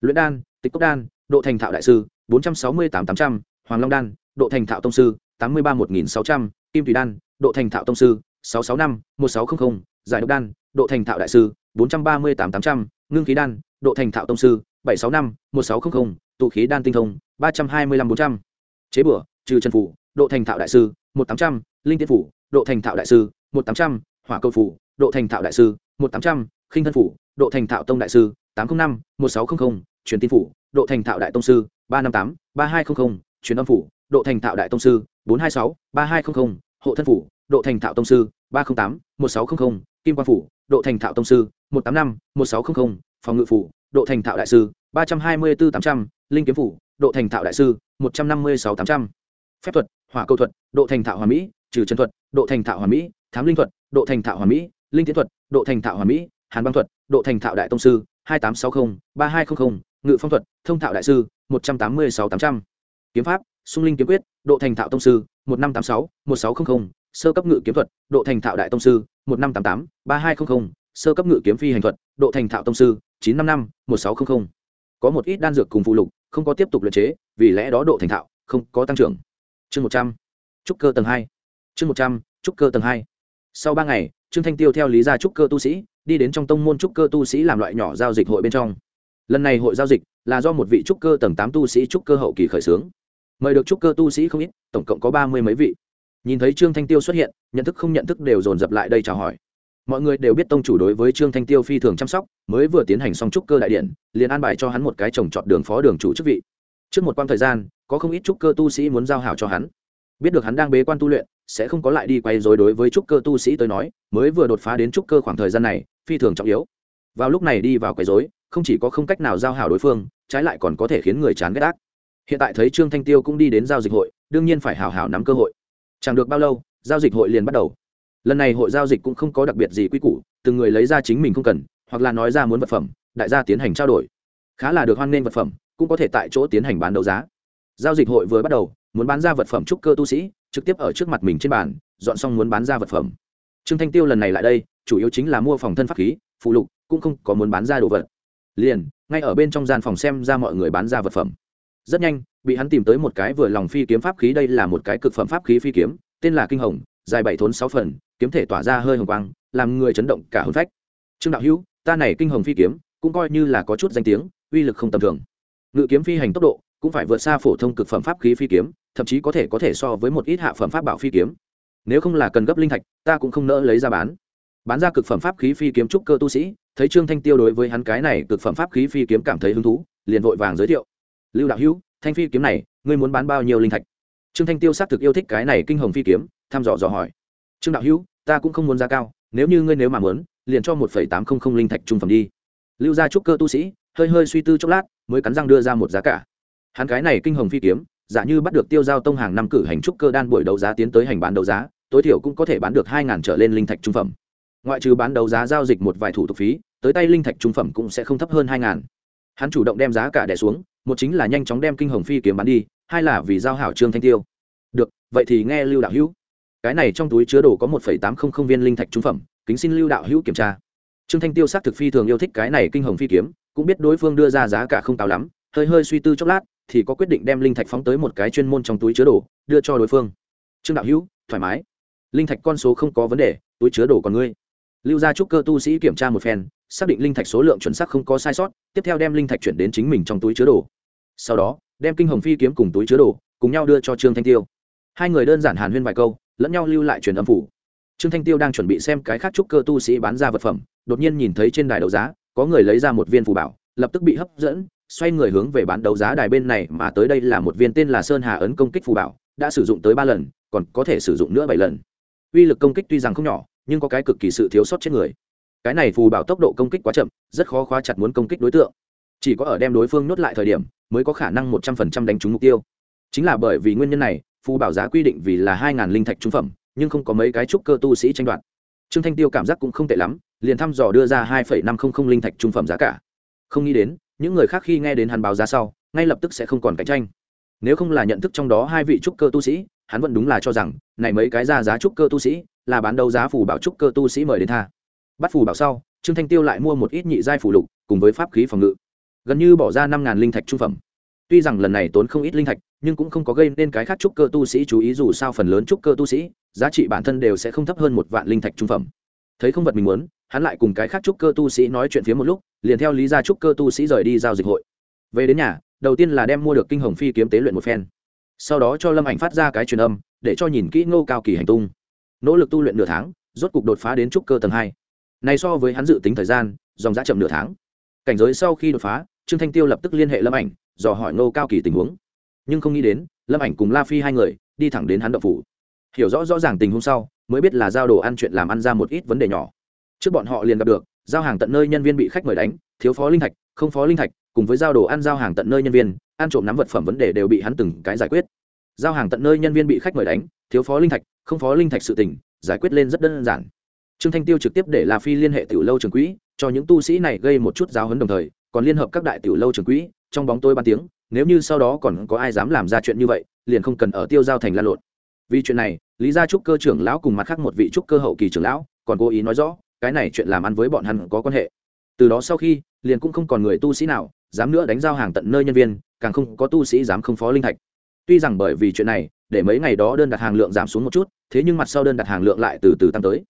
Luyện đan, tịch cốc đan, độ thành thạo đại sư, bốn trăm sáu mươi tám tám trăm, hoàng long đan, độ thành thạo tông sư, tám mươi ba một nghìn sáu trăm, kim thủy đan, độ thành thạo tông sư, sáu sáu năm, một sáu trăm linh giải độc đan, độ thành thạo đại sư, bốn trăm ba mươi tám tám trăm, ngưng khí đan, độ thành thạo tông sư, bảy sáu năm, một sáu trăm linh tụ khí đan tinh thông, ba trăm hai mươi năm bốn trăm. Chế bửa, trừ chân phủ, độ thành thạo đại sư, một tám trăm linh tiên phủ độ thành thạo đại sư một tám trăm hỏa cầu phủ độ thành thạo đại sư một tám trăm khinh thân phủ độ thành thạo tông đại sư tám trăm năm một sáu trăm linh truyền tin phủ độ thành thạo đại tông sư ba năm tám ba hai trăm linh truyền âm phủ độ thành thạo đại tông sư bốn hai sáu ba hai trăm linh hộ thân phủ độ thành thạo tông sư ba trăm linh tám một sáu trăm linh kim quan phủ độ thành thạo tông sư một tám năm một sáu trăm linh phòng ngự phủ độ thành thạo đại sư ba trăm hai mươi bốn tám trăm linh kiếm phủ độ thành thạo đại sư một trăm năm mươi sáu tám trăm phép thuật hỏa câu thuật độ thành thạo hòa mỹ trừ chân thuật, độ thành thạo hoàn mỹ, thám linh thuật, độ thành thạo hoàn mỹ, linh tiến thuật, độ thành thạo hoàn mỹ, hàn băng thuật, độ thành thạo đại tông sư, hai tám sáu mươi ba hai trăm linh ngự phong thuật, thông thạo đại sư, một trăm tám mươi sáu tám trăm. Kiếm pháp, sung linh kiếm quyết, độ thành thạo tông sư, một năm tám sáu, một sáu trăm linh sơ cấp ngự kiếm thuật, độ thành thạo đại tông sư, một năm tám tám, ba hai trăm linh sơ cấp ngự kiếm phi hành thuật, độ thành thạo tông sư, chín năm năm, một sáu trăm linh có một ít đan dược cùng phụ lục, không có tiếp tục luyện chế, vì lẽ đó độ thành thạo không có tăng trưởng. Chương một trăm. Trúc cơ tầng hai chương một trăm, trúc cơ tầng hai. Sau ba ngày, trương thanh tiêu theo lý gia trúc cơ tu sĩ, đi đến trong tông môn trúc cơ tu sĩ làm loại nhỏ giao dịch hội bên trong. Lần này hội giao dịch là do một vị trúc cơ tầng tám tu sĩ trúc cơ hậu kỳ khởi xướng. Mời được trúc cơ tu sĩ không ít, tổng cộng có ba mươi mấy vị. Nhìn thấy trương thanh tiêu xuất hiện, nhận thức không nhận thức đều dồn dập lại đây chào hỏi. Mọi người đều biết tông chủ đối với trương thanh tiêu phi thường chăm sóc, mới vừa tiến hành xong trúc cơ đại điện, liền an bài cho hắn một cái trồng trọt đường phó đường chủ chức vị. Trước một quãng thời gian, có không ít trúc cơ tu sĩ muốn giao hảo cho hắn. Biết được hắn đang bế quan tu luyện sẽ không có lại đi quay dối đối với trúc cơ tu sĩ tới nói, mới vừa đột phá đến trúc cơ khoảng thời gian này, phi thường trọng yếu. Vào lúc này đi vào quấy dối không chỉ có không cách nào giao hảo đối phương, trái lại còn có thể khiến người chán ghét ác. Hiện tại thấy trương thanh tiêu cũng đi đến giao dịch hội, đương nhiên phải hào hào nắm cơ hội. Chẳng được bao lâu, giao dịch hội liền bắt đầu. Lần này hội giao dịch cũng không có đặc biệt gì quy củ, từng người lấy ra chính mình không cần, hoặc là nói ra muốn vật phẩm, đại gia tiến hành trao đổi. Khá là được hoan nghênh vật phẩm, cũng có thể tại chỗ tiến hành bán đấu giá. Giao dịch hội vừa bắt đầu muốn bán ra vật phẩm trúc cơ tu sĩ, trực tiếp ở trước mặt mình trên bàn, dọn xong muốn bán ra vật phẩm. Trương thanh tiêu lần này lại đây, chủ yếu chính là mua phòng thân pháp khí, phụ lục, cũng không có muốn bán ra đồ vật. Liền, ngay ở bên trong gian phòng xem ra mọi người bán ra vật phẩm. Rất nhanh, bị hắn tìm tới một cái vừa lòng phi kiếm pháp khí, đây là một cái cực phẩm pháp khí phi kiếm, tên là kinh hồng, dài bảy thốn sáu phần, kiếm thể tỏa ra hơi hồng quang, làm người chấn động cả hôn phách. Trương đạo hữu, ta này kinh hồng phi kiếm, cũng coi như là có chút danh tiếng, uy lực không tầm thường. Ngự kiếm phi hành tốc độ, cũng phải vượt xa phổ thông cực phẩm pháp khí phi kiếm thậm chí có thể có thể so với một ít hạ phẩm pháp bảo phi kiếm. Nếu không là cần gấp linh thạch, ta cũng không nỡ lấy ra bán. Bán ra cực phẩm pháp khí phi kiếm trúc cơ tu sĩ, thấy trương thanh tiêu đối với hắn cái này cực phẩm pháp khí phi kiếm cảm thấy hứng thú, liền vội vàng giới thiệu. Lưu đạo hữu, thanh phi kiếm này, ngươi muốn bán bao nhiêu linh thạch? Trương thanh tiêu xác thực yêu thích cái này kinh hồng phi kiếm, thăm dò dò hỏi. Trương đạo hữu, ta cũng không muốn giá cao, nếu như ngươi nếu mà muốn, liền cho một phẩy tám không không linh thạch trung phẩm đi. Lưu gia trúc cơ tu sĩ, hơi hơi suy tư chốc lát, mới cắn răng đưa ra một giá cả. Hắn cái này kinh hồng phi kiếm giả như bắt được tiêu giao tông hàng năm cử hành trúc cơ đan buổi đấu giá tiến tới hành bán đấu giá, tối thiểu cũng có thể bán được hai ngàn trở lên linh thạch trung phẩm. Ngoại trừ bán đấu giá giao dịch một vài thủ tục phí, tới tay linh thạch trung phẩm cũng sẽ không thấp hơn hai ngàn. Hắn chủ động đem giá cả đẻ xuống, một chính là nhanh chóng đem kinh hồng phi kiếm bán đi, hai là vì giao hảo trương thanh tiêu. Được, vậy thì nghe lưu đạo hữu. Cái này trong túi chứa đồ có một tám không không viên linh thạch trung phẩm, kính xin lưu đạo hữu kiểm tra. Trương thanh tiêu xác thực phi thường yêu thích cái này kinh hồng phi kiếm, cũng biết đối phương đưa ra giá cả không cao lắm, hơi hơi suy tư chốc lát thì có quyết định đem linh thạch phóng tới một cái chuyên môn trong túi chứa đồ, đưa cho đối phương. Trương đạo hữu, thoải mái. Linh thạch con số không có vấn đề, túi chứa đồ còn ngươi. Lưu gia trúc cơ tu sĩ kiểm tra một phen, xác định linh thạch số lượng chuẩn xác không có sai sót, tiếp theo đem linh thạch chuyển đến chính mình trong túi chứa đồ. Sau đó, đem kinh hồng phi kiếm cùng túi chứa đồ, cùng nhau đưa cho trương thanh tiêu. Hai người đơn giản hàn huyên vài câu, lẫn nhau lưu lại truyền âm phủ. Trương thanh tiêu đang chuẩn bị xem cái khác trúc cơ tu sĩ bán ra vật phẩm, đột nhiên nhìn thấy trên đài đấu giá, có người lấy ra một viên phù bảo, lập tức bị hấp dẫn xoay người hướng về bán đấu giá đài bên này mà tới đây là một viên tên là sơn hà ấn công kích phù bảo, đã sử dụng tới ba lần, còn có thể sử dụng nữa bảy lần. Uy lực công kích tuy rằng không nhỏ, nhưng có cái cực kỳ sự thiếu sót chết người. Cái này phù bảo tốc độ công kích quá chậm, rất khó khóa chặt muốn công kích đối tượng. Chỉ có ở đem đối phương nhốt lại thời điểm, mới có khả năng một trăm phần trăm đánh trúng mục tiêu. Chính là bởi vì nguyên nhân này, phù bảo giá quy định vì là hai ngàn linh thạch trung phẩm, nhưng không có mấy cái trúc cơ tu sĩ tranh đoạt. Trương thanh tiêu cảm giác cũng không tệ lắm, liền thăm dò đưa ra hai phẩy năm không không linh thạch trung phẩm giá cả. Không nghĩ đến những người khác khi nghe đến hắn báo giá sau, ngay lập tức sẽ không còn cạnh tranh. Nếu không là nhận thức trong đó hai vị trúc cơ tu sĩ, hắn vẫn đúng là cho rằng, này mấy cái ra giá trúc cơ tu sĩ, là bán đấu giá phù bảo trúc cơ tu sĩ mời đến tha. Bắt phù bảo sau, trương thanh tiêu lại mua một ít nhị giai phù lục, cùng với pháp khí phòng ngự. Gần như bỏ ra năm ngàn linh thạch trung phẩm. Tuy rằng lần này tốn không ít linh thạch, nhưng cũng không có gây nên cái khác trúc cơ tu sĩ chú ý dù sao phần lớn trúc cơ tu sĩ, giá trị bản thân đều sẽ không thấp hơn một vạn linh thạch trung phẩm. Thấy không vật mình muốn hắn lại cùng cái khác trúc cơ tu sĩ nói chuyện phía một lúc, liền theo lý ra trúc cơ tu sĩ rời đi giao dịch hội. Về đến nhà, đầu tiên là đem mua được kinh hồng phi kiếm tế luyện một phen. Sau đó cho lâm ảnh phát ra cái truyền âm, để cho nhìn kỹ ngô cao kỳ hành tung. Nỗ lực tu luyện nửa tháng, rốt cục đột phá đến trúc cơ tầng hai. Này so với hắn dự tính thời gian, dòng giá chậm nửa tháng. Cảnh giới sau khi đột phá, trương thanh tiêu lập tức liên hệ lâm ảnh, dò hỏi ngô cao kỳ tình huống. Nhưng không nghĩ đến, lâm ảnh cùng la phi hai người, đi thẳng đến hắn đậu phủ. Hiểu rõ rõ ràng tình huống sau, mới biết là giao đồ ăn chuyện làm ăn ra một ít vấn đề nhỏ trước bọn họ liền gặp được, giao hàng tận nơi nhân viên bị khách mời đánh, thiếu phó linh thạch, không phó linh thạch, cùng với giao đồ ăn giao hàng tận nơi nhân viên, ăn trộm nắm vật phẩm vấn đề đều bị hắn từng cái giải quyết. Giao hàng tận nơi nhân viên bị khách mời đánh, thiếu phó linh thạch, không phó linh thạch sự tình, giải quyết lên rất đơn giản. Trương thanh tiêu trực tiếp để la phi liên hệ tiểu lâu trường quỹ, cho những tu sĩ này gây một chút giáo hấn đồng thời, còn liên hợp các đại tiểu lâu trường quỹ, trong bóng tôi ban tiếng, nếu như sau đó còn có ai dám làm ra chuyện như vậy, liền không cần ở tiêu giao thành lan lộn. Vì chuyện này, lý gia trúc cơ trưởng lão cùng mặt khác một vị trúc cơ hậu kỳ trưởng lão, còn cố ý nói rõ cái này chuyện làm ăn với bọn hắn có quan hệ. Từ đó sau khi, liền cũng không còn người tu sĩ nào dám nữa đánh giao hàng tận nơi nhân viên, càng không có tu sĩ dám không phó linh thạch. Tuy rằng bởi vì chuyện này, để mấy ngày đó đơn đặt hàng lượng giảm xuống một chút, thế nhưng mặt sau đơn đặt hàng lượng lại từ từ tăng tới.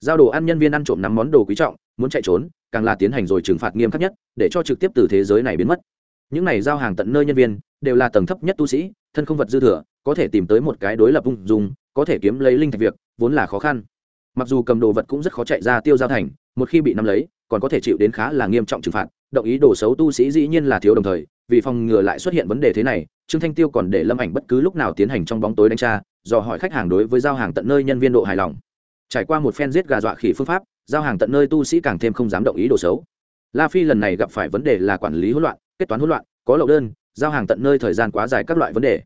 Giao đồ ăn nhân viên ăn trộm nắm món đồ quý trọng, muốn chạy trốn, càng là tiến hành rồi trừng phạt nghiêm khắc nhất, để cho trực tiếp từ thế giới này biến mất. Những này giao hàng tận nơi nhân viên, đều là tầng thấp nhất tu sĩ, thân không vật dư thừa, có thể tìm tới một cái đối lập ung dung, có thể kiếm lấy linh thạch việc, vốn là khó khăn mặc dù cầm đồ vật cũng rất khó chạy ra tiêu giao thành, một khi bị nắm lấy, còn có thể chịu đến khá là nghiêm trọng trừng phạt, động ý đồ xấu tu sĩ dĩ nhiên là thiếu đồng thời, vì phòng ngừa lại xuất hiện vấn đề thế này, trương thanh tiêu còn để lâm ảnh bất cứ lúc nào tiến hành trong bóng tối đánh tra, dò hỏi khách hàng đối với giao hàng tận nơi nhân viên độ hài lòng. Trải qua một phen giết gà dọa khỉ phương pháp, giao hàng tận nơi tu sĩ càng thêm không dám động ý đồ xấu. La phi lần này gặp phải vấn đề là quản lý hỗn loạn, kết toán hỗn loạn, có lậu đơn, giao hàng tận nơi thời gian quá dài các loại vấn đề.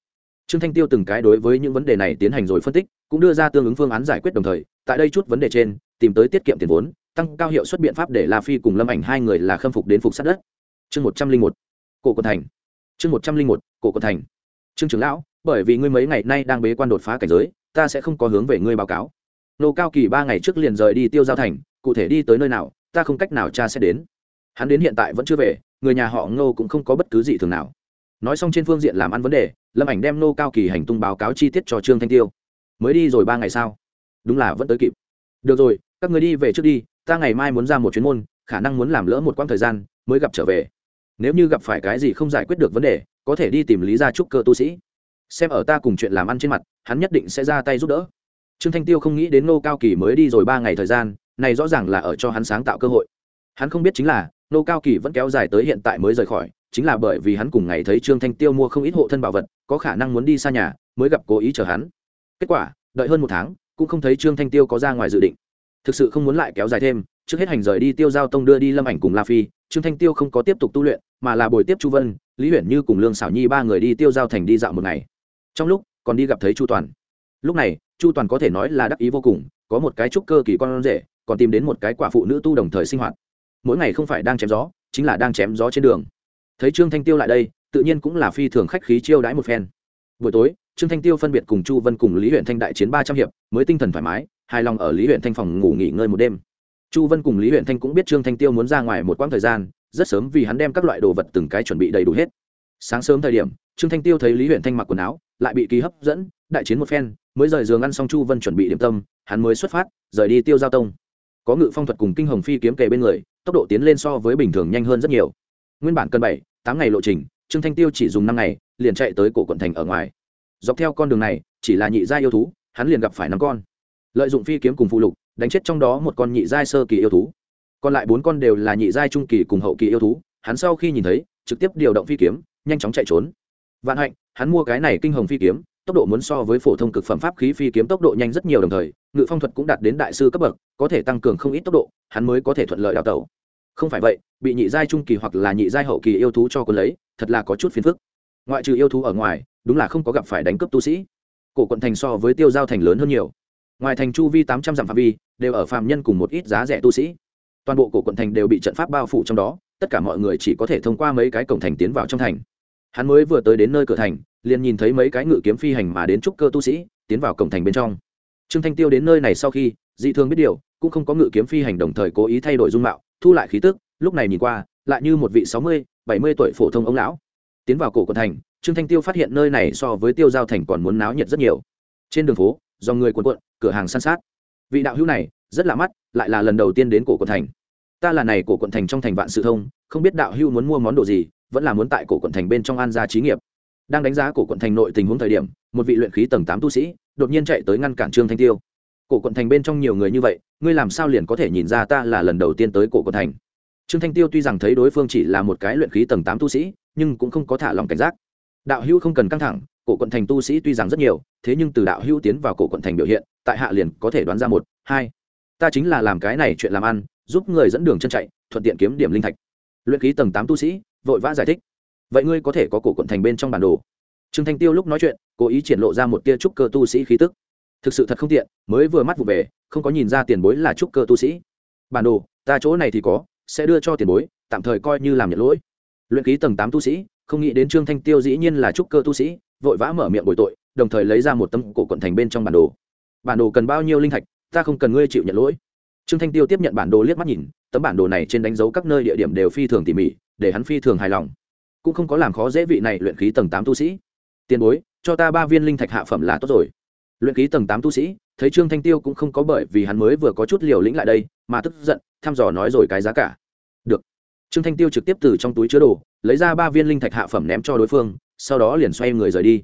Trương thanh tiêu từng cái đối với những vấn đề này tiến hành rồi phân tích cũng đưa ra tương ứng phương án giải quyết đồng thời, tại đây chút vấn đề trên, tìm tới tiết kiệm tiền vốn, tăng cao hiệu suất biện pháp để la phi cùng lâm ảnh hai người là khâm phục đến phục sát đất. Chương một trăm linh một, cổ quận thành. Chương một trăm linh một, cổ quận thành. Trương trưởng lão, bởi vì ngươi mấy ngày nay đang bế quan đột phá cảnh giới, ta sẽ không có hướng về ngươi báo cáo. Nô cao kỳ ba ngày trước liền rời đi tiêu giao thành, cụ thể đi tới nơi nào, ta không cách nào cha sẽ đến. Hắn đến hiện tại vẫn chưa về, người nhà họ ngô cũng không có bất cứ gì thường nào. Nói xong trên phương diện làm ăn vấn đề, lâm ảnh đem nô cao kỳ hành tung báo cáo chi tiết cho trương thanh tiêu mới đi rồi ba ngày sao? Đúng là vẫn tới kịp. Được rồi, các người đi về trước đi, ta ngày mai muốn ra một chuyến môn, khả năng muốn làm lỡ một quãng thời gian, mới gặp trở về. Nếu như gặp phải cái gì không giải quyết được vấn đề, có thể đi tìm lý gia trúc cơ tu sĩ. Xem ở ta cùng chuyện làm ăn trên mặt, hắn nhất định sẽ ra tay giúp đỡ. Trương thanh tiêu không nghĩ đến nô cao kỳ mới đi rồi ba ngày thời gian, này rõ ràng là ở cho hắn sáng tạo cơ hội. Hắn không biết chính là nô cao kỳ vẫn kéo dài tới hiện tại mới rời khỏi, chính là bởi vì hắn cùng ngày thấy trương thanh tiêu mua không ít hộ thân bảo vật, có khả năng muốn đi xa nhà, mới gặp cố ý chờ hắn kết quả, đợi hơn một tháng, cũng không thấy trương thanh tiêu có ra ngoài dự định. Thực sự không muốn lại kéo dài thêm, trước hết hành rời đi tiêu giao tông đưa đi lâm ảnh cùng la phi, trương thanh tiêu không có tiếp tục tu luyện, mà là buổi tiếp chu vân, lý huyền như cùng lương xảo nhi ba người đi tiêu giao thành đi dạo một ngày. Trong lúc, còn đi gặp thấy chu toàn. Lúc này, chu toàn có thể nói là đắc ý vô cùng, có một cái trúc cơ kỳ con rể, còn tìm đến một cái quả phụ nữ tu đồng thời sinh hoạt. Mỗi ngày không phải đang chém gió, chính là đang chém gió trên đường. Thấy trương thanh tiêu lại đây, tự nhiên cũng là phi thường khách khí chiêu đãi một phen. Buổi tối trương thanh tiêu phân biệt cùng chu vân cùng lý huyện thanh đại chiến ba trăm hiệp, mới tinh thần thoải mái, hài lòng ở lý huyện thanh phòng ngủ nghỉ ngơi một đêm. Chu vân cùng lý huyện thanh cũng biết trương thanh tiêu muốn ra ngoài một quãng thời gian, rất sớm vì hắn đem các loại đồ vật từng cái chuẩn bị đầy đủ hết. Sáng sớm thời điểm, trương thanh tiêu thấy lý huyện thanh mặc quần áo, lại bị kỳ hấp dẫn, đại chiến một phen, mới rời giường ăn xong chu vân chuẩn bị điểm tâm, hắn mới xuất phát, rời đi tiêu giao tông. Có ngự phong thuật cùng kinh hồng phi kiếm kề bên người, tốc độ tiến lên so với bình thường nhanh hơn rất nhiều. Nguyên bản cân bảy, tám ngày lộ trình, trương thanh tiêu chỉ dùng năm ngày, liền chạy tới cổ quận thành ở ngoài dọc theo con đường này, chỉ là nhị gia yêu thú, hắn liền gặp phải năm con. Lợi dụng phi kiếm cùng phụ lục, đánh chết trong đó một con nhị giai sơ kỳ yêu thú. Còn lại bốn con đều là nhị giai trung kỳ cùng hậu kỳ yêu thú, hắn sau khi nhìn thấy, trực tiếp điều động phi kiếm, nhanh chóng chạy trốn. Vạn hạnh, hắn mua cái này kinh hồng phi kiếm, tốc độ muốn so với phổ thông cực phẩm pháp khí phi kiếm tốc độ nhanh rất nhiều đồng thời, ngự phong thuật cũng đạt đến đại sư cấp bậc, có thể tăng cường không ít tốc độ, hắn mới có thể thuận lợi đào tẩu. Không phải vậy, bị nhị giai trung kỳ hoặc là nhị giai hậu kỳ yêu thú cho quân lấy, thật là có chút phiền phức ngoại trừ yêu thú ở ngoài, đúng là không có gặp phải đánh cướp tu sĩ. Cổ quận thành so với tiêu giao thành lớn hơn nhiều. Ngoài thành chu vi tám trăm dặm phạm vi, đều ở phạm nhân cùng một ít giá rẻ tu sĩ. Toàn bộ cổ quận thành đều bị trận pháp bao phủ trong đó, tất cả mọi người chỉ có thể thông qua mấy cái cổng thành tiến vào trong thành. Hắn mới vừa tới đến nơi cửa thành, liền nhìn thấy mấy cái ngự kiếm phi hành mà đến trúc cơ tu sĩ, tiến vào cổng thành bên trong. Trương thanh tiêu đến nơi này sau khi, dị thường biết điều, cũng không có ngự kiếm phi hành đồng thời cố ý thay đổi dung mạo, thu lại khí tức, lúc này nhìn qua, lại như một vị sáu mươi, bảy mươi tuổi phổ thông ông lão tiến vào cổ quận thành, trương thanh tiêu phát hiện nơi này so với tiêu giao thành còn muốn náo nhiệt rất nhiều. Trên đường phố do người quần quận cửa hàng san sát. Vị đạo hữu này, rất lạ mắt, lại là lần đầu tiên đến cổ quận thành. Ta là này cổ quận thành trong thành vạn sự thông, không biết đạo hữu muốn mua món đồ gì, vẫn là muốn tại cổ quận thành bên trong an gia trí nghiệp. Đang đánh giá cổ quận thành nội tình huống thời điểm, một vị luyện khí tầng tám tu sĩ, đột nhiên chạy tới ngăn cản trương thanh tiêu. Cổ quận thành bên trong nhiều người như vậy, ngươi làm sao liền có thể nhìn ra ta là lần đầu tiên tới cổ quận thành? Trương thanh tiêu tuy rằng thấy đối phương chỉ là một cái luyện khí tầng tám tu sĩ nhưng cũng không có thả lòng cảnh giác. Đạo hữu không cần căng thẳng, cổ quận thành tu sĩ tuy rằng rất nhiều, thế nhưng từ đạo hữu tiến vào cổ quận thành biểu hiện, tại hạ liền có thể đoán ra một, hai. Ta chính là làm cái này chuyện làm ăn, giúp người dẫn đường chân chạy, thuận tiện kiếm điểm linh thạch. Luyện khí tầng tám tu sĩ, vội vã giải thích. Vậy ngươi có thể có cổ quận thành bên trong bản đồ. Trương thanh tiêu lúc nói chuyện, cố ý triển lộ ra một tia trúc cơ tu sĩ khí tức. Thực sự thật không tiện, mới vừa mắt vụ về, không có nhìn ra tiền bối là trúc cơ tu sĩ. Bản đồ, ta chỗ này thì có, sẽ đưa cho tiền bối, tạm thời coi như làm nhận lỗi luyện khí tầng tám tu sĩ, không nghĩ đến trương thanh tiêu dĩ nhiên là trúc cơ tu sĩ, vội vã mở miệng bồi tội, đồng thời lấy ra một tấm cổ quận thành bên trong bản đồ. Bản đồ cần bao nhiêu linh thạch, ta không cần ngươi chịu nhận lỗi. Trương thanh tiêu tiếp nhận bản đồ liếc mắt nhìn, tấm bản đồ này trên đánh dấu các nơi địa điểm đều phi thường tỉ mỉ, để hắn phi thường hài lòng. Cũng không có làm khó dễ vị này luyện khí tầng tám tu sĩ. Tiền bối, cho ta ba viên linh thạch hạ phẩm là tốt rồi. Luyện khí tầng tám tu sĩ, thấy trương thanh tiêu cũng không có bởi vì hắn mới vừa có chút liều lĩnh lại đây, mà tức giận, thăm dò nói rồi cái giá cả trương thanh tiêu trực tiếp từ trong túi chứa đồ, lấy ra ba viên linh thạch hạ phẩm ném cho đối phương, sau đó liền xoay người rời đi.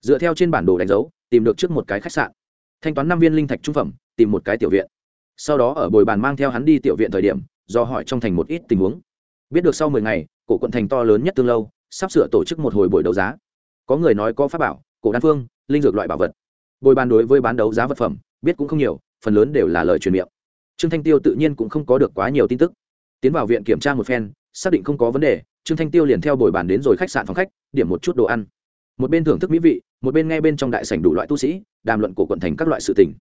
Dựa theo trên bản đồ đánh dấu, tìm được trước một cái khách sạn. Thanh toán năm viên linh thạch trung phẩm, tìm một cái tiểu viện. Sau đó ở bồi bàn mang theo hắn đi tiểu viện thời điểm, do hỏi trong thành một ít tình huống. Biết được sau mười ngày, cổ quận thành to lớn nhất tương lâu, sắp sửa tổ chức một hồi buổi đấu giá. Có người nói có pháp bảo, cổ đan phương, linh dược loại bảo vật. Bồi bàn đối với bán đấu giá vật phẩm, biết cũng không nhiều, phần lớn đều là lời truyền miệng. Trương thanh tiêu tự nhiên cũng không có được quá nhiều tin tức tiến vào viện kiểm tra một phen, xác định không có vấn đề, trương thanh tiêu liền theo bồi bàn đến rồi khách sạn phòng khách, điểm một chút đồ ăn. Một bên thưởng thức mỹ vị, một bên nghe bên trong đại sảnh đủ loại tu sĩ, đàm luận cổ quận thành các loại sự tình.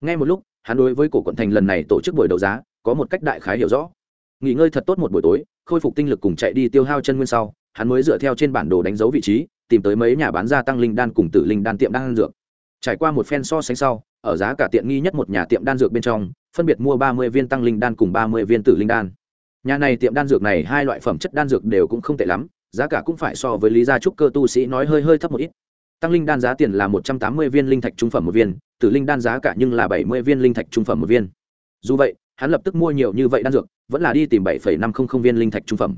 Nghe một lúc, hắn đối với cổ quận thành lần này tổ chức buổi đấu giá, có một cách đại khái hiểu rõ. Nghỉ ngơi thật tốt một buổi tối, khôi phục tinh lực cùng chạy đi tiêu hao chân nguyên sau, hắn mới dựa theo trên bản đồ đánh dấu vị trí, tìm tới mấy nhà bán gia tăng linh đan cùng tử linh đan tiệm đan dược. Trải qua một phen so sánh sau, ở giá cả tiện nghi nhất một nhà tiệm đan dược bên trong, phân biệt mua ba mươi viên tăng linh đan cùng ba mươi viên tử linh đan nhà này tiệm đan dược này hai loại phẩm chất đan dược đều cũng không tệ lắm, giá cả cũng phải so với lý gia trúc cơ tu sĩ nói hơi hơi thấp một ít. Tăng linh đan giá tiền là một trăm tám mươi viên linh thạch trung phẩm một viên, tử linh đan giá cả nhưng là bảy mươi viên linh thạch trung phẩm một viên. Dù vậy, hắn lập tức mua nhiều như vậy đan dược, vẫn là đi tìm bảy năm trăm linh viên linh thạch trung phẩm.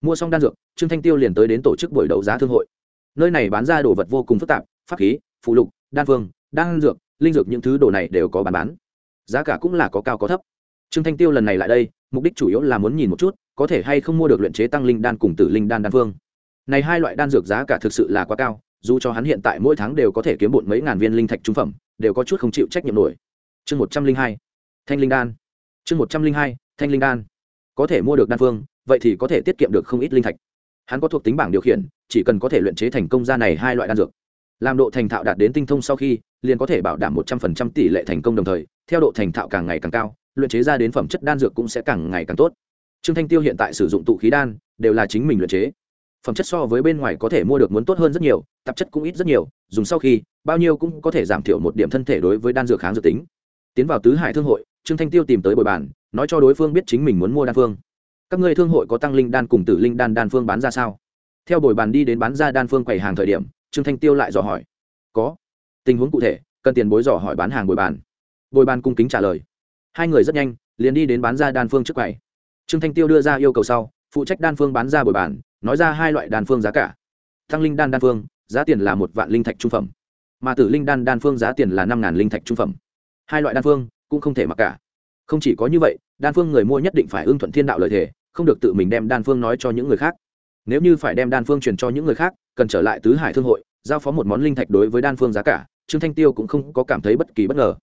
Mua xong đan dược, trương thanh tiêu liền tới đến tổ chức buổi đấu giá thương hội. Nơi này bán ra đồ vật vô cùng phức tạp, pháp khí, phụ lục, đan phương, đan dược, linh dược những thứ đồ này đều có bán bán. Giá cả cũng là có cao có thấp. Trương thanh tiêu lần này lại đây mục đích chủ yếu là muốn nhìn một chút, có thể hay không mua được luyện chế tăng linh đan cùng tử linh đan đan phương này hai loại đan dược giá cả thực sự là quá cao, dù cho hắn hiện tại mỗi tháng đều có thể kiếm bộn mấy ngàn viên linh thạch trung phẩm, đều có chút không chịu trách nhiệm nổi. Chương một trăm linh hai, thanh linh đan. Chương một trăm linh hai, thanh linh đan. Có thể mua được đan phương vậy thì có thể tiết kiệm được không ít linh thạch. Hắn có thuộc tính bảng điều khiển, chỉ cần có thể luyện chế thành công ra này hai loại đan dược. Làm độ thành thạo đạt đến tinh thông sau khi, liền có thể bảo đảm một trăm phần trăm tỷ lệ thành công đồng thời, theo độ thành thạo càng ngày càng cao luyện chế ra đến phẩm chất đan dược cũng sẽ càng ngày càng tốt. Trương thanh tiêu hiện tại sử dụng tụ khí đan, đều là chính mình luyện chế. Phẩm chất so với bên ngoài có thể mua được muốn tốt hơn rất nhiều, tạp chất cũng ít rất nhiều, dùng sau khi, bao nhiêu cũng có thể giảm thiểu một điểm thân thể đối với đan dược kháng dược tính. Tiến vào tứ hải thương hội, trương thanh tiêu tìm tới bồi bàn, nói cho đối phương biết chính mình muốn mua đan phương. Các ngươi thương hội có tăng linh đan cùng tử linh đan đan phương bán ra sao? Theo bồi bàn đi đến bán ra đan phương quầy hàng thời điểm, trương thanh tiêu lại dò hỏi. Có. Tình huống cụ thể, cần tiền bối dò hỏi bán hàng bồi bàn. Bồi bàn cung kính trả lời hai người rất nhanh, liền đi đến bán ra đan phương trước quầy. Trương thanh tiêu đưa ra yêu cầu sau, phụ trách đan phương bán ra bồi bàn, nói ra hai loại đan phương giá cả. Thăng linh đan đan phương, giá tiền là một vạn linh thạch trung phẩm. Mà tử linh đan đan phương giá tiền là năm ngàn linh thạch trung phẩm. Hai loại đan phương, cũng không thể mặc cả. Không chỉ có như vậy, đan phương người mua nhất định phải ưng thuận thiên đạo lợi thể không được tự mình đem đan phương nói cho những người khác. Nếu như phải đem đan phương truyền cho những người khác, cần trở lại tứ hải thương hội, giao phó một món linh thạch đối với đan phương giá cả, trương thanh tiêu cũng không có cảm thấy bất kỳ bất ngờ.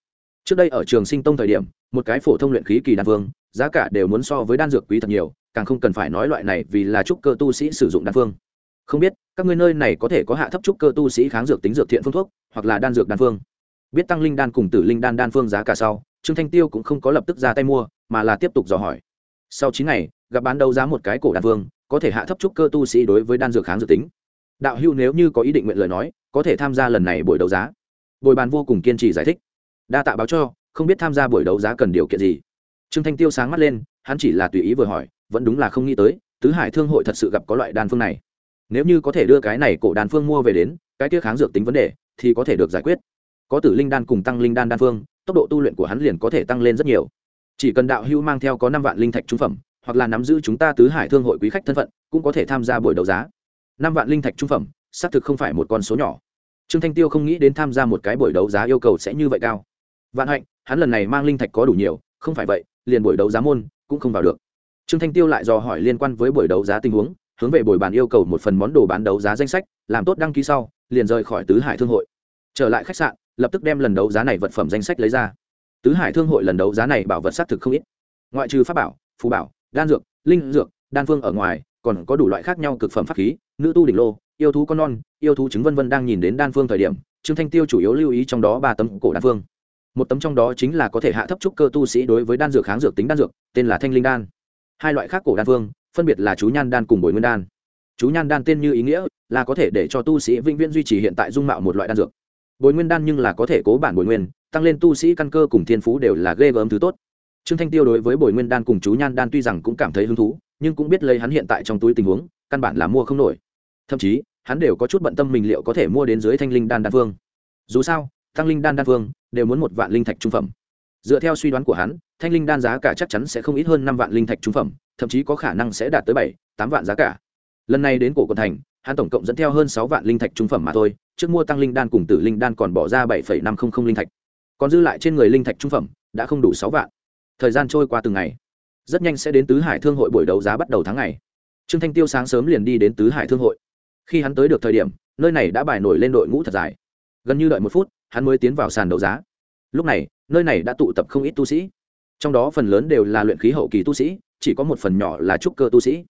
Trước đây ở trường sinh tông thời điểm một cái phổ thông luyện khí kỳ đan vương, giá cả đều muốn so với đan dược quý thật nhiều càng không cần phải nói loại này vì là trúc cơ tu sĩ sử dụng đan phương không biết các ngươi nơi này có thể có hạ thấp trúc cơ tu sĩ kháng dược tính dược thiện phương thuốc hoặc là đan dược đan phương biết tăng linh đan cùng tử linh đan đan phương giá cả sau trương thanh tiêu cũng không có lập tức ra tay mua mà là tiếp tục dò hỏi. Sau chín ngày gặp bán đấu giá một cái cổ đan phương có thể hạ thấp trúc cơ tu sĩ đối với đan dược kháng dược tính. Đạo hưu nếu như có ý định nguyện lời nói có thể tham gia lần này buổi đấu giá. Bồi bàn vô cùng kiên trì giải thích. Đa tạ báo cho không biết tham gia buổi đấu giá cần điều kiện gì. Trương thanh tiêu sáng mắt lên, hắn chỉ là tùy ý vừa hỏi, vẫn đúng là không nghĩ tới, tứ hải thương hội thật sự gặp có loại đan phương này. Nếu như có thể đưa cái này cổ đan phương mua về đến, cái kia kháng dược tính vấn đề, thì có thể được giải quyết. Có tử linh đan cùng tăng linh đan đan phương, tốc độ tu luyện của hắn liền có thể tăng lên rất nhiều. Chỉ cần đạo hữu mang theo có năm vạn linh thạch trung phẩm, hoặc là nắm giữ chúng ta tứ hải thương hội quý khách thân phận, cũng có thể tham gia buổi đấu giá. Năm vạn linh thạch trung phẩm, xác thực không phải một con số nhỏ. Trương thanh tiêu không nghĩ đến tham gia một cái buổi đấu giá yêu cầu sẽ như vậy cao vạn hạnh, hắn lần này mang linh thạch có đủ nhiều, không phải vậy, liền buổi đấu giá môn cũng không vào được. Trương thanh tiêu lại dò hỏi liên quan với buổi đấu giá tình huống, hướng về buổi bàn yêu cầu một phần món đồ bán đấu giá danh sách, làm tốt đăng ký sau, liền rời khỏi tứ hải thương hội. Trở lại khách sạn, lập tức đem lần đấu giá này vật phẩm danh sách lấy ra. Tứ hải thương hội lần đấu giá này bảo vật xác thực không ít. Ngoại trừ pháp bảo, phù bảo, đan dược, linh dược, đan phương ở ngoài, còn có đủ loại khác nhau cực phẩm pháp khí, nữ tu đỉnh lô, yêu thú con non, yêu thú trứng vân vân đang nhìn đến đan phương thời điểm, trương thanh tiêu chủ yếu lưu ý trong đó ba tấm cổ đan phương một tấm trong đó chính là có thể hạ thấp trúc cơ tu sĩ đối với đan dược kháng dược tính đan dược, tên là thanh linh đan. Hai loại khác cổ đan phương, phân biệt là chú nhan đan cùng bồi nguyên đan. Chú nhan đan tên như ý nghĩa là có thể để cho tu sĩ vĩnh viễn duy trì hiện tại dung mạo một loại đan dược. Bồi nguyên đan nhưng là có thể cố bản bồi nguyên, tăng lên tu sĩ căn cơ cùng thiên phú đều là ghê gớm thứ tốt. Trương thanh tiêu đối với bồi nguyên đan cùng chú nhan đan tuy rằng cũng cảm thấy hứng thú, nhưng cũng biết lấy hắn hiện tại trong túi tình huống, căn bản là mua không nổi. Thậm chí, hắn đều có chút bận tâm mình liệu có thể mua đến dưới thanh linh đan đan phương. Dù sao tăng linh đan đan phương đều muốn một vạn linh thạch trung phẩm. Dựa theo suy đoán của hắn, thanh linh đan giá cả chắc chắn sẽ không ít hơn năm vạn linh thạch trung phẩm, thậm chí có khả năng sẽ đạt tới bảy, tám vạn giá cả. Lần này đến cổ quận thành, hắn tổng cộng dẫn theo hơn sáu vạn linh thạch trung phẩm mà thôi, trước mua tăng linh đan cùng tử linh đan còn bỏ ra bảy năm trăm linh linh thạch. Còn dư lại trên người linh thạch trung phẩm, đã không đủ sáu vạn. Thời gian trôi qua từng ngày. Rất nhanh sẽ đến tứ hải thương hội buổi đấu giá bắt đầu tháng ngày. Trương thanh tiêu sáng sớm liền đi đến tứ hải thương hội. Khi hắn tới được thời điểm, nơi này đã bài nổi lên đội ngũ thật dài. Gần như đợi một phút hắn mới tiến vào sàn đấu giá. Lúc này, nơi này đã tụ tập không ít tu sĩ. Trong đó phần lớn đều là luyện khí hậu kỳ tu sĩ, chỉ có một phần nhỏ là trúc cơ tu sĩ.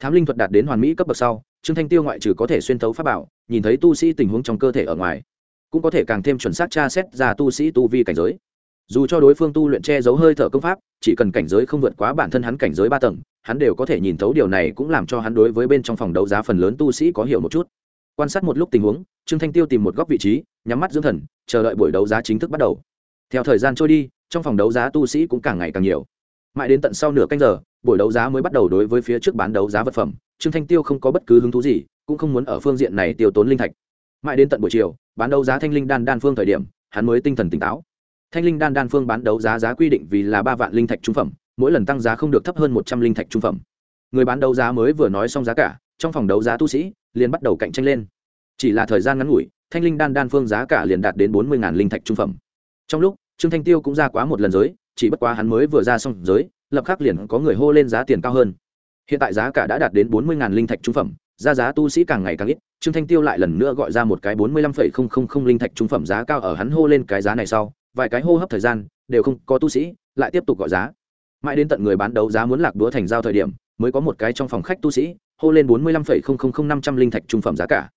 Thám linh thuật đạt đến hoàn mỹ cấp bậc sau, trương thanh tiêu ngoại trừ có thể xuyên thấu pháp bảo, nhìn thấy tu sĩ tình huống trong cơ thể ở ngoài, cũng có thể càng thêm chuẩn xác tra xét ra tu sĩ tu vi cảnh giới. Dù cho đối phương tu luyện che giấu hơi thở công pháp, chỉ cần cảnh giới không vượt quá bản thân hắn cảnh giới ba tầng, hắn đều có thể nhìn thấu điều này cũng làm cho hắn đối với bên trong phòng đấu giá phần lớn tu sĩ có hiểu một chút quan sát một lúc tình huống, trương thanh tiêu tìm một góc vị trí, nhắm mắt dưỡng thần, chờ đợi buổi đấu giá chính thức bắt đầu. Theo thời gian trôi đi, trong phòng đấu giá tu sĩ cũng càng ngày càng nhiều. Mãi đến tận sau nửa canh giờ, buổi đấu giá mới bắt đầu đối với phía trước bán đấu giá vật phẩm, trương thanh tiêu không có bất cứ hứng thú gì, cũng không muốn ở phương diện này tiêu tốn linh thạch. Mãi đến tận buổi chiều, bán đấu giá thanh linh đan đan phương thời điểm, hắn mới tinh thần tỉnh táo. Thanh linh đan đan phương bán đấu giá giá quy định vì là ba vạn linh thạch trung phẩm, mỗi lần tăng giá không được thấp hơn một trăm linh thạch trung phẩm. Người bán đấu giá mới vừa nói xong giá cả, trong phòng đấu giá tu sĩ liền bắt đầu cạnh tranh lên. Chỉ là thời gian ngắn ngủi, thanh linh đan đan phương giá cả liền đạt đến bốn mươi linh thạch trung phẩm. Trong lúc, trương thanh tiêu cũng ra quá một lần giới, chỉ bất quá hắn mới vừa ra xong giới, lập khắc liền có người hô lên giá tiền cao hơn. Hiện tại giá cả đã đạt đến bốn mươi linh thạch trung phẩm, ra giá tu sĩ càng ngày càng ít, trương thanh tiêu lại lần nữa gọi ra một cái bốn mươi lăm phẩy không không không linh thạch trung phẩm giá cao ở hắn hô lên cái giá này sau, vài cái hô hấp thời gian, đều không có tu sĩ, lại tiếp tục gọi giá. Mãi đến tận người bán đấu giá muốn lạc đũa thành giao thời điểm, mới có một cái trong phòng khách tu sĩ hô lên bốn mươi lăm phẩy không không không năm trăm linh thạch trung phẩm giá cả.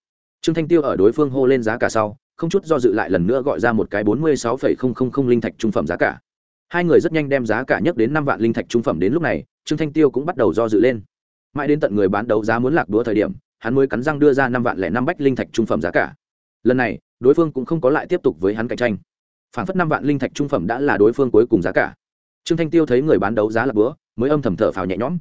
Trương thanh tiêu ở đối phương hô lên giá cả sau, không chút do dự lại lần nữa gọi ra một cái bốn mươi sáu phẩy không không không linh thạch trung phẩm giá cả. Hai người rất nhanh đem giá cả nhấc đến năm vạn linh thạch trung phẩm đến lúc này, trương thanh tiêu cũng bắt đầu do dự lên. Mãi đến tận người bán đấu giá muốn lạc đúa thời điểm, hắn mới cắn răng đưa ra năm vạn lẻ năm bách linh thạch trung phẩm giá cả. Lần này, đối phương cũng không có lại tiếp tục với hắn cạnh tranh. Phản phất năm vạn linh thạch trung phẩm đã là đối phương cuối cùng giá cả. Trương thanh tiêu thấy người bán đấu giá lạc búa mới âm thầm thở phào nhẹ nhõm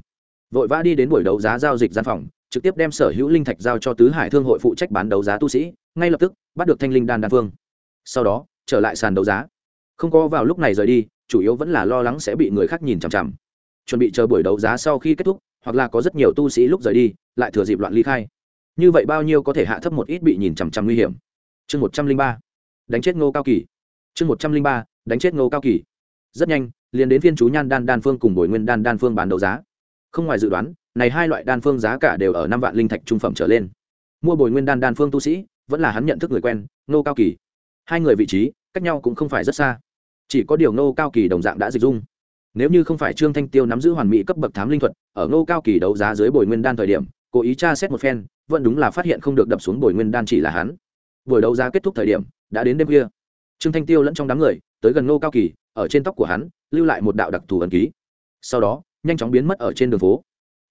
vội vã đi đến buổi đấu giá giao dịch gian phòng, trực tiếp đem sở hữu linh thạch giao cho tứ hải thương hội phụ trách bán đấu giá tu sĩ, ngay lập tức, bắt được thanh linh đan đan phương. Sau đó, trở lại sàn đấu giá. Không có vào lúc này rời đi, chủ yếu vẫn là lo lắng sẽ bị người khác nhìn chằm chằm. Chuẩn bị chờ buổi đấu giá sau khi kết thúc, hoặc là có rất nhiều tu sĩ lúc rời đi, lại thừa dịp loạn ly khai. Như vậy bao nhiêu có thể hạ thấp một ít bị nhìn chằm chằm nguy hiểm. Chương một trăm linh ba. Đánh chết ngô cao kỳ. Chương một trăm linh ba. Đánh chết ngô cao kỳ. Rất nhanh, liền đến phiên chú nhan đan đan phương cùng bồi nguyên đan đan phương bán đấu giá không ngoài dự đoán, này hai loại đan phương giá cả đều ở năm vạn linh thạch trung phẩm trở lên. Mua bồi nguyên đan đan phương tu sĩ, vẫn là hắn nhận thức người quen Nô cao kỳ. Hai người vị trí, cách nhau cũng không phải rất xa. Chỉ có điều Nô cao kỳ đồng dạng đã dịch dung. Nếu như không phải trương thanh tiêu nắm giữ hoàn mỹ cấp bậc thám linh thuật, ở Nô cao kỳ đấu giá dưới bồi nguyên đan thời điểm, cố ý tra xét một phen, vẫn đúng là phát hiện không được đập xuống bồi nguyên đan chỉ là hắn. Buổi đấu giá kết thúc thời điểm, đã đến đêm khuya. Trương thanh tiêu lẫn trong đám người, tới gần Nô cao kỳ, ở trên tóc của hắn, lưu lại một đạo đặc thù ẩn ký. Sau đó nhanh chóng biến mất ở trên đường phố.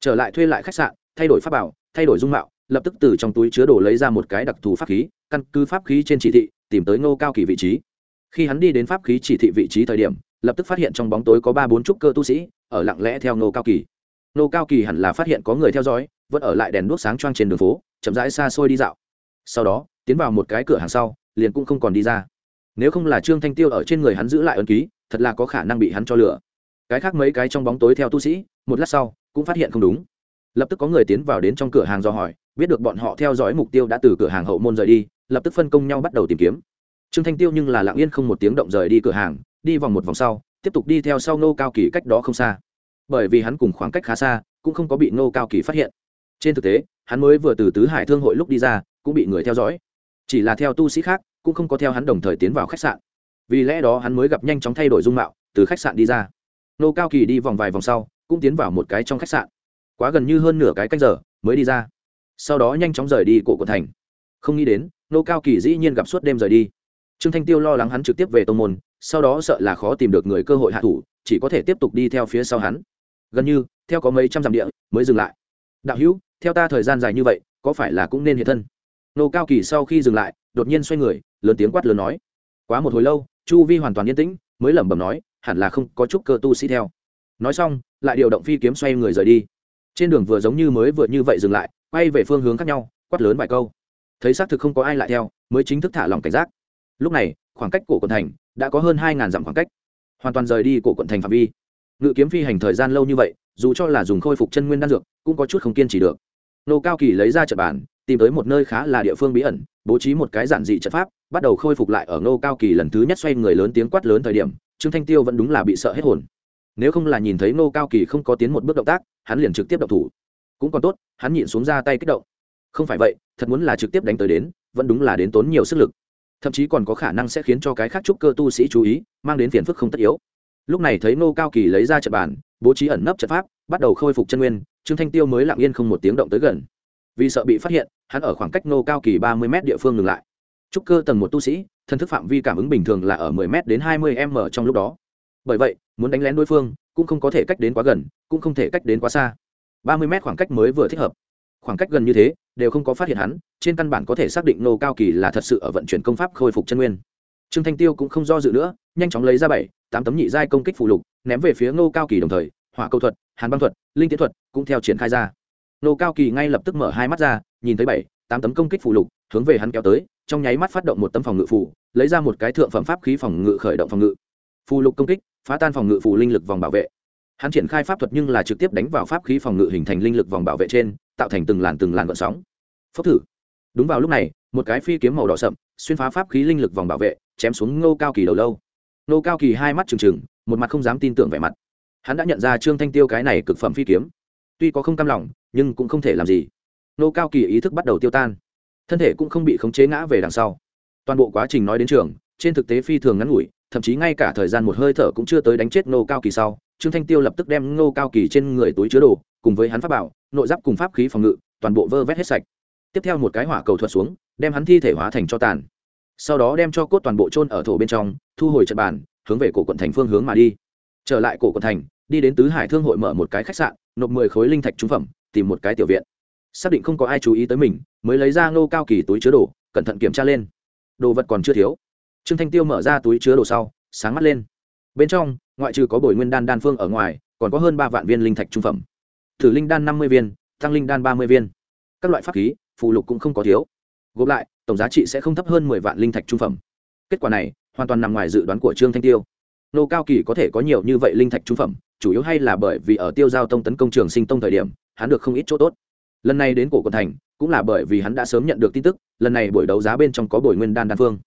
Trở lại thuê lại khách sạn, thay đổi pháp bảo, thay đổi dung mạo, lập tức từ trong túi chứa đồ lấy ra một cái đặc thù pháp khí, căn cứ pháp khí trên chỉ thị, tìm tới ngô cao kỳ vị trí. Khi hắn đi đến pháp khí chỉ thị vị trí thời điểm, lập tức phát hiện trong bóng tối có ba bốn trúc cơ tu sĩ, ở lặng lẽ theo ngô cao kỳ. Ngô cao kỳ hẳn là phát hiện có người theo dõi, vẫn ở lại đèn đuốc sáng choang trên đường phố, chậm rãi xa xôi đi dạo. Sau đó, tiến vào một cái cửa hàng sau, liền cũng không còn đi ra. Nếu không là trương thanh tiêu ở trên người hắn giữ lại ấn ký, thật là có khả năng bị hắn cho lửa cái khác mấy cái trong bóng tối theo tu sĩ, một lát sau, cũng phát hiện không đúng. Lập tức có người tiến vào đến trong cửa hàng do hỏi, biết được bọn họ theo dõi mục tiêu đã từ cửa hàng hậu môn rời đi, lập tức phân công nhau bắt đầu tìm kiếm. Trương thanh tiêu nhưng là lặng yên không một tiếng động rời đi cửa hàng, đi vòng một vòng sau, tiếp tục đi theo sau nô cao kỳ cách đó không xa. Bởi vì hắn cùng khoảng cách khá xa, cũng không có bị nô cao kỳ phát hiện. Trên thực tế, hắn mới vừa từ tứ hải thương hội lúc đi ra, cũng bị người theo dõi. Chỉ là theo tu sĩ khác, cũng không có theo hắn đồng thời tiến vào khách sạn. Vì lẽ đó hắn mới gặp nhanh chóng thay đổi dung mạo, từ khách sạn đi ra nô cao kỳ đi vòng vài vòng sau, cũng tiến vào một cái trong khách sạn. Quá gần như hơn nửa cái canh giờ mới đi ra. Sau đó nhanh chóng rời đi cổ quận thành. Không nghĩ đến, nô cao kỳ dĩ nhiên gặp suốt đêm rời đi. Trương thanh tiêu lo lắng hắn trực tiếp về tô môn, sau đó sợ là khó tìm được người cơ hội hạ thủ, chỉ có thể tiếp tục đi theo phía sau hắn. Gần như, theo có mấy trăm dặm địa, mới dừng lại. Đạo hữu, theo ta thời gian dài như vậy, có phải là cũng nên hiện thân? Nô cao kỳ sau khi dừng lại, đột nhiên xoay người, lớn tiếng quát lớn nói. Quá một hồi lâu, chu vi hoàn toàn yên tĩnh, mới lẩm bẩm nói hẳn là không có chút cơ tu sĩ theo. Nói xong, lại điều động phi kiếm xoay người rời đi. Trên đường vừa giống như mới vừa như vậy dừng lại, quay về phương hướng khác nhau, quát lớn vài câu. Thấy xác thực không có ai lại theo, mới chính thức thả lòng cảnh giác. Lúc này, khoảng cách cổ quận thành đã có hơn hai ngàn dặm khoảng cách. Hoàn toàn rời đi cổ quận thành phạm vi. Ngự kiếm phi hành thời gian lâu như vậy, dù cho là dùng khôi phục chân nguyên đan dược, cũng có chút không kiên trì được. Nô cao kỳ lấy ra trận bản tìm tới một nơi khá là địa phương bí ẩn, bố trí một cái giản dị trận pháp, bắt đầu khôi phục lại ở nô cao kỳ lần thứ nhất xoay người lớn tiếng quát lớn thời điểm trương thanh tiêu vẫn đúng là bị sợ hết hồn. Nếu không là nhìn thấy nô cao kỳ không có tiến một bước động tác, hắn liền trực tiếp động thủ. Cũng còn tốt, hắn nhịn xuống ra tay kích động. Không phải vậy, thật muốn là trực tiếp đánh tới đến, vẫn đúng là đến tốn nhiều sức lực. Thậm chí còn có khả năng sẽ khiến cho cái khác trúc cơ tu sĩ chú ý, mang đến phiền phức không tất yếu. Lúc này thấy nô cao kỳ lấy ra trận bàn, bố trí ẩn nấp trận pháp, bắt đầu khôi phục chân nguyên, trương thanh tiêu mới lặng yên không một tiếng động tới gần. Vì sợ bị phát hiện, hắn ở khoảng cách nô cao kỳ ba mươi m địa phương ngừng lại. Trúc cơ tầng một tu sĩ thân thức phạm vi cảm ứng bình thường là ở 10 m đến 20 m trong lúc đó. Bởi vậy, muốn đánh lén đối phương, cũng không có thể cách đến quá gần, cũng không thể cách đến quá xa. 30 m khoảng cách mới vừa thích hợp. Khoảng cách gần như thế, đều không có phát hiện hắn, trên căn bản có thể xác định nô cao kỳ là thật sự ở vận chuyển công pháp khôi phục chân nguyên. Trương thanh tiêu cũng không do dự nữa, nhanh chóng lấy ra bảy, tám tấm nhị giai công kích phụ lục, ném về phía nô cao kỳ đồng thời, hỏa câu thuật, hàn băng thuật, linh tiến thuật cũng theo triển khai ra. Nô cao kỳ ngay lập tức mở hai mắt ra, nhìn thấy bảy, tám tấm công kích phụ lục hướng về hắn kéo tới, trong nháy mắt phát động một tấm phòng ngự phủ lấy ra một cái thượng phẩm pháp khí phòng ngự khởi động phòng ngự. Phù lục công kích, phá tan phòng ngự phủ linh lực vòng bảo vệ. Hắn triển khai pháp thuật nhưng là trực tiếp đánh vào pháp khí phòng ngự hình thành linh lực vòng bảo vệ trên, tạo thành từng làn từng làn vận sóng. Phốc thử. Đúng vào lúc này, một cái phi kiếm màu đỏ sậm, xuyên phá pháp khí linh lực vòng bảo vệ, chém xuống ngô cao kỳ đầu lâu. Ngô cao kỳ hai mắt trừng trừng, một mặt không dám tin tưởng vẻ mặt. Hắn đã nhận ra trương thanh tiêu cái này cực phẩm phi kiếm. Tuy có không cam lòng, nhưng cũng không thể làm gì. Ngô cao kỳ ý thức bắt đầu tiêu tan thân thể cũng không bị khống chế ngã về đằng sau. Toàn bộ quá trình nói đến trường, trên thực tế phi thường ngắn ngủi, thậm chí ngay cả thời gian một hơi thở cũng chưa tới đánh chết ngô cao kỳ sau, trương thanh tiêu lập tức đem ngô cao kỳ trên người túi chứa đồ, cùng với hắn pháp bảo, nội giáp cùng pháp khí phòng ngự, toàn bộ vơ vét hết sạch. Tiếp theo một cái hỏa cầu thuật xuống, đem hắn thi thể hóa thành cho tàn. Sau đó đem cho cốt toàn bộ trôn ở thổ bên trong, thu hồi trận bàn, hướng về cổ quận thành phương hướng mà đi. Trở lại cổ quận thành, đi đến tứ hải thương hội mở một cái khách sạn, nộp mười khối linh thạch trúng phẩm, tìm một cái tiểu viện xác định không có ai chú ý tới mình, mới lấy ra ngô cao kỳ túi chứa đồ, cẩn thận kiểm tra lên. Đồ vật còn chưa thiếu. Trương thanh tiêu mở ra túi chứa đồ sau, sáng mắt lên. Bên trong, ngoại trừ có bồi nguyên đan đan phương ở ngoài, còn có hơn ba vạn viên linh thạch trung phẩm. Thử linh đan năm mươi viên, tăng linh đan ba mươi viên. Các loại pháp khí phụ lục cũng không có thiếu. Gộp lại, tổng giá trị sẽ không thấp hơn mười vạn linh thạch trung phẩm. Kết quả này, hoàn toàn nằm ngoài dự đoán của trương thanh tiêu. Nô cao kỳ có thể có nhiều như vậy linh thạch trung phẩm, chủ yếu hay là bởi vì ở tiêu giao tông tấn công trường sinh tông thời điểm, hắn được không ít chỗ tốt lần này đến cổ quận thành, cũng là bởi vì hắn đã sớm nhận được tin tức, lần này buổi đấu giá bên trong có bồi nguyên đan đan phương.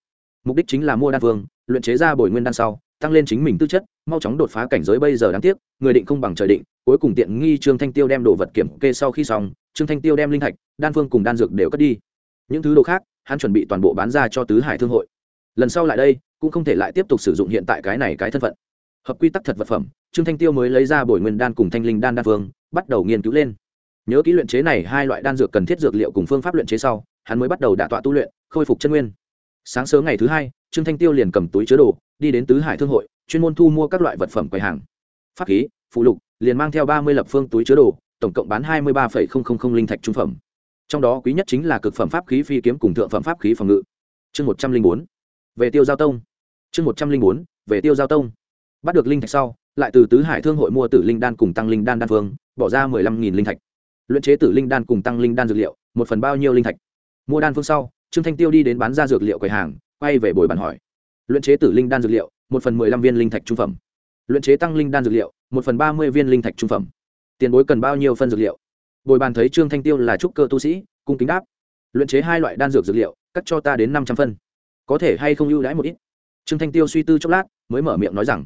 Mục đích chính là mua đan phương, luyện chế ra bồi nguyên đan sau, tăng lên chính mình tư chất, mau chóng đột phá cảnh giới bây giờ đáng tiếc, người định không bằng trời định, cuối cùng tiện nghi trương thanh tiêu đem đồ vật kiểm kê sau khi xong, trương thanh tiêu đem linh thạch, đan phương cùng đan dược đều cất đi. Những thứ đồ khác, hắn chuẩn bị toàn bộ bán ra cho tứ hải thương hội. Lần sau lại đây, cũng không thể lại tiếp tục sử dụng hiện tại cái này cái thân phận. Hợp quy tắc thật vật phẩm, trương thanh tiêu mới lấy ra bồi nguyên đan cùng thanh linh đan đan phương, bắt đầu nghiên cứu lên nhớ kỹ luyện chế này, hai loại đan dược cần thiết dược liệu cùng phương pháp luyện chế sau, hắn mới bắt đầu đả tọa tu luyện, khôi phục chân nguyên. Sáng sớm ngày thứ hai, trương thanh tiêu liền cầm túi chứa đồ, đi đến tứ hải thương hội, chuyên môn thu mua các loại vật phẩm quầy hàng. Pháp khí, phụ lục, liền mang theo ba mươi lập phương túi chứa đồ, tổng cộng bán hai mươi ba linh thạch trung phẩm. Trong đó quý nhất chính là cực phẩm pháp khí phi kiếm cùng thượng phẩm pháp khí phòng ngự. Chương một trăm linh bốn, về tiêu giao tông. Chương một trăm linh bốn, về tiêu giao tông. Bắt được linh thạch sau, lại từ tứ hải thương hội mua tử linh đan cùng tăng linh đan đan phương, bỏ ra mười lăm nghìn linh thạch luyện chế tử linh đan cùng tăng linh đan dược liệu, một phần bao nhiêu linh thạch. Mua đan phương sau, trương thanh tiêu đi đến bán ra dược liệu quầy hàng, quay về bồi bàn hỏi. Luyện chế tử linh đan dược liệu, một phần mười lăm viên linh thạch trung phẩm. Luyện chế tăng linh đan dược liệu, một phần ba mươi viên linh thạch trung phẩm. Tiền bối cần bao nhiêu phân dược liệu? Bồi bàn thấy trương thanh tiêu là trúc cơ tu sĩ, cung kính đáp. Luyện chế hai loại đan dược dược liệu, cắt cho ta đến năm trăm phân. Có thể hay không ưu đãi một ít? Trương thanh tiêu suy tư chốc lát, mới mở miệng nói rằng,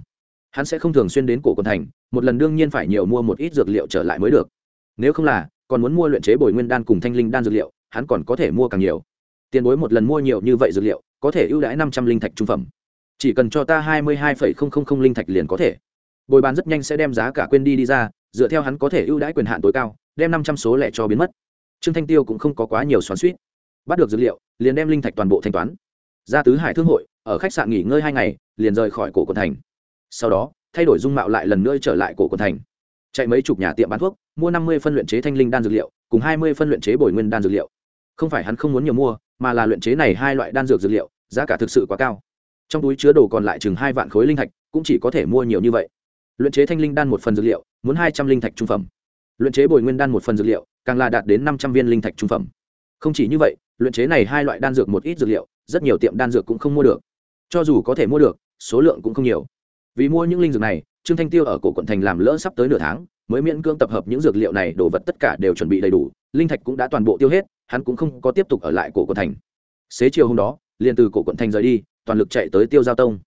hắn sẽ không thường xuyên đến cổ quần thành, một lần đương nhiên phải nhiều mua một ít dược liệu trở lại mới được nếu không là, còn muốn mua luyện chế bồi nguyên đan cùng thanh linh đan dược liệu, hắn còn có thể mua càng nhiều. Tiền bối một lần mua nhiều như vậy dược liệu, có thể ưu đãi năm trăm linh thạch trung phẩm. Chỉ cần cho ta hai mươi hai phẩy không không không linh thạch liền có thể. Bồi bán rất nhanh sẽ đem giá cả quên đi đi ra, dựa theo hắn có thể ưu đãi quyền hạn tối cao, đem năm trăm số lẻ cho biến mất. Trương thanh tiêu cũng không có quá nhiều xoắn suýt bắt được dược liệu, liền đem linh thạch toàn bộ thanh toán. Ra tứ hải thương hội, ở khách sạn nghỉ ngơi hai ngày, liền rời khỏi cổ quận thành. Sau đó, thay đổi dung mạo lại lần nữa trở lại cổ quận thành. Chạy mấy chục nhà tiệm bán thuốc mua năm mươi phân luyện chế thanh linh đan dược liệu, cùng hai mươi phân luyện chế bồi nguyên đan dược liệu. Không phải hắn không muốn nhiều mua, mà là luyện chế này hai loại đan dược dược liệu, giá cả thực sự quá cao. Trong túi chứa đồ còn lại chừng hai vạn khối linh thạch, cũng chỉ có thể mua nhiều như vậy. Luyện chế thanh linh đan một phần dược liệu, muốn hai trăm linh thạch trung phẩm. Luyện chế bồi nguyên đan một phần dược liệu, càng là đạt đến năm trăm viên linh thạch trung phẩm. Không chỉ như vậy, luyện chế này hai loại đan dược một ít dược liệu, rất nhiều tiệm đan dược cũng không mua được. Cho dù có thể mua được, số lượng cũng không nhiều. Vì mua những linh dược này, trương thanh tiêu ở cổ quận thành làm lỡ sắp tới nửa tháng mới miễn cưỡng tập hợp những dược liệu này, đồ vật tất cả đều chuẩn bị đầy đủ, linh thạch cũng đã toàn bộ tiêu hết, hắn cũng không có tiếp tục ở lại cổ quận thành. Xế chiều hôm đó, liền từ cổ quận thành rời đi, toàn lực chạy tới tiêu giao tông.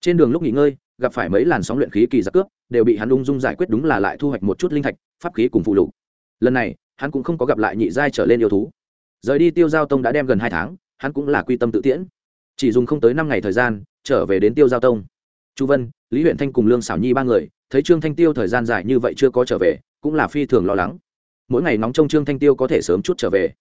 Trên đường lúc nghỉ ngơi, gặp phải mấy làn sóng luyện khí kỳ giặc cướp, đều bị hắn ung dung giải quyết đúng là lại thu hoạch một chút linh thạch, pháp khí cùng phụ lục. Lần này, hắn cũng không có gặp lại nhị giai trở lên yêu thú. Rời đi tiêu giao tông đã đem gần hai tháng, hắn cũng là quy tâm tự tiễn. Chỉ dùng không tới năm ngày thời gian, trở về đến tiêu giao tông. Chu vân lý huyện thanh cùng lương xảo nhi ba người, thấy trương thanh tiêu thời gian dài như vậy chưa có trở về, cũng là phi thường lo lắng. Mỗi ngày nóng trong trương thanh tiêu có thể sớm chút trở về.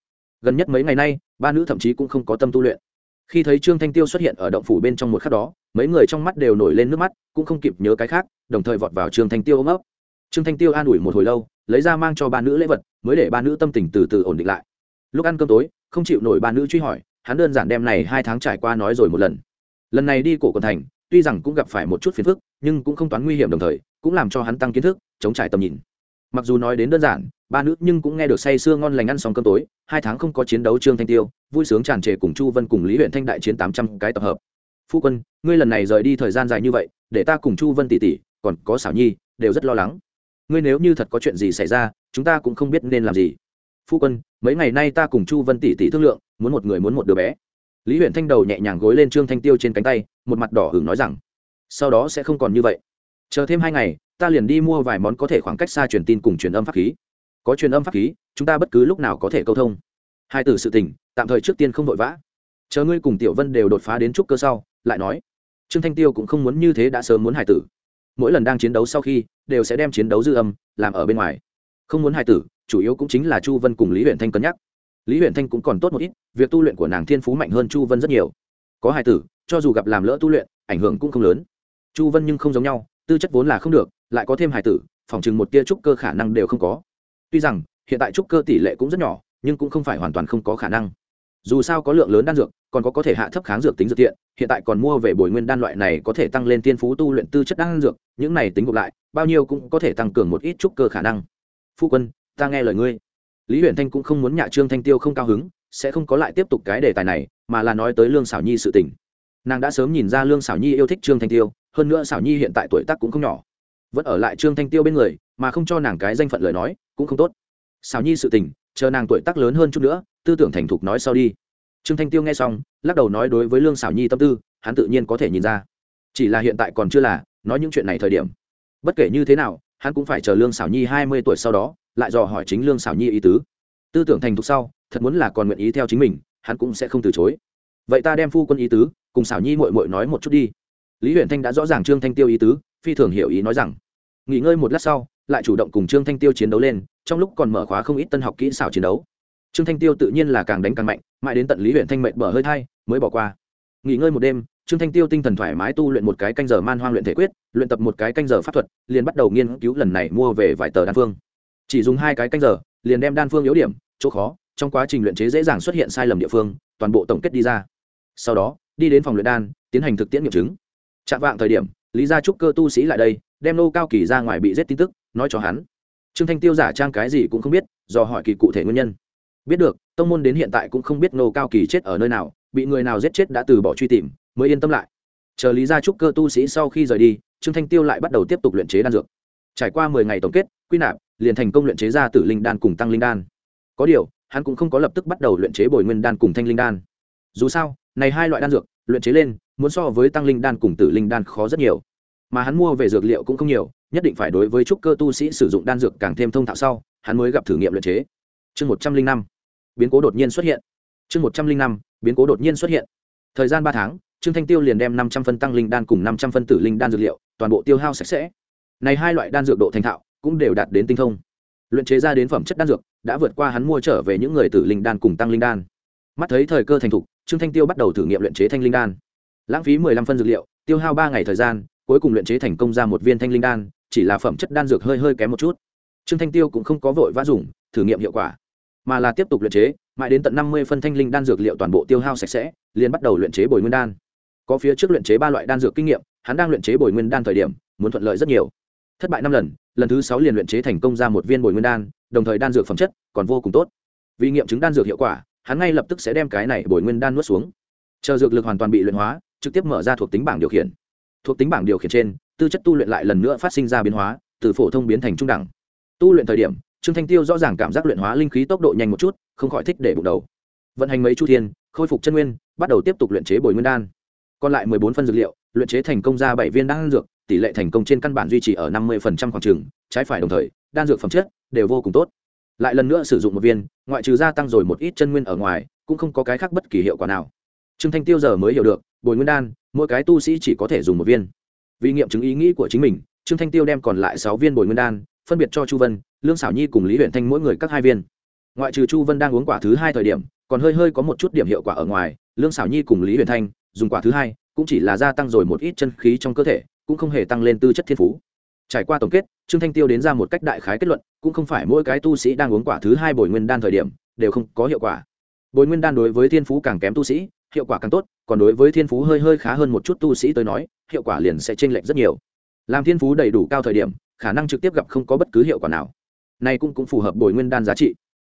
Gần nhất mấy ngày nay, ba nữ thậm chí cũng không có tâm tu luyện. Khi thấy trương thanh tiêu xuất hiện ở động phủ bên trong một khắc đó, mấy người trong mắt đều nổi lên nước mắt, cũng không kịp nhớ cái khác, đồng thời vọt vào trương thanh tiêu ôm ấp. Trương thanh tiêu an ủi một hồi lâu, lấy ra mang cho ba nữ lễ vật, mới để ba nữ tâm tình từ từ ổn định lại. Lúc ăn cơm tối, không chịu nổi ba nữ truy hỏi, hắn đơn giản đem này hai tháng trải qua nói rồi một lần. Lần này đi cổ quần thành tuy rằng cũng gặp phải một chút phiền phức, nhưng cũng không toán nguy hiểm đồng thời, cũng làm cho hắn tăng kiến thức, chống trải tầm nhìn. Mặc dù nói đến đơn giản, ba nữ nhưng cũng nghe được say sưa ngon lành ăn xong cơm tối, hai tháng không có chiến đấu trương thanh tiêu, vui sướng tràn trề cùng chu vân cùng lý huyện thanh đại chiến tám trăm cái tập hợp. Phu quân, ngươi lần này rời đi thời gian dài như vậy, để ta cùng chu vân tỷ tỷ, còn có xảo nhi, đều rất lo lắng. Ngươi nếu như thật có chuyện gì xảy ra, chúng ta cũng không biết nên làm gì. Phu quân, mấy ngày nay ta cùng chu vân tỷ tỷ thương lượng, muốn một người muốn một đứa bé. Lý huyện thanh đầu nhẹ nhàng gối lên trương thanh tiêu trên cánh tay một mặt đỏ hửng nói rằng, sau đó sẽ không còn như vậy. Chờ thêm hai ngày, ta liền đi mua vài món có thể khoảng cách xa truyền tin cùng truyền âm pháp khí. Có truyền âm pháp khí, chúng ta bất cứ lúc nào có thể câu thông. Hai từ sự tình, tạm thời trước tiên không vội vã. Chờ ngươi cùng tiểu vân đều đột phá đến trúc cơ sau, lại nói, trương thanh tiêu cũng không muốn như thế đã sớm muốn hải tử. Mỗi lần đang chiến đấu sau khi, đều sẽ đem chiến đấu dư âm, làm ở bên ngoài. Không muốn hải tử, chủ yếu cũng chính là chu vân cùng lý huyện thanh cân nhắc. Lý huyện thanh cũng còn tốt một ít, việc tu luyện của nàng thiên phú mạnh hơn chu vân rất nhiều. Có hải tử cho dù gặp làm lỡ tu luyện, ảnh hưởng cũng không lớn. Chu vân nhưng không giống nhau, tư chất vốn là không được, lại có thêm hải tử, phòng chừng một tia trúc cơ khả năng đều không có. Tuy rằng, hiện tại trúc cơ tỷ lệ cũng rất nhỏ, nhưng cũng không phải hoàn toàn không có khả năng. Dù sao có lượng lớn đan dược, còn có có thể hạ thấp kháng dược tính dược tiện hiện tại còn mua về bồi nguyên đan loại này có thể tăng lên tiên phú tu luyện tư chất đan dược, những này tính gộp lại, bao nhiêu cũng có thể tăng cường một ít trúc cơ khả năng. Phu quân, ta nghe lời ngươi. Lý huyện thanh cũng không muốn nhạ trương thanh tiêu không cao hứng, sẽ không có lại tiếp tục cái đề tài này, mà là nói tới lương xảo nhi sự tình nàng đã sớm nhìn ra lương xảo nhi yêu thích trương thanh tiêu, hơn nữa xảo nhi hiện tại tuổi tác cũng không nhỏ. Vẫn ở lại trương thanh tiêu bên người, mà không cho nàng cái danh phận lời nói, cũng không tốt. Xảo nhi sự tình, chờ nàng tuổi tác lớn hơn chút nữa, tư tưởng thành thục nói sau đi. Trương thanh tiêu nghe xong, lắc đầu nói đối với lương xảo nhi tâm tư, hắn tự nhiên có thể nhìn ra. Chỉ là hiện tại còn chưa là, nói những chuyện này thời điểm. Bất kể như thế nào, hắn cũng phải chờ lương xảo nhi hai mươi tuổi sau đó, lại dò hỏi chính lương xảo nhi ý tứ. Tư tưởng thành thục sau, thật muốn là còn nguyện ý theo chính mình, hắn cũng sẽ không từ chối. Vậy ta đem phu quân ý tứ cùng xảo nhi mội mội nói một chút đi. Lý huyện thanh đã rõ ràng trương thanh tiêu ý tứ, phi thường hiểu ý nói rằng, nghỉ ngơi một lát sau, lại chủ động cùng trương thanh tiêu chiến đấu lên, trong lúc còn mở khóa không ít tân học kỹ xảo chiến đấu. Trương thanh tiêu tự nhiên là càng đánh càng mạnh, mãi đến tận lý huyện thanh mệnh bở hơi thai, mới bỏ qua. Nghỉ ngơi một đêm, trương thanh tiêu tinh thần thoải mái tu luyện một cái canh giờ man hoang luyện thể quyết, luyện tập một cái canh giờ pháp thuật, liền bắt đầu nghiên cứu lần này mua về vài tờ đan phương. Chỉ dùng hai cái canh giờ, liền đem đan phương yếu điểm, chỗ khó, trong quá trình luyện chế dễ dàng xuất hiện sai lầm địa phương, toàn bộ tổng kết đi ra. Sau đó đi đến phòng luyện đan, tiến hành thực tiễn nghiệm chứng. Chạm vạng thời điểm, lý gia trúc cơ tu sĩ lại đây, đem nô cao kỳ ra ngoài bị giết tin tức, nói cho hắn. Trương thanh tiêu giả trang cái gì cũng không biết do hỏi kỳ cụ thể nguyên nhân. Biết được, tông môn đến hiện tại cũng không biết nô cao kỳ chết ở nơi nào, bị người nào giết chết đã từ bỏ truy tìm, mới yên tâm lại. Chờ lý gia trúc cơ tu sĩ sau khi rời đi, trương thanh tiêu lại bắt đầu tiếp tục luyện chế đan dược. Trải qua mười ngày tổng kết, quy nạp, liền thành công luyện chế ra tử linh đan cùng tăng linh đan. Có điều, hắn cũng không có lập tức bắt đầu luyện chế bồi nguyên đan cùng thanh linh đan. Dù sao này hai loại đan dược, luyện chế lên, muốn so với tăng linh đan cùng tử linh đan khó rất nhiều. Mà hắn mua về dược liệu cũng không nhiều, nhất định phải đối với trúc cơ tu sĩ sử dụng đan dược càng thêm thông thạo sau, hắn mới gặp thử nghiệm luyện chế. Chương một trăm linh năm, biến cố đột nhiên xuất hiện. Chương một trăm linh năm, biến cố đột nhiên xuất hiện. Thời gian ba tháng, trương thanh tiêu liền đem năm trăm phân tăng linh đan cùng năm trăm phân tử linh đan dược liệu, toàn bộ tiêu hao sạch sẽ. Này hai loại đan dược độ thành thạo, cũng đều đạt đến tinh thông. Luyện chế ra đến phẩm chất đan dược, đã vượt qua hắn mua trở về những người tử linh đan cùng tăng linh đan. Mắt thấy thời cơ thành thục trương thanh tiêu bắt đầu thử nghiệm luyện chế thanh linh đan. Lãng phí mười lăm phân dược liệu, tiêu hao ba ngày thời gian, cuối cùng luyện chế thành công ra một viên thanh linh đan, chỉ là phẩm chất đan dược hơi hơi kém một chút. Trương thanh tiêu cũng không có vội vã dùng, thử nghiệm hiệu quả, mà là tiếp tục luyện chế, mãi đến tận năm mươi phân thanh linh đan dược liệu toàn bộ tiêu hao sạch sẽ, liền bắt đầu luyện chế bồi nguyên đan. Có phía trước luyện chế ba loại đan dược kinh nghiệm, hắn đang luyện chế bồi nguyên đan thời điểm, muốn thuận lợi rất nhiều. Thất bại năm lần lần thứ sáu liền luyện chế thành công ra một viên bồi nguyên đan, đồng thời đan dược phẩm chất còn vô cùng tốt. Vì nghiệm chứng đan dược hiệu quả hắn ngay lập tức sẽ đem cái này bồi nguyên đan nuốt xuống. Chờ dược lực hoàn toàn bị luyện hóa, trực tiếp mở ra thuộc tính bảng điều khiển. Thuộc tính bảng điều khiển trên, tư chất tu luyện lại lần nữa phát sinh ra biến hóa, từ phổ thông biến thành trung đẳng. Tu luyện thời điểm, trương thanh tiêu rõ ràng cảm giác luyện hóa linh khí tốc độ nhanh một chút, không khỏi thích để bụng đầu. Vận hành mấy chu thiên, khôi phục chân nguyên, bắt đầu tiếp tục luyện chế bồi nguyên đan. Còn lại mười bốn phân dược liệu, luyện chế thành công ra bảy viên đan dược, tỷ lệ thành công trên căn bản duy trì ở năm mươi khoảng trường trái phải đồng thời, đan dược phẩm chất đều vô cùng tốt lại lần nữa sử dụng một viên, ngoại trừ gia tăng rồi một ít chân nguyên ở ngoài, cũng không có cái khác bất kỳ hiệu quả nào. Trương thanh tiêu giờ mới hiểu được, bồi nguyên đan, mỗi cái tu sĩ chỉ có thể dùng một viên. Vì nghiệm chứng ý nghĩ của chính mình, trương thanh tiêu đem còn lại sáu viên bồi nguyên đan, phân biệt cho chu vân, lương xảo nhi cùng lý huyện thanh mỗi người các hai viên. Ngoại trừ chu vân đang uống quả thứ hai thời điểm, còn hơi hơi có một chút điểm hiệu quả ở ngoài, lương xảo nhi cùng lý huyền thanh dùng quả thứ hai, cũng chỉ là gia tăng rồi một ít chân khí trong cơ thể, cũng không hề tăng lên tư chất thiên phú trải qua tổng kết, trương thanh tiêu đến ra một cách đại khái kết luận, cũng không phải mỗi cái tu sĩ đang uống quả thứ hai bồi nguyên đan thời điểm, đều không có hiệu quả. Bồi nguyên đan đối với thiên phú càng kém tu sĩ, hiệu quả càng tốt, còn đối với thiên phú hơi hơi khá hơn một chút tu sĩ tới nói, hiệu quả liền sẽ chênh lệch rất nhiều. Làm thiên phú đầy đủ cao thời điểm, khả năng trực tiếp gặp không có bất cứ hiệu quả nào. Này cũng cũng phù hợp bồi nguyên đan giá trị.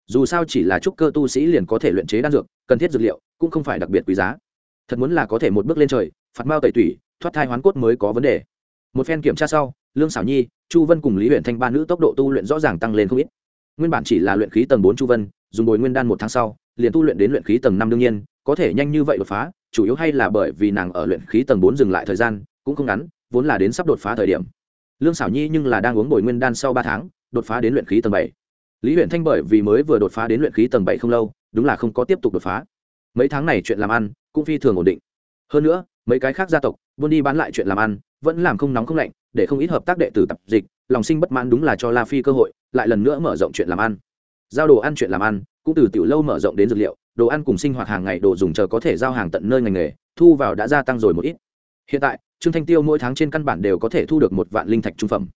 Dù sao chỉ là trúc cơ tu sĩ liền có thể luyện chế đan dược, cần thiết dược liệu, cũng không phải đặc biệt quý giá. Thật muốn là có thể một bước lên trời, phạt mao tẩy tủy, thoát thai hoán cốt mới có vấn đề. Một phen kiểm tra sau lương xảo nhi, chu vân cùng lý huyện thanh ba nữ tốc độ tu luyện rõ ràng tăng lên không ít. Nguyên bản chỉ là luyện khí tầng bốn chu vân, dùng bồi nguyên đan một tháng sau, liền tu luyện đến luyện khí tầng năm đương nhiên, có thể nhanh như vậy đột phá, chủ yếu hay là bởi vì nàng ở luyện khí tầng bốn dừng lại thời gian, cũng không ngắn, vốn là đến sắp đột phá thời điểm. Lương xảo nhi nhưng là đang uống bồi nguyên đan sau ba tháng, đột phá đến luyện khí tầng bảy. Lý huyện thanh bởi vì mới vừa đột phá đến luyện khí tầng bảy không lâu, đúng là không có tiếp tục đột phá. Mấy tháng này chuyện làm ăn cũng phi thường ổn định. Hơn nữa mấy cái khác gia tộc, buôn đi bán lại chuyện làm ăn, vẫn làm không nóng không lạnh, để không ít hợp tác đệ tử tập dịch, lòng sinh bất mãn đúng là cho la phi cơ hội, lại lần nữa mở rộng chuyện làm ăn. Giao đồ ăn chuyện làm ăn, cũng từ tiểu lâu mở rộng đến dược liệu, đồ ăn cùng sinh hoạt hàng ngày đồ dùng chờ có thể giao hàng tận nơi ngành nghề, thu vào đã gia tăng rồi một ít. Hiện tại, trương thanh tiêu mỗi tháng trên căn bản đều có thể thu được một vạn linh thạch trung phẩm.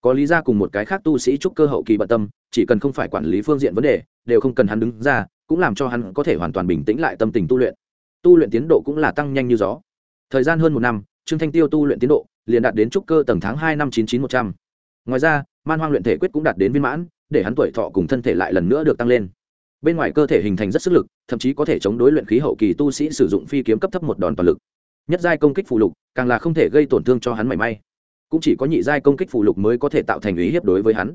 Có lý ra cùng một cái khác tu sĩ trúc cơ hậu kỳ bận tâm, chỉ cần không phải quản lý phương diện vấn đề, đều không cần hắn đứng ra, cũng làm cho hắn có thể hoàn toàn bình tĩnh lại tâm tình tu luyện. Tu luyện tiến độ cũng là tăng nhanh như gió thời gian hơn một năm, trương thanh tiêu tu luyện tiến độ, liền đạt đến trúc cơ tầng tháng hai năm chín chín một trăm. Ngoài ra, man hoang luyện thể quyết cũng đạt đến viên mãn, để hắn tuổi thọ cùng thân thể lại lần nữa được tăng lên. Bên ngoài cơ thể hình thành rất sức lực, thậm chí có thể chống đối luyện khí hậu kỳ tu sĩ sử dụng phi kiếm cấp thấp một đòn toàn lực. Nhất giai công kích phụ lục, càng là không thể gây tổn thương cho hắn mảy may. Cũng chỉ có nhị giai công kích phụ lục mới có thể tạo thành ý hiếp đối với hắn.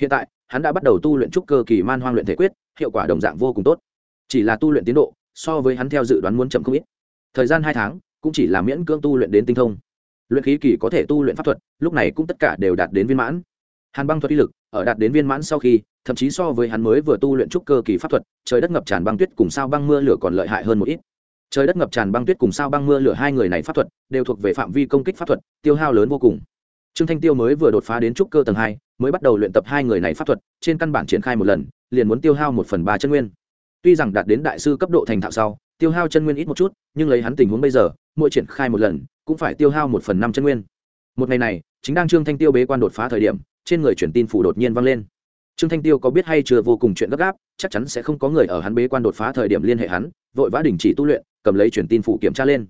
Hiện tại, hắn đã bắt đầu tu luyện trúc cơ kỳ man hoang luyện thể quyết, hiệu quả đồng dạng vô cùng tốt. Chỉ là tu luyện tiến độ, so với hắn theo dự đoán muốn chậm không ít. Thời gian hai tháng cũng chỉ là miễn cưỡng tu luyện đến tinh thông. Luyện khí kỳ có thể tu luyện pháp thuật, lúc này cũng tất cả đều đạt đến viên mãn. Hàn băng thuật uy lực, ở đạt đến viên mãn sau khi, thậm chí so với hắn mới vừa tu luyện trúc cơ kỳ pháp thuật, trời đất ngập tràn băng tuyết cùng sao băng mưa lửa còn lợi hại hơn một ít. Trời đất ngập tràn băng tuyết cùng sao băng mưa lửa hai người này pháp thuật, đều thuộc về phạm vi công kích pháp thuật, tiêu hao lớn vô cùng. Trương thanh tiêu mới vừa đột phá đến trúc cơ tầng hai, mới bắt đầu luyện tập hai người này pháp thuật, trên căn bản triển khai một lần, liền muốn tiêu hao một phần ba chân nguyên. Tuy rằng đạt đến đại sư cấp độ thành thạo sau tiêu hao chân nguyên ít một chút, nhưng lấy hắn tình huống bây giờ, mỗi triển khai một lần, cũng phải tiêu hao một phần năm chân nguyên. Một ngày này, chính đang trương thanh tiêu bế quan đột phá thời điểm, trên người truyền tin phủ đột nhiên vang lên. Trương thanh tiêu có biết hay chưa vô cùng chuyện gấp gáp, chắc chắn sẽ không có người ở hắn bế quan đột phá thời điểm liên hệ hắn, vội vã đình chỉ tu luyện, cầm lấy truyền tin phủ kiểm tra lên.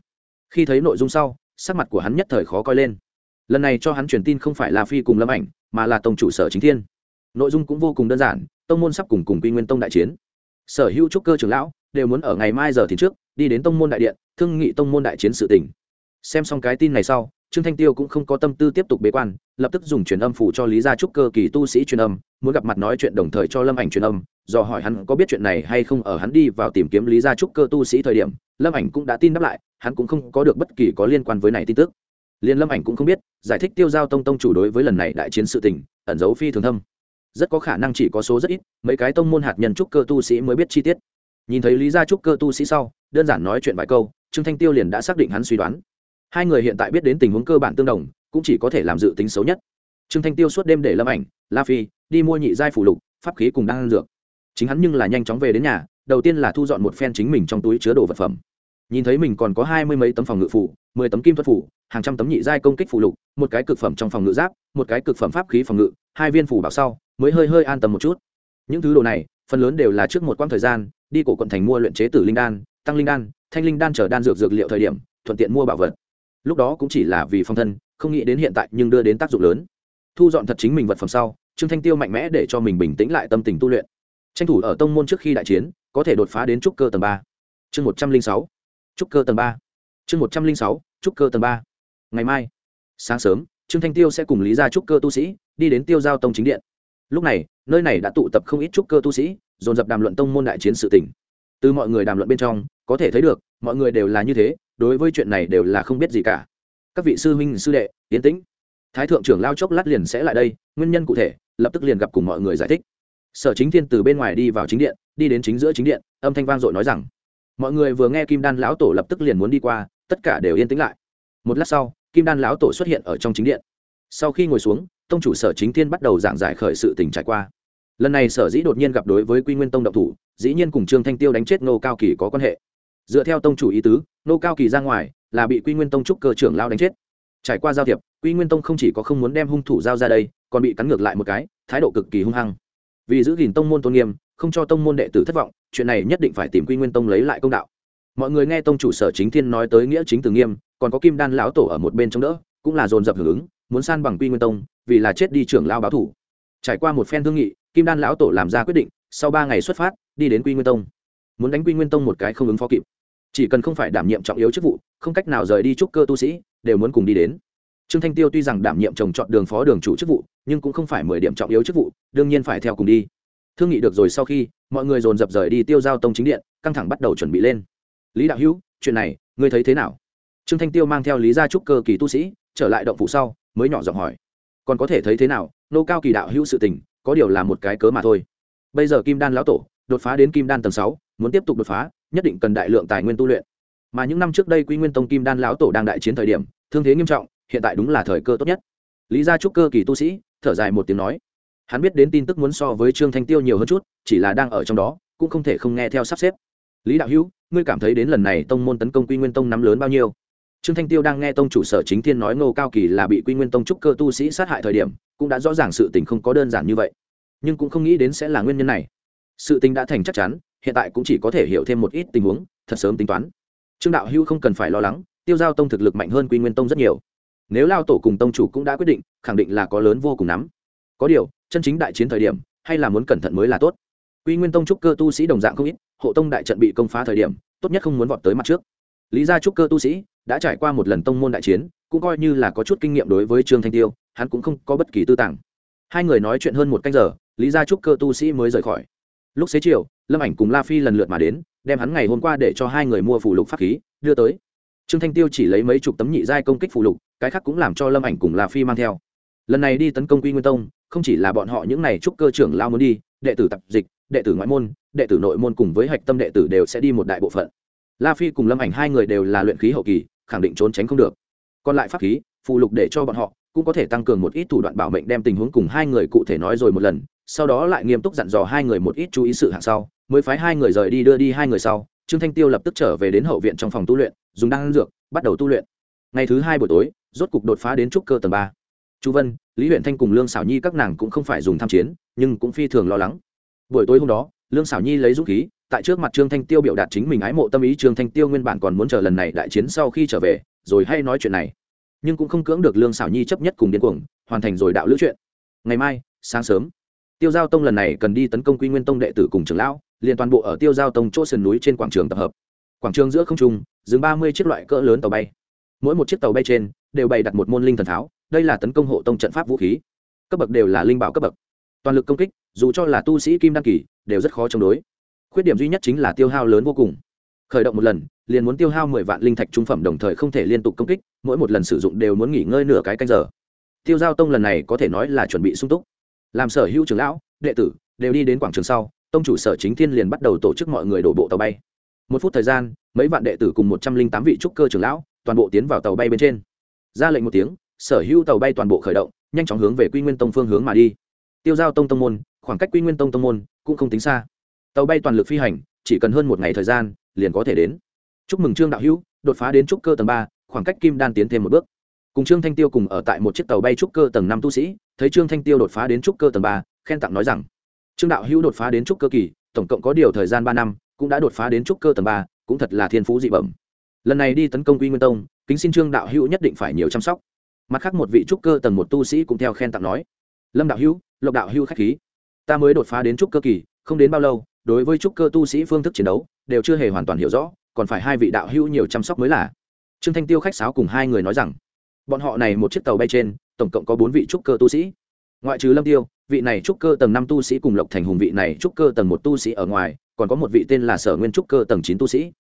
Khi thấy nội dung sau, sắc mặt của hắn nhất thời khó coi lên. Lần này cho hắn truyền tin không phải là phi cùng lâm ảnh, mà là tổng chủ sở chính thiên. Nội dung cũng vô cùng đơn giản, tông môn sắp cùng cùng quy nguyên tông đại chiến. Sở hữu trúc cơ trưởng lão đều muốn ở ngày mai giờ thì trước, đi đến tông môn đại điện, thương nghị tông môn đại chiến sự tỉnh xem xong cái tin này sau, trương thanh tiêu cũng không có tâm tư tiếp tục bế quan, lập tức dùng truyền âm phủ cho lý gia trúc cơ kỳ tu sĩ truyền âm, muốn gặp mặt nói chuyện đồng thời cho lâm ảnh truyền âm, do hỏi hắn có biết chuyện này hay không ở hắn đi vào tìm kiếm lý gia trúc cơ tu sĩ thời điểm, lâm ảnh cũng đã tin đáp lại, hắn cũng không có được bất kỳ có liên quan với này tin tức. Liên lâm ảnh cũng không biết, giải thích tiêu giao tông tông chủ đối với lần này đại chiến sự tình, ẩn dấu phi thường thâm. Rất có khả năng chỉ có số rất ít, mấy cái tông môn hạt nhân trúc cơ tu sĩ mới biết chi tiết nhìn thấy lý gia trúc cơ tu sĩ sau, đơn giản nói chuyện vài câu, trương thanh tiêu liền đã xác định hắn suy đoán. Hai người hiện tại biết đến tình huống cơ bản tương đồng, cũng chỉ có thể làm dự tính xấu nhất. Trương thanh tiêu suốt đêm để lâm ảnh, la phi, đi mua nhị giai phủ lục, pháp khí cùng đang dược. Chính hắn nhưng là nhanh chóng về đến nhà, đầu tiên là thu dọn một phen chính mình trong túi chứa đồ vật phẩm. Nhìn thấy mình còn có hai mươi mấy tấm phòng ngự phủ mười tấm kim thuật phủ hàng trăm tấm nhị giai công kích phủ lục, một cái cực phẩm trong phòng ngự giáp, một cái cực phẩm pháp khí phòng ngự, hai viên phủ bảo sau, mới hơi hơi an tâm một chút. Những thứ đồ này, phần lớn đều là trước một quãng thời gian đi cổ quận thành mua luyện chế tử linh đan, tăng linh đan, thanh linh đan chờ đan dược dược liệu thời điểm, thuận tiện mua bảo vật. Lúc đó cũng chỉ là vì phong thân, không nghĩ đến hiện tại nhưng đưa đến tác dụng lớn. Thu dọn thật chính mình vật phẩm sau, trương thanh tiêu mạnh mẽ để cho mình bình tĩnh lại tâm tình tu luyện. Tranh thủ ở tông môn trước khi đại chiến, có thể đột phá đến trúc cơ tầng ba. Chương một trăm linh sáu, trúc cơ tầng ba. Chương một trăm linh sáu, trúc cơ tầng ba. Ngày mai, sáng sớm, trương thanh tiêu sẽ cùng lý ra trúc cơ tu sĩ đi đến tiêu giao tông chính điện. Lúc này, nơi này đã tụ tập không ít trúc cơ tu sĩ dồn dập đàm luận tông môn đại chiến sự tình, từ mọi người đàm luận bên trong có thể thấy được mọi người đều là như thế đối với chuyện này đều là không biết gì cả. Các vị sư huynh sư đệ tiến tĩnh thái thượng trưởng lao chốc lát liền sẽ lại đây nguyên nhân cụ thể lập tức liền gặp cùng mọi người giải thích. Sở chính thiên từ bên ngoài đi vào chính điện đi đến chính giữa chính điện âm thanh vang dội nói rằng mọi người vừa nghe kim đan lão tổ lập tức liền muốn đi qua tất cả đều yên tĩnh lại. Một lát sau kim đan lão tổ xuất hiện ở trong chính điện. Sau khi ngồi xuống tông chủ sở chính thiên bắt đầu giảng giải khởi sự tình trải qua lần này sở dĩ đột nhiên gặp đối với quy nguyên tông động thủ, dĩ nhiên cùng trương thanh tiêu đánh chết nô cao kỳ có quan hệ. Dựa theo tông chủ ý tứ nô cao kỳ ra ngoài là bị quy nguyên tông trúc cơ trưởng lao đánh chết. Trải qua giao thiệp, quy nguyên tông không chỉ có không muốn đem hung thủ giao ra đây, còn bị cắn ngược lại một cái, thái độ cực kỳ hung hăng. Vì giữ gìn tông môn tôn nghiêm, không cho tông môn đệ tử thất vọng, chuyện này nhất định phải tìm quy nguyên tông lấy lại công đạo. Mọi người nghe tông chủ sở chính thiên nói tới nghĩa chính từ nghiêm, còn có kim đan lão tổ ở một bên chống đỡ, cũng là dồn dập hưởng ứng, muốn san bằng quy nguyên tông, vì là chết đi trưởng lao báo thủ trải qua một phen thương nghị, kim đan lão tổ làm ra quyết định, sau ba ngày xuất phát, đi đến quy nguyên tông. Muốn đánh quy nguyên tông một cái không ứng phó kịp. Chỉ cần không phải đảm nhiệm trọng yếu chức vụ, không cách nào rời đi trúc cơ tu sĩ, đều muốn cùng đi đến. Trương thanh tiêu tuy rằng đảm nhiệm trồng chọn đường phó đường chủ chức vụ, nhưng cũng không phải mười điểm trọng yếu chức vụ, đương nhiên phải theo cùng đi. Thương nghị được rồi sau khi, mọi người dồn dập rời đi tiêu giao tông chính điện, căng thẳng bắt đầu chuẩn bị lên. Lý đạo hữu, chuyện này, ngươi thấy thế nào? Trương thanh tiêu mang theo lý gia trúc cơ kỳ tu sĩ, trở lại động phủ sau, mới nhỏ giọng hỏi còn có thể thấy thế nào, nô cao kỳ đạo hữu sự tình, có điều là một cái cớ mà thôi. Bây giờ kim đan lão tổ, đột phá đến kim đan tầng sáu, muốn tiếp tục đột phá, nhất định cần đại lượng tài nguyên tu luyện. Mà những năm trước đây quy nguyên tông kim đan lão tổ đang đại chiến thời điểm, thương thế nghiêm trọng, hiện tại đúng là thời cơ tốt nhất. Lý gia trúc cơ kỳ tu sĩ, thở dài một tiếng nói. Hắn biết đến tin tức muốn so với trương thanh tiêu nhiều hơn chút, chỉ là đang ở trong đó, cũng không thể không nghe theo sắp xếp. Lý đạo hữu, ngươi cảm thấy đến lần này tông môn tấn công quy nguyên tông nắm lớn bao nhiêu? Trương thanh tiêu đang nghe tông chủ sở chính thiên nói ngô cao kỳ là bị quy nguyên tông trúc cơ tu sĩ sát hại thời điểm, cũng đã rõ ràng sự tình không có đơn giản như vậy. Nhưng cũng không nghĩ đến sẽ là nguyên nhân này. Sự tình đã thành chắc chắn, hiện tại cũng chỉ có thể hiểu thêm một ít tình huống, thật sớm tính toán. Trương đạo Hưu không cần phải lo lắng, tiêu giao tông thực lực mạnh hơn quy nguyên tông rất nhiều. Nếu lao tổ cùng tông chủ cũng đã quyết định, khẳng định là có lớn vô cùng nắm có điều, chân chính đại chiến thời điểm, hay là muốn cẩn thận mới là tốt. Quy nguyên tông trúc cơ tu sĩ đồng dạng không ít, hộ tông đại trận bị công phá thời điểm, tốt nhất không muốn vọt tới mặt trước. Lý gia trúc cơ tu sĩ đã trải qua một lần tông môn đại chiến, cũng coi như là có chút kinh nghiệm đối với trương thanh tiêu, hắn cũng không có bất kỳ tư tàng. Hai người nói chuyện hơn một canh giờ, lý gia trúc cơ tu sĩ mới rời khỏi. Lúc xế chiều, lâm ảnh cùng la phi lần lượt mà đến, đem hắn ngày hôm qua để cho hai người mua phủ lục pháp khí, đưa tới. Trương thanh tiêu chỉ lấy mấy chục tấm nhị giai công kích phủ lục, cái khác cũng làm cho lâm ảnh cùng la phi mang theo. Lần này đi tấn công quy nguyên tông, không chỉ là bọn họ những này trúc cơ trưởng lao muốn đi, đệ tử tập dịch, đệ tử ngoại môn, đệ tử nội môn cùng với hạch tâm đệ tử đều sẽ đi một đại bộ phận. La phi cùng lâm ảnh hai người đều là luyện khí hậu kỳ khẳng định trốn tránh không được. Còn lại pháp khí, phụ lục để cho bọn họ, cũng có thể tăng cường một ít thủ đoạn bảo mệnh đem tình huống cùng hai người cụ thể nói rồi một lần, sau đó lại nghiêm túc dặn dò hai người một ít chú ý sự hạng sau, mới phái hai người rời đi đưa đi hai người sau. Trương thanh tiêu lập tức trở về đến hậu viện trong phòng tu luyện, dùng đan dược, bắt đầu tu luyện. Ngày thứ hai buổi tối, rốt cục đột phá đến trúc cơ tầng ba. Chu vân, lý huyện thanh cùng lương xảo nhi các nàng cũng không phải dùng tham chiến, nhưng cũng phi thường lo lắng. Buổi tối hôm đó, lương xảo nhi lấy dũng khí tại trước mặt trương thanh tiêu biểu đạt chính mình ái mộ tâm ý, trương thanh tiêu nguyên bản còn muốn chờ lần này đại chiến sau khi trở về, rồi hay nói chuyện này. Nhưng cũng không cưỡng được lương xảo nhi chấp nhất cùng điên cuồng, hoàn thành rồi đạo lữ chuyện. Ngày mai, sáng sớm, tiêu giao tông lần này cần đi tấn công quy nguyên tông đệ tử cùng trưởng lão, liền toàn bộ ở tiêu giao tông chỗ sườn núi trên quảng trường tập hợp. Quảng trường giữa không trung, dừng ba mươi chiếc loại cỡ lớn tàu bay. Mỗi một chiếc tàu bay trên đều bày đặt một môn linh thần tháo, đây là tấn công hộ tông trận pháp vũ khí. Cấp bậc đều là linh bảo cấp bậc. Toàn lực công kích, dù cho là tu sĩ kim đăng kỳ, đều rất khó chống đối khuyết điểm duy nhất chính là tiêu hao lớn vô cùng. Khởi động một lần, liền muốn tiêu hao mười vạn linh thạch trung phẩm đồng thời không thể liên tục công kích, mỗi một lần sử dụng đều muốn nghỉ ngơi nửa cái canh giờ. Tiêu giao tông lần này có thể nói là chuẩn bị sung túc. Làm sở hữu trưởng lão, đệ tử, đều đi đến quảng trường sau, tông chủ sở chính thiên liền bắt đầu tổ chức mọi người đổ bộ tàu bay. Một phút thời gian, mấy vạn đệ tử cùng một trăm linh tám vị trúc cơ trưởng lão, toàn bộ tiến vào tàu bay bên trên. Ra lệnh một tiếng, sở hữu tàu bay toàn bộ khởi động, nhanh chóng hướng về quy nguyên tông phương hướng mà đi. Tiêu giao tông tông môn, khoảng cách quy nguyên tông tông môn cũng không tính xa tàu bay toàn lực phi hành, chỉ cần hơn một ngày thời gian, liền có thể đến. Chúc mừng trương đạo hữu, đột phá đến trúc cơ tầng ba, khoảng cách kim đan tiến thêm một bước. Cùng trương thanh tiêu cùng ở tại một chiếc tàu bay trúc cơ tầng năm tu sĩ, thấy trương thanh tiêu đột phá đến trúc cơ tầng ba, khen tặng nói rằng, trương đạo hữu đột phá đến trúc cơ kỳ, tổng cộng có điều thời gian ba năm, cũng đã đột phá đến trúc cơ tầng ba, cũng thật là thiên phú dị bẩm. Lần này đi tấn công quy nguyên tông, kính xin trương đạo hữu nhất định phải nhiều chăm sóc. Mặt khác một vị trúc cơ tầng một tu sĩ cũng theo khen tặng nói, lâm đạo hữu, lộc đạo hữu k h á c h khí. Ta mới đột phá đến trúc cơ kỳ, không đến bao lâu đối với trúc cơ tu sĩ phương thức chiến đấu, đều chưa hề hoàn toàn hiểu rõ, còn phải hai vị đạo hữu nhiều chăm sóc mới là. Trương thanh tiêu khách sáo cùng hai người nói rằng, bọn họ này một chiếc tàu bay trên, tổng cộng có bốn vị trúc cơ tu sĩ. Ngoại trừ lâm tiêu, vị này trúc cơ tầng năm tu sĩ cùng lộc thành hùng vị này trúc cơ tầng một tu sĩ ở ngoài, còn có một vị tên là sở nguyên trúc cơ tầng chín tu sĩ.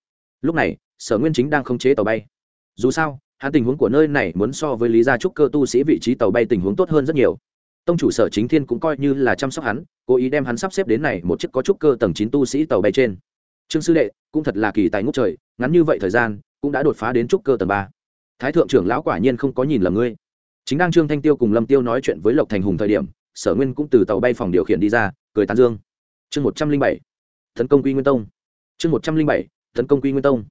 Lúc này, sở nguyên chính đang khống chế tàu bay. Dù sao, hắn tình huống của nơi này muốn so với lý gia trúc cơ tu sĩ vị trí tàu bay tình huống tốt hơn rất nhiều tông chủ sở chính thiên cũng coi như là chăm sóc hắn, cố ý đem hắn sắp xếp đến này một chiếc có trúc cơ tầng chín tu sĩ tàu bay trên. Trương sư đệ, cũng thật là kỳ tài ngốc trời, ngắn như vậy thời gian, cũng đã đột phá đến trúc cơ tầng ba. Thái thượng trưởng lão quả nhiên không có nhìn lầm ngươi. Chính đang trương thanh tiêu cùng lâm tiêu nói chuyện với lộc thành hùng thời điểm, sở nguyên cũng từ tàu bay phòng điều khiển đi ra, cười tán dương. Chương một trăm linh bảy, tấn công quy nguyên tông. Chương một trăm linh bảy, tấn công quy nguyên tông.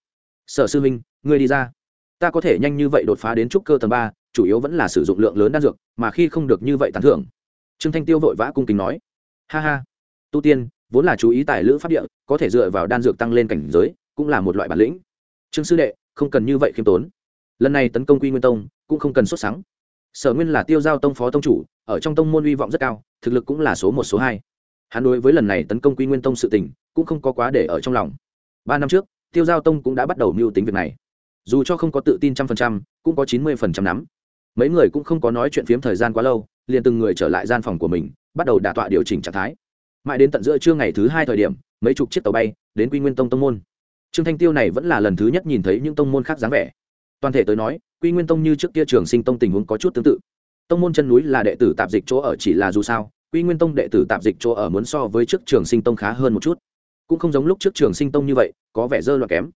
Sở sư minh ngươi đi ra. Ta có thể nhanh như vậy đột phá đến trúc cơ tầng ba chủ yếu vẫn là sử dụng lượng lớn đan dược, mà khi không được như vậy tán thưởng. Trương thanh tiêu vội vã cung kính nói, ha ha, tu tiên, vốn là chú ý tài lữ pháp địa, có thể dựa vào đan dược tăng lên cảnh giới, cũng là một loại bản lĩnh. Trương sư đệ, không cần như vậy khiêm tốn. Lần này tấn công quy nguyên tông, cũng không cần xuất sáng sở nguyên là tiêu giao tông phó tông chủ, ở trong tông môn hy vọng rất cao, thực lực cũng là số một, số hai. Hắn đối với lần này tấn công quy nguyên tông sự tình, cũng không có quá để ở trong lòng. Ba năm trước, tiêu giao tông cũng đã bắt đầu mưu tính việc này. Dù cho không có tự tin trăm phần trăm, cũng có chín mươi phần trăm nắm mấy người cũng không có nói chuyện phiếm thời gian quá lâu, liền từng người trở lại gian phòng của mình, bắt đầu đả tọa điều chỉnh trạng thái. Mãi đến tận giữa trưa ngày thứ hai thời điểm, mấy chục chiếc tàu bay đến quy nguyên tông tông môn. Trương thanh tiêu này vẫn là lần thứ nhất nhìn thấy những tông môn khác dáng vẻ. Toàn thể tới nói, quy nguyên tông như trước kia trường sinh tông tình huống có chút tương tự. Tông môn chân núi là đệ tử tạp dịch chỗ ở chỉ là dù sao, quy nguyên tông đệ tử tạp dịch chỗ ở muốn so với trước trường sinh tông khá hơn một chút. Cũng không giống lúc trước trường sinh tông như vậy, có vẻ dơ loạn kém.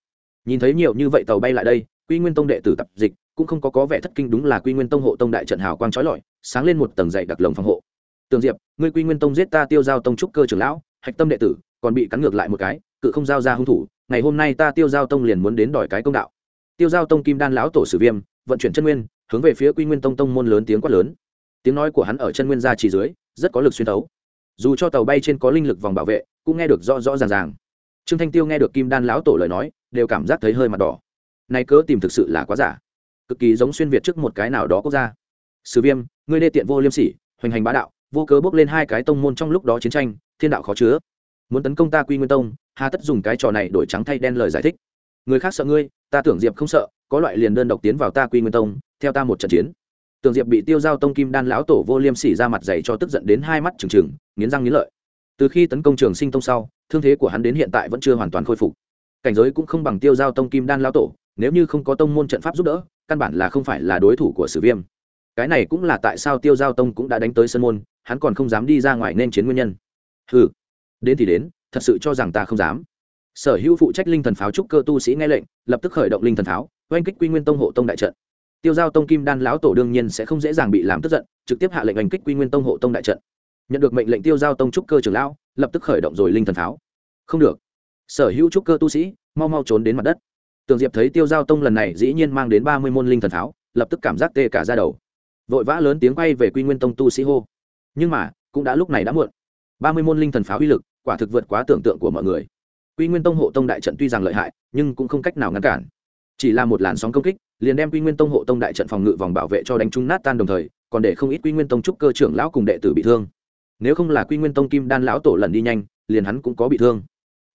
Nhìn thấy nhiều như vậy tàu bay lại đây, quy nguyên tông đệ tử tạp dịch cũng không có có vẻ thất kinh đúng là quy nguyên tông hộ tông đại trận hào quang trói lọi, sáng lên một tầng dày đặc lồng phòng hộ. Tường diệp, ngươi quy nguyên tông giết ta tiêu giao tông trúc cơ trưởng lão, hạch tâm đệ tử, còn bị cắn ngược lại một cái, cự không giao ra hung thủ, ngày hôm nay ta tiêu giao tông liền muốn đến đòi cái công đạo. Tiêu giao tông kim đan lão tổ sử viêm, vận chuyển chân nguyên, hướng về phía quy nguyên tông tông môn lớn tiếng quát lớn. Tiếng nói của hắn ở chân nguyên gia chỉ dưới, rất có lực xuyên tấu dù cho tàu bay trên có linh lực vòng bảo vệ, cũng nghe được rõ rõ ràng ràng. Trương thanh tiêu nghe được kim đan lão tổ lời nói, đều cảm giác thấy hơi mặt đỏ. Nay cớ tìm thực sự là quá giả cực kỳ giống xuyên việt trước một cái nào đó quốc gia. Sử viêm, ngươi đê tiện vô liêm sỉ, hoành hành bá đạo, vô cớ bước lên hai cái tông môn trong lúc đó chiến tranh, thiên đạo khó chứa. Muốn tấn công ta quy nguyên tông, hà tất dùng cái trò này đổi trắng thay đen lời giải thích. Người khác sợ ngươi, ta tưởng diệp không sợ, có loại liền đơn độc tiến vào ta quy nguyên tông, theo ta một trận chiến. Tưởng diệp bị tiêu giao tông kim đan lão tổ vô liêm sỉ ra mặt dày cho tức giận đến hai mắt trừng trừng, nghiến răng nghiến lợi. Từ khi tấn công trường sinh tông sau, thương thế của hắn đến hiện tại vẫn chưa hoàn toàn khôi phục. Cảnh giới cũng không bằng tiêu giao tông kim đan lão tổ, nếu như không có tông môn trận pháp giúp đỡ căn bản là không phải là đối thủ của sử viêm. Cái này cũng là tại sao tiêu giao tông cũng đã đánh tới sân môn, hắn còn không dám đi ra ngoài nên chiến nguyên nhân. Ừ đến thì đến, thật sự cho rằng ta không dám. Sở hữu phụ trách linh thần pháo trúc cơ tu sĩ nghe lệnh, lập tức khởi động linh thần pháo, oanh kích quy nguyên tông hộ tông đại trận. Tiêu giao tông kim đan lão tổ đương nhiên sẽ không dễ dàng bị làm tức giận, trực tiếp hạ lệnh oanh kích quy nguyên tông hộ tông đại trận. Nhận được mệnh lệnh tiêu giao tông trúc cơ trưởng lão, lập tức khởi động rồi linh thần pháo. Không được. Sở hữu trúc cơ tu sĩ, mau mau trốn đến mặt đất tường diệp thấy tiêu giao tông lần này dĩ nhiên mang đến ba mươi môn linh thần pháo lập tức cảm giác tê cả ra đầu. Vội vã lớn tiếng quay về quy nguyên tông tu sĩ hô. Nhưng mà, cũng đã lúc này đã muộn. Ba mươi môn linh thần pháo uy lực, quả thực vượt quá tưởng tượng của mọi người. Quy nguyên tông hộ tông đại trận tuy rằng lợi hại, nhưng cũng không cách nào ngăn cản. Chỉ là một làn sóng công kích, liền đem quy nguyên tông hộ tông đại trận phòng ngự vòng bảo vệ cho đánh trúng nát tan đồng thời, còn để không ít quy nguyên tông trúc cơ trưởng lão cùng đệ tử bị thương. Nếu không là quy nguyên tông kim đan lão tổ lần đi nhanh, liền hắn cũng có bị thương.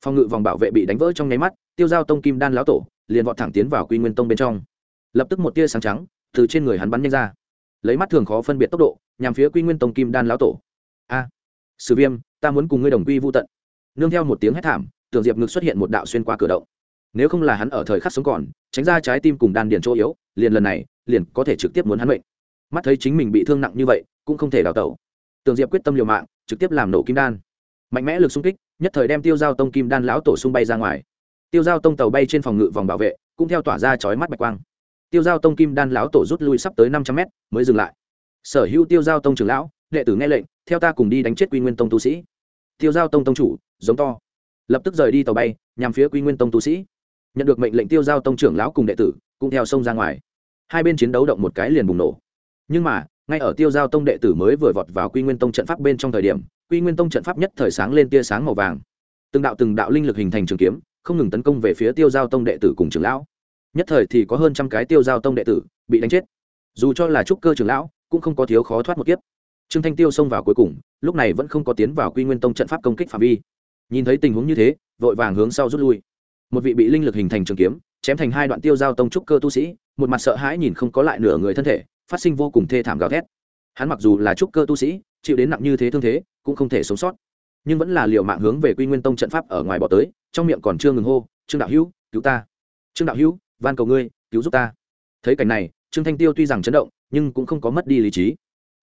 Phòng ngự vòng bảo vệ bị đánh vỡ trong nháy mắt, tiêu giao tông kim đan lão tổ liền vọt thẳng tiến vào quy nguyên tông bên trong. Lập tức một tia sáng trắng từ trên người hắn bắn nhanh ra. Lấy mắt thường khó phân biệt tốc độ nhằm phía quy nguyên tông kim đan lão tổ. A à, sử viêm ta muốn cùng ngươi đồng quy vô tận. Nương theo một tiếng hét thảm tưởng diệp ngực xuất hiện một đạo xuyên qua cửa động. Nếu không là hắn ở thời khắc sống còn tránh ra trái tim cùng đan điền chỗ yếu liền lần này liền có thể trực tiếp muốn hắn mệnh. Mắt thấy chính mình bị thương nặng như vậy cũng không thể đào tẩu. Tưởng diệp quyết tâm liều mạng trực tiếp làm nổ kim đan. Mạnh mẽ lực xung kích nhất thời đem tiêu giao tông kim đan lão tổ xung bay ra ngoài tiêu giao tông tàu bay trên phòng ngự vòng bảo vệ, cũng theo tỏa ra chói mắt bạch quang. Tiêu giao tông kim đan lão tổ rút lui sắp tới năm trăm mét, mới dừng lại. Sở hữu tiêu giao tông trưởng lão, đệ tử nghe lệnh, theo ta cùng đi đánh chết quy nguyên tông tu sĩ. Tiêu giao tông tông chủ, giống to. Lập tức rời đi tàu bay, nhằm phía quy nguyên tông tu sĩ. Nhận được mệnh lệnh tiêu giao tông trưởng lão cùng đệ tử, cũng theo sông ra ngoài. Hai bên chiến đấu động một cái liền bùng nổ. Nhưng mà, ngay ở tiêu giao tông đệ tử mới vừa vọt vào quy nguyên tông trận pháp bên trong thời điểm, quy nguyên tông trận pháp nhất thời sáng lên tia sáng màu vàng. Từng đạo từng đạo linh lực hình thành trường kiếm không ngừng tấn công về phía tiêu giao tông đệ tử cùng trưởng lão. Nhất thời thì có hơn trăm cái tiêu giao tông đệ tử bị đánh chết. Dù cho là trúc cơ trưởng lão, cũng không có thiếu khó thoát một kiếp. Trương thanh tiêu xông vào cuối cùng, lúc này vẫn không có tiến vào quy nguyên tông trận pháp công kích phạm vi. Nhìn thấy tình huống như thế, vội vàng hướng sau rút lui. Một vị bị linh lực hình thành trường kiếm, chém thành hai đoạn tiêu giao tông trúc cơ tu sĩ, một mặt sợ hãi nhìn không có lại nửa người thân thể, phát sinh vô cùng thê thảm gào thét. Hắn mặc dù là trúc cơ tu sĩ, chịu đến nặng như thế thương thế, cũng không thể sống sót. Nhưng vẫn là liều mạng hướng về quy nguyên tông trận pháp ở ngoài bỏ tới trong miệng còn chưa ngừng hô, trương đạo hữu, cứu ta! Trương đạo hữu, van cầu ngươi, cứu giúp ta! Thấy cảnh này, trương thanh tiêu tuy rằng chấn động, nhưng cũng không có mất đi lý trí.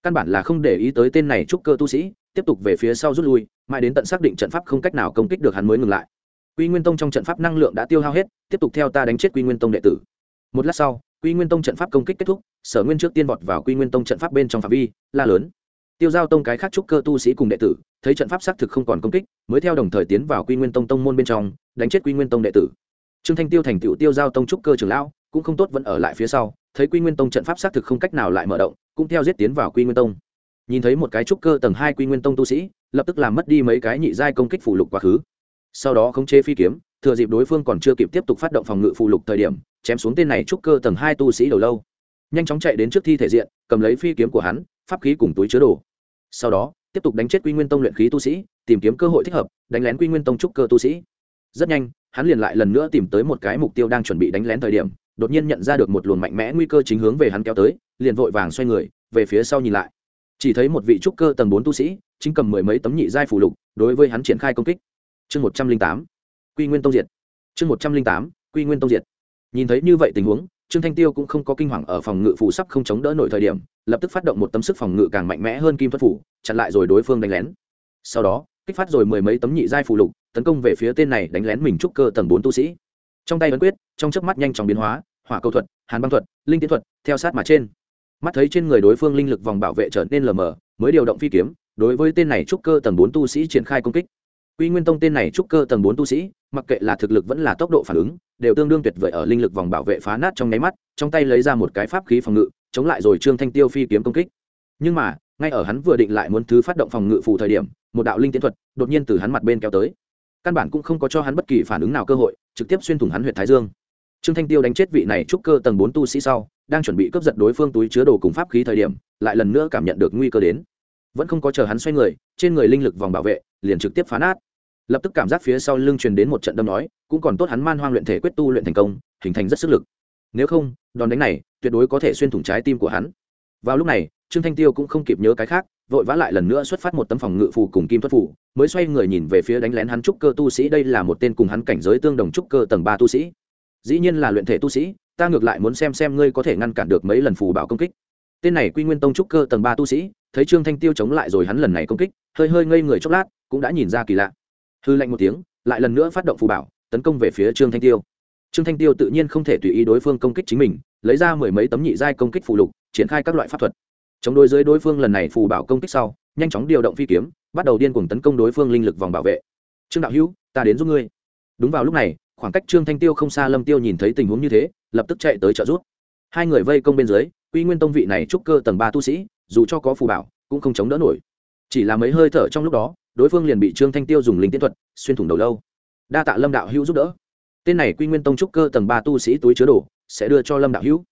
Căn bản là không để ý tới tên này trúc cơ tu sĩ, tiếp tục về phía sau rút lui, mãi đến tận xác định trận pháp không cách nào công kích được hắn mới ngừng lại. Quy nguyên tông trong trận pháp năng lượng đã tiêu hao hết, tiếp tục theo ta đánh chết quy nguyên tông đệ tử. Một lát sau, quy nguyên tông trận pháp công kích kết thúc, sở nguyên trước tiên vọt vào quy nguyên tông trận pháp bên trong phạm vi, la lớn tiêu giao tông cái khác trúc cơ tu sĩ cùng đệ tử, thấy trận pháp xác thực không còn công kích, mới theo đồng thời tiến vào quy nguyên tông tông môn bên trong, đánh chết quy nguyên tông đệ tử. Trương thanh tiêu thành tựu tiêu giao tông trúc cơ trưởng lão, cũng không tốt vẫn ở lại phía sau, thấy quy nguyên tông trận pháp xác thực không cách nào lại mở động, cũng theo giết tiến vào quy nguyên tông. Nhìn thấy một cái trúc cơ tầng hai quy nguyên tông tu sĩ, lập tức làm mất đi mấy cái nhị giai công kích phủ lục quá khứ. Sau đó khống chế phi kiếm, thừa dịp đối phương còn chưa kịp tiếp tục phát động phòng ngự phụ lục thời điểm, chém xuống tên này trúc cơ tầng hai tu sĩ đầu lâu. Nhanh chóng chạy đến trước thi thể diện, cầm lấy phi kiếm của hắn pháp khí cùng túi chứa đồ. Sau đó, tiếp tục đánh chết quy nguyên tông luyện khí tu sĩ, tìm kiếm cơ hội thích hợp, đánh lén quy nguyên tông trúc cơ tu sĩ. Rất nhanh, hắn liền lại lần nữa tìm tới một cái mục tiêu đang chuẩn bị đánh lén thời điểm, đột nhiên nhận ra được một luồng mạnh mẽ nguy cơ chính hướng về hắn kéo tới, liền vội vàng xoay người, về phía sau nhìn lại. Chỉ thấy một vị trúc cơ tầng bốn tu sĩ, chính cầm mười mấy tấm nhị giai phủ lục, đối với hắn triển khai công kích. Chương một trăm linh tám, quy nguyên tông diệt. Chương một trăm linh tám, quy nguyên tông diệt. Nhìn thấy như vậy tình huống trương thanh tiêu cũng không có kinh hoàng ở phòng ngự phủ sắp không chống đỡ nổi thời điểm lập tức phát động một tấm sức phòng ngự càng mạnh mẽ hơn kim thuật phủ chặn lại rồi đối phương đánh lén. Sau đó kích phát rồi mười mấy tấm nhị giai phủ lục tấn công về phía tên này đánh lén mình trúc cơ tầng bốn tu sĩ. Trong tay ấn quyết trong chớp mắt nhanh chóng biến hóa hỏa cầu thuật hàn băng thuật linh tiến thuật theo sát mà trên. Mắt thấy trên người đối phương linh lực vòng bảo vệ trở nên lờ mờ mới điều động phi kiếm đối với tên này trúc cơ tầng bốn tu sĩ triển khai công kích. Quy Nguyên Tông tên này trúc cơ tầng bốn tu sĩ, mặc kệ là thực lực vẫn là tốc độ phản ứng, đều tương đương tuyệt vời ở linh lực vòng bảo vệ phá nát trong nháy mắt, trong tay lấy ra một cái pháp khí phòng ngự, chống lại rồi Trương Thanh Tiêu phi kiếm công kích. Nhưng mà, ngay ở hắn vừa định lại muốn thứ phát động phòng ngự phù thời điểm, một đạo linh tiến thuật đột nhiên từ hắn mặt bên kéo tới. Căn bản cũng không có cho hắn bất kỳ phản ứng nào cơ hội, trực tiếp xuyên thủng hắn huyệt thái dương. Trương Thanh Tiêu đánh chết vị này trúc cơ tầng bốn tu sĩ sau, đang chuẩn bị cướp giật đối phương túi chứa đồ cùng pháp khí thời điểm, lại lần nữa cảm nhận được nguy cơ đến. Vẫn không có chờ hắn xoay người, trên người linh lực vòng bảo vệ liền trực tiếp phá nát lập tức cảm giác phía sau lưng truyền đến một trận đâm nói, cũng còn tốt hắn man hoang luyện thể quyết tu luyện thành công, hình thành rất sức lực. Nếu không, đòn đánh này tuyệt đối có thể xuyên thủng trái tim của hắn. Vào lúc này, trương thanh tiêu cũng không kịp nhớ cái khác, vội vã lại lần nữa xuất phát một tấm phòng ngự phù cùng kim thuật phù, mới xoay người nhìn về phía đánh lén hắn trúc cơ tu sĩ, đây là một tên cùng hắn cảnh giới tương đồng trúc cơ tầng ba tu sĩ. Dĩ nhiên là luyện thể tu sĩ, ta ngược lại muốn xem xem ngươi có thể ngăn cản được mấy lần phù bảo công kích. Tên này quy nguyên tông trúc cơ tầng ba tu sĩ, thấy trương thanh tiêu chống lại rồi hắn lần này công kích, hơi hơi ngây người chốc lát, cũng đã nhìn ra kỳ lạ hư lạnh một tiếng, lại lần nữa phát động phù bảo, tấn công về phía trương thanh tiêu. Trương thanh tiêu tự nhiên không thể tùy ý đối phương công kích chính mình, lấy ra mười mấy tấm nhị giai công kích phù lục, triển khai các loại pháp thuật. Chống đối dưới đối phương lần này phù bảo công kích sau, nhanh chóng điều động phi kiếm, bắt đầu điên cuồng tấn công đối phương linh lực vòng bảo vệ. Trương đạo hữu, ta đến giúp ngươi. Đúng vào lúc này, khoảng cách trương thanh tiêu không xa lâm tiêu nhìn thấy tình huống như thế, lập tức chạy tới trợ giúp. Hai người vây công bên dưới, quy nguyên tông vị này trúc cơ tầng ba tu sĩ, dù cho có phù bảo, cũng không chống đỡ nổi. Chỉ là mấy hơi thở trong lúc đó đối phương liền bị trương thanh tiêu dùng linh tiến thuật xuyên thủng đầu lâu đa tạ lâm đạo hữu giúp đỡ tên này quy nguyên tông trúc cơ tầng ba tu sĩ túi chứa đồ sẽ đưa cho lâm đạo hữu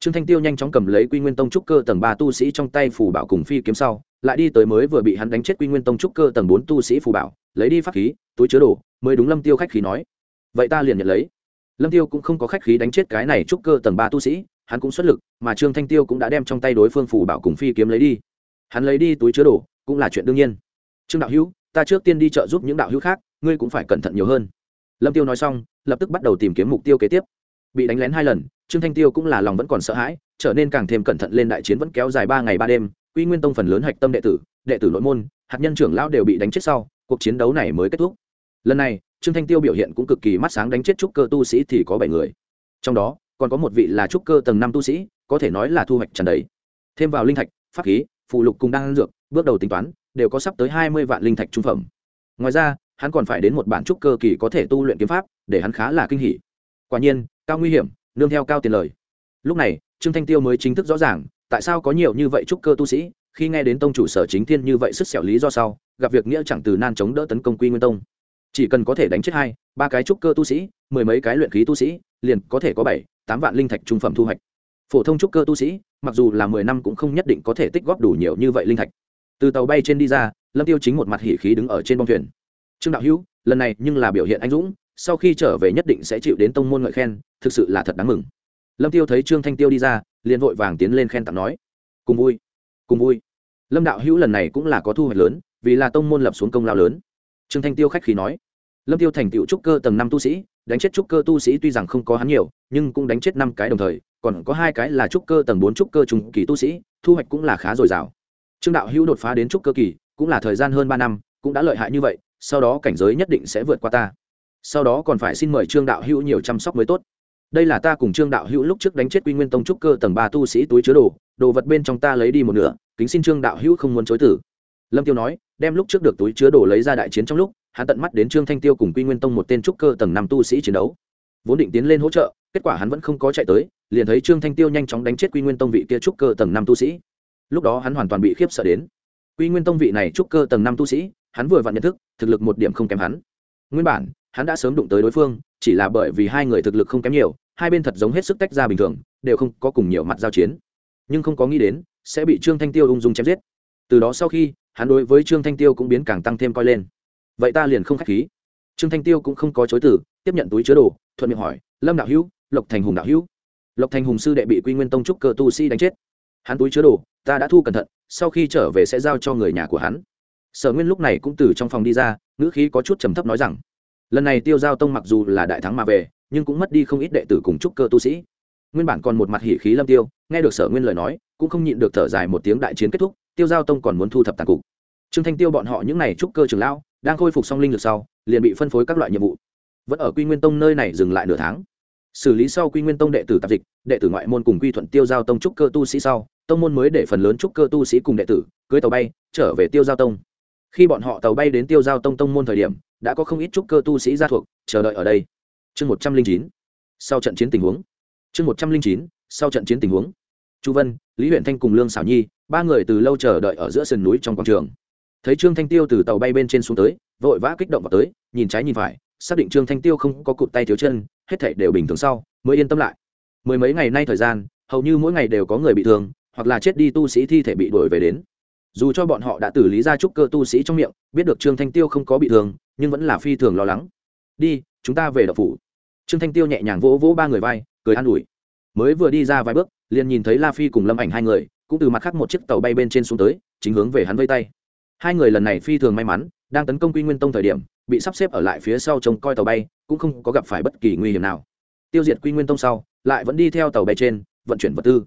trương thanh tiêu nhanh chóng cầm lấy quy nguyên tông trúc cơ tầng ba tu sĩ trong tay phù bảo cùng phi kiếm sau lại đi tới mới vừa bị hắn đánh chết quy nguyên tông trúc cơ tầng bốn tu sĩ phù bảo lấy đi pháp khí túi chứa đồ mới đúng lâm tiêu khách khí nói vậy ta liền nhận lấy lâm tiêu cũng không có khách khí đánh chết cái này trúc cơ tầng ba tu sĩ hắn cũng xuất lực mà trương thanh tiêu cũng đã đem trong tay đối phương phù bảo cùng phi kiếm lấy đi hắn lấy đi túi chứa đồ cũng là chuyện đương nhiên trương đạo hữu, ta trước tiên đi chợ giúp những đạo hữu khác, ngươi cũng phải cẩn thận nhiều hơn. Lâm tiêu nói xong, lập tức bắt đầu tìm kiếm mục tiêu kế tiếp. Bị đánh lén hai lần, trương thanh tiêu cũng là lòng vẫn còn sợ hãi, trở nên càng thêm cẩn thận lên đại chiến vẫn kéo dài ba ngày ba đêm, quy nguyên tông phần lớn hạch tâm đệ tử đệ tử nội môn, hạt nhân trưởng lão đều bị đánh chết sau, cuộc chiến đấu này mới kết thúc. Lần này, trương thanh tiêu biểu hiện cũng cực kỳ mắt sáng đánh chết trúc cơ tu sĩ thì có bảy người. Trong đó, còn có một vị là trúc cơ tầng năm tu sĩ, có thể nói là thu hoạch trần đấy thêm vào linh thạch, pháp khí phụ lục cùng đang dược, bước đầu tính toán đều có sắp tới hai mươi vạn linh thạch trung phẩm. Ngoài ra, hắn còn phải đến một bản trúc cơ kỳ có thể tu luyện kiếm pháp, để hắn khá là kinh hỉ. Quả nhiên, cao nguy hiểm, nương theo cao tiền lời. Lúc này, trương thanh tiêu mới chính thức rõ ràng, tại sao có nhiều như vậy trúc cơ tu sĩ, khi nghe đến tông chủ sở chính thiên như vậy sức xẻo lý do sau, gặp việc nghĩa chẳng từ nan chống đỡ tấn công quy nguyên tông. Chỉ cần có thể đánh chết hai, ba cái trúc cơ tu sĩ, mười mấy cái luyện khí tu sĩ, liền có thể có bảy, tám vạn linh thạch trung phẩm thu hoạch. Phổ thông trúc cơ tu sĩ, mặc dù là mười năm cũng không nhất định có thể tích góp đủ nhiều như vậy linh thạch từ tàu bay trên đi ra, lâm tiêu chính một mặt hỉ khí đứng ở trên bông thuyền. Trương đạo hữu, lần này nhưng là biểu hiện anh dũng, sau khi trở về nhất định sẽ chịu đến tông môn ngợi khen, thực sự là thật đáng mừng. Lâm tiêu thấy trương thanh tiêu đi ra, liền vội vàng tiến lên khen tặng nói, cùng vui cùng vui. Lâm đạo hữu lần này cũng là có thu hoạch lớn, vì là tông môn lập xuống công lao lớn. Trương thanh tiêu khách khí nói, lâm tiêu thành tựu trúc cơ tầng năm tu sĩ, đánh chết trúc cơ tu sĩ tuy rằng không có hắn nhiều, nhưng cũng đánh chết năm cái đồng thời, còn có hai cái là trúc cơ tầng bốn trúc cơ trùng kỳ tu sĩ, thu hoạch cũng là khá dồi dào trương đạo hữu đột phá đến trúc cơ kỳ, cũng là thời gian hơn ba năm, cũng đã lợi hại như vậy, sau đó cảnh giới nhất định sẽ vượt qua ta. Sau đó còn phải xin mời trương đạo hữu nhiều chăm sóc mới tốt. Đây là ta cùng trương đạo hữu lúc trước đánh chết quy nguyên tông trúc cơ tầng ba tu sĩ túi chứa đồ đồ vật bên trong ta lấy đi một nửa, kính xin trương đạo hữu không muốn chối tử lâm tiêu nói, đem lúc trước được túi chứa đồ lấy ra đại chiến trong lúc, hắn tận mắt đến trương thanh tiêu cùng quy nguyên tông một tên trúc cơ tầng năm tu sĩ chiến đấu. Vốn định tiến lên hỗ trợ, kết quả hắn vẫn không có chạy tới, liền thấy trương thanh tiêu nhanh chóng đánh chết quy nguyên tông vị kia trúc cơ tầng năm tu sĩ lúc đó hắn hoàn toàn bị khiếp sợ đến. Quy nguyên tông vị này trúc cơ tầng năm tu sĩ, hắn vừa vặn nhận thức, thực lực một điểm không kém hắn. Nguyên bản, hắn đã sớm đụng tới đối phương, chỉ là bởi vì hai người thực lực không kém nhiều, hai bên thật giống hết sức tách ra bình thường, đều không có cùng nhiều mặt giao chiến. Nhưng không có nghĩ đến, sẽ bị trương thanh tiêu ung dung chém giết. Từ đó sau khi, hắn đối với trương thanh tiêu cũng biến càng tăng thêm coi lên. Vậy ta liền không k h á c h khí. Trương thanh tiêu cũng không có chối từ, tiếp nhận túi chứa đồ, thuận miệng hỏi, lâm đạo hữu, lộc thành hùng đạo hữu? Lộc thành hùng sư đệ bị quy nguyên tông trúc cơ tu sĩ đánh chết hắn túi chứa đồ, ta đã thu cẩn thận, sau khi trở về sẽ giao cho người nhà của hắn. Sở nguyên lúc này cũng từ trong phòng đi ra, ngữ khí có chút trầm thấp nói rằng, lần này tiêu giao tông mặc dù là đại thắng mà về, nhưng cũng mất đi không ít đệ tử cùng trúc cơ tu sĩ. Nguyên bản còn một mặt hỉ khí lâm tiêu, nghe được sở nguyên lời nói, cũng không nhịn được thở dài một tiếng đại chiến kết thúc, tiêu giao tông còn muốn thu thập tàn cục. Trương thanh tiêu bọn họ những n à y trúc cơ trường lão, đang khôi phục xong linh lực sau, liền bị phân phối các loại nhiệm vụ. Vẫn ở quy nguyên tông nơi này dừng lại nửa tháng xử lý sau quy nguyên tông đệ tử tạp dịch, đệ tử ngoại môn cùng quy thuận tiêu giao tông trúc cơ tu sĩ sau, tông môn mới để phần lớn trúc cơ tu sĩ cùng đệ tử cưới tàu bay, trở về tiêu giao tông. Khi bọn họ tàu bay đến tiêu giao tông tông môn thời điểm, đã có không ít trúc cơ tu sĩ ra thuộc, chờ đợi ở đây. Chương một trăm linh chín, sau trận chiến tình huống. Chương một trăm linh chín, sau trận chiến tình huống. Chu vân, lý huyện thanh cùng lương xảo nhi, ba người từ lâu chờ đợi ở giữa sườn núi trong quảng trường. Thấy trương thanh tiêu từ tàu bay bên trên xuống tới, vội vã kích động vào tới, nhìn trái nhìn phải, xác định trương thanh tiêu không có cụt tay thiếu chân hết thảy đều bình thường sau, mới yên tâm lại. Mười mấy ngày nay thời gian, hầu như mỗi ngày đều có người bị thương, hoặc là chết đi tu sĩ thi thể bị đuổi về đến. Dù cho bọn họ đã xử lý ra trúc cơ tu sĩ trong miệng, biết được trương thanh tiêu không có bị thương, nhưng vẫn là phi thường lo lắng. Đi, chúng ta về đậu phủ. Trương thanh tiêu nhẹ nhàng vỗ vỗ ba người vai, cười an ủi. Mới vừa đi ra vài bước, liền nhìn thấy la phi cùng lâm ảnh hai người, cũng từ mặt khác một chiếc tàu bay bên trên xuống tới, chính hướng về hắn vây tay. Hai người lần này phi thường may mắn, đang tấn công quy nguyên tông thời điểm bị sắp xếp ở lại phía sau trông coi tàu bay, cũng không có gặp phải bất kỳ nguy hiểm nào. Tiêu diệt quy nguyên tông sau, lại vẫn đi theo tàu bay trên, vận chuyển vật tư.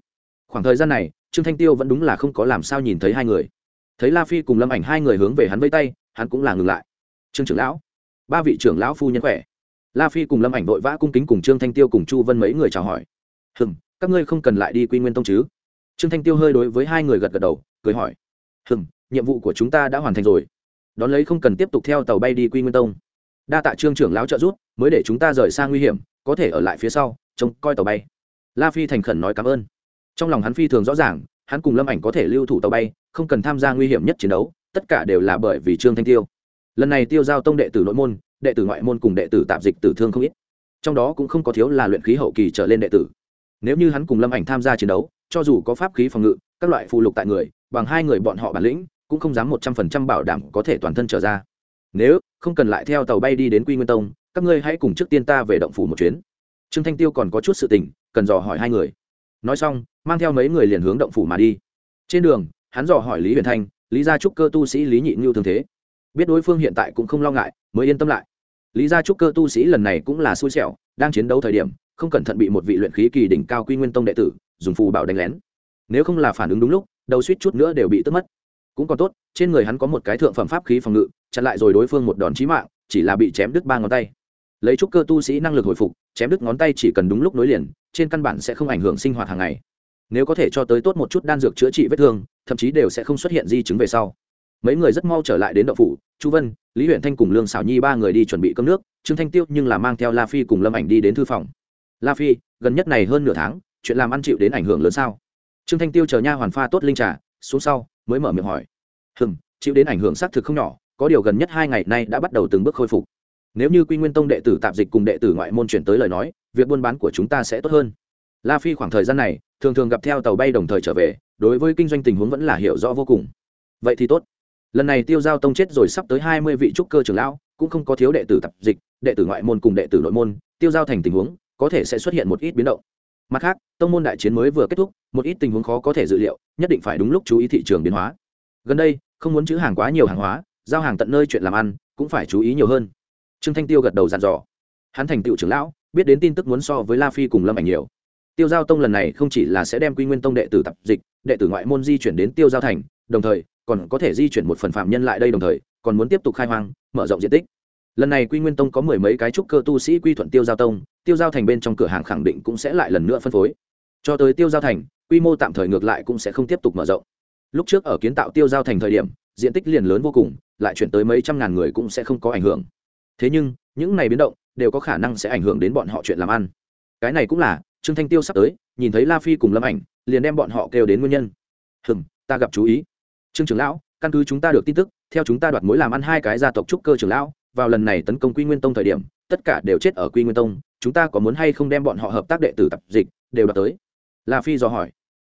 Khoảng thời gian này, trương thanh tiêu vẫn đúng là không có làm sao nhìn thấy hai người. Thấy la phi cùng lâm ảnh hai người hướng về hắn vây tay, hắn cũng là ngừng lại. Trương trưởng lão, ba vị trưởng lão phu nhân khỏe. La phi cùng lâm ảnh vội vã cung kính cùng trương thanh tiêu cùng chu vân mấy người chào hỏi. Hừm, các ngươi không cần lại đi quy nguyên tông chứ? Trương thanh tiêu hơi đối với hai người gật gật đầu, cười hỏi. Hừm, nhiệm vụ của chúng ta đã hoàn thành rồi đón lấy không cần tiếp tục theo tàu bay đi quy nguyên tông. Đa tạ trương trưởng lão trợ giúp, mới để chúng ta rời xa nguy hiểm, có thể ở lại phía sau, trông coi tàu bay. La phi thành khẩn nói cảm ơn. Trong lòng hắn phi thường rõ ràng, hắn cùng lâm ảnh có thể lưu thủ tàu bay, không cần tham gia nguy hiểm nhất chiến đấu, tất cả đều là bởi vì trương thanh tiêu. Lần này tiêu giao tông đệ tử nội môn, đệ tử ngoại môn cùng đệ tử tạp dịch tử thương không ít. Trong đó cũng không có thiếu là luyện khí hậu kỳ trở lên đệ tử. Nếu như hắn cùng lâm ảnh tham gia chiến đấu, cho dù có pháp khí phòng ngự, các loại phụ lục tại người, bằng hai người bọn họ bản lĩnh cũng không dám một trăm phần trăm bảo đảm có thể toàn thân trở ra. Nếu không cần lại theo tàu bay đi đến quy nguyên tông, các ngươi hãy cùng trước tiên ta về động phủ một chuyến. Trương thanh tiêu còn có chút sự tình, cần dò hỏi hai người. Nói xong, mang theo mấy người liền hướng động phủ mà đi. Trên đường, hắn dò hỏi lý huyền thanh, lý gia trúc cơ tu sĩ lý nhị ngưu thương thế. Biết đối phương hiện tại cũng không lo ngại, mới yên tâm lại. Lý gia trúc cơ tu sĩ lần này cũng là xui xẻo, đang chiến đấu thời điểm, không cẩn thận bị một vị luyện khí kỳ đỉnh cao quy nguyên tông đệ tử dùng phù bảo đánh lén. Nếu không là phản ứng đúng lúc, đầu suýt chút nữa đều bị tức mất cũng còn tốt, trên người hắn có một cái thượng phẩm pháp khí phòng ngự, chặn lại rồi đối phương một đòn chí mạng, chỉ là bị chém đứt ba ngón tay. Lấy trúc cơ tu sĩ năng lực hồi phục, chém đứt ngón tay chỉ cần đúng lúc nối liền, trên căn bản sẽ không ảnh hưởng sinh hoạt hàng ngày. Nếu có thể cho tới tốt một chút đan dược chữa trị vết thương, thậm chí đều sẽ không xuất hiện di chứng về sau. Mấy người rất mau trở lại đến đậu phủ, chu vân, lý huyện thanh cùng lương xảo nhi ba người đi chuẩn bị cơm nước, trương thanh tiêu nhưng là mang theo la phi cùng lâm ảnh đi đến thư phòng. La phi, gần nhất này hơn nửa tháng, chuyện làm ăn chịu đến ảnh hưởng lớn sao? Trương thanh tiêu chờ nha hoàn pha tốt linh trà, xuống sau mới mở miệng hỏi. Hừm, chịu đến ảnh hưởng xác thực không nhỏ, có điều gần nhất hai ngày nay đã bắt đầu từng bước khôi phục. Nếu như quy nguyên tông đệ tử tạp dịch cùng đệ tử ngoại môn chuyển tới lời nói, việc buôn bán của chúng ta sẽ tốt hơn. La phi khoảng thời gian này, thường thường gặp theo tàu bay đồng thời trở về, đối với kinh doanh tình huống vẫn là hiểu rõ vô cùng. Vậy thì tốt. Lần này tiêu giao tông chết rồi sắp tới hai mươi vị trúc cơ trưởng lão, cũng không có thiếu đệ tử tập dịch, đệ tử ngoại môn cùng đệ tử nội môn, tiêu giao thành tình huống có thể sẽ xuất hiện một ít biến động mặt khác, tông môn đại chiến mới vừa kết thúc, một ít tình huống khó có thể dự liệu, nhất định phải đúng lúc chú ý thị trường biến hóa. Gần đây, không muốn chữ hàng quá nhiều hàng hóa, giao hàng tận nơi chuyện làm ăn, cũng phải chú ý nhiều hơn. Trương thanh tiêu gật đầu dặn dò. Hắn thành tựu trưởng lão, biết đến tin tức muốn so với la phi cùng lâm ảnh nhiều. Tiêu giao tông lần này không chỉ là sẽ đem quy nguyên tông đệ tử tập dịch, đệ tử ngoại môn di chuyển đến tiêu giao thành, đồng thời còn có thể di chuyển một phần phạm nhân lại đây đồng thời, còn muốn tiếp tục khai hoang, mở rộng diện tích lần này quy nguyên tông có mười mấy cái trúc cơ tu sĩ quy thuận tiêu giao tông, tiêu giao thành bên trong cửa hàng khẳng định cũng sẽ lại lần nữa phân phối. Cho tới tiêu giao thành, quy mô tạm thời ngược lại cũng sẽ không tiếp tục mở rộng. Lúc trước ở kiến tạo tiêu giao thành thời điểm, diện tích liền lớn vô cùng, lại chuyển tới mấy trăm ngàn người cũng sẽ không có ảnh hưởng. Thế nhưng, những này biến động đều có khả năng sẽ ảnh hưởng đến bọn họ chuyện làm ăn. Cái này cũng là, trương thanh tiêu sắp tới, nhìn thấy la phi cùng lâm ảnh, liền đem bọn họ kêu đến nguyên nhân. Hừm, ta gặp chú ý. Trương trưởng lão, căn cứ chúng ta được tin tức, theo chúng ta đoạt mối làm ăn hai cái gia tộc trúc cơ trưởng lão vào lần này tấn công quy nguyên tông thời điểm, tất cả đều chết ở quy nguyên tông, chúng ta có muốn hay không đem bọn họ hợp tác đệ tử tập dịch, đều đạt tới? La phi dò hỏi.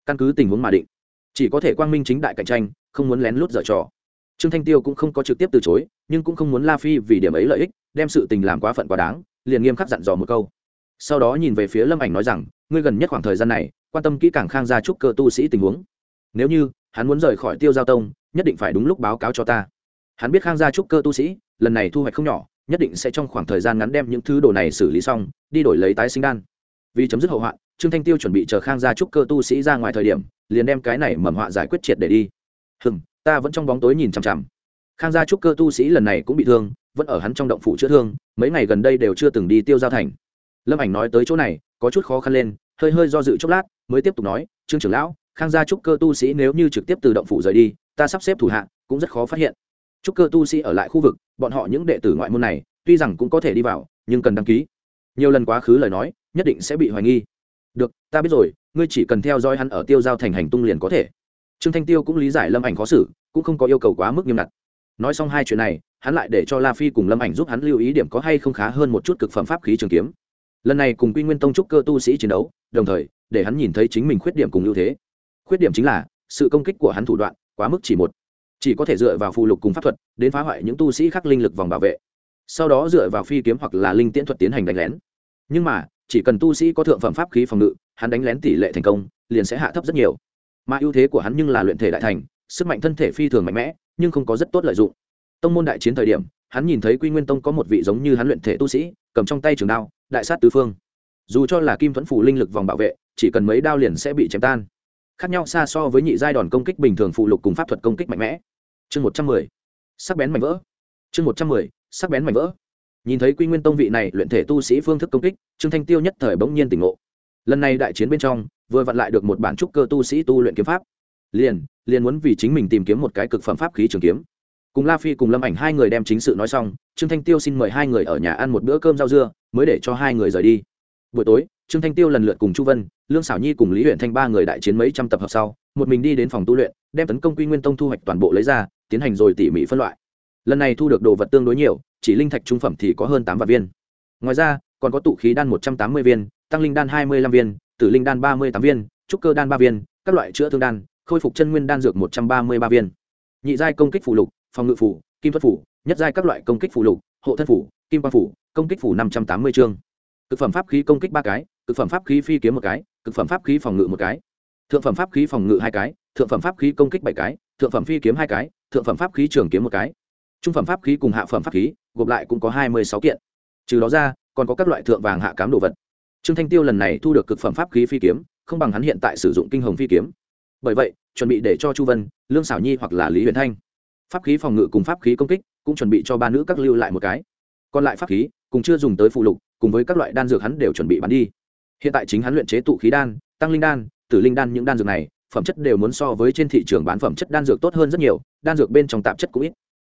Căn cứ tình huống mà định. Chỉ có thể quang minh chính đại cạnh tranh, không muốn lén lút dở trò. Trương thanh tiêu cũng không có trực tiếp từ chối, nhưng cũng không muốn la phi vì điểm ấy lợi ích, đem sự tình làm quá phận quá đáng, liền nghiêm khắc dặn dò một câu. Sau đó nhìn về phía lâm ảnh nói rằng, ngươi gần nhất khoảng thời gian này, quan tâm kỹ càng khang gia trúc cơ tu sĩ tình huống. Nếu như hắn muốn rời khỏi tiêu giao tông, nhất định phải đúng lúc báo cáo cho ta. Hắn biết khang gia trúc cơ tu sĩ lần này thu hoạch không nhỏ, nhất định sẽ trong khoảng thời gian ngắn đem những thứ đồ này xử lý xong, đi đổi lấy tái sinh đan. Vì chấm dứt hậu hoạn trương thanh tiêu chuẩn bị chờ khang gia trúc cơ tu sĩ ra ngoài thời điểm, liền đem cái này mầm họa giải quyết triệt để đi. Hừm, ta vẫn trong bóng tối nhìn chằm chằm. Khang gia trúc cơ tu sĩ lần này cũng bị thương, vẫn ở hắn trong động phủ chữa thương, mấy ngày gần đây đều chưa từng đi tiêu giao thành. Lâm ảnh nói tới chỗ này, có chút khó khăn lên, hơi hơi do dự chốc lát, mới tiếp tục nói, trương trưởng lão, khang gia trúc cơ tu sĩ nếu như trực tiếp từ động phủ rời đi, ta sắp xếp thủ hạ, cũng rất khó phát hiện trúc cơ tu sĩ ở lại khu vực, bọn họ những đệ tử ngoại môn này, tuy rằng cũng có thể đi vào, nhưng cần đăng ký. Nhiều lần quá khứ lời nói, nhất định sẽ bị hoài nghi. Được, ta biết rồi, ngươi chỉ cần theo dõi hắn ở tiêu giao thành hành tung liền có thể. Trương thanh tiêu cũng lý giải lâm ảnh khó xử, cũng không có yêu cầu quá mức nghiêm ngặt. Nói xong hai chuyện này, hắn lại để cho la phi cùng lâm ảnh giúp hắn lưu ý điểm có hay không khá hơn một chút cực phẩm pháp khí trường kiếm. Lần này cùng quy nguyên tông trúc cơ tu sĩ chiến đấu, đồng thời, để hắn nhìn thấy chính mình khuyết điểm cùng ưu thế. Khuyết điểm chính là, sự công kích của hắn thủ đoạn quá mức chỉ một chỉ có thể dựa vào phụ lục cùng pháp thuật, đến phá hoại những tu sĩ khác linh lực vòng bảo vệ. Sau đó dựa vào phi kiếm hoặc là linh tiễn thuật tiến hành đánh lén. Nhưng mà, chỉ cần tu sĩ có thượng phẩm pháp khí phòng ngự, hắn đánh lén tỷ lệ thành công, liền sẽ hạ thấp rất nhiều. Mà ưu thế của hắn nhưng là luyện thể đại thành, sức mạnh thân thể phi thường mạnh mẽ, nhưng không có rất tốt lợi dụng. Tông môn đại chiến thời điểm, hắn nhìn thấy quy nguyên tông có một vị giống như hắn luyện thể tu sĩ, cầm trong tay trường đao, đại sát tứ phương. Dù cho là kim thuẫn phủ linh lực vòng bảo vệ, chỉ cần mấy đao liền sẽ bị chém tan khác nhau xa so với nhị giai đòn công kích bình thường phụ lục cùng pháp thuật công kích mạnh mẽ. Chương một trăm mười, sắc bén mảnh vỡ. Chương một trăm mười, sắc bén mảnh vỡ. Nhìn thấy quy nguyên tông vị này luyện thể tu sĩ phương thức công kích, trương thanh tiêu nhất thời bỗng nhiên tỉnh ngộ. Lần này đại chiến bên trong, vừa vặn lại được một bản trúc cơ tu sĩ tu luyện kiếm pháp. Liền liền muốn vì chính mình tìm kiếm một cái cực phẩm pháp khí trường kiếm. Cùng la phi cùng lâm ảnh hai người đem chính sự nói xong, trương thanh tiêu xin mời hai người ở nhà ăn một bữa cơm rau dưa, mới để cho hai người rời đi. Buổi tối trương thanh tiêu lần lượt cùng chu vân, lương xảo nhi cùng lý huyện thanh ba người đại chiến mấy trăm tập hợp sau, một mình đi đến phòng tu luyện, đem tấn công quy nguyên tông thu hoạch toàn bộ lấy ra, tiến hành rồi tỉ mỉ phân loại. Lần này thu được đồ vật tương đối nhiều, chỉ linh thạch trung phẩm thì có hơn tám vạn viên. Ngoài ra, còn có tụ khí đan một trăm tám mươi viên, tăng linh đan hai mươi lăm viên, tử linh đan ba mươi tám viên, trúc cơ đan ba viên, các loại chữa thương đan, khôi phục chân nguyên đan dược một trăm ba mươi ba viên. Nhị giai công kích phủ lục, phòng ngự phủ kim thuật phủ nhất giai các loại công kích phủ lục, hộ thân phủ kim quan phủ công kích phủ năm trăm tám mươi chương cực phẩm pháp khí công kích ba cái, cực phẩm pháp khí phi kiếm một cái, cực phẩm pháp khí phòng ngự một cái. Thượng phẩm pháp khí phòng ngự hai cái, thượng phẩm pháp khí công kích bảy cái, thượng phẩm phi kiếm hai cái, thượng phẩm pháp khí trường kiếm một cái. Trung phẩm pháp khí cùng hạ phẩm pháp khí, gộp lại cũng có hai mươi sáu kiện. Trừ đó ra, còn có các loại thượng vàng hạ cám đồ vật. Trương thanh tiêu lần này thu được cực phẩm pháp khí phi kiếm, không bằng hắn hiện tại sử dụng kinh hồng phi kiếm. Bởi vậy, chuẩn bị để cho chu vân, lương xảo nhi hoặc là lý huyền thanh. Pháp khí phòng ngự cùng pháp khí công kích cũng chuẩn bị cho ba nữ các lưu lại một cái. Còn lại pháp khí, cùng chưa dùng tới phụ lục cùng với các loại đan dược hắn đều chuẩn bị bán đi. Hiện tại chính hắn luyện chế tụ khí đan, tăng linh đan, tử linh đan những đan dược này, phẩm chất đều muốn so với trên thị trường bán phẩm chất đan dược tốt hơn rất nhiều, đan dược bên trong tạp chất cũng ít.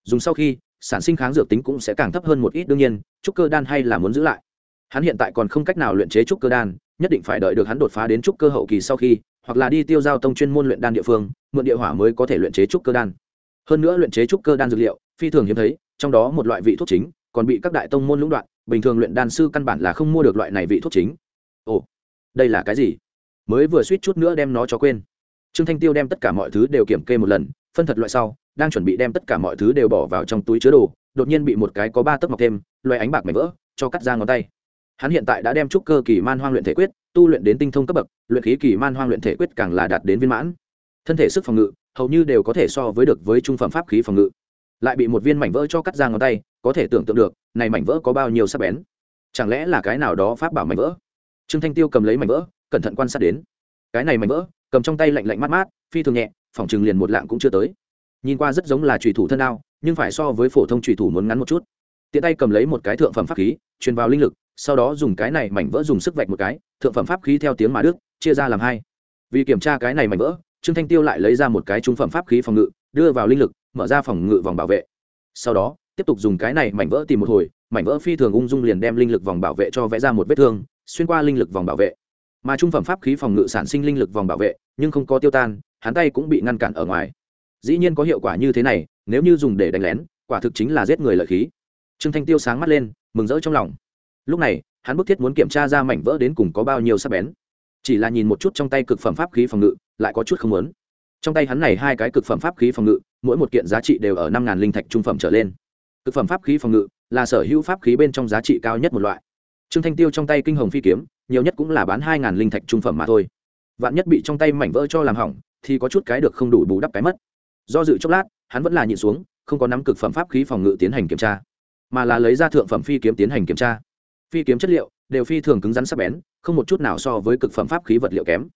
Dùng sau khi, sản sinh kháng dược tính cũng sẽ càng thấp hơn một ít, đương nhiên, trúc cơ đan hay là muốn giữ lại. Hắn hiện tại còn không cách nào luyện chế trúc cơ đan, nhất định phải đợi được hắn đột phá đến trúc cơ hậu kỳ sau khi, hoặc là đi tiêu giao tông chuyên môn luyện đan địa phương, mượn địa hỏa mới có thể luyện chế trúc cơ đan. Hơn nữa luyện chế trúc cơ đan dược liệu, phi thường hiếm thấy, trong đó một loại vị thuốc chính, còn bị các đại tông môn lũng đoạn bình thường luyện đan sư căn bản là không mua được loại này vị thuốc chính. Ồ, đây là cái gì? Mới vừa suýt chút nữa đem nó cho quên. Trương thanh tiêu đem tất cả mọi thứ đều kiểm kê một lần, phân thật loại sau, đang chuẩn bị đem tất cả mọi thứ đều bỏ vào trong túi chứa đồ, đột nhiên bị một cái có ba tấc mọc thêm loại ánh bạc mảnh vỡ, cho cắt ra ngón tay. Hắn hiện tại đã đem trúc cơ kỳ man hoang luyện thể quyết, tu luyện đến tinh thông cấp bậc, luyện khí kỳ man hoang luyện thể quyết càng là đạt đến viên mãn. Thân thể sức phòng ngự, hầu như đều có thể so với được với trung phẩm pháp khí phòng ngự. Lại bị một viên mảnh vỡ cho cắt ra ngón tay có thể tưởng tượng được, này mảnh vỡ có bao nhiêu sắc bén. Chẳng lẽ là cái nào đó pháp bảo mảnh vỡ? Trương thanh tiêu cầm lấy mảnh vỡ, cẩn thận quan sát đến. Cái này mảnh vỡ, cầm trong tay lạnh lạnh mát mát, phi thường nhẹ, phòng chừng liền một lạng cũng chưa tới. Nhìn qua rất giống là trùy thủ thân đao nhưng phải so với phổ thông trùy thủ muốn ngắn một chút. Tiện tay cầm lấy một cái thượng phẩm pháp khí, truyền vào linh lực, sau đó dùng cái này mảnh vỡ dùng sức vạch một cái, thượng phẩm pháp khí theo tiếng mà đức chia ra làm hai. Vì kiểm tra cái này mảnh vỡ, trương thanh tiêu lại lấy ra một cái trung phẩm pháp khí phòng ngự, đưa vào linh lực, mở ra phòng ngự vòng bảo vệ. Sau đó tiếp tục dùng cái này mảnh vỡ tìm một hồi, mảnh vỡ phi thường ung dung liền đem linh lực vòng bảo vệ cho vẽ ra một vết thương, xuyên qua linh lực vòng bảo vệ. Mà trung phẩm pháp khí phòng ngự sản sinh linh lực vòng bảo vệ, nhưng không có tiêu tan, hắn tay cũng bị ngăn cản ở ngoài. Dĩ nhiên có hiệu quả như thế này, nếu như dùng để đánh lén, quả thực chính là giết người lợi khí. Trương thanh tiêu sáng mắt lên, mừng rỡ trong lòng. Lúc này, hắn bức thiết muốn kiểm tra ra mảnh vỡ đến cùng có bao nhiêu sắc bén. Chỉ là nhìn một chút trong tay cực phẩm pháp khí phòng ngự, lại có chút không muốn. Trong tay hắn này hai cái cực phẩm pháp khí phòng ngự, mỗi một kiện giá trị đều ở năm ngàn linh thạch trung phẩm trở lên thực phẩm pháp khí phòng ngự là sở hữu pháp khí bên trong giá trị cao nhất một loại. Trương thanh tiêu trong tay kinh hồng phi kiếm, nhiều nhất cũng là bán hai ngàn linh thạch trung phẩm mà thôi. Vạn nhất bị trong tay mảnh vỡ cho làm hỏng, thì có chút cái được không đủ bù đắp cái mất. Do dự chốc lát, hắn vẫn là nhịn xuống, không có nắm cực phẩm pháp khí phòng ngự tiến hành kiểm tra, mà là lấy ra thượng phẩm phi kiếm tiến hành kiểm tra. Phi kiếm chất liệu đều phi thường cứng rắn sắc bén, không một chút nào so với cực phẩm pháp khí vật liệu kém.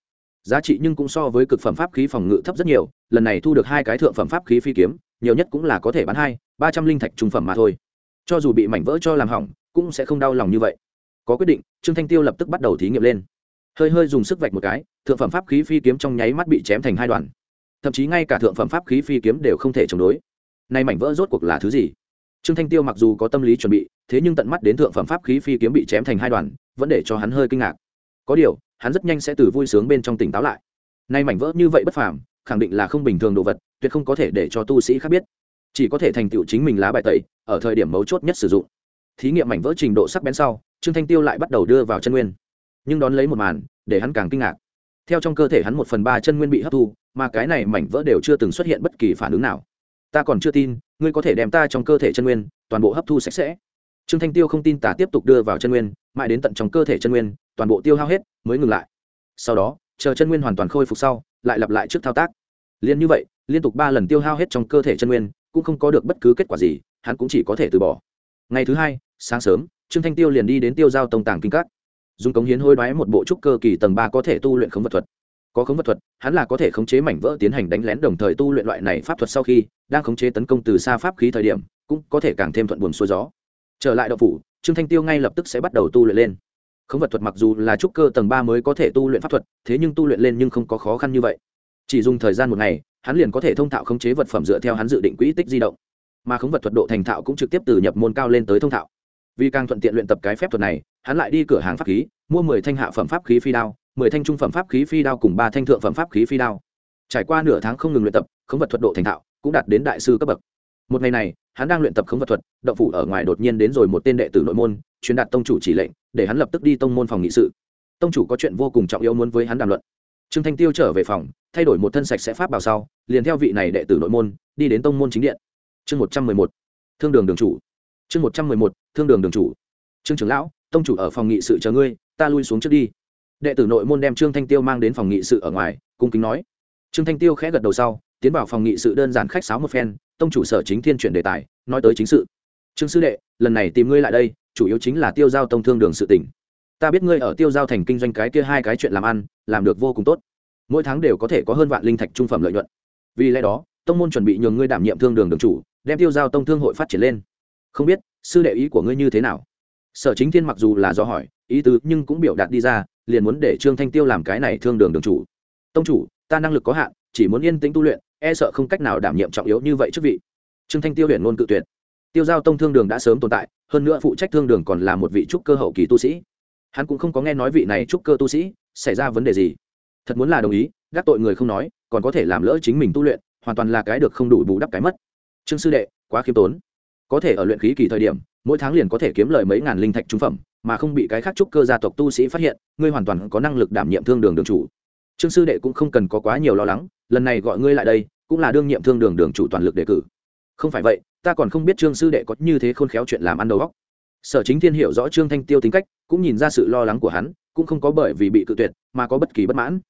Giá trị nhưng cũng so với cực phẩm pháp khí phòng ngự thấp rất nhiều, lần này thu được hai cái thượng phẩm pháp khí phi kiếm nhiều nhất cũng là có thể bán hai, ba trăm linh thạch trung phẩm mà thôi. Cho dù bị mảnh vỡ cho làm hỏng, cũng sẽ không đau lòng như vậy. Có quyết định, trương thanh tiêu lập tức bắt đầu thí nghiệm lên. Hơi hơi dùng sức vạch một cái, thượng phẩm pháp khí phi kiếm trong nháy mắt bị chém thành hai đoạn. Thậm chí ngay cả thượng phẩm pháp khí phi kiếm đều không thể chống đối. Nay mảnh vỡ rốt cuộc là thứ gì? Trương thanh tiêu mặc dù có tâm lý chuẩn bị, thế nhưng tận mắt đến thượng phẩm pháp khí phi kiếm bị chém thành hai đoàn vẫn để cho hắn hơi kinh ngạc. Có điều, hắn rất nhanh sẽ từ vui sướng bên trong tỉnh táo lại. Nay mảnh vỡ như vậy bất phàm khẳng định là không bình thường đồ vật, tuyệt không có thể để cho tu sĩ khác biết. Chỉ có thể thành tựu chính mình lá bài tẩy, ở thời điểm mấu chốt nhất sử dụng. Thí nghiệm mảnh vỡ trình độ sắc bén sau, trương thanh tiêu lại bắt đầu đưa vào chân nguyên. Nhưng đón lấy một màn, để hắn càng kinh ngạc. Theo trong cơ thể hắn một phần ba chân nguyên bị hấp thu, mà cái này mảnh vỡ đều chưa từng xuất hiện bất kỳ phản ứng nào. Ta còn chưa tin, ngươi có thể đem ta trong cơ thể chân nguyên, toàn bộ hấp thu sạch sẽ. Trương thanh tiêu không tin tả tiếp tục đưa vào chân nguyên, mãi đến tận trong cơ thể chân nguyên, toàn bộ tiêu hao hết, mới ngừng lại. Sau đó, chờ chân nguyên hoàn toàn khôi phục sau lại lặp lại trước thao tác. Liên như vậy, liên tục ba lần tiêu hao hết trong cơ thể chân nguyên, cũng không có được bất cứ kết quả gì, hắn cũng chỉ có thể từ bỏ. Ngày thứ hai, sáng sớm, trương thanh tiêu liền đi đến tiêu giao tông tàng kinh các. Dùng cống hiến hôi đoái một bộ trúc cơ kỳ tầng ba có thể tu luyện khống vật thuật. Có khống vật thuật, hắn là có thể khống chế mảnh vỡ tiến hành đánh lén đồng thời tu luyện loại này pháp thuật sau khi đang khống chế tấn công từ xa pháp khí thời điểm, cũng có thể càng thêm thuận buồm xuôi gió. Trở lại đậu phủ, trương thanh tiêu ngay lập tức sẽ bắt đầu tu luyện lên khống vật thuật mặc dù là trúc cơ tầng ba mới có thể tu luyện pháp thuật, thế nhưng tu luyện lên nhưng không có khó khăn như vậy. Chỉ dùng thời gian một ngày, hắn liền có thể thông thạo khống chế vật phẩm dựa theo hắn dự định quỹ tích di động. Mà khống vật thuật độ thành thạo cũng trực tiếp từ nhập môn cao lên tới thông thạo. Vì càng thuận tiện luyện tập cái phép thuật này, hắn lại đi cửa hàng pháp khí, mua mười thanh hạ phẩm pháp khí phi đao, mười thanh trung phẩm pháp khí phi đao cùng ba thanh thượng phẩm pháp khí phi đao. Trải qua nửa tháng không ngừng luyện tập, khống vật thuật độ thành thạo cũng đạt đến đại sư cấp bậc. Một ngày này, hắn đang luyện tập khống vật thuật, động phủ ở ngoài đột nhiên đến rồi một tên đệ tử nội môn truyền đạt tông chủ chỉ lệnh, để hắn lập tức đi tông môn phòng nghị sự. Tông chủ có chuyện vô cùng trọng yếu muốn với hắn đàm luận. Trương thanh tiêu trở về phòng, thay đổi một thân sạch sẽ pháp bảo sau, liền theo vị này đệ tử nội môn, đi đến tông môn chính điện. Chương một trăm mười một, thương đường đường chủ. Chương một trăm mười một, thương đường đường chủ. Trương trưởng lão, tông chủ ở phòng nghị sự chờ ngươi, ta lui xuống trước đi. Đệ tử nội môn đem trương thanh tiêu mang đến phòng nghị sự ở ngoài, cung kính nói. Trương thanh tiêu khẽ gật đầu sau, tiến vào phòng nghị sự đơn giản khách sáo một phen, tông chủ sở chính thiên chuyển đề tài, nói tới chính sự. Trương sư đệ, lần này tìm ngươi lại đây chủ yếu chính là tiêu giao tông thương đường sự tỉnh ta biết ngươi ở tiêu giao thành kinh doanh cái kia hai cái chuyện làm ăn, làm được vô cùng tốt. Mỗi tháng đều có thể có hơn vạn linh thạch trung phẩm lợi nhuận. Vì lẽ đó, tông môn chuẩn bị nhường ngươi đảm nhiệm thương đường đường chủ, đem tiêu giao tông thương hội phát triển lên. Không biết, sư đệ ý của ngươi như thế nào? Sở chính thiên mặc dù là do hỏi, ý tứ nhưng cũng biểu đạt đi ra, liền muốn để trương thanh tiêu làm cái này thương đường đường chủ. Tông chủ, ta năng lực có hạn, chỉ muốn yên tĩnh tu luyện e sợ không cách nào đảm nhiệm trọng yếu như vậy trước vị. Trương thanh tiêu huyền ngôn cự tuyệt tiêu giao tông thương đường đã sớm tồn tại, hơn nữa phụ trách thương đường còn là một vị trúc cơ hậu kỳ tu sĩ. Hắn cũng không có nghe nói vị này trúc cơ tu sĩ xảy ra vấn đề gì. Thật muốn là đồng ý, gác tội người không nói, còn có thể làm lỡ chính mình tu luyện, hoàn toàn là cái được không đủ bù đắp cái mất. Trương sư đệ, quá khiêm tốn. Có thể ở luyện khí kỳ thời điểm, mỗi tháng liền có thể kiếm lời mấy ngàn linh thạch trung phẩm, mà không bị cái khác trúc cơ gia tộc tu sĩ phát hiện, ngươi hoàn toàn có năng lực đảm nhiệm thương đường đường chủ. Trương sư đệ cũng không cần có quá nhiều lo lắng, lần này gọi ngươi lại đây, cũng là đương nhiệm thương đường đường chủ toàn lực đề cử. Không phải vậy ta còn không biết trương sư đệ có như thế khôn khéo chuyện làm ăn đầu góc sở chính thiên hiểu rõ trương thanh tiêu tính cách, cũng nhìn ra sự lo lắng của hắn, cũng không có bởi vì bị cự tuyệt mà có bất kỳ bất mãn.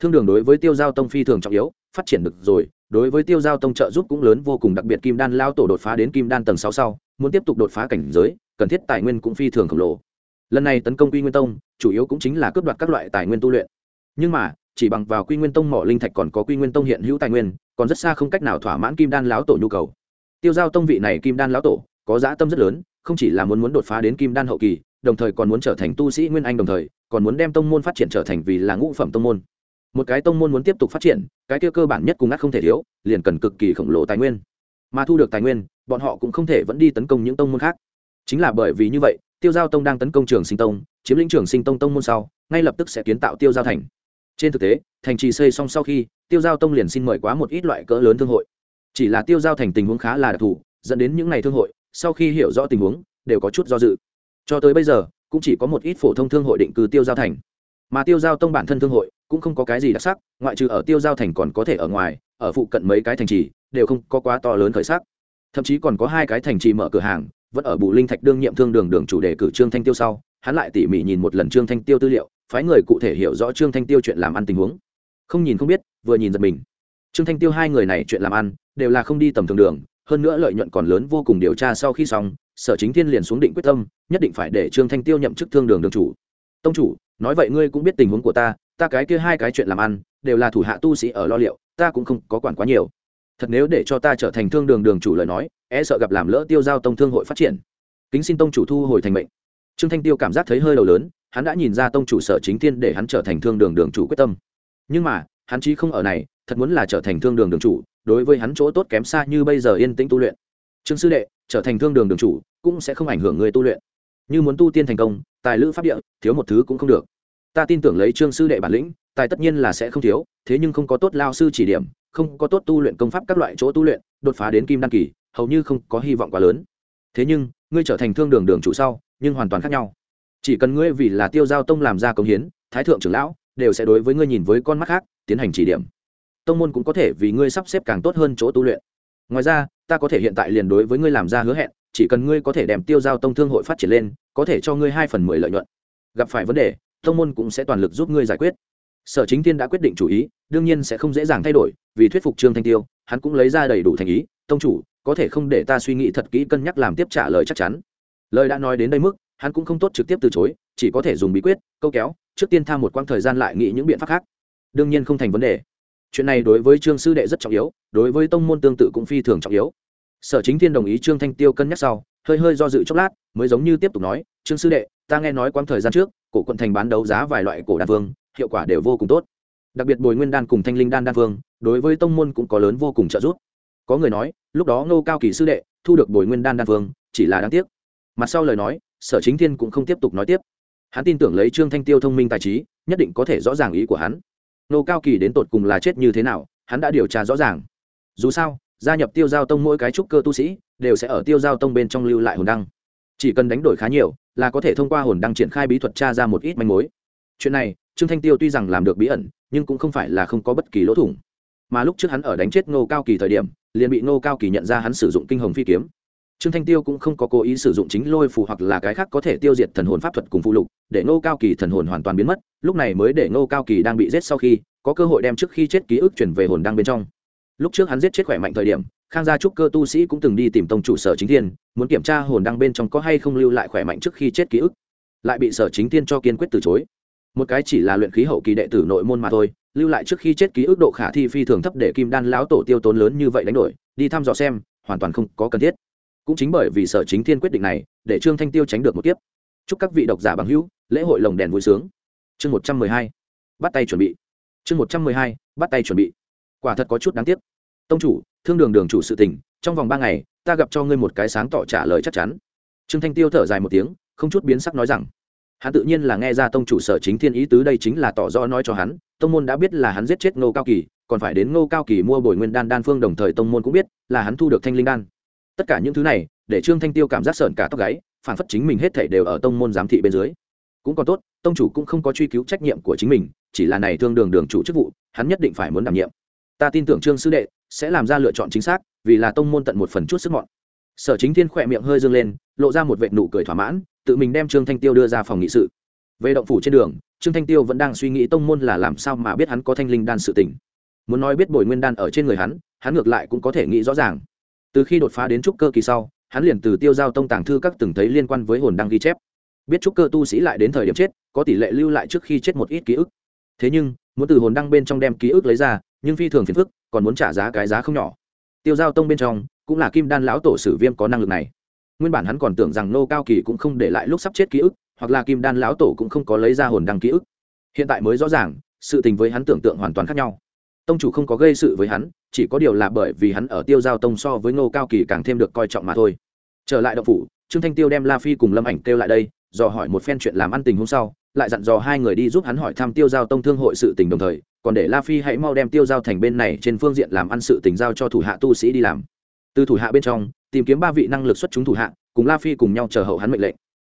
Thương đường đối với tiêu giao tông phi thường trọng yếu, phát triển được rồi, đối với tiêu giao tông trợ giúp cũng lớn vô cùng, đặc biệt kim đan lao tổ đột phá đến kim đan tầng sáu sau, muốn tiếp tục đột phá cảnh giới, cần thiết tài nguyên cũng phi thường khổng lồ. Lần này tấn công quy nguyên tông, chủ yếu cũng chính là cướp đoạt các loại tài nguyên tu luyện. Nhưng mà, chỉ bằng vào quy nguyên tông mỏ linh thạch còn có quy nguyên tông hiện hữu tài nguyên, còn rất xa không cách nào thỏa mãn kim đan lão tổ nhu cầu tiêu giao tông vị này kim đan lão tổ, có dã tâm rất lớn, không chỉ là muốn muốn đột phá đến kim đan hậu kỳ, đồng thời còn muốn trở thành tu sĩ nguyên anh đồng thời, còn muốn đem tông môn phát triển trở thành vì là ngũ phẩm tông môn. Một cái tông môn muốn tiếp tục phát triển, cái kia cơ bản nhất cùng ngắt không thể thiếu, liền cần cực kỳ khổng lồ tài nguyên. Mà thu được tài nguyên, bọn họ cũng không thể vẫn đi tấn công những tông môn khác. Chính là bởi vì như vậy, tiêu giao tông đang tấn công trường sinh tông, chiếm lĩnh trường sinh tông tông môn sau, ngay lập tức sẽ kiến tạo tiêu giao thành. Trên thực tế, thành trì xây xong sau khi, tiêu giao tông liền xin mời quá một ít loại cỡ lớn thương hội chỉ là tiêu giao thành tình huống khá là đặc thù, dẫn đến những ngày thương hội, sau khi hiểu rõ tình huống, đều có chút do dự. Cho tới bây giờ, cũng chỉ có một ít phổ thông thương hội định cư tiêu giao thành. Mà tiêu giao tông bản thân thương hội, cũng không có cái gì đặc sắc, ngoại trừ ở tiêu giao thành còn có thể ở ngoài, ở phụ cận mấy cái thành trì, đều không có quá to lớn khởi sắc. Thậm chí còn có hai cái thành trì mở cửa hàng, vẫn ở bù linh thạch đương nhiệm thương đường đường chủ đề cử trương thanh tiêu sau, hắn lại tỉ mỉ nhìn một lần trương thanh tiêu tư liệu, phái người cụ thể hiểu rõ trương thanh tiêu chuyện làm ăn tình huống. Không nhìn không biết, vừa nhìn giật mình trương thanh tiêu hai người này chuyện làm ăn, đều là không đi tầm thường đường, hơn nữa lợi nhuận còn lớn vô cùng điều tra sau khi xong, sở chính thiên liền xuống định quyết tâm, nhất định phải để trương thanh tiêu nhậm chức thương đường đường chủ. Tông chủ, nói vậy ngươi cũng biết tình huống của ta ta cái kia hai cái chuyện làm ăn, đều là thủ hạ tu sĩ ở lo liệu, ta cũng không có quản quá nhiều. Thật nếu để cho ta trở thành thương đường đường chủ lời nói e sợ gặp làm lỡ tiêu giao tông thương hội phát triển. Kính xin tông chủ thu hồi thành mệnh. Trương thanh tiêu cảm giác thấy hơi đầu lớn, hắn đã nhìn ra tông chủ sở chính thiên để hắn trở thành thương đường đường chủ quyết tâm. Nhưng mà, hắn chí không ở này thật muốn là trở thành thương đường đường chủ, đối với hắn chỗ tốt kém xa như bây giờ yên tĩnh tu luyện. Trương sư đệ, trở thành thương đường đường chủ cũng sẽ không ảnh hưởng người tu luyện. Như muốn tu tiên thành công, tài lữ pháp địa, thiếu một thứ cũng không được. Ta tin tưởng lấy trương sư đệ bản lĩnh, tài tất nhiên là sẽ không thiếu, thế nhưng không có tốt lao sư chỉ điểm, không có tốt tu luyện công pháp các loại chỗ tu luyện, đột phá đến kim đăng kỳ, hầu như không có hy vọng quá lớn. Thế nhưng, ngươi trở thành thương đường đường chủ sau, nhưng hoàn toàn khác nhau. Chỉ cần ngươi vì là tiêu giao tông làm ra công hiến, thái thượng trưởng lão đều sẽ đối với ngươi nhìn với con mắt khác, tiến hành chỉ điểm tông môn cũng có thể vì ngươi sắp xếp càng tốt hơn chỗ tu luyện. Ngoài ra, ta có thể hiện tại liền đối với ngươi làm ra hứa hẹn, chỉ cần ngươi có thể đem tiêu giao tông thương hội phát triển lên, có thể cho ngươi hai phần mười lợi nhuận. Gặp phải vấn đề, tông môn cũng sẽ toàn lực giúp ngươi giải quyết. Sở chính thiên đã quyết định chủ ý, đương nhiên sẽ không dễ dàng thay đổi, vì thuyết phục trương thanh tiêu, hắn cũng lấy ra đầy đủ thành ý, tông chủ, có thể không để ta suy nghĩ thật kỹ cân nhắc làm tiếp trả lời chắc chắn. Lời đã nói đến đây mức, hắn cũng không tốt trực tiếp từ chối, chỉ có thể dùng bí quyết, câu kéo, trước tiên tham một quãng thời gian lại nghĩ những biện pháp khác. Đương nhiên không thành vấn đề chuyện này đối với trương sư đệ rất trọng yếu, đối với tông môn tương tự cũng phi thường trọng yếu. Sở chính thiên đồng ý trương thanh tiêu cân nhắc sau, hơi hơi do dự chốc lát, mới giống như tiếp tục nói, trương sư đệ, ta nghe nói quãng thời gian trước, cổ quận thành bán đấu giá vài loại cổ đan vương, hiệu quả đều vô cùng tốt. Đặc biệt bồi nguyên đan cùng thanh linh đan đan vương, đối với tông môn cũng có lớn vô cùng trợ giúp. Có người nói, lúc đó ngô cao kỳ sư đệ thu được bồi nguyên đan đan vương, chỉ là đáng tiếc. Mặt sau lời nói, sở chính thiên cũng không tiếp tục nói tiếp. Hắn tin tưởng lấy trương thanh tiêu thông minh tài trí, nhất định có thể rõ ràng ý của hắn nô cao kỳ đến tột cùng là chết như thế nào, hắn đã điều tra rõ ràng. Dù sao, gia nhập tiêu giao tông mỗi cái trúc cơ tu sĩ đều sẽ ở tiêu giao tông bên trong lưu lại hồn đăng. Chỉ cần đánh đổi khá nhiều là có thể thông qua hồn đăng triển khai bí thuật tra ra một ít manh mối. Chuyện này, trương thanh tiêu tuy rằng làm được bí ẩn, nhưng cũng không phải là không có bất kỳ lỗ thủng. Mà lúc trước hắn ở đánh chết ngô cao kỳ thời điểm, liền bị ngô cao kỳ nhận ra hắn sử dụng kinh hồng phi kiếm trương thanh tiêu cũng không có cố ý sử dụng chính lôi phù hoặc là cái khác có thể tiêu diệt thần hồn pháp thuật cùng phụ lục, để ngô cao kỳ thần hồn hoàn toàn biến mất, lúc này mới để ngô cao kỳ đang bị giết sau khi, có cơ hội đem trước khi chết ký ức chuyển về hồn đang bên trong. Lúc trước hắn giết chết khỏe mạnh thời điểm, khang gia trúc cơ tu sĩ cũng từng đi tìm tông chủ sở chính thiên, muốn kiểm tra hồn đăng bên trong có hay không lưu lại khỏe mạnh trước khi chết ký ức. Lại bị sở chính thiên cho kiên quyết từ chối. Một cái chỉ là luyện khí hậu kỳ đệ tử nội môn mà thôi, lưu lại trước khi chết ký ức độ khả thi phi thường thấp để kim đan lão tổ tiêu tốn lớn như vậy đánh đổi, đi thăm dò xem, hoàn toàn không có cần thiết cũng chính bởi vì sở chính thiên quyết định này, để trương thanh tiêu tránh được một kiếp. Chúc các vị độc giả bằng hữu, lễ hội lồng đèn vui sướng. Chương một trăm mười hai, bắt tay chuẩn bị. Chương một trăm mười hai, bắt tay chuẩn bị. Quả thật có chút đáng tiếc. Tông chủ, thương đường đường chủ sự tình, trong vòng ba ngày, ta gặp cho ngươi một cái sáng tỏ trả lời chắc chắn. Trương thanh tiêu thở dài một tiếng, không chút biến sắc nói rằng, hắn tự nhiên là nghe ra tông chủ sở chính thiên ý tứ đây chính là tỏ rõ nói cho hắn, tông môn đã biết là hắn giết chết ngô cao kỳ, còn phải đến ngô cao kỳ mua bồi nguyên đan đan phương đồng thời tông môn cũng biết là hắn thu được thanh linh đan tất cả những thứ này, để trương thanh tiêu cảm giác sợn cả tóc gáy phản phất chính mình hết thể đều ở tông môn giám thị bên dưới. Cũng còn tốt, tông chủ cũng không có truy cứu trách nhiệm của chính mình, chỉ là này thương đường đường chủ chức vụ, hắn nhất định phải muốn đảm nhiệm. Ta tin tưởng trương sư đệ sẽ làm ra lựa chọn chính xác, vì là tông môn tận một phần chút sức mọn. Sở chính thiên khỏe miệng hơi dương lên, lộ ra một vệ nụ cười thỏa mãn, tự mình đem trương thanh tiêu đưa ra phòng nghị sự. Về động phủ trên đường, trương thanh tiêu vẫn đang suy nghĩ tông môn là làm sao mà biết hắn có thanh linh đan sự tỉnh muốn nói biết bồi nguyên đan ở trên người hắn hắn ngược lại cũng có thể nghĩ rõ ràng từ khi đột phá đến trúc cơ kỳ sau, hắn liền từ tiêu giao tông tàng thư các từng thấy liên quan với hồn đăng ghi chép. Biết trúc cơ tu sĩ lại đến thời điểm chết, có tỷ lệ lưu lại trước khi chết một ít ký ức. Thế nhưng, muốn từ hồn đăng bên trong đem ký ức lấy ra, nhưng phi thường phiền phức, còn muốn trả giá cái giá không nhỏ. Tiêu giao tông bên trong, cũng là kim đan lão tổ sử viêm có năng lực này. Nguyên bản hắn còn tưởng rằng nô cao kỳ cũng không để lại lúc sắp chết ký ức, hoặc là kim đan lão tổ cũng không có lấy ra hồn đăng ký ức. Hiện tại mới rõ ràng, sự tình với hắn tưởng tượng hoàn toàn khác nhau tông chủ không có gây sự với hắn, chỉ có điều là bởi vì hắn ở tiêu giao tông so với ngô cao kỳ càng thêm được coi trọng mà thôi. Trở lại động phủ, trương thanh tiêu đem la phi cùng lâm ảnh kêu lại đây, dò hỏi một phen chuyện làm ăn tình hôm sau, lại dặn dò hai người đi giúp hắn hỏi thăm tiêu giao tông thương hội sự tình đồng thời, còn để la phi hãy mau đem tiêu giao thành bên này trên phương diện làm ăn sự tình giao cho thủ hạ tu sĩ đi làm. Từ thủ hạ bên trong, tìm kiếm ba vị năng lực xuất chúng thủ hạ, cùng la phi cùng nhau chờ hậu hắn mệnh lệnh.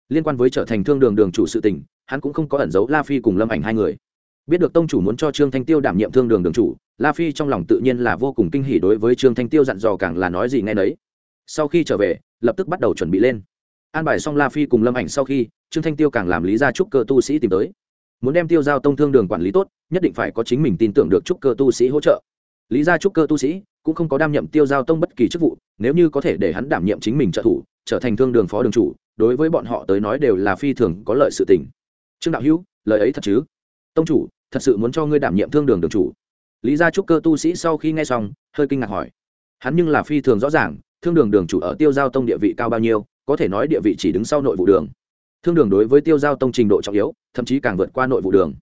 Liên quan với trở thành thương đường đường chủ sự tình, hắn cũng không có ẩn giấu la phi cùng lâm ảnh hai người biết được tông chủ muốn cho trương thanh tiêu đảm nhiệm thương đường đường chủ, la phi trong lòng tự nhiên là vô cùng kinh hỉ đối với trương thanh tiêu dặn dò càng là nói gì nghe nấy. Sau khi trở về, lập tức bắt đầu chuẩn bị lên. An bài xong la phi cùng lâm ảnh sau khi, trương thanh tiêu càng làm lý gia trúc cơ tu sĩ tìm tới. Muốn đem tiêu giao tông thương đường quản lý tốt, nhất định phải có chính mình tin tưởng được trúc cơ tu sĩ hỗ trợ. Lý gia trúc cơ tu sĩ cũng không có đảm nhiệm tiêu giao tông bất kỳ chức vụ, nếu như có thể để hắn đảm nhiệm chính mình trợ thủ, trở thành thương đường phó đường chủ, đối với bọn họ tới nói đều là phi thường có lợi sự tình. Trương đạo hữu, lời ấy thật chứ? Tông chủ, thật sự muốn cho ngươi đảm nhiệm thương đường đường chủ. Lý gia trúc cơ tu sĩ sau khi nghe xong, hơi kinh ngạc hỏi. Hắn nhưng là phi thường rõ ràng, thương đường đường chủ ở tiêu giao tông địa vị cao bao nhiêu, có thể nói địa vị chỉ đứng sau nội vụ đường. Thương đường đối với tiêu giao tông trình độ trọng yếu, thậm chí càng vượt qua nội vụ đường.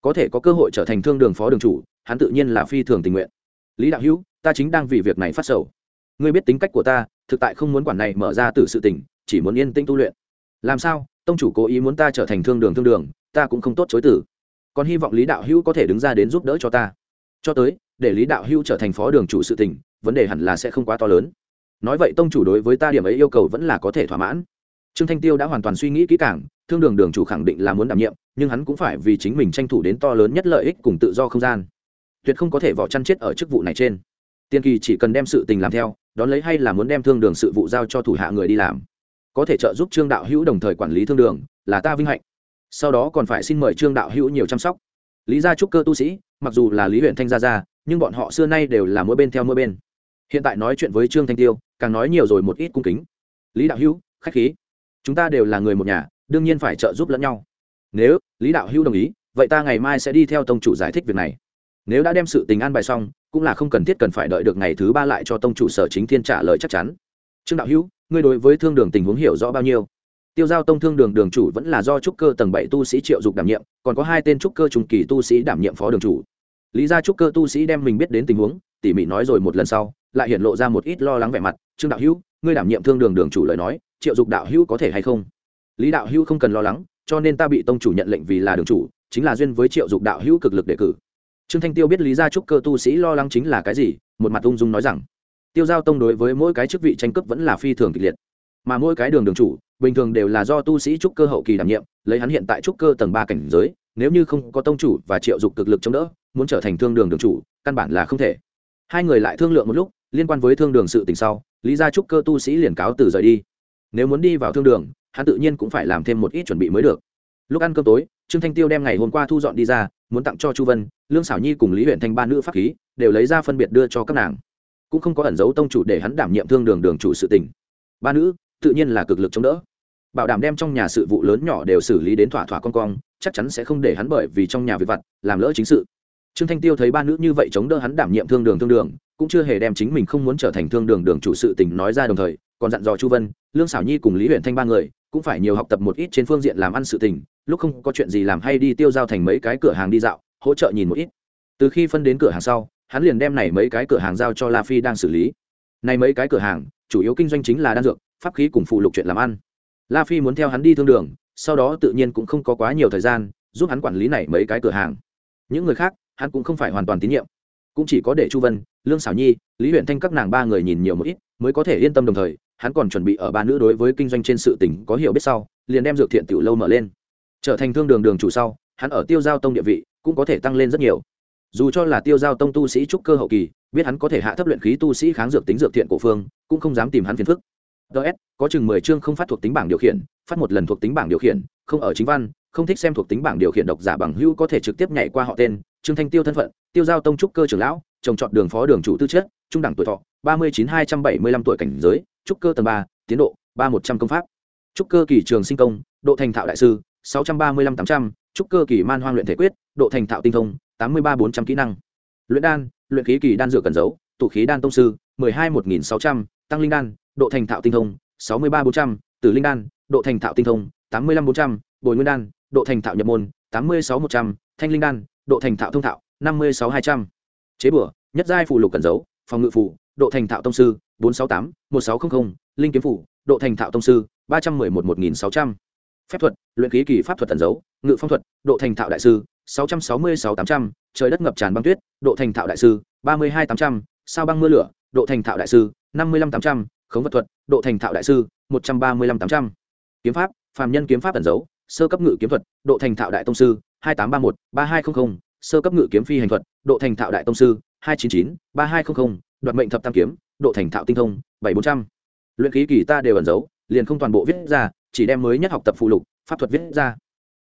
Có thể có cơ hội trở thành thương đường phó đường chủ, hắn tự nhiên là phi thường tình nguyện. Lý đạo hữu, ta chính đang vì việc này phát sầu. Ngươi biết tính cách của ta, thực tại không muốn quản này mở ra từ sự tình, chỉ muốn yên tĩnh tu luyện. Làm sao, tông chủ cố ý muốn ta trở thành thương đường thương đường, ta cũng không tốt chối tử còn hy vọng lý đạo hữu có thể đứng ra đến giúp đỡ cho ta. Cho tới, để lý đạo hữu trở thành phó đường chủ sự tình, vấn đề hẳn là sẽ không quá to lớn. Nói vậy tông chủ đối với ta điểm ấy yêu cầu vẫn là có thể thỏa mãn. Trương thanh tiêu đã hoàn toàn suy nghĩ kỹ càng, thương đường đường chủ khẳng định là muốn đảm nhiệm, nhưng hắn cũng phải vì chính mình tranh thủ đến to lớn nhất lợi ích cùng tự do không gian. Tuyệt không có thể vỏ chăn chết ở chức vụ này trên. Tiên kỳ chỉ cần đem sự tình làm theo, đón lấy hay là muốn đem thương đường sự vụ giao cho thủ hạ người đi làm. Có thể trợ giúp trương đạo hữu đồng thời quản lý thương đường, là ta vinh hạnh sau đó còn phải xin mời trương đạo hữu nhiều chăm sóc. Lý gia trúc cơ tu sĩ, mặc dù là lý huyện thanh gia gia, nhưng bọn họ xưa nay đều là mỗi bên theo mỗi bên. Hiện tại nói chuyện với trương thanh tiêu, càng nói nhiều rồi một ít cung kính. Lý đạo hữu, khách khí. Chúng ta đều là người một nhà, đương nhiên phải trợ giúp lẫn nhau. Nếu lý đạo hữu đồng ý, vậy ta ngày mai sẽ đi theo tông chủ giải thích việc này. Nếu đã đem sự tình an bài xong, cũng là không cần thiết cần phải đợi được ngày thứ ba lại cho tông chủ sở chính thiên trả lời chắc chắn. Trương đạo hữu, ngươi đối với thương đường tình huống hiểu rõ bao nhiêu? Tiêu giao tông thương đường đường chủ vẫn là do trúc cơ tầng bảy tu sĩ triệu dục đảm nhiệm, còn có hai tên trúc cơ trung kỳ tu sĩ đảm nhiệm phó đường chủ. Lý gia trúc cơ tu sĩ đem mình biết đến tình huống, tỉ mỉ nói rồi một lần sau, lại hiện lộ ra một ít lo lắng vẻ mặt. Trương đạo hữu, ngươi đảm nhiệm thương đường đường chủ lời nói, triệu dục đạo hữu có thể hay không? Lý đạo hữu không cần lo lắng, cho nên ta bị tông chủ nhận lệnh vì là đường chủ, chính là duyên với triệu dục đạo hữu cực lực đề cử. Trương thanh tiêu biết lý gia trúc cơ tu sĩ lo lắng chính là cái gì, một mặt ung dung nói rằng, tiêu giao tông đối với mỗi cái chức vị tranh cướp vẫn là phi thường kịch liệt, mà mỗi cái đường đường chủ bình thường đều là do tu sĩ trúc cơ hậu kỳ đảm nhiệm, lấy hắn hiện tại trúc cơ tầng ba cảnh giới, nếu như không có tông chủ và triệu dục cực lực chống đỡ, muốn trở thành thương đường đường chủ, căn bản là không thể. Hai người lại thương lượng một lúc, liên quan với thương đường sự tình sau, lý gia trúc cơ tu sĩ liền cáo từ rời đi. Nếu muốn đi vào thương đường, hắn tự nhiên cũng phải làm thêm một ít chuẩn bị mới được. Lúc ăn cơm tối, trương thanh tiêu đem ngày hôm qua thu dọn đi ra, muốn tặng cho chu vân, lương xảo nhi cùng lý huyện thanh ba nữ pháp khí, đều lấy ra phân biệt đưa cho các nàng. Cũng không có ẩn giấu tông chủ để hắn đảm nhiệm thương đường đường chủ sự tình. Ba nữ, tự nhiên là cực lực chống đỡ bảo đảm đem trong nhà sự vụ lớn nhỏ đều xử lý đến thỏa thỏa con cong, chắc chắn sẽ không để hắn bởi vì trong nhà việc vặt, làm lỡ chính sự. Trương thanh tiêu thấy ba nữ như vậy chống đỡ hắn đảm nhiệm thương đường thương đường, cũng chưa hề đem chính mình không muốn trở thành thương đường đường chủ sự tình nói ra đồng thời, còn dặn dò chu vân, lương xảo nhi cùng lý huyện thanh ba người, cũng phải nhiều học tập một ít trên phương diện làm ăn sự tình, lúc không có chuyện gì làm hay đi tiêu giao thành mấy cái cửa hàng đi dạo, hỗ trợ nhìn một ít. Từ khi phân đến cửa hàng sau, hắn liền đem này mấy cái cửa hàng giao cho la phi đang xử lý. Này mấy cái cửa hàng, chủ yếu kinh doanh chính là đan dược, pháp khí cùng phụ lục chuyện làm ăn la phi muốn theo hắn đi thương đường, sau đó tự nhiên cũng không có quá nhiều thời gian, giúp hắn quản lý này mấy cái cửa hàng. Những người khác, hắn cũng không phải hoàn toàn tín nhiệm. Cũng chỉ có để chu vân, lương xảo nhi, lý huyện thanh các nàng ba người nhìn nhiều một ít, mới có thể yên tâm đồng thời, hắn còn chuẩn bị ở ba nữ đối với kinh doanh trên sự tỉnh có hiểu biết sau, liền đem dược thiện tiểu lâu mở lên. Trở thành thương đường đường chủ sau, hắn ở tiêu giao tông địa vị cũng có thể tăng lên rất nhiều. Dù cho là tiêu giao tông tu sĩ trúc cơ hậu kỳ, biết hắn có thể hạ thấp luyện khí tu sĩ kháng dược tính dược thiện cổ phương, cũng không dám tìm hắn phiền phức ts có chừng mười chương không phát thuộc tính bảng điều khiển, phát một lần thuộc tính bảng điều khiển, không ở chính văn, không thích xem thuộc tính bảng điều khiển độc giả bằng hữu có thể trực tiếp nhảy qua họ tên, trương thanh tiêu thân phận, tiêu giao tông trúc cơ trưởng lão, trồng trọt đường phó đường chủ tư chất, trung đẳng tuổi thọ, ba mươi chín hai trăm bảy mươi lăm tuổi cảnh giới, trúc cơ tầng ba, tiến độ, ba một trăm công pháp. Trúc cơ kỳ trường sinh công, độ thành thạo đại sư, sáu trăm ba mươi lăm tám trăm, trúc cơ kỳ man hoang luyện thể quyết, độ thành thạo tinh thông, tám mươi ba bốn trăm kỹ năng. Luyện đan, luyện khí kỳ đan dược cần giấu, tụ khí đan tông sư, mười hai một nghìn sáu trăm tăng linh đan, độ thành thạo tinh thông, sáu mươi ba bốn trăm, tử linh đan, độ thành thạo tinh thông, tám mươi lăm bốn trăm, bồi nguyên đan, độ thành thạo nhập môn, tám mươi sáu một trăm, thanh linh đan, độ thành thạo thông thạo, năm mươi sáu hai trăm. Chế bửa nhất giai phụ lục cẩn dấu phòng ngự phủ độ thành thạo tông sư, bốn trăm sáu tám, một sáu trăm linh linh kiếm phủ độ thành thạo tông sư, ba trăm mười một một nghìn sáu trăm. Phép thuật, luyện khí kỳ pháp thuật tẩn dấu ngự phong thuật, độ thành thạo đại sư, sáu trăm sáu mươi sáu tám trăm. Trời đất ngập tràn băng tuyết, độ thành thạo đại sư, ba mươi hai tám trăm. Sao băng mưa lửa, độ thành thạo đại sư năm mươi lăm tám trăm, khống vật thuật, độ thành thạo đại sư, một trăm ba mươi lăm tám trăm. Kiếm pháp, phàm nhân kiếm pháp ẩn dấu, sơ cấp ngự kiếm thuật, độ thành thạo đại tông sư, hai tám ba một, ba hai trăm linh sơ cấp ngự kiếm phi hành thuật, độ thành thạo đại tông sư, hai chín chín, ba hai trăm linh đoạt mệnh thập tam kiếm, độ thành thạo tinh thông, bảy bốn trăm. Luyện khí kỳ ta đều ẩn giấu liền không toàn bộ viết ra, chỉ đem mới nhất học tập phụ lục, pháp thuật viết ra.